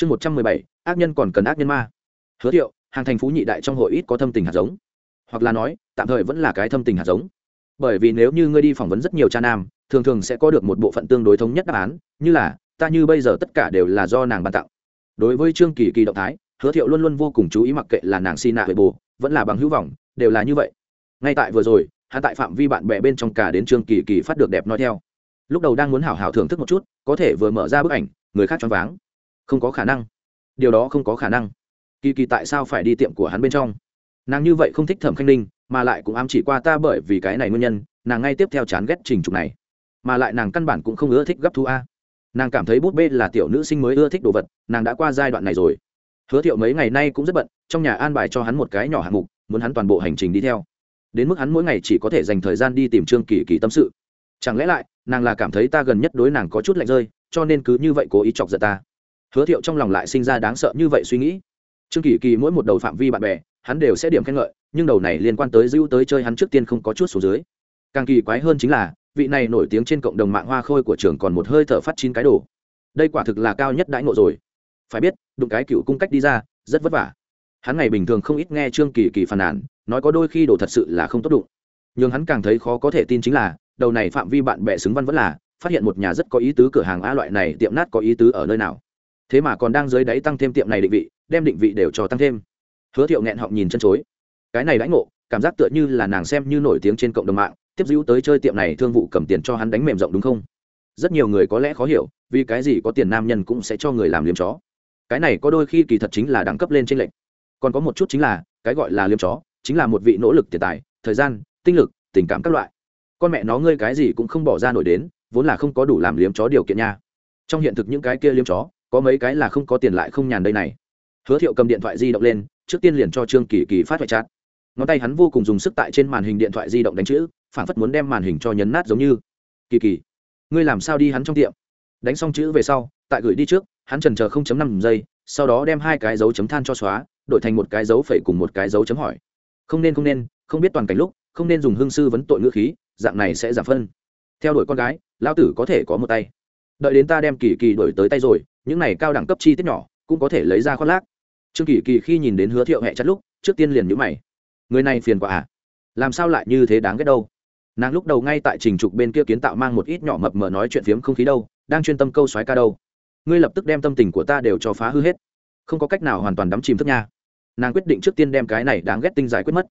chương một trăm mười bảy, ác nhân còn cần ác nhân ma. Hứa thiệu, hàng thành phú nhị đại trong hội ít có thâm tình hạt giống. Hoặc là nói, tạm thời vẫn là cái thâm tình hạt giống. Bởi vì nếu như ngươi đi phỏng vấn rất nhiều cha nam, thường thường sẽ có được một bộ phận tương đối thống nhất đáp án, như là, ta như bây giờ tất cả đều là do nàng ban tặng. Đối với trương kỳ kỳ động thái, hứa thiệu luôn luôn vô cùng chú ý mặc kệ là nàng xin nạ về bồ, vẫn là bằng hữu vọng, đều là như vậy. Ngay tại vừa rồi, hắn tại phạm vi bạn bè bên trong cả đến trương kỳ kỳ phát được đẹp nói theo. Lúc đầu đang muốn hảo hảo thưởng thức một chút, có thể vừa mở ra bức ảnh, người khác choáng váng không có khả năng. Điều đó không có khả năng. Kỳ kỳ tại sao phải đi tiệm của hắn bên trong? Nàng như vậy không thích thẩm khanh ninh, mà lại cũng ám chỉ qua ta bởi vì cái này nguyên nhân, nàng ngay tiếp theo chán ghét trình trục này. Mà lại nàng căn bản cũng không ưa thích gấp thu a. Nàng cảm thấy bút bê là tiểu nữ sinh mới ưa thích đồ vật, nàng đã qua giai đoạn này rồi. Hứa thiệu mấy ngày nay cũng rất bận, trong nhà an bài cho hắn một cái nhỏ hạng mục, muốn hắn toàn bộ hành trình đi theo. Đến mức hắn mỗi ngày chỉ có thể dành thời gian đi tìm trương kỳ kỳ tâm sự. Chẳng lẽ lại, nàng là cảm thấy ta gần nhất đối nàng có chút lạnh rơi, cho nên cứ như vậy cố ý chọc giận ta? Hứa thiệu trong lòng lại sinh ra đáng sợ như vậy suy nghĩ. Trương kỳ kỳ mỗi một đầu phạm vi bạn bè, hắn đều sẽ điểm khen ngợi, nhưng đầu này liên quan tới dữ tới chơi hắn trước tiên không có chút số dưới. Càng kỳ quái hơn chính là, vị này nổi tiếng trên cộng đồng mạng hoa khôi của trường còn một hơi thở phát chín cái đồ. Đây quả thực là cao nhất đãi ngộ rồi. Phải biết, đụng cái cựu cung cách đi ra, rất vất vả. Hắn ngày bình thường không ít nghe trương kỳ kỳ phàn nàn, nói có đôi khi đồ thật sự là không tốt đụng. Nhưng hắn càng thấy khó có thể tin chính là, đầu này phạm vi bạn bè xứng văn vẫn là, phát hiện một nhà rất có ý tứ cửa hàng a loại này tiệm nát có ý tứ ở nơi nào thế mà còn đang dưới đáy tăng thêm tiệm này định vị đem định vị đều cho tăng thêm. Hứa thiệu nghẹn họng nhìn chân chối. Cái này đãi ngộ cảm giác tựa như là nàng xem như nổi tiếng trên cộng đồng mạng tiếp dữ tới chơi tiệm này thương vụ cầm tiền cho hắn đánh mềm rộng đúng không? Rất nhiều người có lẽ khó hiểu vì cái gì có tiền nam nhân cũng sẽ cho người làm liếm chó. Cái này có đôi khi kỳ thật chính là đẳng cấp lên trên lệch, còn có một chút chính là cái gọi là liếm chó chính là một vị nỗ lực tiền tài thời gian tinh lực tình cảm các loại. Con mẹ nó ngươi cái gì cũng không bỏ ra nổi đến vốn là không có đủ làm liếm chó điều kiện nha. Trong hiện thực những cái kia liếm chó có mấy cái là không có tiền lại không nhàn đây này. Hứa thiệu cầm điện thoại di động lên, trước tiên liền cho trương kỳ kỳ phát hoại chát ngón tay hắn vô cùng dùng sức tại trên màn hình điện thoại di động đánh chữ phản phất muốn đem màn hình cho nhấn nát giống như. Kỳ kỳ, ngươi làm sao đi hắn trong tiệm? Đánh xong chữ về sau, tại gửi đi trước, hắn trần chờ không chấm năm giây, sau đó đem hai cái dấu chấm than cho xóa, đổi thành một cái dấu phẩy cùng một cái dấu chấm hỏi. Không nên không nên, không biết toàn cảnh lúc, không nên dùng hương sư vấn tội ngữ khí, dạng này sẽ giảm phân. Theo đuổi con gái lao tử có thể có một tay đợi đến ta đem kỳ kỳ đổi tới tay rồi, những này cao đẳng cấp chi tiết nhỏ cũng có thể lấy ra khoác lác. Trương kỳ kỳ khi nhìn đến hứa thiệu hẹ chặt lúc, trước tiên liền nhữ mày. Người này phiền quả à? Làm sao lại như thế đáng ghét đâu? Nàng lúc đầu ngay tại trình trục bên kia kiến tạo mang một ít nhỏ mập mờ nói chuyện phiếm không khí đâu, đang chuyên tâm câu xoáy ca đâu. Ngươi lập tức đem tâm tình của ta đều cho phá hư hết. Không có cách nào hoàn toàn đắm chìm thức nha. Nàng quyết định trước tiên đem cái này đáng ghét tinh giải quyết mất.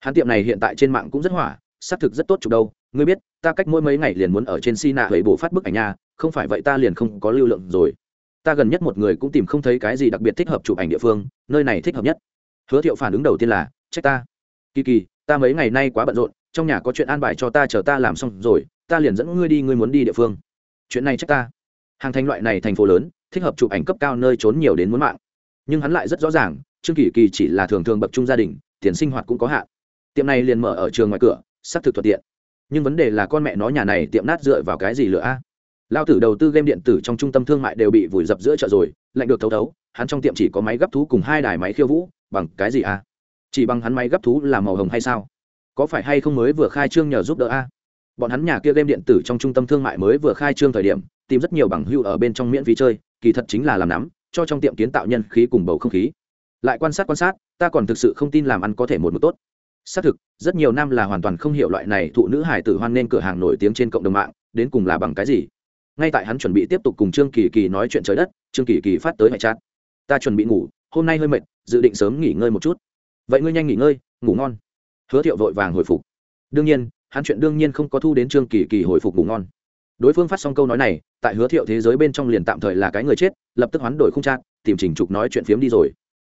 Hắn tiệm này hiện tại trên mạng cũng rất hỏa, xác thực rất tốt chụp đâu. Ngươi biết, ta cách mỗi mấy ngày liền muốn ở trên si nạ hầy bổ phát bức ảnh nha không phải vậy ta liền không có lưu lượng rồi. Ta gần nhất một người cũng tìm không thấy cái gì đặc biệt thích hợp chụp ảnh địa phương, nơi này thích hợp nhất. Hứa thiệu phản ứng đầu tiên là, trách ta. Kỳ kỳ, ta mấy ngày nay quá bận rộn, trong nhà có chuyện an bài cho ta chờ ta làm xong rồi, ta liền dẫn ngươi đi, ngươi muốn đi địa phương. Chuyện này trách ta. Hàng thành loại này thành phố lớn, thích hợp chụp ảnh cấp cao nơi trốn nhiều đến muốn mạng. Nhưng hắn lại rất rõ ràng, trương kỳ kỳ chỉ là thường thường bậc trung gia đình, tiền sinh hoạt cũng có hạn. Tiệm này liền mở ở trường ngoài cửa, sắp thực thuận tiện. Nhưng vấn đề là con mẹ nó nhà này tiệm nát dựa vào cái gì lựa a? Lao tử đầu tư game điện tử trong trung tâm thương mại đều bị vùi dập giữa chợ rồi, lạnh được thấu thấu, hắn trong tiệm chỉ có máy gấp thú cùng hai đài máy khiêu vũ, bằng cái gì à? chỉ bằng hắn máy gấp thú là màu hồng hay sao? Có phải hay không mới vừa khai trương nhờ giúp đỡ a bọn hắn nhà kia game điện tử trong trung tâm thương mại mới vừa khai trương thời điểm, tìm rất nhiều bằng hưu ở bên trong miễn phí chơi, kỳ thật chính là làm nắm, cho trong tiệm kiến tạo nhân khí cùng bầu không khí. Lại quan sát quan sát, ta còn thực sự không tin làm ăn có thể một mức tốt. Xác thực, rất nhiều năm là hoàn toàn không hiểu loại này thụ nữ hải tử hoan nên cửa hàng nổi tiếng trên cộng đồng mạng, đến cùng là bằng cái gì? Ngay tại hắn chuẩn bị tiếp tục cùng trương kỳ kỳ nói chuyện trời đất, trương kỳ kỳ phát tới mẹ chát ta chuẩn bị ngủ, hôm nay hơi mệt, dự định sớm nghỉ ngơi một chút. Vậy ngươi nhanh nghỉ ngơi, ngủ ngon. Hứa thiệu vội vàng hồi phục. Đương nhiên, hắn chuyện đương nhiên không có thu đến trương kỳ kỳ hồi phục ngủ ngon. Đối phương phát xong câu nói này, tại hứa thiệu thế giới bên trong liền tạm thời là cái người chết, lập tức hoán đổi không chát tìm trình trục nói chuyện phiếm đi rồi.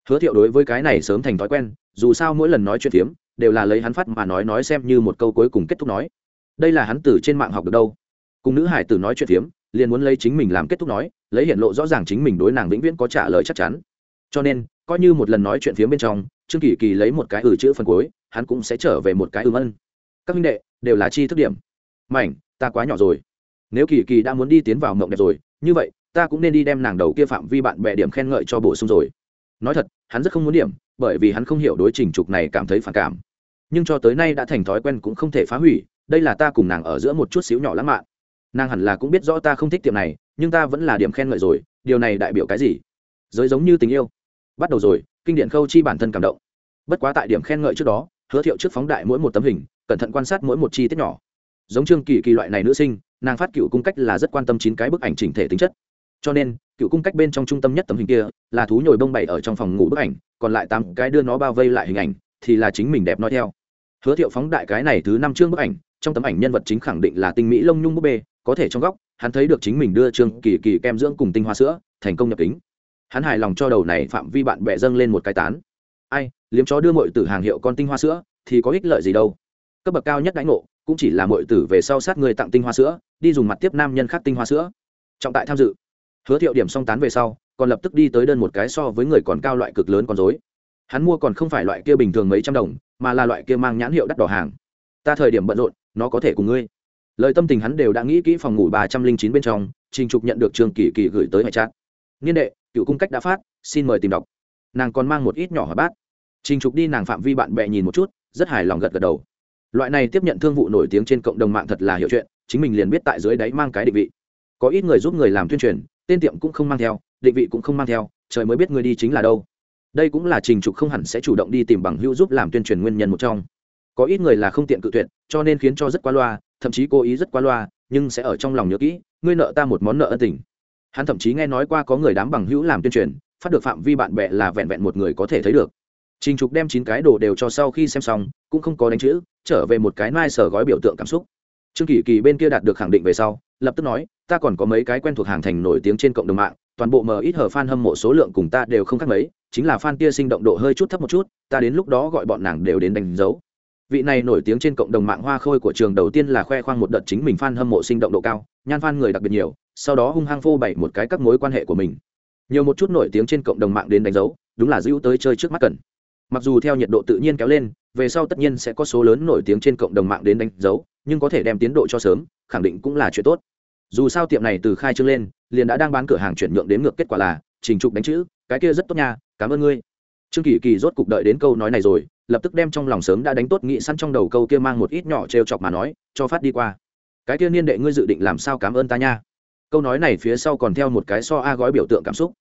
Hứa thiệu đối với cái này sớm thành thói quen, dù sao mỗi lần nói chuyện phiếm, đều là lấy hắn phát mà nói nói xem như một câu cuối cùng kết thúc nói. Đây là hắn từ trên mạng học được đâu cùng nữ hải tử nói chuyện phiếm, liền muốn lấy chính mình làm kết thúc nói, lấy hiện lộ rõ ràng chính mình đối nàng vĩnh viễn có trả lời chắc chắn. Cho nên, coi như một lần nói chuyện phiếm bên trong, trương kỳ kỳ lấy một cái ừ chữ phần cuối, hắn cũng sẽ trở về một cái ừm ân. Các minh đệ, đều là chi thức điểm. Mảnh, ta quá nhỏ rồi. Nếu kỳ kỳ đã muốn đi tiến vào mộng đẹp rồi, như vậy, ta cũng nên đi đem nàng đầu kia phạm vi bạn bè điểm khen ngợi cho bổ sung rồi. Nói thật, hắn rất không muốn điểm, bởi vì hắn không hiểu đối trình trục này cảm thấy phản cảm. Nhưng cho tới nay đã thành thói quen cũng không thể phá hủy, đây là ta cùng nàng ở giữa một chút xíu nhỏ lãng mạn nàng hẳn là cũng biết rõ ta không thích tiệm này, nhưng ta vẫn là điểm khen ngợi rồi, điều này đại biểu cái gì? Giới giống như tình yêu. Bắt đầu rồi, kinh điển khâu chi bản thân cảm động. Bất quá tại điểm khen ngợi trước đó, hứa thiệu trước phóng đại mỗi một tấm hình, cẩn thận quan sát mỗi một chi tiết nhỏ. Giống trương kỳ kỳ loại này nữ sinh, nàng phát cựu cung cách là rất quan tâm chín cái bức ảnh chỉnh thể tính chất. Cho nên, cựu cung cách bên trong trung tâm nhất tấm hình kia, là thú nhồi bông bày ở trong phòng ngủ bức ảnh, còn lại tám cái đưa nó bao vây lại hình ảnh, thì là chính mình đẹp nói theo. Hứa thiệu phóng đại cái này thứ năm chương bức ảnh, trong tấm ảnh nhân vật chính khẳng định là tinh mỹ lông nhung búp bê có thể trong góc, hắn thấy được chính mình đưa trương kỳ kỳ kem dưỡng cùng tinh hoa sữa, thành công nhập kính. Hắn hài lòng cho đầu này phạm vi bạn bè dâng lên một cái tán. Ai, liếm chó đưa mọi tử hàng hiệu con tinh hoa sữa, thì có ích lợi gì đâu. Cấp bậc cao nhất đãi ngộ, cũng chỉ là mọi tử về sau sát người tặng tinh hoa sữa, đi dùng mặt tiếp nam nhân khác tinh hoa sữa. Trọng tại tham dự. Hứa thiệu điểm song tán về sau, còn lập tức đi tới đơn một cái so với người còn cao loại cực lớn con dối hắn mua còn không phải loại kia bình thường mấy trăm đồng, mà là loại kia mang nhãn hiệu đắt đỏ hàng. Ta thời điểm bận rộn, nó có thể cùng ngươi lời tâm tình hắn đều đã nghĩ kỹ phòng ngủ ba trăm linh chín bên trong, trình trục nhận được trường kỳ kỳ gửi tới hải trát. Niên đệ, cựu cung cách đã phát, xin mời tìm đọc. Nàng còn mang một ít nhỏ hỏi bát. Trình trục đi nàng phạm vi bạn bè nhìn một chút, rất hài lòng gật gật đầu. Loại này tiếp nhận thương vụ nổi tiếng trên cộng đồng mạng thật là hiệu chuyện, chính mình liền biết tại dưới đáy mang cái định vị. Có ít người giúp người làm tuyên truyền, tên tiệm cũng không mang theo, định vị cũng không mang theo, trời mới biết người đi chính là đâu. Đây cũng là trình trục không hẳn sẽ chủ động đi tìm bằng hữu giúp làm tuyên truyền nguyên nhân một trong. Có ít người là không tiện cự tuyệt, cho nên khiến cho rất qua loa thậm chí cố ý rất qua loa, nhưng sẽ ở trong lòng nhớ kỹ, ngươi nợ ta một món nợ ân tình. Hắn thậm chí nghe nói qua có người đám bằng hữu làm tuyên truyền, phát được phạm vi bạn bè là vẹn vẹn một người có thể thấy được. Trình trục đem chín cái đồ đều cho sau khi xem xong, cũng không có đánh chữ, trở về một cái nai sở gói biểu tượng cảm xúc. Trương kỳ kỳ bên kia đạt được khẳng định về sau, lập tức nói, ta còn có mấy cái quen thuộc hàng thành nổi tiếng trên cộng đồng mạng, toàn bộ mờ ít hở fan hâm mộ số lượng cùng ta đều không khác mấy, chính là fan kia sinh động độ hơi chút thấp một chút, ta đến lúc đó gọi bọn nàng đều đến đánh dấu vị này nổi tiếng trên cộng đồng mạng hoa khôi của trường đầu tiên là khoe khoang một đợt chính mình fan hâm mộ sinh động độ cao, nhan fan người đặc biệt nhiều, sau đó hung hăng phô bày một cái các mối quan hệ của mình. Nhiều một chút nổi tiếng trên cộng đồng mạng đến đánh dấu, đúng là dữ tới chơi trước mắt cần. Mặc dù theo nhiệt độ tự nhiên kéo lên, về sau tất nhiên sẽ có số lớn nổi tiếng trên cộng đồng mạng đến đánh dấu, nhưng có thể đem tiến độ cho sớm, khẳng định cũng là chuyện tốt. Dù sao tiệm này từ khai trương lên, liền đã đang bán cửa hàng chuyển nhượng đến ngược kết quả là, trình trục đánh chữ, cái kia rất tốt nha, cảm ơn ngươi. Trương kỳ kỳ rốt cục đợi đến câu nói này rồi lập tức đem trong lòng sớm đã đánh tốt nghị săn trong đầu câu kia mang một ít nhỏ trêu chọc mà nói, cho phát đi qua. Cái kia niên đệ ngươi dự định làm sao cảm ơn ta nha? Câu nói này phía sau còn theo một cái so a gói biểu tượng cảm xúc.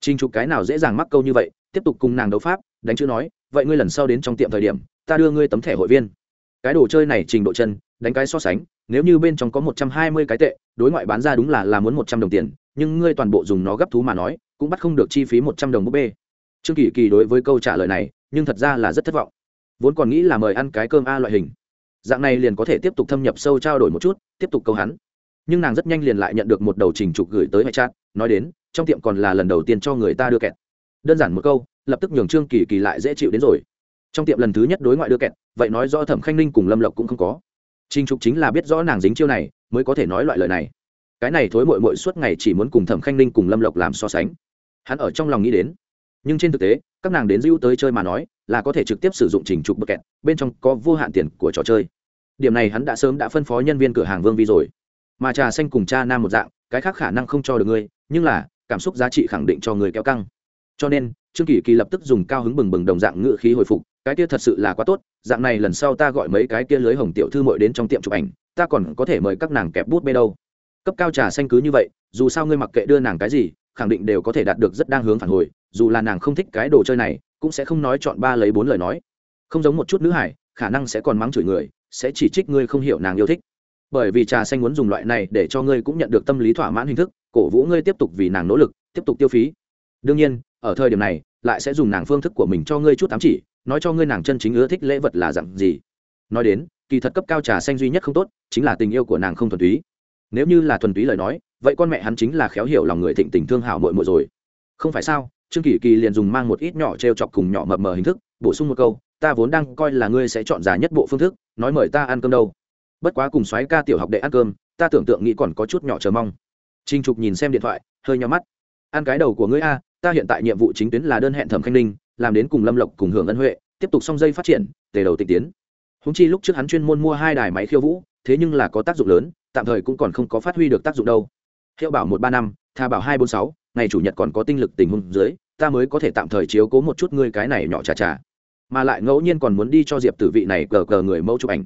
Trình trục cái nào dễ dàng mắc câu như vậy, tiếp tục cùng nàng đấu pháp, đánh chữ nói, vậy ngươi lần sau đến trong tiệm thời điểm, ta đưa ngươi tấm thẻ hội viên. Cái đồ chơi này trình độ chân, đánh cái so sánh, nếu như bên trong có một trăm hai mươi cái tệ, đối ngoại bán ra đúng là là muốn một trăm đồng tiền, nhưng ngươi toàn bộ dùng nó gấp thú mà nói, cũng bắt không được chi phí một trăm đồng búp bê. Trương kỳ kỳ đối với câu trả lời này nhưng thật ra là rất thất vọng. Vốn còn nghĩ là mời ăn cái cơm a loại hình. Dạng này liền có thể tiếp tục thâm nhập sâu trao đổi một chút, tiếp tục câu hắn. Nhưng nàng rất nhanh liền lại nhận được một đầu trình trục gửi tới hệ chat, nói đến, trong tiệm còn là lần đầu tiên cho người ta đưa kẹt. Đơn giản một câu, lập tức nhường trương kỳ kỳ lại dễ chịu đến rồi. Trong tiệm lần thứ nhất đối ngoại đưa kẹt, vậy nói rõ thẩm khanh ninh cùng lâm lộc cũng không có. Trình trục chính là biết rõ nàng dính chiêu này, mới có thể nói loại lời này. Cái này thối mội mội suốt ngày chỉ muốn cùng thẩm khanh ninh cùng lâm lộc làm so sánh. Hắn ở trong lòng nghĩ đến. Nhưng trên thực tế các nàng đến dữ tới chơi mà nói, là có thể trực tiếp sử dụng trình trục bậc kẹt, bên trong có vô hạn tiền của trò chơi. Điểm này hắn đã sớm đã phân phó nhân viên cửa hàng vương vi rồi. Mà trà xanh cùng cha nam một dạng, cái khác khả năng không cho được ngươi, nhưng là, cảm xúc giá trị khẳng định cho người kéo căng. Cho nên, trương kỳ kỳ lập tức dùng cao hứng bừng bừng đồng dạng ngự khí hồi phục, cái kia thật sự là quá tốt, dạng này lần sau ta gọi mấy cái kia lưới hồng tiểu thư mội đến trong tiệm chụp ảnh, ta còn có thể mời các nàng kẹp bút bê đâu. Cấp cao trà xanh cứ như vậy, dù sao ngươi mặc kệ đưa nàng cái gì, khẳng định đều có thể đạt được rất đang hướng phản hồi dù là nàng không thích cái đồ chơi này, cũng sẽ không nói chọn ba lấy bốn lời nói. Không giống một chút nữ hải, khả năng sẽ còn mắng chửi người, sẽ chỉ trích ngươi không hiểu nàng yêu thích. Bởi vì trà xanh muốn dùng loại này để cho ngươi cũng nhận được tâm lý thỏa mãn hình thức, cổ vũ ngươi tiếp tục vì nàng nỗ lực, tiếp tục tiêu phí. Đương nhiên, ở thời điểm này, lại sẽ dùng nàng phương thức của mình cho ngươi chút ám chỉ, nói cho ngươi nàng chân chính ưa thích lễ vật là dặn gì. Nói đến, kỳ thật cấp cao trà xanh duy nhất không tốt, chính là tình yêu của nàng không thuần túy. Nếu như là thuần túy lời nói, vậy con mẹ hắn chính là khéo hiểu lòng người thịnh tình thương hảo mội mội rồi. Không phải sao? Trương kỳ kỳ liền dùng mang một ít nhỏ t r e o chọc cùng nhỏ mập mờ hình thức, bổ sung một câu, ta vốn đang coi là ngươi sẽ chọn giá nhất bộ phương thức, nói mời ta ăn cơm đâu. Bất quá cùng xoáy ca tiểu học đệ ăn cơm, ta tưởng tượng nghĩ còn có chút nhỏ chờ mong. Trinh trục nhìn xem điện thoại, hơi nhau mắt. Ăn cái đầu của ngươi a, ta hiện tại nhiệm vụ chính tuyến là đơn hẹn thẩm khanh ninh, làm đến cùng lâm lộc cùng hưởng ân huệ, tiếp tục song dây phát triển, tề đầu tịch tiến. Húng chi lúc trước hắn chuyên môn mua hai đài máy khiêu vũ, thế nhưng là có tác dụng lớn, tạm thời cũng còn không có phát huy được tác dụng đâu. Hiệu bảo một ba năm, tha bảo hai bốn sáu ngày chủ nhật còn có tinh lực tình huống dưới, ta mới có thể tạm thời chiếu cố một chút ngươi cái này nhỏ chà chà mà lại ngẫu nhiên còn muốn đi cho diệp tử vị này cờ cờ người mẫu chụp ảnh.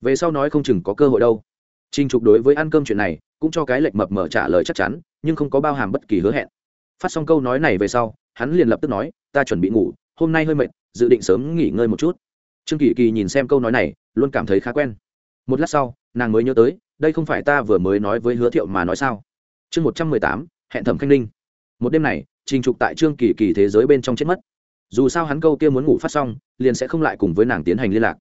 Về sau nói không chừng có cơ hội đâu. Trinh trục đối với ăn cơm chuyện này, cũng cho cái lệch mập mở trả lời chắc chắn, nhưng không có bao hàm bất kỳ hứa hẹn. Phát xong câu nói này về sau, hắn liền lập tức nói, ta chuẩn bị ngủ, hôm nay hơi mệt, dự định sớm nghỉ ngơi một chút. Trương kỳ kỳ nhìn xem câu nói này, luôn cảm thấy khá quen. Một lát sau, nàng mới nhớ tới, đây không phải ta vừa mới nói với hứa thiệu mà nói sao? Chương một trăm mười tám, hẹn thẩm khanh ninh một đêm này, trình trục tại trương kỳ kỳ thế giới bên trong chết mất. Dù sao hắn câu kia muốn ngủ phát xong, liền sẽ không lại cùng với nàng tiến hành liên lạc.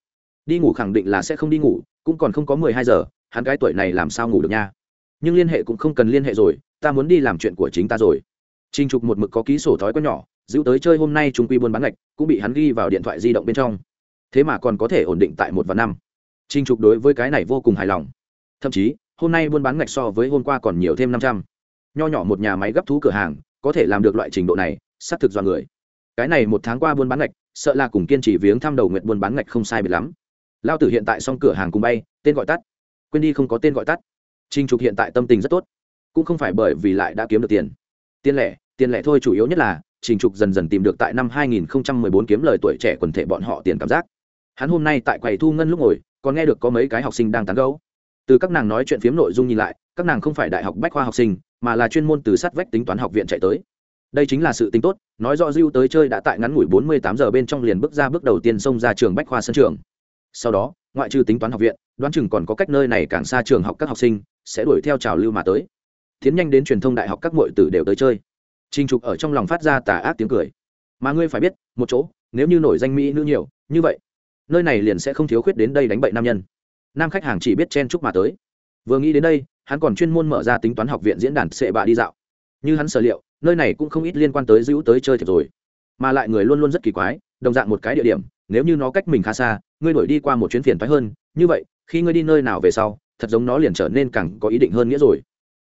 Đi ngủ khẳng định là sẽ không đi ngủ, cũng còn không có mười hai giờ, hắn cái tuổi này làm sao ngủ được nha? Nhưng liên hệ cũng không cần liên hệ rồi, ta muốn đi làm chuyện của chính ta rồi. Trình trục một mực có ký sổ thói quen nhỏ, giữ tới chơi hôm nay trung quy buôn bán ngạch, cũng bị hắn ghi vào điện thoại di động bên trong. Thế mà còn có thể ổn định tại một và năm. Trình trục đối với cái này vô cùng hài lòng. Thậm chí, hôm nay buôn bán ngạch so với hôm qua còn nhiều thêm năm trăm. Nho nhỏ một nhà máy gấp thú cửa hàng có thể làm được loại trình độ này, xác thực do người. Cái này một tháng qua buôn bán ngạch, sợ là cùng kiên trì viếng thăm đầu nguyện buôn bán ngạch không sai biệt lắm. Lao tử hiện tại xong cửa hàng cùng bay, tên gọi tắt. Quên đi không có tên gọi tắt. Trinh trục hiện tại tâm tình rất tốt. Cũng không phải bởi vì lại đã kiếm được tiền. Tiền lẻ tiền lẻ thôi chủ yếu nhất là, trình trục dần dần tìm được tại năm 2014 kiếm lời tuổi trẻ quần thể bọn họ tiền cảm giác. Hắn hôm nay tại quầy thu ngân lúc ngồi, còn nghe được có mấy cái học sinh đang tán gẫu. Từ các nàng nói chuyện phiếm nội dung nhìn lại, các nàng không phải đại học bách khoa học sinh mà là chuyên môn từ sát vách tính toán học viện chạy tới đây chính là sự tính tốt nói rõ diêu tới chơi đã tại ngắn ngủi 48 giờ bên trong liền bước ra bước đầu tiên xông ra trường bách khoa sân trường sau đó ngoại trừ tính toán học viện đoán chừng còn có cách nơi này càng xa trường học các học sinh sẽ đuổi theo trào lưu mà tới tiến nhanh đến truyền thông đại học các muội tử đều tới chơi Trình Trục ở trong lòng phát ra tà ác tiếng cười. Mà ngươi phải biết, một chỗ, nếu như nổi danh mỹ nữ nhiều, như vậy, nơi này liền sẽ không thiếu khuyết đến đây đánh bậy nam nhân. Nam khách hàng chỉ biết chen chúc mà tới. Vừa nghĩ đến đây, hắn còn chuyên môn mở ra tính toán học viện diễn đàn sệ bạ đi dạo. Như hắn sở liệu, nơi này cũng không ít liên quan tới giữ tới chơi thiệt rồi. Mà lại người luôn luôn rất kỳ quái, đồng dạng một cái địa điểm, nếu như nó cách mình khá xa, ngươi đổi đi qua một chuyến phiền thoái hơn, như vậy, khi ngươi đi nơi nào về sau, thật giống nó liền trở nên càng có ý định hơn nghĩa rồi.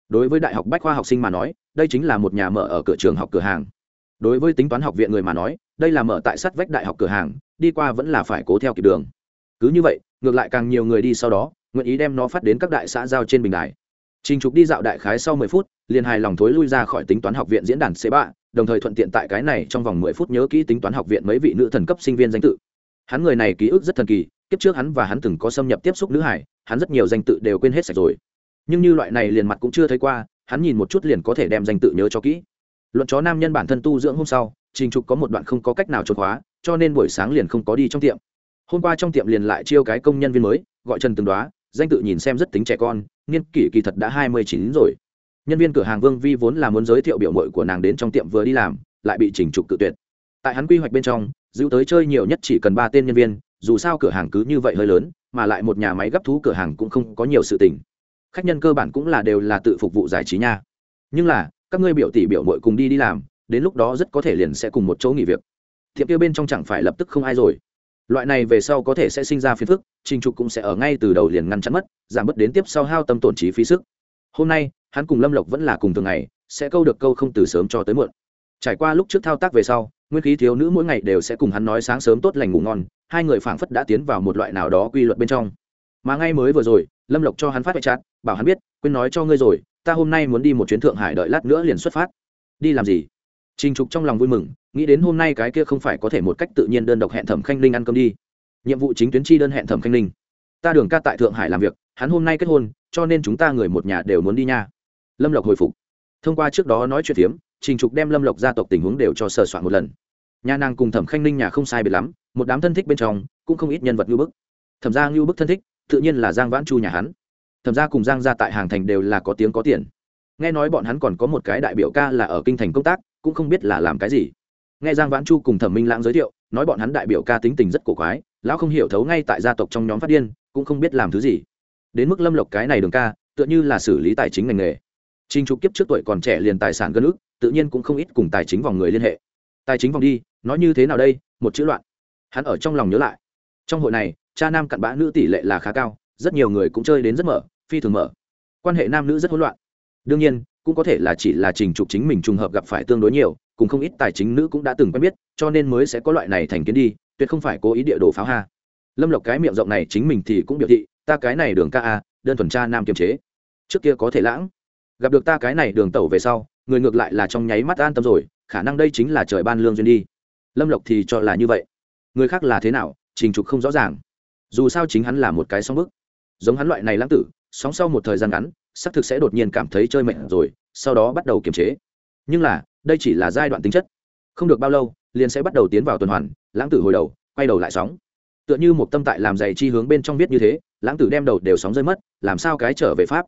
Đối với đại học bách khoa học sinh mà nói đây chính là một nhà mở ở cửa trường học cửa hàng. Đối với tính toán học viện người mà nói đây là mở tại sắt vách đại học cửa hàng đi qua vẫn là phải cố theo kịp đường. Cứ như vậy ngược lại càng nhiều người đi sau đó nguyện ý đem nó phát đến các đại xã giao trên bình đài trình trục đi dạo đại khái sau mười phút liền hài lòng thối lui ra khỏi tính toán học viện diễn đàn C3, đồng thời thuận tiện tại cái này trong vòng mười phút nhớ kỹ tính toán học viện mấy vị nữ thần cấp sinh viên danh tự. Hắn người này ký ức rất thần kỳ kiếp trước hắn và hắn từng có xâm nhập tiếp xúc nữ hải hắn rất nhiều danh tự đều quên hết sạch rồi. Nhưng như loại này liền mặt cũng chưa thấy qua hắn nhìn một chút liền có thể đem danh tự nhớ cho kỹ. Luận chó nam nhân bản thân tu dưỡng hôm sau trình trục có một đoạn không có cách nào trốn khóa cho nên buổi sáng liền không có đi trong tiệm. Hôm qua trong tiệm liền lại chiêu cái công nhân viên mới gọi trần từng đoá danh tự nhìn xem rất tính trẻ con nghiên kỷ kỳ thật đã hai mươi chín rồi. Nhân viên cửa hàng vương vi vốn là muốn giới thiệu biểu mội của nàng đến trong tiệm vừa đi làm, lại bị chỉnh trục cự tuyệt. Tại hắn quy hoạch bên trong, giữ tới chơi nhiều nhất chỉ cần ba tên nhân viên, dù sao cửa hàng cứ như vậy hơi lớn, mà lại một nhà máy gấp thú cửa hàng cũng không có nhiều sự tình. Khách nhân cơ bản cũng là đều là tự phục vụ giải trí nha. Nhưng là, các ngươi biểu tỷ biểu mội cùng đi đi làm, đến lúc đó rất có thể liền sẽ cùng một chỗ nghỉ việc. Tiệm kia bên trong chẳng phải lập tức không ai rồi loại này về sau có thể sẽ sinh ra phiền phức, trình trục cũng sẽ ở ngay từ đầu liền ngăn chặn mất, giảm bớt đến tiếp sau hao tâm tổn trí phí sức. Hôm nay, hắn cùng lâm lộc vẫn là cùng thường ngày, sẽ câu được câu không từ sớm cho tới muộn. Trải qua lúc trước thao tác về sau, nguyên khí thiếu nữ mỗi ngày đều sẽ cùng hắn nói sáng sớm tốt lành ngủ ngon, hai người phảng phất đã tiến vào một loại nào đó quy luật bên trong. Mà ngay mới vừa rồi, lâm lộc cho hắn phát vệ chát bảo hắn biết, quên nói cho ngươi rồi, ta hôm nay muốn đi một chuyến thượng hải đợi lát nữa liền xuất phát. Đi làm gì? Trình trục trong lòng vui mừng nghĩ đến hôm nay cái kia không phải có thể một cách tự nhiên đơn độc hẹn thẩm khanh ninh ăn cơm đi. Nhiệm vụ chính tuyến chi đơn hẹn thẩm khanh ninh. Ta đường ca tại thượng hải làm việc, hắn hôm nay kết hôn, cho nên chúng ta người một nhà đều muốn đi nha. Lâm lộc hồi phục. Thông qua trước đó nói chuyện phiếm, trình trục đem lâm lộc gia tộc tình huống đều cho sờ soạn một lần. Nhà nàng cùng thẩm khanh ninh nhà không sai biệt lắm, một đám thân thích bên trong, cũng không ít nhân vật ngưu bức. Thẩm gia ngưu bức thân thích, tự nhiên là giang vãn chu nhà hắn. Thẩm gia cùng giang gia tại hàng thành đều là có tiếng có tiền. Nghe nói bọn hắn còn có một cái đại biểu ca là ở kinh thành công tác, cũng không biết là làm cái gì nghe giang vãn chu cùng thẩm minh lãng giới thiệu, nói bọn hắn đại biểu ca tính tình rất cổ quái, lão không hiểu thấu ngay tại gia tộc trong nhóm phát điên, cũng không biết làm thứ gì. Đến mức lâm lộc cái này đường ca, tựa như là xử lý tài chính ngành nghề. Trinh trục kiếp trước tuổi còn trẻ liền tài sản gân ước tự nhiên cũng không ít cùng tài chính vòng người liên hệ. Tài chính vòng đi, nói như thế nào đây, một chữ loạn. Hắn ở trong lòng nhớ lại. Trong hội này, cha nam cặn bã nữ tỷ lệ là khá cao, rất nhiều người cũng chơi đến rất mở, phi thường mở. Quan hệ nam nữ rất hỗn loạn. Đương nhiên, cũng có thể là chỉ là trình trục chính mình trùng hợp gặp phải tương đối nhiều cùng không ít tài chính nữ cũng đã từng quen biết, cho nên mới sẽ có loại này thành kiến đi, tuyệt không phải cố ý địa đồ pháo ha. Lâm lộc cái miệng rộng này chính mình thì cũng biểu thị, ta cái này đường ca a, đơn thuần cha nam kiềm chế. Trước kia có thể lãng. Gặp được ta cái này đường tẩu về sau, người ngược lại là trong nháy mắt an tâm rồi, khả năng đây chính là trời ban lương duyên đi. Lâm lộc thì cho là như vậy. Người khác là thế nào, trình trục không rõ ràng. Dù sao chính hắn là một cái song bức. Giống hắn loại này lãng tử, sóng sau một thời gian ngắn, xác thực sẽ đột nhiên cảm thấy chơi mệnh rồi, sau đó bắt đầu kiềm chế. Nhưng là đây chỉ là giai đoạn tính chất. Không được bao lâu, liền sẽ bắt đầu tiến vào tuần hoàn, lãng tử hồi đầu, quay đầu lại sóng. Tựa như một tâm tại làm dày chi hướng bên trong viết như thế, lãng tử đem đầu đều sóng rơi mất, làm sao cái trở về pháp?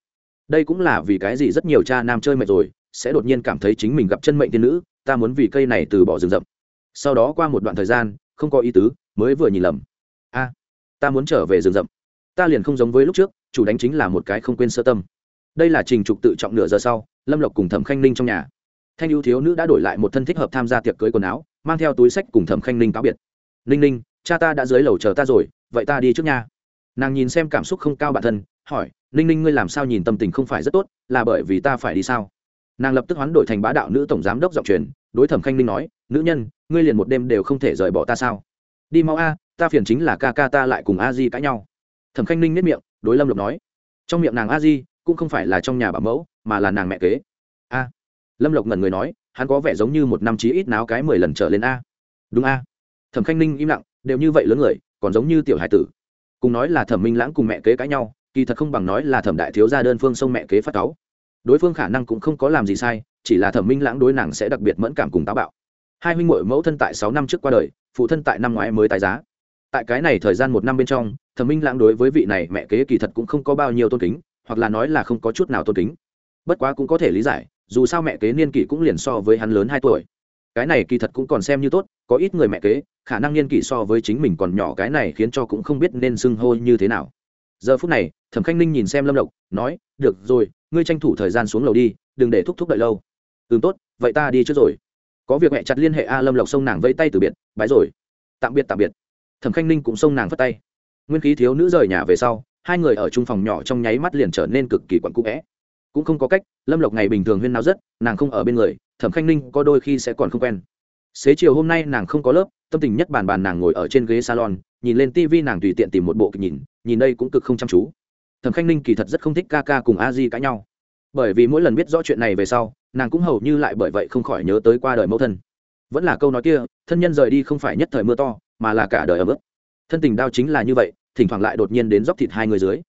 Đây cũng là vì cái gì rất nhiều cha nam chơi mệt rồi, sẽ đột nhiên cảm thấy chính mình gặp chân mệnh tiên nữ, ta muốn vì cây này từ bỏ rừng rậm. Sau đó qua một đoạn thời gian, không có ý tứ, mới vừa nhìn lầm. A, ta muốn trở về rừng rậm. Ta liền không giống với lúc trước, chủ đánh chính là một cái không quên sơ tâm. Đây là trình trục tự trọng nửa giờ sau, lâm lộc cùng thẩm khanh ninh trong nhà thanh ưu thiếu nữ đã đổi lại một thân thích hợp tham gia tiệc cưới quần áo, mang theo túi sách cùng thẩm khanh ninh cáo biệt. Ninh ninh, cha ta đã dưới lầu chờ ta rồi, vậy ta đi trước nha. Nàng nhìn xem cảm xúc không cao bản thân, hỏi, ninh ninh, ngươi làm sao nhìn tâm tình không phải rất tốt, là bởi vì ta phải đi sao? Nàng lập tức hoán đổi thành bá đạo nữ tổng giám đốc giọng truyền, đối thẩm khanh ninh nói, nữ nhân, ngươi liền một đêm đều không thể rời bỏ ta sao? Đi mau a, ta phiền chính là ca ca ta lại cùng a di cãi nhau. Thẩm khanh ninh nếp miệng, đối lâm lộc nói. Trong miệng nàng a di cũng không phải là trong nhà bảo mẫu, mà là nàng mẹ kế. A lâm lộc ngẩn người nói, hắn có vẻ giống như một năm chí ít náo cái mười lần trở lên a. Đúng a. Thẩm khanh ninh im lặng, đều như vậy lớn người, còn giống như tiểu hải tử. Cùng nói là thẩm minh lãng cùng mẹ kế cãi nhau, kỳ thật không bằng nói là thẩm đại thiếu gia đơn phương sông mẹ kế phát cáu. Đối phương khả năng cũng không có làm gì sai, chỉ là thẩm minh lãng đối nàng sẽ đặc biệt mẫn cảm cùng táo bạo. Hai huynh muội mẫu thân tại sáu năm trước qua đời, phụ thân tại năm ngoái mới tái giá. Tại cái này thời gian một năm bên trong, thẩm minh lãng đối với vị này mẹ kế kỳ thật cũng không có bao nhiêu tôn kính, hoặc là nói là không có chút nào tôn kính. Bất quá cũng có thể lý giải dù sao mẹ kế niên kỷ cũng liền so với hắn lớn hai tuổi. Cái này kỳ thật cũng còn xem như tốt, có ít người mẹ kế, khả năng niên kỷ so với chính mình còn nhỏ, cái này khiến cho cũng không biết nên xưng hô như thế nào. Giờ phút này, thẩm khanh ninh nhìn xem lâm lộc, nói, được rồi, ngươi tranh thủ thời gian xuống lầu đi, đừng để thúc thúc đợi lâu. Ừ tốt, vậy ta đi trước rồi. Có việc mẹ chặt liên hệ a lâm lộc xông nàng vẫy tay từ biệt, bái rồi. Tạm biệt tạm biệt. Thẩm khanh ninh cũng xông nàng vất tay. Nguyên khí thiếu nữ rời nhà về sau, hai người ở chung phòng nhỏ trong nháy mắt liền trở nên cực kỳ quặn cũ vẽ cũng không có cách, lâm lộc ngày bình thường huyên náo rất, nàng không ở bên người, thẩm khanh ninh có đôi khi sẽ còn không quen. Xế chiều hôm nay nàng không có lớp, tâm tình nhất bàn bàn nàng ngồi ở trên ghế salon, nhìn lên tv nàng tùy tiện tìm một bộ kịch nhìn nhìn đây cũng cực không chăm chú. Thẩm khanh ninh kỳ thật rất không thích ca ca cùng a di cãi nhau. Bởi vì mỗi lần biết rõ chuyện này về sau, nàng cũng hầu như lại bởi vậy không khỏi nhớ tới qua đời mẫu thân. Vẫn là câu nói kia, thân nhân rời đi không phải nhất thời mưa to, mà là cả đời ở mức thân tình đau chính là như vậy, thỉnh thoảng lại đột nhiên đến dốc thịt hai người dưới.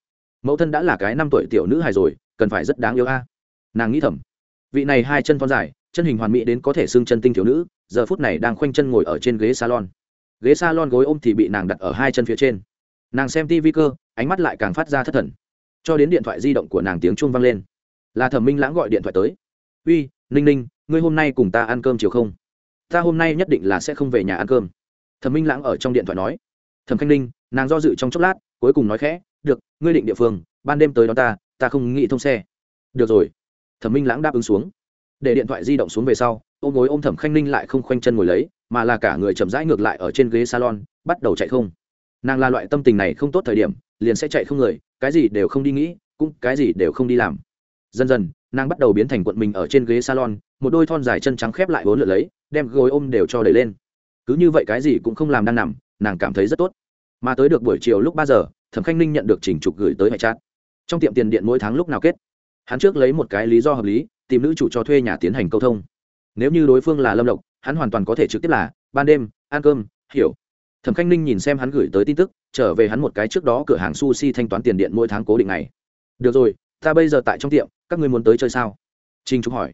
Mẫu thân đã là cái năm tuổi tiểu nữ hài rồi cần phải rất đáng yêu a. Nàng nghĩ thầm, vị này hai chân thon dài, chân hình hoàn mỹ đến có thể xưng chân tinh thiếu nữ, giờ phút này đang khoanh chân ngồi ở trên ghế salon. Ghế salon gối ôm thì bị nàng đặt ở hai chân phía trên. Nàng xem tv cơ, ánh mắt lại càng phát ra thất thần. Cho đến điện thoại di động của nàng tiếng chuông vang lên. Là thẩm minh lãng gọi điện thoại tới. Uy, ninh ninh, ngươi hôm nay cùng ta ăn cơm chiều không? Ta hôm nay nhất định là sẽ không về nhà ăn cơm. Thẩm minh lãng ở trong điện thoại nói. Thẩm khanh ninh, nàng do dự trong chốc lát, cuối cùng nói khẽ, được, ngươi định địa phương, ban đêm tới đó ta ta không nghĩ thông xe. Được rồi. Thẩm minh lãng đáp ứng xuống. Để điện thoại di động xuống về sau ôm gối ôm thẩm khanh ninh lại không khoanh chân ngồi lấy, mà là cả người chậm rãi ngược lại ở trên ghế salon, bắt đầu chạy không. Nàng là loại tâm tình này không tốt thời điểm, liền sẽ chạy không người, cái gì đều không đi nghĩ, cũng cái gì đều không đi làm. Dần dần, nàng bắt đầu biến thành quận mình ở trên ghế salon, một đôi thon dài chân trắng khép lại vốn lượt lấy, đem gối ôm đều cho đẩy lên. Cứ như vậy cái gì cũng không làm đang nằm, nàng cảm thấy rất tốt. Mà tới được buổi chiều lúc ba giờ, thẩm khanh ninh nhận được trình trục gửi tới hệ trát trong tiệm tiền điện mỗi tháng lúc nào kết. Hắn trước lấy một cái lý do hợp lý, tìm nữ chủ cho thuê nhà tiến hành câu thông. Nếu như đối phương là lâm lộc, hắn hoàn toàn có thể trực tiếp là, ban đêm, ăn cơm, hiểu. Thẩm khanh ninh nhìn xem hắn gửi tới tin tức, trở về hắn một cái trước đó cửa hàng sushi thanh toán tiền điện mỗi tháng cố định này được rồi, ta bây giờ tại trong tiệm, các ngươi muốn tới chơi sao? Trinh trúc hỏi.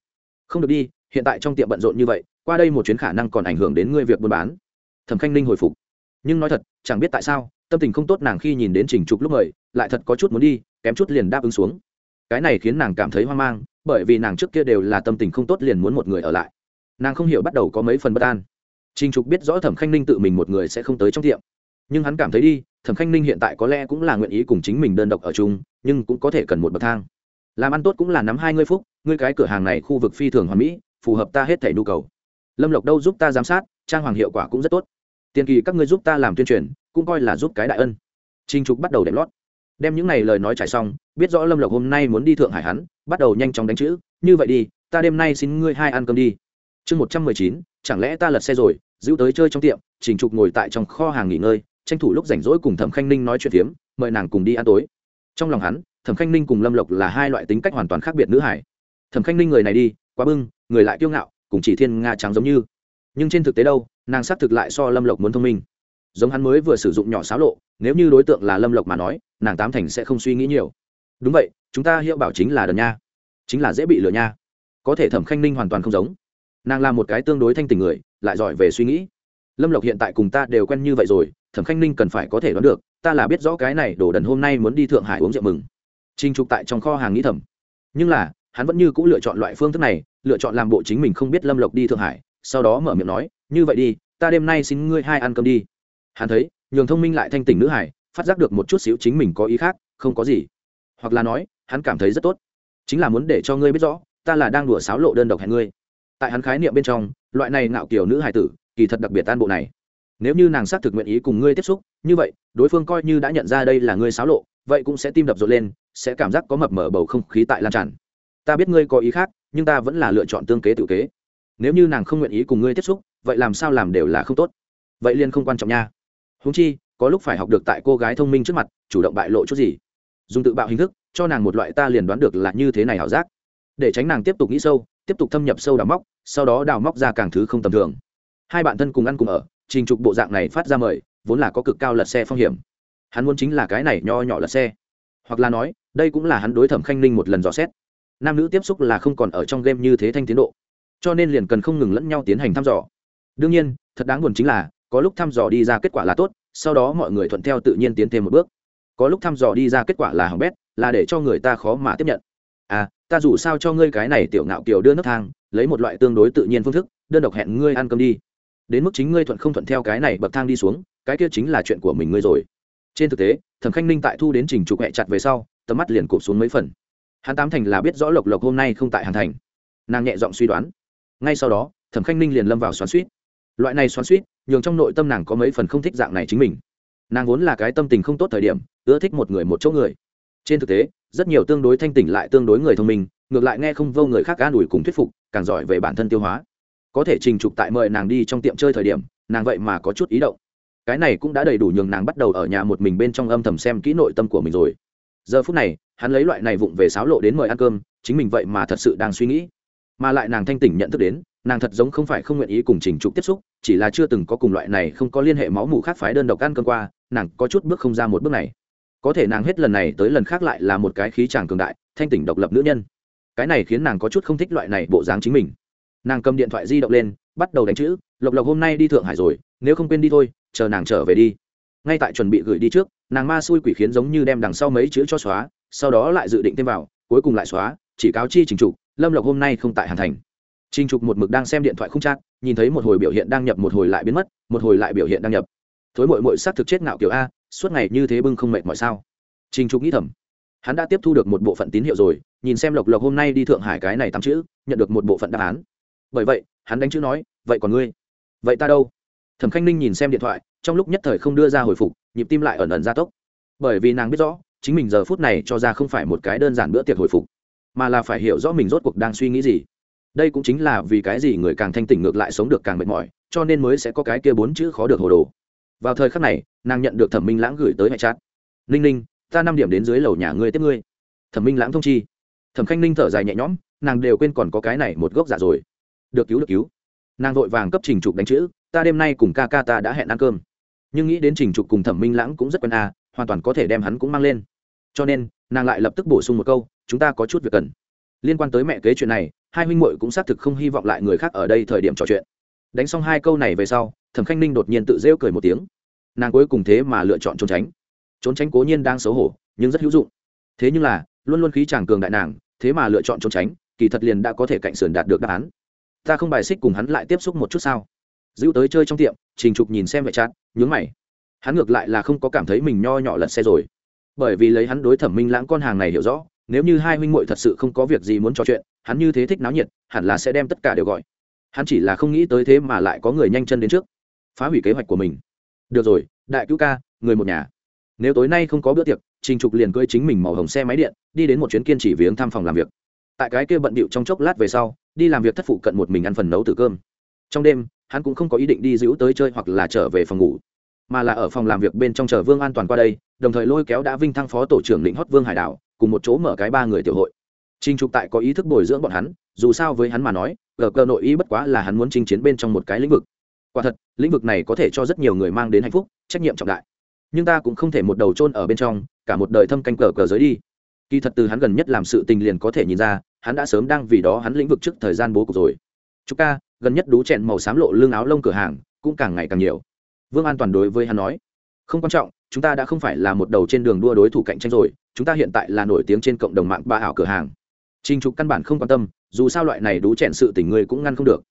Không được đi, hiện tại trong tiệm bận rộn như vậy, qua đây một chuyến khả năng còn ảnh hưởng đến ngươi việc buôn bán. Thẩm khanh ninh hồi phục. Nhưng nói thật, chẳng biết tại sao, tâm tình không tốt nàng khi nhìn đến trình trục lúc mời, lại thật có chút muốn đi kém chút liền đáp ứng xuống. Cái này khiến nàng cảm thấy hoang mang, bởi vì nàng trước kia đều là tâm tình không tốt liền muốn một người ở lại. Nàng không hiểu bắt đầu có mấy phần bất an. Trình trục biết rõ thẩm khanh ninh tự mình một người sẽ không tới trong tiệm. Nhưng hắn cảm thấy đi, thẩm khanh ninh hiện tại có lẽ cũng là nguyện ý cùng chính mình đơn độc ở chung, nhưng cũng có thể cần một bậc thang. Làm ăn tốt cũng là nắm hai ngươi phúc ngươi cái cửa hàng này khu vực phi thường hoàn mỹ, phù hợp ta hết thể nhu cầu. Lâm lộc đâu giúp ta giám sát, trang hoàng hiệu quả cũng rất tốt. Tiền kỳ các ngươi giúp ta làm tuyên truyền, cũng coi là giúp cái đại ân. Trinh trục bắt đầu đẹp lót đem những này lời nói trải xong, biết rõ lâm lộc hôm nay muốn đi thượng hải hắn, bắt đầu nhanh chóng đánh chữ, như vậy đi, ta đêm nay xin ngươi hai ăn cơm đi. Chương một trăm mười chín, chẳng lẽ ta lật xe rồi, giữ tới chơi trong tiệm, trình trục ngồi tại trong kho hàng nghỉ ngơi, tranh thủ lúc rảnh rỗi cùng thẩm khanh ninh nói chuyện phiếm, mời nàng cùng đi ăn tối. Trong lòng hắn, thẩm khanh ninh cùng lâm lộc là hai loại tính cách hoàn toàn khác biệt nữ hải. Thẩm khanh ninh người này đi, quá bưng, người lại kiêu ngạo, cùng chỉ thiên nga trắng giống như. Nhưng trên thực tế đâu, nàng xác thực lại so lâm lộc muốn thông minh. Giống hắn mới vừa sử dụng nhỏ xáo lộ, nếu như đối tượng là lâm lộc mà nói nàng tám thành sẽ không suy nghĩ nhiều. Đúng vậy, chúng ta hiệu bảo chính là đần nha. Chính là dễ bị lừa nha. Có thể thẩm khanh ninh hoàn toàn không giống. Nàng là một cái tương đối thanh tình người, lại giỏi về suy nghĩ. Lâm lộc hiện tại cùng ta đều quen như vậy rồi, thẩm khanh ninh cần phải có thể đoán được, ta là biết rõ cái này đổ đần hôm nay muốn đi thượng hải uống rượu mừng. Trinh trục tại trong kho hàng nghĩ thầm. Nhưng là, hắn vẫn như c ũ lựa chọn loại phương thức này, lựa chọn làm bộ chính mình không biết lâm lộc đi thượng hải, sau đó mở miệng nói, như vậy đi, ta đêm nay xin ngươi hai ăn cơm đi. Hắn thấy, nhường thông minh lại thanh tỉnh nữ hải phát giác được một chút xíu chính mình có ý khác, không có gì. Hoặc là nói, hắn cảm thấy rất tốt. Chính là muốn để cho ngươi biết rõ, ta là đang đùa sáo lộ đơn độc hẹn ngươi. Tại hắn khái niệm bên trong, loại này ngạo kiểu nữ hải tử, kỳ thật đặc biệt tan bộ này. Nếu như nàng xác thực nguyện ý cùng ngươi tiếp xúc, như vậy, đối phương coi như đã nhận ra đây là ngươi sáo lộ, vậy cũng sẽ tim đập rộn lên, sẽ cảm giác có mập mở bầu không khí tại lan tràn. Ta biết ngươi có ý khác, nhưng ta vẫn là lựa chọn tương kế tự kế. Nếu như nàng không nguyện ý cùng ngươi tiếp xúc, vậy làm sao làm đều là không tốt. Vậy liên không quan trọng nha. Húng chi có lúc phải học được tại cô gái thông minh trước mặt, chủ động bại lộ chút gì. Dùng tự bạo hình thức, cho nàng một loại ta liền đoán được là như thế này ảo giác. Để tránh nàng tiếp tục nghĩ sâu, tiếp tục thâm nhập sâu đào móc, sau đó đào móc ra càng thứ không tầm thường. Hai bạn thân cùng ăn cùng ở, trình trục bộ dạng này phát ra mời, vốn là có cực cao lật xe phong hiểm. Hắn muốn chính là cái này nho nhỏ lật xe. Hoặc là nói, đây cũng là hắn đối thẩm khanh ninh một lần dò xét. Nam nữ tiếp xúc là không còn ở trong game như thế thanh tiến độ. Cho nên liền cần không ngừng lẫn nhau tiến hành thăm dò. Đương nhiên, thật đáng buồn chính là, có lúc thăm dò đi ra kết quả là tốt sau đó mọi người thuận theo tự nhiên tiến thêm một bước. Có lúc thăm dò đi ra kết quả là hỏng bét, là để cho người ta khó mà tiếp nhận. À ta dù sao cho ngươi cái này tiểu ngạo kiều đưa nước thang, lấy một loại tương đối tự nhiên phương thức, đơn độc hẹn ngươi ăn cơm đi. Đến mức chính ngươi thuận không thuận theo cái này bậc thang đi xuống, cái kia chính là chuyện của mình ngươi rồi. Trên thực tế, thẩm khanh ninh tại thu đến trình trục hẹ chặt về sau, tầm mắt liền cụp xuống mấy phần. Hắn tám thành là biết rõ lộc lộc hôm nay không tại hàn thành. Nàng nhẹ giọng suy đoán. Ngay sau đó, thẩm khanh ninh liền lâm vào xoắn suýt. Loại này xoắn suýt nhường trong nội tâm nàng có mấy phần không thích dạng này chính mình. Nàng vốn là cái tâm tình không tốt thời điểm, ưa thích một người một chỗ người. Trên thực tế, rất nhiều tương đối thanh tỉnh lại tương đối người thông minh, ngược lại nghe không vô người khác an ủi cùng thuyết phục, càng giỏi về bản thân tiêu hóa. Có thể trình trục tại mời nàng đi trong tiệm chơi thời điểm, nàng vậy mà có chút ý động. Cái này cũng đã đầy đủ nhường nàng bắt đầu ở nhà một mình bên trong âm thầm xem kỹ nội tâm của mình rồi. Giờ phút này, hắn lấy loại này vụng về sáo lộ đến mời ăn cơm, chính mình vậy mà thật sự đang suy nghĩ. Mà lại nàng thanh tỉnh nhận thức đến nàng thật giống không phải không nguyện ý cùng trình trục tiếp xúc, chỉ là chưa từng có cùng loại này không có liên hệ máu mủ khác phái đơn độc ăn cơm qua, nàng có chút bước không ra một bước này. Có thể nàng hết lần này tới lần khác lại là một cái khí chàng cường đại, thanh tỉnh độc lập nữ nhân. Cái này khiến nàng có chút không thích loại này bộ dáng chính mình. Nàng cầm điện thoại di động lên, bắt đầu đánh chữ, lộc lộc hôm nay đi thượng hải rồi, nếu không quên đi thôi, chờ nàng trở về đi. Ngay tại chuẩn bị gửi đi trước, nàng ma xui quỷ khiến giống như đem đằng sau mấy chữ cho xóa, sau đó lại dự định thêm vào, cuối cùng lại xóa, chỉ cáo chi trình trục, lâm lộc hôm nay không tại hàn thành trình trục một mực đang xem điện thoại không chát nhìn thấy một hồi biểu hiện đang nhập một hồi lại biến mất, một hồi lại biểu hiện đang nhập. Thối muội muội sát thực chết ngạo kiểu a, suốt ngày như thế bưng không mệt mọi sao? Trình trục nghĩ thầm. Hắn đã tiếp thu được một bộ phận tín hiệu rồi, nhìn xem lộc lộc hôm nay đi thượng hải cái này tắm chữ, nhận được một bộ phận đáp án. Bởi vậy, hắn đánh chữ nói, vậy còn ngươi? Vậy ta đâu? Thẩm khanh ninh nhìn xem điện thoại, trong lúc nhất thời không đưa ra hồi phục, nhịp tim lại ẩn ẩn gia tốc. Bởi vì nàng biết rõ, chính mình giờ phút này cho ra không phải một cái đơn giản bữa tiệc hồi phục, mà là phải hiểu rõ mình rốt cuộc đang suy nghĩ gì đây cũng chính là vì cái gì người càng thanh tỉnh ngược lại sống được càng mệt mỏi, cho nên mới sẽ có cái kia bốn chữ khó được hồ đồ. Vào thời khắc này, nàng nhận được thẩm minh lãng gửi tới hệ chát ninh ninh, ta năm điểm đến dưới lầu nhà ngươi tiếp ngươi. Thẩm minh lãng thông chi. Thẩm khanh ninh thở dài nhẹ nhõm, nàng đều quên còn có cái này một gốc giả rồi. Được cứu được cứu. Nàng vội vàng cấp trình trục đánh chữ, ta đêm nay cùng ca ca ta đã hẹn ăn cơm. Nhưng nghĩ đến trình trục cùng thẩm minh lãng cũng rất quen à hoàn toàn có thể đem hắn cũng mang lên. Cho nên, nàng lại lập tức bổ sung một câu, chúng ta có chút việc cần liên quan tới mẹ kế chuyện này, hai huynh muội cũng xác thực không hy vọng lại người khác ở đây thời điểm trò chuyện. Đánh xong hai câu này về sau, thẩm khanh ninh đột nhiên tự rêu cười một tiếng. Nàng cuối cùng thế mà lựa chọn trốn tránh. Trốn tránh cố nhiên đang xấu hổ, nhưng rất hữu dụng. Thế nhưng là, luôn luôn khí chàng cường đại nàng, thế mà lựa chọn trốn tránh, kỳ thật liền đã có thể cạnh sườn đạt được đáp án. Ta không bài xích cùng hắn lại tiếp xúc một chút sao? Dữ tới chơi trong tiệm, trình trục nhìn xem vệ chát, nhướng mày. Hắn ngược lại là không có cảm thấy mình nho nhỏ lật xe rồi. Bởi vì lấy hắn đối thẩm minh lãng con hàng này hiểu rõ nếu như hai huynh muội thật sự không có việc gì muốn trò chuyện, hắn như thế thích náo nhiệt, hẳn là sẽ đem tất cả đều gọi. Hắn chỉ là không nghĩ tới thế mà lại có người nhanh chân đến trước, phá hủy kế hoạch của mình. Được rồi, đại cứu ca, người một nhà. Nếu tối nay không có bữa tiệc, trình trục liền cưỡi chính mình màu hồng xe máy điện, đi đến một chuyến kiên chỉ viếng thăm phòng làm việc. Tại cái kia bận bịu trong chốc lát về sau, đi làm việc thất phụ cận một mình ăn phần nấu từ cơm. Trong đêm, hắn cũng không có ý định đi giữ tới chơi hoặc là trở về phòng ngủ, mà là ở phòng làm việc bên trong chờ vương an toàn qua đây, đồng thời lôi kéo đã vinh thăng phó tổ trưởng lĩnh hót vương hải đảo cùng một chỗ mở cái ba người tiểu hội Trình Trục tại có ý thức bồi dưỡng bọn hắn, dù sao với hắn mà nói, gờ cơ nội ý bất quá là hắn muốn chinh chiến bên trong một cái lĩnh vực. Quả thật, lĩnh vực này có thể cho rất nhiều người mang đến hạnh phúc, trách nhiệm trọng đại. Nhưng ta cũng không thể một đầu chôn ở bên trong, cả một đời thâm canh cờ cờ giới đi. Kỳ thật từ hắn gần nhất làm sự tình liền có thể nhìn ra, hắn đã sớm đang vì đó hắn lĩnh vực trước thời gian bố cục rồi. chúng ca, gần nhất đú chèn màu xám lộ lưng áo lông cửa hàng cũng càng ngày càng nhiều vương an toàn đối với hắn nói không quan trọng chúng ta đã không phải là một đầu trên đường đua đối thủ cạnh tranh rồi chúng ta hiện tại là nổi tiếng trên cộng đồng mạng ba ảo cửa hàng. Trình trục căn bản không quan tâm, dù sao loại này đú chèn sự tình người cũng ngăn không được.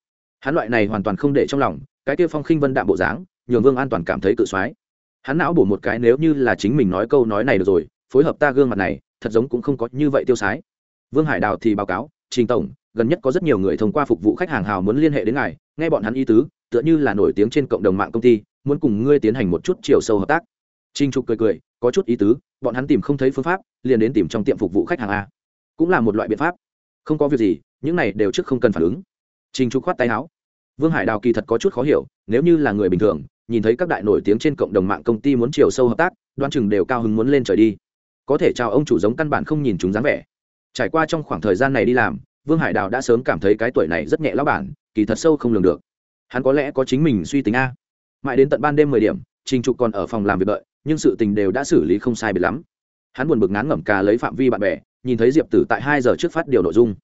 Hắn loại này hoàn toàn không để trong lòng, cái kia phong khinh vân đạm bộ dáng, nhường vương an toàn cảm thấy tự soái hắn não bổ một cái nếu như là chính mình nói câu nói này được rồi, phối hợp ta gương mặt này, thật giống cũng không có như vậy tiêu sái. Vương hải đào thì báo cáo, trình tổng, gần nhất có rất nhiều người thông qua phục vụ khách hàng hào muốn liên hệ đến ngài, nghe bọn hắn ý tứ, tựa như là nổi tiếng trên cộng đồng mạng công ty, muốn cùng ngươi tiến hành một chút chiều sâu hợp tác. Trinh trục cười cười có chút ý tứ, bọn hắn tìm không thấy phương pháp, liền đến tìm trong tiệm phục vụ khách hàng a. Cũng là một loại biện pháp. Không có việc gì, những này đều trước không cần phản ứng. Trình trục khoát tay áo. Vương hải đào kỳ thật có chút khó hiểu, nếu như là người bình thường, nhìn thấy các đại nổi tiếng trên cộng đồng mạng công ty muốn chiều sâu hợp tác đoan chừng đều cao hứng muốn lên trời đi. Có thể chào ông chủ giống căn bản không nhìn chúng dáng vẻ. Trải qua trong khoảng thời gian này đi làm, vương hải đào đã sớm cảm thấy cái tuổi này rất nhẹ lão bản, kỳ thật sâu không lường được. Hắn có lẽ có chính mình suy tính a. Mãi đến tận ban đêm mười điểm, trình trục còn ở phòng làm việc đợi nhưng sự tình đều đã xử lý không sai biệt lắm. Hắn buồn bực ngán ngẩm cà lấy phạm vi bạn bè, nhìn thấy diệp tử tại hai giờ trước phát điều nội dung.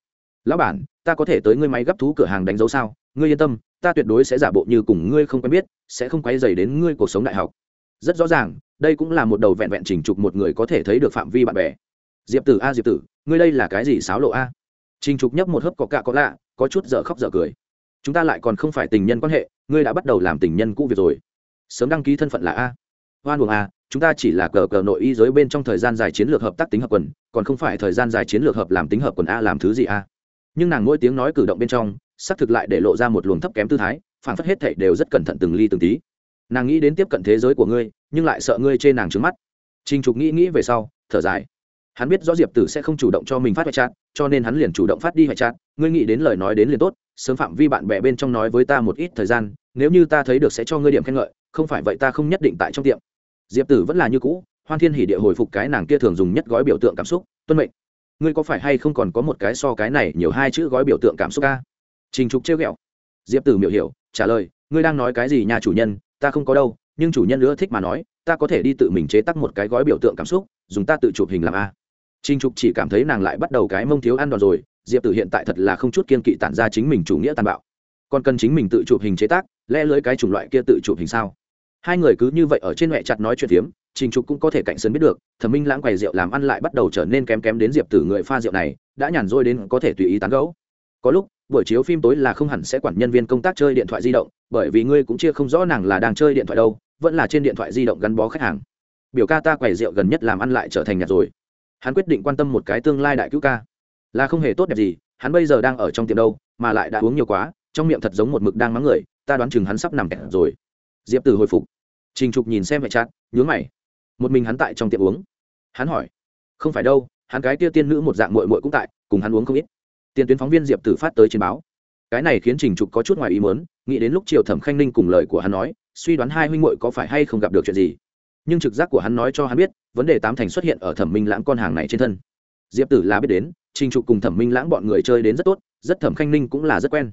Lão bản, ta có thể tới ngươi máy gấp thú cửa hàng đánh dấu sao? Ngươi yên tâm, ta tuyệt đối sẽ giả bộ như cùng ngươi không quen biết, sẽ không quay dày đến ngươi cuộc sống đại học. Rất rõ ràng, đây cũng là một đầu vẹn vẹn trình trục một người có thể thấy được phạm vi bạn bè. Diệp tử a, diệp tử, ngươi đây là cái gì xáo lộ a? Trình trục nhấp một hớp có cạ có lạ, có chút dở khóc dở cười. Chúng ta lại còn không phải tình nhân quan hệ, ngươi đã bắt đầu làm tình nhân cũ việc rồi. Sớm đăng ký thân phận là a hoan buồng à, chúng ta chỉ là cờ cờ nội y giới bên trong thời gian dài chiến lược hợp tác tính hợp quần còn không phải thời gian dài chiến lược hợp làm tính hợp quần a làm thứ gì a. Nhưng nàng mỗi tiếng nói cử động bên trong xác thực lại để lộ ra một luồng thấp kém tư thái phản phất hết thảy đều rất cẩn thận từng ly từng tí. Nàng nghĩ đến tiếp cận thế giới của ngươi nhưng lại sợ ngươi chê nàng trứng mắt. Trình trục nghĩ nghĩ về sau thở dài. Hắn biết rõ diệp tử sẽ không chủ động cho mình phát hoại chát cho nên hắn liền chủ động phát đi hoại chát ngươi nghĩ đến lời nói đến liền tốt sớm phạm vi bạn bè bên trong nói với ta một ít thời gian nếu như ta thấy được sẽ cho ngươi điểm khen ngợi không phải vậy ta không nhất định tại trong tiệm diệp tử vẫn là như cũ hoan thiên hỉ địa hồi phục cái nàng kia thường dùng nhất gói biểu tượng cảm xúc tuân mệnh ngươi có phải hay không còn có một cái so cái này nhiều hai chữ gói biểu tượng cảm xúc ca trình trục trêu ghẹo diệp tử miểu hiểu trả lời ngươi đang nói cái gì nhà chủ nhân ta không có đâu nhưng chủ nhân nữa thích mà nói ta có thể đi tự mình chế tắc một cái gói biểu tượng cảm xúc dùng ta tự chụp hình làm a Trình Trục chỉ cảm thấy nàng lại bắt đầu cái mông thiếu ăn đòn rồi, Diệp Tử hiện tại thật là không chút kiên kỵ tản ra chính mình chủ nghĩa tàn bạo. Còn cần chính mình tự chụp hình chế tác, lẽ lưới cái chủng loại kia tự chụp hình sao? Hai người cứ như vậy ở trên mẹ chặt nói chuyện phiếm, Trình Trục cũng có thể cạnh sân biết được, Thẩm Minh lãng quầy rượu làm ăn lại bắt đầu trở nên kém kém đến Diệp Tử người pha rượu này, đã nhàn rỗi đến có thể tùy ý tán gẫu. Có lúc, buổi chiếu phim tối là không hẳn sẽ quản nhân viên công tác chơi điện thoại di động, bởi vì ngươi cũng chia không rõ nàng là đang chơi điện thoại đâu, vẫn là trên điện thoại di động gắn bó khách hàng. Biểu ca ta quầy rượu gần nhất làm ăn lại trở thành nhạt rồi hắn quyết định quan tâm một cái tương lai đại cứu ca là không hề tốt đẹp gì hắn bây giờ đang ở trong tiệm đâu mà lại đã uống nhiều quá trong miệng thật giống một mực đang mắng người ta đoán chừng hắn sắp nằm kẹt rồi diệp tử hồi phục. Trình trục nhìn xem mẹ chát, nhướng mày. Một mình hắn tại trong tiệm uống. Hắn hỏi, không phải đâu, hắn cái kia tiên nữ một dạng mội mội cũng tại, cùng hắn uống không ít. Tiền tuyến phóng viên diệp tử phát tới trên báo. Cái này khiến trình trục có chút ngoài ý mớn nghĩ đến lúc triều thẩm khanh ninh cùng lời của hắn nói, suy đoán hai huynh muội có phải hay không gặp được chuyện gì. Nhưng trực giác của hắn nói cho hắn biết, vấn đề tám thành xuất hiện ở thẩm minh lãng con hàng này trên thân. Diệp tử là biết đến, trình trục cùng thẩm minh lãng bọn người chơi đến rất tốt, rất thẩm khanh ninh cũng là rất quen.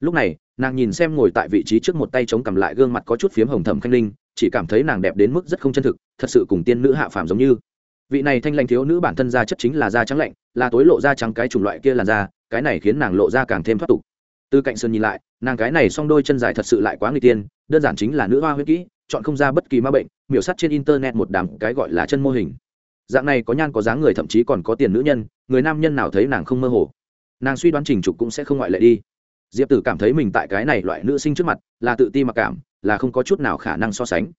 Lúc này nàng nhìn xem ngồi tại vị trí trước một tay chống cầm lại gương mặt có chút phiếm hồng thẩm khanh linh, chỉ cảm thấy nàng đẹp đến mức rất không chân thực thật sự cùng tiên nữ hạ phàm giống như. Vị này thanh lanh thiếu nữ bản thân da chất chính là da trắng lạnh là tối lộ da trắng cái chủng loại kia là da cái này khiến nàng lộ ra càng thêm thoát tục. Từ cạnh sơn nhìn lại nàng cái này song đôi chân dài thật sự lại quá người tiên đơn giản chính là nữ hoa huyết kỹ chọn không ra bất kỳ ma bệnh miểu sắt trên internet một đám cái gọi là chân mô hình. Dạng này có nhan có dáng người thậm chí còn có tiền nữ nhân người nam nhân nào thấy nàng không mơ hồ. Nàng suy đoán trình trục cũng sẽ không ngoại lệ đi diệp tử cảm thấy mình tại cái này loại nữ sinh trước mặt là tự ti mặc cảm, là không có chút nào khả năng so sánh.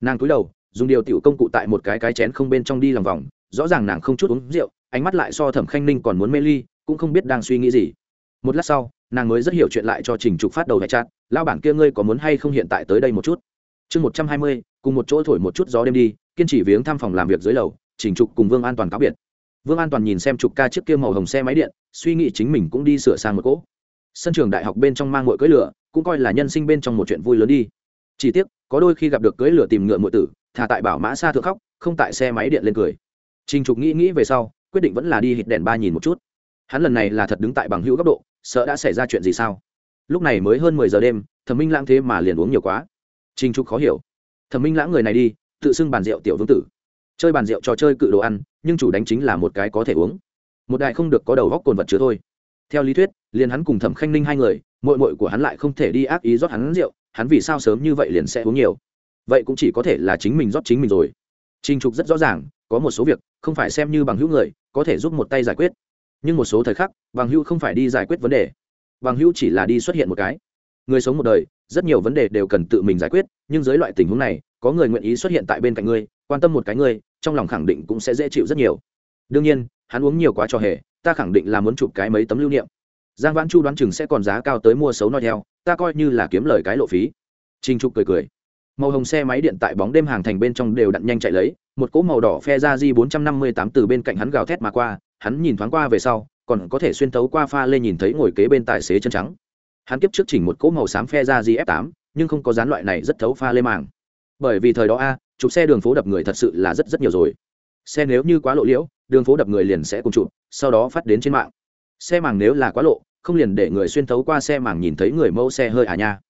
Nàng cúi đầu, dùng điều tiểu công cụ tại một cái cái chén không bên trong đi lòng vòng, rõ ràng nàng không chút uống rượu, ánh mắt lại so thẩm khanh ninh còn muốn mê ly, cũng không biết đang suy nghĩ gì. Một lát sau, nàng mới rất hiểu chuyện lại cho trình trục phát đầu hẹn chát lao bản kia ngươi có muốn hay không hiện tại tới đây một chút? Chương một trăm hai mươi, cùng một chỗ thổi một chút gió đêm đi, kiên trì viếng thăm phòng làm việc dưới lầu chỉnh trục cùng vương an toàn cáo biệt. Vương an toàn nhìn xem trục ca chiếc kia màu hồng xe máy điện, suy nghĩ chính mình cũng đi sửa sang một cỗ sân trường đại học bên trong mang ngội cưỡi lửa, cũng coi là nhân sinh bên trong một chuyện vui lớn đi. Chỉ tiếc, có đôi khi gặp được cưỡi lửa tìm ngựa ngựa tử, thả tại bảo mã xa thượng khóc, không tại xe máy điện lên cười. Trình trục nghĩ nghĩ về sau, quyết định vẫn là đi hít đèn ba nhìn một chút. Hắn lần này là thật đứng tại bằng hữu góc độ, sợ đã xảy ra chuyện gì sao? Lúc này mới hơn mười giờ đêm, thẩm minh lãng thế mà liền uống nhiều quá. Trình trục khó hiểu. Thẩm minh lãng người này đi, tự xưng bàn rượu tiểu vương tử. Chơi bàn rượu trò chơi cự đồ ăn, nhưng chủ đánh chính là một cái có thể uống. Một đại không được có đầu góc cồn vật chứa thôi theo lý thuyết, liền hắn cùng thẩm khanh ninh hai người mội mội của hắn lại không thể đi ác ý rót hắn rượu, hắn vì sao sớm như vậy liền sẽ uống nhiều? Vậy cũng chỉ có thể là chính mình rót chính mình rồi. Trình trục rất rõ ràng, có một số việc, không phải xem như bằng hữu người, có thể giúp một tay giải quyết. Nhưng một số thời khắc, bằng hữu không phải đi giải quyết vấn đề. Bằng hữu chỉ là đi xuất hiện một cái. Người sống một đời, rất nhiều vấn đề đều cần tự mình giải quyết, nhưng dưới loại tình huống này, có người nguyện ý xuất hiện tại bên cạnh ngươi, quan tâm một cái ngươi, trong lòng khẳng định cũng sẽ dễ chịu rất nhiều. Đương nhiên, hắn uống nhiều quá cho hề ta khẳng định là muốn chụp cái mấy tấm lưu niệm. Giang vãn chu đoán chừng sẽ còn giá cao tới mua xấu nói theo, ta coi như là kiếm lời cái lộ phí. Trinh trục cười cười. Màu hồng xe máy điện tại bóng đêm hàng thành bên trong đều đặn nhanh chạy lấy, một cỗ màu đỏ phe ra di bốn trăm năm mươi tám từ bên cạnh hắn gào thét mà qua, hắn nhìn thoáng qua về sau, còn có thể xuyên tấu qua pha lên nhìn thấy ngồi kế bên tài xế chân trắng. Hắn kiếp trước chỉnh một cỗ màu xám phe ra di f 8 nhưng không có dán loại này rất thấu pha lê màng. Bởi vì thời đó a, chụp xe đường phố đập người thật sự là rất rất nhiều rồi. Xe nếu như quá lộ liễu đường phố đập người liền sẽ cùng chụp, sau đó phát đến trên mạng. Xe màng nếu là quá lộ, không liền để người xuyên thấu qua xe màng nhìn thấy người mẫu xe hơi à nha.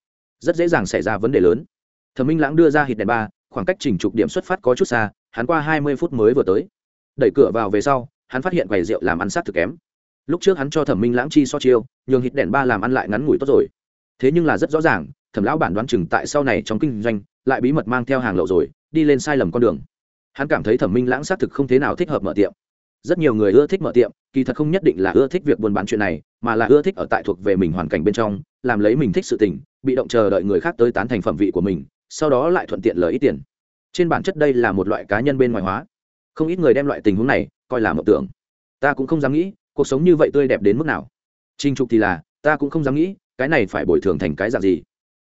Rất dễ dàng xảy ra vấn đề lớn. Thẩm minh lãng đưa ra hít đèn ba, khoảng cách chỉnh trục điểm xuất phát có chút xa, hắn qua hai mươi phút mới vừa tới. Đẩy cửa vào về sau, hắn phát hiện quầy rượu làm ăn sát thực kém. Lúc trước hắn cho thẩm minh lãng chi so chiêu, nhường hít đèn ba làm ăn lại ngắn ngủi tốt rồi. Thế nhưng là rất rõ ràng, thẩm lão bản đoán chừng tại sau này trong kinh doanh, lại bí mật mang theo hàng lậu rồi, đi lên sai lầm con đường. Hắn cảm thấy thẩm minh lãng xác thực không thế nào thích hợp mở tiệm rất nhiều người ưa thích mở tiệm, kỳ thật không nhất định là ưa thích việc buôn bán chuyện này, mà là ưa thích ở tại thuộc về mình hoàn cảnh bên trong, làm lấy mình thích sự tình, bị động chờ đợi người khác tới tán thành phẩm vị của mình, sau đó lại thuận tiện lời ít tiền. Trên bản chất đây là một loại cá nhân bên ngoài hóa. Không ít người đem loại tình huống này coi là mộng tưởng. Ta cũng không dám nghĩ, cuộc sống như vậy tươi đẹp đến mức nào. Trinh trục thì là, ta cũng không dám nghĩ, cái này phải bồi thường thành cái dạng gì?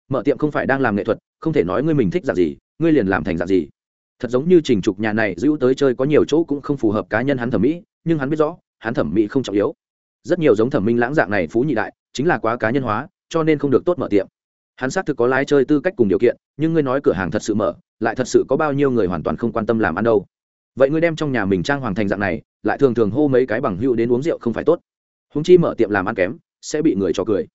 Mở tiệm không phải đang làm nghệ thuật, không thể nói ngươi mình thích dạng gì, ngươi liền làm thành dạng gì thật giống như trình trục nhà này giữ tới chơi có nhiều chỗ cũng không phù hợp cá nhân hắn thẩm mỹ, nhưng hắn biết rõ, hắn thẩm mỹ không trọng yếu. Rất nhiều giống thẩm minh lãng dạng này phú nhị đại, chính là quá cá nhân hóa, cho nên không được tốt mở tiệm. Hắn xác thực có lái chơi tư cách cùng điều kiện, nhưng ngươi nói cửa hàng thật sự mở, lại thật sự có bao nhiêu người hoàn toàn không quan tâm làm ăn đâu. Vậy ngươi đem trong nhà mình trang hoàng thành dạng này, lại thường thường hô mấy cái bằng hữu đến uống rượu không phải tốt. Húng chi mở tiệm làm ăn kém, sẽ bị người cho cười.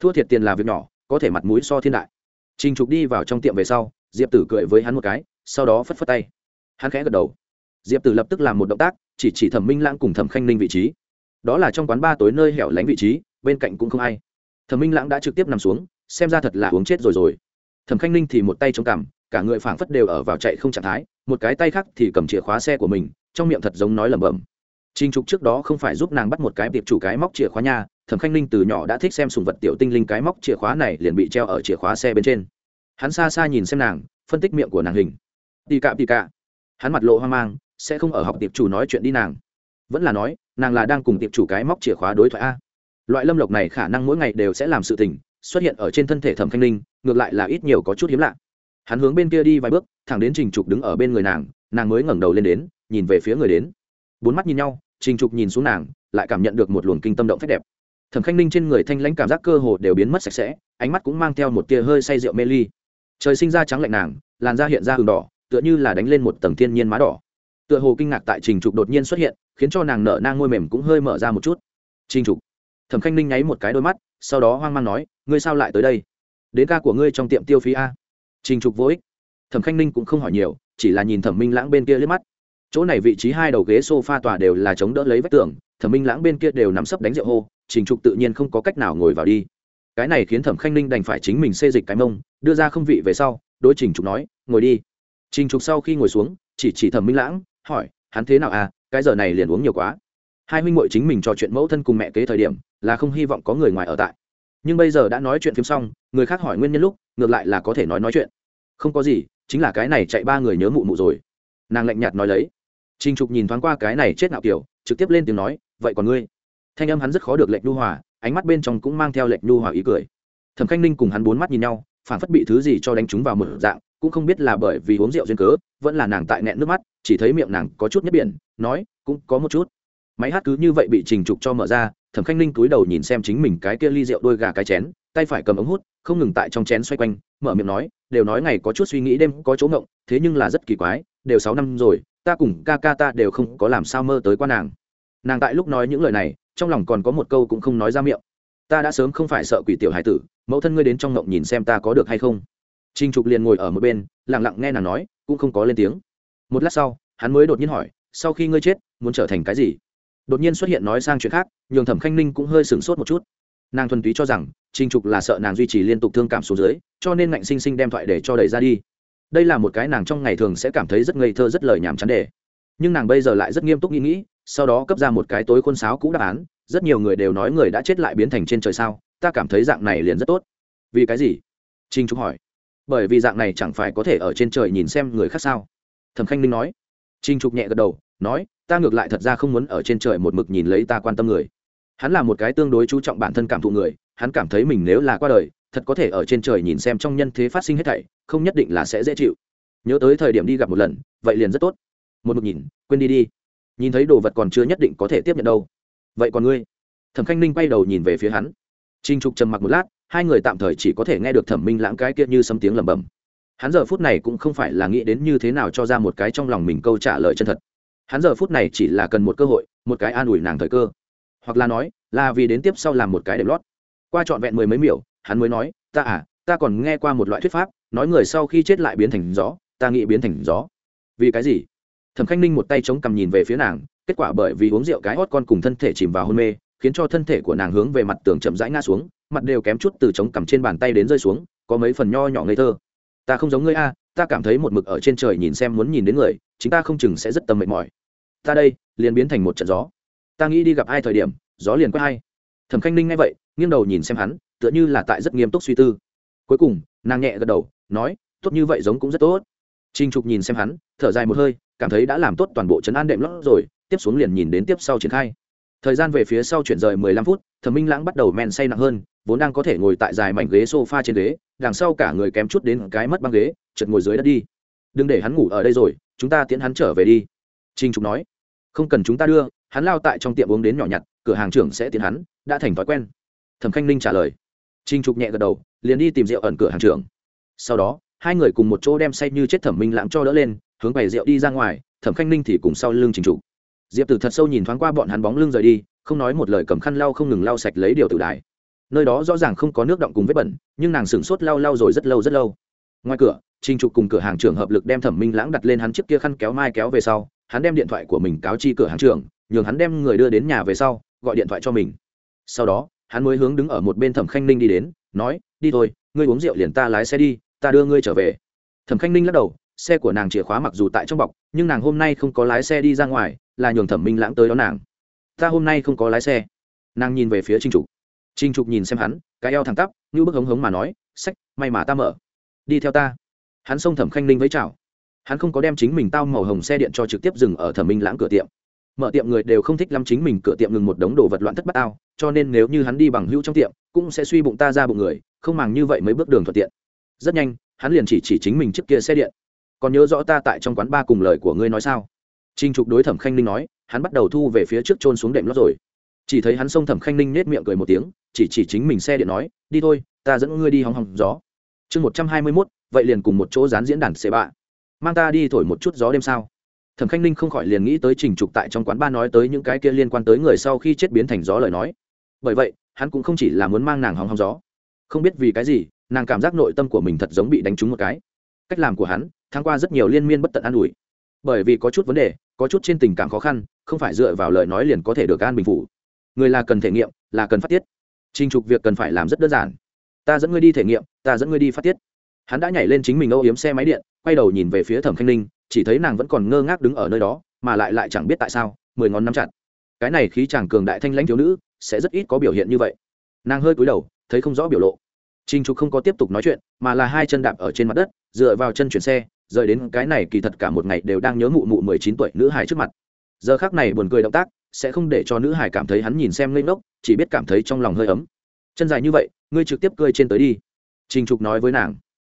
Thua thiệt tiền là việc nhỏ, có thể mặt mũi so thiên đại. Trình trục đi vào trong tiệm về sau, diệp tử cười với hắn một cái sau đó phất phất tay. Hắn khẽ gật đầu. Diệp tử lập tức làm một động tác chỉ chỉ thẩm minh lãng cùng thẩm khanh ninh vị trí. Đó là trong quán ba tối nơi hẻo lánh vị trí bên cạnh cũng không ai. Thẩm minh lãng đã trực tiếp nằm xuống xem ra thật là uống chết rồi rồi. Thẩm khanh ninh thì một tay chống cằm cả người phảng phất đều ở vào chạy không trạng thái một cái tay khác thì cầm chìa khóa xe của mình trong miệng thật giống nói lẩm bẩm. Trình Trục trước đó không phải giúp nàng bắt một cái tiệp chủ cái móc chìa khóa nha, Thẩm Khanh Ninh từ nhỏ đã thích xem sùng vật tiểu tinh linh cái móc chìa khóa này liền bị treo ở chìa khóa xe bên trên. Hắn xa xa nhìn xem nàng, phân tích miệng của nàng hình. Tì cạ tì cạ. Hắn mặt lộ hoang mang, sẽ không ở học tiệp chủ nói chuyện đi nàng. Vẫn là nói, nàng là đang cùng tiệp chủ cái móc chìa khóa đối thoại a. Loại lâm lộc này khả năng mỗi ngày đều sẽ làm sự tình, xuất hiện ở trên thân thể Thẩm Khanh Ninh, ngược lại là ít nhiều có chút hiếm lạ. Hắn hướng bên kia đi vài bước, thẳng đến Trình Trục đứng ở bên người nàng, nàng mới ngẩng đầu lên đến, nhìn về phía người đến. Bốn mắt nhìn nhau, trình trục nhìn xuống nàng lại cảm nhận được một luồng kinh tâm động phép đẹp thẩm khanh ninh trên người thanh lãnh cảm giác cơ hồ đều biến mất sạch sẽ ánh mắt cũng mang theo một tia hơi say rượu mê ly trời sinh ra trắng lạnh nàng làn da hiện ra hừng đỏ tựa như là đánh lên một tầng thiên nhiên má đỏ. Tựa hồ kinh ngạc tại trình trục đột nhiên xuất hiện, khiến cho nàng nở nang ngôi mềm cũng hơi mở ra một chút. Trình trục. Thẩm khanh ninh nháy một cái đôi mắt, sau đó hoang mang nói, ngươi sao lại tới đây? Đến ca của ngươi trong tiệm tiêu phí a. Trình trục vô ích. Thẩm khanh ninh cũng không hỏi nhiều, chỉ là nhìn thẩm minh lãng bên kia liếc mắt. Chỗ này vị trí hai đầu ghế sofa tòa đều là chống đỡ lấy vách tường, thẩm minh lãng bên kia đều nắm sấp đánh rượu hô, trình trục tự nhiên không có cách nào ngồi vào đi. Cái này khiến thẩm khanh ninh đành phải chính mình xê dịch cái mông, đưa ra không vị về sau, đối trình trục nói, ngồi đi trình trục sau khi ngồi xuống chỉ chỉ thẩm minh lãng hỏi hắn thế nào à? Cái giờ này liền uống nhiều quá. Hai huynh muội chính mình trò chuyện mẫu thân cùng mẹ kế thời điểm là không hy vọng có người ngoài ở tại. Nhưng bây giờ đã nói chuyện phim xong người khác hỏi nguyên nhân lúc ngược lại là có thể nói nói chuyện. Không có gì chính là cái này chạy ba người nhớ mụ mụ rồi. Nàng lạnh nhạt nói lấy. Trình Trục nhìn thoáng qua cái này chết nạo kiểu, trực tiếp lên tiếng nói, "Vậy còn ngươi?" Thanh âm hắn rất khó được lệnh nhu hòa, ánh mắt bên trong cũng mang theo lệnh nhu hòa ý cười. Thẩm Khanh Ninh cùng hắn bốn mắt nhìn nhau, phản phất bị thứ gì cho đánh trúng vào một dạng, cũng không biết là bởi vì uống rượu duyên cớ, vẫn là nàng tại nẹn nước mắt, chỉ thấy miệng nàng có chút nhất biển, nói, "Cũng có một chút." Máy hát cứ như vậy bị Trình Trục cho mở ra, Thẩm Khanh Ninh cúi đầu nhìn xem chính mình cái kia ly rượu đôi gà cái chén, tay phải cầm ống hút, không ngừng tại trong chén xoay quanh, mở miệng nói, "Đều nói ngày có chút suy nghĩ đêm có chỗ ngộng, thế nhưng là rất kỳ quái, đều sáu năm rồi, ta cùng ca ca ta đều không có làm sao mơ tới qua nàng. Nàng tại lúc nói những lời này trong lòng còn có một câu cũng không nói ra miệng. Ta đã sớm không phải sợ quỷ tiểu hải tử mẫu thân ngươi đến trong ngộng nhìn xem ta có được hay không? Trình trục liền ngồi ở một bên, lặng lặng nghe nàng nói, cũng không có lên tiếng. Một lát sau, hắn mới đột nhiên hỏi, sau khi ngươi chết, muốn trở thành cái gì? Đột nhiên xuất hiện nói sang chuyện khác, nhường thẩm khanh ninh cũng hơi sửng sốt một chút. Nàng thuần túy cho rằng, trình trục là sợ nàng duy trì liên tục thương cảm xuống dưới, cho nên ngạnh sinh sinh đem thoại để cho đẩy ra đi. Đây là một cái nàng trong ngày thường sẽ cảm thấy rất ngây thơ, rất lời nhảm chán đề. Nhưng nàng bây giờ lại rất nghiêm túc nghĩ nghĩ, sau đó cấp ra một cái tối khuôn sáo cũ đáp án, rất nhiều người đều nói người đã chết lại biến thành trên trời sao? Ta cảm thấy dạng này liền rất tốt. Vì cái gì? Trình Trục hỏi bởi vì dạng này chẳng phải có thể ở trên trời nhìn xem người khác sao? Thẩm khanh ninh nói. Trinh trục nhẹ gật đầu, nói, ta ngược lại thật ra không muốn ở trên trời một mực nhìn lấy ta quan tâm người. Hắn là một cái tương đối chú trọng bản thân cảm thụ người, hắn cảm thấy mình nếu là qua đời, thật có thể ở trên trời nhìn xem trong nhân thế phát sinh hết thảy, không nhất định là sẽ dễ chịu. Nhớ tới thời điểm đi gặp một lần, vậy liền rất tốt. Một mực nhìn, quên đi đi. Nhìn thấy đồ vật còn chưa nhất định có thể tiếp nhận đâu. Vậy còn ngươi? Thẩm khanh ninh quay đầu nhìn về phía hắn. Trình trục trầm mặc một lát, hai người tạm thời chỉ có thể nghe được thẩm minh lãng cái kia như sấm tiếng lẩm bẩm. Hắn giờ phút này cũng không phải là nghĩ đến như thế nào cho ra một cái trong lòng mình câu trả lời chân thật. Hắn giờ phút này chỉ là cần một cơ hội, một cái an ủi nàng thời cơ. Hoặc là nói, là vì đến tiếp sau làm một cái đệm lót. Qua trọn vẹn mười mấy miểu, hắn mới nói, ta à ta còn nghe qua một loại thuyết pháp, nói người sau khi chết lại biến thành gió, ta nghĩ biến thành gió. Vì cái gì? Thẩm khanh ninh một tay chống cằm nhìn về phía nàng, kết quả bởi vì uống rượu cái hót con cùng thân thể chìm vào hôn mê khiến cho thân thể của nàng hướng về mặt tường chậm rãi ngã xuống, mặt đều kém chút từ chống cằm trên bàn tay đến rơi xuống, có mấy phần nho nhỏ ngây thơ. Ta không giống ngươi a, ta cảm thấy một mực ở trên trời nhìn xem muốn nhìn đến người, chính ta không chừng sẽ rất tâm mệt mỏi. Ta đây, liền biến thành một trận gió. Ta nghĩ đi gặp ai thời điểm, gió liền quét hay thẩm khanh ninh nghe vậy, nghiêng đầu nhìn xem hắn, tựa như là tại rất nghiêm túc suy tư. Cuối cùng, nàng nhẹ gật đầu, nói, tốt như vậy giống cũng rất tốt. Trinh trục nhìn xem hắn, thở dài một hơi, cảm thấy đã làm tốt toàn bộ chấn an đệm lót rồi, tiếp xuống liền nhìn đến tiếp sau triển khai thời gian về phía sau chuyển rời mười lăm phút, thẩm minh lãng bắt đầu men say nặng hơn, vốn đang có thể ngồi tại dài mảnh ghế sofa trên ghế, đằng sau cả người kém chút đến cái mất băng ghế, chợt ngồi dưới đất đi. Đừng để hắn ngủ ở đây rồi, chúng ta tiễn hắn trở về đi. Trinh trục nói. Không cần chúng ta đưa, hắn lao tại trong tiệm uống đến nhỏ nhặt, cửa hàng trưởng sẽ tiến hắn, đã thành thói quen. Thẩm khanh ninh trả lời. Trinh trục nhẹ gật đầu, liền đi tìm rượu ẩn cửa hàng trưởng. Sau đó, hai người cùng một chỗ đem say như chết thẩm minh lãng cho đỡ lên, hướng bày rượu đi ra ngoài, thẩm khanh ninh thì cùng sau lưng trình trục diệp tử thật sâu nhìn thoáng qua bọn hắn bóng lưng rời đi, không nói một lời cầm khăn lau không ngừng lau sạch lấy điều tử đài. Nơi đó rõ ràng không có nước động cùng vết bẩn, nhưng nàng sửng sốt lau lau rồi rất lâu rất lâu. Ngoài cửa, trình trục cùng cửa hàng trưởng hợp lực đem thẩm minh lãng đặt lên hắn chiếc kia khăn kéo mai kéo về sau, hắn đem điện thoại của mình cáo chi cửa hàng trưởng, nhường hắn đem người đưa đến nhà về sau, gọi điện thoại cho mình. Sau đó, hắn mới hướng đứng ở một bên thẩm khanh ninh đi đến, nói, đi thôi, ngươi uống rượu liền ta lái xe đi, ta đưa ngươi trở về. Thẩm khanh ninh lắc đầu, xe của nàng chìa khóa mặc dù tại trong bọc, nhưng nàng hôm nay không có lái xe đi ra ngoài là nhường thẩm minh lãng tới đón nàng. Ta hôm nay không có lái xe. Nàng nhìn về phía trinh trục. Trinh trục nhìn xem hắn, cái eo thẳng tắp, như bức hống hống mà nói, sách, may mà ta mở. Đi theo ta. Hắn xông thẩm khanh ninh với chào. Hắn không có đem chính mình tao màu hồng xe điện cho trực tiếp dừng ở thẩm minh lãng cửa tiệm. Mở tiệm người đều không thích lắm chính mình cửa tiệm ngừng một đống đồ vật loạn thất bát ao, cho nên nếu như hắn đi bằng hữu trong tiệm, cũng sẽ suy bụng ta ra bụng người, không màng như vậy mấy bước đường thuận tiện. Rất nhanh, hắn liền chỉ chỉ chính mình trước kia xe điện. Còn nhớ rõ ta tại trong quán ba cùng lời của ngươi nói sao? Trình trục đối thẩm khanh ninh nói, hắn bắt đầu thu về phía trước trôn xuống đệm lót rồi. Chỉ thấy hắn xông thẩm khanh ninh nhếch miệng cười một tiếng, chỉ chỉ chính mình xe điện nói, đi thôi, ta dẫn ngươi đi hóng hóng gió. Chương một trăm hai mươi mốt, vậy liền cùng một chỗ dán diễn đàn xe bạ. Mang ta đi thổi một chút gió đêm sao? Thẩm khanh ninh không khỏi liền nghĩ tới trình trục tại trong quán ba nói tới những cái kia liên quan tới người sau khi chết biến thành gió lời nói. Bởi vậy, hắn cũng không chỉ là muốn mang nàng hóng hóng gió. Không biết vì cái gì, nàng cảm giác nội tâm của mình thật giống bị đánh trúng một cái. Cách làm của hắn tháng qua rất nhiều liên miên bất tận an ủi. Bởi vì có chút vấn đề có chút trên tình cảm khó khăn không phải dựa vào lời nói liền có thể được an bình phủ. Người là cần thể nghiệm là cần phát tiết. Trình trục việc cần phải làm rất đơn giản. Ta dẫn ngươi đi thể nghiệm ta dẫn ngươi đi phát tiết. Hắn đã nhảy lên chính mình âu yếm xe máy điện quay đầu nhìn về phía thẩm khanh ninh chỉ thấy nàng vẫn còn ngơ ngác đứng ở nơi đó mà lại lại chẳng biết tại sao mười ngón nắm chặt. Cái này khí chàng cường đại thanh lãnh thiếu nữ sẽ rất ít có biểu hiện như vậy. Nàng hơi cúi đầu thấy không rõ biểu lộ. Trình Trục không có tiếp tục nói chuyện, mà là hai chân đạp ở trên mặt đất, dựa vào chân chuyển xe, rời đến cái này kỳ thật cả một ngày đều đang nhớ mụ mụ mười chín tuổi nữ hài trước mặt. Giờ khắc này buồn cười động tác, sẽ không để cho nữ hài cảm thấy hắn nhìn xem lên ngốc, chỉ biết cảm thấy trong lòng hơi ấm. Chân dài như vậy, ngươi trực tiếp cười trên tới đi. Trình Trục nói với nàng.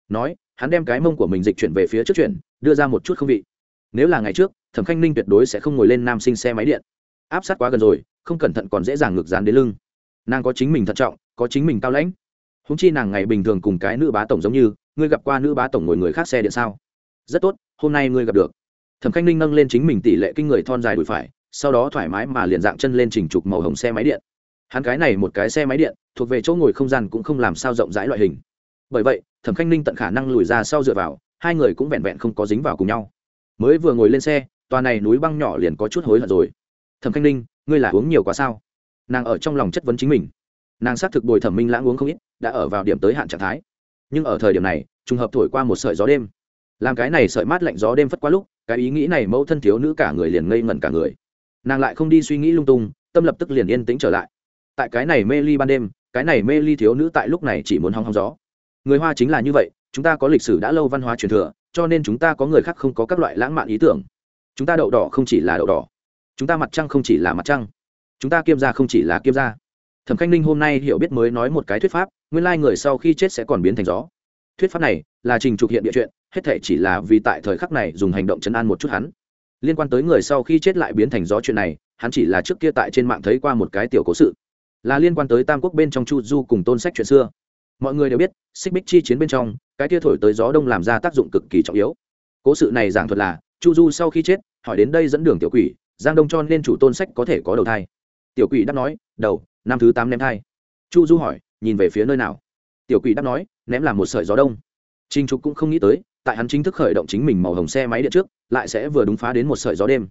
Nói, hắn đem cái mông của mình dịch chuyển về phía trước chuyển, đưa ra một chút không vị. Nếu là ngày trước, Thẩm Khanh Ninh tuyệt đối sẽ không ngồi lên nam sinh xe máy điện. Áp sát quá gần rồi, không cẩn thận còn dễ dàng ngược dán đến lưng. Nàng có chính mình thận trọng, có chính mình cao lãnh húng chi nàng ngày bình thường cùng cái nữ bá tổng giống như ngươi gặp qua nữ bá tổng ngồi người khác xe điện sao rất tốt, hôm nay ngươi gặp được. Thẩm khanh ninh nâng lên chính mình tỷ lệ kinh người thon dài đùi phải, sau đó thoải mái mà liền dạng chân lên trình trục màu hồng xe máy điện. Hắn cái này một cái xe máy điện, thuộc về chỗ ngồi không gian cũng không làm sao rộng rãi loại hình. Bởi vậy, thẩm khanh ninh tận khả năng lùi ra sau dựa vào, hai người cũng vẹn vẹn không có dính vào cùng nhau. Mới vừa ngồi lên xe, tòa này núi băng nhỏ liền có chút hối hận rồi. Thẩm khanh ninh, ngươi là uống nhiều quá sao? Nàng ở trong lòng chất vấn chính mình. Nàng xác thực bồi thẩm minh lãng uống không ít, đã ở vào điểm tới hạn trạng thái. Nhưng ở thời điểm này, trùng hợp thổi qua một sợi gió đêm làm cái này sợi mát lạnh gió đêm phất qua lúc, cái ý nghĩ này mẫu thân thiếu nữ cả người liền ngây ngẩn cả người. Nàng lại không đi suy nghĩ lung tung, tâm lập tức liền yên tĩnh trở lại. Tại cái này mê ly ban đêm, cái này mê ly thiếu nữ tại lúc này chỉ muốn hong hong gió. Người hoa chính là như vậy, chúng ta có lịch sử đã lâu văn hóa truyền thừa, cho nên chúng ta có người khác không có các loại lãng mạn ý tưởng. Chúng ta đậu đỏ không chỉ là đậu đỏ. Chúng ta mặt trăng không chỉ là mặt trăng. Chúng ta kiêm ra không chỉ là kiêm ra thẩm khanh ninh hôm nay hiểu biết mới nói một cái thuyết pháp, nguyên lai người sau khi chết sẽ còn biến thành gió. Thuyết pháp này là trình trục hiện địa chuyện hết thể chỉ là vì tại thời khắc này dùng hành động chấn an một chút hắn. Liên quan tới người sau khi chết lại biến thành gió chuyện này, hắn chỉ là trước kia tại trên mạng thấy qua một cái tiểu cố sự. Là liên quan tới tam quốc bên trong chu du cùng tôn sách chuyện xưa. Mọi người đều biết, xích bích chi chiến bên trong, cái kia thổi tới gió đông làm ra tác dụng cực kỳ trọng yếu. Cố sự này giảng thuật là, chu du sau khi chết, hỏi đến đây dẫn đường tiểu quỷ, giang đông cho nên chủ tôn sách có thể có đầu thai. Tiểu quỷ đáp nói, đầu, năm thứ tám ném thai. Chu du hỏi, nhìn về phía nơi nào? Tiểu quỷ đáp nói, ném là một sợi gió đông. Trinh trục cũng không nghĩ tới tại hắn chính thức khởi động chính mình màu hồng xe máy điện trước, lại sẽ vừa đúng phá đến một sợi gió đêm.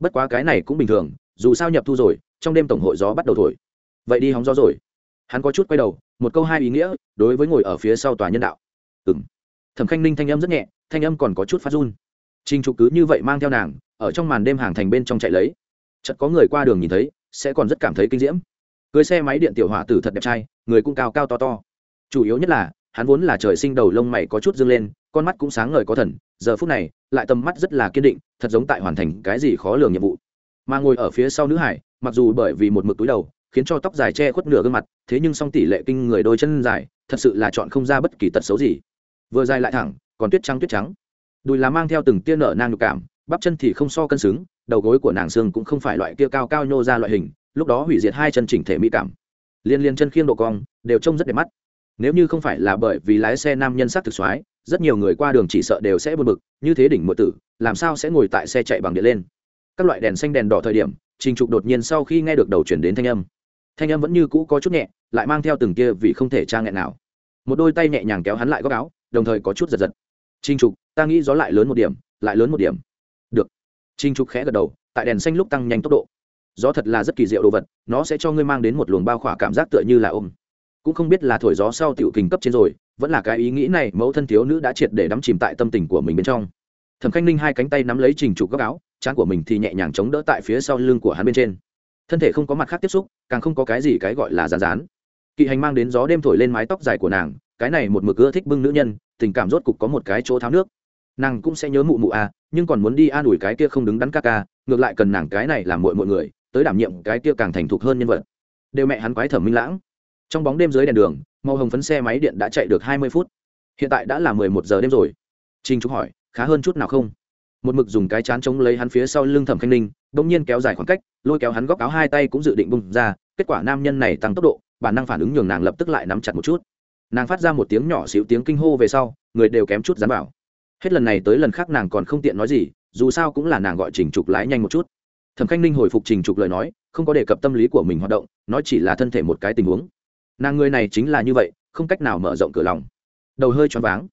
Bất quá cái này cũng bình thường, dù sao nhập thu rồi, trong đêm tổng hội gió bắt đầu thổi. Vậy đi hóng gió rồi. Hắn có chút quay đầu, một câu hai ý nghĩa, đối với ngồi ở phía sau tòa nhân đạo. Ừng thẩm khanh ninh thanh âm rất nhẹ, thanh âm còn có chút phát run. Trinh trục cứ như vậy mang theo nàng, ở trong màn đêm hàng thành bên trong chạy lấy. Chợt có người qua đường nhìn thấy, sẽ còn rất cảm thấy kinh diễm. Cưới xe máy điện tiểu hỏa tử thật đẹp trai, người cũng cao cao to to. Chủ yếu nhất là, hắn vốn là trời sinh đầu lông mày có chút dương lên con mắt cũng sáng ngời có thần, giờ phút này, lại tầm mắt rất là kiên định, thật giống tại hoàn thành cái gì khó lường nhiệm vụ. Mà ngồi ở phía sau nữ hải, mặc dù bởi vì một mực túi đầu, khiến cho tóc dài che khuất nửa gương mặt, thế nhưng song tỷ lệ kinh người đôi chân dài, thật sự là chọn không ra bất kỳ tật xấu gì. Vừa dài lại thẳng, còn tuyết trắng tuyết trắng. Đùi là mang theo từng tia nở nang nhục cảm, bắp chân thì không so cân xứng, đầu gối của nàng xương cũng không phải loại kia cao cao nhô ra loại hình, lúc đó hủy diệt hai chân chỉnh thể mỹ cảm. Liên liên chân khiêng độ cong, đều trông rất đẹp mắt. Nếu như không phải là bởi vì lái xe nam nhân sắc thực soái rất nhiều người qua đường chỉ sợ đều sẽ buồn bực, như thế đỉnh muội tử, làm sao sẽ ngồi tại xe chạy bằng điện lên? Các loại đèn xanh đèn đỏ thời điểm, trình trục đột nhiên sau khi nghe được đầu chuyển đến thanh âm thanh âm vẫn như cũ có chút nhẹ, lại mang theo từng kia vì không thể tra nghẹn nào. Một đôi tay nhẹ nhàng kéo hắn lại góc áo, đồng thời có chút giật giật. Trình trục, ta nghĩ gió lại lớn một điểm, lại lớn một điểm. Được. Trình trục khẽ gật đầu, tại đèn xanh lúc tăng nhanh tốc độ. Gió thật là rất kỳ diệu đồ vật, nó sẽ cho ngươi mang đến một luồng bao khỏa cảm giác tựa như là ôm. Cũng không biết là thổi gió sau tiểu kình cấp trên rồi vẫn là cái ý nghĩ này, mẫu thân thiếu nữ đã triệt để đắm chìm tại tâm tình của mình bên trong. Thẩm khanh ninh hai cánh tay nắm lấy trình trục góc áo, trán của mình thì nhẹ nhàng chống đỡ tại phía sau lưng của hắn bên trên. Thân thể không có mặt khác tiếp xúc, càng không có cái gì cái gọi là rán rán kỵ hành mang đến gió đêm thổi lên mái tóc dài của nàng, cái này một mực ưa thích bưng nữ nhân, tình cảm rốt cục có một cái chỗ tháo nước. Nàng cũng sẽ nhớ mụ mụ à nhưng còn muốn đi an ủi cái kia không đứng đắn ca ca, ngược lại cần nàng cái này làm mọi mọi người, tới đảm nhiệm cái kia càng thành thục hơn nhân vật. Đều mẹ hắn quái thẩm minh lãng. Trong bóng đêm dưới đèn đường màu hồng phấn xe máy điện đã chạy được hai mươi phút. Hiện tại đã là mười một giờ đêm rồi. Trinh trúc hỏi, khá hơn chút nào không? Một mực dùng cái chán chống lấy hắn phía sau lưng thẩm khanh ninh đ ỗ n g nhiên kéo dài khoảng cách, lôi kéo hắn góc áo hai tay cũng dự định bung ra, kết quả nam nhân này tăng tốc độ, bản năng phản ứng nhường nàng lập tức lại nắm chặt một chút. Nàng phát ra một tiếng nhỏ xíu tiếng kinh hô về sau, người đều kém chút dám bảo. hết lần này tới lần khác nàng còn không tiện nói gì, dù sao cũng là nàng gọi trình trục lái nhanh một chút. Thẩm khanh ninh hồi phục trình trục lời nói, không có đề cập tâm lý của mình hoạt động nó chỉ là thân thể một cái tình huống nàng người này chính là như vậy, không cách nào mở rộng cửa lòng. Đầu hơi choáng váng.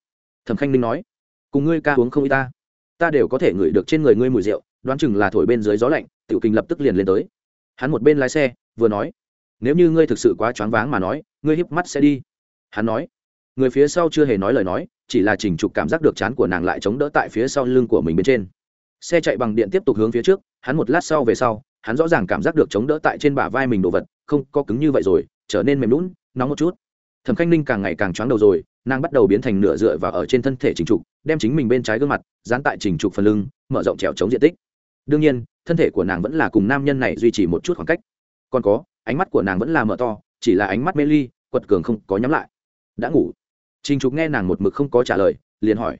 Thẩm khanh ninh nói, cùng ngươi ca uống không y ta. Ta đều có thể ngửi được trên người ngươi mùi rượu, đoán chừng là thổi bên dưới gió lạnh, tiểu kinh lập tức liền lên tới. Hắn một bên lái xe, vừa nói, nếu như ngươi thực sự quá choáng váng mà nói, ngươi híp mắt sẽ đi. Hắn nói, người phía sau chưa hề nói lời nói, chỉ là chỉnh trục cảm giác được chán của nàng lại chống đỡ tại phía sau lưng của mình bên trên. Xe chạy bằng điện tiếp tục hướng phía trước, hắn một lát sau về sau, hắn rõ ràng cảm giác được chống đỡ tại trên bả vai mình đồ vật, không, có cứng như vậy rồi trở nên mềm lún, nóng một chút. Thẩm khanh ninh càng ngày càng choáng đầu rồi, nàng bắt đầu biến thành nửa dựa và ở trên thân thể trình trục, đem chính mình bên trái gương mặt dán tại trình trục phần lưng, mở rộng trèo chống diện tích. Đương nhiên, thân thể của nàng vẫn là cùng nam nhân này duy trì một chút khoảng cách. Còn có, ánh mắt của nàng vẫn là mở to, chỉ là ánh mắt mê ly, quật cường không có nhắm lại. Đã ngủ. Trình trục nghe nàng một mực không có trả lời, liền hỏi.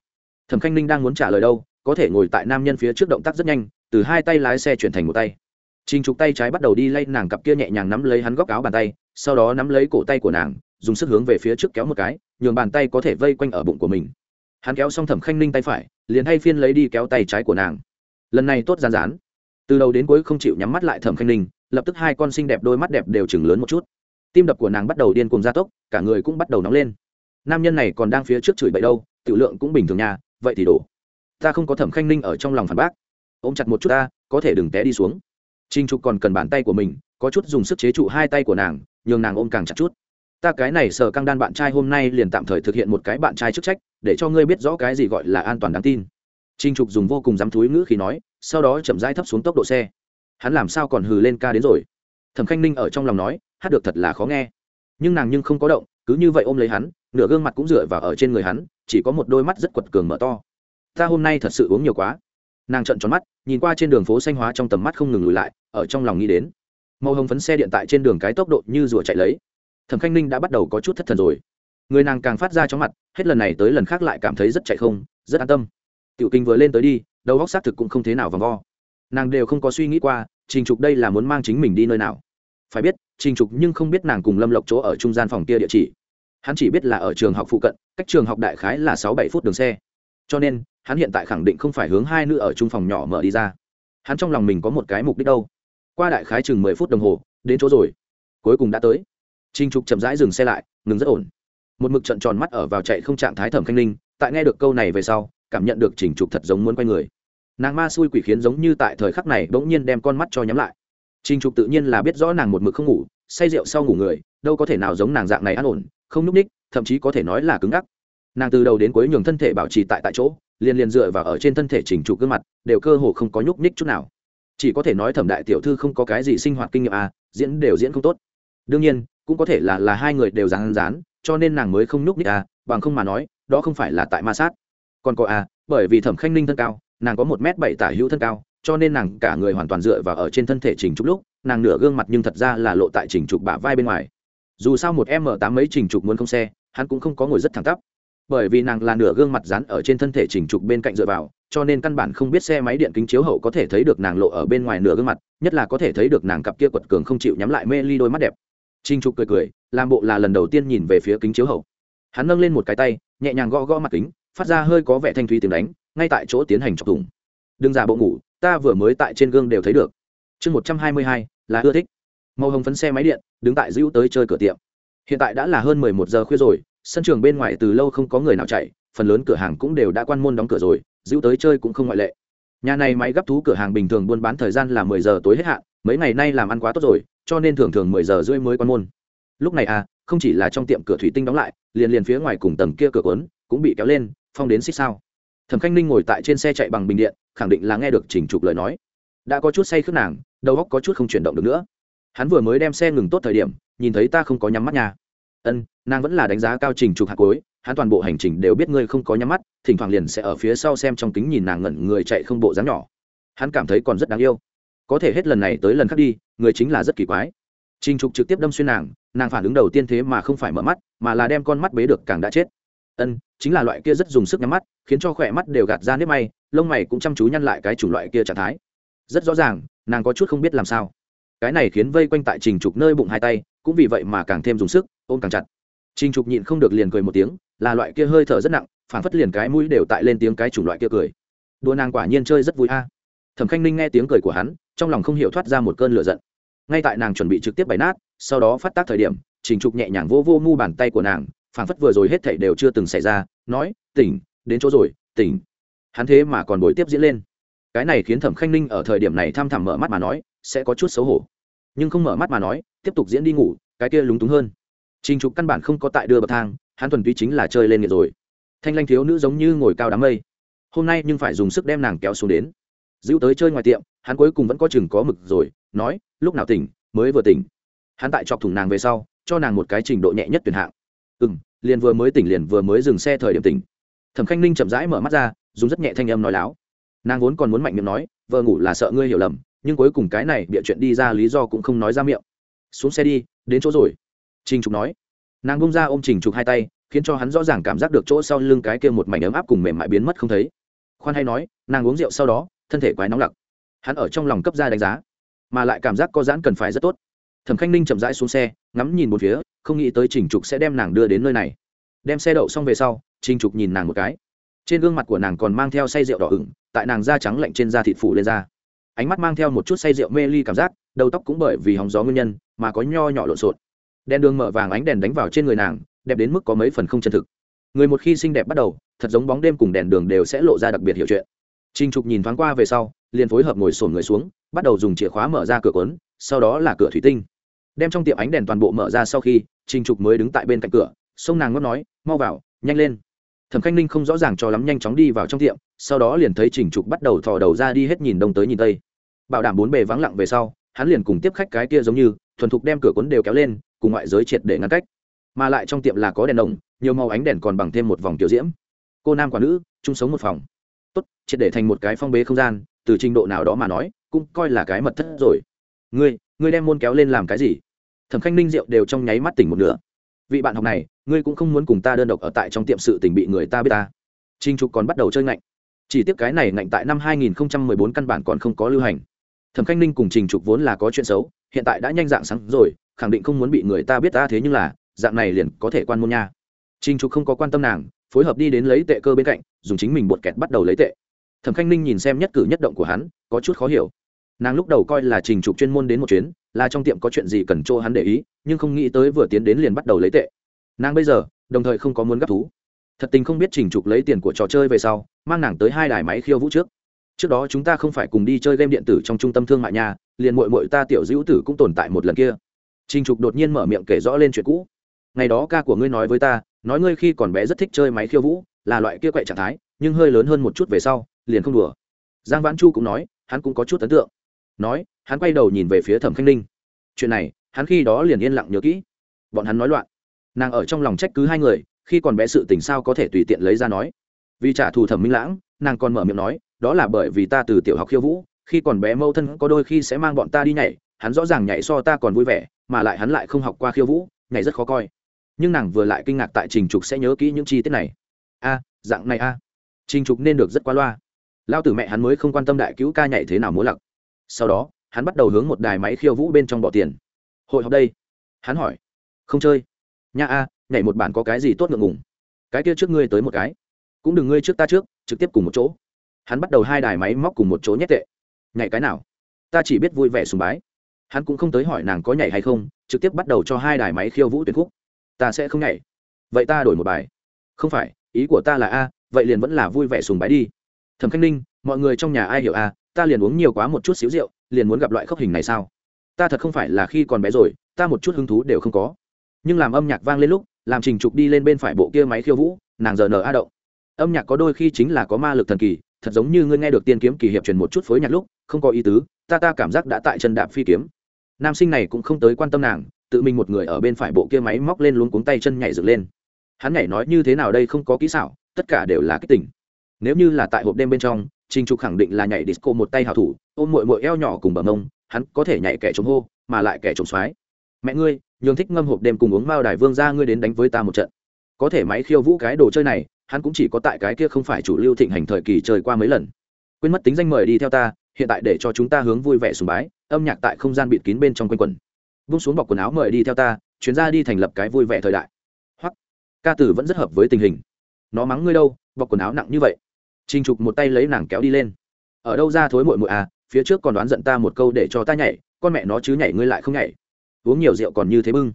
Thẩm khanh ninh đang muốn trả lời đâu, có thể ngồi tại nam nhân phía trước động tác rất nhanh, từ hai tay lái xe chuyển thành một tay trình trục tay trái bắt đầu đi lay nàng cặp kia nhẹ nhàng nắm lấy hắn góc áo bàn tay sau đó nắm lấy cổ tay của nàng dùng sức hướng về phía trước kéo một cái nhường bàn tay có thể vây quanh ở bụng của mình. Hắn kéo xong thẩm khanh ninh tay phải liền hay phiên lấy đi kéo tay trái của nàng. Lần này tốt gian dán, từ đầu đến cuối không chịu nhắm mắt lại thẩm khanh ninh lập tức hai con xinh đẹp đôi mắt đẹp đều chừng lớn một chút. Tim đập của nàng bắt đầu điên cuồng gia tốc cả người cũng bắt đầu nóng lên. Nam nhân này còn đang phía trước chửi bậy đâu tiểu lượng cũng bình thường nhà vậy thì đổ. Ta không có thẩm khanh ninh ở trong lòng phản bác. Ôm chặt một chút ta có thể đừng té đi xuống trinh trục còn cần bàn tay của mình, có chút dùng sức chế trụ hai tay của nàng, nhường nàng ôm càng chặt chút. Ta cái này sở căng đan bạn trai hôm nay liền tạm thời thực hiện một cái bạn trai chức trách, để cho ngươi biết rõ cái gì gọi là an toàn đáng tin. Trinh trục dùng vô cùng dám thúi ngữ khi nói, sau đó chậm rãi thấp xuống tốc độ xe. Hắn làm sao còn hừ lên ca đến rồi? Thẩm khanh ninh ở trong lòng nói, hát được thật là khó nghe. Nhưng nàng nhưng không có động, cứ như vậy ôm lấy hắn, nửa gương mặt cũng dựa vào ở trên người hắn, chỉ có một đôi mắt rất quật cường mở to. Ta hôm nay thật sự uống nhiều quá nàng trợn tròn mắt, nhìn qua trên đường phố xanh hóa trong tầm mắt không ngừng lùi lại, ở trong lòng nghĩ đến. Màu hồng phấn xe điện tại trên đường cái tốc độ như rùa chạy lấy. Thẩm khanh ninh đã bắt đầu có chút thất thần rồi. Người nàng càng phát ra trong mặt, hết lần này tới lần khác lại cảm thấy rất chạy không, rất an tâm. Tiểu kinh vừa lên tới đi, đầu góc xác thực cũng không thế nào vòng vo. Nàng đều không có suy nghĩ qua, trình trục đây là muốn mang chính mình đi nơi nào. Phải biết, trình trục nhưng không biết nàng cùng lâm lộc chỗ ở trung gian phòng kia địa chỉ. Hắn chỉ biết là ở trường học phụ cận, cách trường học đại khái là sáu bảy phút đường xe cho nên, hắn hiện tại khẳng định không phải hướng hai nữ ở trung phòng nhỏ mở đi ra. Hắn trong lòng mình có một cái mục đích đâu. Qua đại khái chừng mười phút đồng hồ, đến chỗ rồi. Cuối cùng đã tới. Trinh trục chậm rãi dừng xe lại, ngừng rất ổn. Một mực trận tròn mắt ở vào chạy không trạng thái thẩm khanh ninh, tại nghe được câu này về sau, cảm nhận được trình trục thật giống muốn quay người. Nàng ma xui quỷ khiến giống như tại thời khắc này bỗng nhiên đem con mắt cho nhắm lại. Trình trục tự nhiên là biết rõ nàng một mực không ngủ, say rượu sau ngủ người, đâu có thể nào giống nàng dạng này an ổn, không nhúc ních, thậm chí có thể nói là cứng ngắc nàng từ đầu đến cuối nhường thân thể bảo trì tại tại chỗ, liền liền dựa vào ở trên thân thể chỉnh trụ gương mặt, đều cơ hồ không có nhúc nhích chút nào. Chỉ có thể nói thẩm đại tiểu thư không có cái gì sinh hoạt kinh nghiệm à diễn đều diễn không tốt. Đương nhiên, cũng có thể là là hai người đều rán rán cho nên nàng mới không nhúc nhích à bằng không mà nói, đó không phải là tại ma sát. Còn có à bởi vì thẩm khanh ninh thân cao, nàng có một m bảy tả hữu thân cao, cho nên nàng cả người hoàn toàn dựa vào ở trên thân thể chỉnh trục lúc, nàng nửa gương mặt nhưng thật ra là lộ tại chỉnh trục bả vai bên ngoài. Dù sao một m tám mấy chỉnh trục muốn không xe, hắn cũng không có ngồi rất thẳng tắp bởi vì nàng là nửa gương mặt dán ở trên thân thể chỉnh trục bên cạnh dựa vào, cho nên căn bản không biết xe máy điện kính chiếu hậu có thể thấy được nàng lộ ở bên ngoài nửa gương mặt, nhất là có thể thấy được nàng cặp kia quật cường không chịu nhắm lại mê ly đôi mắt đẹp. Trinh trục cười cười, làm bộ là lần đầu tiên nhìn về phía kính chiếu hậu. Hắn nâng lên một cái tay, nhẹ nhàng gõ gõ mặt kính, phát ra hơi có vẻ thanh thúy tiếng đánh, ngay tại chỗ tiến hành chọc thủng. Đừng giả bộ ngủ, ta vừa mới tại trên gương đều thấy được. Chương một trăm hai mươi hai, là ưa thích. Màu hồng phấn xe máy điện, đứng tại dữ tới chơi cửa tiệm. Hiện tại đã là hơn mười một giờ khuya rồi sân trường bên ngoài từ lâu không có người nào chạy, phần lớn cửa hàng cũng đều đã quan môn đóng cửa rồi, giữ tới chơi cũng không ngoại lệ. Nhà này máy gấp thú cửa hàng bình thường buôn bán thời gian là mười giờ tối hết hạn, mấy ngày nay làm ăn quá tốt rồi, cho nên thường thường mười giờ rưỡi mới quan môn. Lúc này à không chỉ là trong tiệm cửa thủy tinh đóng lại, liền liền phía ngoài cùng tầng kia cửa cuốn cũng bị kéo lên, phong đến xích sao. Thẩm khanh ninh ngồi tại trên xe chạy bằng bình điện, khẳng định là nghe được chỉnh trục lời nói. Đã có chút say khước nàng, đầu óc có chút không chuyển động được nữa. Hắn vừa mới đem xe ngừng tốt thời điểm, nhìn thấy ta không có nhắm mắt nhà ân, nàng vẫn là đánh giá cao trình trục hạt cối, hắn toàn bộ hành trình đều biết ngươi không có nhắm mắt, thỉnh thoảng liền sẽ ở phía sau xem trong kính nhìn nàng ngẩn người chạy không bộ dáng nhỏ. Hắn cảm thấy còn rất đáng yêu. Có thể hết lần này tới lần khác đi, người chính là rất kỳ quái. Trình trục trực tiếp đâm xuyên nàng nàng phản ứng đầu tiên thế mà không phải mở mắt, mà là đem con mắt bế được càng đã chết. Ân, chính là loại kia rất dùng sức nhắm mắt, khiến cho khỏe mắt đều gạt ra nếp may, lông mày cũng chăm chú nhăn lại cái chủng loại kia trạng thái. Rất rõ ràng, nàng có chút không biết làm sao cái này khiến vây quanh tại trình trục nơi bụng hai tay, cũng vì vậy mà càng thêm dùng sức, ôm càng chặt. Trình trục nhịn không được liền cười một tiếng, là loại kia hơi thở rất nặng phản phất liền cái mũi đều tại lên tiếng cái chủng loại kia cười. Đua nàng quả nhiên chơi rất vui a. Thẩm khanh ninh nghe tiếng cười của hắn, trong lòng không hiểu thoát ra một cơn lửa giận. Ngay tại nàng chuẩn bị trực tiếp bày nát, sau đó phát tác thời điểm, trình trục nhẹ nhàng vô vô mu bàn tay của nàng phản phất vừa rồi hết thảy đều chưa từng xảy ra, nói, tỉnh, đến chỗ rồi, tỉnh. Hắn thế mà còn bồi tiếp diễn lên. Cái này khiến thẩm khanh ninh ở thời điểm này tham thẳm mở mắt mà nói sẽ có chút xấu hổ. Nhưng không mở mắt mà nói, tiếp tục diễn đi ngủ, cái kia lúng túng hơn. Trình trục căn bản không có tại đưa bậc thang, hắn thuần túy chính là chơi lên nghiệt rồi. Thanh lanh thiếu nữ giống như ngồi cao đám mây. Hôm nay nhưng phải dùng sức đem nàng kéo xuống đến. Giữ tới chơi ngoài tiệm, hắn cuối cùng vẫn có chừng có mực rồi, nói, lúc nào tỉnh, mới vừa tỉnh. Hắn tại chọc thủng nàng về sau, cho nàng một cái trình độ nhẹ nhất tuyển hạng. Ừ m liền vừa mới tỉnh liền vừa mới dừng xe thời điểm tỉnh. Thẩm khanh ninh chậm rãi mở mắt ra, dùng rất nhẹ thanh âm nói láo. Nàng vốn còn muốn mạnh miệng nói, vợ ngủ là sợ ngươi hiểu lầm nhưng cuối cùng cái này bịa chuyện đi ra lý do cũng không nói ra miệng. Xuống xe đi, đến chỗ rồi. Trình trục nói. Nàng bông ra ôm trình trục hai tay, khiến cho hắn rõ ràng cảm giác được chỗ sau lưng cái kia một mảnh ấm áp cùng mềm mại biến mất không thấy. Khoan hay nói, nàng uống rượu sau đó, thân thể quái nóng lặc. Hắn ở trong lòng cấp ra đánh giá, mà lại cảm giác có giãn cần phải rất tốt. Thẩm khanh ninh chậm rãi xuống xe, ngắm nhìn một phía, không nghĩ tới trình trục sẽ đem nàng đưa đến nơi này. Đem xe đậu xong về sau, trình trục nhìn nàng một cái. Trên gương mặt của nàng còn mang theo say rượu đỏ ửng, tại nàng da trắng lạnh trên da thịt phủ lên da ánh mắt mang theo một chút say rượu mê ly cảm giác, đầu tóc cũng bởi vì hóng gió nguyên nhân mà có nho nhỏ lộn xộn. Đèn đường mở vàng ánh đèn đánh vào trên người nàng, đẹp đến mức có mấy phần không chân thực. Người một khi xinh đẹp bắt đầu, thật giống bóng đêm cùng đèn đường đều sẽ lộ ra đặc biệt hiểu chuyện. Trinh trục nhìn thoáng qua về sau, liền phối hợp ngồi sổn người xuống, bắt đầu dùng chìa khóa mở ra cửa cuốn, sau đó là cửa thủy tinh. Đem trong tiệm ánh đèn toàn bộ mở ra sau khi, trình trục mới đứng tại bên cạnh cửa sông nàng ngót nói, mau vào, nhanh lên thẩm khanh ninh không rõ ràng cho lắm nhanh chóng đi vào trong tiệm, sau đó liền thấy trình trục bắt đầu thò đầu ra đi hết nhìn đông tới nhìn tây. Bảo đảm bốn bề vắng lặng về sau, hắn liền cùng tiếp khách cái kia giống như, thuần thục đem cửa cuốn đều kéo lên, cùng ngoại giới triệt để ngăn cách. Mà lại trong tiệm là có đèn đồng, nhiều màu ánh đèn còn bằng thêm một vòng kiểu diễm. Cô nam quả nữ, chung sống một phòng. Tốt, triệt để thành một cái phong bế không gian, từ trình độ nào đó mà nói, cũng coi là cái mật thất rồi. Ngươi ngươi đem môn kéo lên làm cái gì? Thẩm khanh ninh rượu đều trong nháy mắt tỉnh một nửa. Vị bạn học này ngươi cũng không muốn cùng ta đơn độc ở tại trong tiệm sự tình bị người ta biết ta. Trinh trục còn bắt đầu chơi ngạnh. Chỉ tiếc cái này ngạnh tại năm 2014 căn bản còn không có lưu hành. Thẩm khanh ninh cùng trình trục vốn là có chuyện xấu, hiện tại đã nhanh dạng sáng rồi, khẳng định không muốn bị người ta biết ta thế nhưng là, dạng này liền có thể quan môn nha. Trình trục không có quan tâm nàng, phối hợp đi đến lấy tệ cơ bên cạnh, dùng chính mình bột kẹt bắt đầu lấy tệ. Thẩm khanh ninh nhìn xem nhất cử nhất động của hắn, có chút khó hiểu. Nàng lúc đầu coi là trình trục chuyên môn đến một chuyến, là trong tiệm có chuyện gì cần cho hắn để ý, nhưng không nghĩ tới vừa tiến đến liền bắt đầu lấy tệ nàng bây giờ, đồng thời không có muốn gấp thú. Thật tình không biết trình trục lấy tiền của trò chơi về sau, mang nàng tới hai đài máy khiêu vũ trước. Trước đó chúng ta không phải cùng đi chơi game điện tử trong trung tâm thương mại nhà, liền mội mội ta tiểu dữ tử cũng tồn tại một lần kia. Trình trục đột nhiên mở miệng kể rõ lên chuyện cũ. Ngày đó ca của ngươi nói với ta, nói ngươi khi còn bé rất thích chơi máy khiêu vũ, là loại kia quậy trạng thái, nhưng hơi lớn hơn một chút về sau, liền không đùa. Giang vãn chu cũng nói, hắn cũng có chút ấn tượng. Nói, hắn quay đầu nhìn về phía thẩm khanh ninh. Chuyện này, hắn khi đó liền yên lặng nhớ kỹ. Bọn hắn nói loạn nàng ở trong lòng trách cứ hai người, khi còn bé sự tình sao có thể tùy tiện lấy ra nói. Vì trả thù thẩm minh lãng, nàng còn mở miệng nói, đó là bởi vì ta từ tiểu học khiêu vũ, khi còn bé mâu thân có đôi khi sẽ mang bọn ta đi nhảy, hắn rõ ràng nhảy so ta còn vui vẻ, mà lại hắn lại không học qua khiêu vũ, nhảy rất khó coi. Nhưng nàng vừa lại kinh ngạc tại trình trục sẽ nhớ kỹ những chi tiết này. A, dạng này a. Trình trục nên được rất qua loa. Lao tử mẹ hắn mới không quan tâm đại cứu ca nhảy thế nào múa lặc. Sau đó, hắn bắt đầu hướng một đài máy khiêu vũ bên trong bỏ tiền. Hội học đây. Hắn hỏi, không chơi nha a, nhảy một bản có cái gì tốt ngượng ngùng? Cái kia trước ngươi tới một cái. Cũng đừng ngươi trước ta trước, trực tiếp cùng một chỗ. Hắn bắt đầu hai đài máy móc cùng một chỗ nhét tệ. Nhảy cái nào? Ta chỉ biết vui vẻ sùng bái. Hắn cũng không tới hỏi nàng có nhảy hay không, trực tiếp bắt đầu cho hai đài máy khiêu vũ tuyển khúc. Ta sẽ không nhảy. Vậy ta đổi một bài. Không phải, ý của ta là a, vậy liền vẫn là vui vẻ sùng bái đi. Thẩm khanh ninh, mọi người trong nhà ai hiểu a, ta liền uống nhiều quá một chút xíu rượu, liền muốn gặp loại khốc hình này sao? Ta thật không phải là khi còn bé rồi, ta một chút hứng thú đều không có nhưng làm âm nhạc vang lên lúc, làm trình trục đi lên bên phải bộ kia máy khiêu vũ, nàng giờ nở a động. Âm nhạc có đôi khi chính là có ma lực thần kỳ, thật giống như ngươi nghe được tiên kiếm kỳ hiệp truyền một chút phối nhạc lúc, không có ý tứ, ta ta cảm giác đã tại chân đạp phi kiếm. Nam sinh này cũng không tới quan tâm nàng, tự mình một người ở bên phải bộ kia máy móc lên luống cuống tay chân nhảy dựng lên. Hắn nhảy nói như thế nào đây không có kỹ xảo, tất cả đều là kích tỉnh nếu như là tại hộp đêm bên trong, trình trục khẳng định là nhảy disco một tay hào thủ, ôm mội mội eo nhỏ cùng bờ mông, hắn có thể nhảy kẻ trống hô, mà lại kẻ trống xoái mẹ ngươi nhường thích ngâm hộp đêm cùng uống mao đài vương ra ngươi đến đánh với ta một trận. Có thể máy khiêu vũ cái đồ chơi này hắn cũng chỉ có tại cái kia không phải chủ lưu thịnh hành thời kỳ chơi qua mấy lần. Quên mất tính danh mời đi theo ta hiện tại để cho chúng ta hướng vui vẻ sùng bái âm nhạc tại không gian bịt kín bên trong quanh quần vung xuống bọc quần áo mời đi theo ta chuyến ra đi thành lập cái vui vẻ thời đại. Hoặc ca tử vẫn rất hợp với tình hình. Nó mắng ngươi đâu bọc quần áo nặng như vậy. Trình Trục một tay lấy nàng kéo đi lên. Ở đâu ra thối mội mội à, phía trước còn đoán giận ta một câu để cho ta nhảy, con mẹ nó chứ nhảy ngươi lại không nhảy. Uống nhiều rượu còn như thế bưng.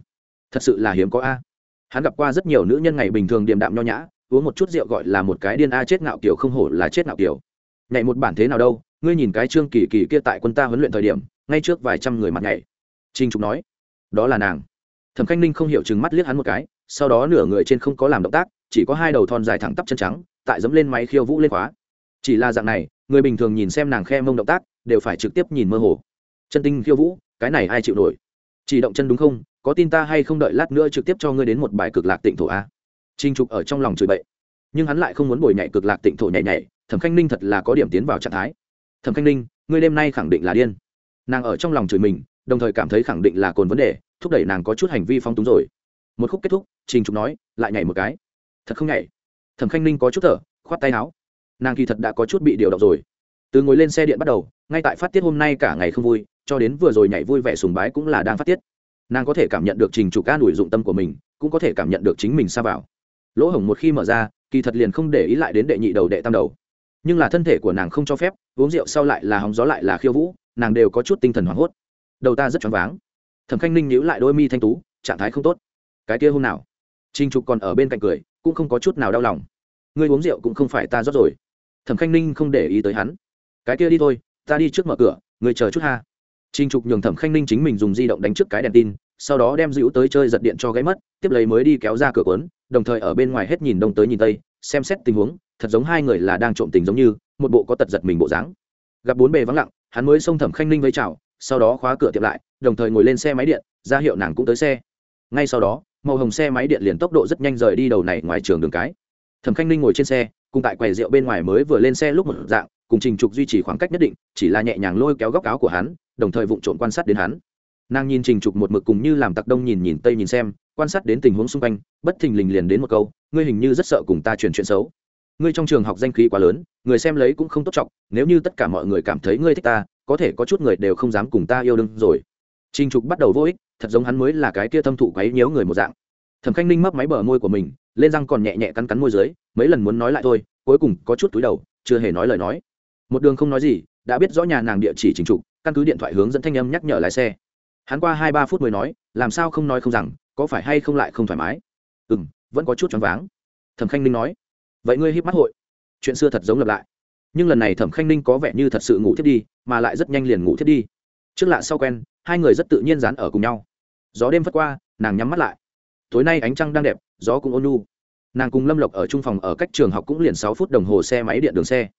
Thật sự là hiếm có a. Hắn gặp qua rất nhiều nữ nhân ngày bình thường điềm đạm nho nhã, uống một chút rượu gọi là một cái điên a chết ngạo kiểu không hổ là chết ngạo kiểu. Nhảy một bản thế nào đâu, ngươi nhìn cái Trương Kỳ Kỳ kia tại quân ta huấn luyện thời điểm, ngay trước vài trăm người mặt nhảy. Trình Trục nói, đó là nàng. Thẩm Khanh Ninh không hiểu chừng mắt liếc hắn một cái, sau đó nửa người trên không có làm động tác, chỉ có hai đầu thon dài thẳng tắp chân trắng, tại dẫm lên máy khiêu vũ lên khóa chỉ là dạng này người bình thường nhìn xem nàng khe mông động tác đều phải trực tiếp nhìn mơ hồ chân tinh khiêu vũ cái này ai chịu nổi chỉ động chân đúng không? Có tin ta hay không đợi lát nữa trực tiếp cho ngươi đến một bài cực lạc tịnh thổ a? Trinh trục ở trong lòng chửi bậy. Nhưng hắn lại không muốn bồi nhảy cực lạc tịnh thổ nhảy nhảy, thẩm khanh ninh thật là có điểm tiến vào trạng thái. Thẩm khanh ninh, ngươi đêm nay khẳng định là điên. Nàng ở trong lòng chửi mình, đồng thời cảm thấy khẳng định là cồn vấn đề, thúc đẩy nàng có chút hành vi phong túng rồi. Một khúc kết thúc, trình trục nói, lại nhảy một cái. Thật không nhảy. Thẩm khanh ninh có chút thở, khoát tay áo. Nàng kỳ thật đã có chút bị điều động rồi từ ngồi lên xe điện bắt đầu, ngay tại phát tiết hôm nay cả ngày không vui, cho đến vừa rồi nhảy vui vẻ sùng bái cũng là đang phát tiết. Nàng có thể cảm nhận được trình chủ ca đuổi dụng tâm của mình, cũng có thể cảm nhận được chính mình xa vào. Lỗ hổng một khi mở ra, kỳ thật liền không để ý lại đến đệ nhị đầu đệ tam đầu. Nhưng là thân thể của nàng không cho phép, uống rượu sau lại là hóng gió lại là khiêu vũ, nàng đều có chút tinh thần hoảng hốt. Đầu ta rất choáng váng. Thẩm khanh ninh nhíu lại đôi mi thanh tú, trạng thái không tốt. Cái kia hôm nào? Trình trục còn ở bên cạnh cười, cũng không có chút nào đau lòng. Ngươi uống rượu cũng không phải ta rót rồi. Thẩm khanh ninh không để ý tới hắn cái kia đi thôi ta đi trước mở cửa người chờ chút ha Trình Trục nhường Thẩm Khanh Ninh chính mình dùng di động đánh trước cái đèn tin, sau đó đem dữ tới chơi giật điện cho gãy mất, tiếp lấy mới đi kéo ra cửa cuốn, đồng thời ở bên ngoài hết nhìn đông tới nhìn tây, xem xét tình huống, thật giống hai người là đang trộm tình giống như, một bộ có tật giật mình bộ dáng. Gặp bốn bề vắng lặng, hắn mới xông Thẩm Khanh Ninh với chào, sau đó khóa cửa tiệm lại, đồng thời ngồi lên xe máy điện, ra hiệu nàng cũng tới xe. Ngay sau đó, màu hồng xe máy điện liền tốc độ rất nhanh rời đi đầu này ngoài trường đường cái. Thẩm Khanh Ninh ngồi trên xe, cùng tại quầy rượu bên ngoài mới vừa lên xe lúc một dạng, cùng Trình Trục duy trì khoảng cách nhất định, chỉ là nhẹ nhàng lôi kéo góc áo của hắn, đồng thời vụng trộn quan sát đến hắn. Nàng nhìn trình trục một mực cùng như làm tặc đông nhìn nhìn tây nhìn xem quan sát đến tình huống xung quanh bất thình lình liền đến một câu ngươi hình như rất sợ cùng ta truyền chuyện xấu. Ngươi trong trường học danh khí quá lớn người xem lấy cũng không tốt trọng nếu như tất cả mọi người cảm thấy ngươi thích ta có thể có chút người đều không dám cùng ta yêu đương rồi. Trình trục bắt đầu vô ích thật giống hắn mới là cái kia thâm thụ quấy nhiễu người một dạng. Thẩm khanh ninh mấp máy bờ môi của mình lên răng còn nhẹ nhẹ cắn cắn môi dưới mấy lần muốn nói lại thôi cuối cùng có chút túi đầu chưa hề nói lời nói một đường không nói gì, đã biết rõ nhà nàng địa chỉ chính trục, căn cứ điện thoại hướng dẫn thanh âm nhắc nhở lái xe. Hắn qua hai ba phút mới nói, làm sao không nói không rằng, có phải hay không lại không thoải mái? Ừ m vẫn có chút choáng váng. Thẩm khanh ninh nói. Vậy ngươi hít mắt hội. Chuyện xưa thật giống lặp lại. Nhưng lần này thẩm khanh ninh có vẻ như thật sự ngủ thiết đi, mà lại rất nhanh liền ngủ thiết đi. Trước lạ sau quen, hai người rất tự nhiên dán ở cùng nhau. Gió đêm phất qua, nàng nhắm mắt lại. Tối nay ánh trăng đang đẹp, gió cũng ôn nu nàng cùng lâm lộc ở trung phòng ở cách trường học cũng liền sáu phút đồng hồ xe máy điện đường xe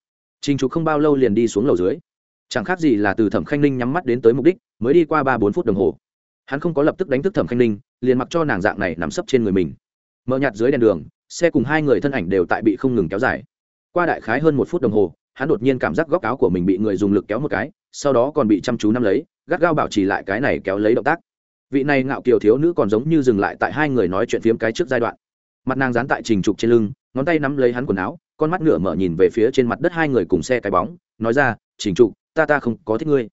trình trục không bao lâu liền đi xuống lầu dưới. Chẳng khác gì là từ thẩm khanh ninh nhắm mắt đến tới mục đích, mới đi qua ba bốn phút đồng hồ. Hắn không có lập tức đánh thức thẩm khanh ninh, liền mặc cho nàng dạng này nằm sấp trên người mình. Mở nhạt dưới đèn đường, xe cùng hai người thân ảnh đều tại bị không ngừng kéo dài. Qua đại khái hơn một phút đồng hồ, hắn đột nhiên cảm giác góc áo của mình bị người dùng lực kéo một cái, sau đó còn bị chăm chú nắm lấy, gắt gao bảo trì lại cái này kéo lấy động tác. Vị này ngạo kiều thiếu nữ còn giống như dừng lại tại hai người nói chuyện phiếm cái trước giai đoạn. Mặt nàng dán tại trình trục trên lưng, ngón tay nắm lấy hắn quần áo con mắt nửa mở nhìn về phía trên mặt đất hai người cùng xe cái bóng, nói ra, trình trục, ta ta không có thích ngươi.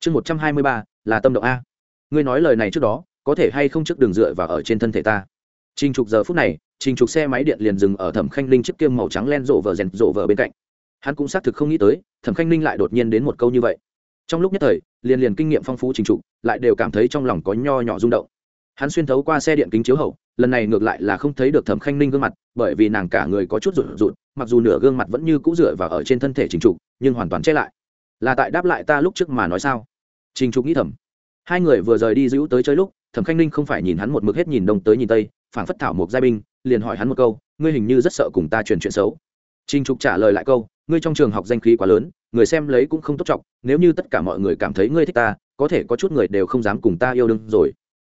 Chương một trăm hai mươi ba, là tâm động a. Ngươi nói lời này trước đó, có thể hay không trước đường dựa vào ở trên thân thể ta? Trình trục giờ phút này, trình trục xe máy điện liền dừng ở thẩm khanh linh chiếc kiêm màu trắng len rộ vờ rèn rộ vờ bên cạnh. Hắn cũng xác thực không nghĩ tới, thẩm khanh linh lại đột nhiên đến một câu như vậy. Trong lúc nhất thời, liền liền kinh nghiệm phong phú trình trục, lại đều cảm thấy trong lòng có nho nhỏ rung động. Hắn xuyên thấu qua xe điện kính chiếu hậu lần này ngược lại là không thấy được thẩm khanh ninh gương mặt bởi vì nàng cả người có chút rụt rụt mặc dù nửa gương mặt vẫn như cũ rửa và ở trên thân thể trình trục nhưng hoàn toàn che lại là tại đáp lại ta lúc trước mà nói sao trình trục nghĩ thầm hai người vừa rời đi giữ tới chơi lúc thẩm khanh ninh không phải nhìn hắn một mực hết nhìn đông tới nhìn tây phảng phất thảo một giai binh liền hỏi hắn một câu ngươi hình như rất sợ cùng ta truyền chuyện xấu trình trục trả lời lại câu ngươi trong trường học danh khí quá lớn người xem lấy cũng không tốt trọng nếu như tất cả mọi người cảm thấy ngươi thích ta có thể có chút người đều không dám cùng ta yêu đương rồi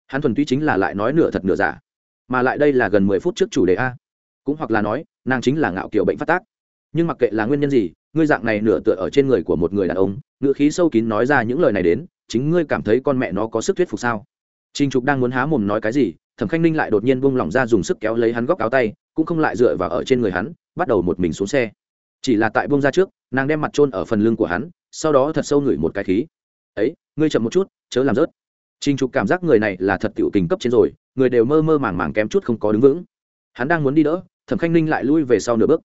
hắn thuần túy chính là lại nói nửa thật nửa giả mà lại đây là gần mười phút trước chủ đề a. Cũng hoặc là nói, nàng chính là ngạo kiểu bệnh phát tác. Nhưng mặc kệ là nguyên nhân gì, ngươi dạng này nửa tựa ở trên người của một người đàn ông, ngựa khí sâu kín nói ra những lời này đến, chính ngươi cảm thấy con mẹ nó có sức thuyết phục sao? Trình trục đang muốn há mồm nói cái gì, thẩm khanh ninh lại đột nhiên buông lỏng ra dùng sức kéo lấy hắn góc áo tay, cũng không lại dựa vào ở trên người hắn, bắt đầu một mình xuống xe. Chỉ là tại buông ra trước, nàng đem mặt trôn ở phần lưng của hắn, sau đó thật sâu ngửi một cái khí. Ấy, ngươi chậm một chút, chớ làm rớt. Trình trục cảm giác người này là thật tiểu tình cấp trên rồi người đều mơ mơ màng màng kém chút không có đứng vững. Hắn đang muốn đi đỡ, thẩm khanh ninh lại lui về sau nửa bước.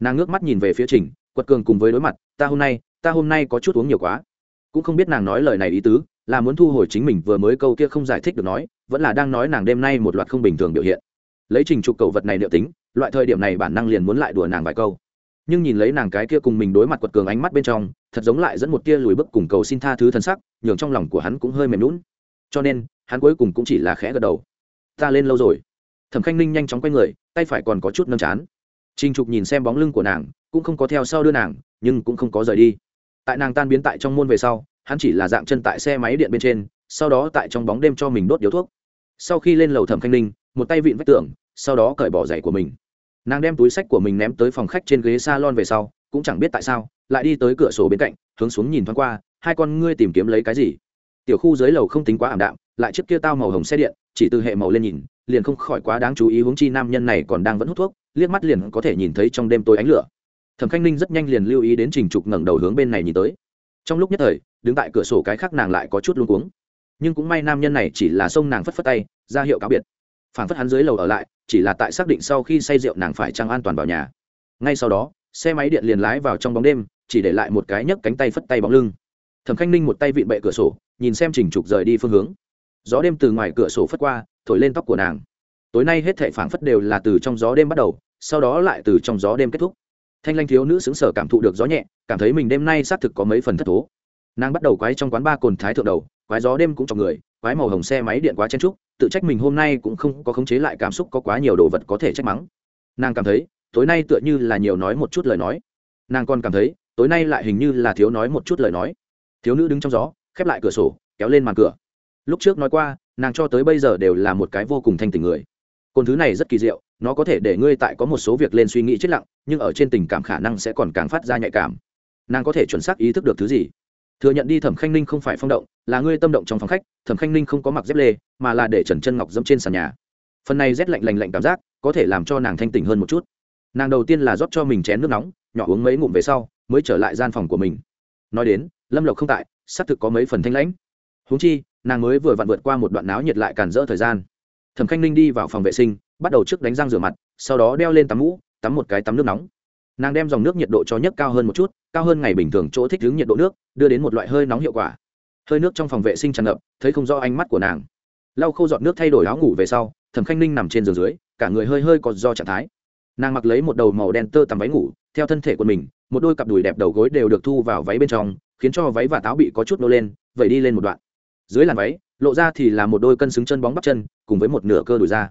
Nàng ngước mắt nhìn về phía trình, quật cường cùng với đối mặt, ta hôm nay, ta hôm nay có chút uống nhiều quá. Cũng không biết nàng nói lời này ý tứ, là muốn thu hồi chính mình vừa mới câu kia không giải thích được nói, vẫn là đang nói nàng đêm nay một loạt không bình thường biểu hiện. Lấy trình trục cầu vật này liệu tính, loại thời điểm này bản năng liền muốn lại đùa nàng vài câu. Nhưng nhìn lấy nàng cái kia cùng mình đối mặt quật cường ánh mắt bên trong, thật giống lại dẫn một tia lùi bức cùng cầu xin tha thứ thân sắc, nhường trong lòng của hắn cũng hơi mềm lún cho nên, hắn cuối cùng cũng chỉ là khẽ gật đầu ta lên lâu rồi thẩm khanh ninh nhanh chóng quay người tay phải còn có chút nâng chán trinh Trục nhìn xem bóng lưng của nàng, cũng không có theo sau đưa nàng, nhưng cũng không có rời đi. Tại nàng tan biến tại trong môn về sau, hắn chỉ là dạng chân tại xe máy điện bên trên, sau đó tại trong bóng đêm cho mình đốt điếu thuốc. Sau khi lên lầu Thẩm Khanh Ninh, một tay vịn vách tường, sau đó cởi bỏ giày của mình. Nàng đem túi sách của mình ném tới phòng khách trên ghế salon về sau, cũng chẳng biết tại sao, lại đi tới cửa sổ bên cạnh, hướng xuống nhìn thoáng qua, hai con ngươi tìm kiếm lấy cái gì. Tiểu khu dưới lầu không tính quá ảm đạm, lại chiếc kia tao màu hồng xe điện, chỉ từ hệ màu lên nhìn, liền không khỏi quá đáng chú ý huống chi nam nhân này còn đang vẫn hút thuốc, liếc mắt liền có thể nhìn thấy trong đêm tối ánh lửa. Thẩm khanh ninh rất nhanh liền lưu ý đến trình trục ngẩng đầu hướng bên này nhìn tới. Trong lúc nhất thời đứng tại cửa sổ cái khác nàng lại có chút luống cuống. Nhưng cũng may nam nhân này chỉ là xông nàng phất phất tay ra hiệu cáo biệt. Phản phất hắn dưới lầu ở lại chỉ là tại xác định sau khi say rượu nàng phải trăng an toàn vào nhà. Ngay sau đó xe máy điện liền lái vào trong bóng đêm chỉ để lại một cái nhấc cánh tay phất tay bóng lưng. Thẩm khanh ninh một tay vịn bệ cửa sổ nhìn xem trình trục rời đi phương hướng gió đêm từ ngoài cửa sổ phất qua, thổi lên tóc của nàng. Tối nay hết thệ phảng phất đều là từ trong gió đêm bắt đầu, sau đó lại từ trong gió đêm kết thúc. Thanh lanh thiếu nữ xứng sở cảm thụ được gió nhẹ, cảm thấy mình đêm nay xác thực có mấy phần thất thố. Nàng bắt đầu quái trong quán ba cồn thái thượng đầu, quái gió đêm cũng cho người, quái màu hồng xe máy điện quá chen trúc, tự trách mình hôm nay cũng không có khống chế lại cảm xúc có quá nhiều đồ vật có thể trách mắng. Nàng cảm thấy, tối nay tựa như là nhiều nói một chút lời nói. Nàng còn cảm thấy, tối nay lại hình như là thiếu nói một chút lời nói. Thiếu nữ đứng trong gió, khép lại cửa sổ, kéo lên màn cửa lúc trước nói qua, nàng cho tới bây giờ đều là một cái vô cùng thanh tình người. Cồn thứ này rất kỳ diệu, nó có thể để ngươi tại có một số việc lên suy nghĩ chết lặng, nhưng ở trên tình cảm khả năng sẽ còn càng phát ra nhạy cảm. Nàng có thể chuẩn xác ý thức được thứ gì? Thừa nhận đi thẩm khanh ninh không phải phong động, là ngươi tâm động trong phòng khách, thẩm khanh ninh không có mặc dép lê, mà là để trần chân ngọc dẫm trên sàn nhà. Phần này rét lạnh lành lạnh cảm giác, có thể làm cho nàng thanh tỉnh hơn một chút. Nàng đầu tiên là rót cho mình chén nước nóng, nhỏ uống mấy ngụm về sau, mới trở lại gian phòng của mình. Nói đến, lâm lộc không tại, xác thực có mấy phần thanh lãnh. Húng chi nàng mới vừa vặn vượt qua một đoạn náo nhiệt lại cản rỡ thời gian. Thẩm khanh ninh đi vào phòng vệ sinh, bắt đầu trước đánh răng rửa mặt, sau đó đeo lên tắm mũ, tắm một cái tắm nước nóng. Nàng đem dòng nước nhiệt độ cho nhấc cao hơn một chút, cao hơn ngày bình thường chỗ thích ứng nhiệt độ nước, đưa đến một loại hơi nóng hiệu quả. Hơi nước trong phòng vệ sinh tràn ngập, thấy không rõ ánh mắt của nàng. Lau khô dọn nước thay đổi áo ngủ về sau, thẩm khanh ninh nằm trên giường dưới, cả người hơi hơi có do trạng thái. Nàng mặc lấy một đầu màu đen tơ tằm váy ngủ, theo thân thể của mình, một đôi cặp đùi đẹp đầu gối đều được thu vào váy bên trong, khiến cho váy và táo bị có chút nô lên, vẩy đi lên một đoạn dưới làn váy, lộ ra thì là một đôi cân xứng chân bóng bắp chân, cùng với một nửa cơ đùi ra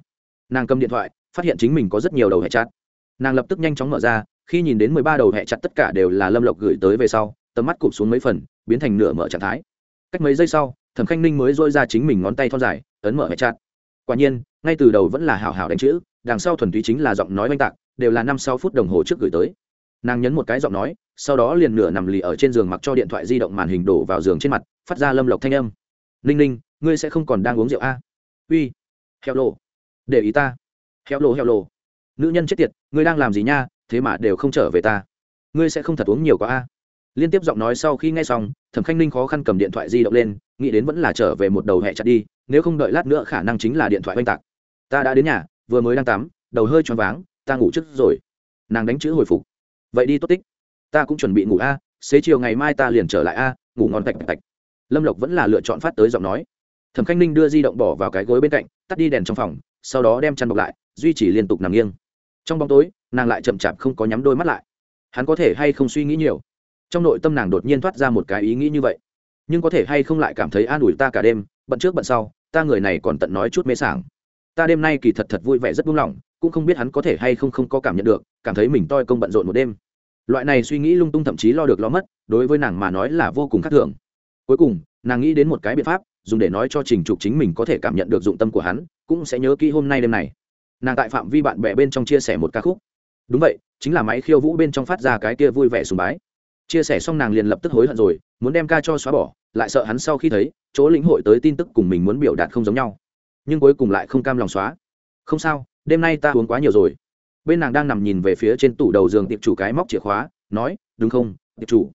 nàng cầm điện thoại, phát hiện chính mình có rất nhiều đầu hẹ chặt. Nàng lập tức nhanh chóng mở ra, khi nhìn đến mười ba đầu hẹ chặt tất cả đều là lâm lộc gửi tới về sau, tầm mắt cụp xuống mấy phần, biến thành nửa mở trạng thái. Cách mấy giây sau, thẩm khanh ninh mới dôi ra chính mình ngón tay thon dài, ấn mở hẹ chặt. Quả nhiên, ngay từ đầu vẫn là hảo hảo đánh chữ, đằng sau thuần túy chính là giọng nói oanh tạc, đều là năm sáu phút đồng hồ trước gửi tới. Nàng nhấn một cái giọng nói, sau đó liền nửa nằm lì ở trên giường mặc cho điện thoại di động màn hình đổ vào giường trên mặt, phát ra lâm lộc thanh âm ninh ninh, ngươi sẽ không còn đang uống rượu a uy, heo lộ để ý ta. Heo lộ heo lộ nữ nhân chết tiệt, ngươi đang làm gì nha? Thế mà đều không trở về ta. Ngươi sẽ không thật uống nhiều quá a liên tiếp giọng nói sau khi nghe xong, thẩm khanh ninh khó khăn cầm điện thoại di động lên, nghĩ đến vẫn là trở về một đầu hẹ chặt đi, nếu không đợi lát nữa khả năng chính là điện thoại oanh tạc. Ta đã đến nhà, vừa mới đang tắm, đầu hơi choáng váng, ta ngủ trước rồi. Nàng đánh chữ hồi phục. Vậy đi tốt tích. Ta cũng chuẩn bị ngủ a xế chiều ngày mai ta liền trở lại a ngủ ngon tạch tạch lâm lộc vẫn là lựa chọn phát tới giọng nói. Thẩm khanh ninh đưa di động bỏ vào cái gối bên cạnh, tắt đi đèn trong phòng, sau đó đem chăn bọc lại, duy trì liên tục nằm nghiêng. Trong bóng tối, nàng lại chậm chạp không có nhắm đôi mắt lại. Hắn có thể hay không suy nghĩ nhiều? Trong nội tâm nàng đột nhiên thoát ra một cái ý nghĩ như vậy. Nhưng có thể hay không lại cảm thấy an ủi ta cả đêm, bận trước bận sau, ta người này còn tận nói chút mê sảng. Ta đêm nay kỳ thật thật vui vẻ rất buông lỏng, cũng không biết hắn có thể hay không không có cảm nhận được, cảm thấy mình toi công bận rộn một đêm. Loại này suy nghĩ lung tung thậm chí lo được lo mất, đối với nàng mà nói là vô cùng khác thường cuối cùng, nàng nghĩ đến một cái biện pháp, dùng để nói cho trình trục chính mình có thể cảm nhận được dụng tâm của hắn, cũng sẽ nhớ kỹ hôm nay đêm này. Nàng tại phạm vi bạn bè bên trong chia sẻ một ca khúc. Đúng vậy, chính là máy khiêu vũ bên trong phát ra cái kia vui vẻ sùng bái. Chia sẻ xong nàng liền lập tức hối hận rồi, muốn đem ca cho xóa bỏ, lại sợ hắn sau khi thấy, chỗ lĩnh hội tới tin tức cùng mình muốn biểu đạt không giống nhau. Nhưng cuối cùng lại không cam lòng xóa. Không sao, đêm nay ta uống quá nhiều rồi. Bên nàng đang nằm nhìn về phía trên tủ đầu giường tiệp chủ cái móc chìa khóa, nói, đúng không, tiệp chủ?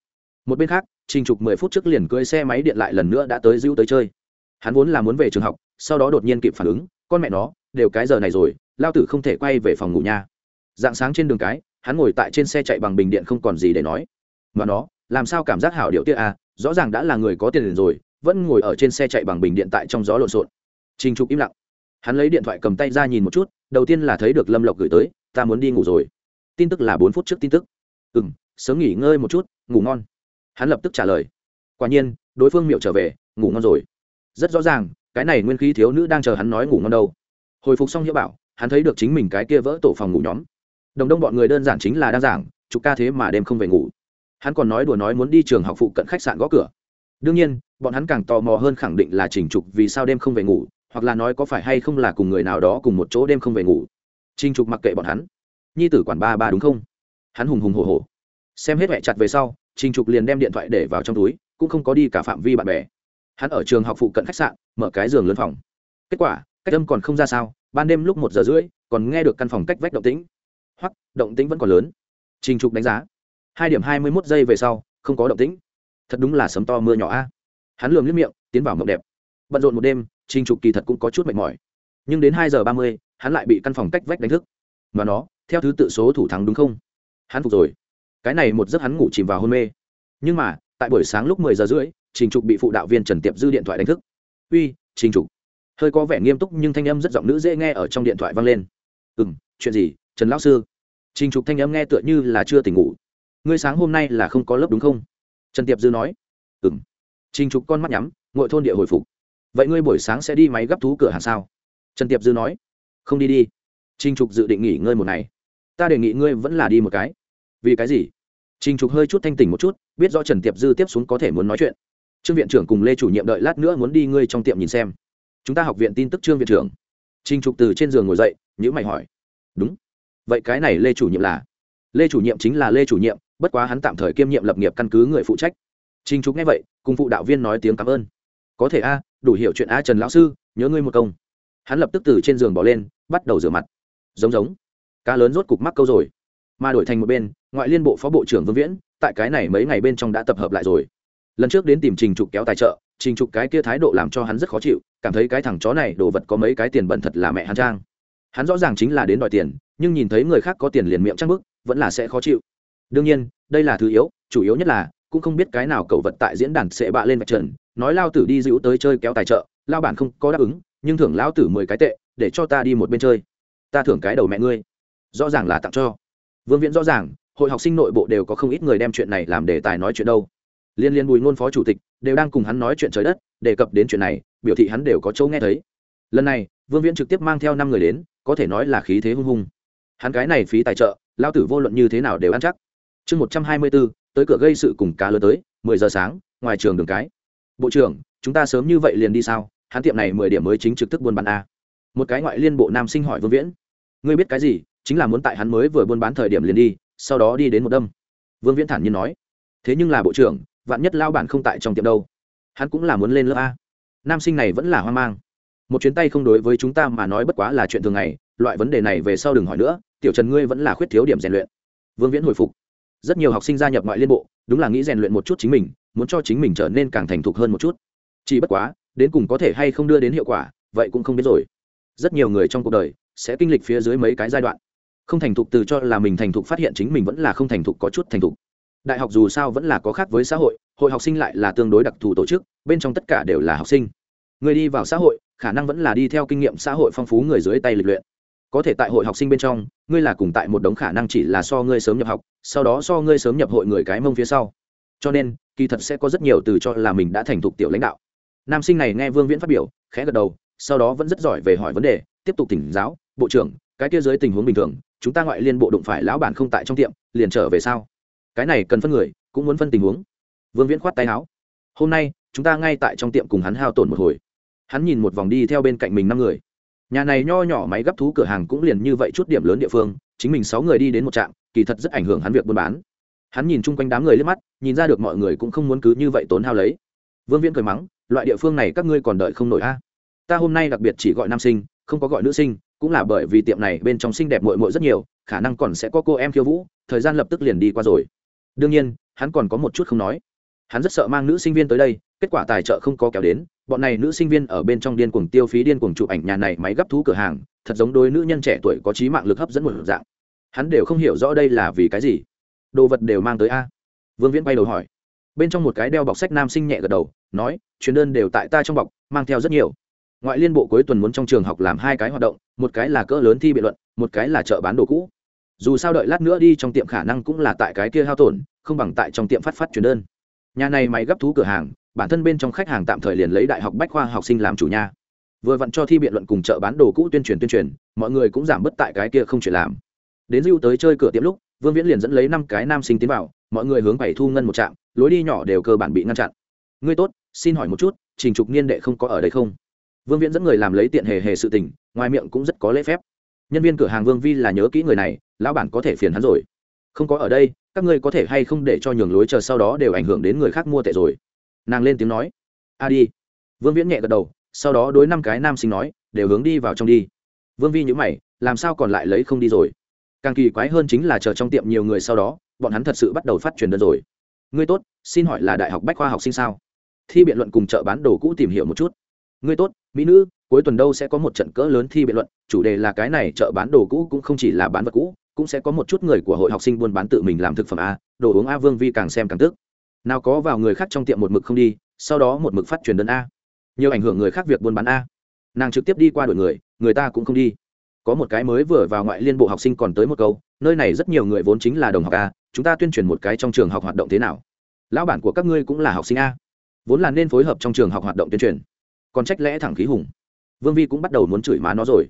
Một bên khác trình trục mười phút trước liền cưỡi xe máy điện lại lần nữa đã tới Dữu tới chơi. Hắn vốn là muốn về trường học sau đó đột nhiên kịp phản ứng con mẹ nó đều cái giờ này rồi lao tử không thể quay về phòng ngủ nha. Dạng sáng trên đường cái hắn ngồi tại trên xe chạy bằng bình điện không còn gì để nói. Mà nó làm sao cảm giác hảo điệu tiết à? Rõ ràng đã là người có tiền rồi vẫn ngồi ở trên xe chạy bằng bình điện tại trong gió lộn xộn. Trình trục im lặng. Hắn lấy điện thoại cầm tay ra nhìn một chút đầu tiên là thấy được lâm lộc gửi tới ta muốn đi ngủ rồi. Tin tức là bốn phút trước tin tức. Ừm, sớm nghỉ ngơi một chút ngủ ngon hắn lập tức trả lời. Quả nhiên, đối phương miệu trở về, ngủ ngon rồi. Rất rõ ràng, cái này nguyên khí thiếu nữ đang chờ hắn nói ngủ ngon đâu. Hồi phục xong hiệu bảo, hắn thấy được chính mình cái kia vỡ tổ phòng ngủ nhóm. Đồng đông bọn người đơn giản chính là đang giảng chục ca thế mà đêm không về ngủ. Hắn còn nói đùa nói muốn đi trường học phụ cận khách sạn gõ cửa. Đương nhiên, bọn hắn càng tò mò hơn khẳng định là chỉnh trục vì sao đêm không về ngủ, hoặc là nói có phải hay không là cùng người nào đó cùng một chỗ đêm không về ngủ. Trinh trục mặc kệ bọn hắn. Nhi tử quản ba ba đúng không? Hắn hùng hùng hồ hồ xem hết mẹ chặt về sau Trình trục liền đem điện thoại để vào trong túi, cũng không có đi cả phạm vi bạn bè. Hắn ở trường học phụ cận khách sạn, mở cái giường lớn phòng. Kết quả, cách âm còn không ra sao, ban đêm lúc một giờ rưỡi, còn nghe được căn phòng cách vách động tĩnh. Hoặc động tĩnh vẫn còn lớn. Trình trục đánh giá. Hai điểm hai mươi mốt giây về sau, không có động tĩnh. Thật đúng là sấm to mưa nhỏ a. Hắn lườm liếc miệng, tiến vào mộng đẹp. Bận rộn một đêm, trình trục kỳ thật cũng có chút mệt mỏi. Nhưng đến hai giờ ba mươi, hắn lại bị căn phòng cách vách đánh thức. Và nó, theo thứ tự số thủ thắng đúng không? Hắn phục rồi cái này một giấc hắn ngủ chìm vào hôn mê. Nhưng mà, tại buổi sáng lúc mười giờ rưỡi, trình trục bị phụ đạo viên trần tiệp dư điện thoại đánh thức. Uy, trình trục. Hơi có vẻ nghiêm túc nhưng thanh âm rất giọng nữ dễ nghe ở trong điện thoại vang lên. Ừ m chuyện gì, trần lão sư? Trình trục thanh âm nghe tựa như là chưa tỉnh ngủ. Ngươi sáng hôm nay là không có lớp đúng không? Trần tiệp dư nói. Ừ m trình trục con mắt nhắm ngội thôn địa hồi phục. Vậy ngươi buổi sáng sẽ đi máy gấp thú cửa hàng sao? Trần tiệp dư nói. Không đi đi. Trình trục dự định nghỉ ngơi một ngày. Ta đề nghị ngươi vẫn là đi một cái vì cái gì? Trình trục hơi chút thanh tỉnh một chút, biết rõ trần tiệp dư tiếp xuống có thể muốn nói chuyện. Trương viện trưởng cùng lê chủ nhiệm đợi lát nữa muốn đi ngươi trong tiệm nhìn xem. Chúng ta học viện tin tức trương viện trưởng. Trình trục từ trên giường ngồi dậy nhữ mày hỏi. Đúng. Vậy cái này lê chủ nhiệm là? Lê chủ nhiệm chính là lê chủ nhiệm, bất quá hắn tạm thời kiêm nhiệm lập nghiệp căn cứ người phụ trách. Trình trục nghe vậy, cùng phụ đạo viên nói tiếng cảm ơn. Có thể a, đủ hiểu chuyện a trần lão sư, nhớ ngươi một công. Hắn lập tức từ trên giường bỏ lên, bắt đầu rửa mặt. Giống giống. Cá lớn rốt cục mắc câu rồi. Mà đổi thành một bên ngoại liên bộ phó bộ trưởng vương viễn, tại cái này mấy ngày bên trong đã tập hợp lại rồi. Lần trước đến tìm trình trục kéo tài trợ, trình trục cái kia thái độ làm cho hắn rất khó chịu, cảm thấy cái thằng chó này đồ vật có mấy cái tiền bẩn thật là mẹ hắn trang. Hắn rõ ràng chính là đến đòi tiền, nhưng nhìn thấy người khác có tiền liền miệng trăng bức vẫn là sẽ khó chịu. Đương nhiên, đây là thứ yếu, chủ yếu nhất là, cũng không biết cái nào cầu vật tại diễn đàn sẽ bạ lên mặt trần, nói lao tử đi dữ tới chơi kéo tài trợ, lao bản không có đáp ứng, nhưng thưởng lao tử mười cái tệ, để cho ta đi một bên chơi. Ta thưởng cái đầu mẹ ngươi. Rõ ràng là tặng cho. Vương viễn rõ ràng hội học sinh nội bộ đều có không ít người đem chuyện này làm đề tài nói chuyện đâu. Liên liên bùi ngôn phó chủ tịch đều đang cùng hắn nói chuyện trời đất, đề cập đến chuyện này, biểu thị hắn đều có chỗ nghe thấy. Lần này, vương viễn trực tiếp mang theo năm người đến, có thể nói là khí thế hung hung. Hắn cái này phí tài trợ lao tử vô luận như thế nào đều ăn chắc. Chương một trăm hai mươi bốn, tới cửa gây sự cùng cá lớn tới, mười giờ sáng, ngoài trường đường cái. Bộ trưởng, chúng ta sớm như vậy liền đi sao? Hắn tiệm này mười điểm mới chính trực thức buôn bán a. Một cái ngoại liên bộ nam sinh hỏi vương viễn. Ngươi biết cái gì? Chính là muốn tại hắn mới vừa buôn bán thời điểm liền đi sau đó đi đến một đâm. Vương viễn thản nhiên nói, thế nhưng là bộ trưởng, vạn nhất lao bản không tại trong tiệm đâu, hắn cũng là muốn lên lớp a. Nam sinh này vẫn là hoang mang. Một chuyến tay không đối với chúng ta mà nói bất quá là chuyện thường ngày, loại vấn đề này về sau đừng hỏi nữa, tiểu trần ngươi vẫn là khuyết thiếu điểm rèn luyện. Vương viễn hồi phục, rất nhiều học sinh gia nhập ngoại liên bộ, đúng là nghĩ rèn luyện một chút chính mình, muốn cho chính mình trở nên càng thành thục hơn một chút. Chỉ bất quá, đến cùng có thể hay không đưa đến hiệu quả, vậy cũng không biết rồi. Rất nhiều người trong cuộc đời sẽ kinh lịch phía dưới mấy cái giai đoạn không thành thục từ cho là mình thành thục phát hiện chính mình vẫn là không thành thục có chút thành thục. Đại học dù sao vẫn là có khác với xã hội hội học sinh lại là tương đối đặc thù tổ chức, bên trong tất cả đều là học sinh. Người đi vào xã hội, khả năng vẫn là đi theo kinh nghiệm xã hội phong phú người dưới tay lịch luyện. Có thể tại hội học sinh bên trong, ngươi là cùng tại một đống khả năng chỉ là so ngươi sớm nhập học, sau đó so ngươi sớm nhập hội người cái mông phía sau. Cho nên, kỳ thật sẽ có rất nhiều từ cho là mình đã thành thục tiểu lãnh đạo. Nam sinh này nghe vương viễn phát biểu, khẽ gật đầu, sau đó vẫn rất giỏi về hỏi vấn đề, tiếp tục tỉnh giáo, bộ trưởng, cái kia dưới tình huống bình thường chúng ta ngoại liên bộ đụng phải lão bản không tại trong tiệm, liền trở về sao? Cái này cần phân người, cũng muốn phân tình huống. Vương viễn khoát tay áo. Hôm nay, chúng ta ngay tại trong tiệm cùng hắn hao tổn một hồi. Hắn nhìn một vòng đi theo bên cạnh mình năm người. Nhà này nho nhỏ máy gấp thú cửa hàng cũng liền như vậy chút điểm lớn địa phương, chính mình sáu người đi đến một trạm, kỳ thật rất ảnh hưởng hắn việc buôn bán. Hắn nhìn chung quanh đám người liếc mắt, nhìn ra được mọi người cũng không muốn cứ như vậy tốn hao lấy. Vương viễn cười mắng, loại địa phương này các ngươi còn đợi không nổi a. Ta hôm nay đặc biệt chỉ gọi nam sinh, không có gọi nữ sinh cũng là bởi vì tiệm này bên trong xinh đẹp mội mội rất nhiều, khả năng còn sẽ có cô em khiêu vũ, thời gian lập tức liền đi qua rồi. Đương nhiên, hắn còn có một chút không nói. Hắn rất sợ mang nữ sinh viên tới đây, kết quả tài trợ không có kéo đến, bọn này nữ sinh viên ở bên trong điên cuồng tiêu phí điên cuồng chụp ảnh nhà này máy gấp thú cửa hàng, thật giống đôi nữ nhân trẻ tuổi có trí mạng lực hấp dẫn một dạng. Hắn đều không hiểu rõ đây là vì cái gì. Đồ vật đều mang tới a. Vương viễn bay đầu hỏi. Bên trong một cái đeo bọc sách nam sinh nhẹ gật đầu, nói, chuyến đơn đều tại ta trong bọc, mang theo rất nhiều ngoại liên bộ cuối tuần muốn trong trường học làm hai cái hoạt động, một cái là cỡ lớn thi biện luận, một cái là chợ bán đồ cũ. Dù sao đợi lát nữa đi trong tiệm khả năng cũng là tại cái kia hao tổn, không bằng tại trong tiệm phát phát truyền đơn. Nhà này máy gấp thú cửa hàng, bản thân bên trong khách hàng tạm thời liền lấy đại học bách khoa học sinh làm chủ nhà vừa vặn cho thi biện luận cùng chợ bán đồ cũ tuyên truyền tuyên truyền, mọi người cũng giảm bớt tại cái kia không chuyện làm. Đến dưu tới chơi cửa tiệm lúc, vương viễn liền dẫn lấy năm cái nam sinh tiến vào, mọi người hướng bảy thu ngân một trạm, lối đi nhỏ đều cơ bản bị ngăn chặn. Ngươi tốt, xin hỏi một chút, trình trục niên đệ không có ở đây không? Vương viễn dẫn người làm lấy tiện hề hề sự tình, ngoài miệng cũng rất có lễ phép. Nhân viên cửa hàng vương vi là nhớ kỹ người này, lão bản có thể phiền hắn rồi. Không có ở đây, các ngươi có thể hay không để cho nhường lối chờ sau đó đều ảnh hưởng đến người khác mua tệ rồi. Nàng lên tiếng nói. A đi. Vương viễn nhẹ gật đầu, sau đó đối năm cái nam sinh nói, đều hướng đi vào trong đi. Vương vi nhữ mày, làm sao còn lại lấy không đi rồi? Càng kỳ quái hơn chính là chờ trong tiệm nhiều người sau đó, bọn hắn thật sự bắt đầu phát truyền đơn rồi. Ngươi tốt, xin hỏi là đại học bách khoa học sinh sao? Thi biện luận cùng chợ bán đồ cũ tìm hiểu một chút ngươi tốt, mỹ nữ, cuối tuần đâu sẽ có một trận cỡ lớn thi biện luận, chủ đề là cái này chợ bán đồ cũ cũng không chỉ là bán vật cũ, cũng sẽ có một chút người của hội học sinh buôn bán tự mình làm thực phẩm a, đồ uống a vương vi càng xem càng tức. Nào có vào người khác trong tiệm một mực không đi, sau đó một mực phát truyền đơn a. Nhiều ảnh hưởng người khác việc buôn bán a. Nàng trực tiếp đi qua đội người người ta cũng không đi. Có một cái mới vừa vào ngoại liên bộ học sinh còn tới một câu, nơi này rất nhiều người vốn chính là đồng học a, chúng ta tuyên truyền một cái trong trường học hoạt động thế nào. Lão bản của các ngươi cũng là học sinh a. Vốn là nên phối hợp trong trường học hoạt động tuyên truyền còn trách lẽ thẳng khí hùng. Vương vi cũng bắt đầu muốn chửi má nó rồi.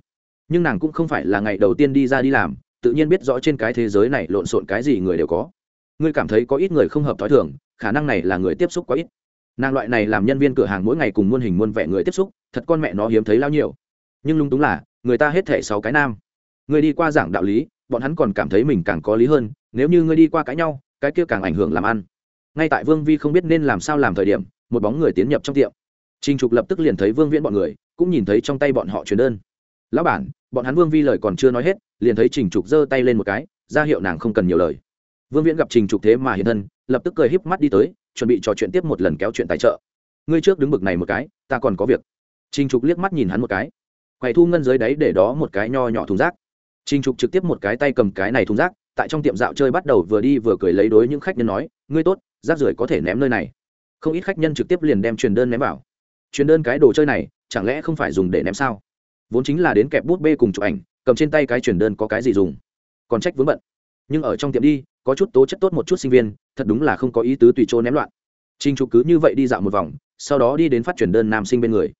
Nhưng nàng cũng không phải là ngày đầu tiên đi ra đi làm, tự nhiên biết rõ trên cái thế giới này lộn xộn cái gì người đều có. Ngươi cảm thấy có ít người không hợp t h ó i thường, khả năng này là người tiếp xúc quá ít. Nàng loại này làm nhân viên cửa hàng mỗi ngày cùng muôn hình muôn vẻ người tiếp xúc, thật con mẹ nó hiếm thấy lao nhiều. Nhưng lung túng là, người ta hết thể sáu cái nam. Người đi qua giảng đạo lý, bọn hắn còn cảm thấy mình càng có lý hơn, nếu như ngươi đi qua cãi nhau, cái kia càng ảnh hưởng làm ăn. Ngay tại vương vi không biết nên làm sao làm thời điểm, một bóng người tiến nhập trong tiệm. Trình Trục lập tức liền thấy Vương Viễn bọn người, cũng nhìn thấy trong tay bọn họ truyền đơn. "Lão bản, bọn hắn Vương Vi lời còn chưa nói hết, liền thấy Trình Trục giơ tay lên một cái, ra hiệu nàng không cần nhiều lời. Vương Viễn gặp Trình Trục thế mà hiện thân, lập tức cười híp mắt đi tới, chuẩn bị trò chuyện tiếp một lần kéo chuyện tài trợ. "Ngươi trước đứng bực này một cái, ta còn có việc." Trình Trục liếc mắt nhìn hắn một cái. Quầy thu ngân dưới đáy để đó một cái nho nhỏ thùng rác. Trình Trục trực tiếp một cái tay cầm cái này thùng rác, tại trong tiệm dạo chơi bắt đầu vừa đi vừa cười lấy đối những khách nhân nói, "Ngươi tốt, rác rưởi có thể ném nơi này." Không ít khách nhân trực tiếp liền đem truyền đơn ném vào truyền đơn cái đồ chơi này, chẳng lẽ không phải dùng để ném sao? Vốn chính là đến kẹp bút bê cùng chụp ảnh, cầm trên tay cái truyền đơn có cái gì dùng? Còn trách vướng bận. Nhưng ở trong tiệm đi, có chút tố chất tốt một chút sinh viên, thật đúng là không có ý tứ tùy chỗ ném loạn. Trinh trục cứ như vậy đi dạo một vòng, sau đó đi đến phát truyền đơn nam sinh bên người.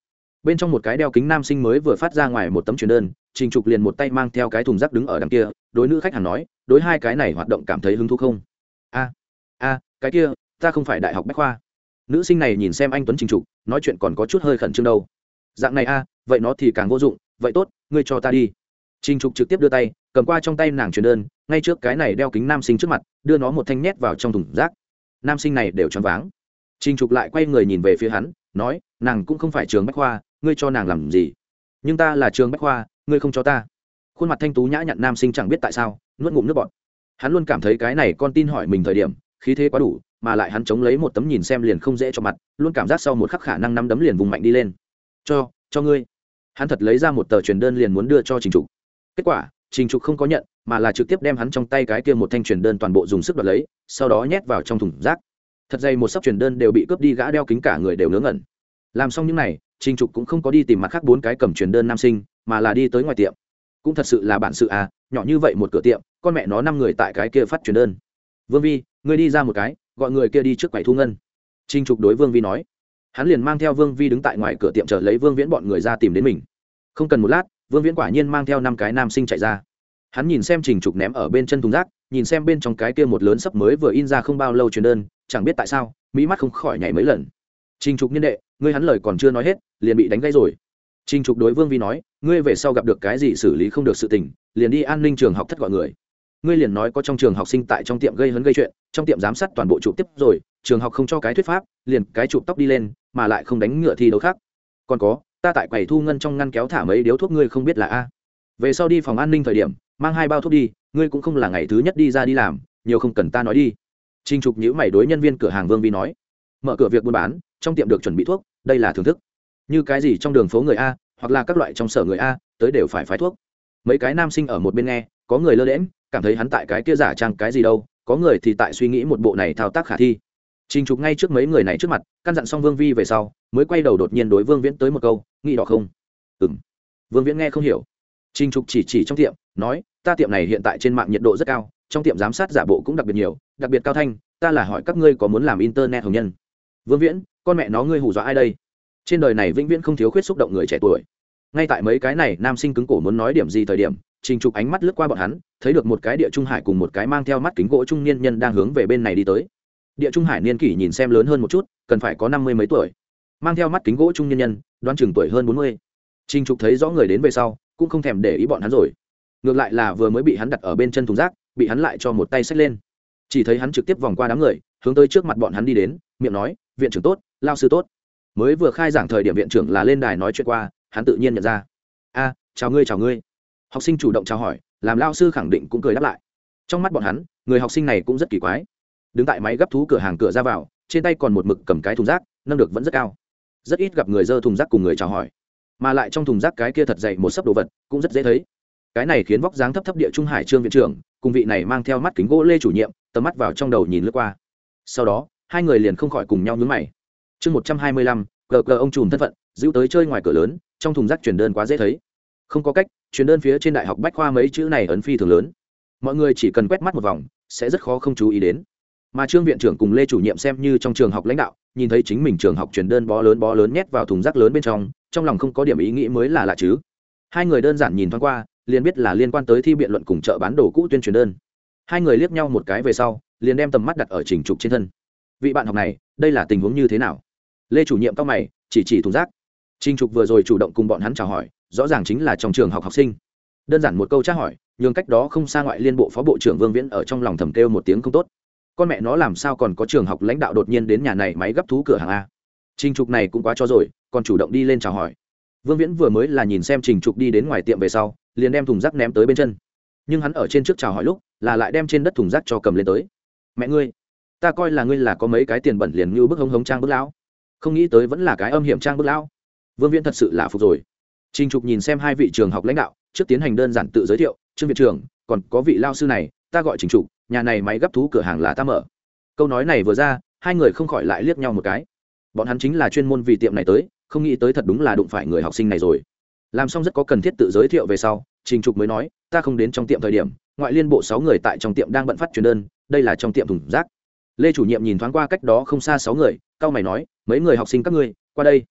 Bên trong một cái đeo kính nam sinh mới vừa phát ra ngoài một tấm truyền đơn, trình trục liền một tay mang theo cái thùng rác đứng ở đằng kia, đối nữ khách hàng nói, đối hai cái này hoạt động cảm thấy hứng thú không? A a, cái kia, ta không phải đại học bách khoa nữ sinh này nhìn xem anh tuấn trình trục, nói chuyện còn có chút hơi khẩn trương đâu. Dạng này a, vậy nó thì càng vô dụng, vậy tốt, ngươi cho ta đi. Trình trục trực tiếp đưa tay, cầm qua trong tay nàng truyền đơn, ngay trước cái này đeo kính nam sinh trước mặt, đưa nó một thanh nhét vào trong thùng rác. Nam sinh này đều choáng váng. Trình trục lại quay người nhìn về phía hắn, nói, nàng cũng không phải trường bách khoa, ngươi cho nàng làm gì? Nhưng ta là trường bách khoa, ngươi không cho ta. Khuôn mặt thanh tú nhã nhặn nam sinh chẳng biết tại sao, nuốt ngụm nước bọt. Hắn luôn cảm thấy cái này con tin hỏi mình thời điểm, khí thế quá đủ mà lại hắn chống lấy một tấm nhìn xem liền không dễ cho mặt, luôn cảm giác sau một khắc khả năng năm đấm liền vùng mạnh đi lên. Cho cho ngươi. Hắn thật lấy ra một tờ truyền đơn liền muốn đưa cho trình trục. Kết quả, trình trục không có nhận, mà là trực tiếp đem hắn trong tay cái kia một thanh truyền đơn toàn bộ dùng sức đoạt lấy, sau đó nhét vào trong thùng rác. Thật dày một sấp truyền đơn đều bị cướp đi gã đeo kính cả người đều ngớ ngẩn. Làm xong những n à y trình trục cũng không có đi tìm mặt khác bốn cái cầm truyền đơn nam sinh, mà là đi tới ngoài tiệm. Cũng thật sự là bản sự à nhỏ như vậy một cửa tiệm, con mẹ nó năm người tại cái kia phát truyền đơn. Vương vi, ngươi đi ra một cái gọi người kia đi trước quầy thu ngân. Trinh trục đối vương vi nói. Hắn liền mang theo vương vi đứng tại ngoài cửa tiệm chờ lấy vương viễn bọn người ra tìm đến mình. Không cần một lát, vương viễn quả nhiên mang theo năm cái nam sinh chạy ra. Hắn nhìn xem trình trục ném ở bên chân thùng rác, nhìn xem bên trong cái kia một lớn sấp mới vừa in ra không bao lâu truyền đơn, chẳng biết tại sao, mỹ mắt không khỏi nhảy mấy lần. Trình trục nhân đệ, ngươi hắn lời còn chưa nói hết, liền bị đánh gây rồi. Trình trục đối vương vi nói, ngươi về sau gặp được cái gì xử lý không được sự tình, liền đi an ninh trường học thất gọi người ngươi liền nói có trong trường học sinh tại trong tiệm gây hấn gây chuyện, trong tiệm giám sát toàn bộ chụp tiếp rồi, trường học không cho cái thuyết pháp, liền cái chụp tóc đi lên, mà lại không đánh ngựa thi đấu khác. Còn có, ta tại quầy thu ngân trong ngăn kéo thả mấy điếu thuốc ngươi không biết là a. Về sau đi phòng an ninh thời điểm, mang hai bao thuốc đi, ngươi cũng không là ngày thứ nhất đi ra đi làm, nhiều không cần ta nói đi. Trinh trục nhữ mày đối nhân viên cửa hàng vương vi nói. Mở cửa việc buôn bán, trong tiệm được chuẩn bị thuốc, đây là thưởng thức. Như cái gì trong đường phố người a, hoặc là các loại trong sở người a, tới đều phải phái thuốc. Mấy cái nam sinh ở một bên nghe, có người lơ đễm cảm thấy hắn tại cái kia giả trang cái gì đâu, có người thì tại suy nghĩ một bộ này thao tác khả thi. Trình trục ngay trước mấy người này trước mặt, căn dặn xong vương vi về sau, mới quay đầu đột nhiên đối vương viễn tới một câu, nghĩ đỏ không? Ừ m vương viễn nghe không hiểu. Trình trục chỉ chỉ trong tiệm, nói, ta tiệm này hiện tại trên mạng nhiệt độ rất cao, trong tiệm giám sát giả bộ cũng đặc biệt nhiều, đặc biệt cao thanh, ta là hỏi các ngươi có muốn làm internet hồng nhân? Vương viễn, con mẹ nó ngươi hù dọa ai đây? Trên đời này vĩnh viễn không thiếu khuyết xúc động người trẻ tuổi. Ngay tại mấy cái này nam sinh cứng cổ muốn nói điểm gì thời điểm trình trục ánh mắt lướt qua bọn hắn, thấy được một cái địa trung hải cùng một cái mang theo mắt kính gỗ trung niên nhân đang hướng về bên này đi tới. Địa trung hải niên kỷ nhìn xem lớn hơn một chút, cần phải có năm mươi mấy tuổi. Mang theo mắt kính gỗ trung niên nhân, đoán chừng tuổi hơn bốn mươi. Trình trục thấy rõ người đến về sau, cũng không thèm để ý bọn hắn rồi. Ngược lại là vừa mới bị hắn đặt ở bên chân thùng rác, bị hắn lại cho một tay xách lên. Chỉ thấy hắn trực tiếp vòng qua đám người, hướng tới trước mặt bọn hắn đi đến, miệng nói, viện trưởng tốt, lao sư tốt. Mới vừa khai giảng thời điểm viện trưởng là lên đài nói chuyện qua, hắn tự nhiên nhận ra. A, chào ngươi chào ngươi học sinh chủ động chào hỏi, làm lao sư khẳng định cũng cười đáp lại. Trong mắt bọn hắn, người học sinh này cũng rất kỳ quái. Đứng tại máy gấp thú cửa hàng cửa ra vào, trên tay còn một mực cầm cái thùng rác, nâng được vẫn rất cao. Rất ít gặp người dơ thùng rác cùng người chào hỏi. Mà lại trong thùng rác cái kia thật dày một sấp đồ vật, cũng rất dễ thấy. Cái này khiến vóc dáng thấp thấp địa trung hải trương viện trưởng, cùng vị này mang theo mắt kính gỗ lê chủ nhiệm, tầm mắt vào trong đầu nhìn lướt qua. Sau đó, hai người liền không khỏi cùng nhau nhướng mày. Chương một trăm hai mươi lăm gờ gờ ông trùm thân phận, giữ tới chơi ngoài cửa lớn, trong thùng rác chuyển đơn quá dễ thấy không có cách, truyền đơn phía trên đại học bách khoa mấy chữ này ấn phi thường lớn. Mọi người chỉ cần quét mắt một vòng, sẽ rất khó không chú ý đến. Mà trương viện trưởng cùng lê chủ nhiệm xem như trong trường học lãnh đạo, nhìn thấy chính mình trường học truyền đơn bó lớn bó lớn nhét vào thùng rác lớn bên trong trong lòng không có điểm ý nghĩ mới là lạ chứ. Hai người đơn giản nhìn thoáng qua, liền biết là liên quan tới thi biện luận cùng chợ bán đồ cũ tuyên truyền đơn. Hai người liếc nhau một cái về sau, liền đem tầm mắt đặt ở trình trục trên thân. Vị bạn học này, đây là tình huống như thế nào? Lê chủ nhiệm cao mày, chỉ chỉ thùng rác. Trình trục vừa rồi chủ động cùng bọn hắn chào hỏi rõ ràng chính là trong trường học học sinh. Đơn giản một câu tra hỏi, nhường cách đó không xa ngoại liên bộ phó bộ trưởng vương viễn ở trong lòng thầm kêu một tiếng không tốt. Con mẹ nó làm sao còn có trường học lãnh đạo đột nhiên đến nhà này máy gấp thú cửa hàng a? Trình trục này cũng quá cho rồi, còn chủ động đi lên chào hỏi. Vương viễn vừa mới là nhìn xem trình trục đi đến ngoài tiệm về sau, liền đem thùng rác ném tới bên chân. Nhưng hắn ở trên trước chào hỏi lúc, là lại đem trên đất thùng rác cho cầm lên tới. Mẹ ngươi, ta coi là ngươi là có mấy cái tiền bẩn liền như bức hống hống trang bức lão. Không nghĩ tới vẫn là cái âm hiểm trang bức lão. Vương viễn thật sự là phục rồi trình trục nhìn xem hai vị trường học lãnh đạo, trước tiến hành đơn giản tự giới thiệu, trương viện trưởng, còn có vị lao sư này, ta gọi trình trục, nhà này máy gấp thú cửa hàng là ta mở. Câu nói này vừa ra, hai người không khỏi lại liếc nhau một cái. Bọn hắn chính là chuyên môn vì tiệm này tới, không nghĩ tới thật đúng là đụng phải người học sinh này rồi. Làm xong rất có cần thiết tự giới thiệu về sau, trình trục mới nói, ta không đến trong tiệm thời điểm, ngoại liên bộ sáu người tại trong tiệm đang bận phát truyền đơn, đây là trong tiệm thùng rác. Lê chủ nhiệm nhìn thoáng qua cách đó không xa sáu người, cao mày nói, mấy người học sinh các ngươi, qua đây.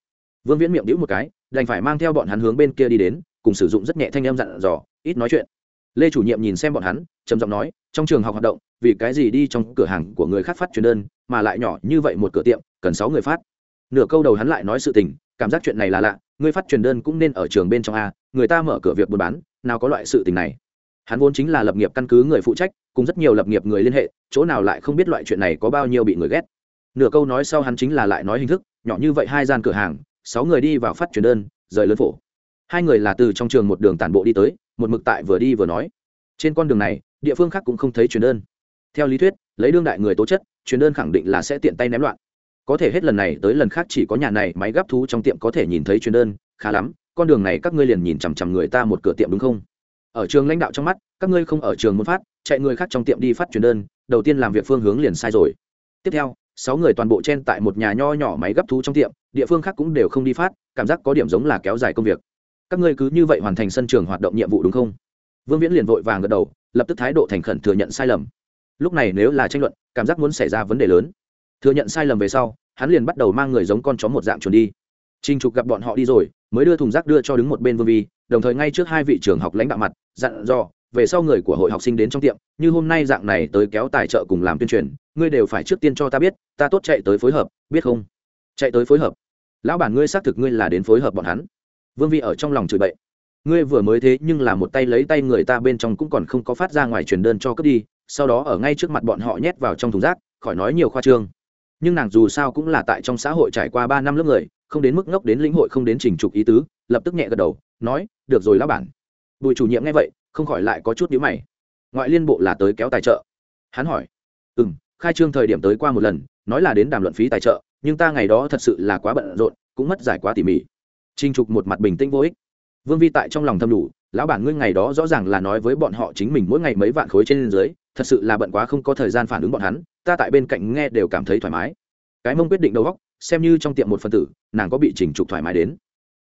Vương viễn miệng đĩu một cái đành phải mang theo bọn hắn hướng bên kia đi đến, cùng sử dụng rất nhẹ thanh âm dặn dò, ít nói chuyện. Lê chủ nhiệm nhìn xem bọn hắn, trầm giọng nói, trong trường học hoạt động, vì cái gì đi trong cửa hàng của người khác phát truyền đơn, mà lại nhỏ như vậy một cửa tiệm, cần sáu người phát. Nửa câu đầu hắn lại nói sự tình, cảm giác chuyện này là lạ, người phát truyền đơn cũng nên ở trường bên trong a, người ta mở cửa việc buôn bán, nào có loại sự tình này. Hắn vốn chính là lập nghiệp căn cứ người phụ trách, cùng rất nhiều lập nghiệp người liên hệ, chỗ nào lại không biết loại chuyện này có bao nhiêu bị người ghét. Nửa câu nói sau hắn chính là lại nói hình thức, nhỏ như vậy hai gian cửa hàng sáu người đi vào phát truyền đơn, rời lớn phổ. Hai người là từ trong trường một đường tản bộ đi tới, một mực tại vừa đi vừa nói. Trên con đường này, địa phương khác cũng không thấy truyền đơn. Theo lý thuyết, lấy đương đại người tố chất, truyền đơn khẳng định là sẽ tiện tay ném loạn. Có thể hết lần này tới lần khác chỉ có nhà này máy gấp thú trong tiệm có thể nhìn thấy truyền đơn, khá lắm, con đường này các ngươi liền nhìn chằm chằm người ta một cửa tiệm đúng không? Ở trường lãnh đạo trong mắt, các ngươi không ở trường muốn phát, chạy người khác trong tiệm đi phát truyền đơn, đầu tiên làm việc phương hướng liền sai rồi. Tiếp theo sáu người toàn bộ chen tại một nhà nho nhỏ máy gấp thú trong tiệm, địa phương khác cũng đều không đi phát, cảm giác có điểm giống là kéo dài công việc. Các ngươi cứ như vậy hoàn thành sân trường hoạt động nhiệm vụ đúng không? Vương viễn liền vội vàng gật đầu, lập tức thái độ thành khẩn thừa nhận sai lầm. Lúc này nếu là tranh luận, cảm giác muốn xảy ra vấn đề lớn. Thừa nhận sai lầm về sau, hắn liền bắt đầu mang người giống con chó một dạng chuồn đi. Trình trục gặp bọn họ đi rồi, mới đưa thùng rác đưa cho đứng một bên vương vi, đồng thời ngay trước hai vị trưởng học lãnh đạo mặt, dặn dò về sau người của hội học sinh đến trong tiệm, như hôm nay dạng này tới kéo tài trợ cùng làm tuyên truyền, ngươi đều phải trước tiên cho ta biết, ta tốt chạy tới phối hợp, biết không? Chạy tới phối hợp. Lão bản ngươi xác thực ngươi là đến phối hợp bọn hắn. Vương vi ở trong lòng chửi bậy. Ngươi vừa mới thế nhưng là một tay lấy tay người ta bên trong cũng còn không có phát ra ngoài truyền đơn cho cướp đi, sau đó ở ngay trước mặt bọn họ nhét vào trong thùng rác, khỏi nói nhiều khoa trương. Nhưng nàng dù sao cũng là tại trong xã hội trải qua ba năm lớp người, không đến mức ngốc đến lĩnh hội không đến trình trục ý tứ, lập tức nhẹ gật đầu, nói, được rồi lão bản. Bùi chủ nhiệm nghe vậy không khỏi lại có chút nhíu mày ngoại liên bộ là tới kéo tài trợ hắn hỏi ừ m khai trương thời điểm tới qua một lần nói là đến đàm luận phí tài trợ nhưng ta ngày đó thật sự là quá bận rộn cũng mất giải quá tỉ mỉ Trình Trục một mặt bình tĩnh vô ích. Vương Vi tại trong lòng thầm đủ, lão bản ngươi ngày đó rõ ràng là nói với bọn họ chính mình mỗi ngày mấy vạn khối trên dưới, thật sự là bận quá không có thời gian phản ứng bọn hắn, ta tại bên cạnh nghe đều cảm thấy thoải mái. Cái mông quyết định đầu góc, xem như trong tiệm một phân tử, nàng có bị Trình Trục thoải mái đến.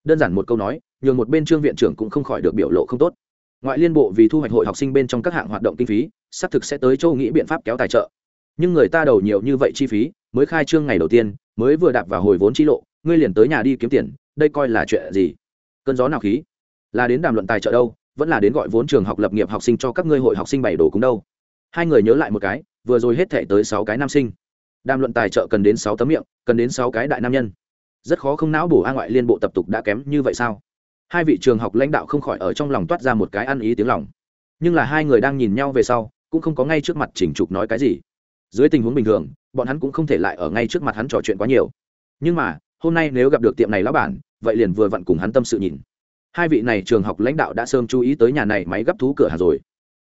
Đơn giản một câu nói, nhường một bên trương viện trưởng cũng không khỏi được biểu lộ không tốt. Ngoại liên bộ vì thu hoạch hội học sinh bên trong các hạng hoạt động kinh phí, xác thực sẽ tới châu nghĩ biện pháp kéo tài trợ. Nhưng người ta đầu nhiều như vậy chi phí, mới khai trương ngày đầu tiên, mới vừa đạp vào hồi vốn chi lộ, ngươi liền tới nhà đi kiếm tiền, đây coi là chuyện gì? Cơn gió nào khí? Là đến đàm luận tài trợ đâu vẫn là đến gọi vốn trường học lập nghiệp học sinh cho các ngươi hội học sinh bảy đồ cúng đâu? Hai người nhớ lại một cái vừa rồi hết thể tới sáu cái nam sinh. Đàm luận tài trợ cần đến sáu tấm miệng cần đến sáu cái đại nam nhân. Rất khó không não bổ a ngoại liên bộ tập tục đã kém như vậy sao? Hai vị trường học lãnh đạo không khỏi ở trong lòng toát ra một cái ăn ý tiếng lòng. Nhưng là hai người đang nhìn nhau về sau, cũng không có ngay trước mặt chỉnh trục nói cái gì. Dưới tình huống bình thường, bọn hắn cũng không thể lại ở ngay trước mặt hắn trò chuyện quá nhiều. Nhưng mà, hôm nay nếu gặp được tiệm này lão bản, vậy liền vừa vặn cùng hắn tâm sự nhìn. Hai vị này trường học lãnh đạo đã sớm chú ý tới nhà này máy gấp thú cửa hàng rồi.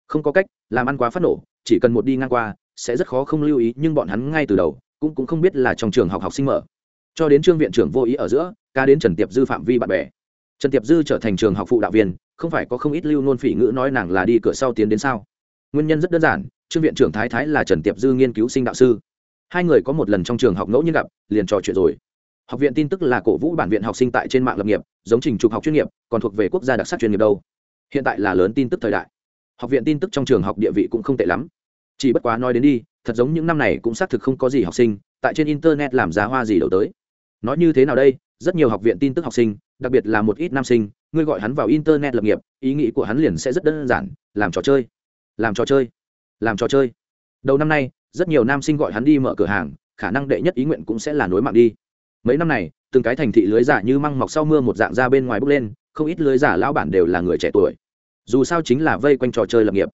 Không có cách, làm ăn quá phát nổ, chỉ cần một đi ngang qua, sẽ rất khó không lưu ý, nhưng bọn hắn ngay từ đầu, cũng cũng không biết là trong trường học học sinh mở. Cho đến trương viện trưởng vô ý ở giữa, ca đến trần tiệp dư phạm vi bạn bè trần tiệp dư trở thành trường học phụ đạo viên, không phải có không ít lưu nôn phỉ ngữ nói nàng là đi cửa sau tiến đến sao? Nguyên nhân rất đơn giản, trương viện trưởng thái thái là trần tiệp dư nghiên cứu sinh đạo sư. Hai người có một lần trong trường học ngẫu nhiên gặp, liền trò chuyện rồi. Học viện tin tức là cổ vũ bản viện học sinh tại trên mạng lập nghiệp, giống trình trục học chuyên nghiệp, còn thuộc về quốc gia đặc sắc chuyên nghiệp đâu. Hiện tại là lớn tin tức thời đại. Học viện tin tức trong trường học địa vị cũng không tệ lắm. Chỉ bất quá nói đến đi, thật giống những năm này cũng xác thực không có gì học sinh, tại trên internet làm giá hoa gì đầu tới. Nói như thế nào đây? Rất nhiều học viện tin tức học sinh, đặc biệt là một ít nam sinh, ngươi gọi hắn vào internet lập nghiệp, ý nghĩ của hắn liền sẽ rất đơn giản, làm trò chơi, làm trò chơi, làm trò chơi. Đầu năm nay, rất nhiều nam sinh gọi hắn đi mở cửa hàng, khả năng đệ nhất ý nguyện cũng sẽ là nối mạng đi. Mấy năm này, từng cái thành thị lưới giả như măng mọc sau mưa một dạng ra bên ngoài bước lên, không ít lưới giả lão bản đều là người trẻ tuổi. Dù sao chính là vây quanh trò chơi lập nghiệp.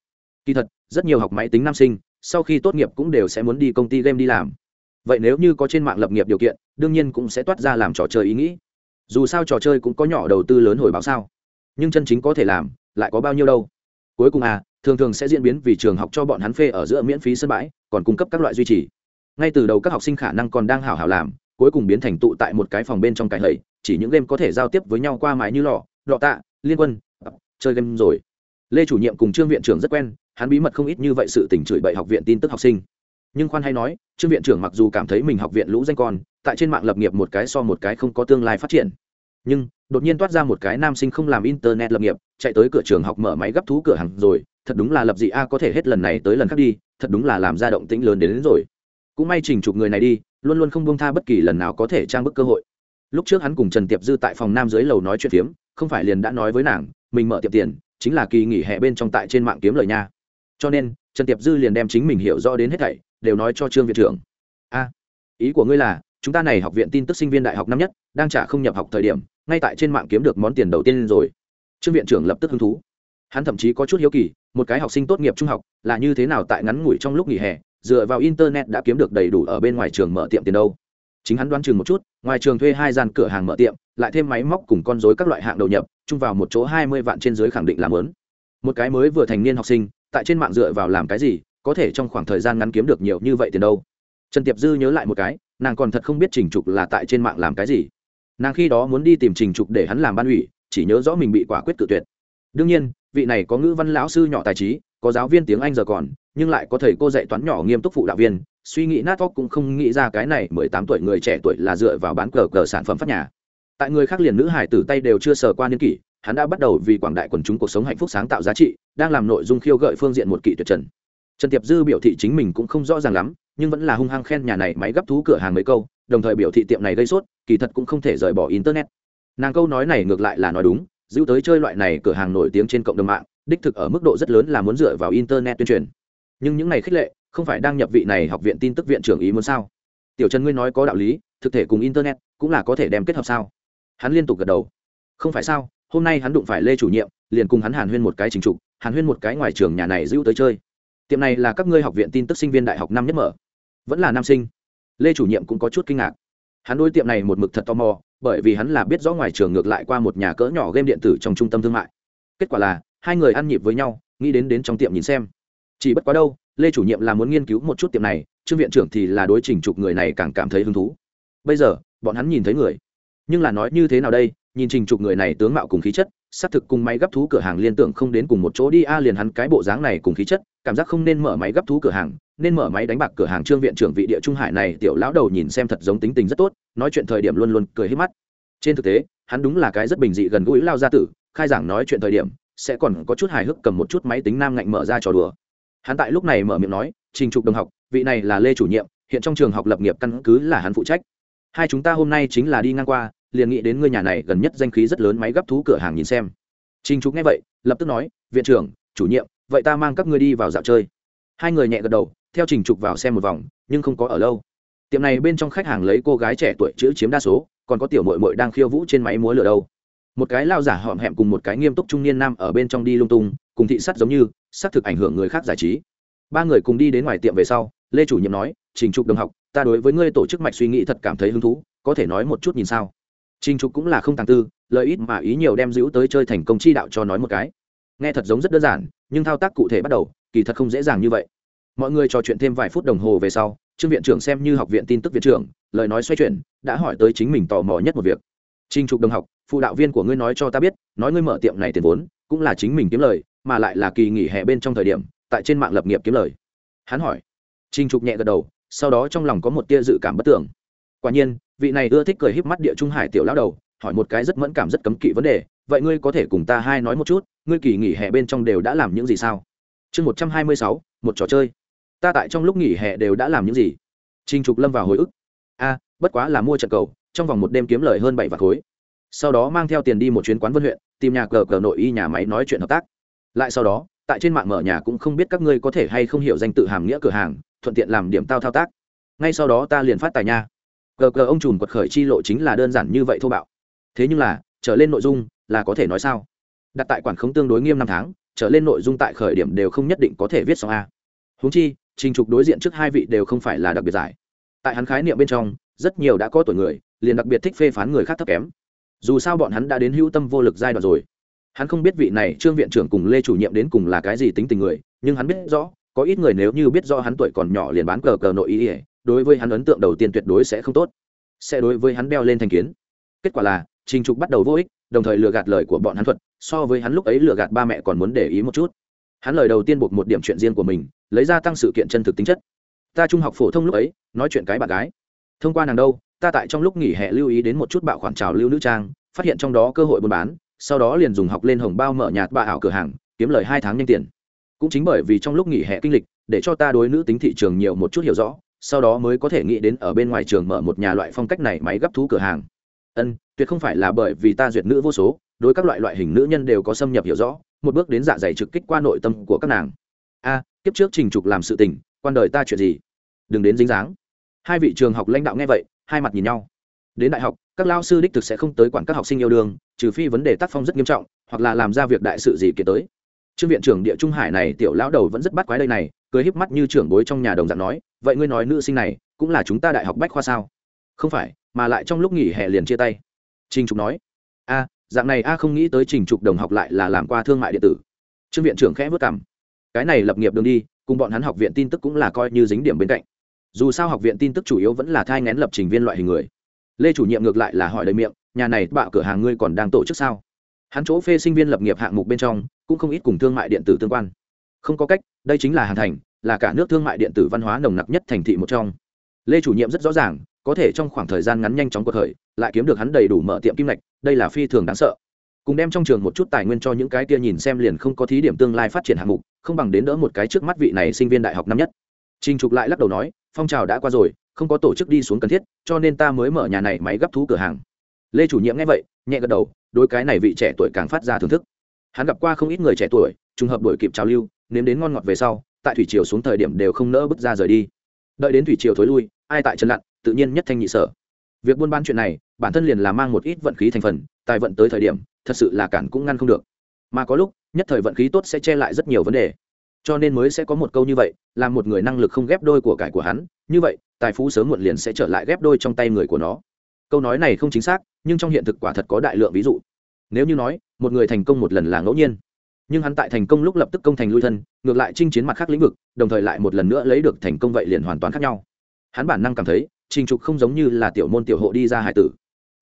Kỳ thật, rất nhiều học máy tính nam sinh, sau khi tốt nghiệp cũng đều sẽ muốn đi công ty game đi làm vậy nếu như có trên mạng lập nghiệp điều kiện, đương nhiên cũng sẽ toát ra làm trò chơi ý nghĩ. Dù sao trò chơi cũng có nhỏ đầu tư lớn hồi báo sao. Nhưng chân chính có thể làm, lại có bao nhiêu đâu. Cuối cùng à thường thường sẽ diễn biến vì trường học cho bọn hắn phê ở giữa miễn phí sân bãi, còn cung cấp các loại duy trì. Ngay từ đầu các học sinh khả năng còn đang hào hào làm, cuối cùng biến thành tụ tại một cái phòng bên trong cái hầy, chỉ những game có thể giao tiếp với nhau qua mái như lò, đọ tạ, liên quân chơi game rồi. Lê chủ nhiệm cùng trương viện trưởng rất quen, hắn bí mật không ít như vậy sự tỉnh chửi bậy học viện tin tức học sinh nhưng khoan hay nói trương viện trưởng mặc dù cảm thấy mình học viện lũ danh con tại trên mạng lập nghiệp một cái so một cái không có tương lai phát triển. Nhưng đột nhiên toát ra một cái nam sinh không làm internet lập nghiệp chạy tới cửa trường học mở máy gấp thú cửa hàng rồi thật đúng là lập dị a có thể hết lần này tới lần khác đi thật đúng là làm ra động tĩnh lớn đến, đến rồi. Cũng may trình chụp người này đi luôn luôn không bông tha bất kỳ lần nào có thể trang bức cơ hội. Lúc trước hắn cùng trần tiệp dư tại phòng nam dưới lầu nói chuyện phiếm không phải liền đã nói với nàng mình mở tiệm tiền chính là kỳ nghỉ hè bên trong tại trên mạng kiếm lời nha. Cho nên trần tiệp dư liền đem chính mình hiểu rõ đến hết thảy, đều nói cho trương viện trưởng. A, ý của ngươi là, chúng ta này học viện tin tức sinh viên đại học năm nhất, đang trả không nhập học thời điểm, ngay tại trên mạng kiếm được món tiền đầu tiên rồi. Trương viện trưởng lập tức hứng thú. Hắn thậm chí có chút hiếu kỳ, một cái học sinh tốt nghiệp trung học, là như thế nào tại ngắn ngủi trong lúc nghỉ hè, dựa vào internet đã kiếm được đầy đủ ở bên ngoài trường mở tiệm tiền đâu. Chính hắn đoán chừng một chút, ngoài trường thuê hai gian cửa hàng mở tiệm, lại thêm máy móc cùng con dối các loại hạng đầu nhập, chung vào một chỗ hai mươi vạn trên dưới khẳng định làm lớn một cái mới vừa thành niên học sinh tại trên mạng dựa vào làm cái gì, có thể trong khoảng thời gian ngắn kiếm được nhiều như vậy tiền đâu. Trần tiệp dư nhớ lại một cái, nàng còn thật không biết trình trục là tại trên mạng làm cái gì. Nàng khi đó muốn đi tìm trình trục để hắn làm ban ủy, chỉ nhớ rõ mình bị quả quyết tự tuyệt. Đương nhiên, vị này có ngữ văn lão sư nhỏ tài trí, có giáo viên tiếng anh giờ còn, nhưng lại có thầy cô dạy toán nhỏ nghiêm túc phụ đạo viên, suy nghĩ nát óc cũng không nghĩ ra cái này mười tám tuổi người trẻ tuổi là dựa vào bán cờ cờ sản phẩm phát nhà. Tại người khác liền nữ hải tử tay đều chưa sờ qua niên kỷ hắn đã bắt đầu vì quảng đại quần chúng cuộc sống hạnh phúc sáng tạo giá trị, đang làm nội dung khiêu gợi phương diện một kỷ tuyệt trần. Trần tiệp dư biểu thị chính mình cũng không rõ ràng lắm, nhưng vẫn là hung hăng khen nhà này máy gấp thú cửa hàng mấy câu, đồng thời biểu thị tiệm này gây sốt, kỳ thật cũng không thể rời bỏ internet. Nàng câu nói này ngược lại là nói đúng, giữ tới chơi loại này cửa hàng nổi tiếng trên cộng đồng mạng, đích thực ở mức độ rất lớn là muốn dựa vào internet tuyên truyền. Nhưng những này khích lệ, không phải đang nhập vị này học viện tin tức viện trưởng ý muốn sao? Tiểu trần ngươi nói có đạo lý, thực thể cùng internet cũng là có thể đem kết hợp sao? Hắn liên tục gật đầu. Không phải sao? Hôm nay hắn đụng phải lê chủ nhiệm, liền cùng hắn hàn huyên một cái trình trục hàn huyên một cái ngoài trường nhà này giữ tới chơi. Tiệm này là các ngươi học viện tin tức sinh viên đại học năm nhất mở. Vẫn là nam sinh. Lê chủ nhiệm cũng có chút kinh ngạc. Hắn đối tiệm này một mực thật tò mò, bởi vì hắn là biết rõ ngoài trường ngược lại qua một nhà cỡ nhỏ game điện tử trong trung tâm thương mại. Kết quả là, hai người ăn nhịp với nhau, nghĩ đến đến trong tiệm nhìn xem. Chỉ bất quá đâu, lê chủ nhiệm là muốn nghiên cứu một chút tiệm này, trương viện trưởng thì là đối trình trục người này càng cảm thấy hứng thú. Bây giờ, bọn hắn nhìn thấy người. Nhưng là nói như thế nào đây nhìn trình trục người này tướng mạo cùng khí chất, xác thực cùng máy gấp thú cửa hàng liên tưởng không đến cùng một chỗ đi a liền hắn cái bộ dáng này cùng khí chất, cảm giác không nên mở máy gấp thú cửa hàng, nên mở máy đánh bạc cửa hàng trương viện trưởng vị địa trung hải này, tiểu lão đầu nhìn xem thật giống tính tình rất tốt, nói chuyện thời điểm luôn luôn cười hết mắt. Trên thực tế, hắn đúng là cái rất bình dị gần gũi lao gia tử, khai giảng nói chuyện thời điểm, sẽ còn có chút hài hước cầm một chút máy tính nam ngạnh mở ra trò đùa. Hắn tại lúc này mở miệng nói, trình trục đồng học, vị này là lê chủ nhiệm, hiện trong trường học lập nghiệp căn cứ là hắn phụ trách. Hai chúng ta hôm nay chính là đi ngang qua liền nghĩ đến ngôi nhà này gần nhất danh khí rất lớn máy gấp thú cửa hàng nhìn xem. Trình trục nghe vậy, lập tức nói, viện trưởng, chủ nhiệm, vậy ta mang các ngươi đi vào dạo chơi. Hai người nhẹ gật đầu, theo trình trục vào xem một vòng, nhưng không có ở lâu. Tiệm này bên trong khách hàng lấy cô gái trẻ tuổi chữ chiếm đa số, còn có tiểu mội mội đang khiêu vũ trên máy múa lửa đâu. Một cái lao giả họm hẹm cùng một cái nghiêm túc trung niên nam ở bên trong đi lung tung, cùng thị sắt giống như xác thực ảnh hưởng người khác giải trí. Ba người cùng đi đến ngoài tiệm về sau, lê chủ nhiệm nói, trình trục đồng học, ta đối với ngươi tổ chức mạch suy nghĩ thật cảm thấy hứng thú, có thể nói một chút nhìn sao? Trình trục cũng là không tàng tư, lợi ít mà ý nhiều đem giữ tới chơi thành công chi đạo cho nói một cái. Nghe thật giống rất đơn giản, nhưng thao tác cụ thể bắt đầu, kỳ thật không dễ dàng như vậy. Mọi người trò chuyện thêm vài phút đồng hồ về sau, trương viện trưởng xem như học viện tin tức viện trưởng, lời nói xoay chuyển, đã hỏi tới chính mình tò mò nhất một việc. Trình trục đồng học, phụ đạo viên của ngươi nói cho ta biết, nói ngươi mở tiệm này tiền vốn, cũng là chính mình kiếm lời, mà lại là kỳ nghỉ hè bên trong thời điểm, tại trên mạng lập nghiệp kiếm lời. Hắn hỏi. Trình trục nhẹ gật đầu, sau đó trong lòng có một tia dự cảm bất tưởng quả nhiên, vị này ưa thích cười híp mắt địa trung hải tiểu lão đầu, hỏi một cái rất mẫn cảm rất cấm kỵ vấn đề, vậy ngươi có thể cùng ta hai nói một chút, ngươi kỳ nghỉ hè bên trong đều đã làm những gì sao? Chương một trăm hai mươi sáu, một trò chơi. Ta tại trong lúc nghỉ hè đều đã làm những gì? Trình trục lâm vào hồi ức. A, bất quá là mua trận cầu, trong vòng một đêm kiếm lời hơn bảy vạt khối. Sau đó mang theo tiền đi một chuyến quán vân huyện, tìm nhà cờ cờ nội y nhà máy nói chuyện hợp tác. Lại sau đó, tại trên mạng mở nhà cũng không biết các ngươi có thể hay không hiểu danh tự hàm nghĩa cửa hàng, thuận tiện làm điểm tao thao tác. Ngay sau đó ta liền phát tài nha cờ cờ ông trùm quật khởi chi lộ chính là đơn giản như vậy thô bạo. Thế nhưng là, trở lên nội dung là có thể nói sao? Đặt tại quản khống tương đối nghiêm năm tháng, trở lên nội dung tại khởi điểm đều không nhất định có thể viết xong a. Húng chi, trình trục đối diện trước hai vị đều không phải là đặc biệt giải. Tại hắn khái niệm bên trong, rất nhiều đã có tuổi người, liền đặc biệt thích phê phán người khác thấp kém. Dù sao bọn hắn đã đến hữu tâm vô lực giai đoạn rồi. Hắn không biết vị này trương viện trưởng cùng lê chủ nhiệm đến cùng là cái gì tính tình người, nhưng hắn biết rõ, có ít người nếu như biết rõ hắn tuổi còn nhỏ liền bán cờ cờ nội ý ỉa đối với hắn ấn tượng đầu tiên tuyệt đối sẽ không tốt, sẽ đối với hắn đeo lên thành kiến. Kết quả là, trình trục bắt đầu vô ích, đồng thời lừa gạt lời của bọn hắn thuật, so với hắn lúc ấy lừa gạt ba mẹ còn muốn để ý một chút. Hắn lời đầu tiên buộc một điểm chuyện riêng của mình, lấy ra tăng sự kiện chân thực tính chất. Ta trung học phổ thông lúc ấy, nói chuyện cái bạn gái. Thông qua nàng đâu, ta tại trong lúc nghỉ hè lưu ý đến một chút bạo khoản trào lưu nữ trang, phát hiện trong đó cơ hội buôn bán, sau đó liền dùng học lên hồng bao mở nhạt bà ảo cửa hàng, kiếm lời hai tháng nhanh tiền. Cũng chính bởi vì trong lúc nghỉ hè kinh lịch, để cho ta đối nữ tính thị trường nhiều một chút hiểu rõ sau đó mới có thể nghĩ đến ở bên ngoài trường mở một nhà loại phong cách này máy gấp thú cửa hàng. Ân tuyệt không phải là bởi vì ta duyệt nữ vô số đối các loại loại hình nữ nhân đều có xâm nhập hiểu rõ một bước đến dạ dày trực kích qua nội tâm của các nàng. A à, kiếp trước trình trục làm sự tình quan đời ta chuyện gì? Đừng đến dính dáng. Hai vị trường học lãnh đạo nghe vậy hai mặt nhìn nhau. Đến đại học các lao sư đích thực sẽ không tới quản các học sinh yêu đương trừ phi vấn đề tác phong rất nghiêm trọng hoặc là làm ra việc đại sự gì kia tới trương viện trưởng địa trung hải này tiểu lão đầu vẫn rất bắt quái đây này, cười híp mắt như trưởng bối trong nhà đồng dạng nói, vậy ngươi nói nữ sinh này, cũng là chúng ta đại học bách khoa sao? Không phải, mà lại trong lúc nghỉ hè liền chia tay. Trình trục nói. A, dạng này a không nghĩ tới trình trục đồng học lại là làm qua thương mại điện tử. Trương viện trưởng khẽ vất cảm cái này lập nghiệp đường đi, cùng bọn hắn học viện tin tức cũng là coi như dính điểm bên cạnh. Dù sao học viện tin tức chủ yếu vẫn là thai ngén lập trình viên loại hình người. Lê chủ nhiệm ngược lại là hỏi đầy miệng, nhà này bạo cửa hàng ngươi còn đang tổ chức sao? Hắn chỗ phê sinh viên lập nghiệp hạng mục bên trong cũng không ít cùng thương mại điện tử tương quan không có cách đây chính là hàn thành là cả nước thương mại điện tử văn hóa nồng nặc nhất thành thị một trong lê chủ nhiệm rất rõ ràng có thể trong khoảng thời gian ngắn nhanh chóng cuộc khởi lại kiếm được hắn đầy đủ mở tiệm kim lạch đây là phi thường đáng sợ cùng đem trong trường một chút tài nguyên cho những cái kia nhìn xem liền không có thí điểm tương lai phát triển hạng mục không bằng đến đỡ một cái trước mắt vị này sinh viên đại học năm nhất Trình Trục lại lắc đầu nói, phong trào đã qua rồi, không có tổ chức đi xuống cần thiết, cho nên ta mới mở nhà này máy gấp thú cửa hàng. Lê chủ nhiệm nghe vậy, nhẹ gật đầu, đối cái này vị trẻ tuổi càng phát ra thưởng thức. Hắn gặp qua không ít người trẻ tuổi, trùng hợp đuổi kịp trào lưu, nếm đến ngon ngọt về sau, tại thủy triều xuống thời điểm đều không nỡ bước ra rời đi. Đợi đến thủy triều thối lui, ai tại chân lặn, tự nhiên nhất thanh nhị sở. Việc buôn bán chuyện này, bản thân liền là mang một ít vận khí thành phần, tài vận tới thời điểm, thật sự là cản cũng ngăn không được. Mà có lúc, nhất thời vận khí tốt sẽ che lại rất nhiều vấn đề cho nên mới sẽ có một câu như vậy là một người năng lực không ghép đôi của cải của hắn như vậy tài phú sớm muộn liền sẽ trở lại ghép đôi trong tay người của nó câu nói này không chính xác nhưng trong hiện thực quả thật có đại lượng ví dụ nếu như nói một người thành công một lần là ngẫu nhiên. Nhưng hắn tại thành công lúc lập tức công thành lui thân, ngược lại chinh chiến mặt khác lĩnh vực, đồng thời lại một lần nữa lấy được thành công vậy liền hoàn toàn khác nhau. Hắn bản năng cảm thấy, trình trục không giống như là tiểu môn tiểu hộ đi ra hải tử.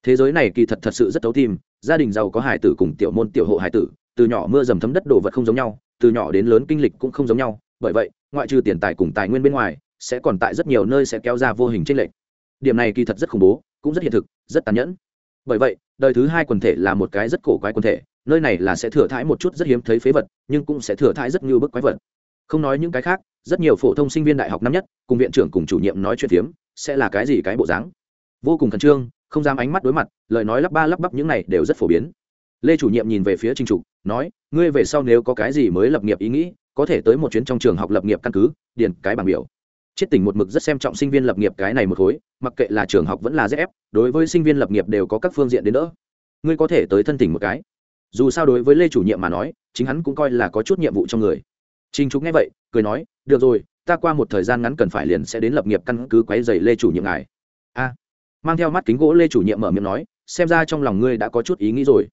Thế giới này kỳ thật thật sự rất thấu tim, gia đình giàu có hải tử cùng tiểu môn tiểu hộ hải tử, từ nhỏ mưa dầm thấm đất đồ vật không giống nhau, từ nhỏ đến lớn kinh lịch cũng không giống nhau, bởi vậy, ngoại trừ tiền tài cùng tài nguyên bên ngoài, sẽ còn tại rất nhiều nơi sẽ kéo ra vô hình tranh lệch. Điểm này kỳ thật rất khủng bố, cũng rất hiện thực, rất tàn nhẫn. Bởi vậy đời thứ hai quần thể là một cái rất cổ quái quần thể, nơi này là sẽ thừa thãi một chút rất hiếm thấy phế vật, nhưng cũng sẽ thừa thãi rất nhiều bức quái vật. Không nói những cái khác, rất nhiều phổ thông sinh viên đại học năm nhất, cùng viện trưởng cùng chủ nhiệm nói chuyện phiếm, sẽ là cái gì cái bộ dáng? Vô cùng khẩn trương, không dám ánh mắt đối mặt, lời nói lắp ba lắp bắp những này đều rất phổ biến. Lê chủ nhiệm nhìn về phía trinh trục, nói, ngươi về sau nếu có cái gì mới lập nghiệp ý nghĩ, có thể tới một chuyến trong trường học lập nghiệp căn cứ, điền cái bảng biểu chiết tỉnh một mực rất xem trọng sinh viên lập nghiệp cái này một khối, mặc kệ là trường học vẫn là dép, đối với sinh viên lập nghiệp đều có các phương diện đến đỡ. Ngươi có thể tới thân tỉnh một cái. Dù sao đối với lê chủ nhiệm mà nói, chính hắn cũng coi là có chút nhiệm vụ trong người. Trinh trúc nghe vậy, cười nói, được rồi, ta qua một thời gian ngắn cần phải liền sẽ đến lập nghiệp căn cứ quấy dày lê chủ nhiệm ngài. A. Mang theo mắt kính gỗ lê chủ nhiệm mở miệng nói, xem ra trong lòng ngươi đã có chút ý nghĩ rồi.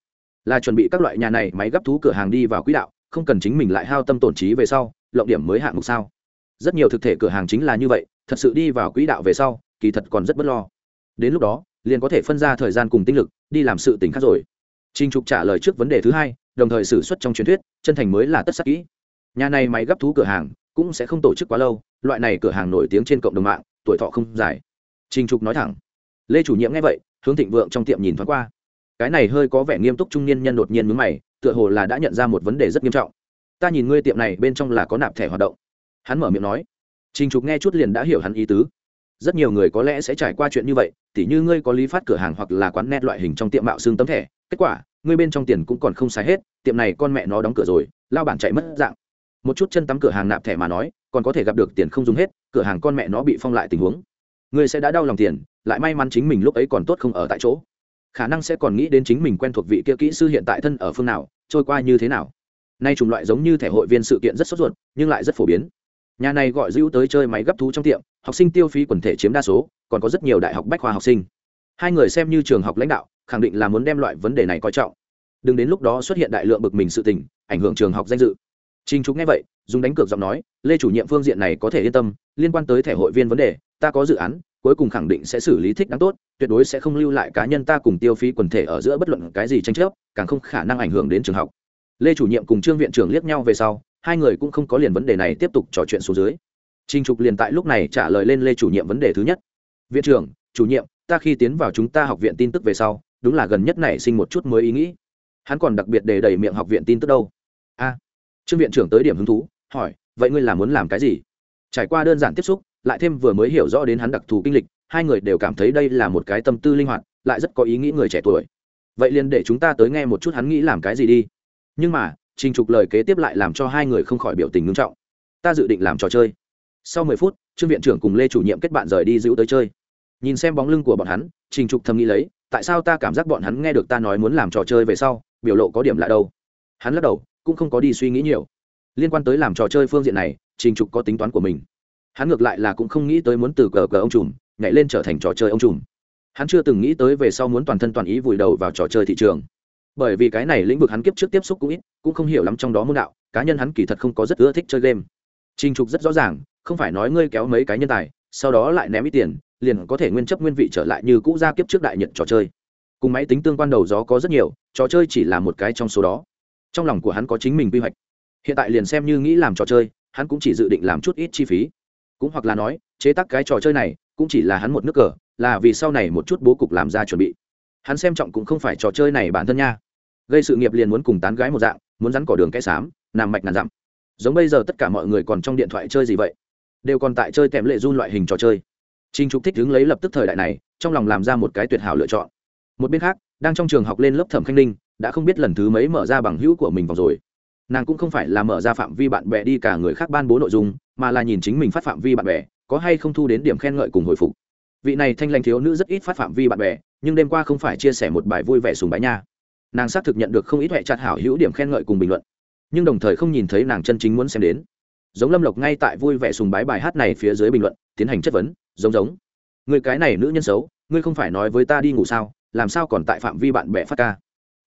Là chuẩn bị các loại nhà này máy gấp thú cửa hàng đi vào quỹ đạo, không cần chính mình lại hao tâm tổn trí về sau, lộng điểm mới hạng mục sao? Rất nhiều thực thể cửa hàng chính là như vậy, thật sự đi vào quỹ đạo về sau, kỳ thật còn rất bất lo. Đến lúc đó, liền có thể phân ra thời gian cùng tinh lực, đi làm sự tình khác rồi. Trinh trục trả lời trước vấn đề thứ hai, đồng thời xử suất trong truyền thuyết, chân thành mới là tất sắc kỹ. Nhà này máy gấp thú cửa hàng cũng sẽ không tổ chức quá lâu, loại này cửa hàng nổi tiếng trên cộng đồng mạng, tuổi thọ không dài. Trinh trục nói thẳng. Lê chủ nhiệm nghe vậy, hướng thịnh vượng trong tiệm nhìn thoáng qua. Cái này hơi có vẻ nghiêm túc trung niên nhân đột nhiên mướn mày, tựa hồ là đã nhận ra một vấn đề rất nghiêm trọng. Ta nhìn ngươi tiệm này bên trong là có nạp thẻ hoạt động hắn mở miệng nói, trình trục nghe chút liền đã hiểu hắn ý tứ. Rất nhiều người có lẽ sẽ trải qua chuyện như vậy, tỉ như ngươi có lý phát cửa hàng hoặc là quán net loại hình trong tiệm mạo xương tấm thẻ. Kết quả, ngươi bên trong tiền cũng còn không xài hết, tiệm này con mẹ nó đóng cửa rồi, lao bản chạy mất dạng. Một chút chân tắm cửa hàng nạp thẻ mà nói, còn có thể gặp được tiền không dùng hết, cửa hàng con mẹ nó bị phong lại tình huống. Ngươi sẽ đã đau lòng tiền, lại may mắn chính mình lúc ấy còn tốt không ở tại chỗ. Khả năng sẽ còn nghĩ đến chính mình quen thuộc vị kia kỹ sư hiện tại thân ở phương nào, trôi qua như thế nào. Nay chủng loại giống như thẻ hội viên sự kiện rất sốt ruột, nhưng lại rất phổ biến nhà này gọi dữ tới chơi máy gấp thú trong tiệm học sinh tiêu phí quần thể chiếm đa số còn có rất nhiều đại học bách khoa học sinh. Hai người xem như trường học lãnh đạo khẳng định là muốn đem loại vấn đề này coi trọng. Đừng đến lúc đó xuất hiện đại lượng bực mình sự tình ảnh hưởng trường học danh dự. Trình Trục nghe vậy, dùng đánh cược giọng nói, Lê chủ nhiệm phương diện này có thể yên tâm, liên quan tới thẻ hội viên vấn đề, ta có dự án, cuối cùng khẳng định sẽ xử lý thích đáng tốt, tuyệt đối sẽ không lưu lại cá nhân ta cùng tiêu phí quần thể ở giữa bất luận cái gì tranh chấp, càng không khả năng ảnh hưởng đến trường học. Lê chủ nhiệm cùng Trương viện trưởng liếc nhau về sau, hai người cũng không có liền vấn đề này tiếp tục trò chuyện xuống dưới. Trình Trục liền tại lúc này trả lời lên Lê chủ nhiệm vấn đề thứ nhất. Viện trưởng, chủ nhiệm, ta khi tiến vào chúng ta học viện tin tức về sau, đúng là gần nhất này sinh một chút mới ý nghĩ. Hắn còn đặc biệt để đầy miệng học viện tin tức đâu. A trương viện trưởng tới điểm hứng thú hỏi vậy ngươi là muốn làm cái gì trải qua đơn giản tiếp xúc lại thêm vừa mới hiểu rõ đến hắn đặc thù kinh lịch hai người đều cảm thấy đây là một cái tâm tư linh hoạt lại rất có ý nghĩ người trẻ tuổi vậy liền để chúng ta tới nghe một chút hắn nghĩ làm cái gì đi nhưng mà trình trục lời kế tiếp lại làm cho hai người không khỏi biểu tình ngưng trọng. Ta dự định làm trò chơi. Sau mười phút, trương viện trưởng cùng lê chủ nhiệm kết bạn rời đi giữ tới chơi. Nhìn xem bóng lưng của bọn hắn, trình trục thầm nghĩ lấy, tại sao ta cảm giác bọn hắn nghe được ta nói muốn làm trò chơi về sau, biểu lộ có điểm lạ đâu. Hắn lắc đầu, cũng không có đi suy nghĩ nhiều. Liên quan tới làm trò chơi phương diện này, trình trục có tính toán của mình. Hắn ngược lại là cũng không nghĩ tới muốn từ cờ cờ ông trùm, nhảy lên trở thành trò chơi ông trùm. Hắn chưa từng nghĩ tới về sau muốn toàn thân toàn ý vùi đầu vào trò chơi thị trường bởi vì cái này lĩnh vực hắn kiếp trước tiếp xúc cũng ít, cũng không hiểu lắm trong đó môn đạo, cá nhân hắn kỳ thật không có rất ưa thích chơi game. Trình trục rất rõ ràng, không phải nói ngươi kéo mấy cái nhân tài, sau đó lại ném ít tiền, liền có thể nguyên chấp nguyên vị trở lại như cũ ra kiếp trước đại nhận trò chơi. Cùng máy tính tương quan đầu gió có rất nhiều, trò chơi chỉ là một cái trong số đó. Trong lòng của hắn có chính mình quy hoạch. Hiện tại liền xem như nghĩ làm trò chơi, hắn cũng chỉ dự định làm chút ít chi phí. Cũng hoặc là nói, chế tác cái trò chơi này, cũng chỉ là hắn một nước cờ, là vì sau này một chút bố cục làm ra chuẩn bị. Hắn xem trọng cũng không phải trò chơi này bản thân nha gây sự nghiệp liền muốn cùng tán gái một dạng, muốn rắn cỏ đường cái xám, nằm mạch nằm dặm. Giống bây giờ tất cả mọi người còn trong điện thoại chơi gì vậy? Đều còn tại chơi tèm lệ run loại hình trò chơi. Trinh trục thích đứng lấy lập tức thời đại này, trong lòng làm ra một cái tuyệt hảo lựa chọn. Một bên khác, đang trong trường học lên lớp thẩm khanh ninh, đã không biết lần thứ mấy mở ra bằng hữu của mình vào rồi. Nàng cũng không phải là mở ra phạm vi bạn bè đi cả người khác ban bố nội dung, mà là nhìn chính mình phát phạm vi bạn bè, có hay không thu đến điểm khen ngợi cùng hồi phục. Vị này thanh lành thiếu nữ rất ít phát phạm vi bạn bè, nhưng đêm qua không phải chia sẻ một bài vui vẻ sùng bái nha nàng xác thực nhận được không ít huệ chặt hảo hữu điểm khen ngợi cùng bình luận. Nhưng đồng thời không nhìn thấy nàng chân chính muốn xem đến. Giống lâm lộc ngay tại vui vẻ sùng bái bài hát này phía dưới bình luận, tiến hành chất vấn, giống giống. Người cái này nữ nhân xấu, ngươi không phải nói với ta đi ngủ sao, làm sao còn tại phạm vi bạn bè phát ca?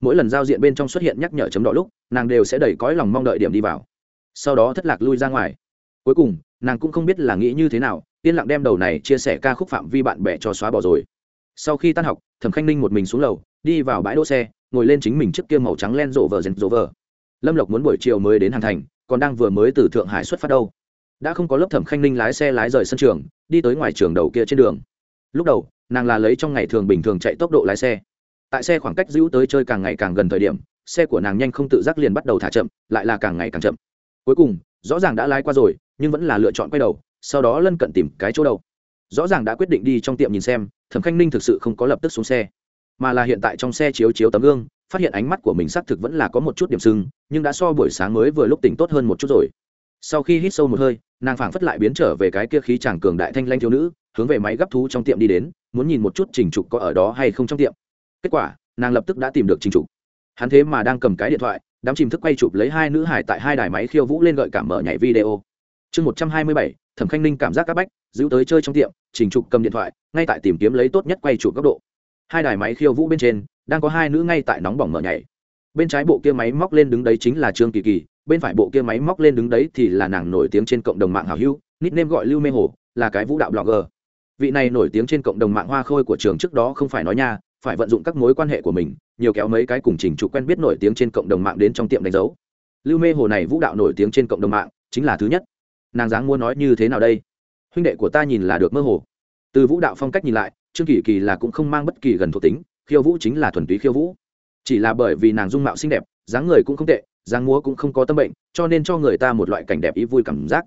Mỗi lần giao diện bên trong xuất hiện nhắc nhở chấm đỏ lúc, nàng đều sẽ đẩy cõi lòng mong đợi điểm đi vào. Sau đó thất lạc lui ra ngoài. Cuối cùng, nàng cũng không biết là nghĩ như thế nào, yên lặng đem đầu này chia sẻ ca khúc phạm vi bạn bè cho xóa bỏ rồi. Sau khi tan học, thẩm khanh ninh một mình xuống lầu, đi vào bãi đỗ xe ngồi lên chính mình chiếc kia màu trắng len rộ vờ rèn rộ vờ. Lâm lộc muốn buổi chiều mới đến hàng thành, còn đang vừa mới từ thượng hải xuất phát đâu. Đã không có lớp thẩm khanh ninh lái xe lái rời sân trường, đi tới ngoài trường đầu kia trên đường. Lúc đầu, nàng là lấy trong ngày thường bình thường chạy tốc độ lái xe. Tại xe khoảng cách giữ tới chơi càng ngày càng gần thời điểm, xe của nàng nhanh không tự giác liền bắt đầu thả chậm, lại là càng ngày càng chậm. Cuối cùng, rõ ràng đã lái qua rồi, nhưng vẫn là lựa chọn quay đầu, sau đó lân cận tìm cái chỗ đầu. Rõ ràng đã quyết định đi trong tiệm nhìn xem, thẩm khanh ninh thực sự không có lập tức xuống xe mà là hiện tại trong xe chiếu chiếu tấm gương, phát hiện ánh mắt của mình xác thực vẫn là có một chút điểm sưng, nhưng đã so buổi sáng mới vừa lúc tỉnh tốt hơn một chút rồi. Sau khi hít sâu một hơi, nàng phảng phất lại biến trở về cái kia khí chàng cường đại thanh lanh thiếu nữ, hướng về máy gấp thú trong tiệm đi đến, muốn nhìn một chút trình trục có ở đó hay không trong tiệm. Kết quả, nàng lập tức đã tìm được trình trục. Hắn thế mà đang cầm cái điện thoại, đám chìm thức quay chụp lấy hai nữ hải tại hai đài máy khiêu vũ lên gợi cảm mở nhảy video. Chương một trăm hai mươi bảy, thẩm khanh ninh cảm giác các bách, giữ tới chơi trong tiệm, trình trục cầm điện thoại, ngay tại tìm kiếm lấy tốt nhất quay chụp góc độ hai đài máy khiêu vũ bên trên, đang có hai nữ ngay tại nóng bỏng mở nhảy. Bên trái bộ kia máy móc lên đứng đấy chính là trương kỳ kỳ, bên phải bộ kia máy móc lên đứng đấy thì là nàng nổi tiếng trên cộng đồng mạng hào hữu, nickname gọi lưu mê hồ, là cái vũ đạo blogger. Vị này nổi tiếng trên cộng đồng mạng hoa khôi của trường trước đó không phải nói nha, phải vận dụng các mối quan hệ của mình, nhiều kéo mấy cái cùng trình trục quen biết nổi tiếng trên cộng đồng mạng đến trong tiệm đánh dấu. Lưu mê hồ này vũ đạo nổi tiếng trên cộng đồng mạng, chính là thứ nhất. Nàng dáng mua nói như thế nào đây? Huynh đệ của ta nhìn là được mơ hồ. Từ vũ đạo phong cách nhìn lại trương kỳ kỳ là cũng không mang bất kỳ gần thuộc tính, khiêu vũ chính là thuần túy khiêu vũ. Chỉ là bởi vì nàng dung mạo xinh đẹp, dáng người cũng không tệ, dáng múa cũng không có tâm bệnh, cho nên cho người ta một loại cảnh đẹp ý vui cảm giác.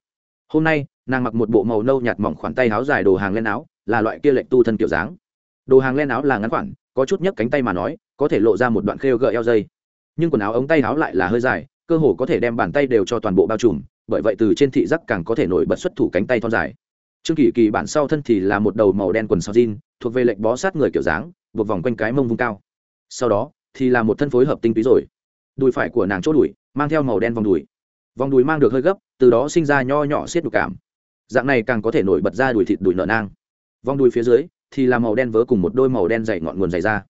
Hôm nay, nàng mặc một bộ màu nâu nhạt mỏng khoản tay áo dài đồ hàng len áo, là loại kia lệnh tu thân kiểu dáng. Đồ hàng len áo là ngắn khoản, có chút nhấc cánh tay mà nói, có thể lộ ra một đoạn khêu gợi eo dây. Nhưng quần áo ống tay áo lại là hơi dài, cơ hồ có thể đem bàn tay đều cho toàn bộ bao trùm, bởi vậy từ trên thị giác càng có thể nổi bật xuất thủ cánh tay thon dài trương kỳ kỳ bản sau thân thì là một đầu màu đen quần sau jean, thuộc về lệnh bó sát người kiểu dáng, buộc vòng quanh cái mông vung cao. Sau đó, thì là một thân phối hợp tinh túy rồi. Đùi phải của nàng chỗ đùi, mang theo màu đen vòng đùi. Vòng đùi mang được hơi gấp, từ đó sinh ra nho nhỏ xiết đục cảm. Dạng này càng có thể nổi bật ra đùi thịt đùi nợ nang. Vòng đùi phía dưới, thì là màu đen vớ cùng một đôi màu đen dày ngọn nguồn dày ra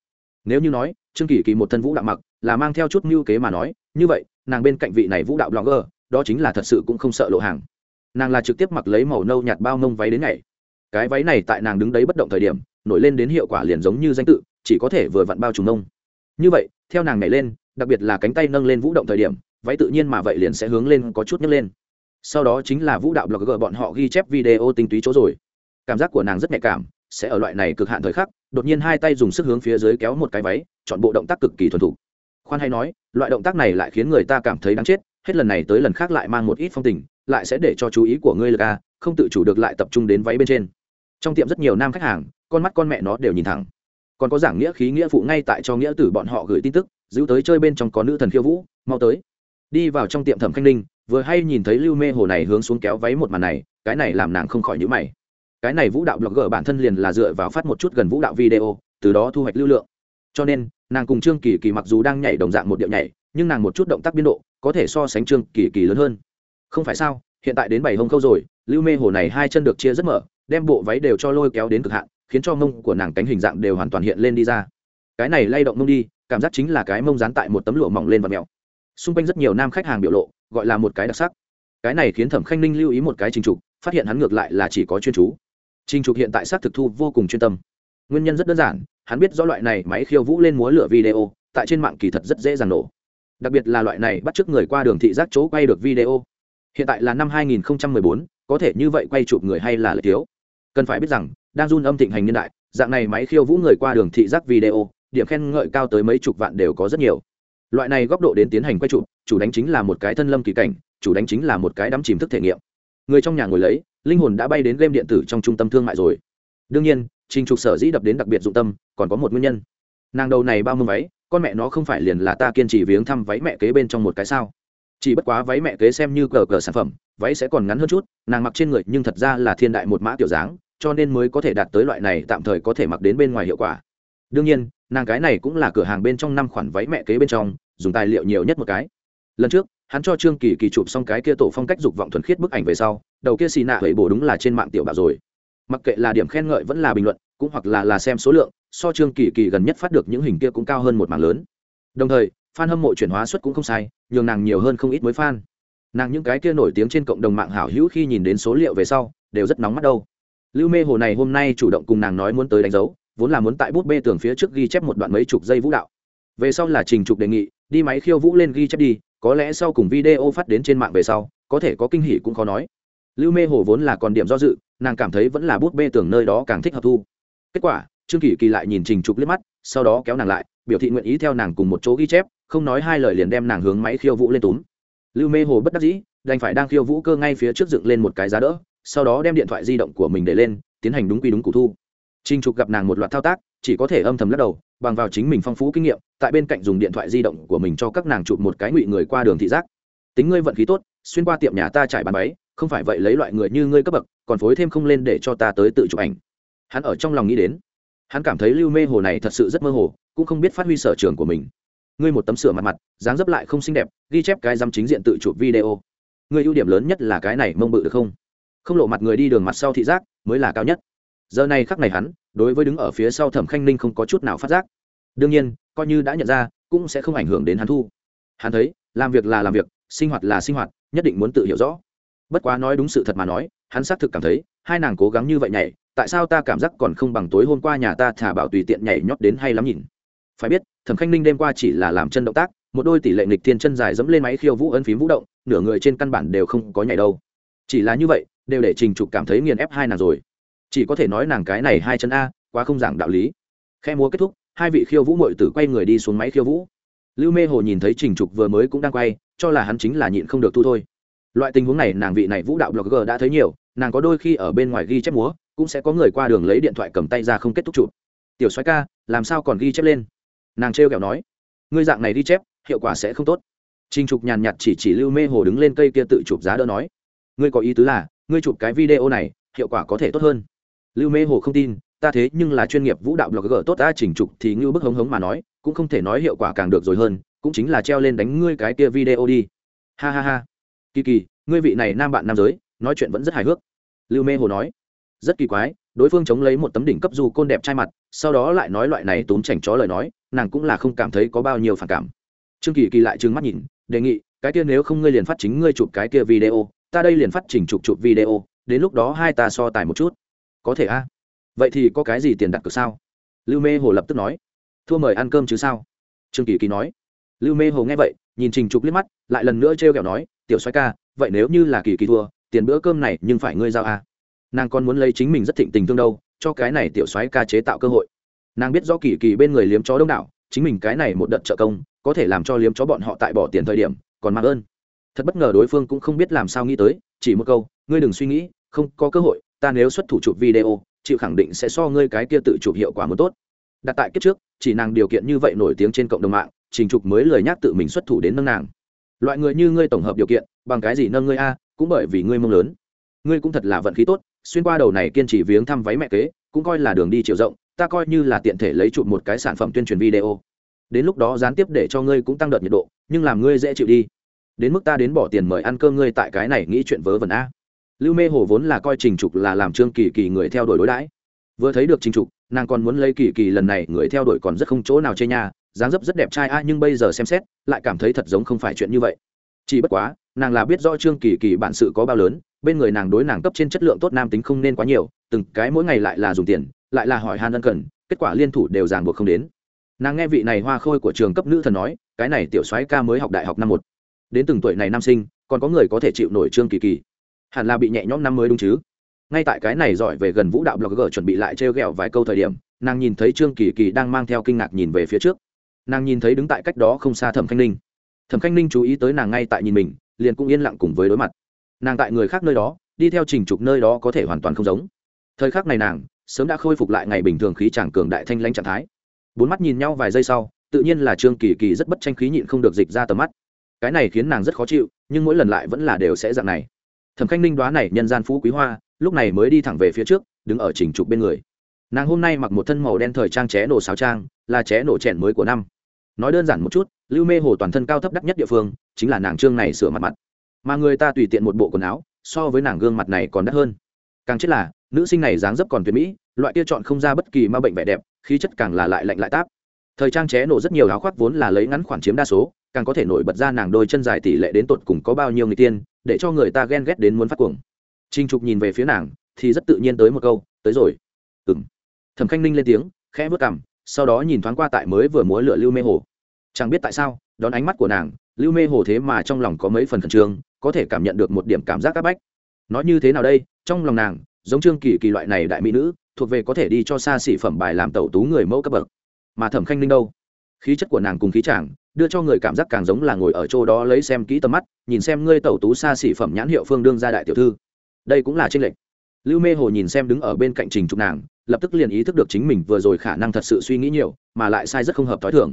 nếu như nói, trương kỳ kỳ một thân vũ đạo mặc, là mang theo chút mưu kế mà nói, như vậy, nàng bên cạnh vị này vũ đạo blogger, đó chính là thật sự cũng không sợ lộ hàng nàng là trực tiếp mặc lấy màu nâu nhạt bao nông váy đến ngày. Cái váy này tại nàng đứng đấy bất động thời điểm, nổi lên đến hiệu quả liền giống như danh tự, chỉ có thể vừa vặn bao trùm nông như vậy, theo nàng nhảy lên, đặc biệt là cánh tay nâng lên vũ động thời điểm, váy tự nhiên mà vậy liền sẽ hướng lên có chút nhấc lên. Sau đó chính là vũ đạo blogger bọn họ ghi chép video tinh túy chỗ rồi. Cảm giác của nàng rất nhạy cảm, sẽ ở loại này cực hạn thời khắc, đột nhiên hai tay dùng sức hướng phía dưới kéo một cái váy, chọn bộ động tác cực kỳ thuần thục. Khoan hay nói, loại động tác này lại khiến người ta cảm thấy đáng chết, hết lần này tới lần khác lại mang một ít phong tình lại sẽ để cho chú ý của ngươi là ca không tự chủ được lại tập trung đến váy bên trên. Trong tiệm rất nhiều nam khách hàng, con mắt con mẹ nó đều nhìn thẳng. Còn có giảng nghĩa khí nghĩa phụ ngay tại cho nghĩa tử bọn họ gửi tin tức, giữ tới chơi bên trong có nữ thần khiêu vũ, mau tới. Đi vào trong tiệm thẩm khanh ninh, vừa hay nhìn thấy lưu mê hồ này hướng xuống kéo váy một màn này, cái này làm nàng không khỏi nhữ mày. Cái này vũ đạo blogger bản thân liền là dựa vào phát một chút gần vũ đạo video, từ đó thu hoạch lưu lượng. Cho nên, nàng cùng trương kỳ kỳ mặc dù đang nhảy đồng dạng một điệu nhảy, nhưng nàng một chút động tác biên độ, có thể so sánh trương kỳ kỳ lớn hơn không phải sao, hiện tại đến bảy hông khâu rồi, lưu mê hồ này hai chân được chia rất mở, đem bộ váy đều cho lôi kéo đến cực hạn, khiến cho mông của nàng cánh hình dạng đều hoàn toàn hiện lên đi ra. Cái này lay động mông đi, cảm giác chính là cái mông dán tại một tấm lụa mỏng lên và mèo. Xung quanh rất nhiều nam khách hàng biểu lộ, gọi là một cái đặc sắc. Cái này khiến thẩm khanh ninh lưu ý một cái trình trục, phát hiện hắn ngược lại là chỉ có chuyên chú. Trình trục hiện tại sát thực thu vô cùng chuyên tâm. Nguyên nhân rất đơn giản, hắn biết do loại này máy khiêu vũ lên múa lửa video, tại trên mạng kỳ thật rất dễ dàng nổ. Đặc biệt là loại này bắt chước người qua đường thị giác chỗ quay được video hiện tại là năm 2014, có thể như vậy quay chụp người hay là lợi thiếu? Cần phải biết rằng đang run âm thịnh hành niên đại dạng này máy khiêu vũ người qua đường thị giác video điểm khen ngợi cao tới mấy chục vạn đều có rất nhiều. Loại này góc độ đến tiến hành quay chụp chủ đánh chính là một cái thân lâm kỳ cảnh chủ đánh chính là một cái đắm chìm thức thể nghiệm. Người trong nhà ngồi lấy linh hồn đã bay đến game điện tử trong trung tâm thương mại rồi. Đương nhiên trình trục sở dĩ đập đến đặc biệt dụng tâm còn có một nguyên nhân. Nàng đầu này bao mông váy con mẹ nó không phải liền là ta kiên trì viếng thăm váy mẹ kế bên trong một cái sao? Chỉ bất quá váy mẹ kế xem như cờ cờ sản phẩm, váy sẽ còn ngắn hơn chút, nàng mặc trên người nhưng thật ra là thiên đại một mã kiểu dáng, cho nên mới có thể đạt tới loại này tạm thời có thể mặc đến bên ngoài hiệu quả. Đương nhiên, nàng cái này cũng là cửa hàng bên trong năm khoản váy mẹ kế bên trong, dùng tài liệu nhiều nhất một cái. Lần trước, hắn cho trương kỳ kỳ chụp xong cái kia tổ phong cách dục vọng thuần khiết bức ảnh về sau, đầu kia xì nạ hủy bổ đúng là trên mạng tiểu bảo rồi. Mặc kệ là điểm khen ngợi vẫn là bình luận, cũng hoặc là là xem số lượng, so trương kỳ kỳ gần nhất phát được những hình kia cũng cao hơn một mảng lớn. Đồng thời fan hâm mộ chuyển hóa suất cũng không sai, nhường nàng nhiều hơn không ít mới fan. Nàng những cái kia nổi tiếng trên cộng đồng mạng hảo hữu khi nhìn đến số liệu về sau, đều rất nóng mắt đâu. Lưu mê hồ này hôm nay chủ động cùng nàng nói muốn tới đánh dấu, vốn là muốn tại bút bê tường phía trước ghi chép một đoạn mấy chục giây vũ đạo. Về sau là trình trục đề nghị, đi máy khiêu vũ lên ghi chép đi, có lẽ sau cùng video phát đến trên mạng về sau, có thể có kinh hỉ cũng khó nói. Lưu mê hồ vốn là còn điểm do dự, nàng cảm thấy vẫn là bút bê tường nơi đó càng thích hợp thu. Kết quả, trương kỳ kỳ lại nhìn trình trục liếc mắt, sau đó kéo nàng lại biểu thị nguyện ý theo nàng cùng một chỗ ghi chép không nói hai lời liền đem nàng hướng máy khiêu vũ lên túm lưu mê hồ bất đắc dĩ đành phải đang khiêu vũ cơ ngay phía trước dựng lên một cái giá đỡ sau đó đem điện thoại di động của mình để lên tiến hành đúng quy đúng cụ thu Trình Trục gặp nàng một loạt thao tác, chỉ có thể âm thầm lắc đầu, bằng vào chính mình phong phú kinh nghiệm, tại bên cạnh dùng điện thoại di động của mình cho các nàng chụp một cái ngụy người qua đường thị giác. Tính ngươi vận khí tốt, xuyên qua tiệm nhà ta trải bàn máy không phải vậy lấy loại người như ngươi cấp bậc, còn phối thêm không lên để cho ta tới tự chụp ảnh. Hắn ở trong lòng nghĩ đến, hắn cảm thấy Lưu Mê Hồ này thật sự rất mơ hồ, cũng không biết phát huy sở trường của mình. Ngươi một tấm sửa mặt mặt, dáng dấp lại không xinh đẹp, ghi chép cái dăm chính diện tự chụp video. Ngươi ưu điểm lớn nhất là cái này mông bự được không? Không lộ mặt người đi đường mặt sau thị giác mới là cao nhất giờ này khắc này hắn đối với đứng ở phía sau thẩm khanh ninh không có chút nào phát giác đương nhiên coi như đã nhận ra cũng sẽ không ảnh hưởng đến hắn thu hắn thấy làm việc là làm việc sinh hoạt là sinh hoạt nhất định muốn tự hiểu rõ bất quá nói đúng sự thật mà nói hắn xác thực cảm thấy hai nàng cố gắng như vậy nhảy tại sao ta cảm giác còn không bằng tối hôm qua nhà ta thả bảo tùy tiện nhảy nhót đến hay lắm nhìn phải biết, thẩm khanh ninh đêm qua chỉ là làm chân động tác, một đôi tỷ lệ nghịch thiên chân dài dẫm lên máy khiêu vũ ấn phím vũ động, nửa người trên căn bản đều không có nhảy đâu. Chỉ là như vậy, đều để trình trục cảm thấy nghiền ép hai nàng rồi. Chỉ có thể nói nàng cái này hai chân a, quá không giảng đạo lý. Khe múa kết thúc, hai vị khiêu vũ mội tử quay người đi xuống máy khiêu vũ. Lưu mê hồ nhìn thấy trình trục vừa mới cũng đang quay, cho là hắn chính là nhịn không được thu thôi. Loại tình huống này nàng vị này vũ đạo blogger đã thấy nhiều, nàng có đôi khi ở bên ngoài ghi chép múa, cũng sẽ có người qua đường lấy điện thoại cầm tay ra không kết thúc chụp. Tiểu soái ca, làm sao còn ghi chép lên? Nàng trêu ghẹo nói, ngươi dạng này đi chép, hiệu quả sẽ không tốt. Trình trục nhàn nhạt chỉ chỉ lưu mê hồ đứng lên cây kia tự chụp giá đỡ nói, ngươi có ý tứ là, ngươi chụp cái video này, hiệu quả có thể tốt hơn. Lưu mê hồ không tin, ta thế nhưng là chuyên nghiệp vũ đạo blogger tốt ta chỉnh trục thì ngưu bức hống hống mà nói, cũng không thể nói hiệu quả càng được rồi hơn, cũng chính là treo lên đánh ngươi cái kia video đi. Ha ha ha. Kỳ kỳ, ngươi vị này nam bạn nam giới, nói chuyện vẫn rất hài hước. Lưu mê hồ nói, rất kỳ quái đối phương chống lấy một tấm đỉnh cấp du côn đẹp trai mặt, sau đó lại nói loại này tốn chảnh chó lời nói, nàng cũng là không cảm thấy có bao nhiêu phản cảm. Trương kỳ kỳ lại trừng mắt nhìn, đề nghị, cái kia nếu không ngươi liền phát chính ngươi chụp cái kia video, ta đây liền phát trình chụp chụp video, đến lúc đó hai ta so tài một chút. Có thể a. Vậy thì có cái gì tiền đặt cược sao? Lưu mê hồ lập tức nói. Thua mời ăn cơm chứ sao? Trương kỳ kỳ nói. Lưu mê hồ nghe vậy, nhìn trình trục liếc mắt, lại lần nữa t r e o kẹo nói, tiểu xoay ca, vậy nếu như là kỳ kỳ thua, tiền bữa cơm này nhưng phải ngươi giao a nàng còn muốn lấy chính mình rất thịnh tình thương đâu, cho cái này tiểu xoáy ca chế tạo cơ hội. Nàng biết do kỳ kỳ bên người liếm chó đông đảo, chính mình cái này một đợt trợ công, có thể làm cho liếm chó bọn họ tại bỏ tiền thời điểm, còn mạng ơn. Thật bất ngờ đối phương cũng không biết làm sao nghĩ tới, chỉ một câu, ngươi đừng suy nghĩ, không có cơ hội, ta nếu xuất thủ chụp video, chịu khẳng định sẽ so ngươi cái kia tự chụp hiệu quả một tốt. Đặt tại kiếp trước, chỉ nàng điều kiện như vậy nổi tiếng trên cộng đồng mạng, trình trục mới lời nhắc tự mình xuất thủ đến nâng nàng. Loại người như ngươi tổng hợp điều kiện, bằng cái gì nâng ngươi a, cũng bởi vì ngươi mông lớn. Ngươi cũng thật là vận khí tốt xuyên qua đầu này kiên trì viếng thăm váy mẹ kế, cũng coi là đường đi chiều rộng, ta coi như là tiện thể lấy chụp một cái sản phẩm tuyên truyền video. Đến lúc đó gián tiếp để cho ngươi cũng tăng đợt nhiệt độ, nhưng làm ngươi dễ chịu đi. Đến mức ta đến bỏ tiền mời ăn cơm ngươi tại cái này nghĩ chuyện vớ vẩn a. Lưu mê hồ vốn là coi trình trục là làm trương kỳ kỳ người theo đuổi đối đãi. Vừa thấy được trình trục, nàng còn muốn lấy kỳ kỳ lần này người theo đuổi còn rất không chỗ nào chê nhà dáng dấp rất đẹp trai a, nhưng bây giờ xem xét, lại cảm thấy thật giống không phải chuyện như vậy chỉ bất quá, nàng là biết rõ trương kỳ kỳ bản sự có bao lớn, bên người nàng đối nàng cấp trên chất lượng tốt nam tính không nên quá nhiều, từng cái mỗi ngày lại là dùng tiền, lại là hỏi han ân cần, kết quả liên thủ đều ràng buộc không đến. Nàng nghe vị này hoa khôi của trường cấp nữ thần nói, cái này tiểu soái ca mới học đại học năm một. Đến từng tuổi này nam sinh, còn có người có thể chịu nổi trương kỳ kỳ. Hẳn là bị nhẹ nhõm năm mới đúng chứ? Ngay tại cái này giỏi về gần vũ đạo blogger chuẩn bị lại trêu ghẹo vài câu thời điểm, nàng nhìn thấy trương kỳ kỳ đang mang theo kinh ngạc nhìn về phía trước. Nàng nhìn thấy đứng tại cách đó không xa thẩm khanh ninh thẩm khanh ninh chú ý tới nàng ngay tại nhìn mình, liền cũng yên lặng cùng với đối mặt. Nàng tại người khác nơi đó, đi theo trình trục nơi đó có thể hoàn toàn không giống. Thời khắc này nàng, sớm đã khôi phục lại ngày bình thường khí chàng cường đại thanh lãnh trạng thái. Bốn mắt nhìn nhau vài giây sau, tự nhiên là trương kỳ kỳ rất bất tranh khí nhịn không được dịch ra tầm mắt. Cái này khiến nàng rất khó chịu, nhưng mỗi lần lại vẫn là đều sẽ dạng này. Thẩm khanh ninh đoá này nhân gian phú quý hoa, lúc này mới đi thẳng về phía trước, đứng ở trình trục bên người. Nàng hôm nay mặc một thân màu đen thời trang ché nổ sáo trang, là ché nổ chèn mới của năm. Nói đơn giản một chút lưu mê hồ toàn thân cao thấp đắt nhất địa phương, chính là nàng trương này sửa mặt mặt. Mà người ta tùy tiện một bộ quần áo, so với nàng gương mặt này còn đắt hơn. Càng chết là, nữ sinh này dáng dấp còn tuyệt mỹ, loại kia chọn không ra bất kỳ ma bệnh vẻ đẹp, khí chất càng là lại lạnh lại táp. Thời trang ché nổ rất nhiều áo khoác vốn là lấy ngắn khoản chiếm đa số, càng có thể nổi bật ra nàng đôi chân dài tỷ lệ đến tột cùng có bao nhiêu người tiên, để cho người ta ghen ghét đến muốn phát cuồng. Trinh trục nhìn về phía nàng, thì rất tự nhiên tới một câu, tới rồi. Ừ m thẩm khanh ninh lên tiếng, khẽ vớt cằm, sau đó nhìn thoáng qua tại mới vừa múa lửa lưu mê hồ chẳng biết tại sao, đón ánh mắt của nàng, lưu mê hồ thế mà trong lòng có mấy phần khẩn trương, có thể cảm nhận được một điểm cảm giác áp bách. Nói như thế nào đây? Trong lòng nàng, giống trương kỳ kỳ loại này đại mỹ nữ, thuộc về có thể đi cho xa xỉ phẩm bài làm tẩu tú người mẫu cấp bậc. Mà thẩm khanh ninh đâu? Khí chất của nàng cùng khí chàng, đưa cho người cảm giác càng giống là ngồi ở chỗ đó lấy xem kỹ tầm mắt, nhìn xem ngươi tẩu tú xa xỉ phẩm nhãn hiệu phương đương gia đại tiểu thư. Đây cũng là tranh lệch. Lưu mê hồ nhìn xem đứng ở bên cạnh trình trục nàng, lập tức liền ý thức được chính mình vừa rồi khả năng thật sự suy nghĩ nhiều, mà lại sai rất không hợp t h ó i thường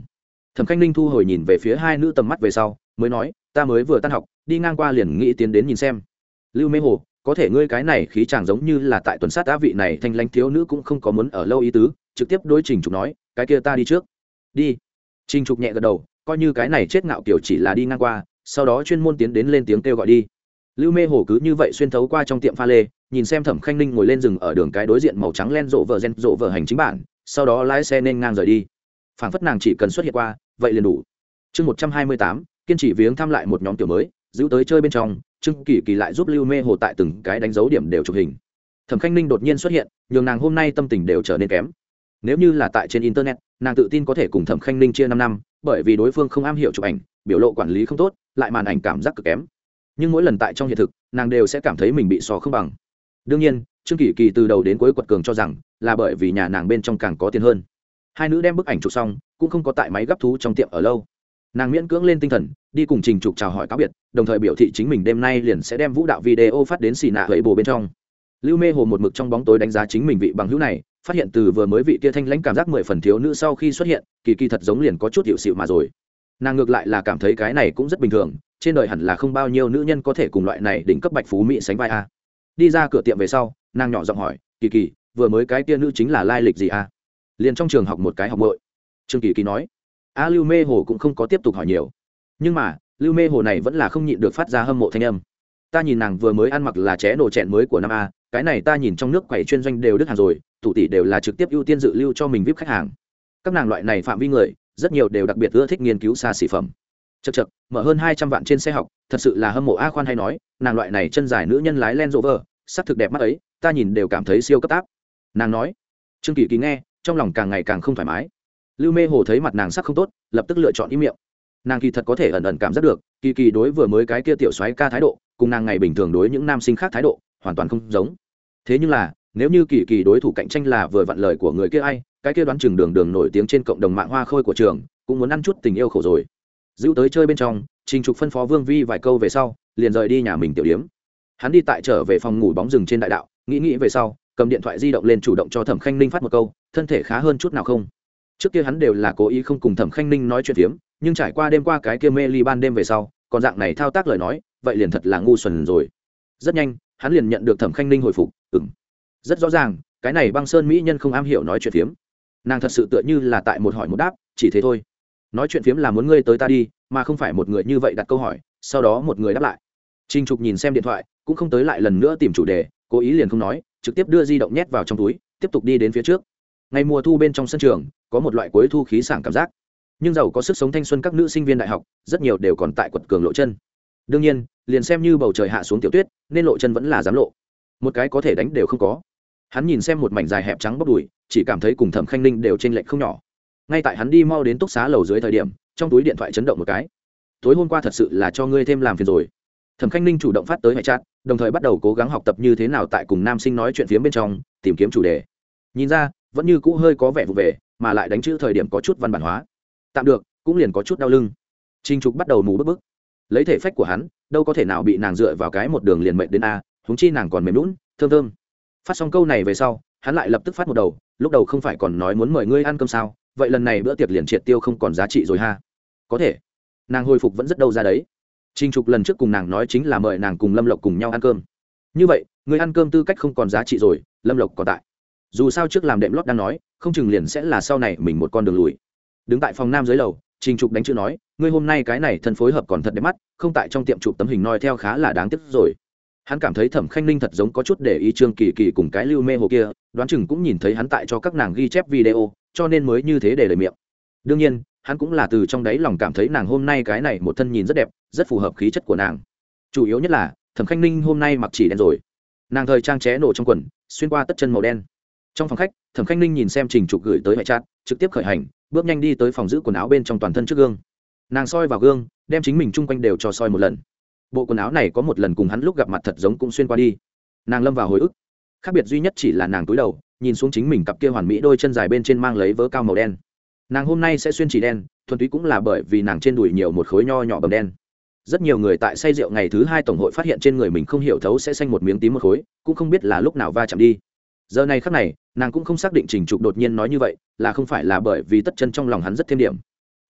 thẩm khanh ninh thu hồi nhìn về phía hai nữ tầm mắt về sau, mới nói, ta mới vừa tan học, đi ngang qua liền nghĩ tiến đến nhìn xem. Lưu mê hồ, có thể ngươi cái này khí chàng giống như là tại tuần sát á vị này thanh lãnh thiếu nữ cũng không có muốn ở lâu ý tứ, trực tiếp đối trình trục nói, cái kia ta đi trước. Đi. Trình trục nhẹ gật đầu, coi như cái này chết ngạo kiểu chỉ là đi ngang qua, sau đó chuyên môn tiến đến lên tiếng kêu gọi đi. Lưu mê hồ cứ như vậy xuyên thấu qua trong tiệm pha lê, nhìn xem thẩm khanh ninh ngồi lên rừng ở đường cái đối diện màu trắng len rộ vờ gen rộ vờ hành chính bản, sau đó lái xe nên ngang rời đi. Phảng phất nàng chỉ cần xuất hiện qua vậy liền đủ. Chương một trăm hai mươi tám, kiên trì viếng thăm lại một nhóm tiểu mới, giữ tới chơi bên trong, trương kỳ kỳ lại giúp lưu mê hồ tại từng cái đánh dấu điểm đều chụp hình. Thẩm khanh ninh đột nhiên xuất hiện, nhường nàng hôm nay tâm tình đều trở nên kém. Nếu như là tại trên internet, nàng tự tin có thể cùng thẩm khanh ninh chia năm năm, bởi vì đối phương không am hiểu chụp ảnh, biểu lộ quản lý không tốt, lại màn ảnh cảm giác cực kém. Nhưng mỗi lần tại trong hiện thực, nàng đều sẽ cảm thấy mình bị sò không bằng. Đương nhiên, trương kỳ kỳ từ đầu đến cuối quật cường cho rằng là bởi vì nhà nàng bên trong càng có tiền hơn. Hai nữ đem bức ảnh chụp xong cũng không có tại máy gấp thú trong tiệm ở lâu. Nàng miễn cưỡng lên tinh thần, đi cùng trình trục chào hỏi cáo biệt, đồng thời biểu thị chính mình đêm nay liền sẽ đem vũ đạo video phát đến xì nạ huệ bồ bên trong. Lưu mê hồ một mực trong bóng tối đánh giá chính mình vị bằng hữu này, phát hiện từ vừa mới vị kia thanh lãnh cảm giác mười phần thiếu nữ sau khi xuất hiện, kỳ kỳ thật giống liền có chút hiệu xịu mà rồi. Nàng ngược lại là cảm thấy cái này cũng rất bình thường, trên đời hẳn là không bao nhiêu nữ nhân có thể cùng loại này đỉnh cấp bạch phú mỹ sánh vai a. Đi ra cửa tiệm về sau, nàng nhỏ giọng hỏi, kỳ kỳ, vừa mới cái kia nữ chính là lai lịch gì a? Liền trong trường học một cái học bội trương kỳ kỳ nói, a lưu mê hồ cũng không có tiếp tục hỏi nhiều. Nhưng mà, lưu mê hồ này vẫn là không nhịn được phát ra hâm mộ thanh âm. Ta nhìn nàng vừa mới ăn mặc là ché nổ chẹn mới của năm a, cái này ta nhìn trong nước quầy chuyên doanh đều đứt hàng rồi thủ tỷ đều là trực tiếp ưu tiên dự lưu cho mình vip khách hàng. Các nàng loại này phạm vi người, rất nhiều đều đặc biệt ưa thích nghiên cứu xa xỉ phẩm. Chật chật mở hơn hai trăm vạn trên xe học, thật sự là hâm mộ a khoan hay nói, nàng loại này chân dài nữ nhân lái len rộ vờ sắc thực đẹp mắt ấy, ta nhìn đều cảm thấy siêu cấp áp. Nàng nói. Trương kỳ Kỳ nghe, trong lòng càng ngày càng không thoải mái lưu mê hồ thấy mặt nàng sắc không tốt, lập tức lựa chọn im miệng. Nàng kỳ thật có thể ẩn ẩn cảm giác được, kỳ kỳ đối vừa mới cái kia tiểu xoáy ca thái độ, cùng nàng ngày bình thường đối những nam sinh khác thái độ, hoàn toàn không giống. Thế nhưng là, nếu như kỳ kỳ đối thủ cạnh tranh là vừa vặn lời của người kia ai, cái kia đoán chừng đường đường nổi tiếng trên cộng đồng mạng hoa khôi của trường, cũng muốn ăn chút tình yêu khổ rồi. Giữ tới chơi bên trong, trình trục phân phó vương vi vài câu về sau, liền rời đi nhà mình tiểu điếm. Hắn đi tại trở về phòng ngủ bóng rừng trên đại đạo, nghĩ nghĩ về sau, cầm điện thoại di động lên chủ động cho thẩm khanh ninh phát một câu, thân thể khá hơn chút nào không? Trước kia hắn đều là cố ý không cùng thẩm khanh ninh nói chuyện phiếm, nhưng trải qua đêm qua cái kia mê ly ban đêm về sau, còn dạng này thao tác lời nói, vậy liền thật là ngu xuẩn rồi. Rất nhanh, hắn liền nhận được thẩm khanh ninh hồi phục ừng rất rõ ràng, cái này băng sơn mỹ nhân không am hiểu nói chuyện phiếm. Nàng thật sự tựa như là tại một hỏi một đáp, chỉ thế thôi. Nói chuyện phiếm là muốn ngươi tới ta đi, mà không phải một người như vậy đặt câu hỏi, sau đó một người đáp lại. Trinh trục nhìn xem điện thoại, cũng không tới lại lần nữa tìm chủ đề, cố ý liền không nói, trực tiếp đưa di động nhét vào trong túi, tiếp tục đi đến phía trước. Ngày mùa thu bên trong sân trường có một loại cuối thu khí sảng cảm giác. Nhưng giàu có sức sống thanh xuân các nữ sinh viên đại học, rất nhiều đều còn tại quật cường lộ chân. Đương nhiên, liền xem như bầu trời hạ xuống tiểu tuyết, nên lộ chân vẫn là dám lộ. Một cái có thể đánh đều không có. Hắn nhìn xem một mảnh dài hẹp trắng bốc đùi, chỉ cảm thấy cùng thẩm khanh ninh đều t r ê n lệch không nhỏ. Ngay tại hắn đi mau đến túc xá lầu dưới thời điểm, trong túi điện thoại chấn động một cái. Tối hôm qua thật sự là cho ngươi thêm làm phiền rồi. Thẩm khanh ninh chủ động phát tới hệ chat, đồng thời bắt đầu cố gắng học tập như thế nào tại cùng nam sinh nói chuyện phía bên trong, tìm kiếm chủ đề. Nhìn ra, vẫn như cũ hơi có vẻ vụ về mà lại đánh chữ thời điểm có chút văn bản hóa. Tạm được, cũng liền có chút đau lưng. Trinh trục bắt đầu mù bức bức. Lấy thể phách của hắn, đâu có thể nào bị nàng dựa vào cái một đường liền mệnh đến a húng chi nàng còn mềm lún thơm thơm. Phát xong câu này về sau, hắn lại lập tức phát một đầu, lúc đầu không phải còn nói muốn mời ngươi ăn cơm sao, vậy lần này bữa tiệc liền triệt tiêu không còn giá trị rồi ha. Có thể. Nàng hồi phục vẫn rất đâu ra đấy. Trinh trục lần trước cùng nàng nói chính là mời nàng cùng lâm lộc cùng nhau ăn cơm. Như vậy, người ăn cơm tư cách không còn giá trị rồi, lâm lộc còn tại dù sao trước làm đệm lót đang nói, không chừng liền sẽ là sau này mình một con đường lùi. Đứng tại phòng nam dưới lầu, trình trục đánh chữ nói, ngươi hôm nay cái này thân phối hợp còn thật đẹp mắt, không tại trong tiệm chụp tấm hình noi theo khá là đáng tiếc rồi. Hắn cảm thấy thẩm khanh ninh thật giống có chút để ý trương kỳ kỳ cùng cái lưu mê hồ kia, đoán chừng cũng nhìn thấy hắn tại cho các nàng ghi chép video, cho nên mới như thế để lời miệng. Đương nhiên, hắn cũng là từ trong đáy lòng cảm thấy nàng hôm nay cái này một thân nhìn rất đẹp, rất phù hợp khí chất của nàng. Chủ yếu nhất là, thẩm khanh ninh hôm nay mặc chỉ đen rồi. Nàng thời trang ché nổ trong quần, xuyên qua tất chân màu đen trong phòng khách, thẩm khanh ninh nhìn xem trình trục gửi tới hệ chat, trực tiếp khởi hành, bước nhanh đi tới phòng giữ quần áo bên trong toàn thân trước gương. Nàng soi vào gương, đem chính mình chung quanh đều cho soi một lần. Bộ quần áo này có một lần cùng hắn lúc gặp mặt thật giống cũng xuyên qua đi. Nàng lâm vào hồi ức. Khác biệt duy nhất chỉ là nàng túi đầu, nhìn xuống chính mình cặp kia hoàn mỹ đôi chân dài bên trên mang lấy vớ cao màu đen. Nàng hôm nay sẽ xuyên chỉ đen, thuần túy cũng là bởi vì nàng trên đùi nhiều một khối nho nhỏ bầm đen. Rất nhiều người tại say rượu ngày thứ hai tổng hội phát hiện trên người mình không hiểu thấu sẽ xanh một miếng tím một khối, cũng không biết là lúc nào va chạm đi giờ này khắc này, nàng cũng không xác định trình trục đột nhiên nói như vậy, là không phải là bởi vì tất chân trong lòng hắn rất thêm điểm.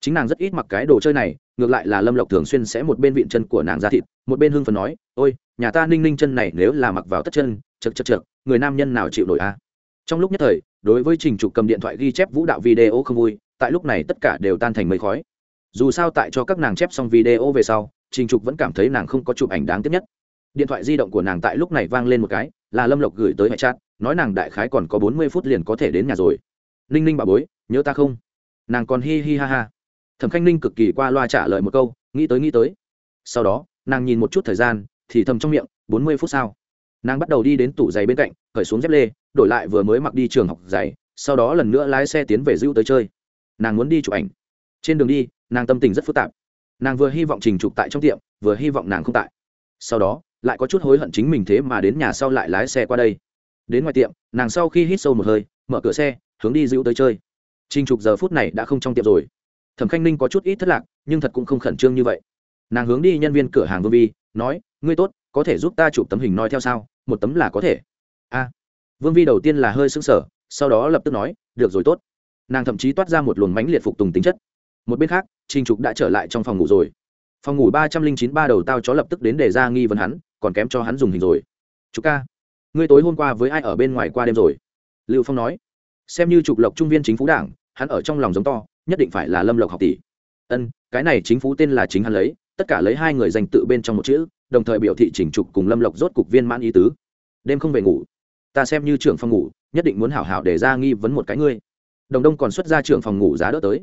Chính nàng rất ít mặc cái đồ chơi này, ngược lại là lâm lộc thường xuyên sẽ một bên vịn chân của nàng ra thịt, một bên hưng phần nói, ôi, nhà ta ninh ninh chân này nếu là mặc vào tất chân, chật chật chật người nam nhân nào chịu nổi a? À? trong lúc nhất thời, đối với trình trục cầm điện thoại ghi chép vũ đạo video không vui, tại lúc này tất cả đều tan thành mây khói. Dù sao tại cho các nàng chép xong video về sau, trình trục vẫn cảm thấy nàng không có chụp ảnh đáng tiếc nhất. Điện thoại di động của nàng tại lúc này vang lên một cái, là lâm lộc gửi tới hệ chat nói nàng đại khái còn có bốn mươi phút liền có thể đến nhà rồi. Ninh ninh bà bối, nhớ ta không? Nàng còn hi hi ha ha. Thẩm khanh ninh cực kỳ qua loa trả lời một câu, nghĩ tới nghĩ tới. Sau đó, nàng nhìn một chút thời gian, thì thầm trong miệng, bốn mươi phút sau nàng bắt đầu đi đến tủ giày bên cạnh khởi xuống dép lê, đổi lại vừa mới mặc đi trường học giày, sau đó lần nữa lái xe tiến về dữ tới chơi. Nàng muốn đi chụp ảnh. Trên đường đi, nàng tâm tình rất phức tạp. Nàng vừa hy vọng trình chụp tại trong tiệm, vừa hy vọng nàng không tại. Sau đó, lại có chút hối hận chính mình thế mà đến nhà sau lại lái xe qua đây đến ngoài tiệm, nàng sau khi hít sâu một hơi, mở cửa xe, hướng đi dữ tới chơi. Trình trục giờ phút này đã không trong tiệm rồi. Thẩm khanh ninh có chút ít thất lạc, nhưng thật cũng không khẩn trương như vậy. Nàng hướng đi nhân viên cửa hàng vương vi, nói, ngươi tốt, có thể giúp ta chụp tấm hình nói theo sao? Một tấm là có thể. A. Vương vi đầu tiên là hơi sững sờ, sau đó lập tức nói, được rồi tốt. Nàng thậm chí toát ra một luồng mánh liệt phục tùng tính chất. Một bên khác, trình trục đã trở lại trong phòng ngủ rồi. Phòng ngủ ba trăm linh chín ba đầu tao chó lập tức đến để ra nghi vấn hắn, còn kém cho hắn dùng hình rồi. Chú ca ngươi tối hôm qua với ai ở bên ngoài qua đêm rồi? Lưu phong nói. Xem như trục lộc trung viên chính phủ đảng, hắn ở trong lòng giống to, nhất định phải là lâm lộc học tỷ. Ân, cái này chính phủ tên là chính hắn lấy, tất cả lấy hai người danh tự bên trong một chữ, đồng thời biểu thị chỉnh trục cùng lâm lộc rốt cục viên mãn ý tứ. Đêm không về ngủ. Ta xem như trưởng phòng ngủ, nhất định muốn hảo hảo để ra nghi vấn một cái ngươi. Đồng đông còn xuất ra trưởng phòng ngủ giá đỡ tới.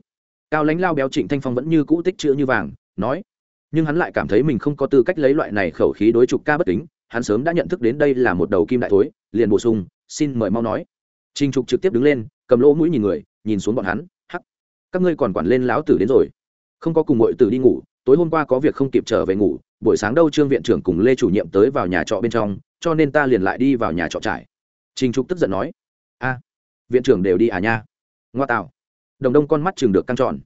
Cao lãnh lao béo trịnh thanh phong vẫn như cũ tích chữ như vàng, nói. Nhưng hắn lại cảm thấy mình không có tư cách lấy loại này khẩu khí đối trục ca bất kính hắn sớm đã nhận thức đến đây là một đầu kim đại thối, liền bổ sung, xin mời mau nói. Trinh trục trực tiếp đứng lên, cầm lỗ mũi nhìn người, nhìn xuống bọn hắn, hắc, các ngươi còn quản lên lão tử đến rồi. Không có cùng mọi tử đi ngủ, tối hôm qua có việc không kịp trở về ngủ, buổi sáng đâu trương viện trưởng cùng lê chủ nhiệm tới vào nhà trọ bên trong, cho nên ta liền lại đi vào nhà trọ trải trinh trục tức giận nói, a, viện trưởng đều đi à nha. Ngoa tạo. Đồng đông con mắt chừng được căng tròn.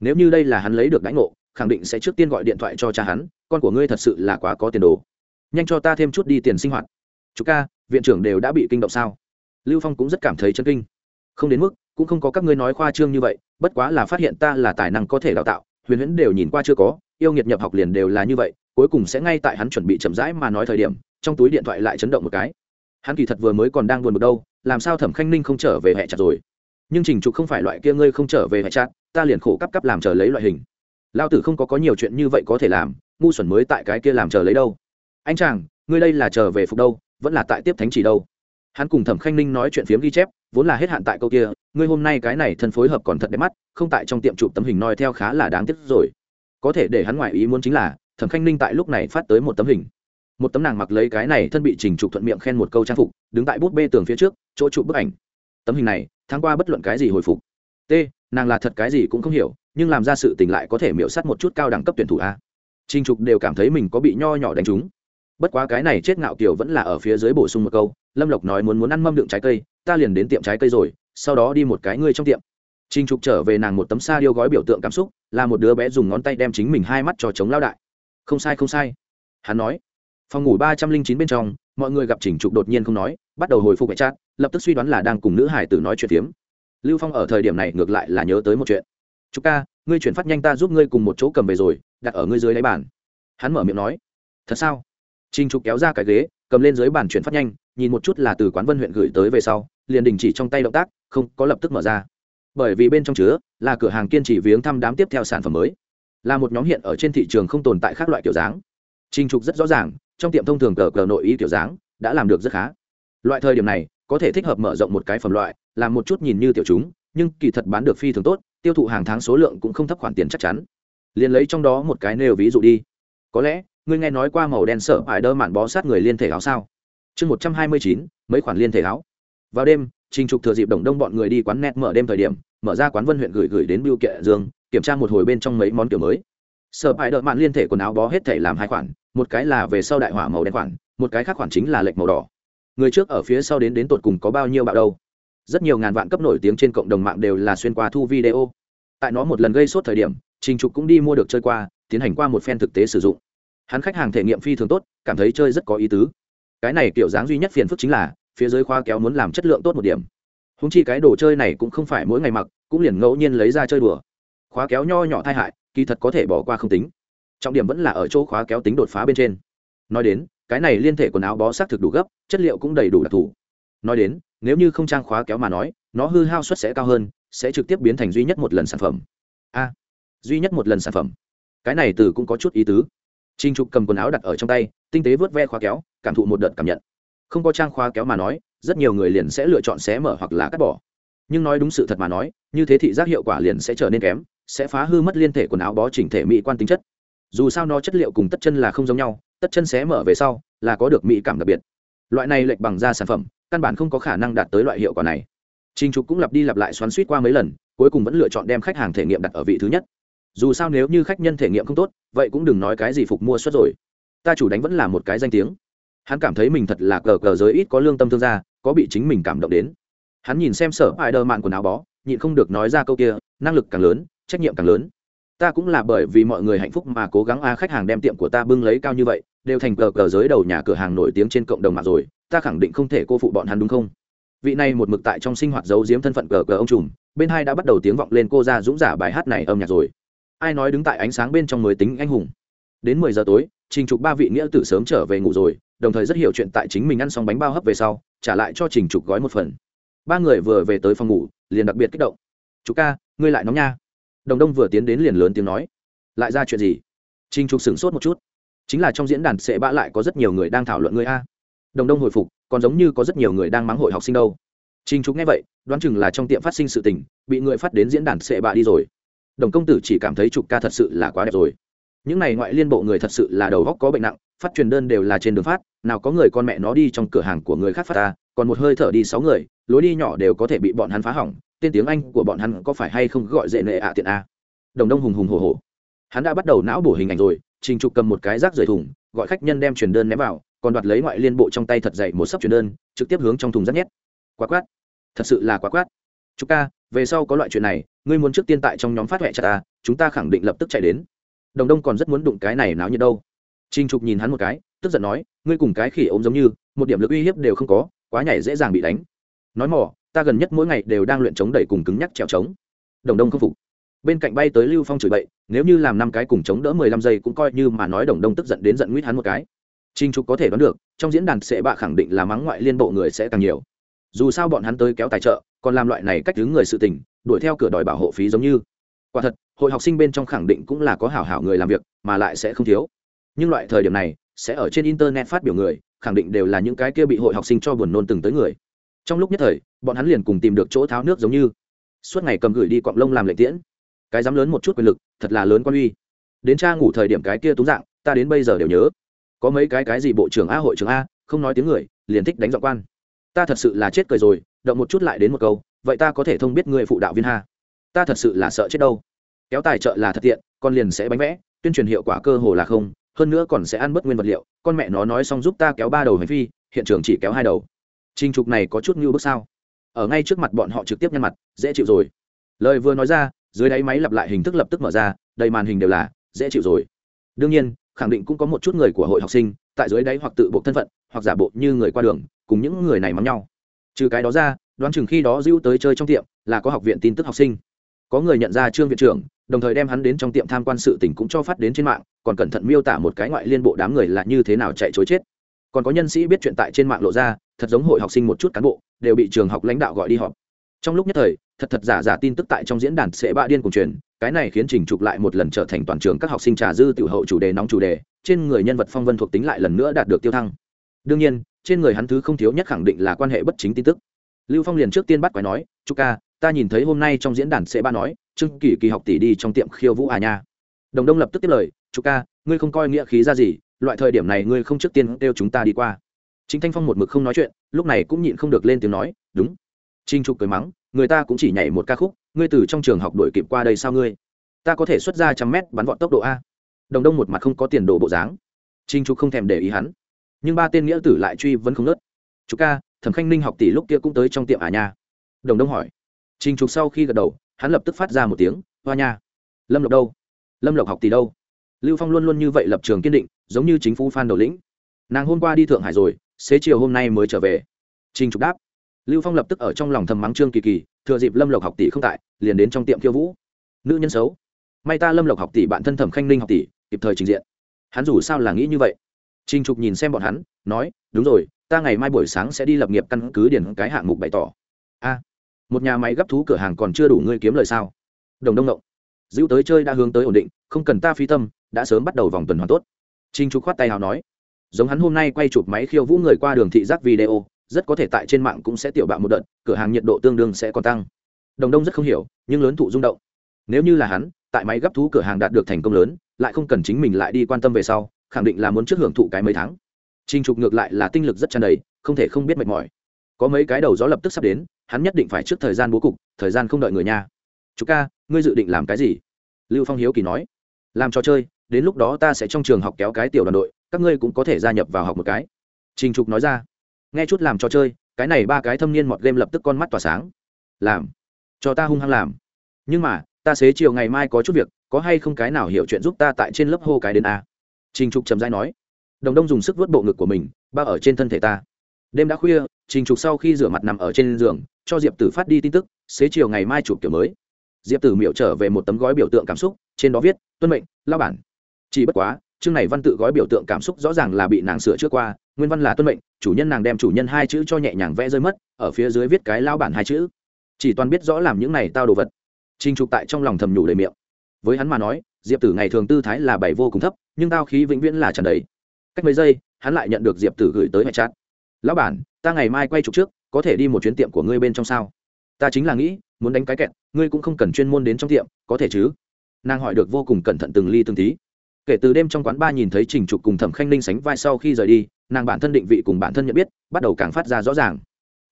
Nếu như đây là hắn lấy được đánh ngộ, khẳng định sẽ trước tiên gọi điện thoại cho cha hắn, con của ngươi thật sự là quá có tiền đồ nhanh cho ta thêm chút đi tiền sinh hoạt. Chú ca, viện trưởng đều đã bị kinh động sao? Lưu phong cũng rất cảm thấy chân kinh. Không đến mức, cũng không có các ngươi nói khoa trương như vậy, bất quá là phát hiện ta là tài năng có thể đào tạo, huyền huyễn đều nhìn qua chưa có, yêu nghiệt nhập học liền đều là như vậy, cuối cùng sẽ ngay tại hắn chuẩn bị chậm rãi mà nói thời điểm, trong túi điện thoại lại chấn động một cái. Hắn kỳ thật vừa mới còn đang buồn bực đâu, làm sao thẩm khanh ninh không trở về hẹ chặt rồi? Nhưng trình trục không phải loại kia ngươi không trở về hẹ chặt, ta liền khổ cấp cấp làm chờ lấy loại hình. Lao tử không có có nhiều chuyện như vậy có thể làm, ngu xuẩn mới tại cái kia làm chờ lấy đâu anh chàng, ngươi đây là trở về phục đâu, vẫn là tại tiếp thánh chỉ đâu? Hắn cùng thẩm khanh ninh nói chuyện phiếm ghi chép, vốn là hết hạn tại câu kia, ngươi hôm nay cái này thân phối hợp còn thật đẹp mắt, không tại trong tiệm chụp tấm hình noi theo khá là đáng tiếc rồi. Có thể để hắn ngoại ý muốn chính là, thẩm khanh ninh tại lúc này phát tới một tấm hình. Một tấm nàng mặc lấy cái này thân bị trình trục thuận miệng khen một câu trang phục, đứng tại bút bê tường phía trước, chỗ chụp bức ảnh. Tấm hình này, tháng qua bất luận cái gì hồi phục. T, nàng là thật cái gì cũng không hiểu, nhưng làm ra sự tình lại có thể miễu s á t một chút cao đẳng cấp tuyển thủ a. Trình trục đều cảm thấy mình có bị nho nhỏ đánh trúng bất quá cái này chết ngạo kiều vẫn là ở phía dưới bổ sung một câu, lâm lộc nói muốn muốn ăn mâm đựng trái cây, ta liền đến tiệm trái cây rồi, sau đó đi một cái ngươi trong tiệm. Trình trục trở về nàng một tấm sa điêu gói biểu tượng cảm xúc, là một đứa bé dùng ngón tay đem chính mình hai mắt cho chống lao đại. Không sai không sai. Hắn nói, phòng ngủ ba trăm linh chín bên trong, mọi người gặp trình trục đột nhiên không nói, bắt đầu hồi phục vệ trát lập tức suy đoán là đang cùng nữ hải tử nói chuyện phiếm. Lưu phong ở thời điểm này ngược lại là nhớ tới một chuyện. Chúc ca, ngươi chuyển phát nhanh ta giúp ngươi cùng một chỗ cầm về rồi, đặt ở ngươi dưới đáy bàn. Hắn mở miệng nói, thật sao? Trình Trục kéo ra cái ghế, cầm lên dưới bàn chuyển phát nhanh, nhìn một chút là từ quán Vân huyện gửi tới về sau, liền đình chỉ trong tay động tác, không có lập tức mở ra. Bởi vì bên trong chứa là cửa hàng kiên trì viếng thăm đám tiếp theo sản phẩm mới, là một nhóm hiện ở trên thị trường không tồn tại khác loại kiểu dáng. Trình Trục rất rõ ràng, trong tiệm thông thường cờ cờ nội ý kiểu dáng đã làm được rất khá. Loại thời điểm này, có thể thích hợp mở rộng một cái phẩm loại, làm một chút nhìn như tiểu chúng, nhưng kỳ thật bán được phi thường tốt, tiêu thụ hàng tháng số lượng cũng không thấp khoản tiền chắc chắn. Liên lấy trong đó một cái nêu ví dụ đi. Có lẽ, ngươi nghe nói qua màu đen sợ ải đơ mạn bó sát người liên thể áo sao? Chương một trăm hai mươi chín, mấy khoản liên thể áo. Vào đêm, trình trục thừa dịp đồng đông bọn người đi quán net mở đêm thời điểm, mở ra quán vân huyện gửi gửi đến biêu kệ dương, kiểm tra một hồi bên trong mấy món kiểu mới. Sợ ải đơ mạn liên thể quần áo bó hết thể làm hai khoản, một cái là về sau đại hỏa màu đen khoản, một cái khác khoản chính là lệch màu đỏ. Người trước ở phía sau đến đến tột cùng có bao nhiêu bạo đâu? Rất nhiều ngàn vạn cấp nổi tiếng trên cộng đồng mạng đều là xuyên qua thu video. Tại nó một lần gây sốt thời điểm, trình trục cũng đi mua được chơi qua, tiến hành qua một phen thực tế sử dụng hắn khách hàng thể nghiệm phi thường tốt, cảm thấy chơi rất có ý tứ. Cái này kiểu dáng duy nhất phiền phức chính là, phía dưới khoa kéo muốn làm chất lượng tốt một điểm. Húng chi cái đồ chơi này cũng không phải mỗi ngày mặc, cũng liền ngẫu nhiên lấy ra chơi đùa. Khóa kéo nho nhỏ tai hại, kỳ thật có thể bỏ qua không tính. Trọng điểm vẫn là ở chỗ khóa kéo tính đột phá bên trên. Nói đến, cái này liên thể quần áo bó xác thực đủ gấp, chất liệu cũng đầy đủ đặc thù. Nói đến, nếu như không trang khóa kéo mà nói, nó hư hao suất sẽ cao hơn, sẽ trực tiếp biến thành duy nhất một lần sản phẩm. A, duy nhất một lần sản phẩm. Cái này từ cũng có chút ý tứ. Trình Trục cầm quần áo đặt ở trong tay, tinh tế vớt ve khóa kéo, cảm thụ một đợt cảm nhận. Không có trang khóa kéo mà nói, rất nhiều người liền sẽ lựa chọn xé mở hoặc là cắt bỏ. Nhưng nói đúng sự thật mà nói, như thế thị giác hiệu quả liền sẽ trở nên kém, sẽ phá hư mất liên thể quần áo bó chỉnh thể mỹ quan tính chất. Dù sao nó chất liệu cùng tất chân là không giống nhau, tất chân xé mở về sau là có được mỹ cảm đặc biệt. Loại này lệch bằng da sản phẩm, căn bản không có khả năng đạt tới loại hiệu quả này. Trình Trục cũng lặp đi lặp lại xoắn xuýt qua mấy lần, cuối cùng vẫn lựa chọn đem khách hàng thể nghiệm đặt ở vị thứ nhất dù sao nếu như khách nhân thể nghiệm không tốt, vậy cũng đừng nói cái gì phục mua suất rồi. Ta chủ đánh vẫn là một cái danh tiếng. Hắn cảm thấy mình thật là cờ cờ giới ít có lương tâm thương gia, có bị chính mình cảm động đến. Hắn nhìn xem sở ai đơ mạn quần áo bó, nhịn không được nói ra câu kia, năng lực càng lớn, trách nhiệm càng lớn. Ta cũng là bởi vì mọi người hạnh phúc mà cố gắng a khách hàng đem tiệm của ta bưng lấy cao như vậy, đều thành cờ cờ giới đầu nhà cửa hàng nổi tiếng trên cộng đồng mạng rồi, ta khẳng định không thể cô phụ bọn hắn đúng không? Vị này một mực tại trong sinh hoạt giấu giếm thân phận cờ cờ ông trùm, bên hai đã bắt đầu tiếng vọng lên cô ra dũng giả bài hát này âm nhạc rồi ai nói đứng tại ánh sáng bên trong mới tính anh hùng. Đến mười giờ tối, trình trục ba vị nghĩa tử sớm trở về ngủ rồi, đồng thời rất hiểu chuyện tại chính mình ăn xong bánh bao hấp về sau, trả lại cho trình trục gói một phần. Ba người vừa về tới phòng ngủ, liền đặc biệt kích động. Chú ca, ngươi lại nóng nha. Đồng đông vừa tiến đến liền lớn tiếng nói. Lại ra chuyện gì? Trình trục sửng sốt một chút. Chính là trong diễn đàn sẽ bã lại có rất nhiều người đang thảo luận ngươi a. Đồng đông hồi phục, còn giống như có rất nhiều người đang mắng hội học sinh đâu. Trình trục nghe vậy, đoán chừng là trong tiệm phát sinh sự tình, bị người phát đến diễn đàn sẽ bạ đi rồi đồng công tử chỉ cảm thấy trục ca thật sự là quá đẹp rồi. Những này ngoại liên bộ người thật sự là đầu góc có bệnh nặng, phát truyền đơn đều là trên đường phát, nào có người con mẹ nó đi trong cửa hàng của người khác phát ta, còn một hơi thở đi sáu người, lối đi nhỏ đều có thể bị bọn hắn phá hỏng, tên tiếng anh của bọn hắn có phải hay không gọi dễ nệ ạ tiện a? Đồng đông hùng hùng hồ hồ hắn đã bắt đầu não bổ hình ảnh rồi, trình trục cầm một cái rác rời thùng, gọi khách nhân đem truyền đơn ném vào, còn đoạt lấy ngoại liên bộ trong tay thật dậy một sấp truyền đơn, trực tiếp hướng trong thùng rác nhét. Quá quát. Thật sự là quá quát chúng ta về sau có loại chuyện này, ngươi muốn trước tiên tại trong nhóm phát huệ chặt ta, chúng ta khẳng định lập tức chạy đến. Đồng đông còn rất muốn đụng cái này náo như đâu. Trinh trục nhìn hắn một cái, tức giận nói, ngươi cùng cái khỉ ốm giống như, một điểm lực uy hiếp đều không có, quá nhảy dễ dàng bị đánh. Nói mỏ, ta gần nhất mỗi ngày đều đang luyện chống đẩy cùng cứng nhắc trèo trống. Đồng đông không phục. Bên cạnh bay tới lưu phong chửi bậy, nếu như làm năm cái cùng chống đỡ mười lăm giây cũng coi như mà nói đồng đông tức giận đến giận nguyết hắn một cái. Trinh trục có thể đoán được, trong diễn đàn sẽ bạ khẳng định là mắng ngoại liên bộ người sẽ càng nhiều. Dù sao bọn hắn tới kéo tài trợ còn làm loại này cách đứng người sự tình, đuổi theo cửa đòi bảo hộ phí giống như. Quả thật, hội học sinh bên trong khẳng định cũng là có hảo hảo người làm việc, mà lại sẽ không thiếu. Nhưng loại thời điểm này, sẽ ở trên internet phát biểu người, khẳng định đều là những cái kia bị hội học sinh cho buồn nôn từng tới người. Trong lúc nhất thời, bọn hắn liền cùng tìm được chỗ tháo nước giống như. Suốt ngày cầm gửi đi quặng lông làm lệnh tiễn. Cái dám lớn một chút quyền lực, thật là lớn quan uy. Đến cha ngủ thời điểm cái kia túng dạng, ta đến bây giờ đều nhớ. Có mấy cái cái gì bộ trưởng a, hội trưởng a, không nói tiếng người, liền thích đánh giọng quan. Ta thật sự là chết cười rồi động một chút lại đến một câu, vậy ta có thể thông biết người phụ đạo viên ha? Ta thật sự là sợ chết đâu. Kéo tài trợ là thật tiện, con liền sẽ bánh vẽ, tuyên truyền hiệu quả cơ hồ là không, hơn nữa còn sẽ ăn bất nguyên vật liệu, con mẹ nó nói xong giúp ta kéo ba đầu hành phi, hiện trường chỉ kéo hai đầu. Trình trục này có chút như bước sao? Ở ngay trước mặt bọn họ trực tiếp nhăn mặt, dễ chịu rồi. Lời vừa nói ra, dưới đáy máy lặp lại hình thức lập tức mở ra, đầy màn hình đều là, dễ chịu rồi. Đương nhiên, khẳng định cũng có một chút người của hội học sinh, tại dưới đáy hoặc tự bộ thân phận, hoặc giả bộ như người qua đường, cùng những người này mắng nhau trừ cái đó ra, đoán chừng khi đó dữ tới chơi trong tiệm là có học viện tin tức học sinh. Có người nhận ra trương viện trưởng, đồng thời đem hắn đến trong tiệm tham quan sự tỉnh cũng cho phát đến trên mạng, còn cẩn thận miêu tả một cái ngoại liên bộ đám người là như thế nào chạy chối chết. Còn có nhân sĩ biết chuyện tại trên mạng lộ ra, thật giống hội học sinh một chút cán bộ, đều bị trường học lãnh đạo gọi đi họp. Trong lúc nhất thời, thật thật giả giả tin tức tại trong diễn đàn sẽ bạ điên cùng truyền, cái này khiến trình trục lại một lần trở thành toàn trường các học sinh trà dư tiểu hậu chủ đề nóng chủ đề, trên người nhân vật phong vân thuộc tính lại lần nữa đạt được tiêu thăng. Đương nhiên trên người hắn thứ không thiếu nhất khẳng định là quan hệ bất chính tin tức. Lưu phong liền trước tiên bắt quái nói, chu ca, ta nhìn thấy hôm nay trong diễn đàn sẽ ba nói, trương kỳ kỳ học tỷ đi trong tiệm khiêu vũ à nha. Đồng đông lập tức tiếp lời, chu ca, ngươi không coi nghĩa khí ra gì, loại thời điểm này ngươi không trước tiên kêu chúng ta đi qua. Chính thanh phong một mực không nói chuyện, lúc này cũng nhịn không được lên tiếng nói, đúng. Trinh trục cười mắng, người ta cũng chỉ nhảy một ca khúc, ngươi từ trong trường học đổi kịp qua đây sao ngươi? Ta có thể xuất ra trăm mét bắn vọt tốc độ a. Đồng đông một mặt không có tiền đồ bộ dáng. Trinh trục không thèm để ý hắn nhưng ba tên nghĩa tử lại truy vẫn không nớt. Chú ca, thẩm khanh ninh học tỷ lúc kia cũng tới trong tiệm à nha? Đồng đông hỏi. Trinh trục sau khi gật đầu, hắn lập tức phát ra một tiếng, hoa nha. Lâm lộc đâu? Lâm lộc học tỷ đâu? Lưu phong luôn luôn như vậy lập trường kiên định, giống như chính phủ phan đầu lĩnh. Nàng hôm qua đi thượng hải rồi, xế chiều hôm nay mới trở về. Trinh trục đáp. Lưu phong lập tức ở trong lòng thầm mắng trương kỳ kỳ, thừa dịp lâm lộc học tỷ không tại, liền đến trong tiệm khiêu vũ. Nữ nhân xấu. May ta lâm lộc học tỷ bạn thân thẩm khanh ninh học tỷ, kịp thời trình diện. Hắn dù sao là nghĩ như vậy. Trình trục nhìn xem bọn hắn, nói, đúng rồi, ta ngày mai buổi sáng sẽ đi lập nghiệp căn cứ điển cái hạng mục bày tỏ. A, một nhà máy gấp thú cửa hàng còn chưa đủ ngươi kiếm lời sao? Đồng đông động Dữu tới chơi đã hướng tới ổn định, không cần ta phi tâm, đã sớm bắt đầu vòng tuần hoàn tốt. Trình trục khoát tay hào nói, giống hắn hôm nay quay chụp máy khiêu vũ người qua đường thị giác video, rất có thể tại trên mạng cũng sẽ tiểu bạo một đợt, cửa hàng nhiệt độ tương đương sẽ còn tăng. Đồng đông rất không hiểu, nhưng lớn thụ rung động. Nếu như là hắn, tại máy gấp thú cửa hàng đạt được thành công lớn, lại không cần chính mình lại đi quan tâm về sau khẳng định là muốn trước hưởng thụ cái mấy tháng. Trình trục ngược lại là tinh lực rất tràn đầy, không thể không biết mệt mỏi. Có mấy cái đầu gió lập tức sắp đến, hắn nhất định phải trước thời gian bố cục, thời gian không đợi người nha chú ca, ngươi dự định làm cái gì? Lưu phong hiếu kỳ nói. Làm trò chơi, đến lúc đó ta sẽ trong trường học kéo cái tiểu đoàn đội, các ngươi cũng có thể gia nhập vào học một cái. Trình trục nói ra. Nghe chút làm trò chơi, cái này ba cái thâm niên mọt game lập tức con mắt tỏa sáng. Làm. Cho ta hung hăng làm. Nhưng mà, ta xế chiều ngày mai có chút việc, có hay không cái nào hiểu chuyện giúp ta tại trên lớp hô cái đến a? Trình trục chậm rãi nói, đồng đông dùng sức vớt bộ ngực của mình, bao ở trên thân thể ta. Đêm đã khuya, trình trục sau khi rửa mặt nằm ở trên giường, cho diệp tử phát đi tin tức, xế chiều ngày mai chụp kiểu mới. Diệp tử miệu trở về một tấm gói biểu tượng cảm xúc, trên đó viết, tuân mệnh, lao bản. Chỉ bất quá, chương này văn tự gói biểu tượng cảm xúc rõ ràng là bị nàng sửa trước qua, nguyên văn là tuân mệnh, chủ nhân nàng đem chủ nhân hai chữ cho nhẹ nhàng vẽ rơi mất, ở phía dưới viết cái lao bản hai chữ. Chỉ toàn biết rõ làm những này tao đồ vật. Trình trục tại trong lòng thầm nhủ đầy miệng. Với hắn mà nói diệp tử ngày thường tư thái là bảy vô cùng thấp, nhưng tao khí vĩnh viễn là tràn đầy. Cách mấy giây, hắn lại nhận được diệp tử gửi tới hệ chát lão bản, ta ngày mai quay trục trước, có thể đi một chuyến tiệm của ngươi bên trong sao? Ta chính là nghĩ, muốn đánh cái kẹt, ngươi cũng không cần chuyên môn đến trong tiệm, có thể chứ? Nàng hỏi được vô cùng cẩn thận từng ly từng tí. Kể từ đêm trong quán ba nhìn thấy trình trục cùng thẩm khanh ninh sánh vai sau khi rời đi, nàng bản thân định vị cùng bản thân nhận biết, bắt đầu càng phát ra rõ ràng.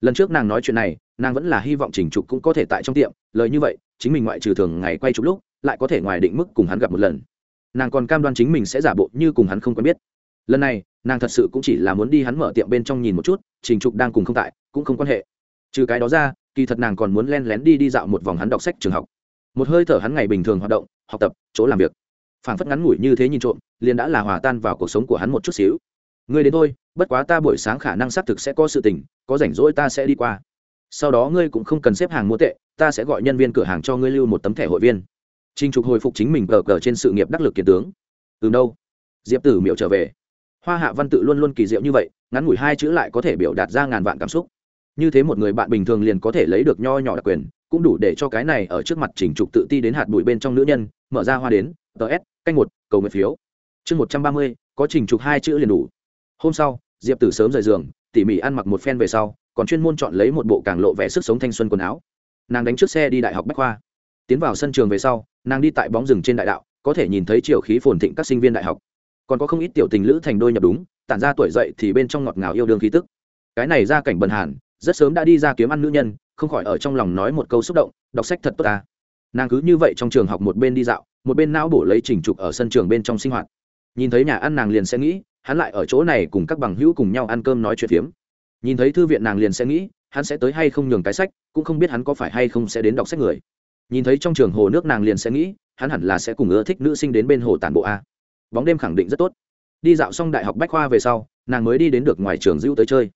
Lần trước nàng nói chuyện này, nàng vẫn là hy vọng trình trục cũng có thể tại trong tiệm, lời như vậy, chính mình ngoại trừ thường ngày quay chụp lúc lại có thể ngoài định mức cùng hắn gặp một lần. Nàng còn cam đoan chính mình sẽ giả bộ như cùng hắn không quen biết. Lần này, nàng thật sự cũng chỉ là muốn đi hắn mở tiệm bên trong nhìn một chút, trình trục đang cùng không tại, cũng không quan hệ. Trừ cái đó ra, kỳ thật nàng còn muốn len lén đi đi dạo một vòng hắn đọc sách trường học. Một hơi thở hắn ngày bình thường hoạt động, học tập, chỗ làm việc. Phảng phất ngắn ngủi như thế nhìn trộm, liền đã là hòa tan vào cuộc sống của hắn một chút xíu. Ngươi đến thôi, bất quá ta buổi sáng khả năng xác thực sẽ có sự tình, có rảnh rỗi ta sẽ đi qua. Sau đó ngươi cũng không cần xếp hàng mua tệ, ta sẽ gọi nhân viên cửa hàng cho ngươi lưu một tấm thẻ hội viên. Trình Trục hồi phục chính mình cờ cờ trên sự nghiệp đắc lực kiến tướng. Từ đâu? Diệp Tử Miểu trở về. Hoa Hạ văn tự luôn luôn kỳ diệu như vậy, ngắn ngủi hai chữ lại có thể biểu đạt ra ngàn vạn cảm xúc. Như thế một người bạn bình thường liền có thể lấy được nho nhỏ đặc quyền, cũng đủ để cho cái này ở trước mặt Trình Trục tự ti đến hạt bụi bên trong nữ nhân, mở ra hoa đến, DS, canh một, cầu nguyện phiếu. Chương một trăm ba mươi, có Trình Trục hai chữ liền đủ. Hôm sau, Diệp Tử sớm rời giường, tỉ mỉ ăn mặc một phen về sau, còn chuyên môn chọn lấy một bộ càng lộ vẻ sức sống thanh xuân quần áo. Nàng đánh trước xe đi đại học Bách khoa. Tiến vào sân trường về sau, nàng đi tại bóng rừng trên đại đạo có thể nhìn thấy chiều khí phồn thịnh các sinh viên đại học. Còn có không ít tiểu tình lữ thành đôi nhập đúng tản ra tuổi dậy thì bên trong ngọt ngào yêu đương khí tức. Cái này ra cảnh bần hàn rất sớm đã đi ra kiếm ăn nữ nhân không khỏi ở trong lòng nói một câu xúc động đọc sách thật tốt ta. Nàng cứ như vậy trong trường học một bên đi dạo một bên não bổ lấy trình trục ở sân trường bên trong sinh hoạt. Nhìn thấy nhà ăn nàng liền sẽ nghĩ hắn lại ở chỗ này cùng các bằng hữu cùng nhau ăn cơm nói chuyện phiếm. Nhìn thấy thư viện nàng liền sẽ nghĩ hắn sẽ tới hay không nhường cái sách cũng không biết hắn có phải hay không sẽ đến đọc sách người nhìn thấy trong trường hồ nước nàng liền sẽ nghĩ, hắn hẳn là sẽ cùng ưa thích nữ sinh đến bên hồ tản bộ a. Bóng đêm khẳng định rất tốt. Đi dạo xong đại học bách khoa về sau, nàng mới đi đến được ngoài trường dữ tới chơi.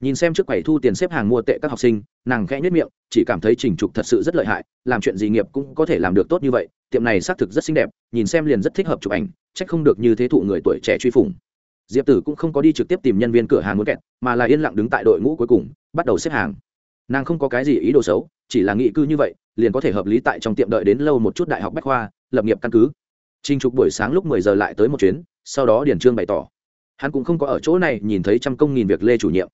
Nhìn xem trước quầy thu tiền xếp hàng mua tệ các học sinh, nàng khẽ nhất miệng, chỉ cảm thấy trình trục thật sự rất lợi hại, làm chuyện gì nghiệp cũng có thể làm được tốt như vậy, tiệm này xác thực rất xinh đẹp, nhìn xem liền rất thích hợp chụp ảnh c h ắ c không được như thế thụ người tuổi trẻ truy phủng. Diệp tử cũng không có đi trực tiếp tìm nhân viên cửa hàng muốn kẹt, mà là yên lặng đứng tại đội ngũ cuối cùng, bắt đầu xếp hàng. Nàng không có cái gì ý đồ xấu, chỉ là nghị cư như vậy liền có thể hợp lý tại trong tiệm đợi đến lâu một chút đại học bách khoa, lập nghiệp căn cứ. Trinh trục buổi sáng lúc mười giờ lại tới một chuyến, sau đó điển trương bày tỏ. Hắn cũng không có ở chỗ này nhìn thấy trăm công nghìn việc lê chủ nhiệm.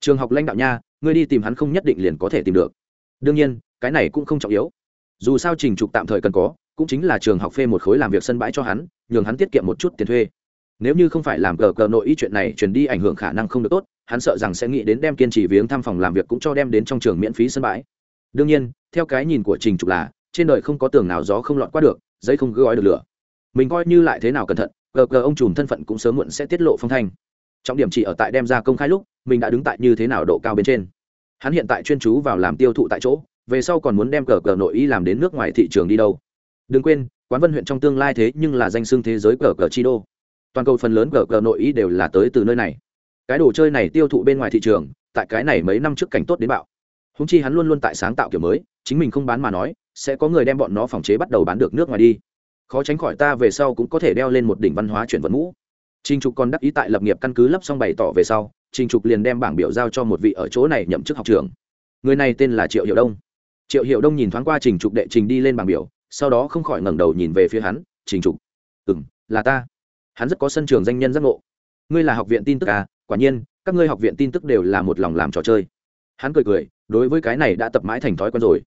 Trường học lãnh đạo nha, ngươi đi tìm hắn không nhất định liền có thể tìm được. Đương nhiên, cái này cũng không trọng yếu. Dù sao trình trục tạm thời cần có, cũng chính là trường học phê một khối làm việc sân bãi cho hắn, nhường hắn tiết kiệm một chút tiền thuê. Nếu như không phải làm cờ cờ nội ý chuyện này truyền đi ảnh hưởng khả năng không được tốt, hắn sợ rằng sẽ nghĩ đến đem kiên trì viếng thăm phòng làm việc cũng cho đem đến trong trường miễn phí sân bãi. Đương nhiên theo cái nhìn của trình trục là, trên đời không có tường nào gió không lọt qua được, giấy không gói được lửa. Mình coi như lại thế nào cẩn thận, gờ gờ ông trùm thân phận cũng sớm muộn sẽ tiết lộ phong thanh. Trọng điểm chỉ ở tại đem ra công khai lúc, mình đã đứng tại như thế nào độ cao bên trên. Hắn hiện tại chuyên chú vào làm tiêu thụ tại chỗ, về sau còn muốn đem cờ cờ nội y làm đến nước ngoài thị trường đi đâu. Đừng quên, quán vân huyện trong tương lai thế nhưng là danh xưng thế giới cờ cờ chi đô. Toàn cầu phần lớn cờ cờ nội y đều là tới từ nơi này. Cái đồ chơi này tiêu thụ bên ngoài thị trường, tại cái này mấy năm trước cảnh tốt đến bạo. Húng chi hắn luôn luôn tại sáng tạo kiểu mới chính mình không bán mà nói sẽ có người đem bọn nó phòng chế bắt đầu bán được nước ngoài đi khó tránh khỏi ta về sau cũng có thể đeo lên một đỉnh văn hóa chuyển vận ngũ Trình Trục còn đắc ý tại lập nghiệp căn cứ lấp xong bày tỏ về sau, Trình Trục liền đem bảng biểu giao cho một vị ở chỗ này nhậm chức học trưởng. Người này tên là Triệu hiệu Đông. Triệu hiệu Đông nhìn thoáng qua Trình Trục đệ trình đi lên bảng biểu, sau đó không khỏi ngẩng đầu nhìn về phía hắn, "Trình Trục." "Ừm, là ta." Hắn rất có sân trường danh nhân giác ngộ. "Ngươi là học viện tin tức à? Quả nhiên, các ngươi học viện tin tức đều là một lòng làm trò chơi." Hắn cười cười, đối với cái này đã tập mãi thành thói quen rồi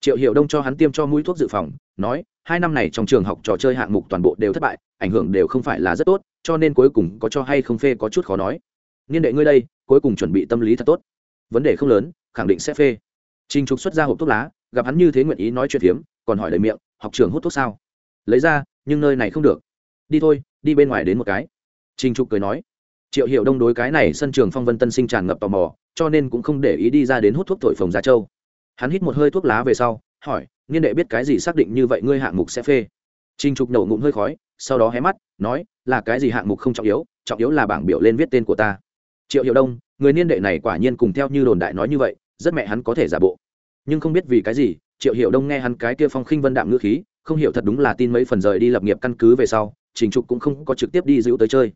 triệu hiệu đông cho hắn tiêm cho mũi thuốc dự phòng, nói, hai năm này trong trường học trò chơi hạng mục toàn bộ đều thất bại, ảnh hưởng đều không phải là rất tốt, cho nên cuối cùng có cho hay không phê có chút khó nói. Niên đệ ngươi đây, cuối cùng chuẩn bị tâm lý thật tốt. Vấn đề không lớn, khẳng định sẽ phê. Trình trục xuất ra hộp thuốc lá, gặp hắn như thế nguyện ý nói chuyện phiếm, còn hỏi lời miệng, học trường hút thuốc sao? Lấy ra, nhưng nơi này không được. Đi thôi, đi bên ngoài đến một cái. Trình trục cười nói. Triệu hiệu đông đối cái này sân trường phong vân tân sinh tràn ngập tò mò, cho nên cũng không để ý đi ra đến hút thuốc thổi phồng gia châu hắn hít một hơi thuốc lá về sau, hỏi, niên đệ biết cái gì xác định như vậy ngươi hạng mục sẽ phê? Trinh trục nổ ngụm hơi khói, sau đó hé mắt, nói, là cái gì hạng mục không trọng yếu trọng yếu là bảng biểu lên viết tên của ta. Triệu hiệu đông, người niên đệ này quả nhiên cùng theo như đồn đại nói như vậy, rất mẹ hắn có thể giả bộ. Nhưng không biết vì cái gì, triệu hiệu đông nghe hắn cái kia phong khinh vân đạm ngữ khí, không hiểu thật đúng là tin mấy phần rời đi lập nghiệp căn cứ về sau, trình trục cũng không có trực tiếp đi giữ tới chơi.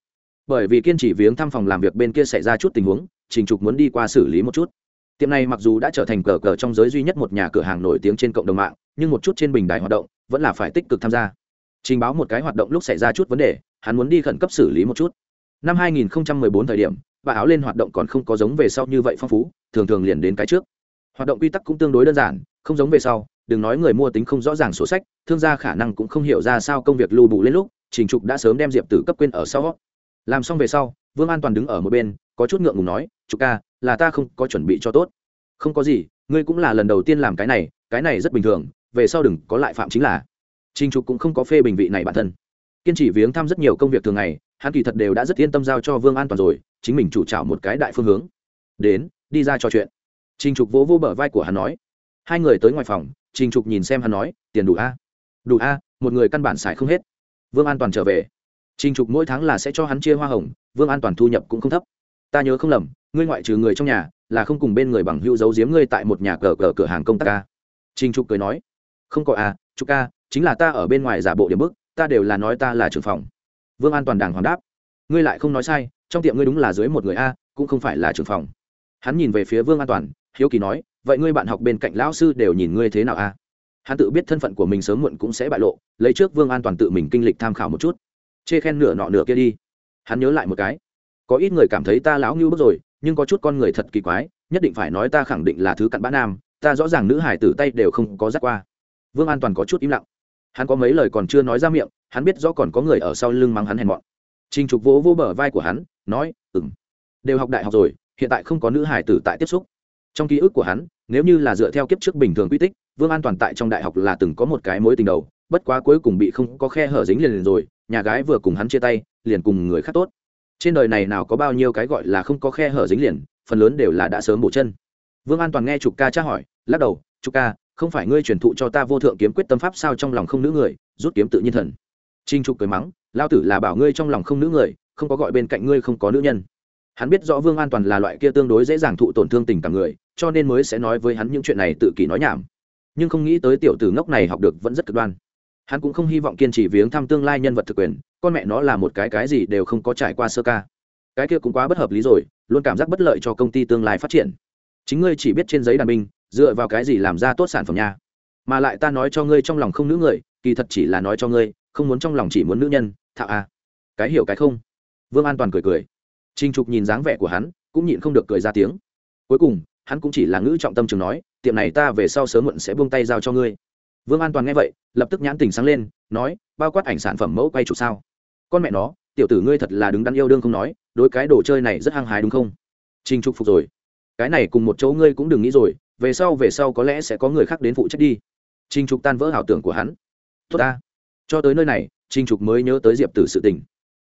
Bởi vì kiên trì viếng thăm phòng làm việc bên kia xảy ra chút tình huống, trình trục muốn đi qua xử lý một chút tiệm này mặc dù đã trở thành cờ cờ trong giới duy nhất một nhà cửa hàng nổi tiếng trên cộng đồng mạng, nhưng một chút trên bình đài hoạt động vẫn là phải tích cực tham gia. Trình báo một cái hoạt động lúc xảy ra chút vấn đề, hắn muốn đi khẩn cấp xử lý một chút. Năm 2014 thời điểm, bà áo lên hoạt động còn không có giống về sau như vậy phong phú, thường thường liền đến cái trước. Hoạt động quy tắc cũng tương đối đơn giản, không giống về sau, đừng nói người mua tính không rõ ràng sổ sách, thương gia khả năng cũng không hiểu ra sao công việc lưu bù lên lúc, trình trục đã sớm đem diệp tử cấp quên ở sau. Làm xong về sau, vương an toàn đứng ở một bên, có chút ngượng ngùng nói, trục ca là ta không có chuẩn bị cho tốt. Không có gì, ngươi cũng là lần đầu tiên làm cái này cái này rất bình thường, về sau đừng có lại phạm chính là. Trình trục cũng không có phê bình vị này bản thân. Kiên trì viếng thăm rất nhiều công việc thường ngày, hắn kỳ thật đều đã rất yên tâm giao cho vương an toàn rồi, chính mình chủ trào một cái đại phương hướng. Đến, đi ra trò chuyện. Trình trục vỗ vỗ bờ vai của hắn nói. Hai người tới ngoài phòng, trình trục nhìn xem hắn nói, tiền đủ a? Đủ a, một người căn bản xài không hết. Vương an toàn trở về. Trình trục mỗi tháng là sẽ cho hắn chia hoa hồng, vương an toàn thu nhập cũng không thấp. Ta nhớ không lầm ngươi ngoại trừ người trong nhà là không cùng bên người bằng hữu giấu giếm ngươi tại một nhà cờ cờ cửa hàng công tác ca. Trình trục cười nói không có à, trục ca chính là ta ở bên ngoài giả bộ điểm bức ta đều là nói ta là trưởng phòng. Vương an toàn đàng hoàng đáp ngươi lại không nói sai trong tiệm ngươi đúng là dưới một người a cũng không phải là trưởng phòng. Hắn nhìn về phía vương an toàn hiếu kỳ nói vậy ngươi bạn học bên cạnh lão sư đều nhìn ngươi thế nào a? Hắn tự biết thân phận của mình sớm muộn cũng sẽ bại lộ lấy trước vương an toàn tự mình kinh lịch tham khảo một chút. Chê khen nửa nọ nửa kia đi. Hắn nhớ lại một cái có ít người cảm thấy ta lão ngưu bước rồi nhưng có chút con người thật kỳ quái nhất định phải nói ta khẳng định là thứ cặn bã nam ta rõ ràng nữ hải tử tay đều không có dắt qua. Vương an toàn có chút im lặng. Hắn có mấy lời còn chưa nói ra miệng hắn biết rõ còn có người ở sau lưng mắng hắn hèn mọn. Trình trục vỗ vô bờ vai của hắn nói ừng đều học đại học rồi hiện tại không có nữ hải tử tại tiếp xúc. Trong ký ức của hắn nếu như là dựa theo kiếp trước bình thường quy tích vương an toàn tại trong đại học là từng có một cái mối tình đầu bất quá cuối cùng bị không có khe hở dính liền, liền rồi nhà gái vừa cùng hắn chia tay liền cùng người khác tốt trên đời này nào có bao nhiêu cái gọi là không có khe hở dính liền, phần lớn đều là đã sớm bổ chân. Vương an toàn nghe trục ca tra hỏi, lắc đầu, trục ca, không phải ngươi truyền thụ cho ta vô thượng kiếm quyết tâm pháp sao trong lòng không nữ người, rút kiếm tự nhiên thần. Trinh trục cười mắng lao tử là bảo ngươi trong lòng không nữ người, không có gọi bên cạnh ngươi không có nữ nhân. Hắn biết rõ vương an toàn là loại kia tương đối dễ dàng thụ tổn thương tình cảm người, cho nên mới sẽ nói với hắn những chuyện này tự kỷ nói nhảm. Nhưng không nghĩ tới tiểu tử ngốc này học được vẫn rất cực đoan hắn cũng không hy vọng kiên trì viếng thăm tương lai nhân vật thực quyền, con mẹ nó là một cái cái gì đều không có trải qua sơ ca. Cái kia cũng quá bất hợp lý rồi, luôn cảm giác bất lợi cho công ty tương lai phát triển. Chính ngươi chỉ biết trên giấy đàn binh, dựa vào cái gì làm ra tốt sản phẩm nha. Mà lại ta nói cho ngươi trong lòng không nữ người, kỳ thật chỉ là nói cho ngươi, không muốn trong lòng chỉ muốn nữ nhân, thạo a. À. cái hiểu cái không? Vương an toàn cười cười. Trinh trục nhìn dáng vẻ của hắn, cũng nhịn không được cười ra tiếng. Cuối cùng, hắn cũng chỉ là ngữ trọng tâm chừng nói, tiệm này ta về sau sớm muộn sẽ buông tay giao cho ngươi vương an toàn nghe vậy, lập tức nhãn tình sáng lên, nói, bao quát ảnh sản phẩm mẫu quay chụp sao? Con mẹ nó, tiểu tử ngươi thật là đứng đắn yêu đương không nói, đối cái đồ chơi này rất hăng hái đúng không? Trình trục phục rồi. Cái này cùng một chỗ ngươi cũng đừng nghĩ rồi, về sau về sau có lẽ sẽ có người khác đến phụ trách đi. Trình trục tan vỡ ảo tưởng của hắn. Tốt ta. Cho tới nơi này, Trình trục mới nhớ tới diệp tử sự tình.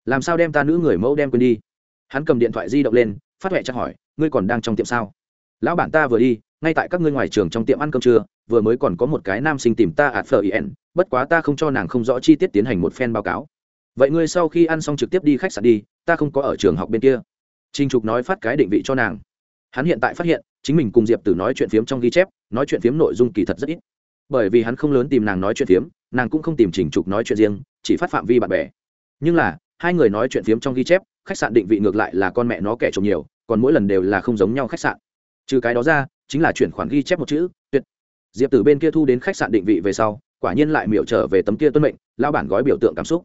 Làm sao đem ta nữ người mẫu đem quên đi? Hắn cầm điện thoại di động lên, phát huệ chắc hỏi, ngươi còn đang trong tiệm sao? Lão bản ta vừa đi, ngay tại các ngươi ngoài trường trong tiệm ăn cơm trưa, vừa mới còn có một cái nam sinh tìm ta ạt phở ien bất quá ta không cho nàng không rõ chi tiết tiến hành một phen báo cáo. Vậy ngươi sau khi ăn xong trực tiếp đi khách sạn đi, ta không có ở trường học bên kia. Trinh trục nói phát cái định vị cho nàng. Hắn hiện tại phát hiện, chính mình cùng diệp tử nói chuyện phiếm trong ghi chép, nói chuyện phiếm nội dung kỳ thật rất ít. Bởi vì hắn không lớn tìm nàng nói chuyện phiếm, nàng cũng không tìm trình trục nói chuyện riêng, chỉ phát phạm vi bạn bè. Nhưng là, hai người nói chuyện phiếm trong ghi chép, khách sạn định vị ngược lại là con mẹ nó kẻ trộm nhiều, còn mỗi lần đều là không giống nhau khách sạn trừ cái đó ra, chính là chuyển khoản ghi chép một chữ, tuyệt. Diệp tử bên kia thu đến khách sạn định vị về sau, quả nhiên lại miểu trở về tấm kia tuân mệnh lao bản gói biểu tượng cảm xúc.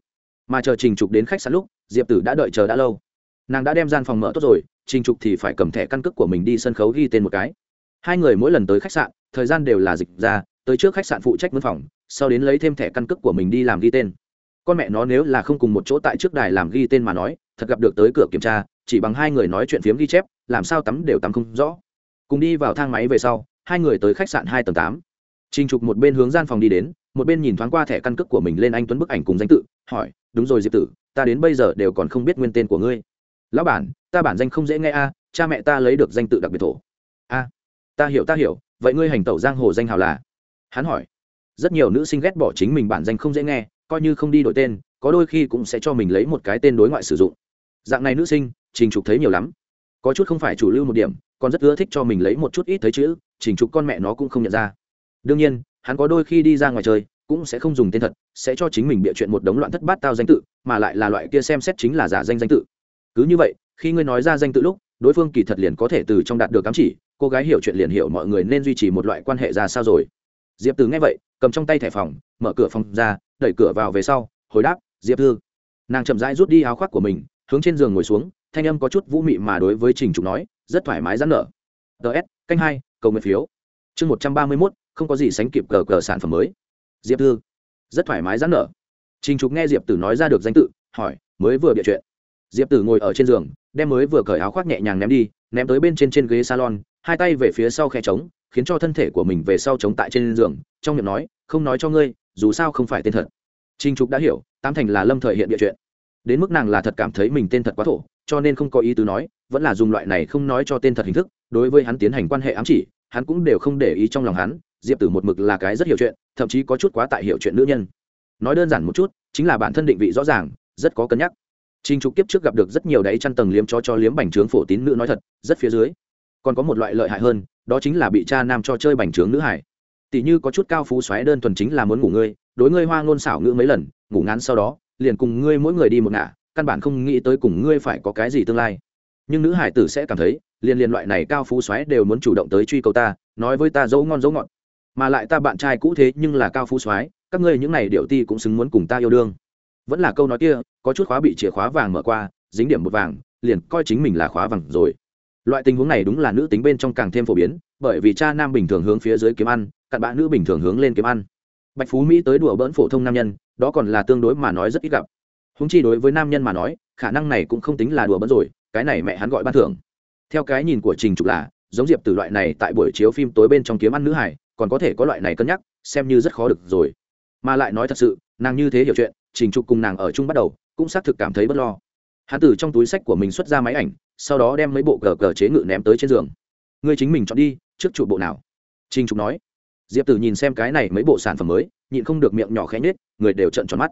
Mà chờ trình trục đến khách sạn lúc, diệp tử đã đợi chờ đã lâu. Nàng đã đem gian phòng mở tốt rồi, trình trục thì phải cầm thẻ căn cước của mình đi sân khấu ghi tên một cái. Hai người mỗi lần tới khách sạn, thời gian đều là dịch ra, tới trước khách sạn phụ trách văn phòng, sau đến lấy thêm thẻ căn cước của mình đi làm ghi tên. Con mẹ nó nếu là không cùng một chỗ tại trước đài làm ghi tên mà nói, thật gặp được tới cửa kiểm tra, chỉ bằng hai người nói chuyện phiếm ghi chép, làm sao tắm đều tắm không rõ cùng đi vào thang máy về sau, hai người tới khách sạn hai tầng tám. Trình trục một bên hướng gian phòng đi đến, một bên nhìn thoáng qua thẻ căn cước của mình lên anh tuấn bức ảnh cùng danh tự, hỏi, đúng rồi diệp tử, ta đến bây giờ đều còn không biết nguyên tên của ngươi. Lão bản, ta bản danh không dễ nghe a, cha mẹ ta lấy được danh tự đặc biệt thổ. A, ta hiểu ta hiểu, vậy ngươi hành tẩu giang hồ danh hào là? Hắn hỏi. Rất nhiều nữ sinh ghét bỏ chính mình bản danh không dễ nghe, coi như không đi đổi tên, có đôi khi cũng sẽ cho mình lấy một cái tên đối ngoại sử dụng. Dạng này nữ sinh, trình trục thấy nhiều lắm. Có chút không phải chủ lưu một điểm còn rất ưa thích cho mình lấy một chút ít thấy chữ, trình trục con mẹ nó cũng không nhận ra. Đương nhiên, hắn có đôi khi đi ra ngoài chơi, cũng sẽ không dùng tên thật, sẽ cho chính mình bịa chuyện một đống loạn thất bát tao danh tự, mà lại là loại kia xem xét chính là giả danh danh tự. Cứ như vậy, khi ngươi nói ra danh tự lúc, đối phương kỳ thật liền có thể từ trong đạt được cám chỉ, cô gái hiểu chuyện liền hiểu mọi người nên duy trì một loại quan hệ ra sao rồi. Diệp từ nghe vậy, cầm trong tay thẻ phòng, mở cửa phòng ra, đẩy cửa vào về sau, hồi đáp, diệp thư nàng chậm rãi rút đi áo khoác của mình, hướng trên giường ngồi xuống thanh âm có chút vũ mị mà đối với trình trục nói, rất thoải mái rắn nở. Ts canh hai, cầu nguyện phiếu. Chương một trăm ba mươi mốt, không có gì sánh kịp cờ cờ sản phẩm mới. Diệp thư, rất thoải mái rắn nở. Trình trục nghe diệp tử nói ra được danh tự, hỏi, mới vừa bịa chuyện. Diệp tử ngồi ở trên giường, đem mới vừa cởi áo khoác nhẹ nhàng ném đi, ném tới bên trên trên ghế salon, hai tay về phía sau khe trống, khiến cho thân thể của mình về sau chống tại trên giường, trong miệng nói, không nói cho ngươi, dù sao không phải tên thật. Trinh trục đã hiểu tam thành là lâm thời hiện địa chuyện. Đến mức nàng là thật cảm thấy mình tên thật quá thổ cho nên không có ý tứ nói vẫn là dùng loại này không nói cho tên thật hình thức đối với hắn tiến hành quan hệ ám chỉ hắn cũng đều không để ý trong lòng hắn diệp tử một mực là cái rất hiểu chuyện thậm chí có chút quá tại hiểu chuyện nữ nhân nói đơn giản một chút chính là bản thân định vị rõ ràng rất có cân nhắc Trình Trục kiếp trước gặp được rất nhiều đáy chăn tầng liếm cho cho liếm bành trướng phổ tín nữ nói thật, rất phía dưới. Còn có một loại lợi hại hơn, đó chính là bị cha nam cho chơi bành trướng nữ hải. Tỷ như có chút cao phú xoáy đơn thuần chính là muốn ngủ ngươi, đối ngươi hoa ngôn xảo ngữ mấy lần, ngủ ngắn sau đó, liền cùng ngươi mỗi người đi một ngả, căn bản không nghĩ tới cùng ngươi phải có cái gì tương lai. Nhưng nữ hải tử sẽ cảm thấy, liên liên loại này cao phú xoáy đều muốn chủ động tới truy cầu ta, nói với ta dấu ngon dấu ngọt. Mà lại ta bạn trai cũ thế nhưng là cao phú xoáy, các ngươi những này điệu ti cũng xứng muốn cùng ta yêu đương vẫn là câu nói kia có chút khóa bị chìa khóa vàng mở qua dính điểm một vàng liền coi chính mình là khóa vàng rồi loại tình huống này đúng là nữ tính bên trong càng thêm phổ biến bởi vì cha nam bình thường hướng phía dưới kiếm ăn cặn bạn nữ bình thường hướng lên kiếm ăn bạch phú mỹ tới đùa bỡn phổ thông nam nhân đó còn là tương đối mà nói rất ít gặp húng chi đối với nam nhân mà nói, khả năng này cũng không tính là đùa bỡn rồi, cái này mẹ hắn gọi ban thưởng. Theo cái nhìn của trình trục là, giống diệp từ loại này tại buổi chiếu phim tối bên trong kiếm ăn nữ hải còn có thể có loại này cân nhắc, xem như rất khó được rồi. Mà lại nói thật sự, nàng như thế hiểu chuyện, trình trục cùng nàng ở chung bắt đầu, cũng xác thực cảm thấy bất lo. Hắn từ trong túi sách của mình xuất ra máy ảnh, sau đó đem mấy bộ cờ cờ chế ngự ném tới trên giường. Ngươi chính mình chọn đi, trước trụ bộ nào? Trình trục nói. Diệp tử nhìn xem cái này mấy bộ sản phẩm mới, nhịn không được miệng nhỏ khẽ nhết người đều trận tròn mắt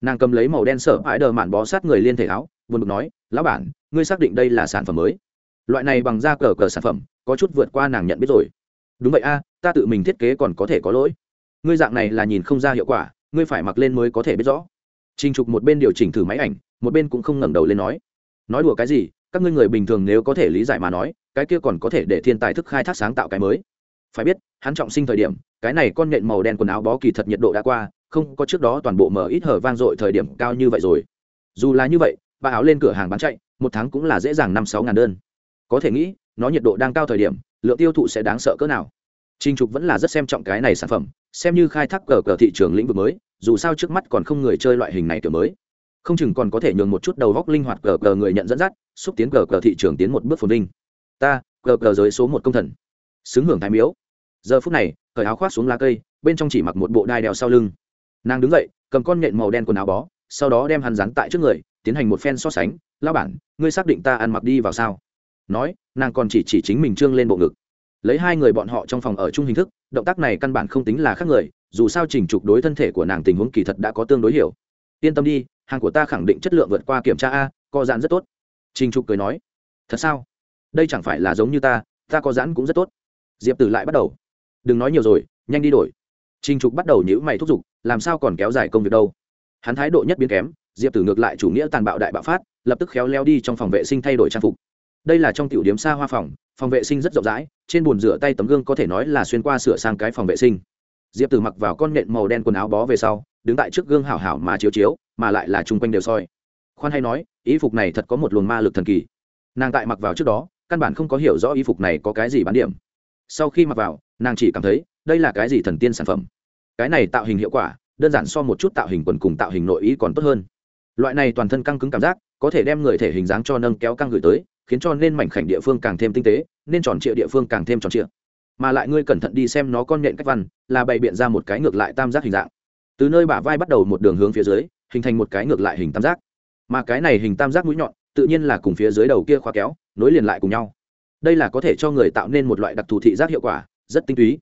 nàng cầm lấy màu đen sở hãi đờ mạn bó sát người liên thể áo buồn bực nói lão bản ngươi xác định đây là sản phẩm mới loại này bằng da cờ cờ sản phẩm có chút vượt qua nàng nhận biết rồi đúng vậy a ta tự mình thiết kế còn có thể có lỗi ngươi dạng này là nhìn không ra hiệu quả ngươi phải mặc lên mới có thể biết rõ Trình Trục một bên điều chỉnh thử máy ảnh, một bên cũng không ngẩng đầu lên nói. Nói đùa cái gì, các ngươi người bình thường nếu có thể lý giải mà nói, cái kia còn có thể để thiên tài thức khai thác sáng tạo cái mới. Phải biết, hắn trọng sinh thời điểm, cái này con nhện màu đen quần áo bó kỳ thật nhiệt độ đã qua, không có trước đó toàn bộ mở ít hở vang dội thời điểm cao như vậy rồi. Dù là như vậy, bà áo lên cửa hàng bán chạy, một tháng cũng là dễ dàng năm sáu ngàn đơn. Có thể nghĩ, nó nhiệt độ đang cao thời điểm, lượng tiêu thụ sẽ đáng sợ cỡ nào. Trình Trục vẫn là rất xem trọng cái này sản phẩm, xem như khai thác cờ cờ thị trường lĩnh vực mới, dù sao trước mắt còn không người chơi loại hình này kiểu mới không chừng còn có thể nhường một chút đầu góc linh hoạt cờ cờ người nhận dẫn dắt xúc tiến cờ cờ thị trường tiến một bước phồn vinh ta cờ cờ giới số một công thần xứng hưởng thái miếu giờ phút này cởi áo khoác xuống lá cây bên trong chỉ mặc một bộ đai đeo sau lưng nàng đứng dậy, cầm con nhện màu đen quần áo bó, sau đó đem hắn rắn tại trước người, tiến hành một phen so sánh. Lao bản, ngươi xác định ta ăn mặc đi vào sao? Nói, nàng còn chỉ chỉ chính mình trương lên bộ ngực. Lấy hai người bọn họ trong phòng ở chung hình thức, động tác này căn bản không tính là khác người, dù sao chỉnh trục đối thân thể của nàng tình huống kỳ thật đã có tương đối hiểu. Yên tâm đi, hàng của ta khẳng định chất lượng vượt qua kiểm tra a co giãn rất tốt. Trình trục cười nói. Thật sao? Đây chẳng phải là giống như ta ta có giãn cũng rất tốt. Diệp tử lại bắt đầu. Đừng nói nhiều rồi, nhanh đi đổi trình trục bắt đầu nhíu mày thúc giục, làm sao còn kéo dài công việc đâu? Hắn thái độ nhất biến kém, diệp tử ngược lại chủ nghĩa tàn bạo đại bạo phát, lập tức khéo leo đi trong phòng vệ sinh thay đổi trang phục. Đây là trong tiểu điếm xa hoa phòng phòng vệ sinh rất rộng rãi, trên bồn rửa tay tấm gương có thể nói là xuyên qua sửa sang cái phòng vệ sinh. Diệp tử mặc vào con nện màu đen quần áo bó về sau, đứng tại trước gương hảo hảo mà chiếu chiếu, mà lại là chung quanh đều soi. Khoan hay nói ý phục này thật có một luồng ma lực thần kỳ. Nàng tại mặc vào trước đó, căn bản không có hiểu rõ ý phục này có cái gì bán điểm. Sau khi mặc vào, nàng chỉ cảm thấy đây là cái gì thần tiên sản phẩm? Cái này tạo hình hiệu quả, đơn giản so một chút tạo hình quần cùng tạo hình nội ý còn tốt hơn. Loại này toàn thân căng cứng cảm giác, có thể đem người thể hình dáng cho nâng kéo căng gửi tới, khiến cho nên mảnh khảnh địa phương càng thêm tinh tế, nên tròn trịa địa phương càng thêm tròn trịa. Mà lại ngươi cẩn thận đi xem nó con nhện cách văn, là bày biện ra một cái ngược lại tam giác hình dạng. Từ nơi bả vai bắt đầu một đường hướng phía dưới, hình thành một cái ngược lại hình tam giác. Mà cái này hình tam giác mũi nhọn, tự nhiên là cùng phía dưới đầu kia khóa kéo, nối liền lại cùng nhau. Đây là có thể cho người tạo nên một loại đặc thù thị giác hiệu quả, rất tinh túy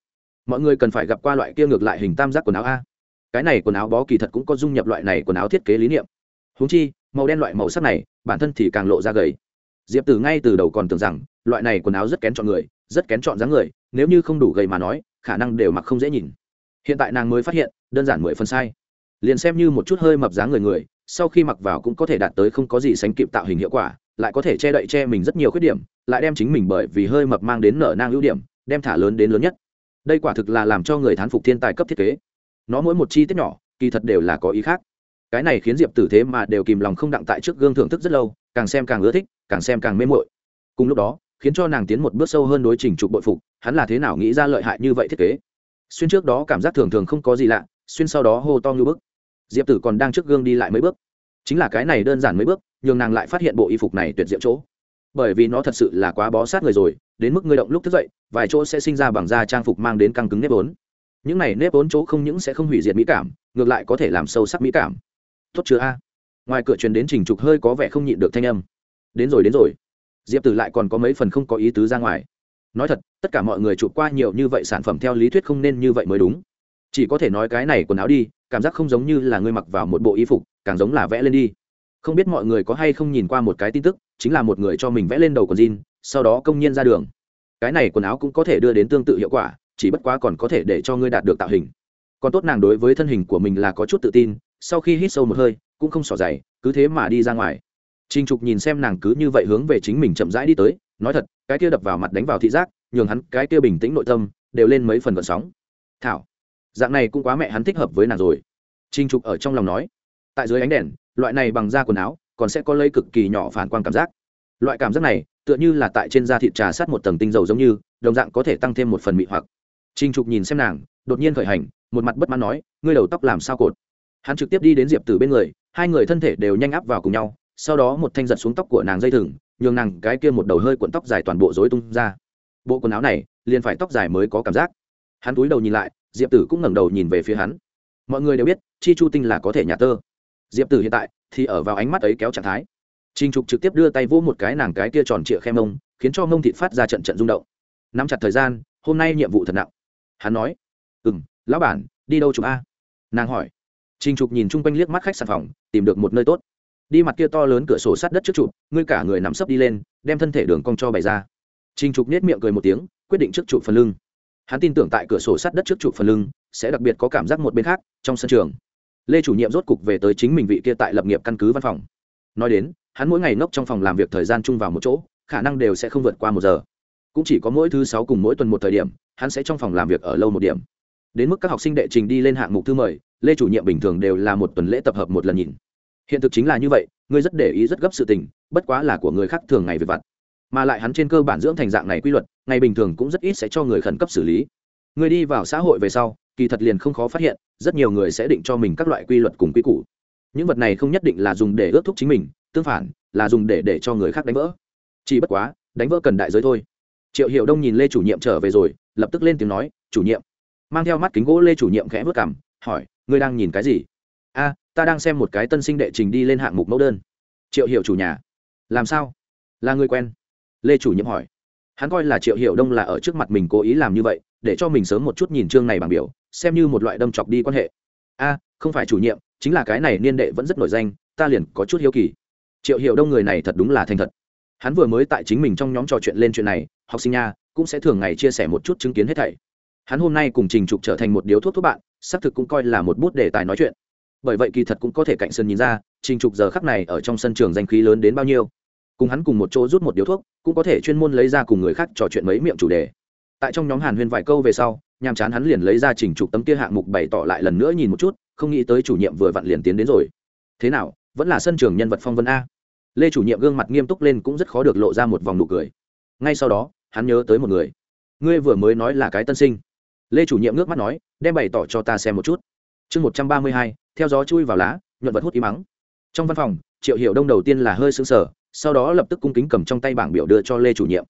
mọi người cần phải gặp qua loại kia ngược lại hình tam giác quần áo a. Cái này quần áo bó kỳ thật cũng có dung nhập loại này quần áo thiết kế lý niệm. Húng chi, màu đen loại màu sắc này, bản thân thì càng lộ ra gầy. Diệp tử ngay từ đầu còn tưởng rằng, loại này quần áo rất kén chọn người, rất kén chọn dáng người, nếu như không đủ gầy mà nói, khả năng đều mặc không dễ nhìn. Hiện tại nàng mới phát hiện, đơn giản mười phần sai. Liền xem như một chút hơi mập dáng người người, sau khi mặc vào cũng có thể đạt tới không có gì sánh kịp tạo hình hiệu quả, lại có thể che đậy che mình rất nhiều khuyết điểm, lại đem chính mình bởi vì hơi mập mang đến nở nang ưu điểm, đem thả lớn đến lớn nhất đây quả thực là làm cho người thán phục thiên tài cấp thiết kế. Nó mỗi một chi tiết nhỏ, kỳ thật đều là có ý khác. Cái này khiến diệp tử thế mà đều kìm lòng không đặng tại trước gương thưởng thức rất lâu, càng xem càng ưa thích, càng xem càng mê mội cùng lúc đó, khiến cho nàng tiến một bước sâu hơn đối trình trục bội phục, hắn là thế nào nghĩ ra lợi hại như vậy thiết kế? Xuyên trước đó cảm giác thường thường không có gì lạ, xuyên sau đó hô to như bức. Diệp tử còn đang trước gương đi lại mấy bước. Chính là cái này đơn giản mấy bước, nhường nàng lại phát hiện bộ y phục này tuyệt diệu chỗ bởi vì nó thật sự là quá bó sát người rồi, đến mức ngươi động lúc thức dậy, vài chỗ sẽ sinh ra bằng da trang phục mang đến căng cứng nếp ốn những này nếp ốn chỗ không những sẽ không hủy diệt mỹ cảm, ngược lại có thể làm sâu sắc mỹ cảm. Tốt chưa a? Ngoài cửa truyền đến trình trục hơi có vẻ không nhịn được thanh âm. Đến rồi đến rồi. Diệp tử lại còn có mấy phần không có ý tứ ra ngoài. Nói thật, tất cả mọi người chụp qua nhiều như vậy sản phẩm theo lý thuyết không nên như vậy mới đúng. Chỉ có thể nói cái này quần áo đi, cảm giác không giống như là ngươi mặc vào một bộ y phục, càng giống là vẽ lên đi. Không biết mọi người có hay không nhìn qua một cái tin tức chính là một người cho mình vẽ lên đầu quần jean sau đó công nhiên ra đường cái này quần áo cũng có thể đưa đến tương tự hiệu quả chỉ bất quá còn có thể để cho ngươi đạt được tạo hình còn tốt nàng đối với thân hình của mình là có chút tự tin sau khi hít sâu một hơi cũng không xỏ dày cứ thế mà đi ra ngoài Trình Trục nhìn xem nàng cứ như vậy hướng về chính mình chậm rãi đi tới, nói thật, cái kia đập vào mặt đánh vào thị giác, nhường hắn cái kia bình tĩnh nội tâm đều lên mấy phần gợn sóng. Thảo, dạng này cũng quá mẹ hắn thích hợp với nàng rồi. Trình Trục ở trong lòng nói. Tại dưới ánh đèn, loại này bằng da quần áo, còn sẽ có lấy cực kỳ nhỏ phản quang cảm giác. Loại cảm giác này, tựa như là tại trên da thịt trà sát một tầng tinh dầu giống như, đồng dạng có thể tăng thêm một phần mị hoặc. Trình Trục nhìn xem nàng, đột nhiên khởi hành, một mặt bất mãn nói, ngươi đầu tóc làm sao cột? Hắn trực tiếp đi đến Diệp Tử bên người, hai người thân thể đều nhanh áp vào cùng nhau, sau đó một thanh giật xuống tóc của nàng dây thừng nhường nàng cái kia một đầu hơi cuộn tóc dài toàn bộ dối tung ra bộ quần áo này liền phải tóc dài mới có cảm giác hắn túi đầu nhìn lại diệp tử cũng ngẩng đầu nhìn về phía hắn mọi người đều biết chi chu tinh là có thể nhà tơ diệp tử hiện tại thì ở vào ánh mắt ấy kéo trạng thái. Trinh trục trực tiếp đưa tay vỗ một cái nàng cái kia tròn trịa khe mông, khiến cho mông thịt phát ra trận trận rung động. Nắm chặt thời gian, hôm nay nhiệm vụ thật nặng. Hắn nói ừ m lão bản, đi đâu chụp a? Nàng hỏi. Trinh trục nhìn chung quanh liếc mắt khách sạn phòng, tìm được một nơi tốt. Đi mặt kia to lớn cửa sổ sát đất trước trụ ngươi cả người nắm sấp đi lên, đem thân thể đường cong cho bày ra. Trinh trục nết miệng cười một tiếng, quyết định trước trụ phần lưng. Hắn tin tưởng tại cửa sổ sát đất trước trụ phần lưng, sẽ đặc biệt có cảm giác một bên khác, trong sân trường lê chủ nhiệm rốt cục về tới chính mình vị kia tại lập nghiệp căn cứ văn phòng. Nói đến, hắn mỗi ngày ngốc trong phòng làm việc thời gian chung vào một chỗ, khả năng đều sẽ không vượt qua một giờ. Cũng chỉ có mỗi thứ sáu cùng mỗi tuần một thời điểm, hắn sẽ trong phòng làm việc ở lâu một điểm. Đến mức các học sinh đệ trình đi lên hạng mục thư mời, lê chủ nhiệm bình thường đều là một tuần lễ tập hợp một lần nhìn. Hiện thực chính là như vậy, ngươi rất để ý rất gấp sự tình, bất quá là của người khác thường ngày về vặt. Mà lại hắn trên cơ bản dưỡng thành dạng này quy luật, ngày bình thường cũng rất ít sẽ cho người khẩn cấp xử lý. Người đi vào xã hội về sau kỳ thật liền không khó phát hiện, rất nhiều người sẽ định cho mình các loại quy luật cùng quy củ. Những vật này không nhất định là dùng để ước thúc chính mình, tương phản, là dùng để để cho người khác đánh vỡ. Chỉ bất quá, đánh vỡ cần đại giới thôi. Triệu hiệu đông nhìn lê chủ nhiệm trở về rồi, lập tức lên tiếng nói, chủ nhiệm. Mang theo mắt kính gỗ lê chủ nhiệm khẽ vớt cảm hỏi, ngươi đang nhìn cái gì? A, ta đang xem một cái tân sinh đệ trình đi lên hạng mục mẫu đơn. Triệu hiệu chủ nhà, làm sao? Là người quen. Lê chủ nhiệm hỏi, hắn coi là triệu hiệu đông là ở trước mặt mình cố ý làm như vậy, để cho mình sớm một chút nhìn chương này bằng biểu xem như một loại đâm chọc đi quan hệ. A, không phải chủ nhiệm, chính là cái này niên đệ vẫn rất nổi danh, ta liền có chút hiếu kỳ. Triệu hiệu đông người này thật đúng là thành thật. Hắn vừa mới tại chính mình trong nhóm trò chuyện lên chuyện này, học sinh nha, cũng sẽ thường ngày chia sẻ một chút chứng kiến hết thảy. Hắn hôm nay cùng trình trục trở thành một điếu thuốc thuốc bạn, xác thực cũng coi là một bút đề tài nói chuyện. Bởi vậy kỳ thật cũng có thể cạnh sân nhìn ra, trình trục giờ khắc này ở trong sân trường danh khí lớn đến bao nhiêu. Cùng hắn cùng một chỗ rút một điếu thuốc, cũng có thể chuyên môn lấy ra cùng người khác trò chuyện mấy miệng chủ đề. Tại trong nhóm hàn huyên vài câu về sau nhàm chán hắn liền lấy ra trình trục tấm kia hạng mục bày tỏ lại lần nữa nhìn một chút, không nghĩ tới chủ nhiệm vừa vặn liền tiến đến rồi. Thế nào, vẫn là sân trường nhân vật phong vân a? Lê chủ nhiệm gương mặt nghiêm túc lên cũng rất khó được lộ ra một vòng nụ cười. Ngay sau đó, hắn nhớ tới một người. Ngươi vừa mới nói là cái tân sinh. Lê chủ nhiệm ngước mắt nói, đem bày tỏ cho ta xem một chút. Chương một trăm ba mươi hai, theo gió chui vào lá, nhuận vật hút im mắng. Trong văn phòng, triệu hiểu đông đầu tiên là hơi sững sờ, sau đó lập tức cung kính cầm trong tay bảng biểu đưa cho lê chủ nhiệm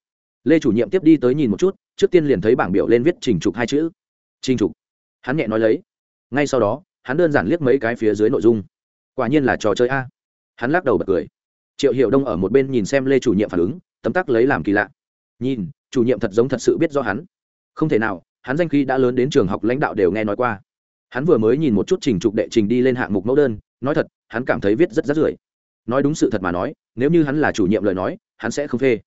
lê chủ nhiệm tiếp đi tới nhìn một chút, trước tiên liền thấy bảng biểu lên viết trình trục hai chữ. Trình trục. Hắn nhẹ nói lấy. Ngay sau đó, hắn đơn giản liếc mấy cái phía dưới nội dung. Quả nhiên là trò chơi a. Hắn lắc đầu bật cười. Triệu hiệu đông ở một bên nhìn xem lê chủ nhiệm phản ứng, tấm tắc lấy làm kỳ lạ. Nhìn, chủ nhiệm thật giống thật sự biết do hắn. Không thể nào, hắn danh khi đã lớn đến trường học lãnh đạo đều nghe nói qua. Hắn vừa mới nhìn một chút trình trục đệ trình đi lên hạng mục mẫu đơn, nói thật, hắn cảm thấy viết rất rát rưởi. Nói đúng sự thật mà nói, nếu như hắn là chủ nhiệm lời nói, hắn sẽ không phê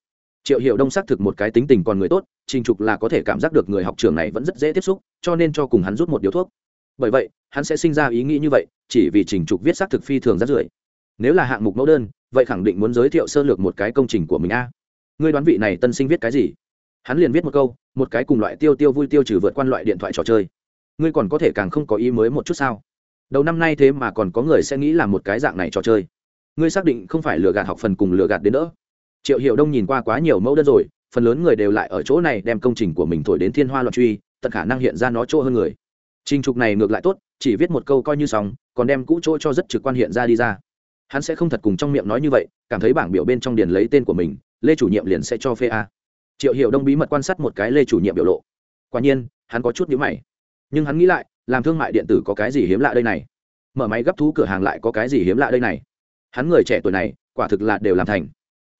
triệu hiệu đông xác thực một cái tính tình còn người tốt, trình trục là có thể cảm giác được người học trường này vẫn rất dễ tiếp xúc, cho nên cho cùng hắn rút một điếu thuốc. Bởi vậy, hắn sẽ sinh ra ý nghĩ như vậy, chỉ vì trình trục viết xác thực phi thường rất rưỡi. nếu là hạng mục mẫu đơn, vậy khẳng định muốn giới thiệu sơ lược một cái công trình của mình a. Ngươi đoán vị này tân sinh viết cái gì? Hắn liền viết một câu, một cái cùng loại tiêu tiêu vui tiêu trừ vượt qua loại điện thoại trò chơi. Ngươi còn có thể càng không có ý mới một chút sao? Đầu năm nay thế mà còn có người sẽ nghĩ là một cái dạng này trò chơi. Ngươi xác định không phải lừa gạt học phần cùng lừa gạt đến nữa triệu hiệu đông nhìn qua quá nhiều mẫu đơn rồi, phần lớn người đều lại ở chỗ này đem công trình của mình thổi đến thiên hoa loạn truy, tận khả năng hiện ra nó chỗ hơn người. Trình trục này ngược lại tốt, chỉ viết một câu coi như xong, còn đem cũ chỗ cho rất trực quan hiện ra đi ra. Hắn sẽ không thật cùng trong miệng nói như vậy, cảm thấy bảng biểu bên trong điền lấy tên của mình, lê chủ nhiệm liền sẽ cho phê a. Triệu hiệu đông bí mật quan sát một cái lê chủ nhiệm biểu lộ. Quả nhiên, hắn có chút nhữ mày. Nhưng hắn nghĩ lại, làm thương mại điện tử có cái gì hiếm lạ đây này? Mở máy gấp thú cửa hàng lại có cái gì hiếm lạ đây này? Hắn người trẻ tuổi này, quả thực là đều làm thành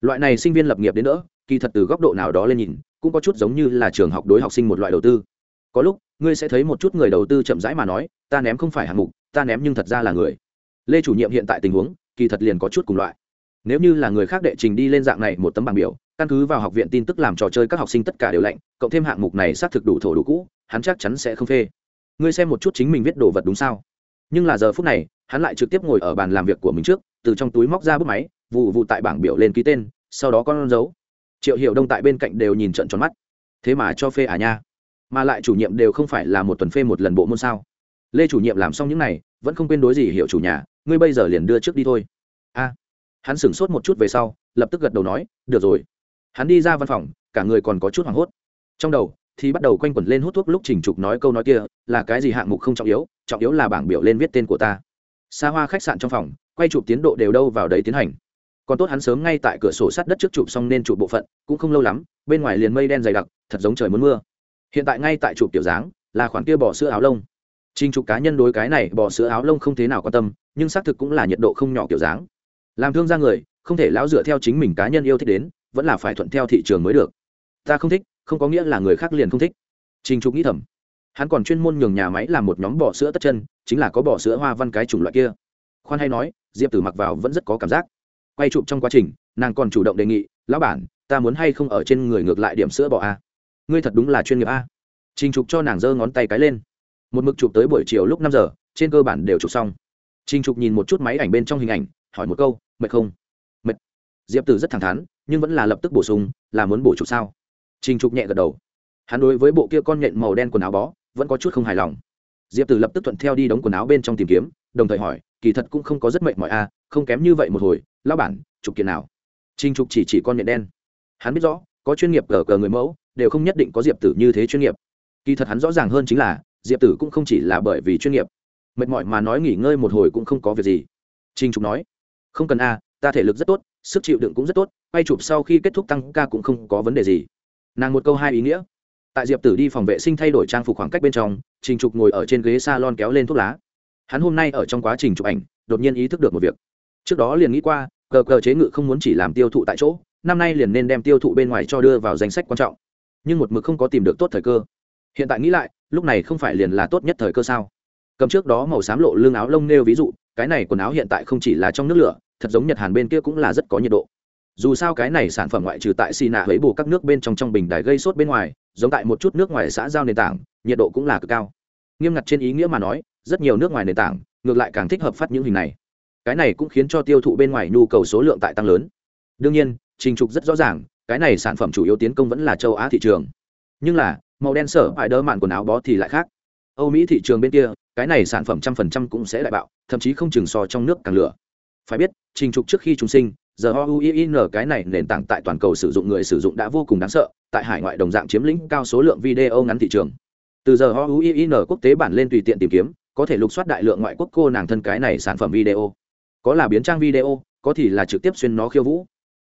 loại này sinh viên lập nghiệp đến nữa kỳ thật từ góc độ nào đó lên nhìn, cũng có chút giống như là trường học đối học sinh một loại đầu tư. Có lúc, ngươi sẽ thấy một chút người đầu tư chậm rãi mà nói, ta ném không phải hạng mục, ta ném nhưng thật ra là người. Lê chủ nhiệm hiện tại tình huống, kỳ thật liền có chút cùng loại. Nếu như là người khác đệ trình đi lên dạng này một tấm bảng biểu, căn cứ vào học viện tin tức làm trò chơi các học sinh tất cả đều lạnh, cộng thêm hạng mục này xác thực đủ thổ đủ cũ, hắn chắc chắn sẽ không phê. Ngươi xem một chút chính mình viết đồ vật đúng sao? Nhưng là giờ phút này, hắn lại trực tiếp ngồi ở bàn làm việc của mình trước, từ trong túi móc ra bút máy vụ vụ tại bảng biểu lên ký tên, sau đó con dấu. Triệu hiệu đông tại bên cạnh đều nhìn trận tròn mắt. Thế mà cho phê à nha. Mà lại chủ nhiệm đều không phải là một tuần phê một lần bộ môn sao? Lê chủ nhiệm làm xong những này, vẫn không quên đối gì hiệu chủ nhà, ngươi bây giờ liền đưa trước đi thôi. A. Hắn sửng sốt một chút về sau, lập tức gật đầu nói, được rồi. Hắn đi ra văn phòng, cả người còn có chút hoảng hốt. Trong đầu, thì bắt đầu quanh quẩn lên hút thuốc lúc trình trục nói câu nói kia, là cái gì hạng mục không trọng yếu trọng yếu là bảng biểu lên viết tên của ta. Xa hoa khách sạn trong phòng, quay chụp tiến độ đều đâu vào đấy tiến hành còn tốt hắn sớm ngay tại cửa sổ sắt đất trước chụp xong nên chụp bộ phận, cũng không lâu lắm, bên ngoài liền mây đen dày đặc, thật giống trời muốn mưa. Hiện tại ngay tại chụp tiểu dáng, là khoản kia bỏ sữa áo lông. Trình trục cá nhân đối cái này bỏ sữa áo lông không thế nào quan tâm, nhưng xác thực cũng là nhiệt độ không nhỏ kiểu dáng. Làm thương ra người, không thể lão dựa theo chính mình cá nhân yêu thích đến, vẫn là phải thuận theo thị trường mới được. Ta không thích, không có nghĩa là người khác liền không thích. Trình trục nghĩ thầm. Hắn còn chuyên môn nhường nhà máy làm một nhóm bỏ sữa tất chân, chính là có bỏ sữa hoa văn cái chủng loại kia. Khoan hay nói, diệp tử mặc vào vẫn rất có cảm giác quay chụp trong quá trình, nàng còn chủ động đề nghị, lão bản, ta muốn hay không ở trên người ngược lại điểm sữa bò a? Ngươi thật đúng là chuyên nghiệp a. Trình trục cho nàng giơ ngón tay cái lên. Một mực chụp tới buổi chiều lúc năm giờ, trên cơ bản đều chụp xong. Trình trục nhìn một chút máy ảnh bên trong hình ảnh, hỏi một câu, mệt không? Mệt. Diệp tử rất thẳng thắn, nhưng vẫn là lập tức bổ sung, là muốn bổ chụp sao? Trình trục nhẹ gật đầu. Hắn đối với bộ kia con nhện màu đen quần áo bó, vẫn có chút không hài lòng. Diệp tử lập tức thuận theo đi đóng quần áo bên trong tìm kiếm đồng thời hỏi, kỳ thật cũng không có rất mệnh mọi a à, không kém như vậy một hồi lao bản trục kiện nào? Trinh trục chỉ chỉ con nhện đen. Hắn biết rõ, có chuyên nghiệp cờ cờ người mẫu, đều không nhất định có diệp tử như thế chuyên nghiệp. Kỳ thật hắn rõ ràng hơn chính là, diệp tử cũng không chỉ là bởi vì chuyên nghiệp. Mệt mỏi mà nói nghỉ ngơi một hồi cũng không có việc gì. Trinh trục nói, không cần a ta thể lực rất tốt, sức chịu đựng cũng rất tốt, quay chụp sau khi kết thúc tăng ca cũng không có vấn đề gì. Nàng một câu hai ý nghĩa. Tại diệp tử đi phòng vệ sinh thay đổi trang phục khoảng cách bên trong, trình trục ngồi ở trên ghế s a lon kéo lên thuốc lá hắn hôm nay ở trong quá trình chụp ảnh, đột nhiên ý thức được một việc. Trước đó liền nghĩ qua, cờ cờ chế ngự không muốn chỉ làm tiêu thụ tại chỗ, năm nay liền nên đem tiêu thụ bên ngoài cho đưa vào danh sách quan trọng. Nhưng một mực không có tìm được tốt thời cơ. Hiện tại nghĩ lại, lúc này không phải liền là tốt nhất thời cơ sao? Cầm trước đó màu xám lộ lương áo lông nêu ví dụ, cái này quần áo hiện tại không chỉ là trong nước lửa, thật giống nhật hàn bên kia cũng là rất có nhiệt độ. Dù sao cái này sản phẩm ngoại trừ tại xì nạ lấy bù các nước bên trong trong bình đài gây sốt bên ngoài, giống tại một chút nước ngoài xã giao nền tảng, nhiệt độ cũng là cực cao. Nghiêm ngặt trên ý nghĩa mà nói rất nhiều nước ngoài nền tảng ngược lại càng thích hợp phát những hình này. Cái này cũng khiến cho tiêu thụ bên ngoài nhu cầu số lượng tại tăng lớn. Đương nhiên, trình trục rất rõ ràng, cái này sản phẩm chủ yếu tiến công vẫn là châu á thị trường. Nhưng là, màu đen sở hại đỡ mạn quần áo bó thì lại khác. Âu mỹ thị trường bên kia, cái này sản phẩm trăm phần trăm cũng sẽ đại bạo, thậm chí không chừng so trong nước càng lửa. Phải biết, trình trục trước khi chúng sinh, giờ hoin cái này nền tảng tại toàn cầu sử dụng người sử dụng đã vô cùng đáng sợ, tại hải ngoại đồng dạng chiếm lĩnh cao số lượng video ngắn thị trường. Từ giờ hoin quốc tế bản lên tùy tiện tìm kiếm có thể lục soát đại lượng ngoại quốc cô nàng thân cái này sản phẩm video. Có là biến trang video, có thì là trực tiếp xuyên nó khiêu vũ.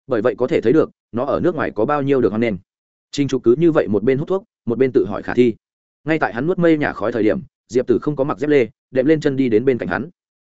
Bởi vậy có thể thấy được, nó ở nước ngoài có bao nhiêu được hoan nghênh. Trinh trục cứ như vậy một bên hút thuốc, một bên tự hỏi khả thi. Ngay tại hắn nuốt mây nhả khói thời điểm, diệp tử không có mặc dép lê, đệm lên chân đi đến bên cạnh hắn.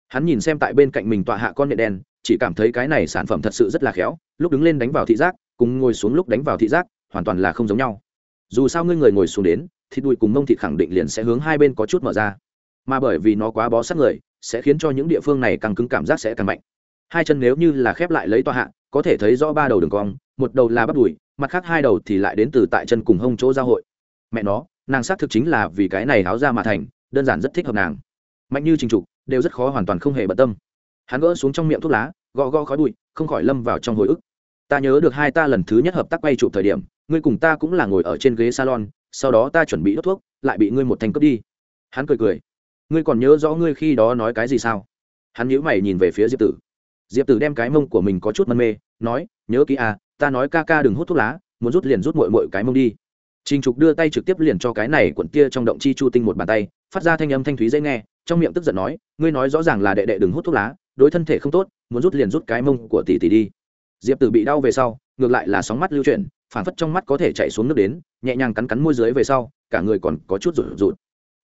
Hắn nhìn xem tại bên cạnh mình tọa hạ con nhện đen, chỉ cảm thấy cái này sản phẩm thật sự rất là khéo, lúc đứng lên đánh vào thị giác, cùng ngồi xuống lúc đánh vào thị giác, hoàn toàn là không giống nhau. Dù sao ngươi người ngồi xuống đến, thịt đùi cùng mông thịt khẳng định liền sẽ hướng hai bên có chút mở ra mà bởi vì nó quá bó sát người, sẽ khiến cho những địa phương này càng cứng cảm giác sẽ càng mạnh. Hai chân nếu như là khép lại lấy toa hạ, có thể thấy rõ ba đầu đường cong, một đầu là bắp đùi, mặt khác hai đầu thì lại đến từ tại chân cùng hông chỗ giao hội. Mẹ nó, nàng xác thực chính là vì cái này háo ra mà thành, đơn giản rất thích hợp nàng. Mạnh như trình trục, đều rất khó hoàn toàn không hề bận tâm. Hắn gỡ xuống trong miệng thuốc lá, gõ gõ khói bụi, không khỏi lâm vào trong hồi ức. Ta nhớ được hai ta lần thứ nhất hợp tác quay chụp thời điểm, ngươi cùng ta cũng là ngồi ở trên ghế salon, sau đó ta chuẩn bị đốt thuốc, lại bị ngươi một thành cướp đi. Hắn cười cười ngươi còn nhớ rõ ngươi khi đó nói cái gì sao? Hắn nhíu mày nhìn về phía diệp tử. Diệp tử đem cái mông của mình có chút mân mê, nói, nhớ kỹ à ta nói ca ca đừng hút thuốc lá, muốn rút liền rút mội mội cái mông đi. Trình trục đưa tay trực tiếp liền cho cái này quận kia trong động chi chu tinh một bàn tay, phát ra thanh âm thanh thúy dễ nghe, trong miệng tức giận nói, ngươi nói rõ ràng là đệ đệ đừng hút thuốc lá, đối thân thể không tốt, muốn rút liền rút cái mông của tỷ tỷ đi. Diệp tử bị đau về sau, ngược lại là sóng mắt lưu chuyển phản phất trong mắt có thể chạy xuống nước đến, nhẹ nhàng cắn cắn môi dưới về sau, cả người còn có chút rụt rụt.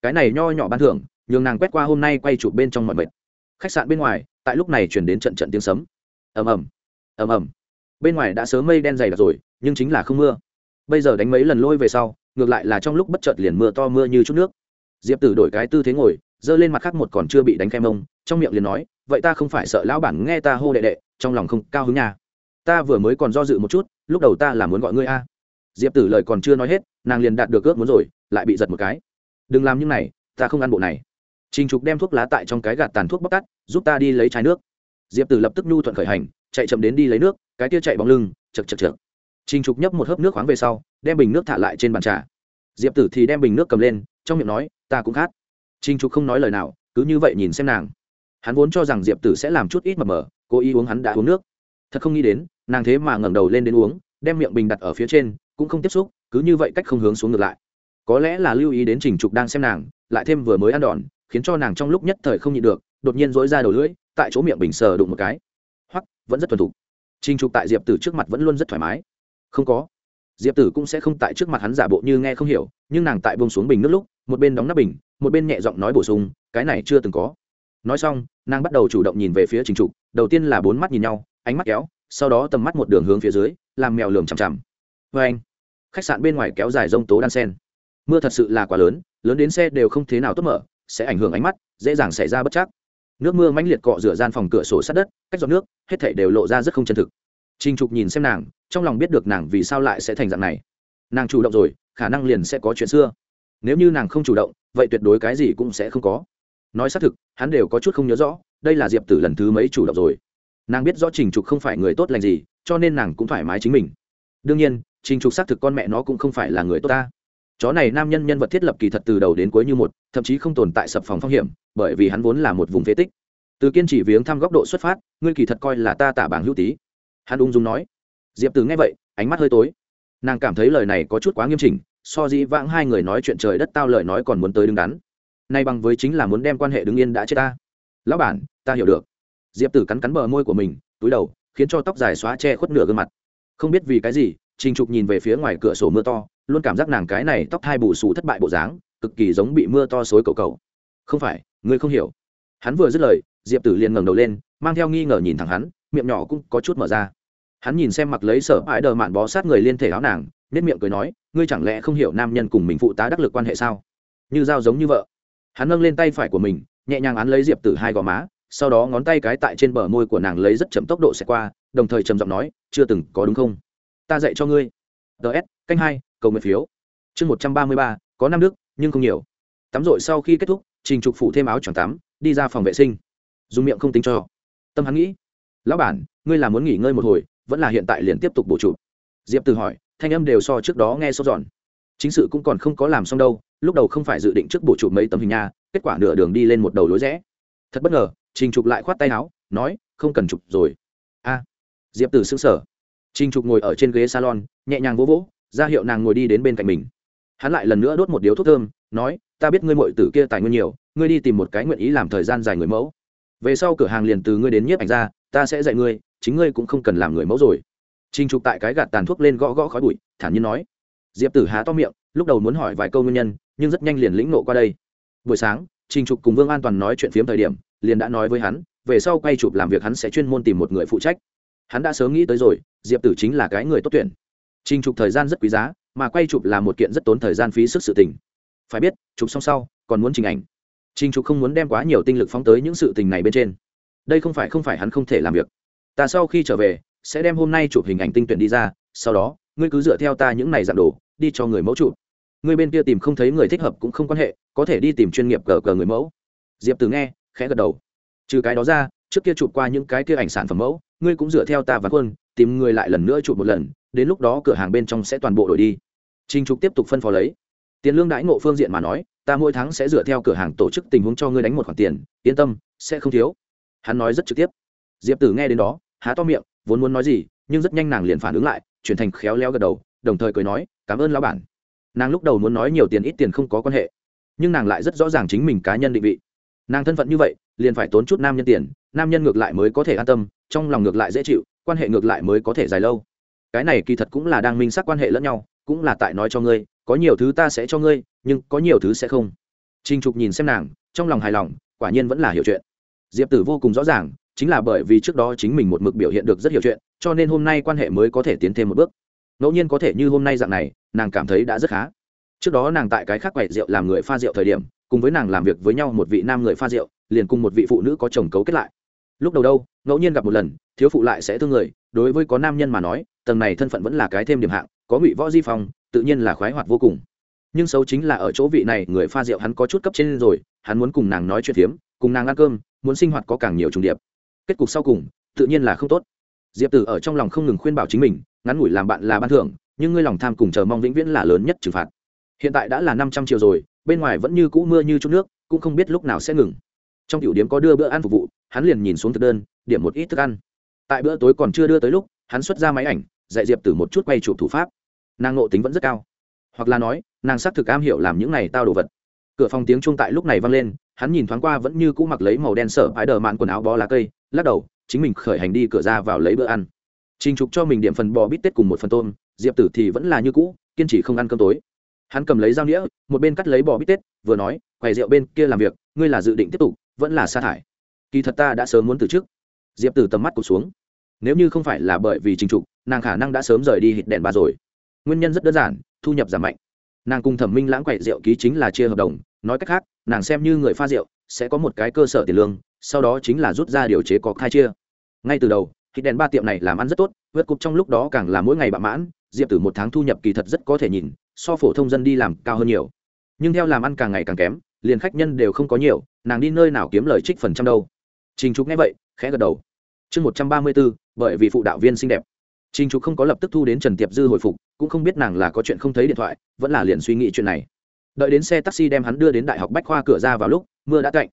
Cái này nho nhỏ ban thưởng nhường nàng quét qua hôm nay quay chụp bên trong mọi mệt. Khách sạn bên ngoài, tại lúc này chuyển đến trận trận tiếng sấm. Ầm ầm ầm ầm. Bên ngoài đã sớm mây đen dày đặc rồi, nhưng chính là không mưa. Bây giờ đánh mấy lần lôi về sau, ngược lại là trong lúc bất chợt liền mưa to mưa như chút nước. Diệp tử đổi cái tư thế ngồi, giơ lên mặt khác một còn chưa bị đánh kem mông, trong miệng liền nói, vậy ta không phải sợ lão bản nghe ta hô đệ đệ, trong lòng không cao hứng nhà ta vừa mới còn do dự một chút, lúc đầu ta là muốn gọi ngươi a. Diệp tử lời còn chưa nói hết, nàng liền đạt được ước muốn rồi, lại bị giật một cái. Đừng làm như này, ta không ăn bộ này trình trục đem thuốc lá tại trong cái gạt tàn thuốc bóc tắt giúp ta đi lấy chai nước. Diệp tử lập tức nhu thuận khởi hành, chạy chậm đến đi lấy nước, cái kia chạy bóng lưng, chậc chậc chậc. trình trục nhấp một hớp nước khoáng về sau, đem bình nước thả lại trên bàn trà. Diệp tử thì đem bình nước cầm lên, trong miệng nói, ta cũng khát. Trình trục không nói lời nào, cứ như vậy nhìn xem nàng. Hắn vốn cho rằng diệp tử sẽ làm chút ít mập mờ, cố ý uống hắn đã uống nước. Thật không nghĩ đến, nàng thế mà ngẩng đầu lên đến uống, đem miệng bình đặt ở phía trên, cũng không tiếp xúc, cứ như vậy cách không hướng xuống ngược lại. Có lẽ là lưu ý đến trình trục đang xem nàng, lại thêm vừa mới ăn đòn khiến cho nàng trong lúc nhất thời không nhịn được, đột nhiên dối ra đầu lưỡi, tại chỗ miệng bình sờ đụng một cái. Hoặc vẫn rất thuần thục. Trình trục tại diệp tử trước mặt vẫn luôn rất thoải mái. Không có. Diệp tử cũng sẽ không tại trước mặt hắn giả bộ như nghe không hiểu, nhưng nàng tại bông xuống bình nước lúc, một bên đóng nắp bình, một bên nhẹ giọng nói bổ sung, cái này chưa từng có. Nói xong, nàng bắt đầu chủ động nhìn về phía trình trục, đầu tiên là bốn mắt nhìn nhau, ánh mắt kéo, sau đó tầm mắt một đường hướng phía dưới, làm mèo lường chằm chằm. Vê anh. Khách sạn bên ngoài kéo dài rông tố đan sen. Mưa thật sự là quá lớn lớn đến xe đều không thế nào tốt mở sẽ ảnh hưởng ánh mắt, dễ dàng xảy ra bất chắc. Nước mưa mãnh liệt cọ rửa gian phòng cửa sổ sát đất, cách giọt nước, hết thảy đều lộ ra rất không chân thực. Trinh trục nhìn xem nàng, trong lòng biết được nàng vì sao lại sẽ thành dạng này. Nàng chủ động rồi, khả năng liền sẽ có chuyện xưa. Nếu như nàng không chủ động, vậy tuyệt đối cái gì cũng sẽ không có. Nói xác thực, hắn đều có chút không nhớ rõ, đây là diệp tử lần thứ mấy chủ động rồi. Nàng biết rõ trình trục không phải người tốt lành gì, cho nên nàng cũng thoải mái chính mình. Đương nhiên, trình trục xác thực con mẹ nó cũng không phải là người tốt ta chó này nam nhân nhân vật thiết lập kỳ thật từ đầu đến cuối như một, thậm chí không tồn tại sập phòng phong hiểm, bởi vì hắn vốn là một vùng phế tích. Từ kiên trì viếng thăm góc độ xuất phát, ngươi kỳ thật coi là ta tả bảng hữu tý. Hắn ung dung nói. Diệp từ nghe vậy, ánh mắt hơi tối. Nàng cảm thấy lời này có chút quá nghiêm chỉnh, so dĩ vãng hai người nói chuyện trời đất tao lời nói còn muốn tới đứng đắn. Nay bằng với chính là muốn đem quan hệ đứng yên đã chết ta. Lão bản, ta hiểu được. Diệp tử cắn cắn bờ môi của mình, túi đầu, khiến cho tóc dài xóa che khuất nửa gương mặt. Không biết vì cái gì, trình trục nhìn về phía ngoài cửa sổ mưa to luôn cảm giác nàng cái này tóc hai bù xù thất bại bộ dáng, cực kỳ giống bị mưa to xối cầu cầu không phải, ngươi không hiểu. Hắn vừa dứt lời, diệp tử liền ngẩng đầu lên, mang theo nghi ngờ nhìn thẳng hắn, miệng nhỏ cũng có chút mở ra. Hắn nhìn xem mặc lấy sở ái đờ mạn bó sát người liên thể áo nàng nết miệng cười nói, ngươi chẳng lẽ không hiểu nam nhân cùng mình phụ tá đắc lực quan hệ sao? Như dao giống như vợ. Hắn nâng lên tay phải của mình, nhẹ nhàng án lấy diệp tử hai gò má, sau đó ngón tay cái tại trên bờ môi của nàng lấy rất chậm tốc độ sẽ qua, đồng thời trầm giọng nói, chưa từng có đúng không? Ta dạy cho ngươi. Ts canh hai cầu nguyện phiếu. Chương một trăm ba mươi ba, có năm đức, nhưng không nhiều. Tắm rội sau khi kết thúc, trình trục phủ thêm áo choàng tắm, đi ra phòng vệ sinh. Dùng miệng không tính cho. Tâm hắn nghĩ, lão bản, ngươi là muốn nghỉ ngơi một hồi, vẫn là hiện tại liền tiếp tục bổ trụ? Diệp từ hỏi, thanh âm đều so trước đó nghe sốt giòn chính sự cũng còn không có làm xong đâu, lúc đầu không phải dự định trước bổ trụ mấy tấm hình nha, kết quả nửa đường đi lên một đầu lối rẽ. Thật bất ngờ, trình trục lại khoát tay áo, nói, không cần chụp rồi. A. Diệp từ xứng sở trình trục ngồi ở trên ghế salon, nhẹ nhàng vỗ vỗ ra hiệu nàng ngồi đi đến bên cạnh mình hắn lại lần nữa đốt một điếu thuốc thơm nói ta biết ngươi mội tử kia tài nguyên nhiều ngươi đi tìm một cái nguyện ý làm thời gian dài người mẫu về sau cửa hàng liền từ ngươi đến nhiếp ảnh ra ta sẽ dạy ngươi chính ngươi cũng không cần làm người mẫu rồi Trình Trục tại cái gạt tàn thuốc lên gõ gõ khói bụi, thản nhiên nói. Diệp Tử há to miệng, lúc đầu muốn hỏi vài câu nguyên nhân, nhưng rất nhanh liền lĩnh nộ qua đây. Buổi sáng, Trình Trục cùng Vương An Toàn nói chuyện phiếm thời điểm, liền đã nói với hắn, về sau quay chụp làm việc hắn sẽ chuyên môn tìm một người phụ trách. Hắn đã sớm nghĩ tới rồi, Diệp Tử chính là cái người tốt tuyển. Trình chụp thời gian rất quý giá, mà quay chụp là một kiện rất tốn thời gian phí sức sự tình. Phải biết, chụp xong sau, còn muốn chỉnh ảnh. trình chụp không muốn đem quá nhiều tinh lực phóng tới những sự tình này bên trên. Đây không phải không phải hắn không thể làm việc. Ta sau khi trở về sẽ đem hôm nay chụp hình ảnh tinh tuyển đi ra sau đó ngươi cứ dựa theo ta những này dạng đồ đi cho người mẫu chụp. Ngươi bên kia tìm không thấy người thích hợp cũng không quan hệ có thể đi tìm chuyên nghiệp cờ cờ người mẫu. Diệp từ nghe khẽ gật đầu. Trừ cái đó ra trước kia chụp qua những cái kia ảnh sản phẩm mẫu ngươi cũng dựa theo ta và quân tìm người lại lần nữa chụp một lần, đến lúc đó cửa hàng bên trong sẽ toàn bộ đổi đi. Trinh trục tiếp tục phân phó lấy. Tiền lương đãi ngộ phương diện mà nói, ta mỗi tháng sẽ dựa theo cửa hàng tổ chức tình huống cho ngươi đánh một khoản tiền, yên tâm, sẽ không thiếu. Hắn nói rất trực tiếp. Diệp tử nghe đến đó, há to miệng, vốn muốn nói gì, nhưng rất nhanh nàng liền phản ứng lại, chuyển thành khéo léo gật đầu, đồng thời cười nói, cảm ơn lão bản. Nàng lúc đầu muốn nói nhiều tiền ít tiền không có quan hệ, nhưng nàng lại rất rõ ràng chính mình cá nhân định vị. Nàng thân phận như vậy, liền phải tốn chút nam nhân tiền, nam nhân ngược lại mới có thể an tâm, trong lòng ngược lại dễ chịu quan hệ ngược lại mới có thể dài lâu. Cái này kỳ thật cũng là đang minh xác quan hệ lẫn nhau, cũng là tại nói cho ngươi, có nhiều thứ ta sẽ cho ngươi, nhưng có nhiều thứ sẽ không. Trinh trục nhìn xem nàng, trong lòng hài lòng, quả nhiên vẫn là hiểu chuyện. Diệp tử vô cùng rõ ràng, chính là bởi vì trước đó chính mình một mực biểu hiện được rất hiểu chuyện, cho nên hôm nay quan hệ mới có thể tiến thêm một bước. Ngẫu nhiên có thể như hôm nay dạng này, nàng cảm thấy đã rất khá. Trước đó nàng tại cái khác quậy rượu làm người pha rượu thời điểm, cùng với nàng làm việc với nhau một vị nam người pha rượu, liền cùng một vị phụ nữ có chồng cấu kết lại lúc đầu đâu, ngẫu nhiên gặp một lần, thiếu phụ lại sẽ thương người, đối với có nam nhân mà nói, tầng này thân phận vẫn là cái thêm điểm hạng, có ngụy võ di phong, tự nhiên là khoái hoạt vô cùng. Nhưng xấu chính là ở chỗ vị này, người pha rượu hắn có chút cấp trên rồi, hắn muốn cùng nàng nói chuyện phiếm, cùng nàng ăn cơm, muốn sinh hoạt có càng nhiều trùng điệp. Kết cục sau cùng, tự nhiên là không tốt. Diệp tử ở trong lòng không ngừng khuyên bảo chính mình, ngắn ngủi làm bạn là ban thưởng, nhưng ngươi lòng tham cùng chờ mong vĩnh viễn là lớn nhất trừng phạt. Hiện tại đã là năm trăm triệu rồi, bên ngoài vẫn như cũ mưa như chút nước, cũng không biết lúc nào sẽ ngừng trong tiểu điểm có đưa bữa ăn phục vụ, hắn liền nhìn xuống thực đơn, điểm một ít thức ăn. Tại bữa tối còn chưa đưa tới lúc, hắn xuất ra máy ảnh, dạy diệp tử một chút quay chụp thủ pháp. Nàng nộ tính vẫn rất cao. Hoặc là nói, nàng xác thực am hiểu làm những này tao đồ vật. Cửa phòng tiếng chuông tại lúc này vang lên, hắn nhìn thoáng qua vẫn như cũ mặc lấy màu đen sở ái đờ mạn quần áo bó lá cây, lắc đầu, chính mình khởi hành đi cửa ra vào lấy bữa ăn. Trình trục cho mình điểm phần bò bít tết cùng một phần tôm, diệp tử thì vẫn là như cũ, kiên trì không ăn cơm tối. Hắn cầm lấy dao nĩa, một bên cắt lấy bò bít tết, vừa nói, quầy rượu bên kia làm việc, ngươi là dự định tiếp tục vẫn là sa thải. Kỳ thật ta đã sớm muốn từ chức diệp tử tầm mắt cụt xuống. Nếu như không phải là bởi vì trình trục, nàng khả năng đã sớm rời đi hít đèn ba rồi. Nguyên nhân rất đơn giản, thu nhập giảm mạnh. Nàng cùng thẩm minh lãng quậy rượu ký chính là chia hợp đồng, nói cách khác, nàng xem như người pha rượu, sẽ có một cái cơ sở tiền lương, sau đó chính là rút ra điều chế có khai chia. Ngay từ đầu hít đèn ba tiệm này làm ăn rất tốt, vượt cục trong lúc đó càng là mỗi ngày bạ mãn, diệp tử một tháng thu nhập kỳ thật rất có thể nhìn, so phổ thông dân đi làm cao hơn nhiều. Nhưng theo làm ăn càng ngày càng kém liền khách nhân đều không có nhiều, nàng đi nơi nào kiếm lời trích phần trăm đâu. Trình trục nghe vậy, khẽ gật đầu. Chương một trăm ba mươi bốn, bởi vì phụ đạo viên xinh đẹp. Trình trục không có lập tức thu đến trần tiệp dư hồi phục, cũng không biết nàng là có chuyện không thấy điện thoại, vẫn là liền suy nghĩ chuyện này. Đợi đến xe taxi đem hắn đưa đến đại học bách khoa cửa ra vào lúc, mưa đã cạnh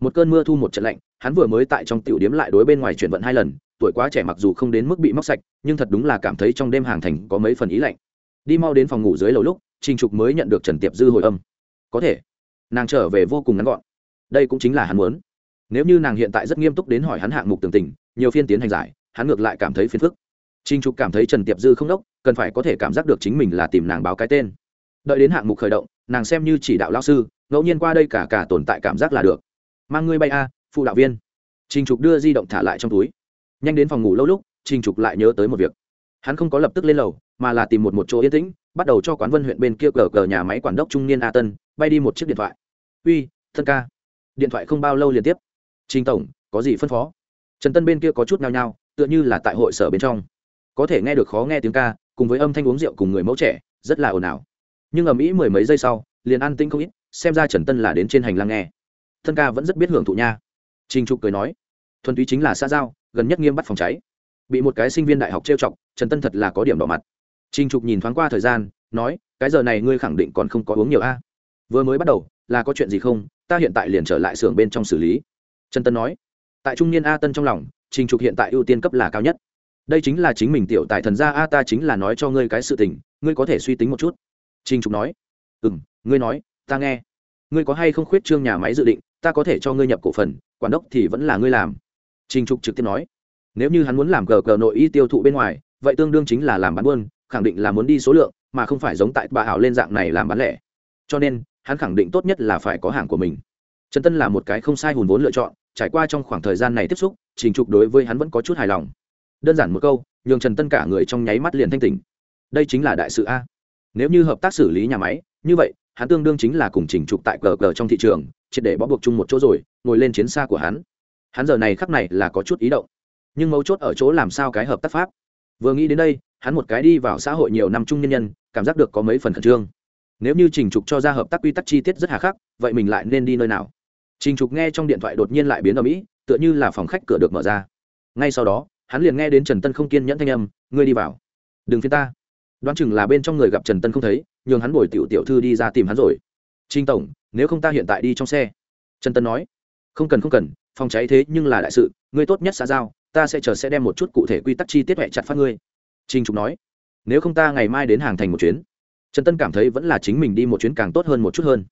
một cơn mưa thu một trận lạnh, hắn vừa mới tại trong tiểu điếm lại đối bên ngoài chuyển vận hai lần, tuổi quá trẻ mặc dù không đến mức bị móc sạch, nhưng thật đúng là cảm thấy trong đêm hàng thành có mấy phần ý lạnh. Đi mau đến phòng ngủ dưới lầu lúc, trình trục mới nhận được trần tiệp dư hồi âm. Có thể nàng trở về vô cùng ngắn gọn đây cũng chính là hắn muốn nếu như nàng hiện tại rất nghiêm túc đến hỏi hắn hạng mục tường tình nhiều phiên tiến hành giải hắn ngược lại cảm thấy phiền phức Trình Trục cảm thấy Trần Tiệp Dư không đốc, cần phải có thể cảm giác được chính mình là tìm nàng báo cái tên. Đợi đến hạng mục khởi động, nàng xem như chỉ đạo lão sư, ngẫu nhiên qua đây cả cả tồn tại cảm giác là được. Mang ngươi bay a, phụ đạo viên. Trình Trục đưa di động thả lại trong túi. Nhanh đến phòng ngủ lâu lúc, Trình Trục lại nhớ tới một việc. Hắn không có lập tức lên lầu, mà là tìm một một chỗ yên tĩnh, bắt đầu cho quán Vân huyện bên kia cờ cờ nhà máy quản đốc trung niên A Tân, bay đi một chiếc điện thoại. "Uy, thân ca." Điện thoại không bao lâu liên tiếp. "Trình tổng, có gì phân phó?" Trần Tân bên kia có chút nhao nhao, tựa như là tại hội sở bên trong có thể nghe được khó nghe tiếng ca cùng với âm thanh uống rượu cùng người mẫu trẻ rất là ồn ào nhưng ở mỹ mười mấy giây sau liền an tĩnh không ít xem ra trần tân là đến trên hành lang nghe thân ca vẫn rất biết hưởng thụ nha trình trục cười nói thuần túy chính là xa giao gần nhất nghiêm bắt phòng cháy bị một cái sinh viên đại học trêu chọc trần tân thật là có điểm đỏ mặt trình trục nhìn thoáng qua thời gian nói cái giờ này ngươi khẳng định còn không có uống nhiều a vừa mới bắt đầu, là có chuyện gì không? Ta hiện tại liền trở lại xưởng bên trong xử lý. Trần tân nói. Tại trung niên a tân trong lòng, trình trục hiện tại ưu tiên cấp là cao nhất. Đây chính là chính mình tiểu tài thần gia a, ta chính là nói cho ngươi cái sự tình, ngươi có thể suy tính một chút. Trình trục nói. Ừ m ngươi nói, ta nghe. Ngươi có hay không khuyết trương nhà máy dự định, ta có thể cho ngươi nhập cổ phần, quản đốc thì vẫn là ngươi làm. Trình trục trực tiếp nói. Nếu như hắn muốn làm gờ gờ nội y tiêu thụ bên ngoài, vậy tương đương chính là làm bán buôn, khẳng định là muốn đi số lượng, mà không phải giống tại bà hảo lên dạng này làm bán lẻ. Cho nên hắn khẳng định tốt nhất là phải có hàng của mình. Trần tân là một cái không sai hùn vốn lựa chọn, trải qua trong khoảng thời gian này tiếp xúc, trình trục đối với hắn vẫn có chút hài lòng. Đơn giản một câu, nhường trần tân cả người trong nháy mắt liền thanh tỉnh. Đây chính là đại sự a. Nếu như hợp tác xử lý nhà máy, như vậy, hắn tương đương chính là cùng trình trục tại cờ cờ trong thị trường, triệt để bó buộc chung một chỗ rồi, ngồi lên chiến xa của hắn. Hắn giờ này khắc này là có chút ý động. Nhưng mấu chốt ở chỗ làm sao cái hợp tác pháp. Vừa nghĩ đến đây, hắn một cái đi vào xã hội nhiều năm chung nhân nhân, cảm giác được có mấy phần khẩn trương nếu như trình trục cho ra hợp tác quy tắc chi tiết rất hà khắc, vậy mình lại nên đi nơi nào? Trình trục nghe trong điện thoại đột nhiên lại biến ở mỹ tựa như là phòng khách cửa được mở ra. Ngay sau đó, hắn liền nghe đến trần tân không kiên nhẫn thanh âm, ngươi đi vào. Đừng phiên ta. Đoán chừng là bên trong người gặp trần tân không thấy, nhường hắn bồi tiểu tiểu thư đi ra tìm hắn rồi. Trinh tổng, nếu không ta hiện tại đi trong xe. Trần tân nói. Không cần không cần, phòng cháy thế nhưng là đại sự, ngươi tốt nhất xã giao, ta sẽ chờ sẽ đem một chút cụ thể quy tắc chi tiết huệ chặt phát ngươi. Trinh trục nói. Nếu không ta ngày mai đến hàng thành một chuyến trần tân cảm thấy vẫn là chính mình đi một chuyến càng tốt hơn một chút hơn.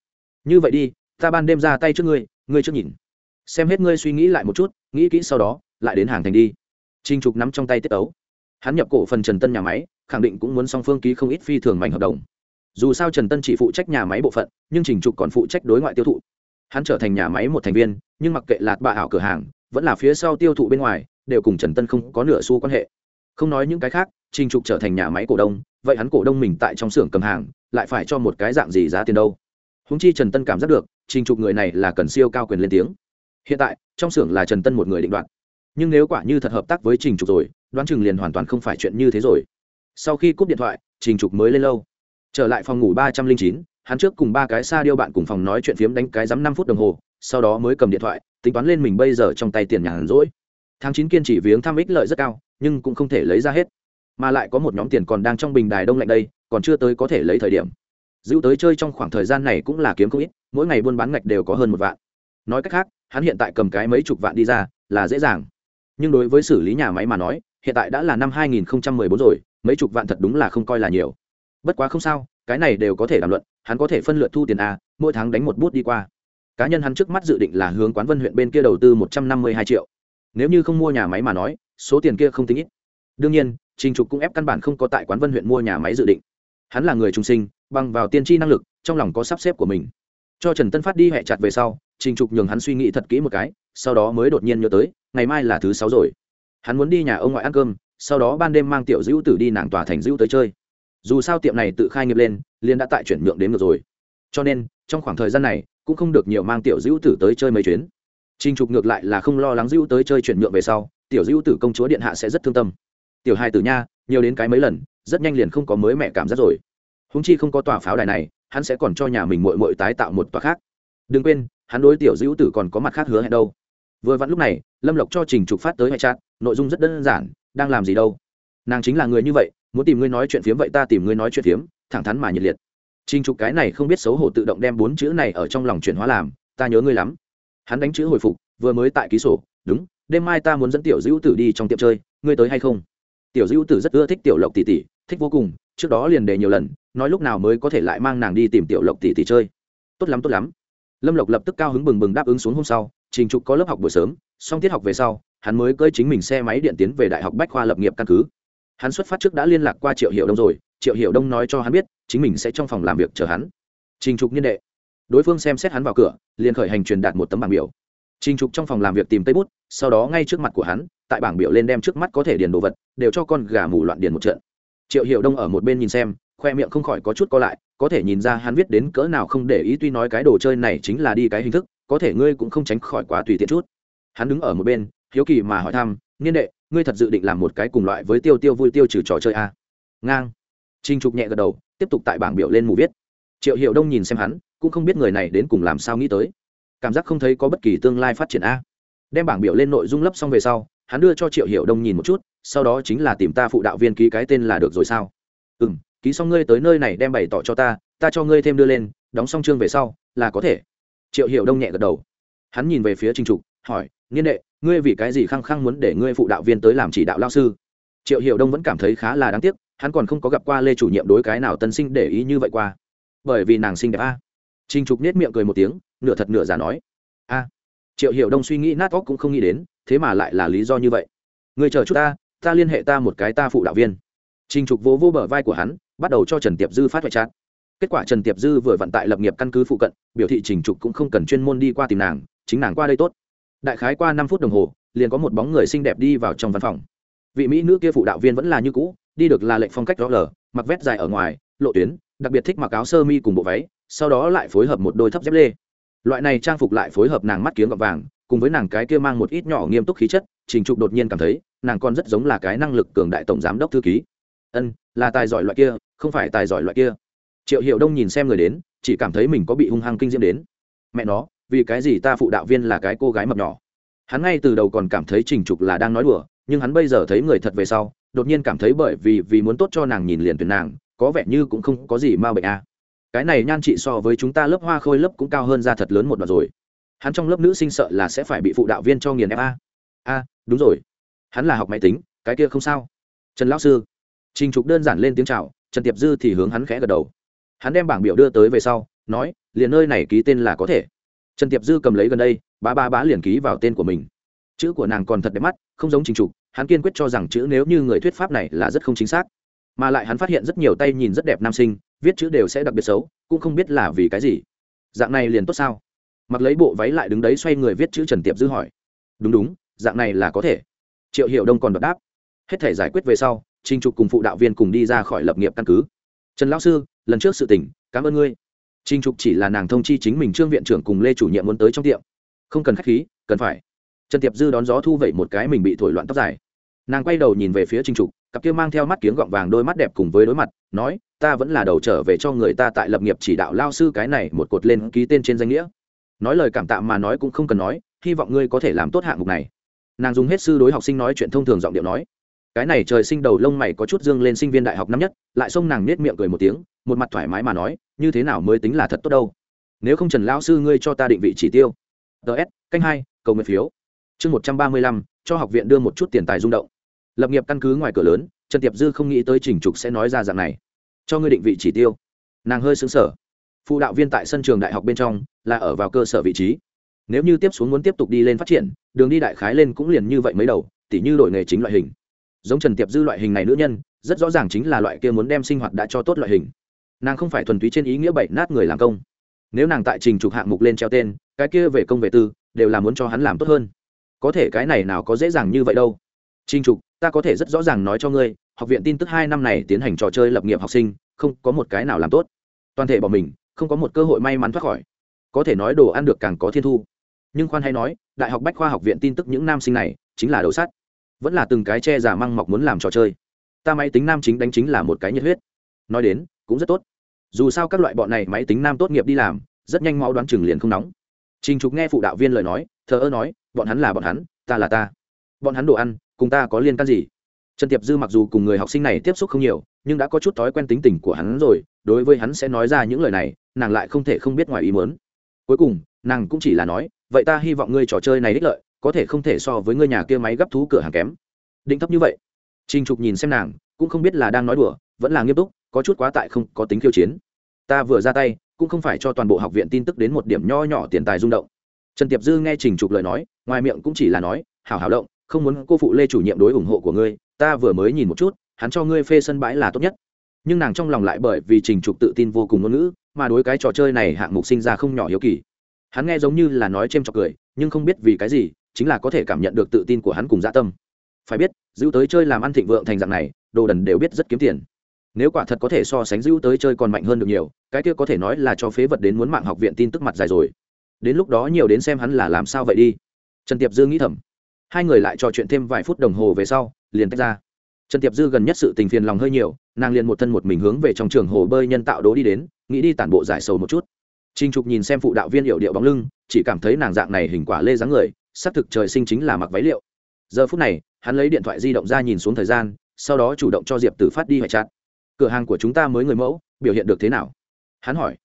Như vậy đi, ta ban đêm ra tay trước ngươi ngươi trước nhìn. Xem hết ngươi suy nghĩ lại một chút, nghĩ kỹ sau đó, lại đến hàng thành đi. Trinh trục nắm trong tay tiết ấu. Hắn nhập cổ phần trần tân nhà máy, khẳng định cũng muốn song phương ký không ít phi thường mảnh hợp đồng. Dù sao trần tân chỉ phụ trách nhà máy bộ phận, nhưng trình trục còn phụ trách đối ngoại tiêu thụ. Hắn trở thành nhà máy một thành viên, nhưng mặc kệ lạt bạ ảo cửa hàng, vẫn là phía sau tiêu thụ bên ngoài, đều cùng trần tân không có nửa xu quan hệ. Không nói những cái khác trình trục trở thành nhà máy cổ đông, vậy hắn cổ đông mình tại trong xưởng cầm hàng, lại phải cho một cái dạng gì giá tiền đâu? Húng chi trần tân cảm giác được, trình trục người này là cần siêu cao quyền lên tiếng. Hiện tại, trong xưởng là trần tân một người định đoạt. Nhưng nếu quả như thật hợp tác với trình trục rồi, đoán chừng liền hoàn toàn không phải chuyện như thế rồi. Sau khi cúp điện thoại, trình trục mới lên lâu trở lại phòng ngủ ba trăm linh chín, hắn trước cùng ba cái xa điêu bạn cùng phòng nói chuyện phiếm đánh cái dám năm phút đồng hồ, sau đó mới cầm điện thoại, tính toán lên mình bây giờ trong tay tiền nhàn rỗi. Tháng chín kiên trì viếng thăm ích lợi rất cao, nhưng cũng không thể lấy ra hết mà lại có một nhóm tiền còn đang trong bình đài đông lạnh đây, còn chưa tới có thể lấy thời điểm. Giữ tới chơi trong khoảng thời gian này cũng là kiếm không ít, mỗi ngày buôn bán ngạch đều có hơn một vạn. Nói cách khác, hắn hiện tại cầm cái mấy chục vạn đi ra, là dễ dàng. Nhưng đối với xử lý nhà máy mà nói, hiện tại đã là năm 2014 rồi, mấy chục vạn thật đúng là không coi là nhiều. Bất quá không sao, cái này đều có thể đàm luận, hắn có thể phân lượt thu tiền a, mỗi tháng đánh một bút đi qua. Cá nhân hắn trước mắt dự định là hướng quán vân huyện bên kia đầu tư một trăm năm mươi hai triệu. Nếu như không mua nhà máy mà nói, số tiền kia không tính ít. Đương nhiên trình trục cũng ép căn bản không có tại quán vân huyện mua nhà máy dự định. Hắn là người trung sinh bằng vào tiên tri năng lực trong lòng có sắp xếp của mình. Cho trần tân phát đi hẹ chặt về sau trình trục nhường hắn suy nghĩ thật kỹ một cái sau đó mới đột nhiên nhớ tới ngày mai là thứ sáu rồi. Hắn muốn đi nhà ông ngoại ăn cơm sau đó ban đêm mang tiểu dữ tử đi nàng tòa thành dữ tới chơi. Dù sao tiệm này tự khai nghiệp lên liên đã tại chuyển nhượng đến ngược rồi. Cho nên trong khoảng thời gian này cũng không được nhiều mang tiểu dữ tử tới chơi mấy chuyến. Trình Trục ngược lại là không lo lắng Dữu tới chơi chuyển nhượng về sau, tiểu Dữu tử công chúa điện hạ sẽ rất thương tâm. Tiểu hai tử nha, nhiều đến cái mấy lần, rất nhanh liền không có mới mẹ cảm giác rồi. Húng chi không có tòa pháo đài này, hắn sẽ còn cho nhà mình muội muội tái tạo một tòa khác. Đừng quên, hắn đối tiểu dữ tử còn có mặt khác hứa hẹn đâu. Vừa vặn lúc này, Lâm Lộc cho Trình Trục phát tới hệ chat, nội dung rất đơn giản, đang làm gì đâu? Nàng chính là người như vậy, muốn tìm ngươi nói chuyện phiếm vậy ta tìm ngươi nói chuyện phiếm, thẳng thắn mà nhiệt liệt. Trình Trục cái này không biết xấu hổ tự động đem bốn chữ này ở trong lòng chuyển hóa làm, ta nhớ ngươi lắm hắn đánh chữ hồi phục vừa mới tại ký sổ đúng đêm mai ta muốn dẫn tiểu dữ tử đi trong tiệm chơi ngươi tới hay không tiểu dữ tử rất ưa thích tiểu lộc tỷ tỷ, thích vô cùng, trước đó liền đề nhiều lần, nói lúc nào mới có thể lại mang nàng đi tìm tiểu lộc tỷ tỷ chơi. Tốt lắm tốt lắm. Lâm lộc lập tức cao hứng bừng bừng đáp ứng xuống hôm sau, trình trục có lớp học buổi sớm, xong tiết học về sau, hắn mới cơi chính mình xe máy điện tiến về đại học bách khoa lập nghiệp căn cứ. Hắn xuất phát trước đã liên lạc qua triệu hiệu đông rồi, triệu hiệu đông nói cho hắn biết, chính mình sẽ trong phòng làm việc chờ hắn. Trình trục niên đệ. Đối phương xem xét hắn vào cửa, liền khởi hành truyền đạt một tấm bảng biểu. Trình trục trong phòng làm việc tìm tây bút, sau đó ngay trước mặt của hắn tại bảng biểu lên đem trước mắt có thể điền đồ vật, đều cho con gà mù loạn điền một trận. Triệu hiệu đông ở một bên nhìn xem, khoe miệng không khỏi có chút co lại, có thể nhìn ra hắn viết đến cỡ nào không để ý tuy nói cái đồ chơi này chính là đi cái hình thức, có thể ngươi cũng không tránh khỏi quá tùy tiện chút. Hắn đứng ở một bên, hiếu kỳ mà hỏi thăm, niên đệ, ngươi thật dự định làm một cái cùng loại với tiêu tiêu vui tiêu trừ trò chơi a à? ngang. Trinh trục nhẹ gật đầu, tiếp tục tại bảng biểu lên mù viết. Triệu hiệu đông nhìn xem hắn, cũng không biết người này đến cùng làm sao nghĩ tới. Cảm giác không thấy có bất kỳ tương lai phát triển a. Đem bảng biểu lên nội dung lấp xong về sau hắn đưa cho triệu hiệu đông nhìn một chút sau đó chính là tìm ta phụ đạo viên ký cái tên là được rồi sao? Ừ m ký xong ngươi tới nơi này đem bày tỏ cho ta ta cho ngươi thêm đưa lên đóng xong chương về sau là có thể. Triệu hiệu đông nhẹ gật đầu. Hắn nhìn về phía trinh trục hỏi niên đệ ngươi vì cái gì khăng khăng muốn để ngươi phụ đạo viên tới làm chỉ đạo lao sư? Triệu hiệu đông vẫn cảm thấy khá là đáng tiếc hắn còn không có gặp qua lê chủ nhiệm đối cái nào tân sinh để ý như vậy qua. Bởi vì nàng xinh đẹp a. Trình Trục nét miệng cười một tiếng, nửa thật nửa giả nói: "A." Triệu Hiểu Đông suy nghĩ nát óc cũng không nghĩ đến, thế mà lại là lý do như vậy. người chờ chút ta, ta liên hệ ta một cái ta phụ đạo viên." Trình Trục vỗ vỗ bờ vai của hắn, bắt đầu cho Trần Tiệp Dư phát thoại chat. Kết quả Trần Tiệp Dư vừa vận tại lập nghiệp căn cứ phụ cận, biểu thị Trình Trục cũng không cần chuyên môn đi qua tìm nàng, chính nàng qua đây tốt. Đại khái qua năm phút đồng hồ, liền có một bóng người xinh đẹp đi vào trong văn phòng. Vị mỹ nữ kia phụ đạo viên vẫn là như cũ, đi được là lệnh phong cách rõ lờ, mặc vest dài ở ngoài, lộ tuyến, đặc biệt thích mặc áo sơ mi cùng bộ váy sau đó lại phối hợp một đôi thấp dép lê loại này trang phục lại phối hợp nàng mắt kiếng gọt vàng, cùng với nàng cái kia mang một ít nhỏ nghiêm túc khí chất, trình trục đột nhiên cảm thấy, nàng còn rất giống là cái năng lực cường đại tổng giám đốc thư ký. Ân, là tài giỏi loại kia, không phải tài giỏi loại kia. Triệu hiệu đông nhìn xem người đến, chỉ cảm thấy mình có bị hung hăng kinh diễm đến. Mẹ nó, vì cái gì ta phụ đạo viên là cái cô gái mập nhỏ? Hắn ngay từ đầu còn cảm thấy trình trục là đang nói đùa, nhưng hắn bây giờ thấy người thật về sau, đột nhiên cảm thấy bởi vì vì muốn tốt cho nàng nhìn liền tuyển nàng, có vẻ như cũng không có gì ma bệnh a à cái này nhan trị so với chúng ta lớp hoa khôi lớp cũng cao hơn ra thật lớn một đoạn rồi. Hắn trong lớp nữ sinh sợ là sẽ phải bị phụ đạo viên cho nghiền ép a. A, đúng rồi. Hắn là học máy tính, cái kia không sao. Trần lão sư. Trình trục đơn giản lên tiếng chào, trần tiệp dư thì hướng hắn khẽ gật đầu. Hắn đem bảng biểu đưa tới về sau, nói, liền nơi này ký tên là có thể. Trần tiệp dư cầm lấy gần đây ba ba bá liền ký vào tên của mình. Chữ của nàng còn thật đẹp mắt, không giống trình trục, hắn kiên quyết cho rằng chữ nếu như người thuyết pháp này là rất không chính xác mà lại hắn phát hiện rất nhiều tay nhìn rất đẹp nam sinh, viết chữ đều sẽ đặc biệt xấu, cũng không biết là vì cái gì. Dạng này liền tốt sao? Mặc lấy bộ váy lại đứng đấy xoay người viết chữ trần tiệp dư hỏi. Đúng đúng, dạng này là có thể. Triệu hiệu đông còn đọc đáp. Hết thể giải quyết về sau trinh trục cùng phụ đạo viên cùng đi ra khỏi lập nghiệp căn cứ. Trần lão sư, lần trước sự tỉnh cảm ơn ngươi. Trinh trục chỉ là nàng thông chi chính mình trương viện trưởng cùng lê chủ nhiệm muốn tới trong tiệm. Không cần k h á c h khí, cần phải. Trần tiệp dư đón gió thu vẩy một cái mình bị thổi loạn tóc dài. Nàng quay đầu nhìn về phía trinh trục cặp kia mang theo mắt kiếng gọng vàng đôi mắt đẹp cùng với đối mặt, nói, ta vẫn là đầu trở về cho người ta tại lập nghiệp chỉ đạo lao sư cái này một cột lên ký tên trên danh nghĩa. Nói lời cảm tạ mà nói cũng không cần nói, hy vọng ngươi có thể làm tốt hạng mục này. Nàng dùng hết sư đối học sinh nói chuyện thông thường giọng điệu nói, cái này trời sinh đầu lông mày có chút dương lên sinh viên đại học năm nhất. Lại xông nàng nết miệng cười một tiếng, một mặt thoải mái mà nói, như thế nào mới tính là thật tốt đâu? Nếu không trần lao sư ngươi cho ta định vị chỉ tiêu. Ts canh hai, cầu nguyện phiếu. Chương một trăm ba mươi lăm, cho học viện đưa một chút tiền tài rung động lập nghiệp căn cứ ngoài cửa lớn, trần tiệp dư không nghĩ tới trình trục sẽ nói ra dạng này. Cho ngươi định vị chỉ tiêu. Nàng hơi xứng sở phụ đạo viên tại sân trường đại học bên trong, là ở vào cơ sở vị trí. Nếu như tiếp xuống muốn tiếp tục đi lên phát triển, đường đi đại khái lên cũng liền như vậy mấy đầu, tỉ như đổi nghề chính loại hình. Giống trần tiệp dư loại hình này nữ nhân, rất rõ ràng chính là loại kia muốn đem sinh hoạt đã cho tốt loại hình. Nàng không phải thuần túy trên ý nghĩa bậy nát người làm công. Nếu nàng tại trình trục hạng mục lên treo tên, cái kia về công về tư, đều là muốn cho hắn làm tốt hơn. Có thể cái này nào có dễ dàng như vậy đâu. Trình trục ta có thể rất rõ ràng nói cho ngươi, học viện tin tức hai năm này tiến hành trò chơi lập nghiệp học sinh, không có một cái nào làm tốt. Toàn thể bỏ mình, không có một cơ hội may mắn thoát khỏi. Có thể nói đồ ăn được càng có thiên thu. Nhưng khoan hay nói, đại học bách khoa học viện tin tức những nam sinh này, chính là đầu sắt. Vẫn là từng cái che giả măng mọc muốn làm trò chơi. Ta máy tính nam chính đánh chính là một cái nhiệt huyết. Nói đến, cũng rất tốt. Dù sao các loại bọn này máy tính nam tốt nghiệp đi làm, rất nhanh mau đoán chừng liền không nóng. Trình trục nghe phụ đạo viên lời nói, thờ ơ nói, bọn hắn là bọn hắn, ta là ta. Bọn hắn đồ ăn cùng ta có liên can gì? Trần tiệp dư mặc dù cùng người học sinh này tiếp xúc không nhiều, nhưng đã có chút thói quen tính tình của hắn rồi, đối với hắn sẽ nói ra những lời này, nàng lại không thể không biết ngoài ý mớn cuối cùng, nàng cũng chỉ là nói, vậy ta hy vọng ngươi trò chơi này đích lợi, có thể không thể so với ngươi nhà kia máy gấp thú cửa hàng kém. Định thấp như vậy. Trinh trục nhìn xem nàng, cũng không biết là đang nói đùa, vẫn là nghiêm túc, có chút quá tại không có tính khiêu chiến. Ta vừa ra tay, cũng không phải cho toàn bộ học viện tin tức đến một điểm nho nhỏ tiền tài rung động. Trần tiệp dư nghe trình trục lời nói, ngoài miệng cũng chỉ là nói, hảo hảo động không muốn cô phụ lê chủ nhiệm đối ủng hộ của ngươi, ta vừa mới nhìn một chút, hắn cho ngươi phê sân bãi là tốt nhất. Nhưng nàng trong lòng lại bởi vì trình trục tự tin vô cùng ngôn ngữ, mà đối cái trò chơi này hạng mục sinh ra không nhỏ hiếu kỳ. Hắn nghe giống như là nói c h ê m trọc cười, nhưng không biết vì cái gì, chính là có thể cảm nhận được tự tin của hắn cùng dạ tâm. Phải biết, giữ tới chơi làm ăn thịnh vượng thành dạng này, đồ đần đều biết rất kiếm tiền. Nếu quả thật có thể so sánh giữ tới chơi còn mạnh hơn được nhiều, cái kia có thể nói là cho phế vật đến muốn mạng học viện tin tức mặt dài rồi. Đến lúc đó nhiều đến xem hắn là làm sao vậy đi. Trần tiệp dương nghĩ thầm hai người lại trò chuyện thêm vài phút đồng hồ về sau, liền tách ra. Trần tiệp dư gần nhất sự tình phiền lòng hơi nhiều, nàng liền một thân một mình hướng về trong trường hồ bơi nhân tạo đố đi đến, nghĩ đi tản bộ giải sầu một chút. Trinh trục nhìn xem phụ đạo viên hiệu điệu bóng lưng, chỉ cảm thấy nàng dạng này hình quả lê dáng người, xác thực trời sinh chính là mặc váy liệu. Giờ phút này, hắn lấy điện thoại di động ra nhìn xuống thời gian, sau đó chủ động cho diệp tử phát đi hoại chặt cửa hàng của chúng ta mới người mẫu, biểu hiện được thế nào? Hắn hỏi.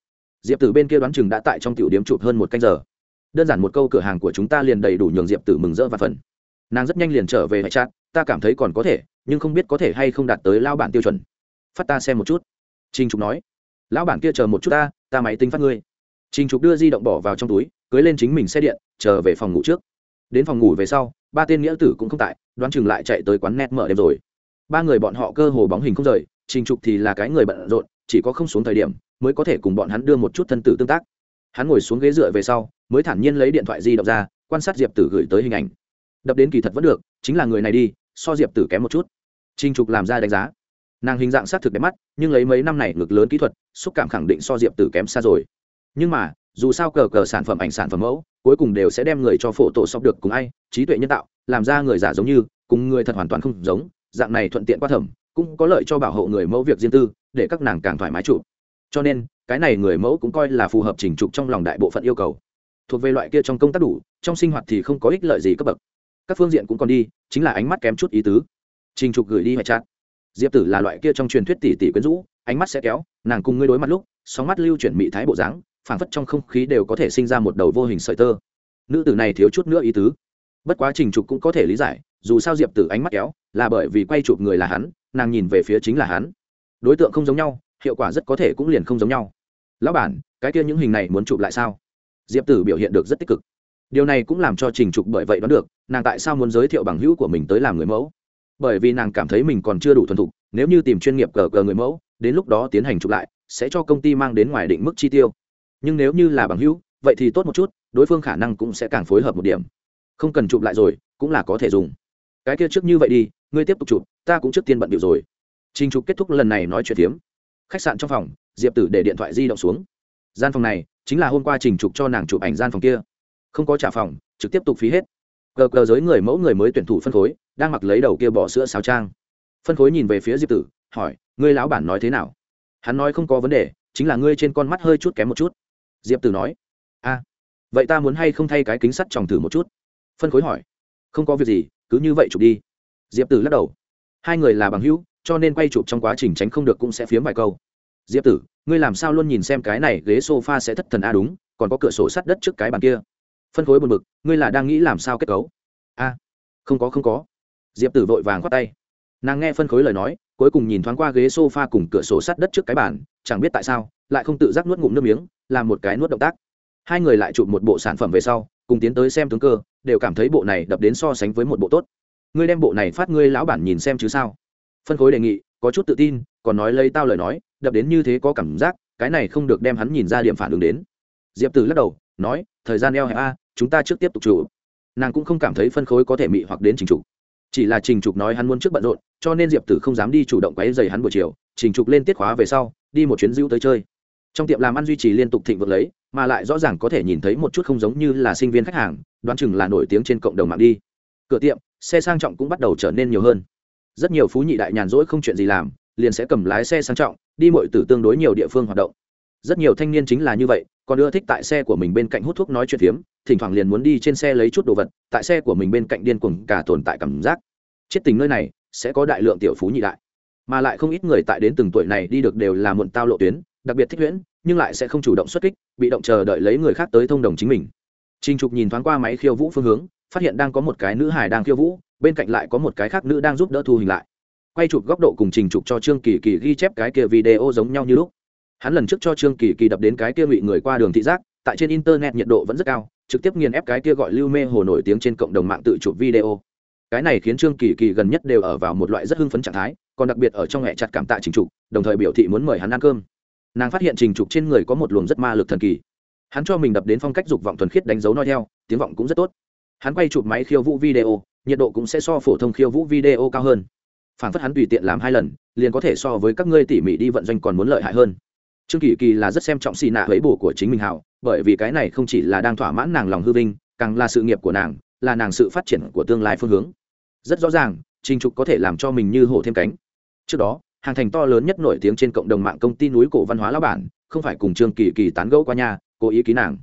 Diệp tử bên kia đoán chừng đã tại trong tiểu điếm chụp hơn một canh giờ. Đơn giản một câu cửa hàng của chúng ta liền đầy đủ nhường diệp tử mừng rỡ và phần nàng rất nhanh liền trở về hệ chặt ta cảm thấy còn có thể, nhưng không biết có thể hay không đạt tới lao bản tiêu chuẩn. Phát ta xem một chút. Trinh trục nói. Lão bản kia chờ một chút ta ta máy tính phát ngươi. Trinh trục đưa di động bỏ vào trong túi, cưới lên chính mình xe điện chờ về phòng ngủ trước. Đến phòng ngủ về sau, ba tên nghĩa tử cũng không tại, đoán chừng lại chạy tới quán net mở đêm rồi. Ba người bọn họ cơ hồ bóng hình không rời, trình trục thì là cái người bận rộn, chỉ có không xuống thời điểm, mới có thể cùng bọn hắn đưa một chút thân tử tương tác. Hắn ngồi xuống ghế dựa về sau, mới thản nhiên lấy điện thoại di động ra, quan sát diệp tử gửi tới hình ảnh đập đến kỳ thật vẫn được, chính là người này đi, so diệp tử kém một chút. Trinh trục làm ra đánh giá. Nàng hình dạng xác thực đẹp mắt, nhưng lấy mấy năm này ngực lớn kỹ thuật, xúc cảm khẳng định so diệp tử kém xa rồi. Nhưng mà, dù sao cờ cờ sản phẩm ảnh sản phẩm mẫu, cuối cùng đều sẽ đem người cho phổ tổ sọc được cùng ai, trí tuệ nhân tạo, làm ra người giả giống như, cùng người thật hoàn toàn không giống, dạng này thuận tiện qua thẩm cũng có lợi cho bảo hộ người mẫu việc riêng tư, để các nàng càng thoải mái chụp. Cho nên, cái này người mẫu cũng coi là phù hợp trình trục trong lòng đại bộ phận yêu cầu. Thuộc về loại kia trong công tác đủ, trong sinh hoạt thì không có ích lợi gì cấp bậc các phương diện cũng còn đi, chính là ánh mắt kém chút ý tứ. Trình trục gửi đi hoại chát diệp tử là loại kia trong truyền thuyết tỷ tỷ quyến rũ, ánh mắt sẽ kéo, nàng cùng ngươi đối mặt lúc, sóng mắt lưu chuyển mị thái bộ dáng, phảng phất trong không khí đều có thể sinh ra một đầu vô hình sợi tơ. Nữ tử này thiếu chút nữa ý tứ. Bất quá trình trục cũng có thể lý giải, dù sao diệp tử ánh mắt kéo, là bởi vì quay chụp người là hắn, nàng nhìn về phía chính là hắn. Đối tượng không giống nhau, hiệu quả rất có thể cũng liền không giống nhau. Lão bản, cái kia những hình này muốn chụp lại sao? Diệp tử biểu hiện được rất tích cực điều này cũng làm cho trình trục bởi vậy đoán được, nàng tại sao muốn giới thiệu bằng hữu của mình tới làm người mẫu. Bởi vì nàng cảm thấy mình còn chưa đủ thuần thục, nếu như tìm chuyên nghiệp cờ cờ người mẫu, đến lúc đó tiến hành chụp lại, sẽ cho công ty mang đến ngoài định mức chi tiêu. Nhưng nếu như là bằng hữu, vậy thì tốt một chút, đối phương khả năng cũng sẽ càng phối hợp một điểm. Không cần chụp lại rồi, cũng là có thể dùng. Cái kia trước như vậy đi, ngươi tiếp tục chụp ta cũng trước tiên bận điệu rồi. Trình trục kết thúc lần này nói chuyện tiếm khách sạn trong phòng, diệp tử để điện thoại di động xuống. Gian phòng này, chính là hôm qua trình trục cho nàng chụp ảnh gian phòng kia không có trả phòng, trực tiếp tục phí hết. Cờ cờ giới người mẫu người mới tuyển thủ phân khối, đang mặc lấy đầu kia bỏ sữa sáo trang. Phân khối nhìn về phía diệp tử, hỏi, ngươi lão bản nói thế nào? Hắn nói không có vấn đề, chính là ngươi trên con mắt hơi chút kém một chút. Diệp tử nói, a, vậy ta muốn hay không thay cái kính sắt tròng thử một chút? Phân khối hỏi, không có việc gì, cứ như vậy chụp đi. Diệp tử lắc đầu, hai người là bằng hữu, cho nên quay chụp trong quá trình tránh không được cũng sẽ phiếm vài câu. Diệp tử, ngươi làm sao luôn nhìn xem cái này ghế s o f a sẽ thất thần a đúng, còn có cửa sổ sắt đất trước cái bàn kia? Phân khối buồn bực, ngươi là đang nghĩ làm sao kết cấu? A không có không có. Diệp tử vội vàng khoát tay. Nàng nghe phân khối lời nói cuối cùng nhìn thoáng qua ghế s o f a cùng cửa sổ sắt đất trước cái bàn chẳng biết tại sao lại không tự giác nuốt ngụm nước miếng làm một cái nuốt động tác. Hai người lại chụp một bộ sản phẩm về sau cùng tiến tới xem tướng cơ đều cảm thấy bộ này đập đến so sánh với một bộ tốt. Ngươi đem bộ này phát ngươi lão bản nhìn xem chứ sao? Phân khối đề nghị có chút tự tin còn nói lấy tao lời nói đập đến như thế có cảm giác cái này không được đem hắn nhìn ra điểm phản ứng đến. Diệp tử lắc đầu nói thời gian eo hẹp a chúng ta trước tiếp tục chủ nàng cũng không cảm thấy phân khối có thể mị hoặc đến trình trục. Chỉ là trình trục nói hắn muốn trước bận rộn, cho nên diệp tử không dám đi chủ động quấy dày hắn buổi chiều. Trình trục lên tiết khóa về sau, đi một chuyến dữ tới chơi. Trong tiệm làm ăn duy trì liên tục thịnh vượng lấy, mà lại rõ ràng có thể nhìn thấy một chút không giống như là sinh viên khách hàng, đoán chừng là nổi tiếng trên cộng đồng mạng đi. Cửa tiệm, xe sang trọng cũng bắt đầu trở nên nhiều hơn. Rất nhiều phú nhị đại nhàn rỗi không chuyện gì làm, liền sẽ cầm lái xe sang trọng, đi mọi từ tương đối nhiều địa phương hoạt động. Rất nhiều thanh niên chính là như vậy còn ưa thích tại xe của mình bên cạnh hút thuốc nói chuyện phiếm, thỉnh thoảng liền muốn đi trên xe lấy chút đồ vật, tại xe của mình bên cạnh điên cuồng cả tồn tại cảm giác. Chết tình nơi này, sẽ có đại lượng tiểu phú nhị đại. Mà lại không ít người tại đến từng tuổi này đi được đều là muộn tao lộ tuyến, đặc biệt thích huyễn, nhưng lại sẽ không chủ động xuất kích, bị động chờ đợi lấy người khác tới thông đồng chính mình. Trinh trục nhìn thoáng qua máy khiêu vũ phương hướng, phát hiện đang có một cái nữ hài đang khiêu vũ, bên cạnh lại có một cái khác nữ đang giúp đỡ thu hình lại. Quay chụp góc độ cùng trình trục cho trương kỳ kỳ ghi chép cái kia video giống nhau như lúc hắn lần trước cho trương kỳ kỳ đập đến cái kia ngụy người qua đường thị giác, tại trên internet nhiệt độ vẫn rất cao, trực tiếp nghiền ép cái kia gọi lưu mê hồ nổi tiếng trên cộng đồng mạng tự chụp video. Cái này khiến trương kỳ kỳ gần nhất đều ở vào một loại rất hưng phấn trạng thái, còn đặc biệt ở trong hẹ chặt cảm tạ trình trục, đồng thời biểu thị muốn mời hắn ăn cơm. Nàng phát hiện trình trục trên người có một luồng rất ma lực thần kỳ. Hắn cho mình đập đến phong cách dục vọng thuần khiết đánh dấu nói theo, tiếng vọng cũng rất tốt. Hắn quay chụp máy khiêu vũ video, nhiệt độ cũng sẽ so phổ thông khiêu vũ video cao hơn. Phản phất hắn tùy tiện làm hai lần, liền có thể so với các ngươi tỉ mỉ đi vận doanh còn muốn lợi hại hơn trương kỳ kỳ là rất xem trọng xì nạ ấy bổ của chính mình hảo, bởi vì cái này không chỉ là đang thỏa mãn nàng lòng hư vinh, càng là sự nghiệp của nàng, là nàng sự phát triển của tương lai phương hướng. Rất rõ ràng, trình trục có thể làm cho mình như hổ thêm cánh. Trước đó, hàng thành to lớn nhất nổi tiếng trên cộng đồng mạng công ty núi cổ văn hóa lão bản, không phải cùng trương kỳ kỳ tán gẫu qua nhà cố ý ký nàng.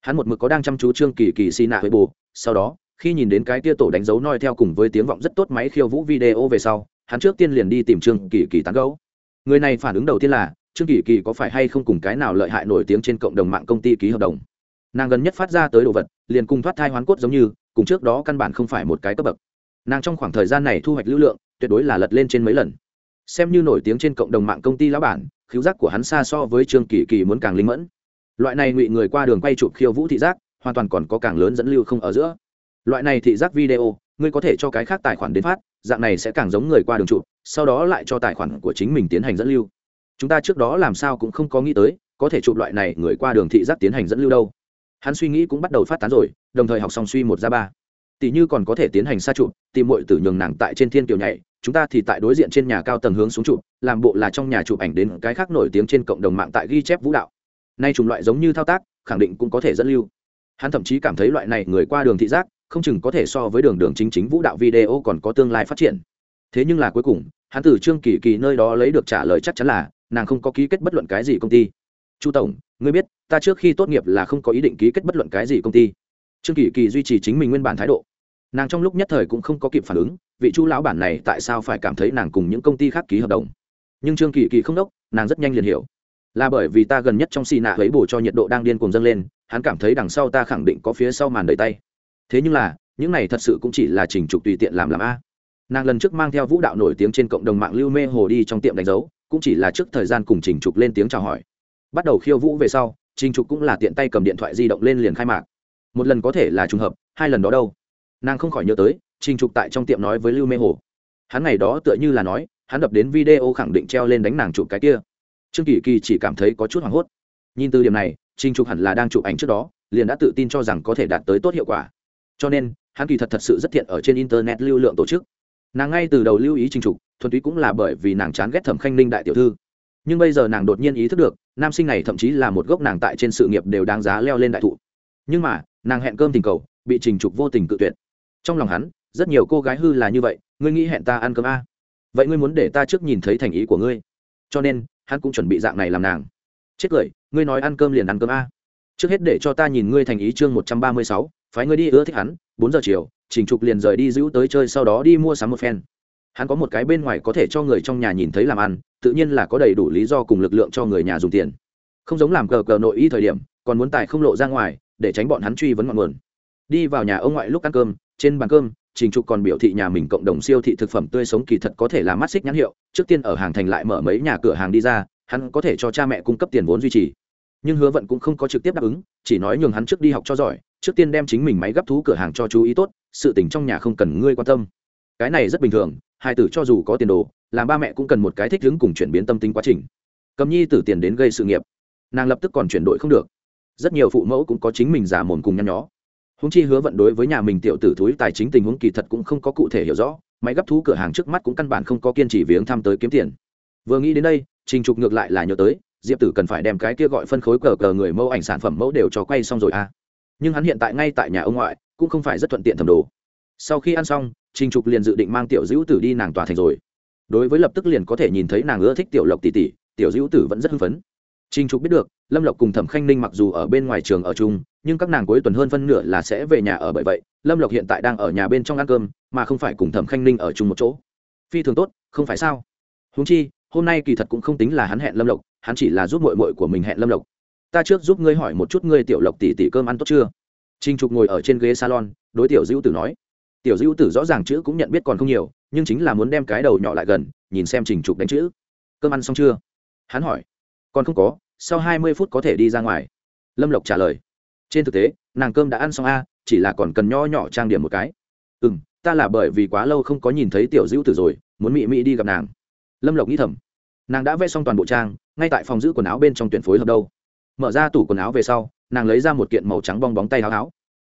Hắn một mực có đang chăm chú trương kỳ kỳ xì nạ với bồ sau đó, khi nhìn đến cái tia tổ đánh dấu noi theo cùng với tiếng vọng rất tốt máy khiêu vũ video về sau, hắn trước tiên liền đi tìm trương kỳ kỳ tán gẫu. Người này phản ứng đầu tiên là trương kỳ kỳ có phải hay không cùng cái nào lợi hại nổi tiếng trên cộng đồng mạng công ty ký hợp đồng? Nàng gần nhất phát ra tới đồ vật, liền cùng thoát thai hoán cốt giống như, cùng trước đó căn bản không phải một cái cấp bậc. Nàng trong khoảng thời gian này thu hoạch lưu lượng, tuyệt đối là lật lên trên mấy lần. Xem như nổi tiếng trên cộng đồng mạng công ty lão bản, khiếu giác của hắn xa so với trương kỳ kỳ muốn càng linh mẫn. Loại này ngụy người qua đường quay chụp khiêu vũ thị giác, hoàn toàn còn có càng lớn dẫn lưu không ở giữa. Loại này thị giác video, ngươi có thể cho cái khác tài khoản đến phát, dạng này sẽ càng giống người qua đường chụp, sau đó lại cho tài khoản của chính mình tiến hành dẫn lưu chúng ta trước đó làm sao cũng không có nghĩ tới, có thể chụp loại này người qua đường thị giác tiến hành dẫn lưu đâu. Hắn suy nghĩ cũng bắt đầu phát tán rồi, đồng thời học xong suy một ra ba. Tỷ như còn có thể tiến hành xa chụp, tìm mọi tử nhường nàng tại trên thiên kiều nhảy, chúng ta thì tại đối diện trên nhà cao tầng hướng xuống chụp, làm bộ là trong nhà chụp ảnh đến cái khác nổi tiếng trên cộng đồng mạng tại ghi chép vũ đạo. Nay chủng loại giống như thao tác, khẳng định cũng có thể dẫn lưu. Hắn thậm chí cảm thấy loại này người qua đường thị giác, không chừng có thể so với đường đường chính chính vũ đạo video còn có tương lai phát triển. Thế nhưng là cuối cùng, hắn từ trương kỳ kỳ nơi đó lấy được trả lời chắc chắn là nàng không có ký kết bất luận cái gì công ty. Chu tổng, ngươi biết, ta trước khi tốt nghiệp là không có ý định ký kết bất luận cái gì công ty. Trương kỳ kỳ duy trì chính mình nguyên bản thái độ. Nàng trong lúc nhất thời cũng không có kịp phản ứng, vị chu lão bản này tại sao phải cảm thấy nàng cùng những công ty khác ký hợp đồng? Nhưng trương kỳ kỳ không đốc, nàng rất nhanh liền hiểu. Là bởi vì ta gần nhất trong xì nạ ấy bổ cho nhiệt độ đang điên cuồng dâng lên, hắn cảm thấy đằng sau ta khẳng định có phía sau màn đầy tay. Thế nhưng là, những này thật sự cũng chỉ là trình trục tùy tiện làm làm a. Nàng lần trước mang theo vũ đạo nổi tiếng trên cộng đồng mạng lưu mê hồ đi trong tiệm đánh dấu cũng chỉ là trước thời gian cùng trình trục lên tiếng chào hỏi. Bắt đầu khiêu vũ về sau, trình trục cũng là tiện tay cầm điện thoại di động lên liền khai mạc. Một lần có thể là trùng hợp, hai lần đó đâu? Nàng không khỏi nhớ tới, trình trục tại trong tiệm nói với lưu mê hồ. Hắn ngày đó tựa như là nói, hắn đập đến video khẳng định treo lên đánh nàng chụp cái kia. Trương kỳ kỳ chỉ cảm thấy có chút hoảng hốt. Nhìn từ điểm này, trình trục hẳn là đang chụp ảnh trước đó, liền đã tự tin cho rằng có thể đạt tới tốt hiệu quả. Cho nên, hắn kỳ thật thật sự rất thiện ở trên internet lưu lượng tổ chức nàng ngay từ đầu lưu ý trình trục, thuần túy cũng là bởi vì nàng chán ghét thẩm khanh ninh đại tiểu thư. Nhưng bây giờ nàng đột nhiên ý thức được, nam sinh này thậm chí là một gốc nàng tại trên sự nghiệp đều đáng giá leo lên đại thụ. Nhưng mà, nàng hẹn cơm tình cầu, bị trình trục vô tình cự tuyệt. Trong lòng hắn, rất nhiều cô gái hư là như vậy, ngươi nghĩ hẹn ta ăn cơm a? Vậy ngươi muốn để ta trước nhìn thấy thành ý của ngươi? Cho nên, hắn cũng chuẩn bị dạng này làm nàng. Chết cười, ngươi nói ăn cơm liền ăn cơm a? Trước hết để cho ta nhìn ngươi thành ý chương một trăm ba mươi sáu, phái ngươi đi ưa thích hắn, bốn giờ chiều trình trục liền rời đi giữ tới chơi sau đó đi mua sắm một phen. Hắn có một cái bên ngoài có thể cho người trong nhà nhìn thấy làm ăn, tự nhiên là có đầy đủ lý do cùng lực lượng cho người nhà dùng tiền. Không giống làm cờ cờ nội y thời điểm, còn muốn tài không lộ ra ngoài, để tránh bọn hắn truy vấn ngọn nguồn. Đi vào nhà ông ngoại lúc ăn cơm, trên bàn cơm, trình trục còn biểu thị nhà mình cộng đồng siêu thị thực phẩm tươi sống kỳ thật có thể là mắt xích nhãn hiệu, trước tiên ở hàng thành lại mở mấy nhà cửa hàng đi ra, hắn có thể cho cha mẹ cung cấp tiền vốn duy trì. Nhưng hứa vận cũng không có trực tiếp đáp ứng, chỉ nói nhường hắn trước đi học cho giỏi trước tiên đem chính mình máy gấp thú cửa hàng cho chú ý tốt, sự tình trong nhà không cần ngươi quan tâm. Cái này rất bình thường, hai tử cho dù có tiền đồ, làm ba mẹ cũng cần một cái thích ứng cùng chuyển biến tâm tính quá trình. Cầm nhi tử tiền đến gây sự nghiệp, nàng lập tức còn chuyển đổi không được. Rất nhiều phụ mẫu cũng có chính mình giả mồm cùng nhăn nhó. Húng chi hứa vận đối với nhà mình tiểu tử thúi tài chính tình huống kỳ thật cũng không có cụ thể hiểu rõ, máy gấp thú cửa hàng trước mắt cũng căn bản không có kiên trì viếng thăm tới kiếm tiền. Vừa nghĩ đến đây, trình trục ngược lại là nhớ tới, diệp tử cần phải đem cái kia gọi phân khối cờ cờ người mẫu ảnh sản phẩm mẫu đều cho quay xong rồi à nhưng hắn hiện tại ngay tại nhà ông ngoại, cũng không phải rất thuận tiện thẩm đồ. Sau khi ăn xong, trình trục liền dự định mang tiểu dữ tử đi nàng tòa thành rồi. Đối với lập tức liền có thể nhìn thấy nàng ưa thích tiểu lộc tỷ tỷ, tiểu dữ tử vẫn rất hưng phấn. Trình trục biết được, lâm lộc cùng thẩm khanh ninh mặc dù ở bên ngoài trường ở chung, nhưng các nàng cuối tuần hơn phân nửa là sẽ về nhà ở bởi vậy, lâm lộc hiện tại đang ở nhà bên trong ăn cơm, mà không phải cùng thẩm khanh ninh ở chung một chỗ. Phi thường tốt, không phải sao? Húng chi, hôm nay kỳ thật cũng không tính là hắn hẹn lâm lộc, hắn chỉ là giúp mội mội của mình hẹn lâm lộc ta trước giúp ngươi hỏi một chút ngươi tiểu lộc tỷ tỷ cơm ăn tốt chưa? Trinh trục ngồi ở trên ghế salon, đối tiểu dữ tử nói. Tiểu dữ tử rõ ràng chữ cũng nhận biết còn không nhiều, nhưng chính là muốn đem cái đầu nhỏ lại gần, nhìn xem trình trục đánh chữ. Cơm ăn xong chưa? Hắn hỏi. Còn không có, sau hai mươi phút có thể đi ra ngoài. Lâm lộc trả lời. Trên thực tế, nàng cơm đã ăn xong a, chỉ là còn cần nho nhỏ trang điểm một cái. Ừ m ta là bởi vì quá lâu không có nhìn thấy tiểu dữ tử rồi, muốn mị mị đi gặp nàng. Lâm lộc nghĩ thầm. Nàng đã vẽ xong toàn bộ trang, ngay tại phòng giữ quần áo bên trong tuyển phối hợp đâu mở ra tủ quần áo về sau, nàng lấy ra một kiện màu trắng bong bóng tay áo áo.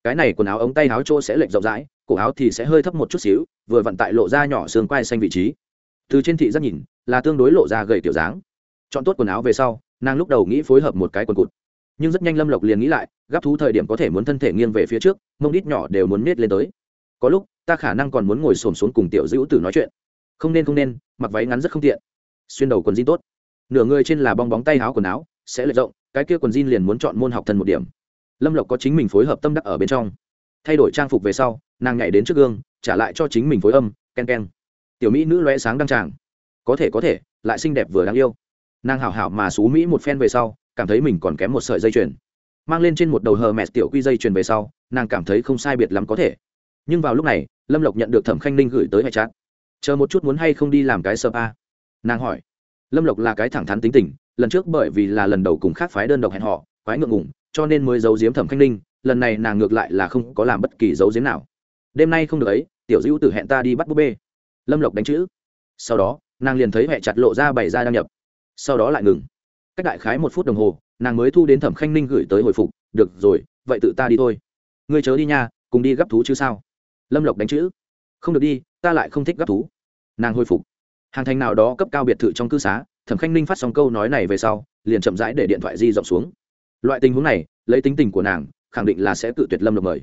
Cái này quần áo ống tay áo chỗ sẽ lệch rộng rãi, cổ áo thì sẽ hơi thấp một chút xíu, vừa vận tại lộ ra nhỏ xương quai xanh vị trí. Từ trên thị giác nhìn, là tương đối lộ ra gầy kiểu dáng. Chọn tốt quần áo về sau, nàng lúc đầu nghĩ phối hợp một cái quần cụt. Nhưng rất nhanh lâm lộc liền nghĩ lại gắp thú thời điểm có thể muốn thân thể nghiêng về phía trước, mông đít nhỏ đều muốn nết lên tới. Có lúc, ta khả năng còn muốn ngồi xổm xuống cùng tiểu dữ tử nói chuyện. Không nên không nên, mặc váy ngắn rất không tiện. Xuyên đầu quần jean tốt. Nửa người trên là bong bóng tay áo quần áo, sẽ lệch rộng cái kia quần jean liền muốn chọn môn học thân một điểm. Lâm lộc có chính mình phối hợp tâm đắc ở bên trong. Thay đổi trang phục về sau, nàng nhảy đến trước gương, trả lại cho chính mình phối âm k e n k e n tiểu mỹ nữ loe sáng đăng tràng. Có thể có thể, lại xinh đẹp vừa đáng yêu. Nàng hảo hảo mà xú mỹ một phen về sau, cảm thấy mình còn kém một sợi dây chuyền. Mang lên trên một đầu hờ mẹ tiểu quy dây chuyền về sau, nàng cảm thấy không sai biệt lắm có thể. Nhưng vào lúc này, lâm lộc nhận được thẩm khanh ninh gửi tới hệ chát chờ một chút muốn hay không đi làm cái sơ pa nàng hỏi. Lâm lộc là cái thẳng thắn tính tình lần trước bởi vì là lần đầu cùng khác phái đơn độc hẹn họ, quái ngượng ngủng cho nên mới giấu giếm thẩm khanh ninh, lần này nàng ngược lại là không có làm bất kỳ dấu giếm nào. Đêm nay không được ấy, tiểu dữ tử hẹn ta đi bắt búp bê. Lâm lộc đánh chữ. Sau đó, nàng liền thấy mẹ chặt lộ ra bày ra đăng nhập. Sau đó lại ngừng. Cách đại khái một phút đồng hồ, nàng mới thu đến thẩm khanh ninh gửi tới hồi phục. Được rồi, vậy tự ta đi thôi. Ngươi chớ đi nha, cùng đi gấp thú chứ sao? Lâm lộc đánh chữ. Không được đi, ta lại không thích gấp thú. Nàng hồi phục. Hàng thành nào đó cấp cao biệt thự trong cư xá thẩm khanh ninh phát xong câu nói này về sau, liền chậm rãi để điện thoại di rộng xuống. Loại tình huống này, lấy tính tình của nàng, khẳng định là sẽ tự tuyệt lâm lộc mời.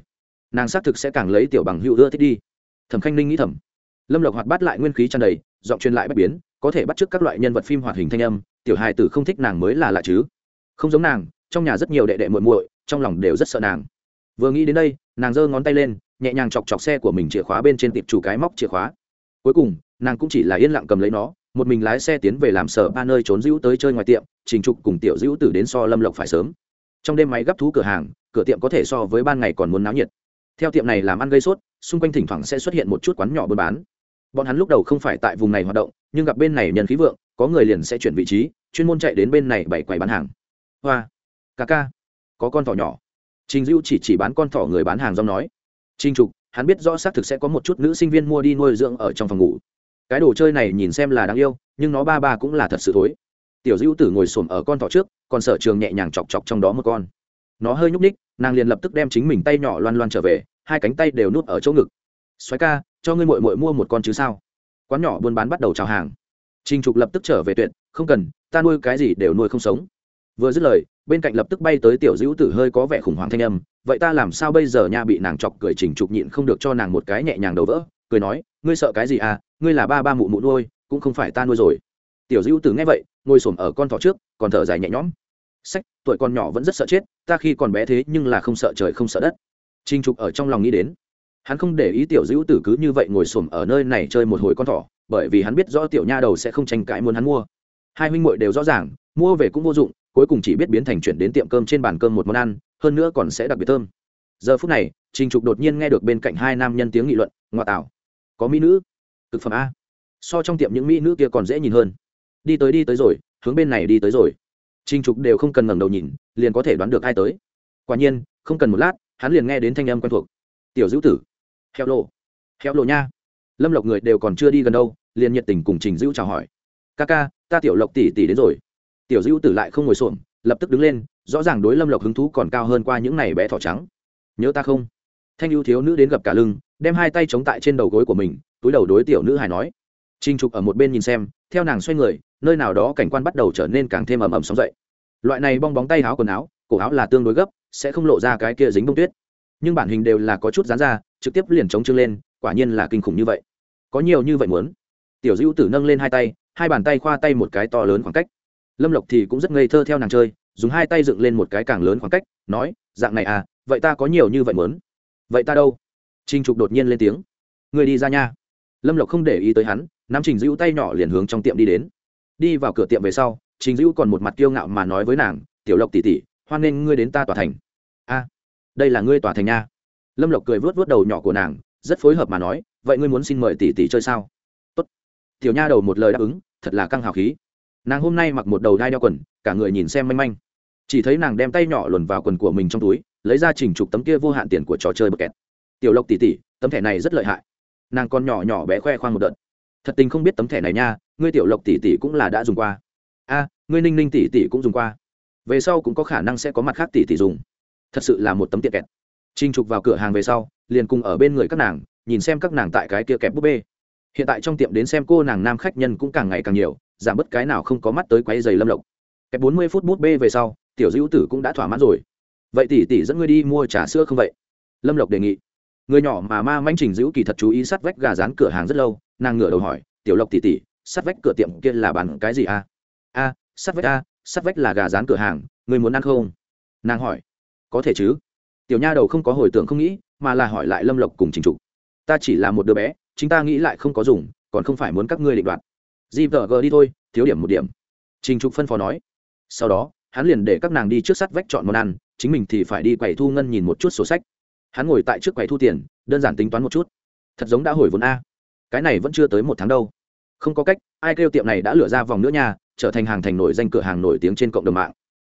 Nàng xác thực sẽ càng lấy tiểu bằng hữu ưa thích đi. Thẩm khanh ninh nghĩ thầm. Lâm lộc hoạt bát lại nguyên khí tràn đầy, giọng truyền lại bất biến, có thể bắt chước các loại nhân vật phim hoạt hình thanh âm, tiểu hài tử không thích nàng mới là lạ chứ. Không giống nàng, trong nhà rất nhiều đệ đệ muội muội, trong lòng đều rất sợ nàng. Vừa nghĩ đến đây, nàng giơ ngón tay lên, nhẹ nhàng chọc chọc xe của mình chìa khóa bên trên tiệp chủ cái móc chìa khóa. Cuối cùng, nàng cũng chỉ là yên lặng cầm lấy nó một mình lái xe tiến về làm sở ba nơi trốn dữ tới chơi ngoài tiệm, trình trục cùng tiểu dữ tử đến so lâm lộc phải sớm. Trong đêm máy gấp thú cửa hàng, cửa tiệm có thể so với ban ngày còn muốn náo nhiệt. Theo tiệm này làm ăn gây sốt, xung quanh thỉnh thoảng sẽ xuất hiện một chút quán nhỏ buôn bán. Bọn hắn lúc đầu không phải tại vùng này hoạt động, nhưng gặp bên này nhân khí vượng, có người liền sẽ chuyển vị trí, chuyên môn chạy đến bên này bảy quầy bán hàng. Hoa ca ca, có con thỏ nhỏ. Trình dữ chỉ chỉ bán con thỏ người bán hàng rong nói. Trình trục, hắn biết rõ xác thực sẽ có một chút nữ sinh viên mua đi nuôi dưỡng ở trong phòng ngủ cái đồ chơi này nhìn xem là đáng yêu, nhưng nó ba ba cũng là thật sự thối. Tiểu dữ tử ngồi xổm ở con thỏ trước, còn sở trường nhẹ nhàng chọc chọc trong đó một con. Nó hơi nhúc ních nàng liền lập tức đem chính mình tay nhỏ loan loan trở về, hai cánh tay đều nút ở chỗ ngực. Xoáy ca, cho ngươi mội mội mua một con chứ sao? Quán nhỏ buôn bán bắt đầu chào hàng. Trinh trục lập tức trở về tuyệt, không cần, ta nuôi cái gì đều nuôi không sống. Vừa dứt lời, bên cạnh lập tức bay tới tiểu dữ tử hơi có vẻ khủng hoảng thanh âm, vậy ta làm sao bây giờ nha? Bị nàng chọc cười chỉnh trục nhịn không được cho nàng một cái nhẹ nhàng đầu vỡ cười nói, ngươi sợ cái gì à? Ngươi là ba ba mụ mụ nuôi, cũng không phải ta nuôi rồi. Tiểu dữ tử nghe vậy, ngồi xổm ở con thỏ trước, còn thở dài nhẹ nhõm. Sách, tuổi con nhỏ vẫn rất sợ chết, ta khi còn bé thế nhưng là không sợ trời không sợ đất. Trinh trục ở trong lòng nghĩ đến. Hắn không để ý tiểu dữ tử cứ như vậy ngồi xổm ở nơi này chơi một hồi con thỏ, bởi vì hắn biết rõ tiểu nha đầu sẽ không tranh cãi muốn hắn mua. Hai huynh muội đều rõ ràng, mua về cũng vô dụng, cuối cùng chỉ biết biến thành chuyển đến tiệm cơm trên bàn cơm một món ăn, hơn nữa còn sẽ đặc biệt thơm. Giờ phút này, trình trục đột nhiên nghe được bên cạnh hai nam nhân tiếng nghị luận ngoại tạo có mỹ nữ. Thực phẩm a. So trong tiệm những mỹ nữ kia còn dễ nhìn hơn. Đi tới đi tới rồi, hướng bên này đi tới rồi. Trình trục đều không cần ngẩng đầu nhìn, liền có thể đoán được ai tới. Quả nhiên, không cần một lát, hắn liền nghe đến thanh âm quen thuộc. Tiểu dữ tử. Heo lộ heo lộ nha. Lâm lộc người đều còn chưa đi gần đâu, liền nhiệt tình cùng trình dữ chào hỏi. Ca ca, ta tiểu lộc tỷ tỷ đến rồi. Tiểu dữ tử lại không ngồi xổm, lập tức đứng lên, rõ ràng đối lâm lộc hứng thú còn cao hơn qua những này bé thỏ trắng. Nhớ ta không? Thanh ưu thiếu nữ đến gặp cả lưng đem hai tay chống tại trên đầu gối của mình, túi đầu đối tiểu nữ hài nói. Trinh trục ở một bên nhìn xem, theo nàng xoay người, nơi nào đó cảnh quan bắt đầu trở nên càng thêm ầm ầm sóng dậy. Loại này bong bóng tay áo quần áo, cổ áo là tương đối gấp, sẽ không lộ ra cái kia dính bông tuyết. Nhưng bản hình đều là có chút dán ra, trực tiếp liền chống trương lên, quả nhiên là kinh khủng như vậy. Có nhiều như vậy muốn. Tiểu dữ tử nâng lên hai tay, hai bàn tay khoa tay một cái to lớn khoảng cách. Lâm lộc thì cũng rất ngây thơ theo nàng chơi, dùng hai tay dựng lên một cái càng lớn khoảng cách, nói, dạng này à vậy ta có nhiều như vậy muốn. Vậy ta đâu? Trình trục đột nhiên lên tiếng. Người đi ra nha. Lâm lộc không để ý tới hắn nắm trình Dữu tay nhỏ liền hướng trong tiệm đi đến. Đi vào cửa tiệm về sau trình Dữu còn một mặt kiêu ngạo mà nói với nàng tiểu lộc tỷ tỷ, hoan nghênh ngươi đến ta tòa thành. A đây là ngươi tòa thành nha. Lâm lộc cười vớt vớt đầu nhỏ của nàng rất phối hợp mà nói vậy ngươi muốn xin mời tỷ tỷ chơi sao? Tốt. tiểu nha đầu một lời đáp ứng thật là căng hào khí. Nàng hôm nay mặc một đầu đai đeo quần cả người nhìn xem manh manh. Chỉ thấy nàng đem tay nhỏ luồn vào quần của mình trong túi lấy ra chỉnh trục tấm kia vô hạn tiền của trò chơi bậc kẹt tiểu lộc tỉ tỉ tấm thẻ này rất lợi hại. Nàng còn nhỏ nhỏ bé khoe khoang một đợt. Thật tình không biết tấm thẻ này nha, ngươi tiểu lộc tỷ tỷ cũng là đã dùng qua. A, ngươi ninh ninh tỷ tỷ cũng dùng qua. Về sau cũng có khả năng sẽ có mặt khác tỷ tỷ dùng. Thật sự là một tấm tiện kẹt. Trinh trục vào cửa hàng về sau, liền cùng ở bên người các nàng, nhìn xem các nàng tại cái kia kẹp búp bê. Hiện tại trong tiệm đến xem cô nàng nam khách nhân cũng càng ngày càng nhiều, giảm bớt cái nào không có mắt tới quay giày lâm lộc. Kẹp bốn mươi phút bút bê về sau, tiểu dữ tử cũng đã thỏa mãn rồi. Vậy tỷ tỷ dẫn ngươi đi mua trà sữa không vậy? Lâm lộc đề nghị người nhỏ mà ma manh trình dữ kỳ thật chú ý sát vách gà rán cửa hàng rất lâu, nàng ngửa đầu hỏi, tiểu lộc tỷ tỷ, sát vách cửa tiệm kia là bán cái gì a à? a, sát vách a, sát vách là gà rán cửa hàng, người muốn ăn không? Nàng hỏi. Có thể chứ. Tiểu nha đầu không có hồi tưởng không nghĩ, mà là hỏi lại lâm lộc cùng trình trục. Ta chỉ là một đứa bé, chính ta nghĩ lại không có dùng, còn không phải muốn các ngươi định đoạt. Gvg đi thôi, thiếu điểm một điểm. Trình trục phân phó nói. Sau đó, hắn liền để các nàng đi trước sắt vách chọn món ăn, chính mình thì phải đi quầy thu ngân nhìn một chút sổ sách hắn ngồi tại trước quầy thu tiền, đơn giản tính toán một chút. Thật giống đã hồi vốn a. Cái này vẫn chưa tới một tháng đâu. Không có cách, ai kêu tiệm này đã lửa ra vòng nữa nha, trở thành hàng thành nổi danh cửa hàng nổi tiếng trên cộng đồng mạng.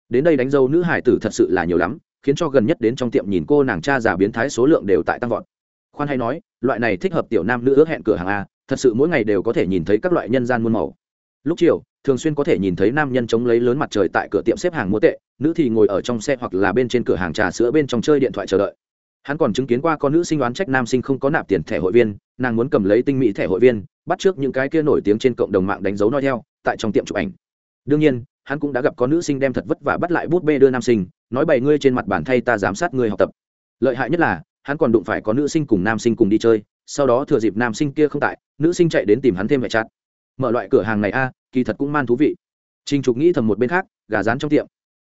Đến đây đánh dâu nữ hải tử thật sự là nhiều lắm, khiến cho gần nhất đến trong tiệm nhìn cô nàng cha già biến thái số lượng đều tại tăng vọt. Khoan hay nói, loại này thích hợp tiểu nam nữ ước hẹn cửa hàng a, thật sự mỗi ngày đều có thể nhìn thấy các loại nhân gian muôn màu. Lúc chiều, thường xuyên có thể nhìn thấy nam nhân chống lấy lớn mặt trời tại cửa tiệm xếp hàng mua tệ, nữ thì ngồi ở trong xe hoặc là bên trên cửa hàng trà sữa bên trong chơi điện thoại chờ đợi hắn còn chứng kiến qua con nữ sinh đoán trách nam sinh không có nạp tiền thẻ hội viên, nàng muốn cầm lấy tinh mỹ thẻ hội viên, bắt trước những cái kia nổi tiếng trên cộng đồng mạng đánh dấu nói theo, tại trong tiệm chụp ảnh. Đương nhiên, hắn cũng đã gặp có nữ sinh đem thật vất vả bắt lại bút bê đưa nam sinh, nói bày ngươi trên mặt bàn thay ta giám sát ngươi học tập. Lợi hại nhất là, hắn còn đụng phải có nữ sinh cùng nam sinh cùng đi chơi, sau đó thừa dịp nam sinh kia không tại, nữ sinh chạy đến tìm hắn thêm vệ chặt. Mở loại cửa hàng này a, kỳ thật cũng man thú vị. Trình trục nghĩ thầm một bên khác, gà rán trong tiệm.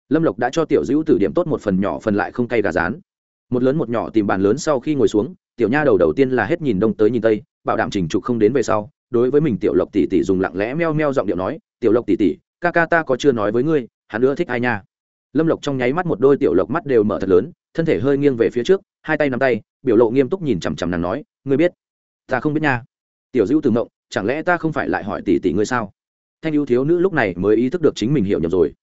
Lâm lộc đã cho tiểu dữ tử điểm tốt một phần nhỏ, phần lại không cay gà rán một lớn một nhỏ tìm bàn lớn sau khi ngồi xuống, tiểu nha đầu đầu tiên là hết nhìn đông tới nhìn tây, bảo đảm trình trục không đến về sau, đối với mình tiểu lộc tỷ tỷ dùng lặng lẽ meo meo giọng điệu nói, tiểu lộc tỷ tỷ, ca ca ta có chưa nói với ngươi, hắn nữa thích ai nha? Lâm lộc trong nháy mắt một đôi tiểu lộc mắt đều mở thật lớn, thân thể hơi nghiêng về phía trước, hai tay nắm tay, biểu lộ nghiêm túc nhìn chằm chằm nàng nói, ngươi biết, ta không biết nha. Tiểu dữ từ mộng, chẳng lẽ ta không phải lại hỏi tỷ tỷ ngươi sao? Thanh ưu thiếu nữ lúc này mới ý thức được chính mình hiểu nhầm rồi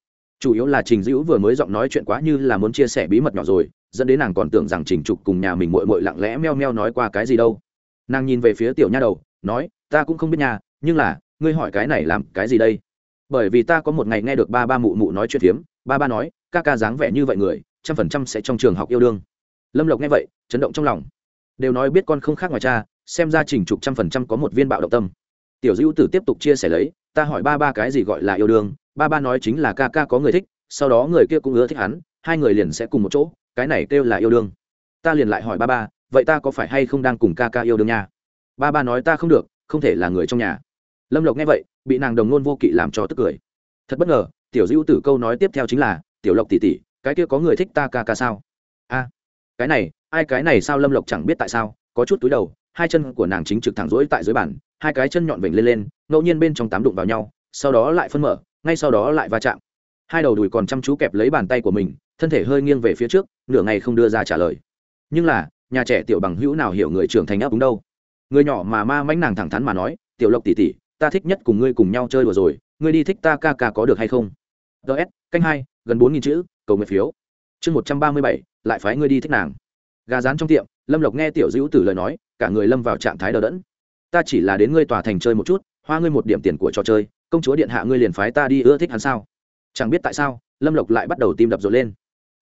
chủ yếu là trình dữ vừa mới giọng nói chuyện quá như là muốn chia sẻ bí mật nhỏ rồi, dẫn đến nàng còn tưởng rằng trình trục cùng nhà mình mội mội lặng lẽ meo meo nói qua cái gì đâu. Nàng nhìn về phía tiểu nha đầu, nói, ta cũng không biết nhà nhưng là, ngươi hỏi cái này làm cái gì đây? Bởi vì ta có một ngày nghe được ba ba mụ mụ nói chuyện phiếm, ba ba nói, ca ca dáng vẻ như vậy người, trăm phần trăm sẽ trong trường học yêu đương. Lâm lộc nghe vậy, chấn động trong lòng. Đều nói biết con không khác ngoài cha, xem ra trình trục trăm phần trăm có một viên bạo động tâm. Tiểu dữ tử tiếp tục chia sẻ lấy, ta hỏi ba ba cái gì gọi là yêu đương ba ba nói chính là ca ca có người thích, sau đó người kia cũng ưa thích hắn, hai người liền sẽ cùng một chỗ, cái này kêu là yêu đương. Ta liền lại hỏi ba ba, vậy ta có phải hay không đang cùng ca ca yêu đương nha? Ba ba nói ta không được, không thể là người trong nhà. Lâm lộc nghe vậy, bị nàng đồng nôn vô kỵ làm cho tức cười. Thật bất ngờ, tiểu dữ tử câu nói tiếp theo chính là, tiểu lộc tỉ tỉ cái kia có người thích ta ca ca sao? A, cái này, ai cái này sao lâm lộc chẳng biết tại sao, có chút túi đầu, hai chân của nàng chính trực thẳng rỗi tại dưới bàn, hai cái chân nhọn vểnh lên lên, ngẫu nhiên bên trong tám đụng vào nhau, sau đó lại phân mở ngay sau đó lại va chạm. Hai đầu đùi còn chăm chú kẹp lấy bàn tay của mình, thân thể hơi nghiêng về phía trước, nửa ngày không đưa ra trả lời. Nhưng là, nhà trẻ tiểu bằng hữu nào hiểu người trưởng thành ấp đúng đâu? Người nhỏ mà ma mãnh nàng thẳng thắn mà nói, tiểu lộc tỉ tỉ ta thích nhất cùng ngươi cùng nhau chơi đùa rồi, ngươi đi thích ta ca ca có được hay không? Ts canh hai, gần bốn nghìn chữ, cầu nguyện phiếu. Chương một trăm ba mươi bảy, lại phái ngươi đi thích nàng. Gà rán trong tiệm, lâm lộc nghe tiểu dữ từ lời nói, cả người lâm vào trạng thái đờ đẫn. Ta chỉ là đến ngươi tòa thành chơi một chút hoa ngươi một điểm tiền của trò chơi, công chúa điện hạ ngươi liền phái ta đi ưa thích hắn sao? Chẳng biết tại sao, lâm lộc lại bắt đầu tim đập rộn lên.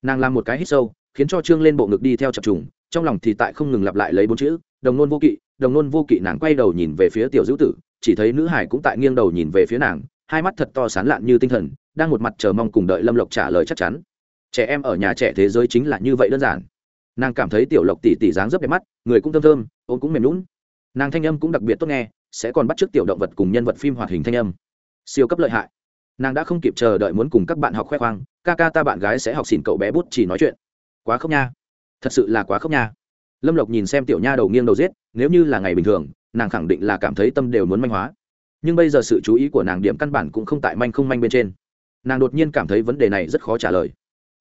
Nàng làm một cái hít sâu, khiến cho trương lên bộ ngực đi theo chập trùng, trong lòng thì tại không ngừng lặp lại lấy bốn chữ, đồng nôn vô kỵ, đồng nôn vô kỵ. Nàng quay đầu nhìn về phía tiểu dữ tử, chỉ thấy nữ hải cũng tại nghiêng đầu nhìn về phía nàng, hai mắt thật to sán lạn như tinh thần, đang một mặt chờ mong cùng đợi lâm lộc trả lời chắc chắn. Trẻ em ở nhà trẻ thế giới chính là như vậy đơn giản. Nàng cảm thấy tiểu lộc tỉ tỉ dáng rất đẹp mắt, người cũng thơm thơm ôm cũng mềm lún nàng thanh âm cũng đặc biệt tốt nghe sẽ còn bắt t r ư ớ c tiểu động vật cùng nhân vật phim hoạt hình thanh âm. Siêu cấp lợi hại. Nàng đã không kịp chờ đợi muốn cùng các bạn học khoe khoang, ca ca ta bạn gái sẽ học xỉn cậu bé bút chỉ nói chuyện. Quá khóc nha. Thật sự là quá khóc nha. Lâm lộc nhìn xem tiểu nha đầu nghiêng đầu giết, nếu như là ngày bình thường, nàng khẳng định là cảm thấy tâm đều muốn manh hóa. Nhưng bây giờ sự chú ý của nàng điểm căn bản cũng không tại manh không manh bên trên. Nàng đột nhiên cảm thấy vấn đề này rất khó trả lời.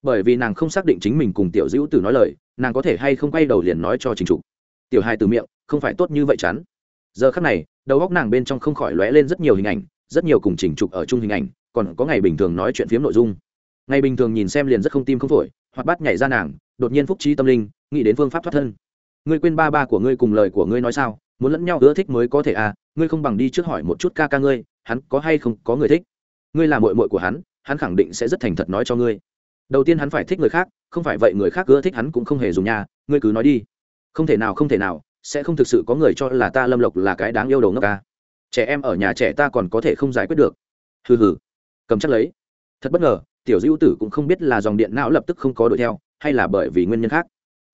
Bởi vì nàng không xác định chính mình cùng tiểu dữ từ nói lời, nàng có thể hay không quay đầu liền nói cho trình trục. Tiểu hai từ miệng, không phải tốt như vậy chắn giờ khắc này, đầu góc nàng bên trong không khỏi lóe lên rất nhiều hình ảnh, rất nhiều cùng chỉnh trục ở chung hình ảnh, còn có ngày bình thường nói chuyện phiếm nội dung. Ngày bình thường nhìn xem liền rất không tim không phổi hoặc bắt nhảy ra nàng, đột nhiên phúc trí tâm linh, nghĩ đến phương pháp thoát thân. Ngươi quên ba ba của ngươi cùng lời của ngươi nói sao, muốn lẫn nhau ưa thích mới có thể à ngươi không bằng đi trước hỏi một chút ca ca ngươi, hắn có hay không có người thích? Ngươi là mội mội của hắn hắn khẳng định sẽ rất thành thật nói cho ngươi. Đầu tiên hắn phải thích người khác, không phải vậy người khác ưa thích hắn cũng không hề dùng nhà, ngươi cứ nói đi. Không thể nào, không thể nào sẽ không thực sự có người cho là ta lâm lộc là cái đáng yêu đầu ngốc ca. Trẻ em ở nhà trẻ ta còn có thể không giải quyết được. Hừ hừ. Cầm chắc lấy. Thật bất ngờ, tiểu dữ tử cũng không biết là dòng điện não lập tức không có đuổi theo, hay là bởi vì nguyên nhân khác.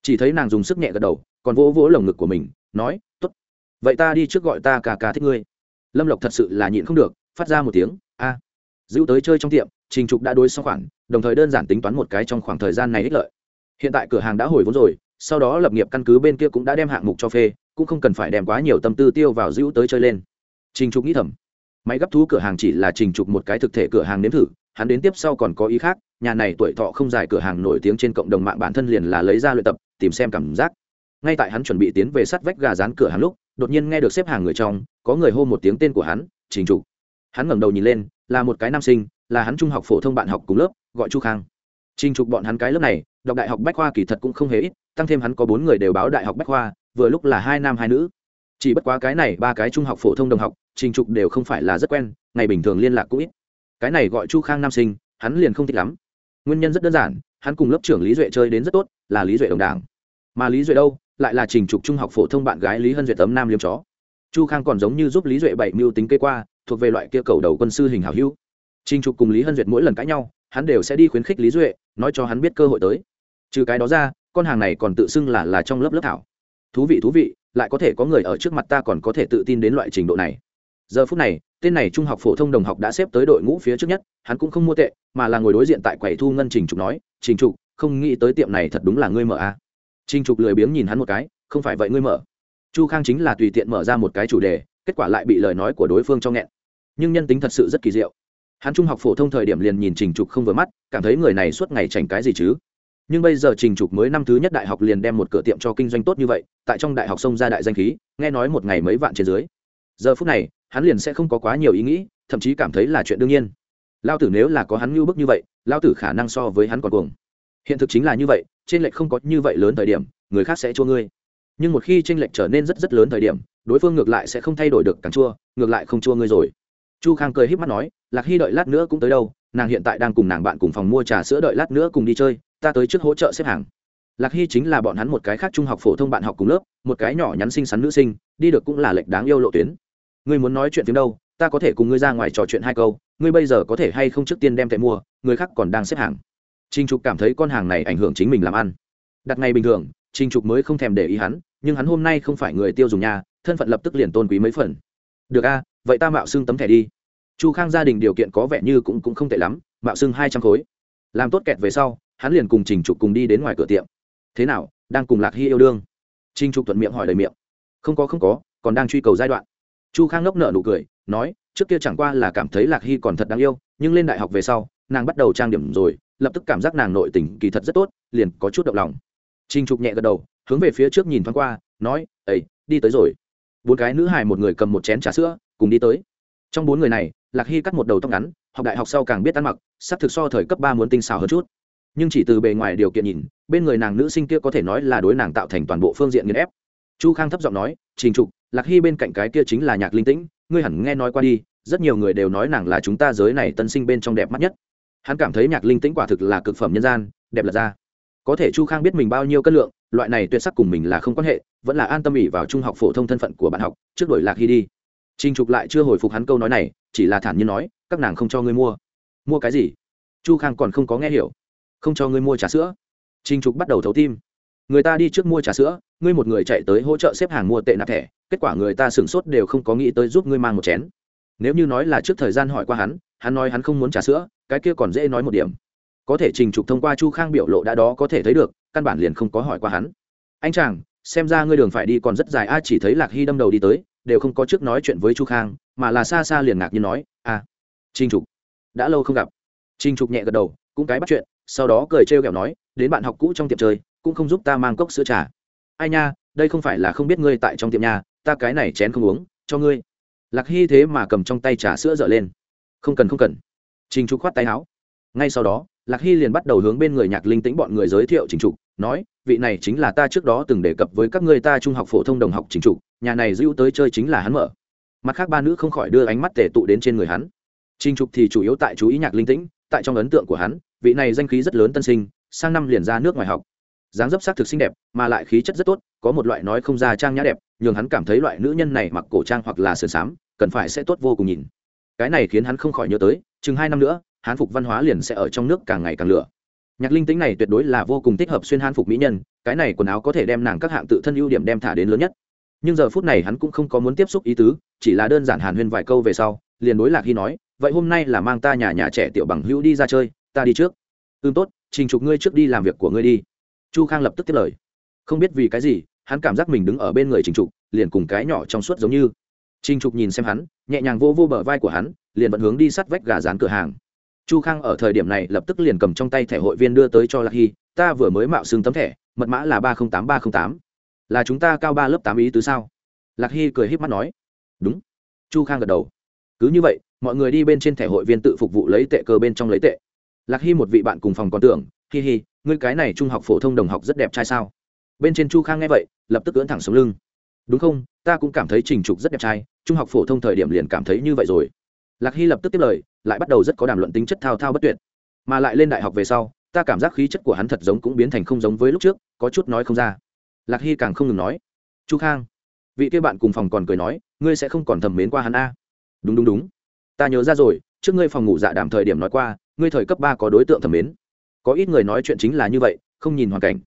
Chỉ thấy nàng dùng sức nhẹ gật đầu, còn vỗ vỗ lồng ngực của mình, nói t ố t vậy ta đi trước gọi ta cả cả thích ngươi. Lâm lộc thật sự là nhịn không được, phát ra một tiếng, a. À. tới chơi trong tiệm, trình trục đã đối xong khoản, đồng thời đơn giản tính toán một cái trong khoảng thời gian này ích lợi. Hiện tại cửa hàng đã hồi vốn rồi sau đó lập nghiệp căn cứ bên kia cũng đã đem hạng mục cho phê, cũng không cần phải đem quá nhiều tâm tư tiêu vào giữ tới chơi lên. Trình trục nghĩ thầm, máy gấp thú cửa hàng chỉ là trình trục một cái thực thể cửa hàng nếm thử, hắn đến tiếp sau còn có ý khác, nhà này tuổi thọ không dài cửa hàng nổi tiếng trên cộng đồng mạng bản thân liền là lấy ra luyện tập, tìm xem cảm giác. Ngay tại hắn chuẩn bị tiến về sắt vách gà rán cửa hàng lúc, đột nhiên nghe được xếp hàng người trong, có người hô một tiếng tên của hắn, trình trục. Hắn ngẩng đầu nhìn lên, là một cái nam sinh, là hắn trung học phổ thông bạn học cùng lớp, gọi chu khang. Trình trục bọn hắn cái lớp này đọc đại học bách khoa kỳ thật cũng không hề ít, tăng thêm hắn có bốn người đều báo đại học bách khoa, vừa lúc là hai nam hai nữ. Chỉ bất quá cái này ba cái trung học phổ thông đồng học, trình trục đều không phải là rất quen, ngày bình thường liên lạc cũng ít. Cái này gọi chu khang nam sinh, hắn liền không thích lắm. Nguyên nhân rất đơn giản, hắn cùng lớp trưởng lý duệ chơi đến rất tốt, là lý duệ đồng đảng. Mà lý duệ đâu? Lại là trình trục trung học phổ thông bạn gái lý hân duyệt tấm nam liêm chó. Chu khang còn giống như giúp lý duệ bảy mưu tính cây qua, thuộc về loại kia cầu đầu quân sư hình hảo hữu. Trình trục cùng lý hân duyệt mỗi lần cãi nhau, hắn đều sẽ đi khuyến khích lý duệ, nói cho hắn biết cơ hội tới trừ cái đó ra, con hàng này còn tự xưng là là trong lớp lớp thảo. Thú vị thú vị, lại có thể có người ở trước mặt ta còn có thể tự tin đến loại trình độ này. Giờ phút này, tên này trung học phổ thông đồng học đã xếp tới đội ngũ phía trước nhất, hắn cũng không mua tệ, mà là ngồi đối diện tại quầy thu ngân trình trục nói, trình trục, không nghĩ tới tiệm này thật đúng là ngươi mở a à. trình trục lười biếng nhìn hắn một cái, không phải vậy ngươi mở. Chu khang chính là tùy tiện mở ra một cái chủ đề, kết quả lại bị lời nói của đối phương cho nghẹn. Nhưng nhân tính thật sự rất kỳ diệu. Hắn trung học phổ thông thời điểm liền nhìn trình trục không vừa mắt, cảm thấy người này suốt ngày chảnh cái gì chứ? Nhưng bây giờ trình trục mới năm thứ nhất đại học liền đem một cửa tiệm cho kinh doanh tốt như vậy, tại trong đại học sông ra đại danh khí, nghe nói một ngày mấy vạn trên dưới. Giờ phút này, hắn liền sẽ không có quá nhiều ý nghĩ, thậm chí cảm thấy là chuyện đương nhiên. Lao tử nếu là có hắn ngưu bức như vậy, lao tử khả năng so với hắn còn cuồng. Hiện thực chính là như vậy, trên lệch không có như vậy lớn thời điểm, người khác sẽ chua ngươi. Nhưng một khi tranh lệch trở nên rất rất lớn thời điểm, đối phương ngược lại sẽ không thay đổi được càng chua, ngược lại không chua ngươi rồi. Chu khang cười h í p mắt nói, lạc hy đợi lát nữa cũng tới đâu, nàng hiện tại đang cùng nàng bạn cùng phòng mua trà sữa đợi lát nữa cùng đi chơi ta tới trước hỗ trợ xếp hàng. Lạc hy chính là bọn hắn một cái khác trung học phổ thông bạn học cùng lớp một cái nhỏ nhắn xinh xắn nữ sinh đi được cũng là lệch đáng yêu lộ tuyến. Ngươi muốn nói chuyện tiếng đâu ta có thể cùng ngươi ra ngoài trò chuyện hai câu ngươi bây giờ có thể hay không trước tiên đem thẻ mua người khác còn đang xếp hàng. Trinh trục cảm thấy con hàng này ảnh hưởng chính mình làm ăn. Đặt ngày bình thường trinh trục mới không thèm để ý hắn nhưng hắn hôm nay không phải người tiêu dùng nhà thân phận lập tức liền tôn quý mấy phần. Được a vậy ta mạo xưng tấm thẻ đi. Chu khang gia đình điều kiện có vẻ như cũng, cũng không tệ lắm mạo xưng hai trăm khối. Làm tốt kẹt về sau hắn liền cùng trình trục cùng đi đến ngoài cửa tiệm. Thế nào, đang cùng lạc hy yêu đương? Trình trục thuận miệng hỏi lời miệng. Không có không có, còn đang truy cầu giai đoạn. Chu khang ngốc nợ nụ cười, nói, trước kia chẳng qua là cảm thấy lạc hy còn thật đáng yêu, nhưng lên đại học về sau, nàng bắt đầu trang điểm rồi, lập tức cảm giác nàng nội tình kỳ thật rất tốt, liền có chút động lòng. Trình trục nhẹ gật đầu, hướng về phía trước nhìn thoáng qua, nói ấy đi tới rồi. Bốn cái nữ hài một người cầm một chén trà sữa, cùng đi tới. Trong bốn người này, lạc hy cắt một đầu tóc ngắn, học đại học sau càng biết ăn mặc, sắp thực so thời cấp ba muốn tinh xào hơn chút nhưng chỉ từ bề ngoài điều kiện nhìn, bên người nàng nữ sinh kia có thể nói là đối nàng tạo thành toàn bộ phương diện nghiền ép. Chu khang thấp giọng nói, trình trục, lạc hy bên cạnh cái kia chính là nhạc linh tĩnh, ngươi hẳn nghe nói qua đi, rất nhiều người đều nói nàng là chúng ta giới này tân sinh bên trong đẹp mắt nhất. Hắn cảm thấy nhạc linh tĩnh quả thực là cực phẩm nhân gian, đẹp lật ra. Có thể chu khang biết mình bao nhiêu cân lượng, loại này tuyệt sắc cùng mình là không quan hệ, vẫn là an tâm ỉ vào trung học phổ thông thân phận của bạn học, trước đổi lạc hy đi. Trình trục lại chưa hồi phục hắn câu nói này, chỉ là thản nhiên nói, các nàng không cho ngươi mua. Mua cái gì? Chu khang còn không có nghe hiểu không cho ngươi mua trà sữa. Trinh trục bắt đầu thấu tim. Người ta đi trước mua trà sữa ngươi một người chạy tới hỗ trợ xếp hàng mua tệ nạp thẻ kết quả người ta sửng sốt đều không có nghĩ tới giúp ngươi mang một chén. Nếu như nói là trước thời gian hỏi qua hắn hắn nói hắn không muốn trà sữa cái kia còn dễ nói một điểm. Có thể trình trục thông qua chu khang biểu lộ đã đó có thể thấy được căn bản liền không có hỏi qua hắn. Anh chàng xem ra ngươi đường phải đi còn rất dài a chỉ thấy lạc hy đâm đầu đi tới đều không có trước nói chuyện với chu khang mà là xa xa liền ngạc như nói a à, trình trục đã lâu không gặp. Trình trục nhẹ gật đầu cũng cái bắt chuyện sau đó cười trêu ghẹo nói, đến bạn học cũ trong tiệm chơi, cũng không giúp ta mang cốc sữa trà. Ai nha, đây không phải là không biết ngươi tại trong tiệm nhà ta cái này chén không uống, cho ngươi. Lạc hy thế mà cầm trong tay trà sữa dở lên. Không cần không cần. Trình trục khoát tay áo. Ngay sau đó, lạc hy liền bắt đầu hướng bên người nhạc linh tĩnh bọn người giới thiệu trình trục, nói, vị này chính là ta trước đó từng đề cập với các người ta trung học phổ thông đồng học trình trục, nhà này dữ tới chơi chính là hắn mở. Mặt khác ba nữ không khỏi đưa ánh mắt tể tụ đến trên người hắn. Trình trục thì chủ yếu tại chú ý nhạc linh tĩnh, tại trong ấn tượng của hắn vị này danh khí rất lớn tân sinh, sang năm liền ra nước ngoài học. Dáng dấp sắc thực xinh đẹp, mà lại khí chất rất tốt, có một loại nói không ra trang nhã đẹp, nhường hắn cảm thấy loại nữ nhân này mặc cổ trang hoặc là sườn xám, cần phải sẽ tốt vô cùng nhìn. Cái này khiến hắn không khỏi nhớ tới, chừng hai năm nữa, hán phục văn hóa liền sẽ ở trong nước càng ngày càng lửa. Nhạc linh tính này tuyệt đối là vô cùng thích hợp xuyên hán phục mỹ nhân, cái này quần áo có thể đem nàng các hạng tự thân ưu điểm đem thả đến lớn nhất. Nhưng giờ phút này hắn cũng không có muốn tiếp xúc ý tứ, chỉ là đơn giản hàn huyên vài câu về sau, liền đối lạc hy nói, vậy hôm nay là mang ta nhà nhà trẻ tiểu bằng hữu đi ra chơi ta đi trước. Ưm tốt, trình trục ngươi trước đi làm việc của ngươi đi. Chu khang lập tức tiếp lời. Không biết vì cái gì, hắn cảm giác mình đứng ở bên người trình trục, liền cùng cái nhỏ trong suốt giống như. Trình trục nhìn xem hắn, nhẹ nhàng vô vô bờ vai của hắn, liền vẫn hướng đi sắt vách gà rán cửa hàng. Chu khang ở thời điểm này lập tức liền cầm trong tay thẻ hội viên đưa tới cho lạc hy, ta vừa mới mạo xưng tấm thẻ, mật mã là ba trăm linh tám ba trăm tám. Là chúng ta cao ba lớp tám ý tứ sao? Lạc hy cười h í p mắt nói. Đúng. Chu khang gật đầu. Cứ như vậy, mọi người đi bên trên thẻ hội viên tự phục vụ lấy tệ cơ bên trong lấy tệ lạc hy một vị bạn cùng phòng còn tưởng, hi hi, ngươi cái này trung học phổ thông đồng học rất đẹp trai sao? Bên trên chu khang nghe vậy, lập tức cưỡn thẳng sống lưng. Đúng không, ta cũng cảm thấy trình trục rất đẹp trai, trung học phổ thông thời điểm liền cảm thấy như vậy rồi. Lạc hy lập tức tiếp lời, lại bắt đầu rất có đàm luận tính chất thao thao bất tuyệt. Mà lại lên đại học về sau, ta cảm giác khí chất của hắn thật giống cũng biến thành không giống với lúc trước, có chút nói không ra. Lạc hy càng không ngừng nói, chu khang, vị kia bạn cùng phòng còn cười nói, ngươi sẽ không còn thầm mến qua hắn a. Đúng đúng đúng. Ta nhớ ra rồi, trước ngươi phòng ngủ dạ đảm thời điểm nói qua ngươi thời cấp ba có đối tượng thầm mến. Có ít người nói chuyện chính là như vậy, không nhìn hoàn cảnh.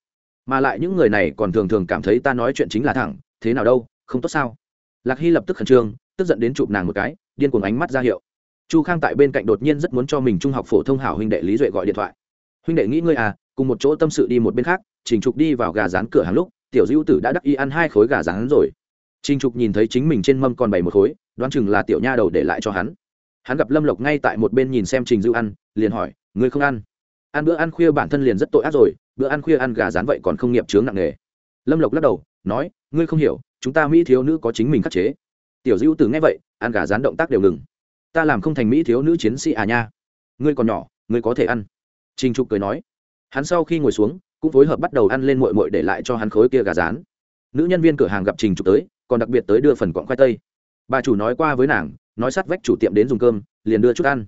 Mà lại những người này còn thường thường cảm thấy ta nói chuyện chính là thẳng, thế nào đâu, không tốt sao? Lạc hy lập tức khẩn trương, tức giận đến chụp nàng một cái, điên cuồng ánh mắt ra hiệu. Chu khang tại bên cạnh đột nhiên rất muốn cho mình trung học phổ thông hảo huynh đệ lý duệ gọi điện thoại. Huynh đệ nghĩ ngươi à cùng một chỗ tâm sự đi một bên khác, trình trục đi vào gà rán cửa hàng lúc, tiểu dữ tử đã đắc y ăn hai khối gà rán rồi. Trình trục nhìn thấy chính mình trên mâm còn bày một khối, đoán chừng là tiểu nha đầu để lại cho hắn hắn gặp lâm lộc ngay tại một bên nhìn xem trình dư ăn liền hỏi, ngươi không ăn? Ăn bữa ăn khuya bản thân liền rất tội ác rồi, bữa ăn khuya ăn gà rán vậy còn không nghiệp chướng nặng nề. Lâm lộc lắc đầu, nói, ngươi không hiểu, chúng ta mỹ thiếu nữ có chính mình khắc chế. Tiểu dữ tử nghe vậy, ăn gà rán động tác đều ngừng. Ta làm không thành mỹ thiếu nữ chiến sĩ à nha. Ngươi còn nhỏ, ngươi có thể ăn. Trình trục cười nói. Hắn sau khi ngồi xuống, cũng phối hợp bắt đầu ăn lên mội mội để lại cho hắn khối kia gà rán. Nữ nhân viên cửa hàng gặp trình trục tới, còn đặc biệt tới đưa phần quọn khoai tây. Bà chủ nói qua với nàng nói sát vách chủ tiệm đến dùng cơm, liền đưa chút ăn.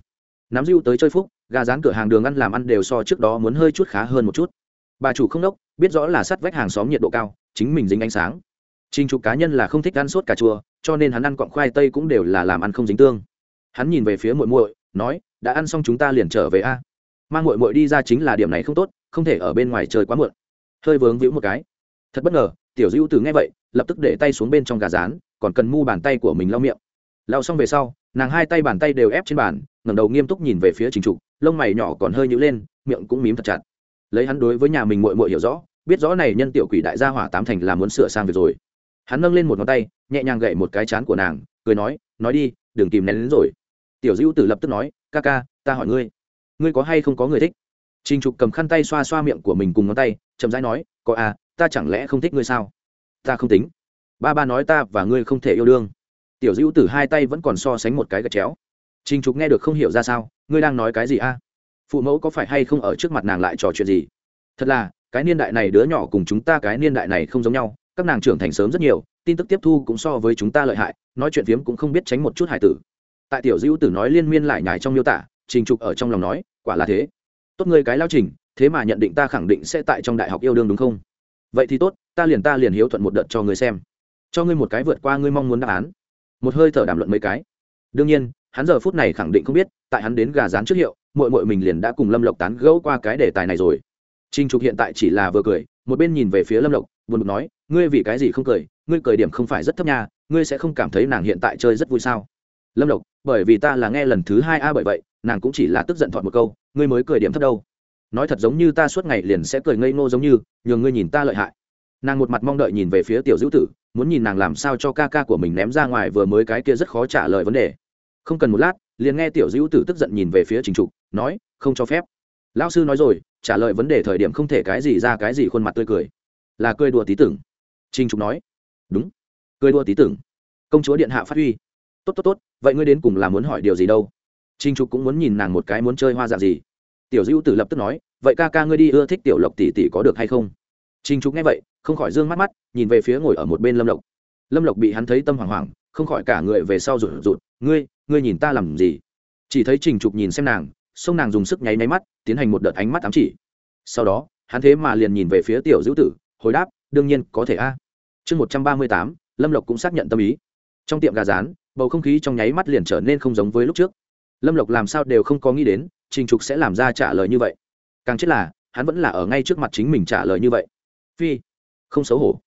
Nắm dưu tới chơi phúc, gà rán cửa hàng đường ăn làm ăn đều so trước đó muốn hơi chút khá hơn một chút. Bà chủ không đốc, biết rõ là sát vách hàng xóm nhiệt độ cao, chính mình dính ánh sáng. Trình trục cá nhân là không thích ăn sốt cà chua, cho nên hắn ăn cọng khoai tây cũng đều là làm ăn không dính tương. Hắn nhìn về phía muội muội, nói, đã ăn xong chúng ta liền trở về a. Mang muội muội đi ra chính là điểm này không tốt, không thể ở bên ngoài chơi quá muộn. Hơi vướng víu một cái. Thật bất ngờ, tiểu dữ từ nghe vậy, lập tức để tay xuống bên trong gà rán, còn cần mu bàn tay của mình lau miệng lao xong về sau, nàng hai tay bàn tay đều ép trên bàn, ngẩng đầu nghiêm túc nhìn về phía trình trục, lông mày nhỏ còn hơi nhữ lên, miệng cũng mím thật chặt. Lấy hắn đối với nhà mình muội muội hiểu rõ, biết rõ này nhân tiểu quỷ đại gia hỏa tám thành là muốn sửa sang việc rồi. Hắn nâng lên một ngón tay, nhẹ nhàng gậy một cái chán của nàng, cười nói nói đi, đừng kìm nén đến rồi. Tiểu dữ tử lập tức nói, ca ca, ta hỏi ngươi ngươi có hay không có người thích? Trình trục cầm khăn tay xoa xoa miệng của mình cùng ngón tay, chậm rãi nói, có à ta chẳng lẽ không thích ngươi sao? Ta không tính. Ba ba nói ta và ngươi không thể yêu đương tiểu dữ tử hai tay vẫn còn so sánh một cái gạch chéo. Trình trục nghe được không hiểu ra sao, ngươi đang nói cái gì a? Phụ mẫu có phải hay không ở trước mặt nàng lại trò chuyện gì? Thật là, cái niên đại này đứa nhỏ cùng chúng ta cái niên đại này không giống nhau, các nàng trưởng thành sớm rất nhiều, tin tức tiếp thu cũng so với chúng ta lợi hại, nói chuyện phiếm cũng không biết tránh một chút hải tử. Tại tiểu dữ tử nói liên miên lại nhải trong miêu tả, trình trục ở trong lòng nói, quả là thế. Tốt ngươi cái lao trình, thế mà nhận định ta khẳng định sẽ tại trong đại học yêu đương đúng không? Vậy thì tốt, ta liền ta liền hiếu thuận một đợt cho ngươi xem. Cho ngươi một cái vượt qua ngươi mong muốn đáp án một hơi thở đàm luận mấy cái. Đương nhiên, hắn giờ phút này khẳng định không biết, tại hắn đến gà rán trước hiệu mội mội mình liền đã cùng lâm lộc tán gẫu qua cái đề tài này rồi. Trinh trục hiện tại chỉ là vừa cười, một bên nhìn về phía lâm lộc, buồn bực nói, ngươi vì cái gì không cười? Ngươi cười điểm không phải rất thấp nha, ngươi sẽ không cảm thấy nàng hiện tại chơi rất vui sao? Lâm lộc, bởi vì ta là nghe lần thứ hai a bởi vậy, nàng cũng chỉ là tức giận thọt một câu, ngươi mới cười điểm thấp đâu. Nói thật giống như ta suốt ngày liền sẽ cười ngây ngô giống như nhường ngươi nhìn ta lợi hại. Nàng một mặt mong đợi nhìn về phía tiểu dữ tử muốn nhìn nàng làm sao cho ca ca của mình ném ra ngoài vừa mới cái kia rất khó trả lời vấn đề. Không cần một lát, liền nghe tiểu dữ tử tức giận nhìn về phía trình trục, nói, không cho phép. Lão sư nói rồi, trả lời vấn đề thời điểm không thể cái gì ra cái gì khuôn mặt tươi cười. Là cười đùa tí tưởng. Trình trục nói. Đúng, cười đùa tí tưởng. Công chúa điện hạ phát huy. Tốt tốt tốt, vậy ngươi đến cùng là muốn hỏi điều gì đâu? Trình trục cũng muốn nhìn nàng một cái muốn chơi hoa dạng gì. Tiểu dữ tử lập tức nói, vậy ca ca ngươi đi ưa thích tiểu lộc tỷ tỷ có được hay không? Trình trục nghe vậy, không khỏi dương mắt mắt, nhìn về phía ngồi ở một bên lâm lộc. Lâm lộc bị hắn thấy tâm hoảng hoảng, không khỏi cả người về sau rụt rụt, ngươi ngươi nhìn ta làm gì? Chỉ thấy trình trục nhìn xem nàng song nàng dùng sức nháy nháy mắt, tiến hành một đợt ánh mắt ám chỉ. Sau đó, hắn thế mà liền nhìn về phía tiểu Dữu tử, hồi đáp, đương nhiên, có thể a. Chương một trăm ba mươi tám, lâm lộc cũng xác nhận tâm ý. Trong tiệm gà rán, bầu không khí trong nháy mắt liền trở nên không giống với lúc trước. Lâm lộc làm sao đều không có nghĩ đến, trình trục sẽ làm ra trả lời như vậy. Càng chết là, hắn vẫn là ở ngay trước mặt chính mình trả lời như vậy phi. Không xấu hổ.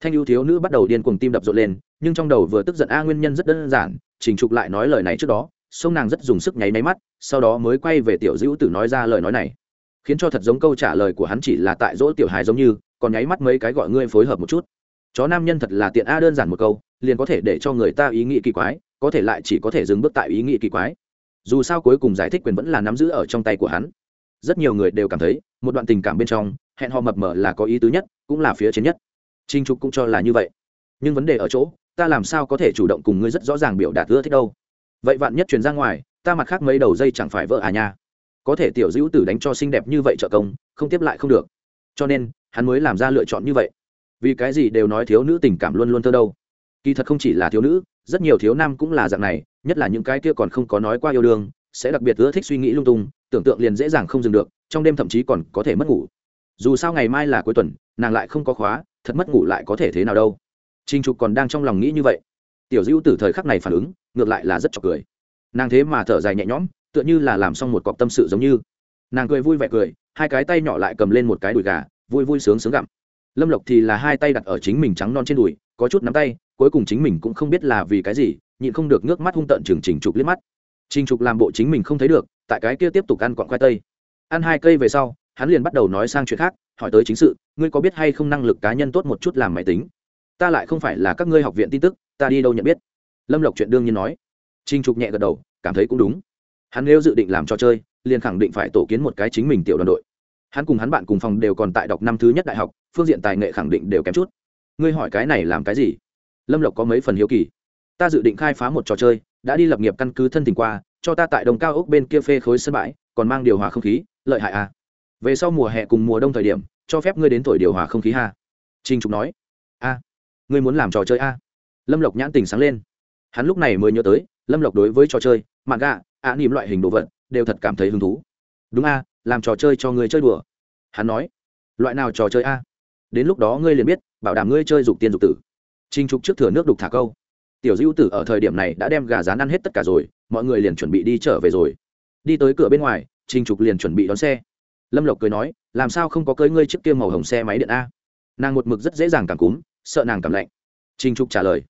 Thanh ưu thiếu nữ bắt đầu điên cuồng tim đập rộn lên, nhưng trong đầu vừa tức giận, a, nguyên nhân rất đơn giản. Trình trục lại nói lời này trước đó, sông nàng rất dùng sức nháy máy mắt, sau đó mới quay về tiểu dữ tử nói ra lời nói này. Khiến cho thật giống câu trả lời của hắn chỉ là tại dỗ tiểu hài giống như, còn nháy mắt mấy cái gọi ngươi phối hợp một chút. Chó nam nhân thật là tiện a, đơn giản một câu, liền có thể để cho người ta ý nghĩ kỳ quái, có thể lại chỉ có thể dừng bước tại ý nghĩ kỳ quái. Dù sao cuối cùng giải thích quyền vẫn là nắm giữ ở trong tay của hắn. Rất nhiều người đều cảm thấy, một đoạn tình cảm bên trong hẹn hò mập mờ là có ý tứ nhất, cũng là phía trên nhất. Trinh trục cũng cho là như vậy. Nhưng vấn đề ở chỗ, ta làm sao có thể chủ động cùng ngươi rất rõ ràng biểu đạt ưa thích đâu? Vậy vạn nhất truyền ra ngoài, ta mặt khác mấy đầu dây chẳng phải vợ à nha? Có thể tiểu dữ tử đánh cho xinh đẹp như vậy trợ công, không tiếp lại không được. Cho nên, hắn mới làm ra lựa chọn như vậy. Vì cái gì đều nói thiếu nữ tình cảm luôn luôn thơ đâu? Kỳ thật không chỉ là thiếu nữ, rất nhiều thiếu nam cũng là dạng này, nhất là những cái kia còn không có nói qua yêu đương, sẽ đặc biệt ưa thích suy nghĩ lung tung, tưởng tượng liền dễ dàng không dừng được, trong đêm thậm chí còn có thể mất ngủ dù sao ngày mai là cuối tuần, nàng lại không có khóa, thật mất ngủ lại có thể thế nào đâu. Trinh trục còn đang trong lòng nghĩ như vậy. Tiểu dữ từ thời khắc này phản ứng, ngược lại là rất chọc cười. Nàng thế mà thở dài nhẹ nhõm, tựa như là làm xong một cọc tâm sự giống như. Nàng cười vui vẻ cười, hai cái tay nhỏ lại cầm lên một cái đùi gà, vui vui sướng sướng gặm. Lâm lộc thì là hai tay đặt ở chính mình trắng non trên đùi, có chút nắm tay, cuối cùng chính mình cũng không biết là vì cái gì, nhịn không được nước mắt hung tợn chừng chỉnh trục liếc mắt. Trình trục làm bộ chính mình không thấy được, tại cái kia tiếp tục ăn quọn khoai tây. Ăn hai cây về sau hắn liền bắt đầu nói sang chuyện khác, hỏi tới chính sự, ngươi có biết hay không năng lực cá nhân tốt một chút làm máy tính? Ta lại không phải là các ngươi học viện tin tức, ta đi đâu nhận biết? Lâm lộc chuyện đương nhiên nói. Trinh trục nhẹ gật đầu, cảm thấy cũng đúng. Hắn nếu dự định làm trò chơi, liền khẳng định phải tổ kiến một cái chính mình tiểu đoàn đội. Hắn cùng hắn bạn cùng phòng đều còn tại đọc năm thứ nhất đại học, phương diện tài nghệ khẳng định đều kém chút. Ngươi hỏi cái này làm cái gì? Lâm lộc có mấy phần hiếu kỳ. Ta dự định khai phá một trò chơi, đã đi lập nghiệp căn cứ thân tình qua, cho ta tại đồng cao ốc bên kia phê khối sân bãi, còn mang điều hòa không khí, lợi hại à? Về sau mùa hè cùng mùa đông thời điểm, cho phép ngươi đến tuổi điều hòa không khí ha. Trinh trục nói. A, ngươi muốn làm trò chơi a? Lâm lộc nhãn tình sáng lên. Hắn lúc này mới nhớ tới, lâm lộc đối với trò chơi, mạng gạ, ạ nỉm loại hình đồ vật, đều thật cảm thấy hứng thú. Đúng a, làm trò chơi cho ngươi chơi đùa. Hắn nói. Loại nào trò chơi a? Đến lúc đó ngươi liền biết, bảo đảm ngươi chơi dục tiên dục tử. Trinh trục trước thừa nước đục thả câu. Tiểu dữ tử ở thời điểm này đã đem gà rán ăn hết tất cả rồi, mọi người liền chuẩn bị đi trở về rồi. Đi tới cửa bên ngoài trinh trục liền chuẩn bị đón xe lâm lộc cười nói, làm sao không có cưới ngươi chiếc kia màu hồng xe máy điện a? Nàng một mực rất dễ dàng cảm cúm, sợ nàng cảm lạnh. Trinh trục trả lời,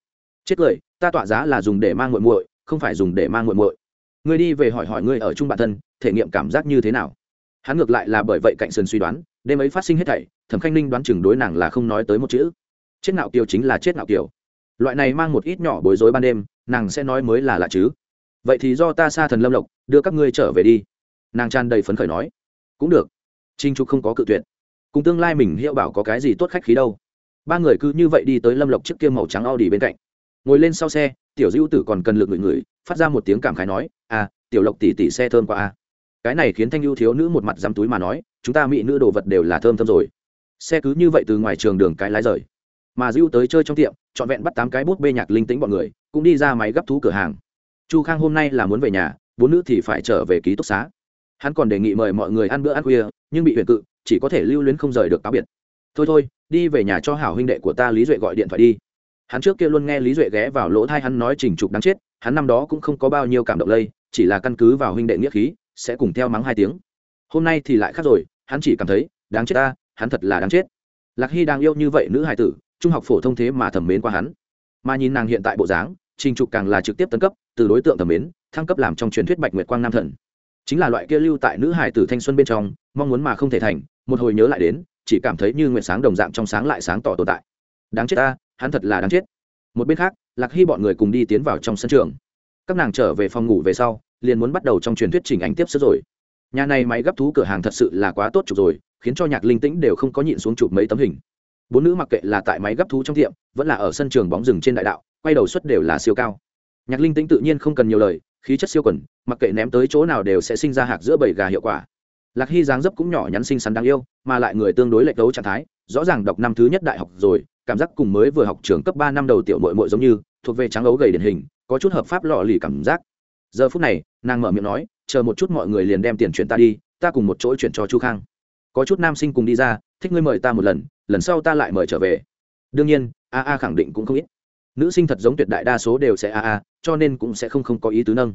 chết cười, ta tọa giá là dùng để mang muội muội, không phải dùng để mang muội muội. Ngươi đi về hỏi hỏi ngươi ở chung bản thân, thể nghiệm cảm giác như thế nào? Hắn ngược lại là bởi vậy cạnh sườn suy đoán, đêm ấy phát sinh hết thảy, thẩm khanh ninh đoán chừng đối nàng là không nói tới một chữ. Chết nạo kiều chính là chết nạo kiều. Loại này mang một ít nhỏ bối rối ban đêm, nàng sẽ nói mới là lạ chứ. Vậy thì do ta xa thần lâm lộc, đưa các ngươi trở về đi. Nàng tràn đầy phấn khởi nói cũng được. Trinh trục không có cự tuyệt. Cùng tương lai mình hiệu bảo có cái gì tốt khách khí đâu. Ba người cứ như vậy đi tới lâm lộc trước kia màu trắng a u bên cạnh. Ngồi lên sau xe, tiểu dữ tử còn cần lực người người phát ra một tiếng cảm khái nói à tiểu lộc tỉ tỉ xe thơm qua a à. cái này khiến thanh ưu thiếu nữ một mặt dám túi mà nói, chúng ta mỹ nữ đồ vật đều là thơm thơm rồi. Xe cứ như vậy từ ngoài trường đường cái lái rời. Mà dữ tới chơi trong tiệm, trọn vẹn bắt tám cái bút bê nhạc linh tính bọn người, cũng đi ra máy gấp thú cửa hàng. Chu khang hôm nay là muốn về nhà, bốn nữ thì phải trở về ký túc xá hắn còn đề nghị mời mọi người ăn bữa ăn khuya, nhưng bị huyện cự, chỉ có thể lưu luyến không rời được cáo biệt. Thôi thôi, đi về nhà cho hảo huynh đệ của ta lý duệ gọi điện thoại đi. Hắn trước kia luôn nghe lý duệ ghé vào lỗ thai hắn nói trình trục đáng chết, hắn năm đó cũng không có bao nhiêu cảm động lây, chỉ là căn cứ vào huynh đệ nghĩa khí, sẽ cùng theo mắng hai tiếng. Hôm nay thì lại khác rồi, hắn chỉ cảm thấy, đáng chết ta, hắn thật là đáng chết. Lạc hy đang yêu như vậy nữ hài tử, trung học phổ thông thế mà thẩm mến qua hắn. Mà nhìn nàng hiện tại bộ dáng, trình trục càng là trực tiếp tấn cấp, từ đối tượng thẩm mến, thăng cấp làm trong truyền thuyết bạch nguyệt quang nam thần chính là loại kia lưu tại nữ hài tử thanh xuân bên trong, mong muốn mà không thể thành, một hồi nhớ lại đến, chỉ cảm thấy như nguyện sáng đồng dạng trong sáng lại sáng tỏ tồn tại. Đáng chết ta, hắn thật là đáng chết. Một bên khác, lạc hy bọn người cùng đi tiến vào trong sân trường. Các nàng trở về phòng ngủ về sau, liền muốn bắt đầu trong truyền thuyết trình ảnh tiếp sức rồi. Nhà này máy gấp thú cửa hàng thật sự là quá tốt chụp rồi, khiến cho nhạc linh tĩnh đều không có nhịn xuống chụp mấy tấm hình. Bốn nữ mặc kệ là tại máy gấp thú trong tiệm, vẫn là ở sân trường bóng rừng trên đại đạo, quay đầu suất đều là siêu cao. Nhạc linh tĩnh tự nhiên không cần nhiều lời khí chất siêu quần, mặc kệ ném tới chỗ nào đều sẽ sinh ra hạt giữa bầy gà hiệu quả. Lạc hy dáng dấp cũng nhỏ nhắn xinh xắn đáng yêu, mà lại người tương đối lệch đấu trạng thái, rõ ràng đọc năm thứ nhất đại học rồi, cảm giác cùng mới vừa học trường cấp ba năm đầu tiểu mội mội giống như, thuộc về trắng ấu gầy điển hình, có chút hợp pháp lọ lì cảm giác. Giờ phút này, nàng mở miệng nói, chờ một chút mọi người liền đem tiền chuyển ta đi, ta cùng một chỗ chuyển cho chu khang. Có chút nam sinh cùng đi ra, thích ngươi mời ta một lần lần sau ta lại mời trở về. Đương nhiên, a a khẳng định cũng không ít nữ sinh thật giống tuyệt đại đa số đều sẽ a a, cho nên cũng sẽ không không có ý tứ nâng.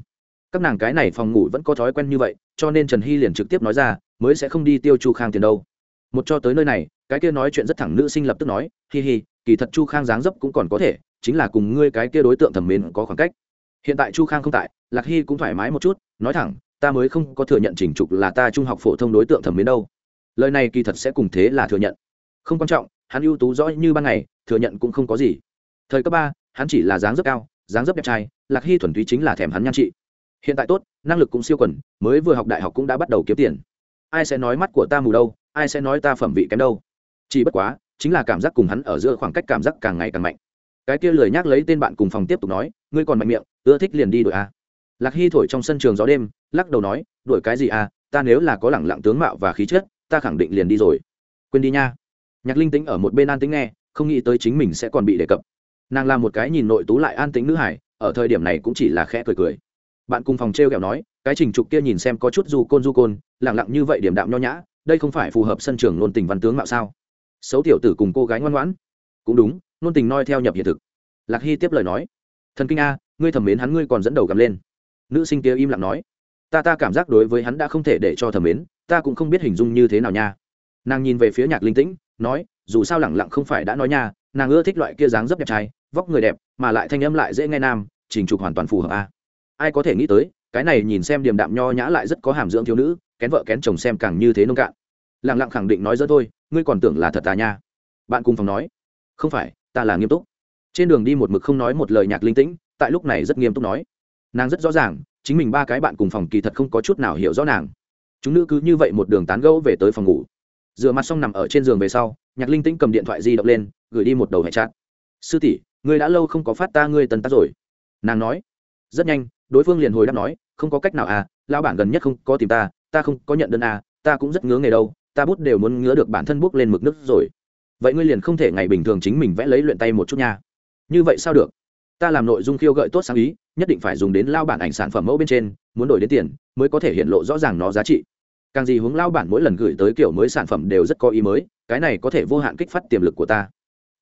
Các nàng cái này phòng ngủ vẫn có thói quen như vậy, cho nên trần hy liền trực tiếp nói ra, mới sẽ không đi tiêu chu khang tiền đâu. Một cho tới nơi này, cái kia nói chuyện rất thẳng nữ sinh lập tức nói, hi hi, kỳ thật chu khang dáng dấp cũng còn có thể, chính là cùng ngươi cái kia đối tượng thẩm mến có khoảng cách. Hiện tại chu khang không tại, lạc hy cũng thoải mái một chút, nói thẳng, ta mới không có thừa nhận chỉnh trục là ta trung học phổ thông đối tượng thẩm mến đâu. Lời này kỳ thật sẽ cùng thế là thừa nhận. Không quan trọng, hắn ưu tú rõ như ban ngày, thừa nhận cũng không có gì thời cấp ba, hắn chỉ là dáng dấp cao, dáng dấp đẹp trai, lạc hy thuần túy chính là thèm hắn nhan trị. Hiện tại tốt, năng lực cũng siêu quần, mới vừa học đại học cũng đã bắt đầu kiếm tiền. Ai sẽ nói mắt của ta mù đâu, ai sẽ nói ta phẩm vị kém đâu. Chỉ bất quá, chính là cảm giác cùng hắn ở giữa khoảng cách cảm giác càng ngày càng mạnh. Cái kia lười nhắc lấy tên bạn cùng phòng tiếp tục nói, ngươi còn mạnh miệng, ưa thích liền đi đội a. Lạc hy thổi trong sân trường gió đêm, lắc đầu nói, đuổi cái gì a, ta nếu là có lẳng lặng tướng mạo và khí chất, ta khẳng định liền đi rồi. Quên đi nha. Nhạc linh tính ở một bên an tính nghe, không nghĩ tới chính mình sẽ còn bị đề cập nàng là một cái nhìn nội tú lại an tính nữ hải ở thời điểm này cũng chỉ là khẽ cười cười. Bạn cùng phòng t r e o kẹo nói, cái trình trục kia nhìn xem có chút du côn du côn lẳng lặng như vậy điểm đạm nho nhã, đây không phải phù hợp sân trường nôn tình văn tướng mạo sao? Xấu tiểu tử cùng cô gái ngoan ngoãn. Cũng đúng nôn tình noi theo nhập hiện thực. Lạc hy tiếp lời nói, thần kinh a, ngươi thẩm mến hắn ngươi còn dẫn đầu gầm lên. Nữ sinh kia im lặng nói, ta ta cảm giác đối với hắn đã không thể để cho thẩm mến, ta cũng không biết hình dung như thế nào nha. Nàng nhìn về phía nhạc linh tĩnh, nói, dù sao lẳng lặng không phải đã nói nha, nàng ưa thích loại kia dáng dấp đẹp trai vóc người đẹp, mà lại thanh âm lại dễ nghe nam, trình trục hoàn toàn phù hợp a. Ai có thể nghĩ tới, cái này nhìn xem điềm đạm nho nhã lại rất có hàm dưỡng thiếu nữ, kén vợ kén chồng xem càng như thế nông cạn. Lẳng lặng khẳng định nói dỡ thôi, ngươi còn tưởng là thật ta nha. Bạn cùng phòng nói, không phải, ta là nghiêm túc. Trên đường đi một mực không nói một lời nhạc linh tĩnh, tại lúc này rất nghiêm túc nói. Nàng rất rõ ràng, chính mình ba cái bạn cùng phòng kỳ thật không có chút nào hiểu rõ nàng. Chúng nữ cứ như vậy một đường tán gẫu về tới phòng ngủ. Rửa mặt xong nằm ở trên giường về sau, nhạc linh tĩnh cầm điện thoại di động lên, gửi đi một đầu hệ trạng. sư tỷ ngươi đã lâu không có phát ta ngươi tần tác rồi. Nàng nói. Rất nhanh, đối phương liền hồi đáp nói, không có cách nào à lão bản gần nhất không có tìm ta ta không có nhận đơn à ta cũng rất ngứa nghề đâu, ta bút đều muốn ngứa được bản thân bút lên mực nước rồi. Vậy ngươi liền không thể ngày bình thường chính mình vẽ lấy luyện tay một chút nha. Như vậy sao được? Ta làm nội dung khiêu gợi tốt sáng ý, nhất định phải dùng đến lao bản ảnh sản phẩm mẫu bên trên, muốn đổi đến tiền, mới có thể hiện lộ rõ ràng nó giá trị. Càng gì hướng lao bản mỗi lần gửi tới kiểu mới sản phẩm đều rất có ý mới, cái này có thể vô hạn kích phát tiềm lực của ta.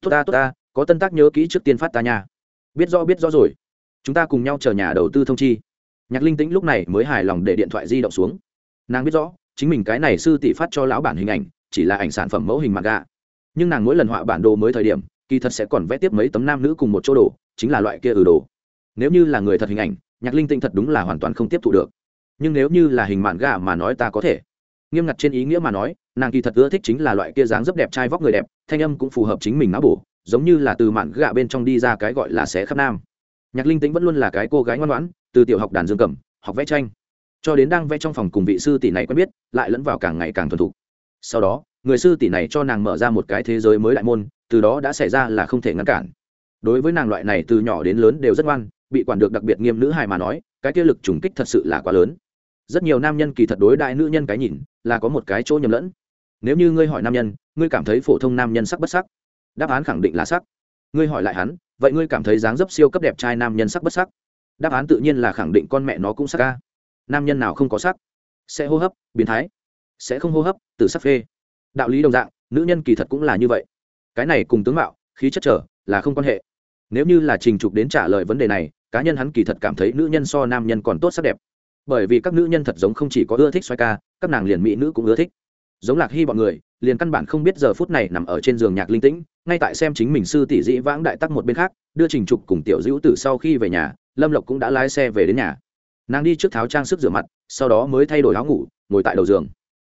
Tốt ta tốt ta có tân tác nhớ kỹ trước tiên phát ta nha. Biết rõ biết rõ rồi. Chúng ta cùng nhau chờ nhà đầu tư thông chi. Nhạc linh tĩnh lúc này mới hài lòng để điện thoại di động xuống. Nàng biết rõ, chính mình cái này sư tỷ phát cho lão bản hình ảnh, chỉ là ảnh sản phẩm mẫu hình mặt gà nhưng nàng mỗi lần họa bản đồ mới thời điểm, kỳ thật sẽ còn vẽ tiếp mấy tấm nam nữ cùng một chỗ đồ, chính là loại kia ừ đồ. Nếu như là người thật hình ảnh, nhạc linh tĩnh thật đúng là hoàn toàn không tiếp thụ được. Nhưng nếu như là hình mạn gà mà nói ta có thể. Nghiêm ngặt trên ý nghĩa mà nói, nàng kỳ thật ưa thích chính là loại kia dáng rất đẹp trai vóc người đẹp, thanh âm cũng phù hợp chính mình não bổ giống như là từ mạn gạ bên trong đi ra cái gọi là xé khắp nam. Nhạc linh tĩnh vẫn luôn là cái cô gái ngoan ngoãn, từ tiểu học đàn dương cầm, học vẽ tranh. Cho đến đang vẽ trong phòng cùng vị sư tỷ này quen biết, lại lẫn vào càng ngày càng thuần thục. Sau đó, người sư tỷ này cho nàng mở ra một cái thế giới mới đại môn, từ đó đã xảy ra là không thể ngăn cản. Đối với nàng loại này từ nhỏ đến lớn đều rất ngoan, bị quản được đặc biệt nghiêm nữ hài mà nói, cái kia lực trùng kích thật sự là quá lớn. Rất nhiều nam nhân kỳ thật đối đại nữ nhân cái nhìn, là có một cái chỗ nhầm lẫn. Nếu như ngươi hỏi nam nhân, ngươi cảm thấy phổ thông nam nhân sắc bất sắc? Đáp án khẳng định là sắc. Ngươi hỏi lại hắn, vậy ngươi cảm thấy dáng dấp siêu cấp đẹp trai nam nhân sắc bất sắc? Đáp án tự nhiên là khẳng định con mẹ nó cũng sắc ca nam nhân nào không có sắc? Sẽ hô hấp, biến thái. Sẽ không hô hấp, từ sắc phê. Đạo lý đồng dạng, nữ nhân kỳ thật cũng là như vậy. Cái này cùng tướng mạo, khí chất trở, là không quan hệ. Nếu như là trình trục đến trả lời vấn đề này, cá nhân hắn kỳ thật cảm thấy nữ nhân so nam nhân còn tốt sắc đẹp. Bởi vì các nữ nhân thật giống không chỉ có ưa thích xoay ca, các nàng liền mỹ nữ cũng ưa thích. Giống lạc hy bọn người, liền căn bản không biết giờ phút này nằm ở trên giường nhạc linh tĩnh ngay tại xem chính mình sư tỷ dĩ vãng đại tắc một bên khác, đưa trình trục cùng tiểu dữ tử sau khi về nhà, lâm lộc cũng đã lái xe về đến nhà. Nàng đi trước tháo trang sức rửa mặt, sau đó mới thay đổi áo ngủ, ngồi tại đầu giường.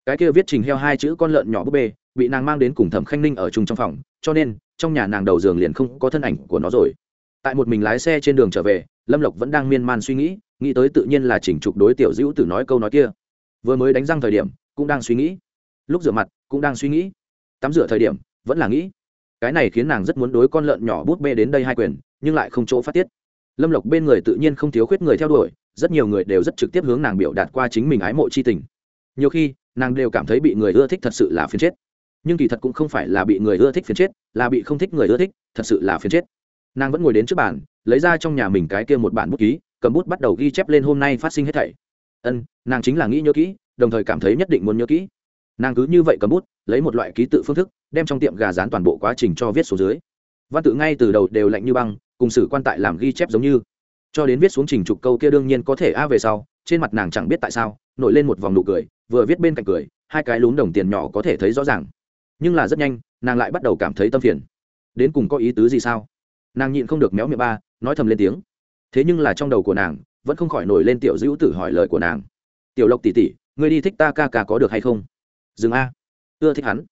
Cái kia viết trình heo hai chữ con lợn nhỏ búp bê, bị nàng mang đến cùng thẩm khanh ninh ở chung trong phòng, cho nên, trong nhà nàng đầu giường liền không có thân ảnh của nó rồi. Tại một mình lái xe trên đường trở về, lâm lộc vẫn đang miên man suy nghĩ nghĩ tới tự nhiên là chỉnh trục đối tiểu dữ tử nói câu nói kia. Vừa mới đánh răng thời điểm, cũng đang suy nghĩ. Lúc rửa mặt, cũng đang suy nghĩ. Tắm rửa thời điểm, vẫn là nghĩ cái này khiến nàng rất muốn đối con lợn nhỏ bút bê đến đây hai quyền, nhưng lại không chỗ phát tiết. Lâm lộc bên người tự nhiên không thiếu khuyết người theo đuổi, rất nhiều người đều rất trực tiếp hướng nàng biểu đạt qua chính mình ái mộ c h i tình. Nhiều khi, nàng đều cảm thấy bị người ưa thích thật sự là phiền chết. Nhưng kỳ thật cũng không phải là bị người ưa thích phiền chết, là bị không thích người ưa thích, thật sự là phiền chết. Nàng vẫn ngồi đến trước bàn, lấy ra trong nhà mình cái kia một bản bút ký, cầm bút bắt đầu ghi chép lên hôm nay phát sinh hết thảy. Ân, nàng chính là nghĩ nhớ kỹ, đồng thời cảm thấy nhất định muốn nhớ kỹ. Nàng cứ như vậy cầm bút, lấy một loại ký tự phương thức đem trong tiệm gà dán toàn bộ quá trình cho viết xuống dưới. Văn tự ngay từ đầu đều lạnh như băng, cùng sử quan tại làm ghi chép giống như. Cho đến viết xuống trình trục câu kia đương nhiên có thể a về sau, trên mặt nàng chẳng biết tại sao, nổi lên một vòng nụ cười, vừa viết bên cạnh cười, hai cái lún đồng tiền nhỏ có thể thấy rõ ràng. Nhưng là rất nhanh, nàng lại bắt đầu cảm thấy tâm phiền. Đến cùng có ý tứ gì sao? Nàng nhịn không được méo miệng ba, nói thầm lên tiếng. Thế nhưng là trong đầu của nàng, vẫn không khỏi nổi lên tiểu dữ tử hỏi lời của nàng. Tiểu lộc tỉ tỉ ngươi đi thích ta ca ca có được hay không? Dừng a. Ưa thích hắn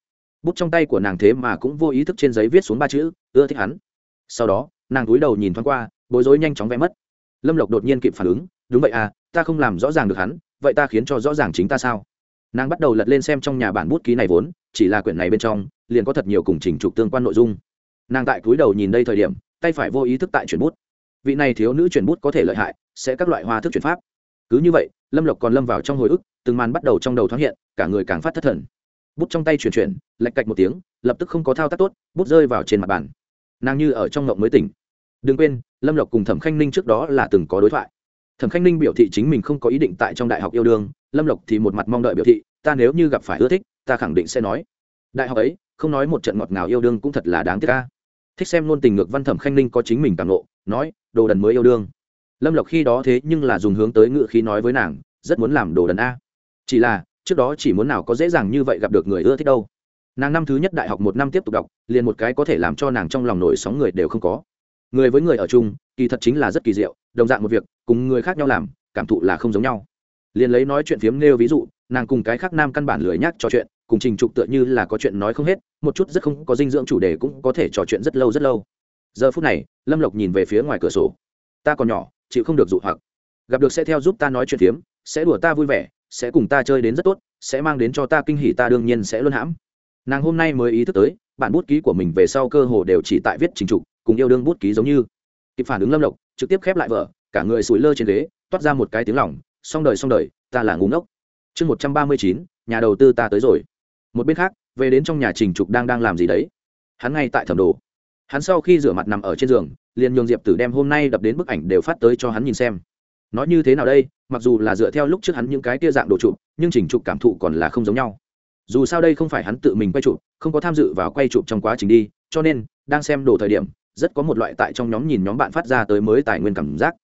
bút trong tay của nàng thế mà cũng vô ý thức trên giấy viết xuống ba chữ, ưa thích hắn. Sau đó, nàng cúi đầu nhìn thoáng qua, bối rối nhanh chóng vẽ mất. Lâm lộc đột nhiên kịp phản ứng, đúng vậy à ta không làm rõ ràng được hắn, vậy ta khiến cho rõ ràng chính ta sao? Nàng bắt đầu lật lên xem trong nhà bản bút ký này vốn, chỉ là quyển này bên trong, liền có thật nhiều cùng trình trục tương quan nội dung. Nàng tại cúi đầu nhìn đây thời điểm, tay phải vô ý thức tại chuyển bút. Vị này thiếu nữ chuyển bút có thể lợi hại, sẽ các loại hoa thức chuyển pháp. Cứ như vậy, lâm lộc còn lâm vào trong hồi ức, từng màn bắt đầu trong đầu thoáng hiện, cả người càng phát thất thần bút trong tay chuyển chuyển, lạch cạch một tiếng, lập tức không có thao tác tốt, bút rơi vào trên mặt bàn. Nàng như ở trong ngộng mới tỉnh. Đừng quên, lâm lộc cùng thẩm khanh ninh trước đó là từng có đối thoại. Thẩm khanh ninh biểu thị chính mình không có ý định tại trong đại học yêu đương, lâm lộc thì một mặt mong đợi biểu thị, ta nếu như gặp phải ưa thích, ta khẳng định sẽ nói. Đại học ấy, không nói một trận ngọt ngào yêu đương cũng thật là đáng tiếc ca thích xem luôn tình ngược văn thẩm khanh ninh có chính mình càng lộ nói, đồ đần mới yêu đương. Lâm lộc khi đó thế nhưng là dùng hướng tới ngự khí nói với nàng, rất muốn làm đồ đần a. Chỉ là trước đó chỉ muốn nào có dễ dàng như vậy gặp được người ưa thích đâu. Nàng năm thứ nhất đại học một năm tiếp tục đọc, liền một cái có thể làm cho nàng trong lòng nổi sóng người đều không có. Người với người ở chung, kỳ thật chính là rất kỳ diệu, đồng dạng một việc, cùng người khác nhau làm, cảm thụ là không giống nhau. Liền lấy nói chuyện phiếm nêu ví dụ, nàng cùng cái khác nam căn bản lười nhắc trò chuyện, cùng trình trục tựa như là có chuyện nói không hết, một chút rất không có dinh dưỡng chủ đề cũng có thể trò chuyện rất lâu rất lâu. Giờ phút này, lâm lộc nhìn về phía ngoài cửa sổ. Ta còn nhỏ, chịu không được dụ hoặc. Gặp được sẽ theo giúp ta nói chuyện phiếm, sẽ đùa ta vui vẻ sẽ cùng ta chơi đến rất tốt, sẽ mang đến cho ta kinh hỉ ta đương nhiên sẽ luôn hãm. Nàng hôm nay mới ý thức tới, bản bút ký của mình về sau cơ hồ đều chỉ tại viết trình trục cùng yêu đương bút ký giống như. Kịp phản ứng lâm lộc, trực tiếp khép lại vở, cả người sủi lơ trên ghế, toát ra một cái tiếng lỏng, xong đời xong đời, ta là ngu ngốc. Chương một trăm ba mươi chín, nhà đầu tư ta tới rồi. Một bên khác, về đến trong nhà trình trục đang đang làm gì đấy? Hắn ngay tại thẩm đồ. Hắn sau khi rửa mặt nằm ở trên giường, liền nhường diệp tử đem hôm nay đập đến bức ảnh đều phát tới cho hắn nhìn xem nói như thế nào đây, mặc dù là dựa theo lúc trước hắn những cái tia dạng đồ chụp, nhưng chỉnh chụp cảm thụ còn là không giống nhau. Dù sao đây không phải hắn tự mình quay chụp, không có tham dự vào quay chụp trong quá trình đi, cho nên, đang xem đồ thời điểm, rất có một loại tại trong nhóm nhìn nhóm bạn phát ra tới mới tài nguyên cảm giác.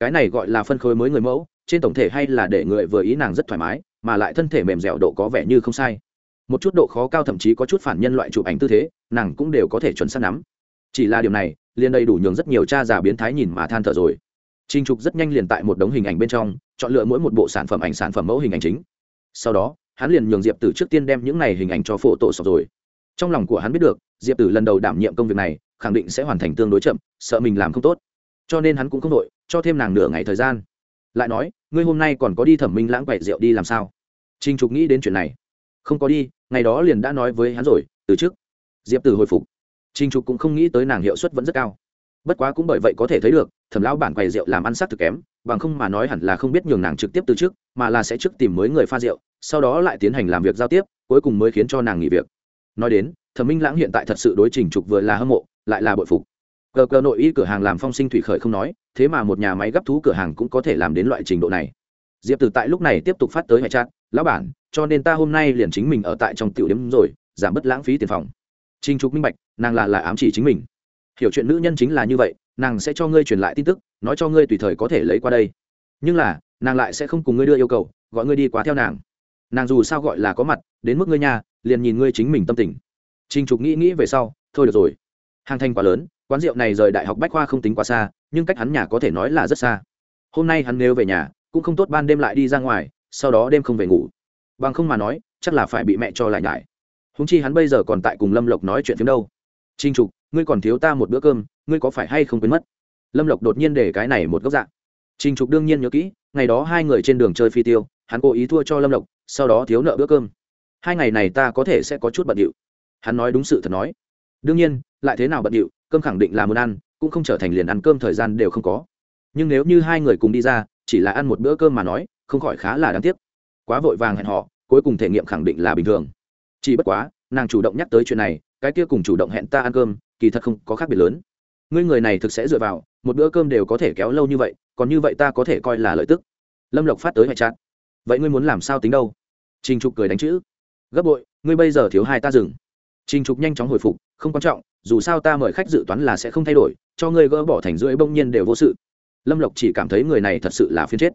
Cái này gọi là phân khối mới người mẫu, trên tổng thể hay là để người vừa ý nàng rất thoải mái, mà lại thân thể mềm dẻo độ có vẻ như không sai. Một chút độ khó cao thậm chí có chút phản nhân loại chụp ảnh tư thế, nàng cũng đều có thể chuẩn xác nắm. Chỉ là điều này, liền đầy đủ nhường rất nhiều cha già biến thái nhìn mà than thở rồi. Trình Trục rất nhanh liền tại một đống hình ảnh bên trong, chọn lựa mỗi một bộ sản phẩm ảnh sản phẩm mẫu hình ảnh chính. Sau đó, hắn liền nhường Diệp Tử trước tiên đem những này hình ảnh cho phổ tổ sọc rồi. Trong lòng của hắn biết được, Diệp Tử lần đầu đảm nhiệm công việc này, khẳng định sẽ hoàn thành tương đối chậm, sợ mình làm không tốt. Cho nên hắn cũng không đợi, cho thêm nàng nửa ngày thời gian. Lại nói, ngươi hôm nay còn có đi Thẩm Minh Lãng quậy rượu đi làm sao? Trình Trục nghĩ đến chuyện này. Không có đi, ngày đó liền đã nói với hắn rồi, từ trước. Diệp Tử hồi phục. Trình Trục cũng không nghĩ tới nàng hiệu suất vẫn rất cao bất quá cũng bởi vậy có thể thấy được thẩm lão bản quầy rượu làm ăn sắc thực kém, bằng không mà nói hẳn là không biết nhường nàng trực tiếp từ trước, mà là sẽ trước tìm mới người pha rượu, sau đó lại tiến hành làm việc giao tiếp, cuối cùng mới khiến cho nàng nghỉ việc. Nói đến, thẩm minh lãng hiện tại thật sự đối trình trục vừa là hâm mộ, lại là bội phục. Cờ cờ nội y cửa hàng làm phong sinh thủy khởi không nói, thế mà một nhà máy gấp thú cửa hàng cũng có thể làm đến loại trình độ này. Diệp từ tại lúc này tiếp tục phát tới hệ chat, lão bản, cho nên ta hôm nay liền chính mình ở tại trong tiểu điểm rồi, giảm bớt lãng phí tiền phòng. Trình trục minh bạch, nàng là là ám chỉ chính mình. Hiểu chuyện nữ nhân chính là như vậy nàng sẽ cho ngươi truyền lại tin tức, nói cho ngươi tùy thời có thể lấy qua đây. Nhưng là, nàng lại sẽ không cùng ngươi đưa yêu cầu, gọi ngươi đi quá theo nàng. Nàng dù sao gọi là có mặt, đến mức ngươi nhà liền nhìn ngươi chính mình tâm tình. Trình trục nghĩ nghĩ về sau, thôi được rồi. Hàng thành quá lớn, quán rượu này rời đại học bách khoa không tính quá xa, nhưng cách hắn nhà có thể nói là rất xa. Hôm nay hắn nếu về nhà, cũng không tốt ban đêm lại đi ra ngoài, sau đó đêm không về ngủ. Bằng không mà nói, chắc là phải bị mẹ cho lại nhải. Húng chi hắn bây giờ còn tại cùng lâm lộc nói chuyện phiếm đâu. Trinh trục ngươi còn thiếu ta một bữa cơm, ngươi có phải hay không quên mất? Lâm lộc đột nhiên để cái này một góc dạng trình trục đương nhiên nhớ kỹ, ngày đó hai người trên đường chơi phi tiêu, hắn cố ý thua cho lâm lộc, sau đó thiếu nợ bữa cơm. Hai ngày này ta có thể sẽ có chút bận điệu. Hắn nói đúng sự thật nói. Đương nhiên, lại thế nào bận điệu, cơm khẳng định là muốn ăn, cũng không trở thành liền ăn cơm thời gian đều không có. Nhưng nếu như hai người cùng đi ra, chỉ là ăn một bữa cơm mà nói, không khỏi khá là đáng tiếc. Quá vội vàng hẹn họ, cuối cùng thể nghiệm khẳng định là bình thường. Chỉ bất quá, nàng chủ động nhắc tới chuyện này, cái kia cùng chủ động hẹn ta ăn cơm kỳ thật không có khác biệt lớn. Ngươi người này thực sẽ dựa vào, một bữa cơm đều có thể kéo lâu như vậy, còn như vậy ta có thể coi là lợi tức. Lâm lộc phát tới hệ chặt vậy ngươi muốn làm sao tính đâu? Trình trục cười đánh chữ. Gấp bội, ngươi bây giờ thiếu hai ta dừng. Trình trục nhanh chóng hồi phục, không quan trọng, dù sao ta mời khách dự toán là sẽ không thay đổi, cho ngươi gỡ bỏ thành rưỡi bỗng nhiên đều vô sự. Lâm lộc chỉ cảm thấy người này thật sự là phiên chết.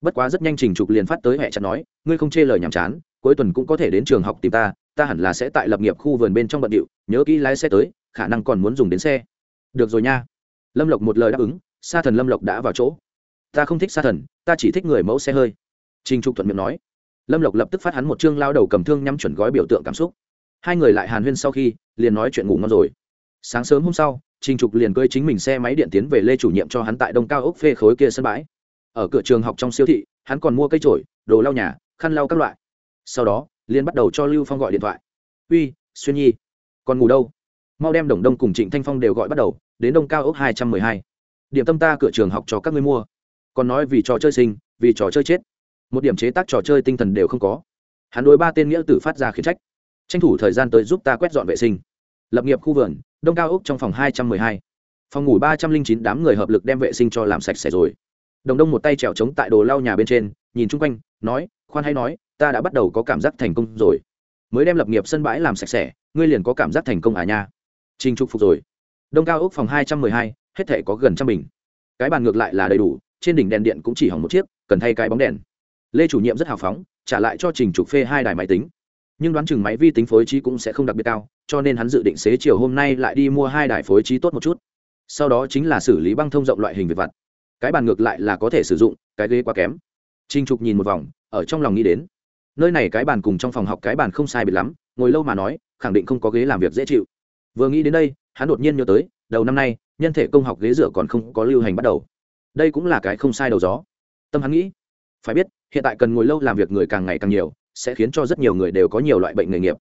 Bất quá rất nhanh trình trục liền phát tới hệ chặt nói, ngươi không chê lời nhàm chán, cuối tuần cũng có thể đến trường học tìm ta ta hẳn là sẽ tại lập nghiệp khu vườn bên trong bận điệu, nhớ kỹ lái xe tới khả năng còn muốn dùng đến xe. Được rồi nha. Lâm lộc một lời đáp ứng, sa thần lâm lộc đã vào chỗ. Ta không thích sa thần, ta chỉ thích người mẫu xe hơi. Trình trục thuận miệng nói. Lâm lộc lập tức phát hắn một chương lao đầu cầm thương nhắm chuẩn gói biểu tượng cảm xúc. Hai người lại hàn huyên sau khi, liền nói chuyện ngủ ngon rồi. Sáng sớm hôm sau, Trình trục liền cơi chính mình xe máy điện tiến về lê chủ nhiệm cho hắn tại đông cao ốc phê khối kia sân bãi. Ở cửa trường học trong siêu thị, hắn còn mua cây trổi đồ lau nhà, khăn lau các loại. Sau đó liên bắt đầu cho lưu phong gọi điện thoại. Uy, xuyên nhi còn ngủ đâu? Mau đem đồng đông cùng trịnh thanh phong đều gọi bắt đầu, đến đông cao ốc hai trăm mười hai. Điểm tâm ta cửa trường học cho các ngươi mua. Còn nói vì trò chơi sinh, vì trò chơi chết. Một điểm chế tác trò chơi tinh thần đều không có. Hắn đối ba tên nghĩa tử phát ra khiển trách. Tranh thủ thời gian tới giúp ta quét dọn vệ sinh. Lập nghiệp khu vườn, đông cao ốc trong phòng hai trăm mười hai. Phòng ngủ ba trăm linh chín, đám người hợp lực đem vệ sinh cho làm sạch sẽ rồi. Đồng đông một tay trèo trống tại đồ lau nhà bên trên, nhìn chung quanh, nói, khoan hay nói, ta đã bắt đầu có cảm giác thành công rồi. Mới đem lập nghiệp sân bãi làm sạch sẽ, ngươi liền có cảm giác thành công à nha trình trục phục rồi. Đông cao ốc phòng hai trăm mười hai, hết thể có gần trăm bình. Cái bàn ngược lại là đầy đủ, trên đỉnh đèn điện cũng chỉ hỏng một chiếc, cần thay cái bóng đèn. Lê chủ nhiệm rất hào phóng, trả lại cho trình trục phê hai đài máy tính. Nhưng đoán chừng máy vi tính phối trí cũng sẽ không đặc biệt cao, cho nên hắn dự định xế chiều hôm nay lại đi mua hai đài phối trí tốt một chút. Sau đó chính là xử lý băng thông rộng loại hình về vặt. Cái bàn ngược lại là có thể sử dụng, cái ghế quá kém. Trình trục nhìn một vòng, ở trong lòng nghĩ đến. Nơi này cái bàn cùng trong phòng học cái bàn không sai biệt lắm, ngồi lâu mà nói, khẳng định không có ghế làm việc dễ chịu vừa nghĩ đến đây, hắn đột nhiên nhớ tới, đầu năm nay, nhân thể công học ghế dựa còn không có lưu hành bắt đầu. Đây cũng là cái không sai đầu gió. Tâm hắn nghĩ, phải biết, hiện tại cần ngồi lâu làm việc người càng ngày càng nhiều, sẽ khiến cho rất nhiều người đều có nhiều loại bệnh nghề nghiệp.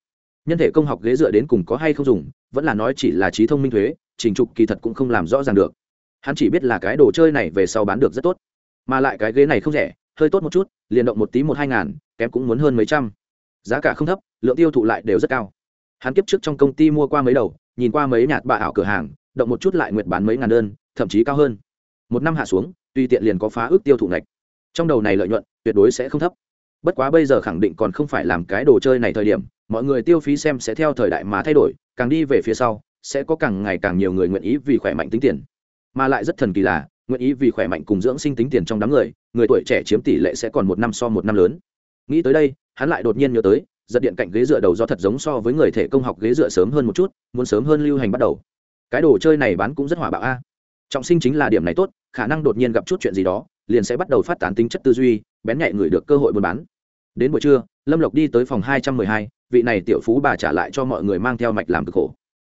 Nhân thể công học ghế dựa đến cùng có hay không dùng, vẫn là nói chỉ là trí thông minh thuế, trình trục kỳ thật cũng không làm rõ ràng được. Hắn chỉ biết là cái đồ chơi này về sau bán được rất tốt. Mà lại cái ghế này không rẻ, hơi tốt một chút, liền động một tí một hai ngàn, kém cũng muốn hơn mấy trăm. Giá cả không thấp, lượng tiêu thụ lại đều rất cao. Hắn kiếp trước trong công ty mua qua mấy đầu nhìn qua mấy nhạt bạ ảo cửa hàng, động một chút lại nguyệt bán mấy ngàn đơn, thậm chí cao hơn. Một năm hạ xuống tuy tiện liền có phá ước tiêu thụ ngạch. Trong đầu này lợi nhuận, tuyệt đối sẽ không thấp. Bất quá bây giờ khẳng định còn không phải làm cái đồ chơi này thời điểm, mọi người tiêu phí xem sẽ theo thời đại mà thay đổi, càng đi về phía sau, sẽ có càng ngày càng nhiều người nguyện ý vì khỏe mạnh tính tiền. Mà lại rất thần kỳ là, nguyện ý vì khỏe mạnh cùng dưỡng sinh tính tiền trong đám người người tuổi trẻ chiếm tỷ lệ sẽ còn một năm so một năm lớn. Nghĩ tới đây, hắn lại đột nhiên nhớ tới giật điện cạnh ghế dựa đầu do thật giống so với người thể công học ghế dựa sớm hơn một chút, muốn sớm hơn lưu hành bắt đầu. Cái đồ chơi này bán cũng rất hỏa bạo a. Trọng sinh chính là điểm này tốt, khả năng đột nhiên gặp chút chuyện gì đó, liền sẽ bắt đầu phát tán tính chất tư duy, bén nhạy người được cơ hội buôn bán. Đến buổi trưa, lâm lộc đi tới phòng hai trăm mười hai, vị này tiểu phú bà trả lại cho mọi người mang theo mạch làm cực khổ.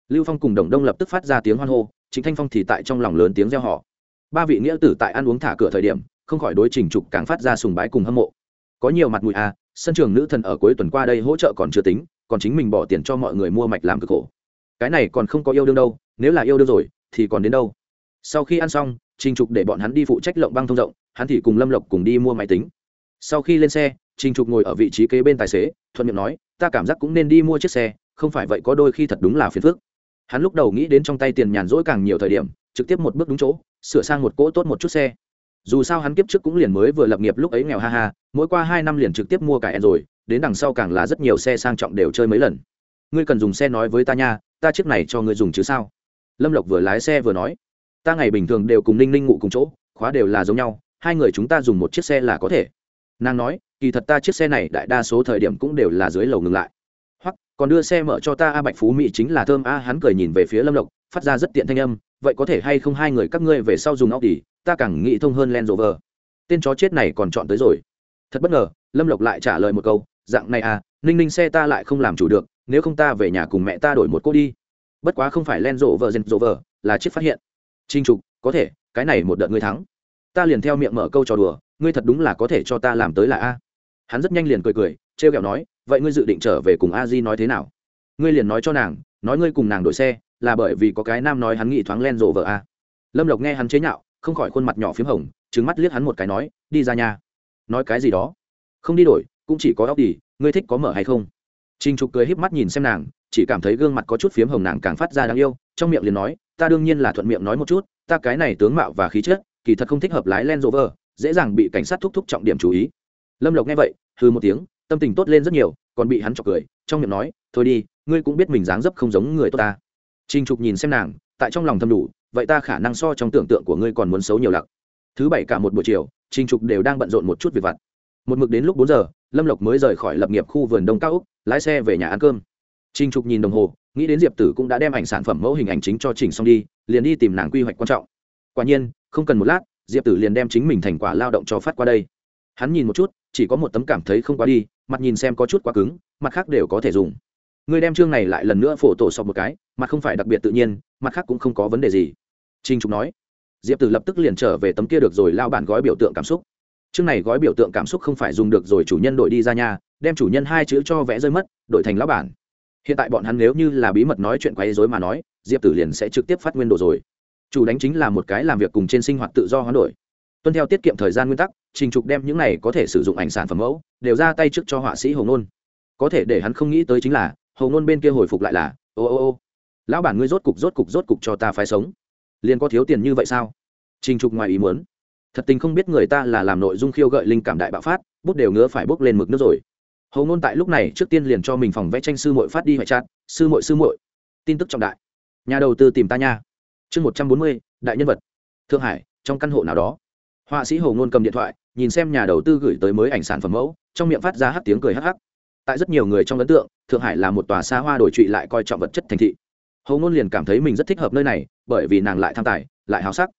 Lưu phong cùng đồng đông lập tức phát ra tiếng hoan hô chính thanh phong thì tại trong lòng lớn tiếng reo họ ba vị nghĩa tử tại ăn uống thả cửa thời điểm, không khỏi đối trình trục càng phát ra sùng bái cùng hâm mộ. Có nhiều mặt mũi à sân trường nữ thần ở cuối tuần qua đây hỗ trợ còn chưa tính, còn chính mình bỏ tiền cho mọi người mua mạch làm cực khổ. Cái này còn không có yêu đương đâu, nếu là yêu đương rồi, thì còn đến đâu? Sau khi ăn xong, trình trục để bọn hắn đi phụ trách lộng băng thông rộng, hắn thì cùng lâm lộc cùng đi mua máy tính. Sau khi lên xe, trình trục ngồi ở vị trí kế bên tài xế, thuận miệng nói, ta cảm giác cũng nên đi mua chiếc xe, không phải vậy có đôi khi thật đúng là phiền phức. Hắn lúc đầu nghĩ đến trong tay tiền nhàn rỗi càng nhiều thời điểm, trực tiếp một bước đúng chỗ, sửa sang một cỗ tốt một chút xe dù sao hắn kiếp trước cũng liền mới vừa lập nghiệp lúc ấy nghèo ha ha mỗi qua hai năm liền trực tiếp mua cải rồi đến đằng sau càng là rất nhiều xe sang trọng đều chơi mấy lần. Ngươi cần dùng xe nói với ta nha ta chiếc này cho ngươi dùng chứ sao? Lâm lộc vừa lái xe vừa nói. Ta ngày bình thường đều cùng ninh ninh ngủ cùng chỗ khóa đều là giống nhau hai người chúng ta dùng một chiếc xe là có thể. Nàng nói kỳ thật ta chiếc xe này đại đa số thời điểm cũng đều là dưới lầu ngừng lại. Hoặc còn đưa xe mở cho ta a bạch phú mỹ chính là thơm a hắn cười nhìn về phía lâm lộc phát ra rất tiện thanh âm vậy có thể hay không hai người các ngươi về sau dùng Audi, ta càng nghĩ thông hơn len rộ vờ Tên chó chết này còn chọn tới rồi. Thật bất ngờ, Lâm Lộc lại trả lời một câu, dạng này à, Ninh Ninh xe ta lại không làm chủ được, nếu không ta về nhà cùng mẹ ta đổi một cô đi. Bất quá không phải len rộ vờ dền rộ vờ là chiếc phát hiện. Trinh trục, có thể, cái này một đợt ngươi thắng. Ta liền theo miệng mở câu trò đùa, ngươi thật đúng là có thể cho ta làm tới là a. Hắn rất nhanh liền cười cười, trêu ghẹo nói, vậy ngươi dự định trở về cùng A Di nói thế nào? Ngươi liền nói cho nàng, nói ngươi cùng nàng đổi xe, là bởi vì có cái nam nói hắn nghĩ thoáng len rộ vợ a lâm lộc nghe hắn chế nhạo không khỏi khuôn mặt nhỏ p h í m hồng trứng mắt liếc hắn một cái nói đi ra nhà nói cái gì đó? Không đi đổi cũng chỉ có óc đi ngươi thích có mở hay không? Trinh trục cười híp mắt nhìn xem nàng chỉ cảm thấy gương mặt có chút phiếm hồng nàng càng phát ra đáng yêu trong miệng liền nói ta đương nhiên là thuận miệng nói một chút ta cái này tướng mạo và khí chất kỳ thật không thích hợp lái len rộ vờ, dễ dàng bị cảnh sát thúc thúc trọng điểm chú ý. Lâm lộc nghe vậy hư một tiếng tâm tình tốt lên rất nhiều còn bị hắn chọc cười trong miệng nói thôi đi ngươi cũng biết mình dáng dấp không giống người tốt ta. Trình Trục nhìn xem nàng, tại trong lòng thầm đủ, vậy ta khả năng so trong tưởng tượng của ngươi còn muốn xấu nhiều lặc. Thứ bảy cả một buổi chiều, Trình Trục đều đang bận rộn một chút việc vặt. Một mực đến lúc bốn giờ, Lâm Lộc mới rời khỏi lập nghiệp khu vườn Đông Cao Úc, lái xe về nhà ăn cơm. Trình Trục nhìn đồng hồ, nghĩ đến Diệp Tử cũng đã đem ảnh sản phẩm mẫu hình ảnh chính cho chỉnh xong đi, liền đi tìm nàng quy hoạch quan trọng. Quả nhiên, không cần một lát, Diệp Tử liền đem chính mình thành quả lao động cho phát qua đây. Hắn nhìn một chút, chỉ có một tấm cảm thấy không quá đi, mặt nhìn xem có chút quá cứng, mặt khác đều có thể dùng người đem chương này lại lần nữa phổ tổ sọc một cái mặt không phải đặc biệt tự nhiên mặt khác cũng không có vấn đề gì trinh trục nói. Diệp tử lập tức liền trở về tấm kia được rồi lao bản gói biểu tượng cảm xúc. Chương này gói biểu tượng cảm xúc không phải dùng được rồi chủ nhân đổi đi ra nhà đem chủ nhân hai chữ cho vẽ rơi mất, đổi thành lão bản. Hiện tại bọn hắn nếu như là bí mật nói chuyện quấy dối mà nói, diệp tử liền sẽ trực tiếp phát nguyên đồ rồi. Chủ đánh chính là một cái làm việc cùng trên sinh hoạt tự do hoán đổi. Tuân theo tiết kiệm thời gian nguyên tắc, trình trục đem những này có thể sử dụng ảnh sản phẩm mẫu, đều ra tay trước cho họa sĩ hồng nôn. Có thể để hắn không nghĩ tới chính là hồng nôn bên kia hồi phục lại là, ô ô ô, lão bản ngươi rốt cục rốt cục rốt cục cho ta phải sống liền có thiếu tiền như vậy sao? Trình trục ngoài ý muốn. Thật tình không biết người ta là làm nội dung khiêu gợi linh cảm đại bạo phát, bút đều ngứa phải bốc lên mực nước rồi. Hầu ngôn tại lúc này trước tiên liền cho mình phòng vẽ tranh sư mội phát đi hoại chát, sư mội sư mội tin tức trọng đại. Nhà đầu tư tìm ta nha. Chương một trăm bốn mươi, đại nhân vật. Thượng hải, trong căn hộ nào đó. Họa sĩ hồ ngôn cầm điện thoại, nhìn xem nhà đầu tư gửi tới mới ảnh sản phẩm mẫu, trong miệng phát ra hắt tiếng cười hắc hắc. Tại rất nhiều người trong ấn tượng, thượng hải là một tòa xa hoa đổi trụy lại coi trọng vật chất thành thị hầu ngôn liền cảm thấy mình rất thích hợp nơi này, bởi vì nàng lại tham tài, lại háo sắc.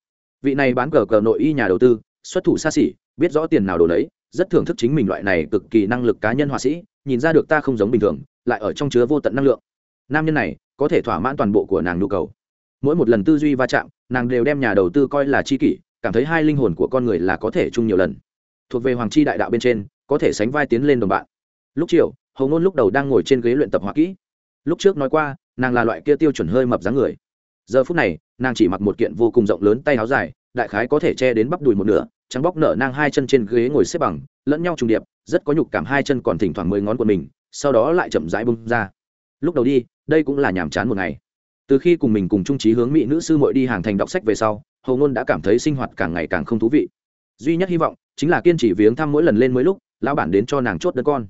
Vị này bán cờ cờ nội y nhà đầu tư, xuất thủ xa xỉ, biết rõ tiền nào đồ đấy rất thưởng thức chính mình loại này cực kỳ năng lực cá nhân họa sĩ, nhìn ra được ta không giống bình thường, lại ở trong chứa vô tận năng lượng. Nam nhân này, có thể thỏa mãn toàn bộ của nàng nhu cầu. Mỗi một lần tư duy va chạm, nàng đều đem nhà đầu tư coi là c h i kỷ, cảm thấy hai linh hồn của con người là có thể chung nhiều lần. Thuộc về hoàng chi đại đạo bên trên, có thể sánh vai tiến lên đồng bạn. Lúc chiều, hầu ngôn lúc đầu đang ngồi trên ghế luyện tập họa kỹ. Lúc trước nói qua nàng là loại kia tiêu chuẩn hơi mập dáng người. Giờ phút này, nàng chỉ mặc một kiện vô cùng rộng lớn tay áo dài, đại khái có thể che đến bắp đùi một nửa, trắng bóc nở nang hai chân trên ghế ngồi xếp bằng, lẫn nhau trùng điệp, rất có nhục cảm hai chân còn thỉnh thoảng mười ngón của mình, sau đó lại chậm rãi bung ra. Lúc đầu đi, đây cũng là nhàm chán một ngày. Từ khi cùng mình cùng trung trí hướng mỹ nữ sư mội đi hàng thành đọc sách về sau hầu ngôn đã cảm thấy sinh hoạt càng ngày càng không thú vị. Duy nhất hy vọng chính là kiên trì viếng thăm mỗi lần lên mới lúc, lão bản đến cho nàng chốt đơn con.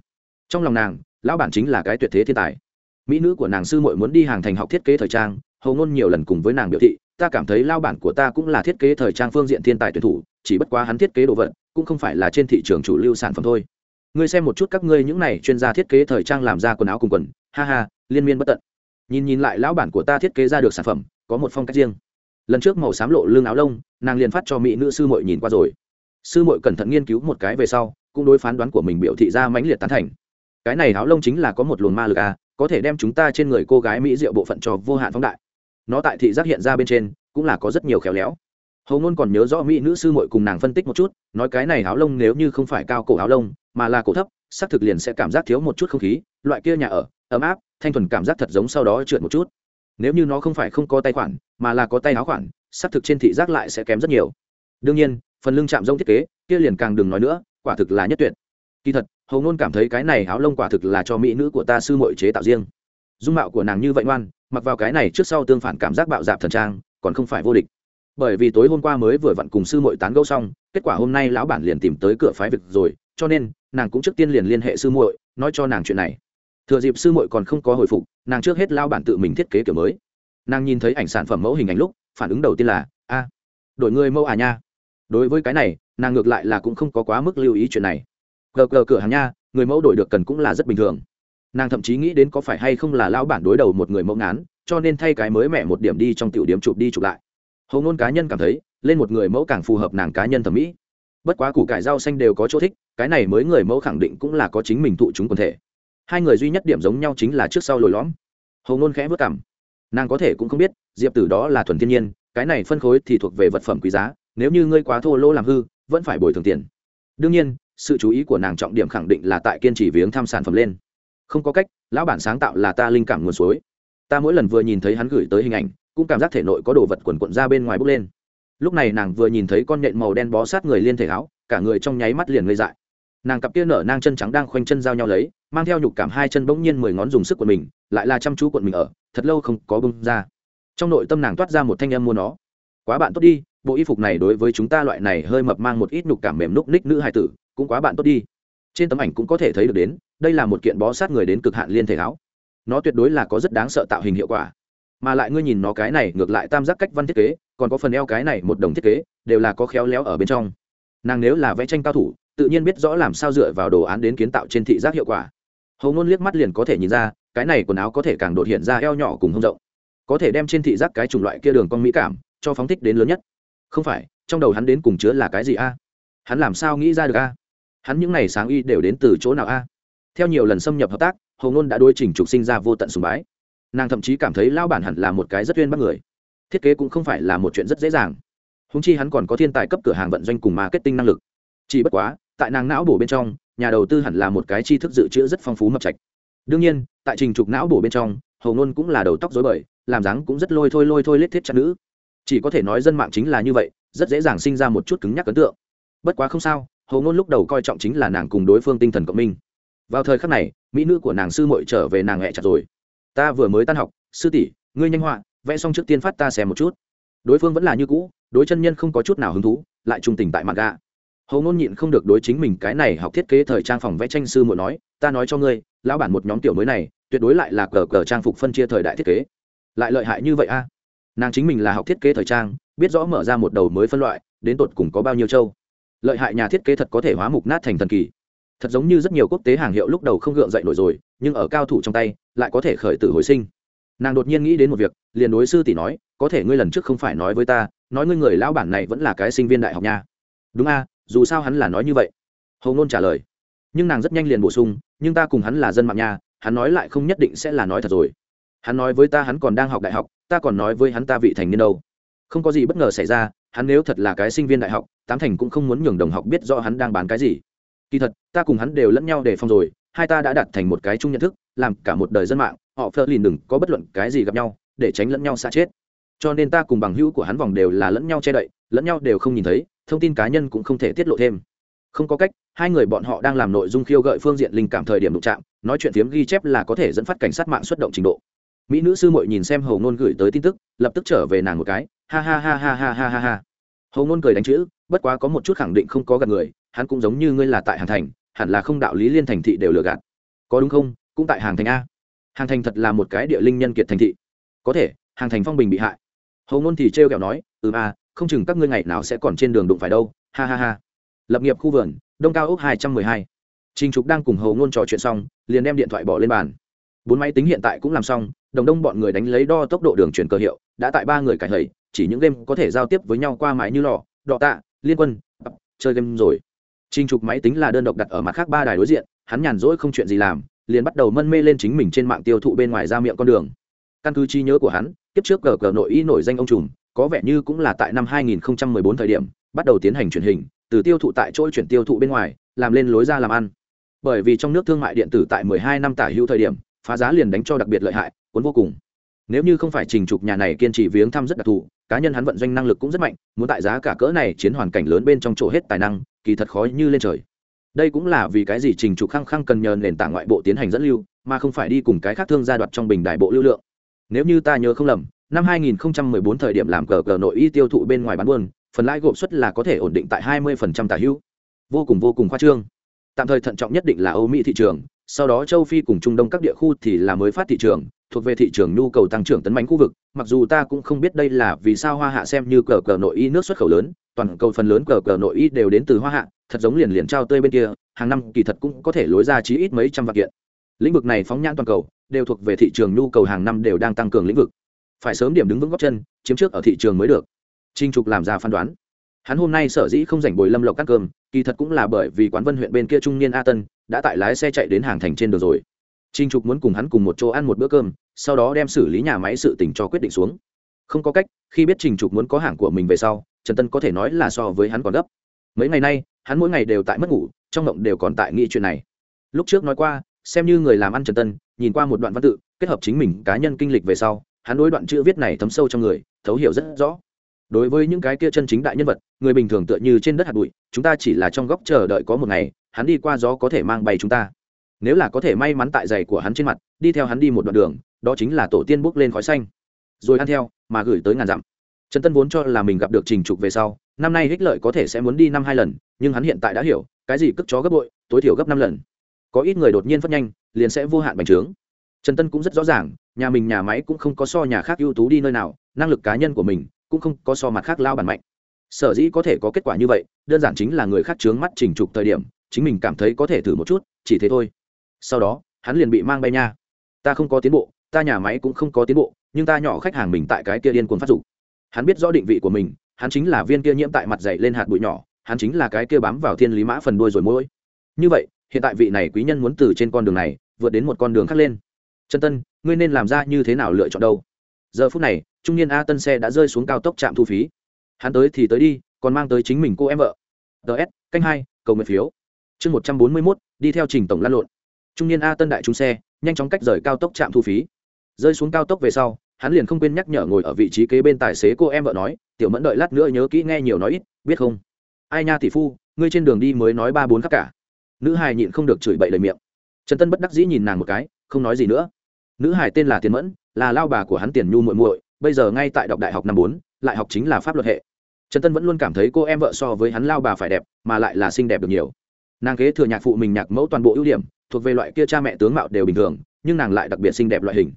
Trong lòng nàng, lão bản chính là cái tuyệt thế thiên tài mỹ nữ của nàng sư muội muốn đi hàng thành học thiết kế thời trang hầu ngôn nhiều lần cùng với nàng biểu thị, ta cảm thấy lao bản của ta cũng là thiết kế thời trang phương diện thiên tài tuyển thủ, chỉ bất quá hắn thiết kế đồ vật cũng không phải là trên thị trường chủ lưu sản phẩm thôi. Ngươi xem một chút các ngươi những này chuyên gia thiết kế thời trang làm ra quần áo cùng quần, ha ha, liên miên bất tận. Nhìn nhìn lại lão bản của ta thiết kế ra được sản phẩm, có một phong cách riêng. Lần trước màu xám lộ lương áo lông, nàng liền phát cho mỹ nữ sư mội nhìn qua rồi. Sư mội cẩn thận nghiên cứu một cái về sau, cũng đối phán đoán của mình biểu thị ra mãnh liệt tán thành. Cái này áo lông chính là có một luồng ma lực à có thể đem chúng ta trên người cô gái mỹ diệu bộ phận cho vô hạn phóng đại. Nó tại thị giác hiện ra bên trên, cũng là có rất nhiều khéo léo. Hầu ngôn còn nhớ rõ mỹ nữ sư mội cùng nàng phân tích một chút, nói cái này áo lông nếu như không phải cao cổ áo lông, mà là cổ thấp, xác thực liền sẽ cảm giác thiếu một chút không khí, loại kia nhà ở, ấm áp, thanh thuần cảm giác thật giống sau đó trượt một chút. Nếu như nó không phải không có tay khoản, mà là có tay áo khoản, xác thực trên thị giác lại sẽ kém rất nhiều. Đương nhiên, phần lưng chạm rông thiết kế, kia liền càng đừng nói nữa, quả thực là nhất tuyệt. Kỳ thật hầu ngôn cảm thấy cái này áo lông quả thực là cho mỹ nữ của ta sư mội chế tạo riêng. Dung mạo của nàng như vậy ngoan, mặc vào cái này trước sau tương phản cảm giác bạo dạp thần trang, còn không phải vô địch. Bởi vì tối hôm qua mới vừa vặn cùng sư mội tán gẫu xong, kết quả hôm nay lão bản liền tìm tới cửa phái việc rồi, cho nên, nàng cũng trước tiên liền liên hệ sư muội, nói cho nàng chuyện này. Thừa dịp sư muội còn không có hồi phục, nàng trước hết lao bản tự mình thiết kế kiểu mới. Nàng nhìn thấy ảnh sản phẩm mẫu hình ảnh lúc, phản ứng đầu tiên là, a, đổi người mẫu à nha. Đối với cái này, nàng ngược lại là cũng không có quá mức lưu ý chuyện này gờ gờ cửa hàng nha, người mẫu đổi được cần cũng là rất bình thường. Nàng thậm chí nghĩ đến có phải hay không là lao bản đối đầu một người mẫu ngán, cho nên thay cái mới mẹ một điểm đi trong tiểu điểm chụp đi chụp lại. Hầu ngôn cá nhân cảm thấy, lên một người mẫu càng phù hợp nàng cá nhân thẩm mỹ. Bất quá củ cải rau xanh đều có chỗ thích, cái này mới người mẫu khẳng định cũng là có chính mình thụ chúng quần thể. Hai người duy nhất điểm giống nhau chính là trước sau lồi lõm. Hầu ngôn khẽ vất cảm nàng có thể cũng không biết, diệp tử đó là thuần thiên nhiên, cái này phân khối thì thuộc về vật phẩm quý giá, nếu như ngươi quá thô lỗ làm hư, vẫn phải bồi thường tiền. Đương nhiên sự chú ý của nàng trọng điểm khẳng định là tại kiên trì viếng thăm sản phẩm lên. Không có cách, lão bản sáng tạo là ta linh cảm nguồn suối. Ta mỗi lần vừa nhìn thấy hắn gửi tới hình ảnh, cũng cảm giác thể nội có đồ vật quần quận ra bên ngoài bốc lên. Lúc này nàng vừa nhìn thấy con nhện màu đen bó sát người liên thể áo, cả người trong nháy mắt liền ngây dại. Nàng cặp kia nở nang chân trắng đang khoanh chân giao nhau lấy, mang theo nhục cảm hai chân bỗng nhiên mười ngón dùng sức của mình, lại là chăm chú quận mình ở, thật lâu không có bông ra. Trong nội tâm nàng toát ra một thanh âm mua nó. Quá bạn tốt đi, bộ y phục này đối với chúng ta loại này hơi mập mang một ít nhục cảm mềm núc ních nữ hài tử cũng quá bạn tốt đi. Trên tấm ảnh cũng có thể thấy được đến, đây là một kiện bó sát người đến cực hạn liên thể áo. Nó tuyệt đối là có rất đáng sợ tạo hình hiệu quả. Mà lại ngươi nhìn nó cái này, ngược lại tam giác cách văn thiết kế, còn có phần eo cái này một đồng thiết kế, đều là có khéo léo ở bên trong. Nàng nếu là vẽ tranh cao thủ, tự nhiên biết rõ làm sao dựa vào đồ án đến kiến tạo trên thị giác hiệu quả. Hầu ngôn liếc mắt liền có thể nhìn ra, cái này quần áo có thể càng đột hiện ra eo nhỏ cùng hông rộng. Có thể đem trên thị giác cái chủng loại kia đường con mỹ cảm, cho phóng thích đến lớn nhất. Không phải, trong đầu hắn đến cùng chứa là cái gì a? Hắn làm sao nghĩ ra được a? Hắn những ngày sáng y đều đến từ chỗ nào a? Theo nhiều lần xâm nhập hợp tác hầu ngôn đã đôi trình trục sinh ra vô tận sùng bái. Nàng thậm chí cảm thấy lao bản hẳn là một cái rất uyên bắt người. Thiết kế cũng không phải là một chuyện rất dễ dàng. Húng chi hắn còn có thiên tài cấp cửa hàng vận doanh cùng marketing năng lực. Chỉ bất quá, tại nàng não bổ bên trong, nhà đầu tư hẳn là một cái tri thức dự trữ rất phong phú mập trạch. Đương nhiên, tại trình trục não bổ bên trong hầu ngôn cũng là đầu tóc dối bời, làm dáng cũng rất lôi thôi lôi thôi lết thiết chặt nữ. Chỉ có thể nói dân mạng chính là như vậy, rất dễ dàng sinh ra một chút cứng nhắc ấn tượng. Bất quá không sao hầu ngôn lúc đầu coi trọng chính là nàng cùng đối phương tinh thần cộng minh. Vào thời khắc này, mỹ nữ của nàng sư mội trở về nàng hẹ chặt rồi. Ta vừa mới tan học, sư tỷ, ngươi nhanh họa, vẽ xong trước tiên phát ta xem một chút. Đối phương vẫn là như cũ, đối chân nhân không có chút nào hứng thú, lại trung tình tại mặt gà hầu ngôn nhịn không được đối chính mình cái này học thiết kế thời trang phòng vẽ tranh sư muội nói, ta nói cho ngươi, lão bản một nhóm tiểu mới này, tuyệt đối lại là cờ cờ trang phục phân chia thời đại thiết kế. Lại lợi hại như vậy a? Nàng chính mình là học thiết kế thời trang, biết rõ mở ra một đầu mới phân loại, đến tột cùng có bao nhiêu châu lợi hại nhà thiết kế thật có thể hóa mục nát thành thần kỳ. Thật giống như rất nhiều quốc tế hàng hiệu lúc đầu không gượng dậy nổi rồi, nhưng ở cao thủ trong tay, lại có thể khởi tử hồi sinh. Nàng đột nhiên nghĩ đến một việc, liền đối sư tỷ nói, có thể ngươi lần trước không phải nói với ta, nói ngươi người lão bản này vẫn là cái sinh viên đại học nha. Đúng a, dù sao hắn là nói như vậy. Hầu ngôn trả lời. Nhưng nàng rất nhanh liền bổ sung, nhưng ta cùng hắn là dân mạng nha, hắn nói lại không nhất định sẽ là nói thật rồi. Hắn nói với ta hắn còn đang học đại học, ta còn nói với hắn ta vị thành niên đâu không có gì bất ngờ xảy ra, hắn nếu thật là cái sinh viên đại học, tám thành cũng không muốn nhường đồng học biết rõ hắn đang bán cái gì. Kỳ thật, ta cùng hắn đều lẫn nhau để phòng rồi, hai ta đã đặt thành một cái chung nhận thức, làm cả một đời dân mạng, họ phớt lìn đừng có bất luận cái gì gặp nhau, để tránh lẫn nhau xa chết. Cho nên ta cùng bằng hữu của hắn vòng đều là lẫn nhau che đậy, lẫn nhau đều không nhìn thấy, thông tin cá nhân cũng không thể tiết lộ thêm. Không có cách, hai người bọn họ đang làm nội dung khiêu gợi phương diện linh cảm thời điểm đụng chạm, nói chuyện phiếm ghi chép là có thể dẫn phát cảnh sát mạng xuất động trình độ. Mỹ nữ sư muội nhìn xem hầu ngôn gửi tới tin tức, lập tức trở về nàng một cái ha ha ha ha ha ha ha ha. Hầu ngôn cười đánh chữ, bất quá có một chút khẳng định không có gạt người, hắn cũng giống như ngươi là tại hàng thành, hẳn là không đạo lý liên thành thị đều lừa gạt. Có đúng không? Cũng tại hàng thành a. Hàng thành thật là một cái địa linh nhân kiệt thành thị. Có thể, hàng thành phong bình bị hại. Hầu ngôn thì trêu kẹo nói ừ a à, không chừng các ngươi ngày nào sẽ còn trên đường đụng phải đâu. Ha ha ha. Lập nghiệp khu vườn, đông cao ốc hai trăm mười hai. Trình trục đang cùng hầu ngôn trò chuyện xong, liền đem điện thoại bỏ lên bàn. Bốn máy tính hiện tại cũng làm xong, đồng đông bọn người đánh lấy đo tốc độ đường chuyển cơ hiệu, đã tại ba người cải hầy chỉ những game có thể giao tiếp với nhau qua máy như lò, đọ tạ, liên quân chơi game rồi. Trình trục máy tính là đơn độc đặt ở mặt khác ba đài đối diện, hắn nhàn rỗi không chuyện gì làm, liền bắt đầu mân mê lên chính mình trên mạng tiêu thụ bên ngoài ra miệng con đường. Căn cứ trí nhớ của hắn, kiếp trước cờ cờ nội y nổi danh ông trùm, có vẻ như cũng là tại năm 2014 thời điểm, bắt đầu tiến hành truyền hình, từ tiêu thụ tại chỗ chuyển tiêu thụ bên ngoài, làm lên lối ra làm ăn. Bởi vì trong nước thương mại điện tử tại 12 năm tả hữu thời điểm, phá giá liền đánh cho đặc biệt lợi hại, cuốn vô cùng. Nếu như không phải trình trục nhà này kiên trì viếng thăm rất đặc thù cá nhân hắn vận doanh năng lực cũng rất mạnh, muốn tại giá cả cỡ này chiến hoàn cảnh lớn bên trong chỗ hết tài năng, kỳ thật khó như lên trời. Đây cũng là vì cái gì trình trục khăng khăng cần nhờ nền tảng ngoại bộ tiến hành dẫn lưu, mà không phải đi cùng cái khác thương gia đoạt trong bình đại bộ lưu lượng. Nếu như ta nhớ không lầm, năm 2014 thời điểm làm cờ cờ nội y tiêu thụ bên ngoài bán buôn, phần lãi gộp suất là có thể ổn định tại 20% tả hữu. Vô cùng vô cùng khoa trương. Tạm thời thận trọng nhất định là âu mỹ thị trường, sau đó châu phi cùng trung đông các địa khu thì là mới phát thị trường thuộc về thị trường nhu cầu tăng trưởng tấn bánh khu vực, mặc dù ta cũng không biết đây là vì sao hoa hạ xem như cờ cờ nội y nước xuất khẩu lớn, toàn cầu phần lớn cờ cờ nội y đều đến từ hoa hạ, thật giống liền liền trao tươi bên kia, hàng năm kỳ thật cũng có thể lối ra chí ít mấy trăm vạn kiện. Lĩnh vực này phóng nhãn toàn cầu, đều thuộc về thị trường nhu cầu hàng năm đều đang tăng cường lĩnh vực. Phải sớm điểm đứng vững góc chân, chiếm trước ở thị trường mới được. Trinh trục làm ra phán đoán. Hắn hôm nay sở dĩ không dành bồi lâm lộc các cơm, kỳ thật cũng là bởi vì quán vân huyện bên kia trung niên a tân đã tại lái xe chạy đến hàng thành trên đường rồi. Trình trục muốn cùng hắn cùng một chỗ ăn một bữa cơm, sau đó đem xử lý nhà máy sự tình cho quyết định xuống. Không có cách, khi biết trình trục muốn có hàng của mình về sau, trần tân có thể nói là so với hắn còn gấp. Mấy ngày nay, hắn mỗi ngày đều tại mất ngủ, trong mộng đều còn tại nghĩ chuyện này. Lúc trước nói qua, xem như người làm ăn trần tân, nhìn qua một đoạn văn tự, kết hợp chính mình cá nhân kinh lịch về sau, hắn đối đoạn chữ viết này thấm sâu trong người, thấu hiểu rất rõ. Đối với những cái kia chân chính đại nhân vật, người bình thường tựa như trên đất hạt bụi, chúng ta chỉ là trong góc chờ đợi có một ngày, hắn đi qua gió có thể mang bay chúng ta nếu là có thể may mắn tại giày của hắn trên mặt, đi theo hắn đi một đoạn đường, đó chính là tổ tiên bước lên khói xanh. Rồi ăn theo, mà gửi tới ngàn dặm. Trần tân vốn cho là mình gặp được trình trục về sau, năm nay hích lợi có thể sẽ muốn đi năm hai lần, nhưng hắn hiện tại đã hiểu, cái gì cất chó gấp bội, tối thiểu gấp năm lần. Có ít người đột nhiên phát nhanh, liền sẽ vô hạn bành trướng. Trần tân cũng rất rõ ràng, nhà mình nhà máy cũng không có so nhà khác ưu tú đi nơi nào, năng lực cá nhân của mình cũng không có so mặt khác lao bản mạnh. Sở dĩ có thể có kết quả như vậy, đơn giản chính là người khác chướng mắt trình trục thời điểm, chính mình cảm thấy có thể thử một chút, chỉ thế thôi sau đó, hắn liền bị mang bay nha. Ta không có tiến bộ, ta nhà máy cũng không có tiến bộ, nhưng ta nhỏ khách hàng mình tại cái kia điên cuồng phát dụng hắn biết rõ định vị của mình, hắn chính là viên kia nhiễm tại mặt dày lên hạt bụi nhỏ, hắn chính là cái kia bám vào thiên lý mã phần đuôi rồi mỗi. Như vậy, hiện tại vị này quý nhân muốn từ trên con đường này, vượt đến một con đường khác lên. Trần tân, ngươi nên làm ra như thế nào lựa chọn đâu? Giờ phút này, trung niên a tân xe đã rơi xuống cao tốc trạm thu phí. Hắn tới thì tới đi, còn mang tới chính mình cô em vợ. Ts canh hai, cầu nguyện phiếu. Chương một trăm bốn mươi mốt, đi theo trình tổng lan lộn trung niên a tân đại trúng xe, nhanh chóng cách rời cao tốc trạm thu phí. Rơi xuống cao tốc về sau, hắn liền không quên nhắc nhở ngồi ở vị trí kế bên tài xế cô em vợ nói, tiểu mẫn đợi lát nữa nhớ kỹ nghe nhiều nói ít, biết không? Ai nha tỷ phu, ngươi trên đường đi mới nói ba bốn khắc cả. Nữ hài nhịn không được chửi bậy lời miệng. Trần tân bất đắc dĩ nhìn nàng một cái, không nói gì nữa. Nữ hài tên là tiền mẫn, là lao bà của hắn tiền nhu muội muội, bây giờ ngay tại đọc đại học năm bốn, lại học chính là pháp luật hệ. Trần tân vẫn luôn cảm thấy cô em vợ so với hắn lao bà phải đẹp, mà lại là xinh đẹp được nhiều. Nàng kế thừa nhạc phụ mình nhạc mẫu toàn bộ ưu điểm thuộc về loại kia cha mẹ tướng mạo đều bình thường, nhưng nàng lại đặc biệt xinh đẹp loại hình.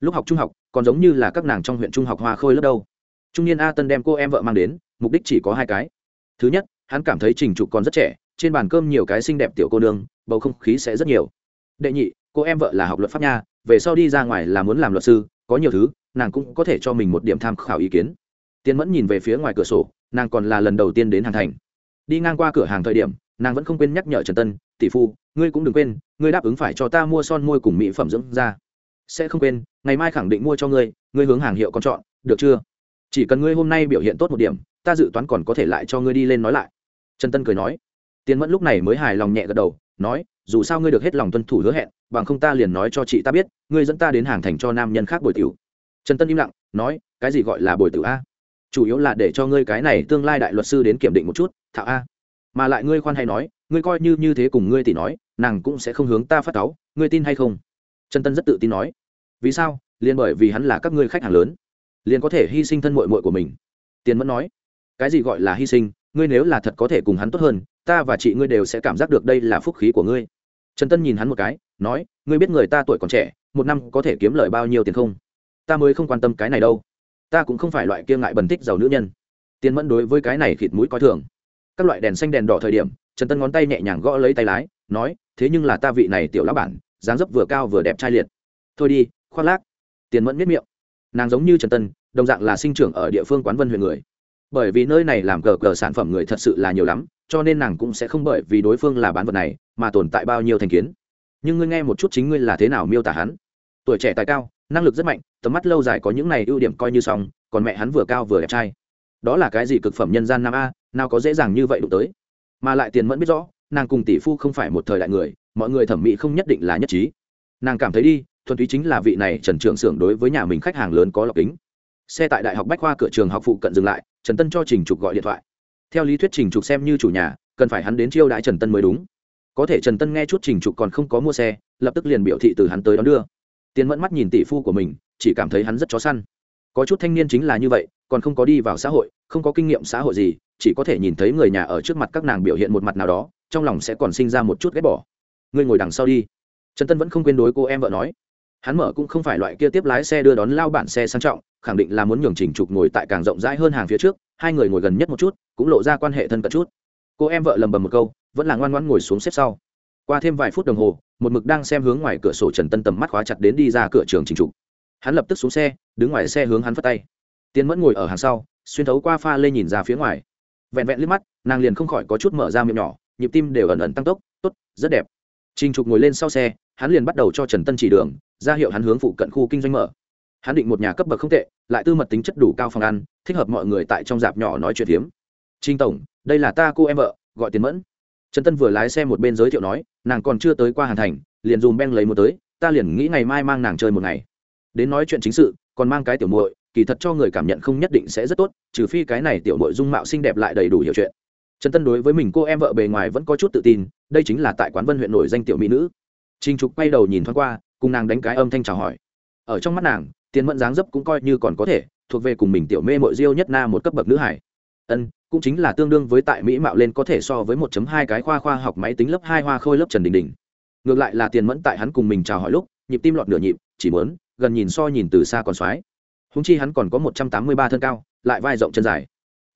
Lúc học trung học, còn giống như là các nàng trong huyện trung học hoa khôi lớp đâu. Trung niên a tân đem cô em vợ mang đến, mục đích chỉ có hai cái. Thứ nhất, hắn cảm thấy trình trục còn rất trẻ, trên bàn cơm nhiều cái xinh đẹp tiểu cô nương, bầu không khí sẽ rất nhiều. Đệ nhị, cô em vợ là học luật pháp nha, về sau đi ra ngoài là muốn làm luật sư, có nhiều thứ, nàng cũng có thể cho mình một điểm tham khảo ý kiến. Tiên mẫn nhìn về phía ngoài cửa sổ, nàng còn là lần đầu tiên đến hàng thành. Đi ngang qua cửa hàng thời điểm, nàng vẫn không quên nhắc nhở trần tân tỷ phu, ngươi cũng đừng quên, ngươi đáp ứng phải cho ta mua son môi cùng mỹ phẩm dưỡng da. Sẽ không quên, ngày mai khẳng định mua cho ngươi ngươi hướng hàng hiệu còn chọn, được chưa? Chỉ cần ngươi hôm nay biểu hiện tốt một điểm, ta dự toán còn có thể lại cho ngươi đi lên nói lại. Trần tân cười nói. Tiến mẫn lúc này mới hài lòng nhẹ gật đầu, nói, dù sao ngươi được hết lòng tuân thủ hứa hẹn, bằng không ta liền nói cho chị ta biết, ngươi dẫn ta đến hàng thành cho nam nhân khác bồi tiểu. Trần tân im lặng, nói, cái gì gọi là bồi tiểu a? Chủ yếu là để cho ngươi cái này tương lai đại luật sư đến kiểm định một chút thạo a. Mà lại ngươi khoan hay nói ngươi coi như như thế cùng ngươi tỷ nói, nàng cũng sẽ không hướng ta phát cáu, ngươi tin hay không? Trần tân rất tự tin nói. Vì sao? Liền bởi vì hắn là các ngươi khách hàng lớn. Liền có thể hy sinh thân mội mội của mình. Tiền mẫn nói. Cái gì gọi là hy sinh? Ngươi nếu là thật có thể cùng hắn tốt hơn, ta và chị ngươi đều sẽ cảm giác được đây là phúc khí của ngươi. Trần tân nhìn hắn một cái, nói, ngươi biết người ta tuổi còn trẻ, một năm có thể kiếm lời bao nhiêu tiền không? Ta mới không quan tâm cái này đâu. Ta cũng không phải loại kia ngại bẩn thích giàu nữ nhân. Tiền mẫn đối với cái này khịt mũi coi thường. Các loại đèn xanh đèn đỏ thời điểm trần tân ngón tay nhẹ nhàng gõ lấy tay lái, nói, thế nhưng là ta vị này tiểu lão bản, dáng dấp vừa cao vừa đẹp trai liệt. Thôi đi, khoác lác. Tiền mẫn miết miệng. Nàng giống như trần tân, đồng dạng là sinh trưởng ở địa phương quán vân huyện người. Bởi vì nơi này làm cờ cờ sản phẩm người thật sự là nhiều lắm, cho nên nàng cũng sẽ không bởi vì đối phương là bán vật này mà tồn tại bao nhiêu thành kiến. Nhưng ngươi nghe một chút chính ngươi là thế nào miêu tả hắn. Tuổi trẻ tài cao, năng lực rất mạnh, tầm mắt lâu dài có những này ưu điểm coi như xong, còn mẹ hắn vừa cao vừa đẹp trai. Đó là cái gì cực phẩm nhân gian nam a, nào có dễ dàng như vậy đụng tới mà lại tiền mẫn biết rõ, nàng cùng tỷ phu không phải một thời đại người, mọi người thẩm mỹ không nhất định là nhất trí. Nàng cảm thấy đi, thuần túy chính là vị này trần trường xưởng đối với nhà mình khách hàng lớn có lọc kính. Xe tại đại học bách khoa cửa trường học phụ cận dừng lại, trần tân cho trình trục gọi điện thoại. Theo lý thuyết trình trục xem như chủ nhà, cần phải hắn đến chiêu đãi trần tân mới đúng. Có thể trần tân nghe chút trình trục còn không có mua xe, lập tức liền biểu thị từ hắn tới đón đưa. Tiến mẫn mắt nhìn tỷ phu của mình, chỉ cảm thấy hắn rất chó săn. Có chút thanh niên chính là như vậy, còn không có đi vào xã hội không có kinh nghiệm xã hội gì, chỉ có thể nhìn thấy người nhà ở trước mặt các nàng biểu hiện một mặt nào đó, trong lòng sẽ còn sinh ra một chút ghét bỏ. Ngươi ngồi đằng sau đi. Trần tân vẫn không quên đối cô em vợ nói. Hắn mở cũng không phải loại kia tiếp lái xe đưa đón lao bản xe sang trọng, khẳng định là muốn nhường trình trục ngồi tại càng rộng rãi hơn hàng phía trước, hai người ngồi gần nhất một chút, cũng lộ ra quan hệ thân cận chút. Cô em vợ lầm bầm một câu, vẫn là ngoan ngoãn ngồi xuống xếp sau. Qua thêm vài phút đồng hồ, một mực đang xem hướng ngoài cửa sổ trần tân tầm mắt khóa chặt đến đi ra cửa trường trình trục. Hắn lập tức xuống xe, đứng ngoài xe hướng hắn phất tay. Tiến mẫn ngồi ở hàng sau xuyên thấu qua pha lê nhìn ra phía ngoài. Vẹn vẹn liếc mắt, nàng liền không khỏi có chút mở ra miệng nhỏ, nhịp tim đều ẩn ẩn tăng tốc, tốt, rất đẹp. Trình trục ngồi lên sau xe, hắn liền bắt đầu cho trần tân chỉ đường, ra hiệu hắn hướng phụ cận khu kinh doanh mở. Hắn định một nhà cấp bậc không tệ, lại tư mật tính chất đủ cao phòng ăn, thích hợp mọi người tại trong dạp nhỏ nói chuyện hiếm trinh tổng, đây là ta cô em vợ, gọi tiền mẫn. Trần tân vừa lái xe một bên giới thiệu nói, nàng còn chưa tới qua hàn thành, liền dùm beng lấy một tới, ta liền nghĩ ngày mai mang nàng chơi một ngày. Đến nói chuyện chính sự, còn mang cái tiểu muội kỳ thật cho người cảm nhận không nhất định sẽ rất tốt, trừ phi cái này tiểu nội dung mạo xinh đẹp lại đầy đủ hiểu chuyện. Trần tân đối với mình cô em vợ bề ngoài vẫn có chút tự tin, đây chính là tại quán vân huyện nổi danh tiểu mỹ nữ. Trinh trục quay đầu nhìn thoáng qua, cùng nàng đánh cái âm thanh chào hỏi. Ở trong mắt nàng, tiền mẫn dáng dấp cũng coi như còn có thể, thuộc về cùng mình tiểu mê mội diêu nhất na một cấp bậc nữ hải. Ân, cũng chính là tương đương với tại mỹ mạo lên có thể so với 1 hai cái khoa khoa học máy tính lớp hai hoa khôi lớp trần đình đình. Ngược lại là tiền mẫn tại hắn cùng mình chào hỏi lúc, nhịp tim lọt nửa nhịp, chỉ muốn, gần nhìn so nhìn từ xa còn soái húng chi hắn còn có một trăm tám mươi ba thân cao lại vai rộng chân dài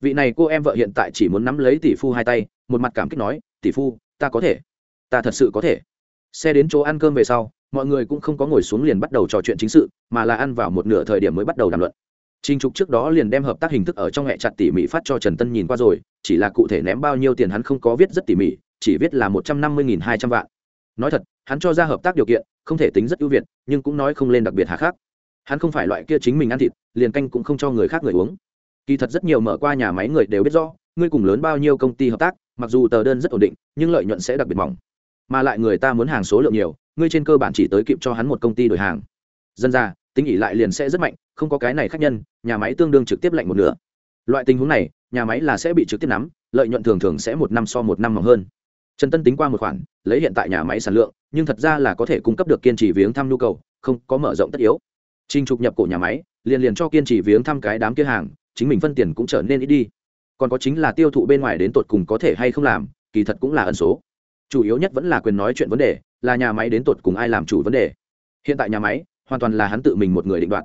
vị này cô em vợ hiện tại chỉ muốn nắm lấy tỷ phu hai tay một mặt cảm kích nói tỷ phu ta có thể ta thật sự có thể xe đến chỗ ăn cơm về sau mọi người cũng không có ngồi xuống liền bắt đầu trò chuyện chính sự mà là ăn vào một nửa thời điểm mới bắt đầu đàm luận Trình Trục trước đó liền đem hợp tác hình thức ở trong hệ chặt tỉ mỉ phát cho Trần Tân nhìn qua rồi, chỉ là cụ thể ném bao nhiêu tiền hắn không có viết rất tỉ mỉ, chỉ viết là một trăm năm mươi hai trăm vạn. Nói thật, hắn cho ra hợp tác điều kiện, không thể tính rất ưu việt, nhưng cũng nói không lên đặc biệt hà khác. Hắn không phải loại kia chính mình ăn thịt, liền canh cũng không cho người khác người uống. Kỳ thật rất nhiều mở qua nhà máy người đều biết rõ, ngươi cùng lớn bao nhiêu công ty hợp tác, mặc dù tờ đơn rất ổn định, nhưng lợi nhuận sẽ đặc biệt mỏng. Mà lại người ta muốn hàng số lượng nhiều, ngươi trên cơ bản chỉ tới kịp cho hắn một công ty đổi hàng. Dân ra, tính nghỉ lại liền sẽ rất mạnh không có cái này khác nhân nhà máy tương đương trực tiếp lạnh một nửa loại tình huống này nhà máy là sẽ bị trực tiếp nắm lợi nhuận thường thường sẽ một năm so một năm mỏng hơn trần tân tính qua một khoản lấy hiện tại nhà máy sản lượng nhưng thật ra là có thể cung cấp được kiên trì viếng thăm nhu cầu không có mở rộng tất yếu trình trục nhập cổ nhà máy, liền liền cho kiên trì viếng thăm cái đám kia hàng, chính mình phân tiền cũng trở nên ít đi. Còn có chính là tiêu thụ bên ngoài đến tột cùng có thể hay không làm, kỳ thật cũng là ẩn số. Chủ yếu nhất vẫn là quyền nói chuyện vấn đề, là nhà máy đến tột cùng ai làm chủ vấn đề. Hiện tại nhà máy, hoàn toàn là hắn tự mình một người định đoạt.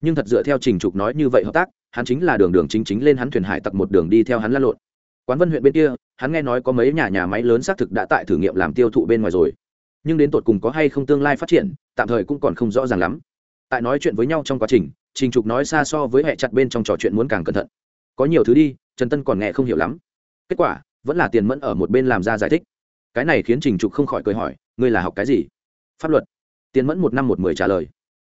Nhưng thật dựa theo trình trục nói như vậy hợp tác, hắn chính là đường đường chính chính lên hắn thuyền hải tặc một đường đi theo hắn lăn lộn. Quán vân huyện bên kia, hắn nghe nói có mấy nhà nhà máy lớn xác thực đã tại thử nghiệm làm tiêu thụ bên ngoài rồi. Nhưng đến tột cùng có hay không tương lai phát triển, tạm thời cũng còn không rõ ràng lắm tại nói chuyện với nhau trong quá trình trình trục nói xa so với hệ chặt bên trong trò chuyện muốn càng cẩn thận. Có nhiều thứ đi, trần tân còn nghe không hiểu lắm. Kết quả, vẫn là tiền mẫn ở một bên làm ra giải thích. Cái này khiến trình trục không khỏi cười hỏi, ngươi là học cái gì? Pháp luật. Tiền mẫn một năm một mười trả lời.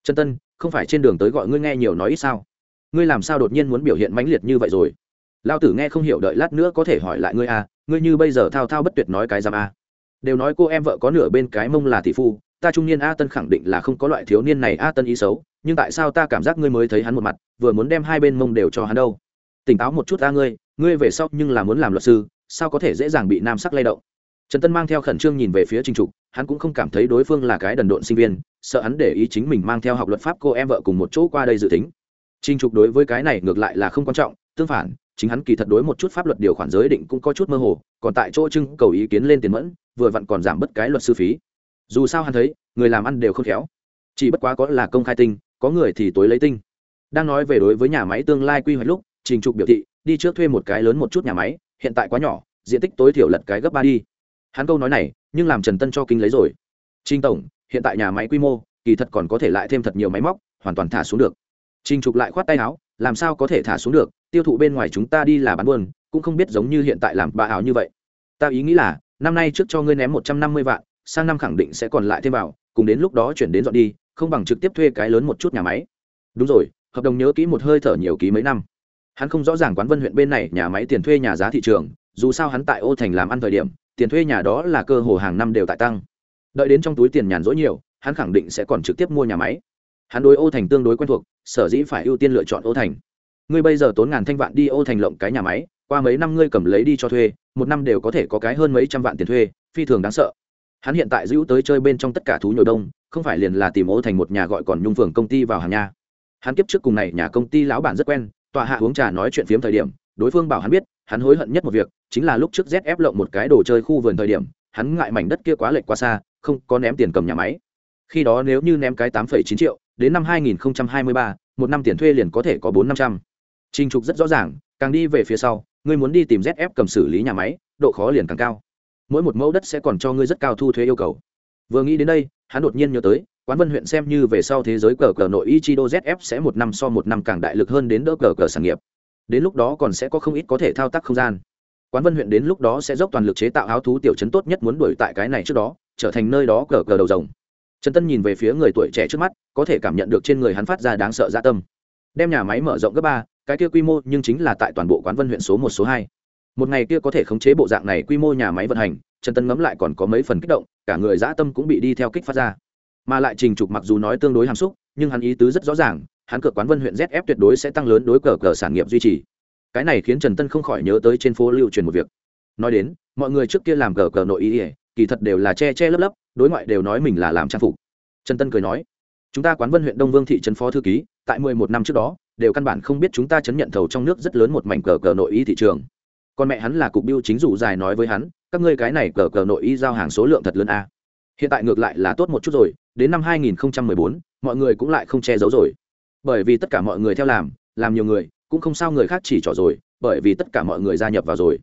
Trần tân, không phải trên đường tới gọi ngươi nghe nhiều nói ít sao? Ngươi làm sao đột nhiên muốn biểu hiện mãnh liệt như vậy rồi? Lao tử nghe không hiểu đợi lát nữa có thể hỏi lại ngươi à ngươi như bây giờ thao thao bất tuyệt nói cái giam à. đều nói cô em vợ có nửa bên cái mông là tỷ phu ta trung niên a tân khẳng định là không có loại thiếu niên này a tân ý xấu, nhưng tại sao ta cảm giác ngươi mới thấy hắn một mặt, vừa muốn đem hai bên mông đều cho hắn đâu? Tỉnh táo một chút ta ngươi ngươi về sau nhưng là muốn làm luật sư, sao có thể dễ dàng bị nam sắc lay động? Trần tân mang theo khẩn trương nhìn về phía trình trục, hắn cũng không cảm thấy đối phương là cái đần độn sinh viên, sợ hắn để ý chính mình mang theo học luật pháp cô em vợ cùng một chỗ qua đây dự tính. Trình trục đối với cái này ngược lại là không quan trọng, tương phản, chính hắn kỳ thật đối một chút pháp luật điều khoản giới định cũng có chút mơ hồ, còn tại chỗ trưng cầu ý kiến lên tiền mẫn, vừa vặn còn giảm bớt cái luật sư phí dù sao hắn thấy, người làm ăn đều không khéo. Chỉ bất quá có là công khai tinh, có người thì tối lấy tinh. Đang nói về đối với nhà máy tương lai quy hoạch lúc, trình trục biểu thị, đi trước thuê một cái lớn một chút nhà máy, hiện tại quá nhỏ, diện tích tối thiểu lật cái gấp ba đi. Hắn câu nói này, nhưng làm trần tân cho kinh lấy rồi. Trình tổng, hiện tại nhà máy quy mô, kỳ thật còn có thể lại thêm thật nhiều máy móc, hoàn toàn thả xuống được. Trình trục lại khoát tay áo, làm sao có thể thả xuống được, tiêu thụ bên ngoài chúng ta đi là bán buôn, cũng không biết giống như hiện tại làm bà áo như vậy. Ta ý nghĩ là, năm nay trước cho ngươi ném một trăm năm mươi vạn sang năm khẳng định sẽ còn lại thêm vào, cùng đến lúc đó chuyển đến dọn đi, không bằng trực tiếp thuê cái lớn một chút nhà máy. Đúng rồi, hợp đồng nhớ kỹ một hơi thở nhiều ký mấy năm. Hắn không rõ ràng quán vân huyện bên này nhà máy tiền thuê nhà giá thị trường, dù sao hắn tại ô thành làm ăn thời điểm, tiền thuê nhà đó là cơ hồ hàng năm đều tại tăng. Đợi đến trong túi tiền nhàn rỗi nhiều, hắn khẳng định sẽ còn trực tiếp mua nhà máy. Hắn đối ô thành tương đối quen thuộc, sở dĩ phải ưu tiên lựa chọn ô thành. Ngươi bây giờ tốn ngàn thanh vạn đi ô thành lộng cái nhà máy, qua mấy năm ngươi cầm lấy đi cho thuê, một năm đều có thể có cái hơn mấy trăm vạn tiền thuê, phi thường đáng sợ hắn hiện tại giữ tới chơi bên trong tất cả thú nhồi đông không phải liền là tìm ô thành một nhà gọi còn nhung phường công ty vào hàng nha. Hắn kiếp trước cùng này nhà công ty lão bản rất quen tọa hạ uống trà nói chuyện phiếm thời điểm đối phương bảo hắn biết hắn hối hận nhất một việc chính là lúc trước zf lộng một cái đồ chơi khu vườn thời điểm hắn ngại mảnh đất kia quá lệch quá xa không có ném tiền cầm nhà máy. Khi đó nếu như ném cái tám chín triệu đến năm 2023, một năm tiền thuê liền có thể có bốn năm trăm. Trình trục rất rõ ràng càng đi về phía sau ngươi muốn đi tìm zf cầm xử lý nhà máy độ khó liền càng cao mỗi một mẫu đất sẽ còn cho ngươi rất cao thu thuế yêu cầu. Vừa nghĩ đến đây, hắn đột nhiên nhớ tới, quán vân huyện xem như về sau thế giới cờ cờ nội ichido zf sẽ một năm so một năm càng đại lực hơn đến đỡ cờ cờ sản nghiệp. Đến lúc đó còn sẽ có không ít có thể thao tác không gian. Quán vân huyện đến lúc đó sẽ dốc toàn lực chế tạo áo thú tiểu chấn tốt nhất muốn đuổi tại cái này trước đó, trở thành nơi đó cờ cờ đầu rồng. Trần tân nhìn về phía người tuổi trẻ trước mắt, có thể cảm nhận được trên người hắn phát ra đáng sợ gia tâm. Đem nhà máy mở rộng gấp ba, cái kia quy mô nhưng chính là tại toàn bộ quán vân huyện số một, số hai một ngày kia có thể khống chế bộ dạng này quy mô nhà máy vận hành, trần tân ngấm lại còn có mấy phần kích động, cả người dã tâm cũng bị đi theo kích phát ra. Mà lại trình trục mặc dù nói tương đối hàm xúc, nhưng hắn ý tứ rất rõ ràng, hắn cược quán vân huyện zf tuyệt đối sẽ tăng lớn đối cờ cờ sản nghiệp duy trì. Cái này khiến trần tân không khỏi nhớ tới trên phố lưu truyền một việc. Nói đến, mọi người trước kia làm cờ cờ nội ý ỉa kỳ thật đều là che che lấp lấp, đối ngoại đều nói mình là làm trang phục. Trần tân cười nói, chúng ta quán vân huyện đông vương thị trấn phó thư ký, tại mười một năm trước đó, đều căn bản không biết chúng ta chấn nhận thầu trong nước rất lớn một mảnh cờ cờ nội y thị trường còn mẹ hắn là cục biêu chính dù dài nói với hắn các ngươi cái này cờ cờ nội y giao hàng số lượng thật lớn a. Hiện tại ngược lại là tốt một chút rồi đến năm 2014, mọi người cũng lại không che giấu rồi. Bởi vì tất cả mọi người theo làm làm nhiều người cũng không sao người khác chỉ trỏ rồi bởi vì tất cả mọi người gia nhập vào rồi.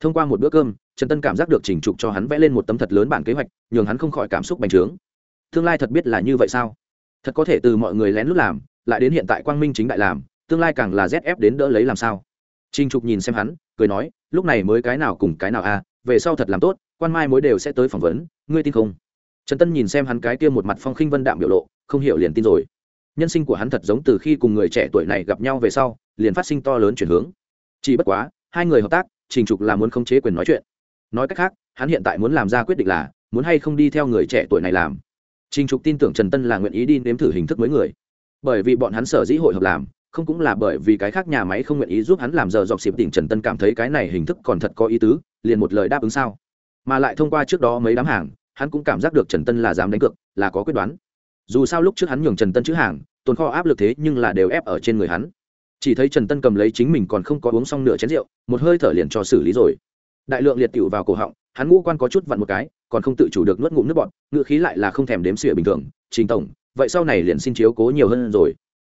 Thông qua một bữa cơm trần tân cảm giác được chỉnh trục cho hắn vẽ lên một tấm thật lớn bản kế hoạch nhường hắn không khỏi cảm xúc bành trướng. Tương lai thật biết là như vậy sao? Thật có thể từ mọi người lén lút làm lại đến hiện tại quang minh chính đại làm tương lai càng là zf đến đỡ lấy làm sao? Trình trục nhìn xem hắn cười nói lúc này mới cái nào cùng cái nào a à, về sau thật làm tốt quan mai mối đều sẽ tới phỏng vấn ngươi tin không? Trần tân nhìn xem hắn cái kia một mặt phong khinh vân đạm biểu lộ không hiểu liền tin rồi. Nhân sinh của hắn thật giống từ khi cùng người trẻ tuổi này gặp nhau về sau liền phát sinh to lớn chuyển hướng. Chỉ bất quá hai người hợp tác trình trục là muốn khống chế quyền nói chuyện. Nói cách khác hắn hiện tại muốn làm ra quyết định là muốn hay không đi theo người trẻ tuổi này làm. Trình trục tin tưởng trần tân là nguyện ý đi nếm thử hình thức mới người. Bởi vì bọn hắn sở dĩ hội hợp làm không cũng là bởi vì cái khác nhà máy không nguyện ý giúp hắn làm giờ dọc xịp tỉnh trần tân cảm thấy cái này hình thức còn thật có ý tứ, liền một lời đáp ứng sao. Mà lại thông qua trước đó mấy đám hàng, hắn cũng cảm giác được trần tân là dám đánh cược, là có quyết đoán. Dù sao lúc trước hắn nhường trần tân chữ hàng, tồn kho áp lực thế nhưng là đều ép ở trên người hắn. Chỉ thấy trần tân cầm lấy chính mình còn không có uống xong nửa chén rượu, một hơi thở liền cho xử lý rồi. Đại lượng liệt tựu vào cổ họng, hắn ngũ quan có chút vặn một cái, còn không tự chủ được nuốt ngụm nước bọt ngự khí lại là không thèm đếm xỉa bình thường, trình tổng, vậy sau này liền xin chiếu cố nhiều hơn rồi.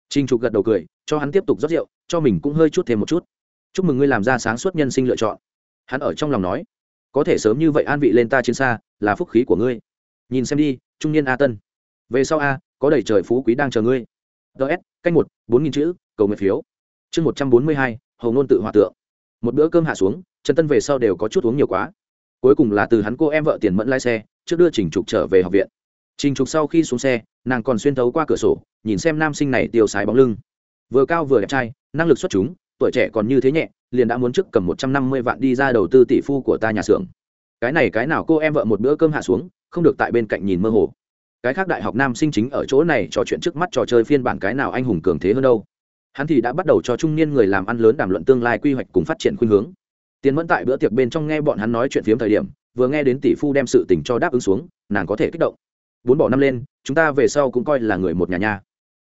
Trình Trục gật đầu cười, cho hắn tiếp tục rót rượu, cho mình cũng hơi chút thêm một chút. Chúc mừng ngươi làm ra sáng suốt nhân sinh lựa chọn. Hắn ở trong lòng nói, có thể sớm như vậy an vị lên ta chiến xa, là phúc khí của ngươi. Nhìn xem đi, trung niên A Tân. Về sau a, có đầy trời phú quý đang chờ ngươi. DS, canh một, bốn nghìn chữ, cầu nguyện phiếu. Chương một trăm bốn mươi hai, Hồng nôn tự hòa tượng. Một bữa cơm hạ xuống, Trần Tân về sau đều có chút uống nhiều quá. Cuối cùng là từ hắn cô em vợ tiền mẫn lái xe, trước đưa Trình Trục trở về học viện. Trình Trục sau khi xuống xe, nàng còn xuyên thấu qua cửa sổ, nhìn xem nam sinh này tiêu sái bóng lưng. Vừa cao vừa đẹp trai năng lực xuất chúng tuổi trẻ còn như thế nhẹ liền đã muốn trước cầm một trăm năm mươi vạn đi ra đầu tư tỷ phu của ta nhà xưởng. Cái này cái nào cô em vợ một bữa cơm hạ xuống không được tại bên cạnh nhìn mơ hồ. Cái khác đại học nam sinh chính ở chỗ này trò chuyện trước mắt trò chơi phiên bản cái nào anh hùng cường thế hơn đâu. Hắn thì đã bắt đầu cho trung niên người làm ăn lớn đàm luận tương lai quy hoạch cùng phát triển khuynh hướng. Tiến mẫn tại bữa tiệc bên trong nghe bọn hắn nói chuyện phiếm thời điểm vừa nghe đến tỷ phu đem sự tình cho đáp ứng xuống nàng có thể kích động bốn bỏ năm lên, chúng ta về sau cũng coi là người một nhà nhà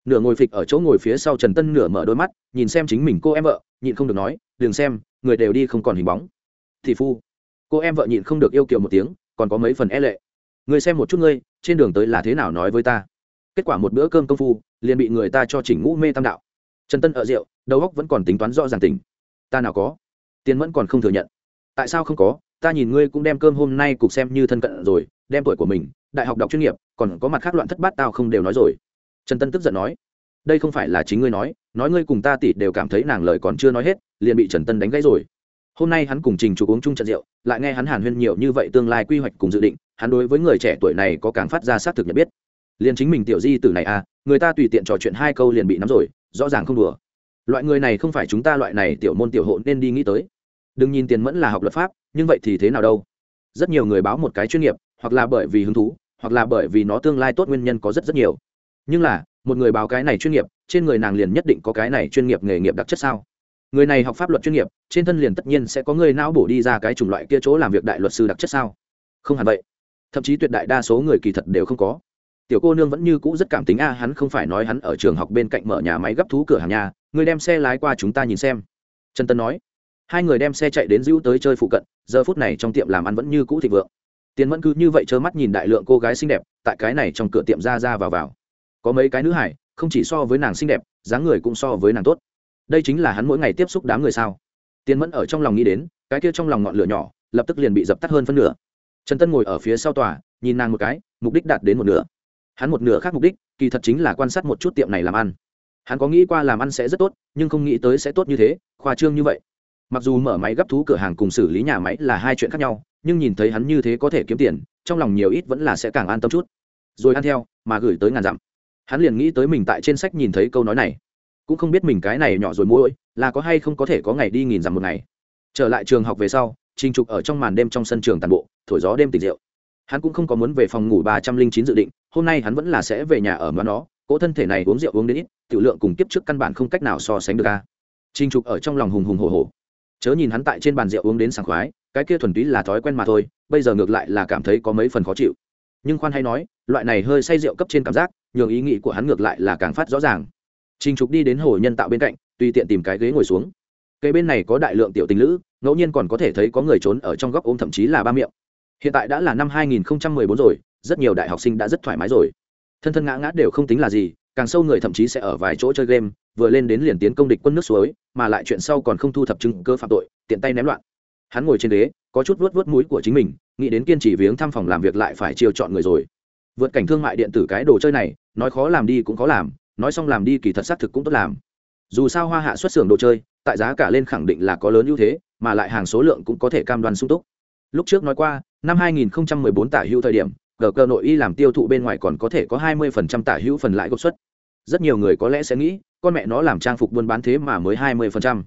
nửa ngồi phịch ở chỗ ngồi phía sau trần tân nửa mở đôi mắt, nhìn xem chính mình cô em vợ, nhịn không được nói, đừng xem, người đều đi không còn hình bóng. Thị phu. Cô em vợ nhịn không được yêu kiều một tiếng, còn có mấy phần e lệ. Người xem một chút ngươi, trên đường tới là thế nào nói với ta? Kết quả một bữa cơm công phu, liền bị người ta cho chỉnh ngũ mê tam đạo. Trần tân ở rượu, đầu óc vẫn còn tính toán rõ ràng tình. Ta nào có? Tiền vẫn còn không thừa nhận. Tại sao không có? Ta nhìn ngươi cũng đem cơm hôm nay cục xem như thân cận rồi, đem tuổi của mình đại học đọc chuyên nghiệp, còn có mặt khác loạn thất bát tao không đều nói rồi. Trần tân tức giận nói, đây không phải là chính ngươi nói nói ngươi cùng ta tỷ đều cảm thấy nàng lời còn chưa nói hết, liền bị trần tân đánh gãy rồi. Hôm nay hắn cùng trình chủ uống chung trận rượu, lại nghe hắn hàn huyên nhiều như vậy tương lai quy hoạch cùng dự định, hắn đối với người trẻ tuổi này có càng phát ra xác thực nhận biết. Liền chính mình tiểu di từ này à người ta tùy tiện trò chuyện hai câu liền bị nắm rồi, rõ ràng không đùa. Loại người này không phải chúng ta loại này tiểu môn tiểu hộ nên đi nghĩ tới. Đừng nhìn tiền mẫn là học luật pháp, nhưng vậy thì thế nào đâu? Rất nhiều người báo một cái chuyên nghiệp, hoặc là bởi vì hứng thú hoặc là bởi vì nó tương lai tốt nguyên nhân có rất rất nhiều. Nhưng là, một người báo cái này chuyên nghiệp, trên người nàng liền nhất định có cái này chuyên nghiệp nghề nghiệp đặc chất sao? Người này học pháp luật chuyên nghiệp, trên thân liền tất nhiên sẽ có người não bổ đi ra cái chủng loại kia chỗ làm việc đại luật sư đặc chất sao? Không hẳn vậy. Thậm chí tuyệt đại đa số người kỳ thật đều không có. Tiểu cô nương vẫn như cũ rất cảm tính, a, hắn không phải nói hắn ở trường học bên cạnh mở nhà máy gấp thú cửa hàng nhà, người đem xe lái qua chúng ta nhìn xem. Trần tân nói. Hai người đem xe chạy đến dữ tới chơi phụ cận, giờ phút này trong tiệm làm ăn vẫn như cũ thịnh vượng tiền Mẫn cứ như vậy trơ mắt nhìn đại lượng cô gái xinh đẹp, tại cái này trong cửa tiệm ra ra vào vào. Có mấy cái nữ hải, không chỉ so với nàng xinh đẹp, dáng người cũng so với nàng tốt. Đây chính là hắn mỗi ngày tiếp xúc đám người sao? Tiến mẫn ở trong lòng nghĩ đến, cái kia trong lòng ngọn lửa nhỏ, lập tức liền bị dập tắt hơn phân nửa. Trần tân ngồi ở phía sau tòa, nhìn nàng một cái, mục đích đạt đến một nửa. Hắn một nửa khác mục đích, kỳ thật chính là quan sát một chút tiệm này làm ăn. Hắn có nghĩ qua làm ăn sẽ rất tốt, nhưng không nghĩ tới sẽ tốt như thế, khoa trương như vậy. Mặc dù mở máy gấp thú cửa hàng cùng xử lý nhà máy là hai chuyện khác nhau nhưng nhìn thấy hắn như thế có thể kiếm tiền, trong lòng nhiều ít vẫn là sẽ càng an tâm chút. Rồi ăn theo, mà gửi tới ngàn dặm. Hắn liền nghĩ tới mình tại trên sách nhìn thấy câu nói này. Cũng không biết mình cái này nhỏ rồi mỗi là có hay không có thể có ngày đi nghìn dặm một ngày. Trở lại trường học về sau, trình trục ở trong màn đêm trong sân trường tàn bộ, thổi gió đêm tịch rượu. Hắn cũng không có muốn về phòng ngủ ba trăm linh chín dự định, hôm nay hắn vẫn là sẽ về nhà ở mà nó, cỗ thân thể này uống rượu uống đến ít, tiểu lượng cùng kiếp trước căn bản không cách nào so sánh được ca trình trục ở trong lòng hùng hùng hồ hồ chớ nhìn hắn tại trên bàn rượu uống đến sảng khoái cái kia thuần túy là thói quen mà thôi, bây giờ ngược lại là cảm thấy có mấy phần khó chịu. Nhưng khoan hay nói, loại này hơi say rượu cấp trên cảm giác, nhường ý nghĩ của hắn ngược lại là càng phát rõ ràng. Trình trục đi đến hồ nhân tạo bên cạnh, tùy tiện tìm cái ghế ngồi xuống. Cây bên này có đại lượng tiểu tình lữ, ngẫu nhiên còn có thể thấy có người trốn ở trong góc ôm thậm chí là ba miệng. Hiện tại đã là năm 2014 rồi, rất nhiều đại học sinh đã rất thoải mái rồi. Thân thân ngã ngã đều không tính là gì, càng sâu người thậm chí sẽ ở vài chỗ chơi game, vừa lên đến liền tiến công địch quân nước suối, mà lại chuyện sau còn không thu thập chứng cơ phạm tội, tiện tay ném loạn hắn ngồi trên ghế, có chút vuốt vuốt mũi của chính mình, nghĩ đến kiên trì viếng thăm phòng làm việc lại phải chiêu chọn người rồi. Vượt cảnh thương mại điện tử cái đồ chơi này, nói khó làm đi cũng khó làm, nói xong làm đi kỳ thật xác thực cũng tốt làm. Dù sao hoa hạ xuất xưởng đồ chơi, tại giá cả lên khẳng định là có lớn ưu thế, mà lại hàng số lượng cũng có thể cam đoan sung túc. Lúc trước nói qua, năm 2014 tả hữu thời điểm gờ cơ nội y làm tiêu thụ bên ngoài còn có thể có 20% tả hữu phần lãi gốc xuất. Rất nhiều người có lẽ sẽ nghĩ, con mẹ nó làm trang phục buôn bán thế mà mới 20%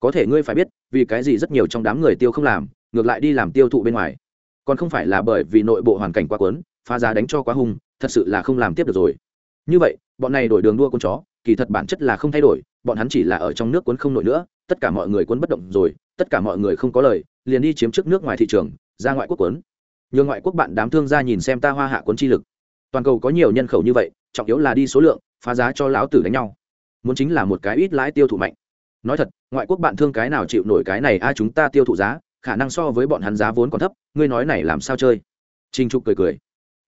có thể ngươi phải biết, vì cái gì rất nhiều trong đám người tiêu không làm, ngược lại đi làm tiêu thụ bên ngoài. Còn không phải là bởi vì nội bộ hoàn cảnh quá quấn phá giá đánh cho quá hung, thật sự là không làm tiếp được rồi. Như vậy, bọn này đổi đường đua con chó, kỳ thật bản chất là không thay đổi, bọn hắn chỉ là ở trong nước cuốn không nổi nữa, tất cả mọi người cuốn bất động rồi, tất cả mọi người không có lời, liền đi chiếm trước nước ngoài thị trường, ra ngoại quốc cuốn. Nhờ ngoại quốc bạn đám thương gia nhìn xem ta hoa hạ cuốn chi lực. Toàn cầu có nhiều nhân khẩu như vậy, trọng yếu là đi số lượng, phá giá cho lão tử đánh nhau. Muốn chính là một cái ít lãi tiêu thụ mạnh nói thật, ngoại quốc bạn thương cái nào chịu nổi cái này, a, chúng ta tiêu thụ giá, khả năng so với bọn hắn giá vốn còn thấp, ngươi nói này làm sao chơi? Trinh trục cười cười.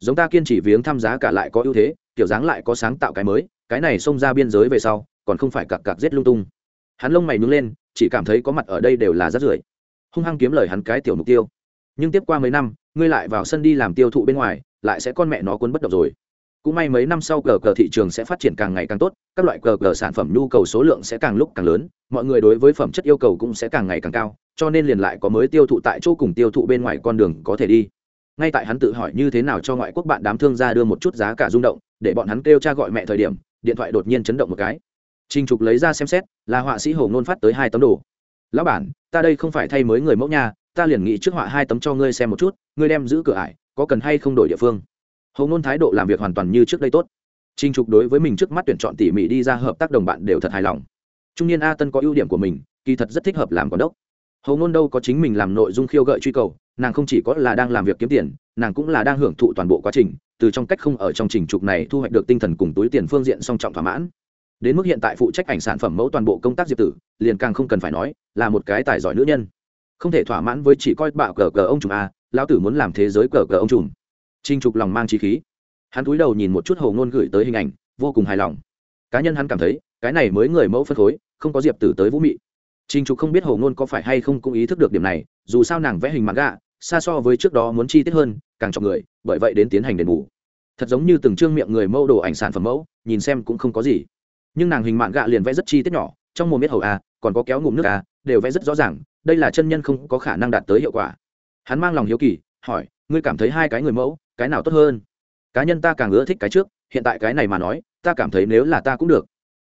Giống ta kiên trì viếng thăm giá cả lại có ưu thế, kiểu dáng lại có sáng tạo cái mới, cái này xông ra biên giới về sau, còn không phải cặc cặc giết lung tung. Hắn lông mày nướng lên, chỉ cảm thấy có mặt ở đây đều là rất rưởi. Hung hăng kiếm lời hắn cái tiểu mục tiêu. Nhưng tiếp qua mấy năm, ngươi lại vào sân đi làm tiêu thụ bên ngoài, lại sẽ con mẹ nó cuốn bất động rồi cũng may mấy năm sau cờ cờ thị trường sẽ phát triển càng ngày càng tốt các loại cờ cờ sản phẩm nhu cầu số lượng sẽ càng lúc càng lớn mọi người đối với phẩm chất yêu cầu cũng sẽ càng ngày càng cao cho nên liền lại có mới tiêu thụ tại chỗ cùng tiêu thụ bên ngoài con đường có thể đi ngay tại hắn tự hỏi như thế nào cho ngoại quốc bạn đám thương gia đưa một chút giá cả rung động để bọn hắn kêu cha gọi mẹ thời điểm điện thoại đột nhiên chấn động một cái Trình Trục lấy ra xem xét, là họa sĩ Hồ Nôn phát tới hai tấm đồ. "Lão bản, ta đây không phải thay mới người mẫu nha, ta liền nghĩ trước họa hai tấm cho ngươi xem một chút, ngươi đem giữ cửa ải, có cần hay không đổi địa phương?" Hầu Nôn thái độ làm việc hoàn toàn như trước đây tốt. Trình Trục đối với mình trước mắt tuyển chọn tỉ mỉ đi ra hợp tác đồng bạn đều thật hài lòng. Trung niên A Tân có ưu điểm của mình, kỳ thật rất thích hợp làm quản đốc. Hầu Nôn đâu có chính mình làm nội dung khiêu gợi truy cầu, nàng không chỉ có là đang làm việc kiếm tiền, nàng cũng là đang hưởng thụ toàn bộ quá trình, từ trong cách không ở trong trình trục này thu hoạch được tinh thần cùng túi tiền phương diện song trọng thỏa mãn đến mức hiện tại phụ trách ảnh sản phẩm mẫu toàn bộ công tác diệp tử liền càng không cần phải nói là một cái tài giỏi nữ nhân không thể thỏa mãn với chỉ coi bạo cờ cờ ông trùm a lão tử muốn làm thế giới cờ cờ ông trùm Trình trục lòng mang chí khí. Hắn cúi đầu nhìn một chút hồ ngôn gửi tới hình ảnh vô cùng hài lòng. Cá nhân hắn cảm thấy cái này mới người mẫu phân khối không có diệp tử tới vũ mị. Trình trục không biết hồ ngôn có phải hay không cũng ý thức được điểm này dù sao nàng vẽ hình manga, xa so với trước đó muốn chi tiết hơn càng trọng người bởi vậy đến tiến hành đền bù. Thật giống như từng trương miệng người mẫu đồ ảnh sản phẩm mẫu nhìn xem cũng không có gì. Nhưng nàng hình mạng gạ liền vẽ rất chi tiết nhỏ trong mồm biết hầu a còn có kéo ngụm nước a đều vẽ rất rõ ràng đây là chân nhân không có khả năng đạt tới hiệu quả. Hắn mang lòng hiếu kỳ hỏi ngươi cảm thấy hai cái người mẫu cái nào tốt hơn? Cá nhân ta càng ưa thích cái trước, hiện tại cái này mà nói, ta cảm thấy nếu là ta cũng được.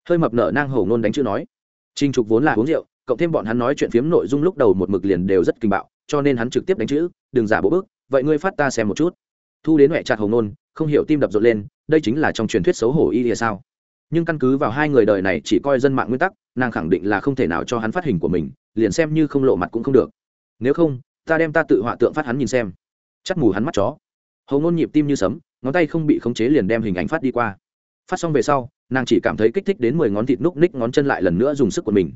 Hơi mập nở nang hầu ngôn đánh chữ nói. Trinh trục vốn là uống rượu, cộng thêm bọn hắn nói chuyện phiếm nội dung lúc đầu một mực liền đều rất kinh bạo, cho nên hắn trực tiếp đánh chữ, đừng giả bộ bước vậy ngươi phát ta xem một chút. Thu đến huệ chặt hầu ngôn, không hiểu tim đập rộn lên, đây chính là trong truyền thuyết xấu hổ y thì sao. Nhưng căn cứ vào hai người đời này chỉ coi dân mạng nguyên tắc, nàng khẳng định là không thể nào cho hắn phát hình của mình, liền xem như không lộ mặt cũng không được. Nếu không, ta đem ta tự họa tượng phát hắn nhìn xem. Chắc mù hắn mắt chó hầu ngôn nhịp tim như sấm, ngón tay không bị khống chế liền đem hình ảnh phát đi qua. Phát xong về sau, nàng chỉ cảm thấy kích thích đến mười ngón thịt núc ních ngón chân lại lần nữa dùng sức của mình.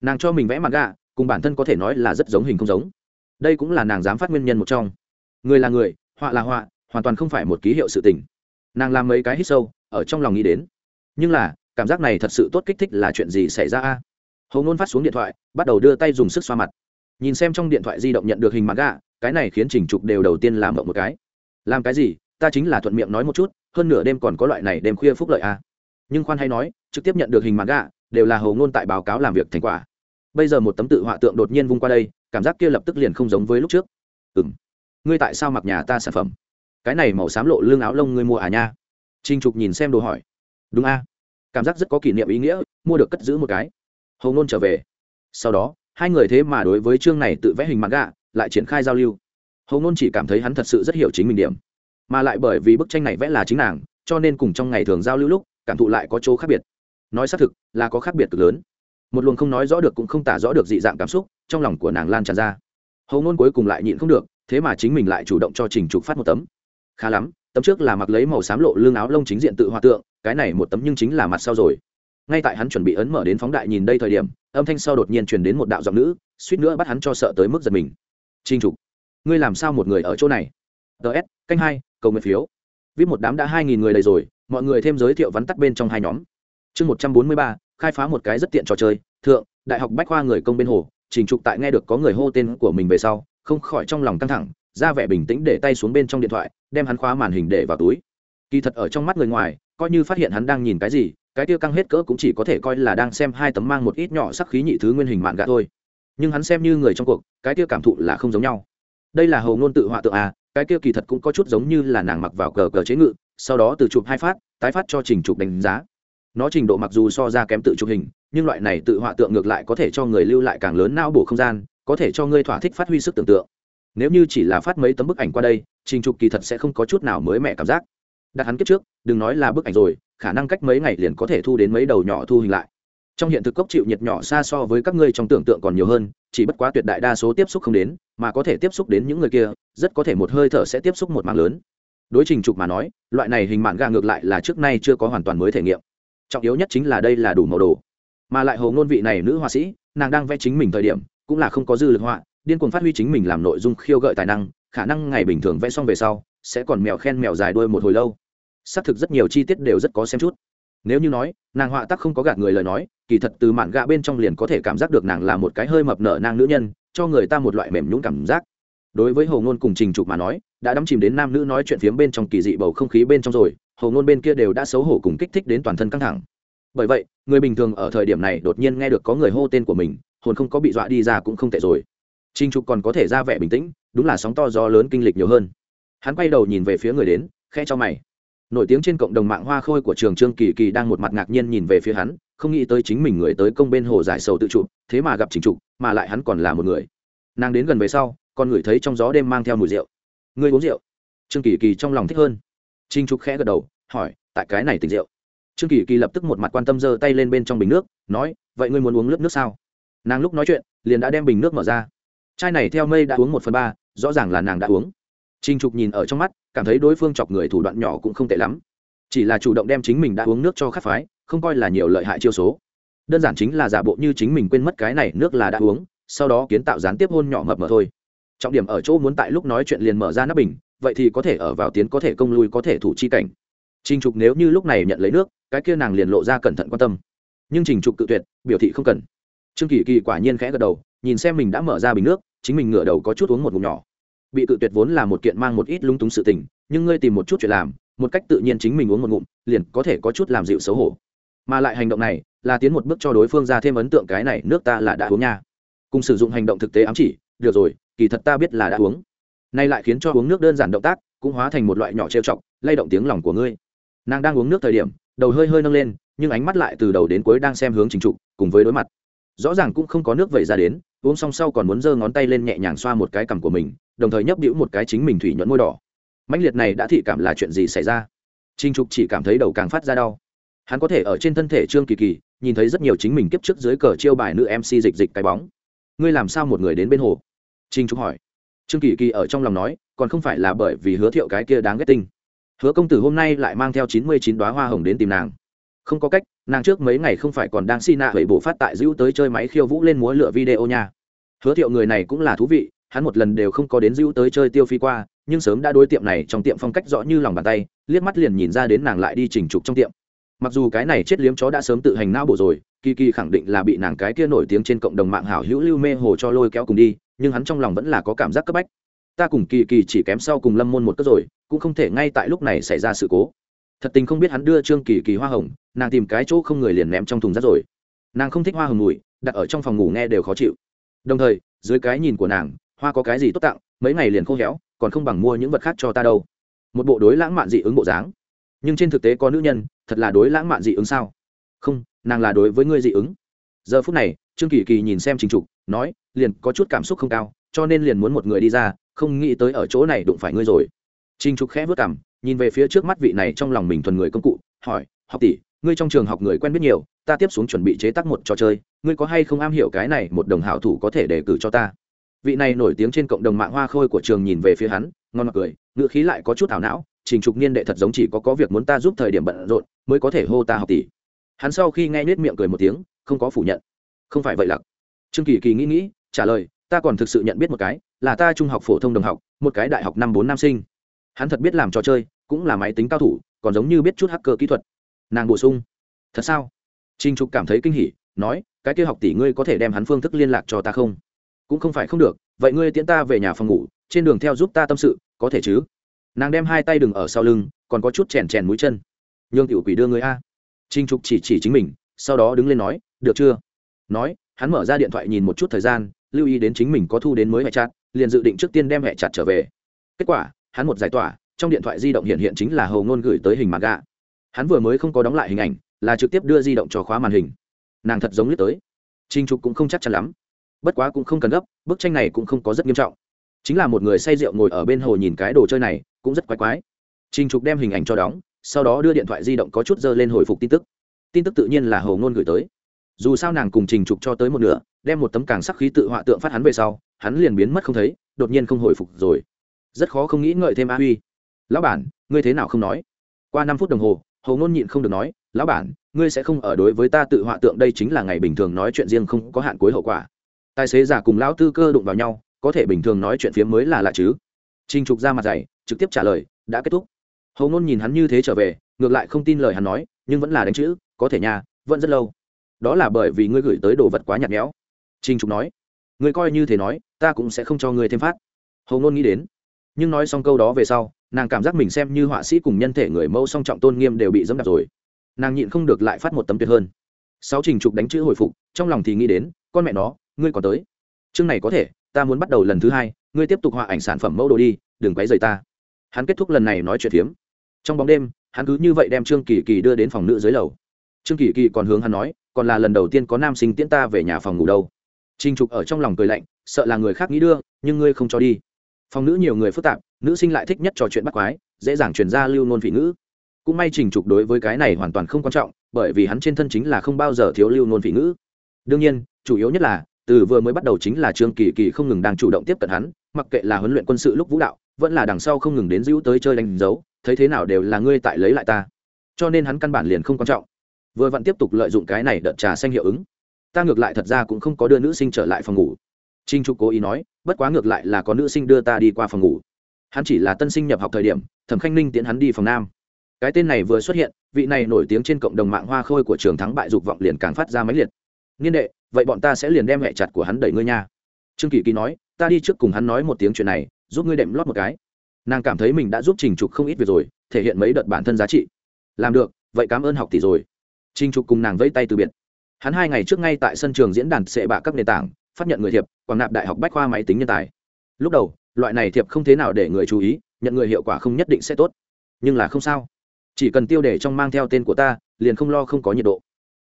Nàng cho mình vẽ mặt gà, cùng bản thân có thể nói là rất giống hình không giống. Đây cũng là nàng dám phát nguyên nhân một trong. Người là người, họa là họa, hoàn toàn không phải một ký hiệu sự tình. Nàng làm mấy cái hít sâu, ở trong lòng nghĩ đến. Nhưng là, cảm giác này thật sự tốt kích thích là chuyện gì xảy ra a? Hầu ngôn phát xuống điện thoại, bắt đầu đưa tay dùng sức xoa mặt. Nhìn xem trong điện thoại di động nhận được hình mặt gạ cái này khiến trình trục đều đầu tiên làm mộng một cái làm cái gì? Ta chính là thuận miệng nói một chút, hơn nửa đêm còn có loại này đêm khuya phúc lợi à? nhưng khoan hay nói, trực tiếp nhận được hình mặt gạ đều là hầu ngôn tại báo cáo làm việc thành quả. Bây giờ một tấm tự họa tượng đột nhiên vung qua đây, cảm giác kia lập tức liền không giống với lúc trước. Ừ m ngươi tại sao mặc nhà ta sản phẩm? Cái này màu xám lộ lương áo lông ngươi mua à nha? Trinh trục nhìn xem đồ hỏi. Đúng a cảm giác rất có kỷ niệm ý nghĩa, mua được cất giữ một cái. Hầu ngôn trở về. Sau đó, hai người thế mà đối với chương này tự vẽ hình mặt gạ lại triển khai giao lưu hầu ngôn chỉ cảm thấy hắn thật sự rất hiểu chính mình điểm mà lại bởi vì bức tranh này vẽ là chính nàng cho nên cùng trong ngày thường giao lưu lúc cảm thụ lại có chỗ khác biệt nói xác thực là có khác biệt cực lớn một luồng không nói rõ được cũng không tả rõ được dị dạng cảm xúc trong lòng của nàng lan tràn ra hầu ngôn cuối cùng lại nhịn không được thế mà chính mình lại chủ động cho trình trục phát một tấm khá lắm tấm trước là mặc lấy màu xám lộ lương áo lông chính diện tự hòa tượng cái này một tấm nhưng chính là mặt sau rồi ngay tại hắn chuẩn bị ấn mở đến phóng đại nhìn đây thời điểm âm thanh sau đột nhiên truyền đến một đạo giọng nữ suýt nữa bắt hắn cho sợ tới mức giật mình trinh trục ngươi làm sao một người ở chỗ này? Ts canh hai, cầu nguyện phiếu. Viết một đám đã hai nghìn người đầy rồi, mọi người thêm giới thiệu vắn tắt bên trong hai nhóm. Chương một trăm bốn mươi ba, khai phá một cái rất tiện trò chơi. Thượng, đại học bách khoa người công bên hồ, trình trục tại nghe được có người hô tên của mình về sau, không khỏi trong lòng căng thẳng, ra vẻ bình tĩnh để tay xuống bên trong điện thoại, đem hắn khóa màn hình để vào túi. Kỳ thật ở trong mắt người ngoài, coi như phát hiện hắn đang nhìn cái gì, cái tiêu căng hết cỡ cũng chỉ có thể coi là đang xem hai tấm mang một ít nhỏ sắc khí nhị thứ nguyên hình mạn gạ thôi. Nhưng hắn xem như người trong cuộc, cái tiêu cảm thụ là không giống nhau đây là hầu ngôn tự họa tượng à cái kia kỳ thật cũng có chút giống như là nàng mặc vào cờ cờ chế ngự, sau đó từ chụp hai phát, tái phát cho trình chụp đánh giá. Nó trình độ mặc dù so ra kém tự chụp hình, nhưng loại này tự họa tượng ngược lại có thể cho người lưu lại càng lớn não bổ không gian, có thể cho ngươi thỏa thích phát huy sức tưởng tượng. Nếu như chỉ là phát mấy tấm bức ảnh qua đây, trình chụp kỳ thật sẽ không có chút nào mới mẻ cảm giác. Đặt hắn kiếp trước, đừng nói là bức ảnh rồi, khả năng cách mấy ngày liền có thể thu đến mấy đầu nhỏ thu hình lại trong hiện thực cốc chịu nhiệt nhỏ xa so với các ngươi trong tưởng tượng còn nhiều hơn, chỉ bất quá tuyệt đại đa số tiếp xúc không đến, mà có thể tiếp xúc đến những người kia, rất có thể một hơi thở sẽ tiếp xúc một mạng lớn. Đối trình trục mà nói, loại này hình mạng gà ngược lại là trước nay chưa có hoàn toàn mới thể nghiệm. Trọng yếu nhất chính là đây là đủ màu đồ. Mà lại hồ ngôn vị này nữ họa sĩ, nàng đang vẽ chính mình thời điểm, cũng là không có dư lực họa, điên cuồng phát huy chính mình làm nội dung khiêu gợi tài năng, khả năng ngày bình thường vẽ xong về sau, sẽ còn mèo khen mèo dài đuôi một hồi lâu. Xác thực rất nhiều chi tiết đều rất có xem chút nếu như nói, nàng họa tắc không có gạt người lời nói, kỳ thật từ mạn gạ bên trong liền có thể cảm giác được nàng là một cái hơi mập nở nàng nữ nhân, cho người ta một loại mềm nhũng cảm giác. Đối với hồ ngôn cùng trình trục mà nói, đã đắm chìm đến nam nữ nói chuyện phiếm bên trong kỳ dị bầu không khí bên trong rồi, hồ ngôn bên kia đều đã xấu hổ cùng kích thích đến toàn thân căng thẳng. Bởi vậy, người bình thường ở thời điểm này đột nhiên nghe được có người hô tên của mình, hồn không có bị dọa đi ra cũng không tệ rồi. Trình trục còn có thể ra vẻ bình tĩnh, đúng là sóng to gió lớn kinh lịch nhiều hơn. Hắn quay đầu nhìn về phía người đến khe cho mày nổi tiếng trên cộng đồng mạng hoa khôi của trường trương kỳ kỳ đang một mặt ngạc nhiên nhìn về phía hắn không nghĩ tới chính mình người tới công bên hồ giải sầu tự trụ thế mà gặp chính chủ, mà lại hắn còn là một người. Nàng đến gần về sau còn ngửi thấy trong gió đêm mang theo mùi rượu. Ngươi uống rượu? Trương kỳ kỳ trong lòng thích hơn. Trinh trục khẽ gật đầu hỏi tại cái này tình rượu? Trương kỳ kỳ lập tức một mặt quan tâm giơ tay lên bên trong bình nước nói vậy ngươi muốn uống lớp nước sao? Nàng lúc nói chuyện liền đã đem bình nước mở ra. Chai này theo mây đã uống một phần ba rõ ràng là nàng đã uống. Trinh trục nhìn ở trong mắt cảm thấy đối phương chọc người thủ đoạn nhỏ cũng không tệ lắm. Chỉ là chủ động đem chính mình đã uống nước cho khắc phái, không coi là nhiều lợi hại chiêu số. Đơn giản chính là giả bộ như chính mình quên mất cái này nước là đã uống, sau đó kiến tạo gián tiếp hôn nhỏ mập mờ thôi. Trọng điểm ở chỗ muốn tại lúc nói chuyện liền mở ra nắp bình, vậy thì có thể ở vào tiến có thể công lui có thể thủ chi cảnh. Trình trục nếu như lúc này nhận lấy nước, cái kia nàng liền lộ ra cẩn thận quan tâm. Nhưng trình trục cự tuyệt, biểu thị không cần. Trương kỳ kỳ quả nhiên khẽ gật đầu, nhìn xem mình đã mở ra bình nước, chính mình ngửa đầu có chút uống một ngụm nhỏ bị cự tuyệt vốn là một kiện mang một ít lung túng sự tình, nhưng ngươi tìm một chút chuyện làm, một cách tự nhiên chính mình uống một ngụm, liền có thể có chút làm dịu xấu hổ. Mà lại hành động này, là tiến một bước cho đối phương ra thêm ấn tượng cái này, nước ta là đã uống nha. Cùng sử dụng hành động thực tế ám chỉ, được rồi, kỳ thật ta biết là đã uống. Nay lại khiến cho uống nước đơn giản động tác, cũng hóa thành một loại nhỏ trêu chọc, lay động tiếng lòng của ngươi. Nàng đang uống nước thời điểm, đầu hơi hơi nâng lên, nhưng ánh mắt lại từ đầu đến cuối đang xem hướng chính trụ cùng với đối mặt. Rõ ràng cũng không có nước vẩy ra đến uống xong sau còn muốn giơ ngón tay lên nhẹ nhàng xoa một cái cằm của mình, đồng thời nhấp đĩu một cái chính mình thủy nhuận môi đỏ. Mãnh liệt này đã thị cảm là chuyện gì xảy ra? Trinh trục chỉ cảm thấy đầu càng phát ra đau. Hắn có thể ở trên thân thể trương kỳ kỳ, nhìn thấy rất nhiều chính mình kiếp trước dưới cờ chiêu bài nữ mc dịch dịch cái bóng. Ngươi làm sao một người đến bên hồ? Trinh trục hỏi. Trương kỳ kỳ ở trong lòng nói, còn không phải là bởi vì hứa thiệu cái kia đáng ghét tinh hứa công tử hôm nay lại mang theo chín mươi chín đoá hoa hồng đến tìm nàng không có cách, nàng trước mấy ngày không phải còn đang xi nạ hủy bổ phát tại dữ tới chơi máy khiêu vũ lên múa lựa video nha. Hứa thiệu người này cũng là thú vị, hắn một lần đều không có đến dữ tới chơi tiêu phi qua, nhưng sớm đã đối tiệm này trong tiệm phong cách rõ như lòng bàn tay, liếc mắt liền nhìn ra đến nàng lại đi chỉnh trục trong tiệm. Mặc dù cái này chết liếm chó đã sớm tự hành não bộ rồi, kỳ kỳ khẳng định là bị nàng cái kia nổi tiếng trên cộng đồng mạng hảo hữu lưu mê hồ cho lôi kéo cùng đi, nhưng hắn trong lòng vẫn là có cảm giác cấp bách. Ta cùng kỳ kỳ chỉ kém sau cùng lâm môn một cất rồi, cũng không thể ngay tại lúc này xảy ra sự cố thật tình không biết hắn đưa trương kỳ kỳ hoa hồng, nàng tìm cái chỗ không người liền ném trong thùng rác rồi. Nàng không thích hoa hồng mùi, đặt ở trong phòng ngủ nghe đều khó chịu. Đồng thời, dưới cái nhìn của nàng, hoa có cái gì tốt tặng, mấy ngày liền khô héo, còn không bằng mua những vật khác cho ta đâu. Một bộ đối lãng mạn dị ứng bộ dáng. Nhưng trên thực tế có nữ nhân, thật là đối lãng mạn dị ứng sao? Không, nàng là đối với ngươi dị ứng. Giờ phút này, trương kỳ kỳ nhìn xem trình trục, nói, liền có chút cảm xúc không cao, cho nên liền muốn một người đi ra, không nghĩ tới ở chỗ này đụng phải ngươi rồi. Trình trục khẽ vớt cảm nhìn về phía trước mắt vị này trong lòng mình thuần người công cụ, hỏi, học tỷ, ngươi trong trường học người quen biết nhiều, ta tiếp xuống chuẩn bị chế tác một trò chơi, ngươi có hay không am hiểu cái này một đồng hảo thủ có thể đề cử cho ta? Vị này nổi tiếng trên cộng đồng mạng hoa khôi của trường nhìn về phía hắn, ngon mặt cười ngựa khí lại có chút ảo não, trình trục niên đệ thật giống chỉ có có việc muốn ta giúp thời điểm bận rộn, mới có thể hô ta học tỷ. Hắn sau khi nghe nết miệng cười một tiếng, không có phủ nhận. Không phải vậy lặc. Trương kỳ kỳ nghĩ nghĩ, trả lời, ta còn thực sự nhận biết một cái, là ta trung học phổ thông đồng học, một cái đại học năm bốn nam sinh. Hắn thật biết làm trò chơi cũng là máy tính cao thủ, còn giống như biết chút hacker kỹ thuật. Nàng bổ sung, thật sao? Trinh trục cảm thấy kinh hỉ, nói, cái kia học tỷ ngươi có thể đem hắn phương thức liên lạc cho ta không? Cũng không phải không được, vậy ngươi tiễn ta về nhà phòng ngủ, trên đường theo giúp ta tâm sự, có thể chứ? Nàng đem hai tay đừng ở sau lưng, còn có chút chèn chèn mũi chân. Nhương tiểu quỷ đưa người a. Trinh trục chỉ chỉ chính mình, sau đó đứng lên nói, được chưa? Nói, hắn mở ra điện thoại nhìn một chút thời gian, lưu ý đến chính mình có thu đến mới hệ chặt liền dự định trước tiên đem hệ chặt trở về. Kết quả, hắn một giải tỏa trong điện thoại di động hiện hiện chính là hầu ngôn gửi tới hình mặt gạ. Hắn vừa mới không có đóng lại hình ảnh, là trực tiếp đưa di động cho khóa màn hình. Nàng thật giống liếc tới. Trinh trục cũng không chắc chắn lắm. Bất quá cũng không cần gấp, bức tranh này cũng không có rất nghiêm trọng. Chính là một người say rượu ngồi ở bên hồ nhìn cái đồ chơi này, cũng rất quái quái. Trinh trục đem hình ảnh cho đóng, sau đó đưa điện thoại di động có chút dơ lên hồi phục tin tức. Tin tức tự nhiên là hầu ngôn gửi tới. Dù sao nàng cùng trình trục cho tới một nửa, đem một tấm càng sắc khí tự họa tượng phát hắn về sau, hắn liền biến mất không thấy, đột nhiên không hồi phục rồi. Rất khó không nghĩ ngợi thêm a huy lão bản, ngươi thế nào không nói? Qua năm phút đồng hồ hầu ngôn nhịn không được nói, lão bản, ngươi sẽ không ở đối với ta tự họa tượng đây chính là ngày bình thường nói chuyện riêng không có hạn cuối hậu quả. Tài xế giả cùng lão tư cơ đụng vào nhau, có thể bình thường nói chuyện phía mới là lạ chứ? Trinh trục ra mặt dày, trực tiếp trả lời, đã kết thúc. Hầu ngôn nhìn hắn như thế trở về, ngược lại không tin lời hắn nói, nhưng vẫn là đánh chữ, có thể nhà vẫn rất lâu. Đó là bởi vì ngươi gửi tới đồ vật quá nhạt nhẽo. Trinh trục nói, ngươi coi như thế nói, ta cũng sẽ không cho ngươi thêm phát. Hầu ngôn nghĩ đến, nhưng nói xong câu đó về sau nàng cảm giác mình xem như họa sĩ cùng nhân thể người mẫu song trọng tôn nghiêm đều bị dẫm đạp rồi. Nàng nhịn không được lại phát một tấm tuyệt hơn. Sáu trình trục đánh chữ hồi phục, trong lòng thì nghĩ đến, con mẹ nó, ngươi còn tới. Chương này có thể, ta muốn bắt đầu lần thứ hai, ngươi tiếp tục họa ảnh sản phẩm mẫu đồ đi, đừng quấy rầy ta. Hắn kết thúc lần này nói chuyện phiếm. Trong bóng đêm, hắn cứ như vậy đem trương kỳ kỳ đưa đến phòng nữ dưới lầu. Trương kỳ kỳ còn hướng hắn nói, còn là lần đầu tiên có nam sinh tiễn ta về nhà phòng ngủ đâu. Trinh trục ở trong lòng cười lạnh, sợ là người khác nghĩ đưa, nhưng ngươi không cho đi. Phòng nữ nhiều người phức tạp nữ sinh lại thích nhất trò chuyện bắt quái, dễ dàng truyền ra lưu nôn vị ngữ. Cũng may trình trục đối với cái này hoàn toàn không quan trọng, bởi vì hắn trên thân chính là không bao giờ thiếu lưu nôn vị ngữ. Đương nhiên, chủ yếu nhất là, từ vừa mới bắt đầu chính là trương kỳ kỳ không ngừng đang chủ động tiếp cận hắn, mặc kệ là huấn luyện quân sự lúc vũ đạo, vẫn là đằng sau không ngừng đến giữ tới chơi đánh dấu, thấy thế nào đều là ngươi tại lấy lại ta. Cho nên hắn căn bản liền không quan trọng. Vừa vặn tiếp tục lợi dụng cái này đợt trà xanh hiệu ứng. Ta ngược lại thật ra cũng không có đưa nữ sinh trở lại phòng ngủ. Trinh trục cố ý nói, bất quá ngược lại là có nữ sinh đưa ta đi qua phòng ngủ hắn chỉ là tân sinh nhập học thời điểm, thẩm khanh ninh tiến hắn đi phòng nam. Cái tên này vừa xuất hiện, vị này nổi tiếng trên cộng đồng mạng hoa khôi của trường thắng bại dục vọng liền càng phát ra máy liệt. Niên đệ, vậy bọn ta sẽ liền đem hẹ chặt của hắn đẩy ngươi nha. Trương kỳ kỳ nói, ta đi trước cùng hắn nói một tiếng chuyện này, giúp ngươi đệm lót một cái. Nàng cảm thấy mình đã giúp trình trục không ít việc rồi, thể hiện mấy đợt bản thân giá trị. Làm được, vậy cảm ơn học tỷ rồi. Trình trục cùng nàng vẫy tay từ biệt. Hắn hai ngày trước ngay tại sân trường diễn đàn sệ bạ các nền tảng, phát nhận người thiệp, quảng nạp đại học bách khoa máy tính nhân tài. Lúc đầu loại này thiệp không thế nào để người chú ý, nhận người hiệu quả không nhất định sẽ tốt. Nhưng là không sao. Chỉ cần tiêu đề trong mang theo tên của ta, liền không lo không có nhiệt độ.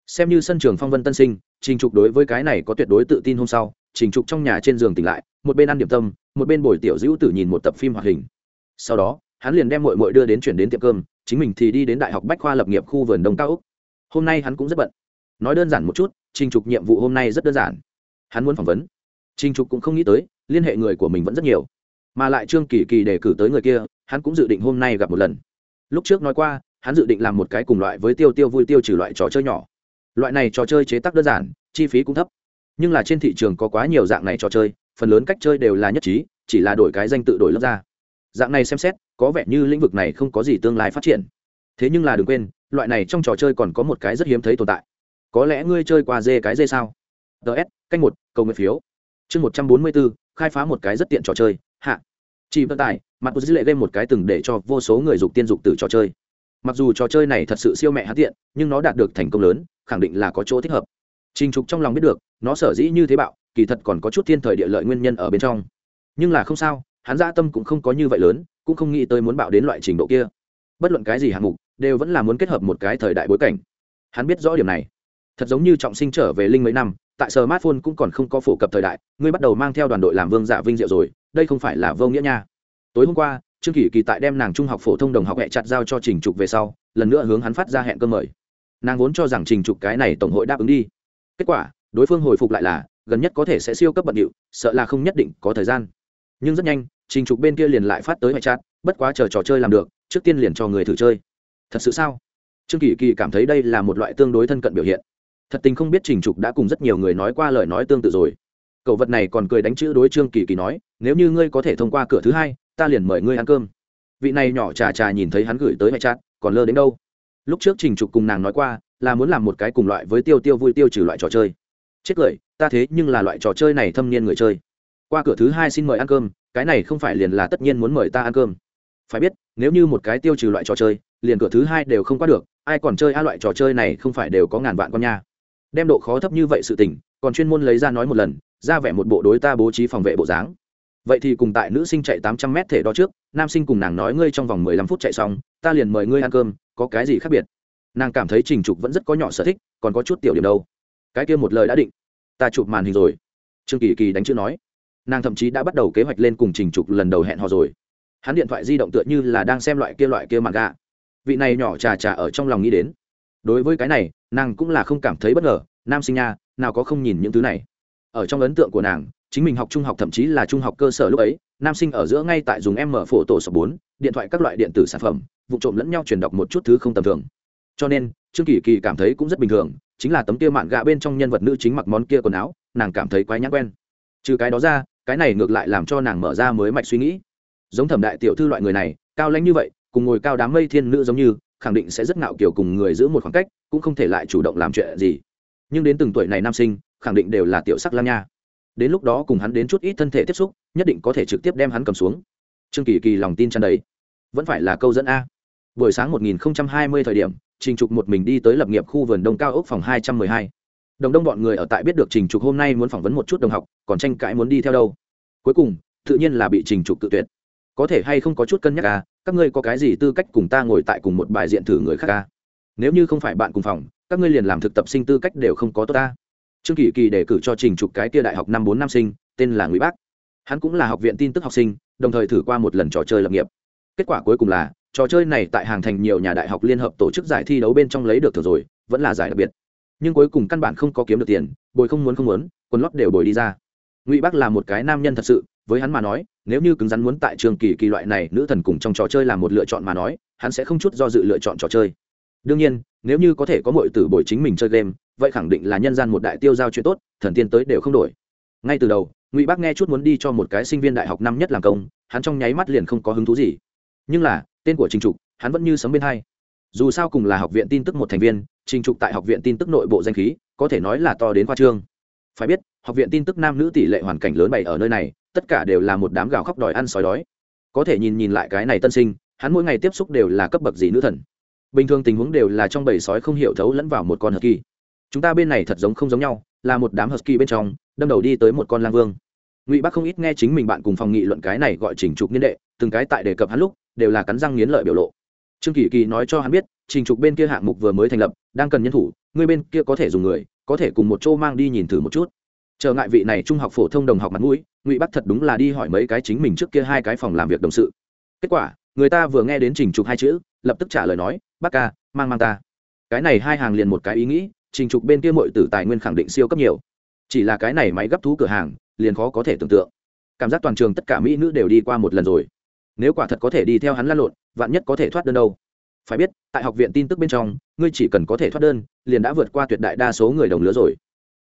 Xem như sân trường phong vân tân sinh, trình trục đối với cái này có tuyệt đối tự tin hôm sau, trình trục trong nhà trên giường tỉnh lại, một bên ăn điểm tâm, một bên bồi tiểu dữ tử nhìn một tập phim hoạt hình. Sau đó, hắn liền đem mội mội đưa đến chuyển đến tiệm cơm, chính mình thì đi đến đại học bách khoa lập nghiệp khu vườn đông cao úc. Hôm nay hắn cũng rất bận. Nói đơn giản một chút, trình trục nhiệm vụ hôm nay rất đơn giản. Hắn muốn phỏng vấn. Trình trục cũng không nghĩ tới, liên hệ người của mình vẫn rất nhiều mà lại trương kỳ kỳ đề cử tới người kia, hắn cũng dự định hôm nay gặp một lần. Lúc trước nói qua, hắn dự định làm một cái cùng loại với tiêu tiêu vui tiêu trừ loại trò chơi nhỏ. Loại này trò chơi chế tác đơn giản, chi phí cũng thấp. Nhưng là trên thị trường có quá nhiều dạng này trò chơi, phần lớn cách chơi đều là nhất trí, chỉ là đổi cái danh tự đổi lớp ra. Dạng này xem xét, có vẻ như lĩnh vực này không có gì tương lai phát triển. Thế nhưng là đừng quên, loại này trong trò chơi còn có một cái rất hiếm thấy tồn tại. Có lẽ ngươi chơi qua dê cái dê sao? Ts canh một, cầu nguyện phiếu. Chương một trăm bốn mươi bốn khai phá một cái rất tiện trò chơi hạ. Chỉ vận tải, mặt của dữ lệ game một cái từng để cho vô số người dục tiên dục từ trò chơi. Mặc dù trò chơi này thật sự siêu mẹ hãn tiện, nhưng nó đạt được thành công lớn, khẳng định là có chỗ thích hợp. Trình trục trong lòng biết được, nó sở dĩ như thế bạo, kỳ thật còn có chút thiên thời địa lợi nguyên nhân ở bên trong. Nhưng là không sao, hắn gia tâm cũng không có như vậy lớn, cũng không nghĩ tới muốn bạo đến loại trình độ kia. Bất luận cái gì hạng mục, đều vẫn là muốn kết hợp một cái thời đại bối cảnh. Hắn biết rõ điểm này. Thật giống như trọng sinh trở về linh mấy năm tại smartphone cũng còn không có phổ cập thời đại, ngươi bắt đầu mang theo đoàn đội làm vương dạ vinh diệu rồi, đây không phải là vô nghĩa nha. Tối hôm qua, trương kỷ kỳ tại đem nàng trung học phổ thông đồng học hẹ chặt giao cho trình trục về sau, lần nữa hướng hắn phát ra hẹn cơ mời. Nàng vốn cho rằng trình trục cái này tổng hội đáp ứng đi. Kết quả, đối phương hồi phục lại là, gần nhất có thể sẽ siêu cấp bận điệu, sợ là không nhất định có thời gian. Nhưng rất nhanh, trình trục bên kia liền lại phát tới hẹ chặt, bất quá chờ trò chơi làm được, trước tiên liền cho người thử chơi. Thật sự sao? Trương kỳ kỳ cảm thấy đây là một loại tương đối thân cận biểu hiện thật tình không biết trình trục đã cùng rất nhiều người nói qua lời nói tương tự rồi. Cậu vật này còn cười đánh chữ đối trương kỳ kỳ nói, nếu như ngươi có thể thông qua cửa thứ hai, ta liền mời ngươi ăn cơm. Vị này nhỏ trà trà nhìn thấy hắn gửi tới mẹ chát còn lơ đến đâu? Lúc trước trình trục cùng nàng nói qua, là muốn làm một cái cùng loại với tiêu tiêu vui tiêu trừ loại trò chơi. Chết cười, ta thế nhưng là loại trò chơi này thâm niên người chơi. Qua cửa thứ hai xin mời ăn cơm, cái này không phải liền là tất nhiên muốn mời ta ăn cơm. Phải biết, nếu như một cái tiêu trừ loại trò chơi, liền cửa thứ hai đều không qua được, ai còn chơi a loại trò chơi này không phải đều có ngàn vạn con nha đem độ khó thấp như vậy sự tình, còn chuyên môn lấy ra nói một lần, ra vẻ một bộ đối ta bố trí phòng vệ bộ dáng. Vậy thì cùng tại nữ sinh chạy tám trăm mét thể đó trước, nam sinh cùng nàng nói ngươi trong vòng mười lăm phút chạy xong, ta liền mời ngươi ăn cơm, có cái gì khác biệt? Nàng cảm thấy trình trục vẫn rất có nhỏ sở thích, còn có chút tiểu điểm đâu. Cái kia một lời đã định. Ta chụp màn hình rồi. Trương kỳ kỳ đánh chữ nói. Nàng thậm chí đã bắt đầu kế hoạch lên cùng trình trục lần đầu hẹn hò rồi. Hắn điện thoại di động tựa như là đang xem loại kia loại kia mặt gà vị này nhỏ trà trà ở trong lòng nghĩ đến. Đối với cái này nàng cũng là không cảm thấy bất ngờ, nam sinh nha, nào có không nhìn những thứ này. Ở trong ấn tượng của nàng, chính mình học trung học thậm chí là trung học cơ sở lúc ấy, nam sinh ở giữa ngay tại dùng em mở phổ tổ số bốn, điện thoại các loại điện tử sản phẩm, vụ trộm lẫn nhau truyền đọc một chút thứ không tầm thường. Cho nên, trương kỳ kỳ cảm thấy cũng rất bình thường, chính là tấm kia mạn gạ bên trong nhân vật nữ chính mặc món kia quần áo, nàng cảm thấy quái nhãn quen. Trừ cái đó ra, cái này ngược lại làm cho nàng mở ra mới mạch suy nghĩ. Giống thẩm đại tiểu thư loại người này, cao lãnh như vậy, cùng ngồi cao đám mây thiên nữ giống như khẳng định sẽ rất ngạo kiểu cùng người giữ một khoảng cách, cũng không thể lại chủ động làm chuyện gì. Nhưng đến từng tuổi này nam sinh, khẳng định đều là tiểu sắc lam nha. Đến lúc đó cùng hắn đến chút ít thân thể tiếp xúc, nhất định có thể trực tiếp đem hắn cầm xuống. Trương kỳ kỳ lòng tin tràn đầy. Vẫn phải là câu dẫn a. Buổi sáng 1020 thời điểm, trình trục một mình đi tới lập nghiệp khu vườn đông cao ốc phòng 212. đồng đông bọn người ở tại biết được trình trục hôm nay muốn phỏng vấn một chút đồng học, còn tranh cãi muốn đi theo đâu. Cuối cùng, tự nhiên là bị trình trục tự tuyệt có thể hay không có chút cân nhắc à các ngươi có cái gì tư cách cùng ta ngồi tại cùng một bài diện thử người khác à? Nếu như không phải bạn cùng phòng, các ngươi liền làm thực tập sinh tư cách đều không có tốt ta. Trương kỳ kỳ đề cử cho trình trục cái kia đại học năm bốn năm sinh, tên là ngụy bác. Hắn cũng là học viện tin tức học sinh, đồng thời thử qua một lần trò chơi lập nghiệp. Kết quả cuối cùng là, trò chơi này tại hàng thành nhiều nhà đại học liên hợp tổ chức giải thi đấu bên trong lấy được thưởng rồi, vẫn là giải đặc biệt. Nhưng cuối cùng căn bản không có kiếm được tiền, bồi không muốn không muốn, quần lót đều bồi đi ra. Ngụy bác là một cái nam nhân thật sự, với hắn mà nói nếu như cứng rắn muốn tại trường kỳ kỳ loại này, nữ thần cùng trong trò chơi là một lựa chọn mà nói, hắn sẽ không chút do dự lựa chọn trò chơi. Đương nhiên, nếu như có thể có mọi tử bồi chính mình chơi game, vậy khẳng định là nhân gian một đại tiêu giao chuyện tốt, thần tiên tới đều không đổi. Ngay từ đầu, ngụy bác nghe chút muốn đi cho một cái sinh viên đại học năm nhất làm công, hắn trong nháy mắt liền không có hứng thú gì. Nhưng là, tên của trình trục, hắn vẫn như sấm bên hai. Dù sao cùng là học viện tin tức một thành viên, trình trục tại học viện tin tức nội bộ danh khí, có thể nói là to đến khoa trương. Phải biết học viện tin tức nam nữ tỷ lệ hoàn cảnh lớn bày ở nơi này, tất cả đều là một đám gào khóc đòi ăn sói đói. Có thể nhìn nhìn lại cái này tân sinh, hắn mỗi ngày tiếp xúc đều là cấp bậc gì nữ thần. Bình thường tình huống đều là trong bầy sói không hiểu thấu lẫn vào một con husky. Chúng ta bên này thật giống không giống nhau, là một đám husky bên trong, đâm đầu đi tới một con lang vương. Ngụy bắc không ít nghe chính mình bạn cùng phòng nghị luận cái này gọi trình trục niên đệ, từng cái tại đề cập hắn lúc, đều là cắn răng nghiến lợi biểu lộ. Trương kỳ kỳ nói cho hắn biết trình trục bên kia hạng mục vừa mới thành lập, đang cần nhân thủ, người bên kia có thể dùng người, có thể cùng một chỗ mang đi nhìn thử một chút chờ ngại vị này trung học phổ thông đồng học mặt mũi, ngụy bắc thật đúng là đi hỏi mấy cái chính mình trước kia hai cái phòng làm việc đồng sự. Kết quả, người ta vừa nghe đến trình trục hai chữ, lập tức trả lời nói, bác ca, mang mang ta. Cái này hai hàng liền một cái ý nghĩ, trình trục bên kia mọi tử tài nguyên khẳng định siêu cấp nhiều. Chỉ là cái này máy gấp thú cửa hàng, liền khó có thể tưởng tượng. Cảm giác toàn trường tất cả mỹ nữ đều đi qua một lần rồi. Nếu quả thật có thể đi theo hắn lăn lộn, vạn nhất có thể thoát đơn đâu. Phải biết, tại học viện tin tức bên trong, ngươi chỉ cần có thể thoát đơn, liền đã vượt qua tuyệt đại đa số người đồng lứa rồi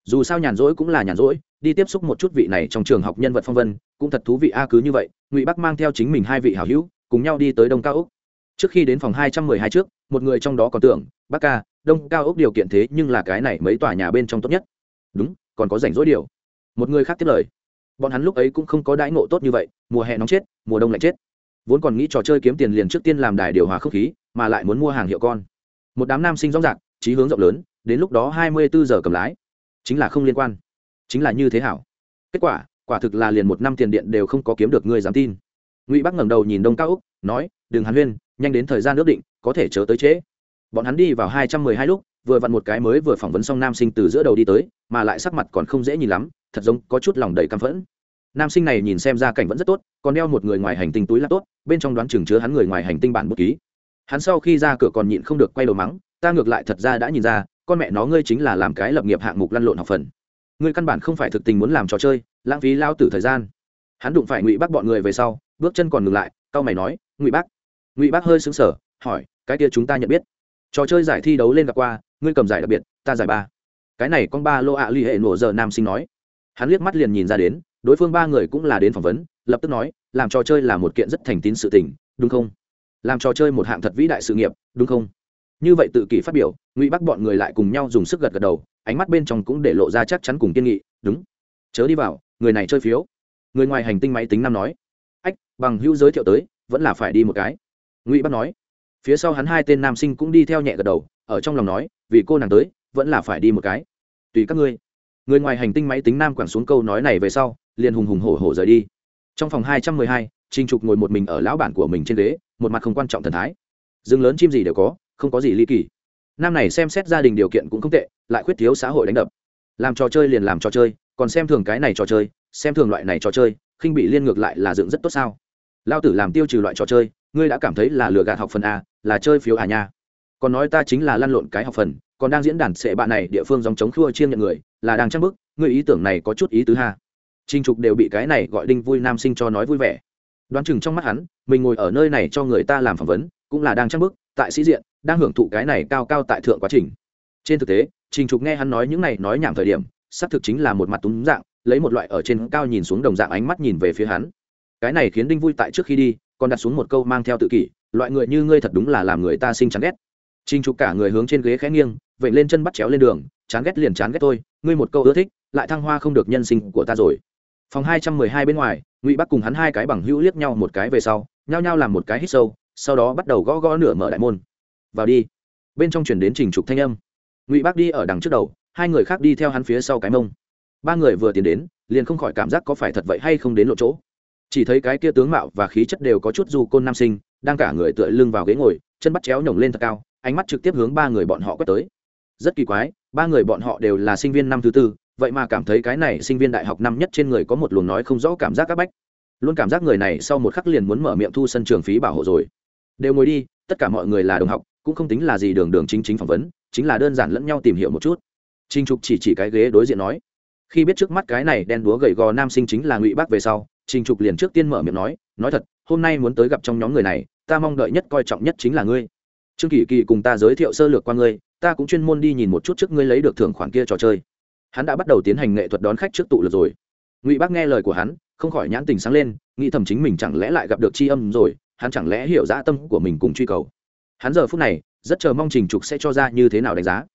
dù sao nhàn rỗi cũng là nhàn rỗi, đi tiếp xúc một chút vị này trong trường học nhân vật phong vân, cũng thật thú vị a, cứ như vậy, ngụy bắc mang theo chính mình hai vị hảo hữu, cùng nhau đi tới đông cao úc. Trước khi đến phòng hai trăm mười hai trước, một người trong đó còn tưởng, bắc ca, đông cao úc điều kiện thế nhưng là cái này mấy tòa nhà bên trong tốt nhất. Đúng, còn có rảnh rỗi điều. Một người khác tiếp lời. Bọn hắn lúc ấy cũng không có đãi ngộ tốt như vậy, mùa hè nóng chết, mùa đông lạnh chết. Vốn còn nghĩ trò chơi kiếm tiền liền trước tiên làm đài điều hòa không khí, mà lại muốn mua hàng hiệu con. Một đám nam sinh rõ rạc trí hướng rộng lớn, đến lúc đó hai mươi bốn giờ cầm lái chính là không liên quan. Chính là như thế hảo. Kết quả quả thực là liền một năm tiền điện đều không có kiếm được ngươi dám tin. Ngụy bắc ngẩng đầu nhìn đông cao úc, nói đừng hàn huyên, nhanh đến thời gian ước định, có thể chớ tới trễ. Bọn hắn đi vào hai trăm mười hai lúc, vừa vặn một cái mới vừa phỏng vấn xong nam sinh từ giữa đầu đi tới, mà lại sắc mặt còn không dễ nhìn lắm, thật giống có chút lòng đầy căm phẫn. Nam sinh này nhìn xem ra cảnh vẫn rất tốt, còn đeo một người ngoài hành tinh túi là tốt, bên trong đoán chừng chứa hắn người ngoài hành tinh bản bút ký. Hắn sau khi ra cửa còn nhịn không được quay đầu mắng, ta ngược lại thật ra đã nhìn ra con mẹ nó ngươi chính là làm cái lập nghiệp hạng mục lăn lộn học phần. Ngươi căn bản không phải thực tình muốn làm trò chơi, lãng phí lao tử thời gian. Hắn đụng phải ngụy bác bọn người về sau, bước chân còn ngừng lại, cau mày nói, ngụy bác. Ngụy bác hơi xứng sở hỏi, cái kia chúng ta nhận biết? Trò chơi giải thi đấu lên gặp qua, ngươi cầm giải đặc biệt, ta giải ba. Cái này con ba lô ạ à ly hệ nổ giờ nam sinh nói. Hắn liếc mắt liền nhìn ra đến, đối phương ba người cũng là đến phỏng vấn, lập tức nói, làm trò chơi là một kiện rất thành tín sự tình, đúng không? Làm trò chơi một hạng thật vĩ đại sự nghiệp, đúng không? Như vậy tự kỷ phát biểu, ngụy bắc bọn người lại cùng nhau dùng sức gật gật đầu, ánh mắt bên trong cũng để lộ ra chắc chắn cùng kiên nghị, đúng. Chớ đi vào, người này chơi phiếu. Người ngoài hành tinh máy tính năm nói. Ách, bằng hữu giới thiệu tới, vẫn là phải đi một cái. Ngụy bắc nói. Phía sau hắn hai tên nam sinh cũng đi theo nhẹ gật đầu, ở trong lòng nói, vì cô nàng tới, vẫn là phải đi một cái. Tùy các ngươi. Người ngoài hành tinh máy tính nam quẳng xuống câu nói này về sau, liền hùng hùng hổ hổ rời đi. Trong phòng hai trăm mười hai trinh trục ngồi một mình ở lão bản của mình trên ghế, một mặt không quan trọng thần thái. Rừng lớn chim gì đều có không có gì ly kỳ. Nam này xem xét gia đình điều kiện cũng không tệ, lại khuyết thiếu xã hội đánh đập. Làm trò chơi liền làm trò chơi, còn xem thường cái này trò chơi, xem thường loại này trò chơi, khinh bị liên ngược lại là dựng rất tốt sao? Lao tử làm tiêu trừ loại trò chơi, ngươi đã cảm thấy là lừa gạt học phần a, là chơi phiếu à nha? Còn nói ta chính là lăn lộn cái học phần, còn đang diễn đàn sệ bạn này địa phương dòng chống khua chiên nhận người, là đang trang bức ngươi ý tưởng này có chút ý tứ ha. Trinh trục đều bị cái này gọi đinh vui nam sinh cho nói vui vẻ. Đoán chừng trong mắt hắn, mình ngồi ở nơi này cho người ta làm phỏng vấn, cũng là đang trang bức tại sĩ diện đang hưởng thụ cái này cao cao tại thượng quá trình. Trên thực tế, trình trục nghe hắn nói những này nói nhảm thời điểm, xác thực chính là một mặt túng dạng, lấy một loại ở trên cao nhìn xuống đồng dạng ánh mắt nhìn về phía hắn. Cái này khiến đinh vui tại trước khi đi, còn đặt xuống một câu mang theo tự kỷ, loại người như ngươi thật đúng là làm người ta sinh chán ghét. Trình trục cả người hướng trên ghế khẽ nghiêng vậy lên chân bắt chéo lên đường, chán ghét liền chán ghét tôi ngươi một câu ưa thích, lại thăng hoa không được nhân sinh của ta rồi. Phòng hai trăm mười hai bên ngoài, ngụy bắc cùng hắn hai cái bằng hữu liếc nhau một cái về sau, nhao nhao làm một cái hít sâu, sau đó bắt đầu gõ gõ nửa mở đại môn vào đi. Bên trong chuyển đến trình trục thanh âm. Ngụy bác đi ở đằng trước đầu, hai người khác đi theo hắn phía sau cái mông. Ba người vừa tiến đến, liền không khỏi cảm giác có phải thật vậy hay không đến lộ chỗ. Chỉ thấy cái kia tướng mạo và khí chất đều có chút du côn nam sinh, đang cả người tựa lưng vào ghế ngồi, chân bắt chéo nhổng lên thật cao, ánh mắt trực tiếp hướng ba người bọn họ quét tới. Rất kỳ quái, ba người bọn họ đều là sinh viên năm thứ tư, vậy mà cảm thấy cái này sinh viên đại học năm nhất trên người có một luồng nói không rõ cảm giác các bách. Luôn cảm giác người này sau một khắc liền muốn mở miệng thu sân trường phí bảo hộ rồi. Đều ngồi đi, tất cả mọi người là đồng học cũng không tính là gì đường đường chính chính phỏng vấn, chính là đơn giản lẫn nhau tìm hiểu một chút. Trinh trục chỉ chỉ cái ghế đối diện nói, khi biết trước mắt cái này đen đúa gầy gò nam sinh chính là ngụy bác về sau trinh trục liền trước tiên mở miệng nói nói thật, hôm nay muốn tới gặp trong nhóm người này, ta mong đợi nhất coi trọng nhất chính là ngươi. Trương kỳ kỳ cùng ta giới thiệu sơ lược qua ngươi, ta cũng chuyên môn đi nhìn một chút trước ngươi lấy được thưởng khoản kia trò chơi. Hắn đã bắt đầu tiến hành nghệ thuật đón khách trước tụ lượt rồi. Ngụy bác nghe lời của hắn, không khỏi nhãn tình sáng lên, nghĩ thầm chính mình chẳng lẽ lại gặp được Tri âm rồi, hắn chẳng lẽ hiểu dã tâm của mình cùng truy cầu hắn giờ phút này, rất chờ mong trình trục sẽ cho ra như thế nào đánh giá.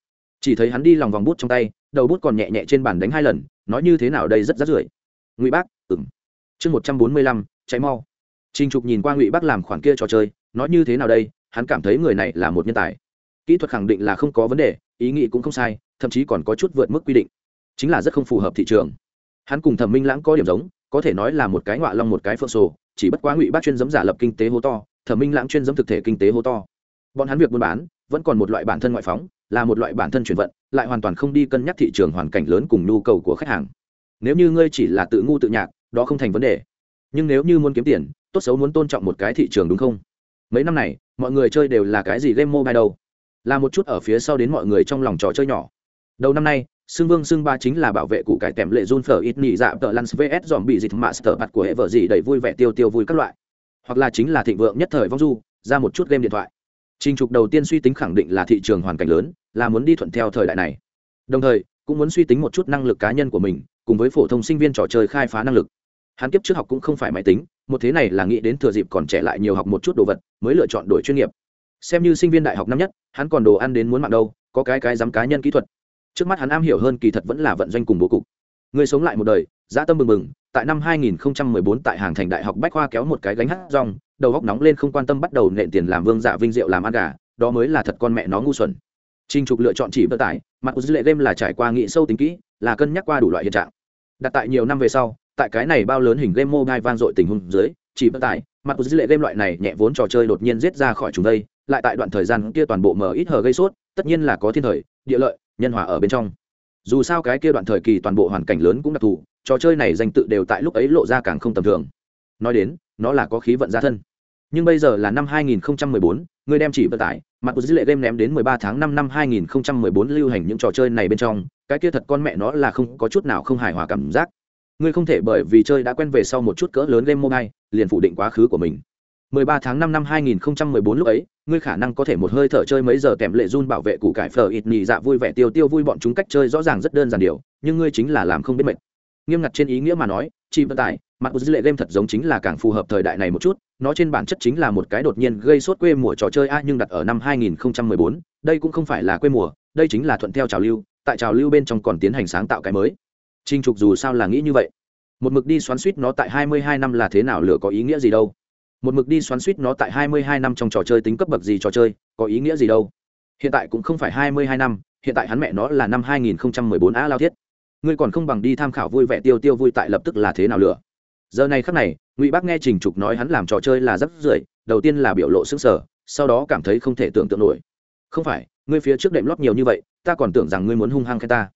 Chỉ thấy hắn đi lòng vòng bút trong tay, đầu bút còn nhẹ nhẹ trên bàn đánh hai lần, nói như thế nào đây rất rát rưởi. Ngụy bác ừng chương một trăm bốn mươi lăm cháy mau. Trình trục nhìn qua ngụy bác làm khoản kia trò chơi, nói như thế nào đây, hắn cảm thấy người này là một nhân tài. Kỹ thuật khẳng định là không có vấn đề, ý nghĩ cũng không sai, thậm chí còn có chút vượt mức quy định. Chính là rất không phù hợp thị trường. Hắn cùng thẩm minh lãng có điểm giống, có thể nói là một cái ngọa long một cái phượng sổ, chỉ bất quá ngụy bác chuyên giấm giả lập kinh tế hô to, thẩm minh lãng chuyên giấm thực thể kinh tế hô to bọn hắn việc buôn bán vẫn còn một loại bản thân ngoại phóng, là một loại bản thân chuyển vận, lại hoàn toàn không đi cân nhắc thị trường hoàn cảnh lớn cùng nhu cầu của khách hàng. Nếu như ngươi chỉ là tự ngu tự nhạc, đó không thành vấn đề. Nhưng nếu như muốn kiếm tiền, tốt xấu muốn tôn trọng một cái thị trường đúng không? Mấy năm này, mọi người chơi đều là cái gì game mobile đâu? Là một chút ở phía sau đến mọi người trong lòng trò chơi nhỏ. Đầu năm nay xưng vương xưng ba chính là bảo vệ cụ cải tèm lệ run phở ít nỉ dạ tờ lăn vs dòm bị dịch master mặt của hệ vợ gì đầy vui vẻ tiêu tiêu vui các loại. Hoặc là chính là thịnh vượng nhất thời vong du, ra một chút game điện thoại trình trục đầu tiên suy tính khẳng định là thị trường hoàn cảnh lớn, là muốn đi thuận theo thời đại này. Đồng thời, cũng muốn suy tính một chút năng lực cá nhân của mình, cùng với phổ thông sinh viên trò chơi khai phá năng lực. Hắn kiếp trước học cũng không phải máy tính, một thế này là nghĩ đến thừa dịp còn trẻ lại nhiều học một chút đồ vật, mới lựa chọn đổi chuyên nghiệp. Xem như sinh viên đại học năm nhất, hắn còn đồ ăn đến muốn mạng đâu, có cái cái dám cá nhân kỹ thuật. Trước mắt hắn am hiểu hơn kỳ thật vẫn là vận doanh cùng bố cục. Người sống lại một đời dạ tâm mừng mừng tại năm 2014 tại hàng thành đại học bách khoa kéo một cái gánh hát rong đầu góc nóng lên không quan tâm bắt đầu nện tiền làm vương dạ vinh diệu làm ăn gà đó mới là thật con mẹ nó ngu xuẩn Trình Trục lựa chọn chỉ vận tải, mặt dữ lệ game là trải qua nghị sâu tính kỹ, là cân nhắc qua đủ loại hiện trạng. Đặt tại nhiều năm về sau, tại cái này bao lớn hình game mobile vang dội tình huống dưới, chỉ vận tải, mặt dữ lệ game loại này nhẹ vốn trò chơi đột nhiên giết ra khỏi chúng đây, lại tại đoạn thời gian kia toàn bộ mở ít hờ gây sốt, tất nhiên là có thiên thời, địa lợi, nhân hòa ở bên trong. Dù sao cái kia đoạn thời kỳ toàn bộ hoàn cảnh lớn cũng đặc thù, trò chơi này danh tự đều tại lúc ấy lộ ra càng không tầm thường. Nói đến, nó là có khí vận gia thân. Nhưng bây giờ là năm 2014, người đem chỉ vận tải, mặt của dữ lệ game ném đến 13 tháng 5 năm 2014 lưu hành những trò chơi này bên trong, cái kia thật con mẹ nó là không có chút nào không hài hòa cảm giác. Ngươi không thể bởi vì chơi đã quen về sau một chút cỡ lớn game mobile, liền phủ định quá khứ của mình. 13 tháng 5 năm 2014 lúc ấy, ngươi khả năng có thể một hơi thở chơi mấy giờ kèm lệ run bảo vệ củ cải phở ít nhị dạ vui vẻ tiêu tiêu vui bọn chúng cách chơi rõ ràng rất đơn giản điều, nhưng ngươi chính là làm không biết mệt. Nghiêm ngặt trên ý nghĩa mà nói, chỉ vận tải, mặt của dữ lệ game thật giống chính là càng phù hợp thời đại này một chút, nó trên bản chất chính là một cái đột nhiên gây sốt quê mùa trò chơi a nhưng đặt ở năm 2014, đây cũng không phải là quê mùa, đây chính là thuận theo trào lưu, tại trào lưu bên trong còn tiến hành sáng tạo cái mới. Trinh Trục dù sao là nghĩ như vậy. Một mực đi xoắn suýt nó tại 22 năm là thế nào lựa có ý nghĩa gì đâu. Một mực đi xoắn suýt nó tại 22 năm trong trò chơi tính cấp bậc gì trò chơi, có ý nghĩa gì đâu. Hiện tại cũng không phải 22 năm, hiện tại hắn mẹ nó là năm 2014 á lao thiết. Ngươi còn không bằng đi tham khảo vui vẻ tiêu tiêu vui tại lập tức là thế nào lựa giờ này khắc này, ngụy bác nghe trình trục nói hắn làm trò chơi là rất rưởi, đầu tiên là biểu lộ xứng sở sau đó cảm thấy không thể tưởng tượng nổi. Không phải, ngươi phía trước đệm lót nhiều như vậy, ta còn tưởng rằng ngươi muốn hung hăng khai ta.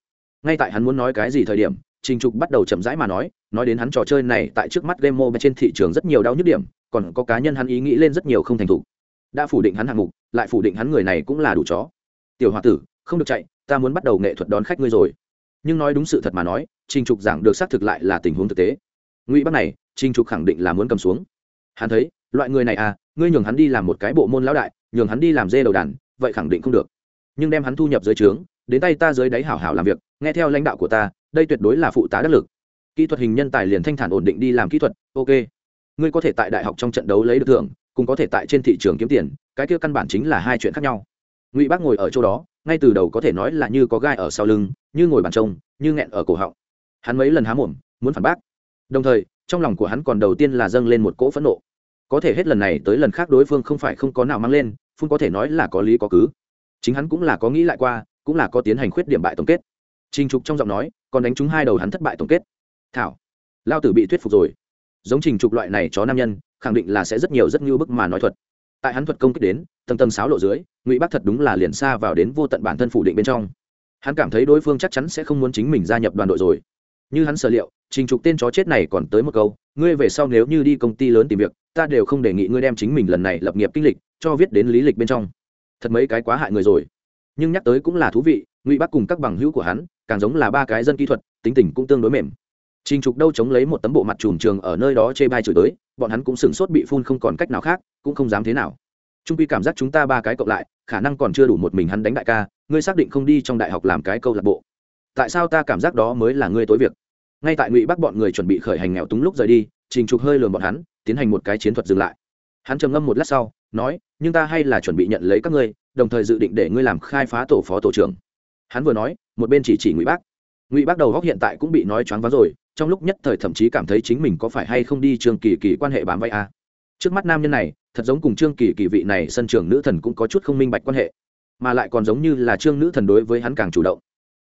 Ngay tại hắn muốn nói cái gì thời điểm, trình trục bắt đầu chậm rãi mà nói nói đến hắn trò chơi này tại trước mắt game mobile trên thị trường rất nhiều đau nhức điểm, còn có cá nhân hắn ý nghĩ lên rất nhiều không thành thục. Đã phủ định hắn hạng mục, lại phủ định hắn người này cũng là đủ chó. Tiểu h tử, không được chạy, ta muốn bắt đầu nghệ thuật đón khách ngươi rồi nhưng nói đúng sự thật mà nói, trình trục giảng được xác thực lại là tình huống thực tế. Ngụy bắc này trinh trục khẳng định là muốn cầm xuống. Hắn thấy, loại người này à ngươi nhường hắn đi làm một cái bộ môn lão đại, nhường hắn đi làm dê đầu đàn, vậy khẳng định không được. Nhưng đem hắn thu nhập dưới trướng, đến tay ta dưới đáy hảo hảo làm việc, nghe theo lãnh đạo của ta, đây tuyệt đối là phụ tá đắc lực. Kỹ thuật hình nhân tài liền thanh thản ổn định đi làm kỹ thuật, ok. Ngươi có thể tại đại học trong trận đấu lấy được thưởng, cũng có thể tại trên thị trường kiếm tiền, cái kia căn bản chính là hai chuyện khác nhau. Ngụy bác ngồi ở chỗ đó ngay từ đầu có thể nói là như có gai ở sau lưng, như ngồi bàn trông, như nghẹn ở cổ họng. Hắn mấy lần há mồm, muốn phản bác. Đồng thời, trong lòng của hắn còn đầu tiên là dâng lên một cỗ phẫn nộ. Có thể hết lần này tới lần khác đối phương không phải không có nào mang lên, phun có thể nói là có lý có cứ. Chính hắn cũng là có nghĩ lại qua, cũng là có tiến hành khuyết điểm bại tổng kết. Trình trục trong giọng nói, còn đánh trúng hai đầu hắn thất bại tổng kết. Thảo, lao tử bị thuyết phục rồi. Giống trình trục loại này chó nam nhân, khẳng định là sẽ rất nhiều rất như bức mà nói thuật tại hắn thuật công kích đến, tầng tầng sáo lộ dưới, ngụy bắc thật đúng là liền xa vào đến vô tận bản thân phủ định bên trong. Hắn cảm thấy đối phương chắc chắn sẽ không muốn chính mình gia nhập đoàn đội rồi. Như hắn sở liệu, trình trục tên chó chết này còn tới một câu, ngươi về sau nếu như đi công ty lớn tìm việc, ta đều không đề nghị ngươi đem chính mình lần này lập nghiệp kinh lịch cho viết đến lý lịch bên trong. Thật mấy cái quá hại người rồi. Nhưng nhắc tới cũng là thú vị, ngụy bắc cùng các bằng hữu của hắn, càng giống là ba cái dân kỹ thuật, tính tình cũng tương đối mềm trình trục đâu chống lấy một tấm bộ mặt trùm trường ở nơi đó chê bai chửi tới, bọn hắn cũng sửng sốt bị phun không còn cách nào khác, cũng không dám thế nào. Trung quy cảm giác chúng ta ba cái cộng lại, khả năng còn chưa đủ một mình hắn đánh đại ca, ngươi xác định không đi trong đại học làm cái câu lạc bộ. Tại sao ta cảm giác đó mới là ngươi tối việc? Ngay tại ngụy bắc bọn người chuẩn bị khởi hành nghèo túng lúc rời đi, trình trục hơi lườm bọn hắn, tiến hành một cái chiến thuật dừng lại. Hắn trầm ngâm một lát sau, nói, nhưng ta hay là chuẩn bị nhận lấy các ngươi, đồng thời dự định để ngươi làm khai phá tổ phó tổ trưởng. Hắn vừa nói, một bên chỉ chỉ ngụy bác ngụy bác đầu góc hiện tại cũng bị nói choáng váng rồi trong lúc nhất thời thậm chí cảm thấy chính mình có phải hay không đi trương kỳ kỳ quan hệ bám vay a à. trước mắt nam nhân này, thật giống cùng trương kỳ kỳ vị này sân trường nữ thần cũng có chút không minh bạch quan hệ, mà lại còn giống như là trương nữ thần đối với hắn càng chủ động.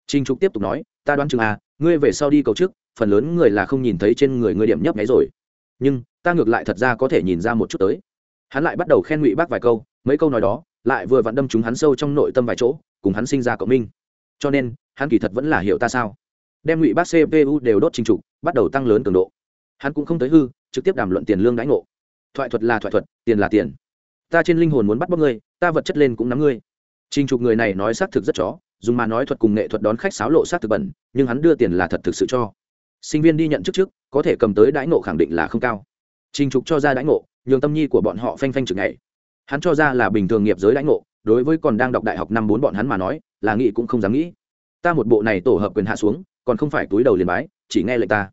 Trinh trục tiếp tục nói, ta đoán chừng a ngươi về sau đi cầu chức phần lớn người là không nhìn thấy trên người ngươi điểm nhấp nháy rồi. Nhưng, ta ngược lại thật ra có thể nhìn ra một chút tới. Hắn lại bắt đầu khen ngụy bác vài câu, mấy câu nói đó, lại vừa vặn đâm chúng hắn sâu trong nội tâm vài chỗ, cùng hắn sinh ra cộng minh. Cho nên, hắn kỳ thật vẫn là hiểu ta sao? Đem ngụy bác cpu đều đốt trình trục, bắt đầu tăng lớn cường độ. Hắn cũng không tới hư, trực tiếp đàm luận tiền lương đãi ngộ. Thoại thuật là thoại thuật, tiền là tiền. Ta trên linh hồn muốn bắt bóc ngươi, ta vật chất lên cũng nắm ngươi. Trình trục người này nói xác thực rất chó, dùng mà nói thuật cùng nghệ thuật đón khách sáo lộ xác thực bẩn, nhưng hắn đưa tiền là thật thực sự cho. Sinh viên đi nhận chức trước, có thể cầm tới đãi ngộ khẳng định là không cao. Trình trục cho ra đãi ngộ, nhường tâm nhi của bọn họ phanh phanh chừng ngày hắn cho ra là bình thường nghiệp giới đãi ngộ, đối với còn đang đọc đại học năm bốn bọn hắn mà nói, là nghĩ cũng không dám nghĩ. Ta một bộ này tổ hợp quyền hạ xuống còn không phải túi đầu liền bái, chỉ nghe lệnh ta.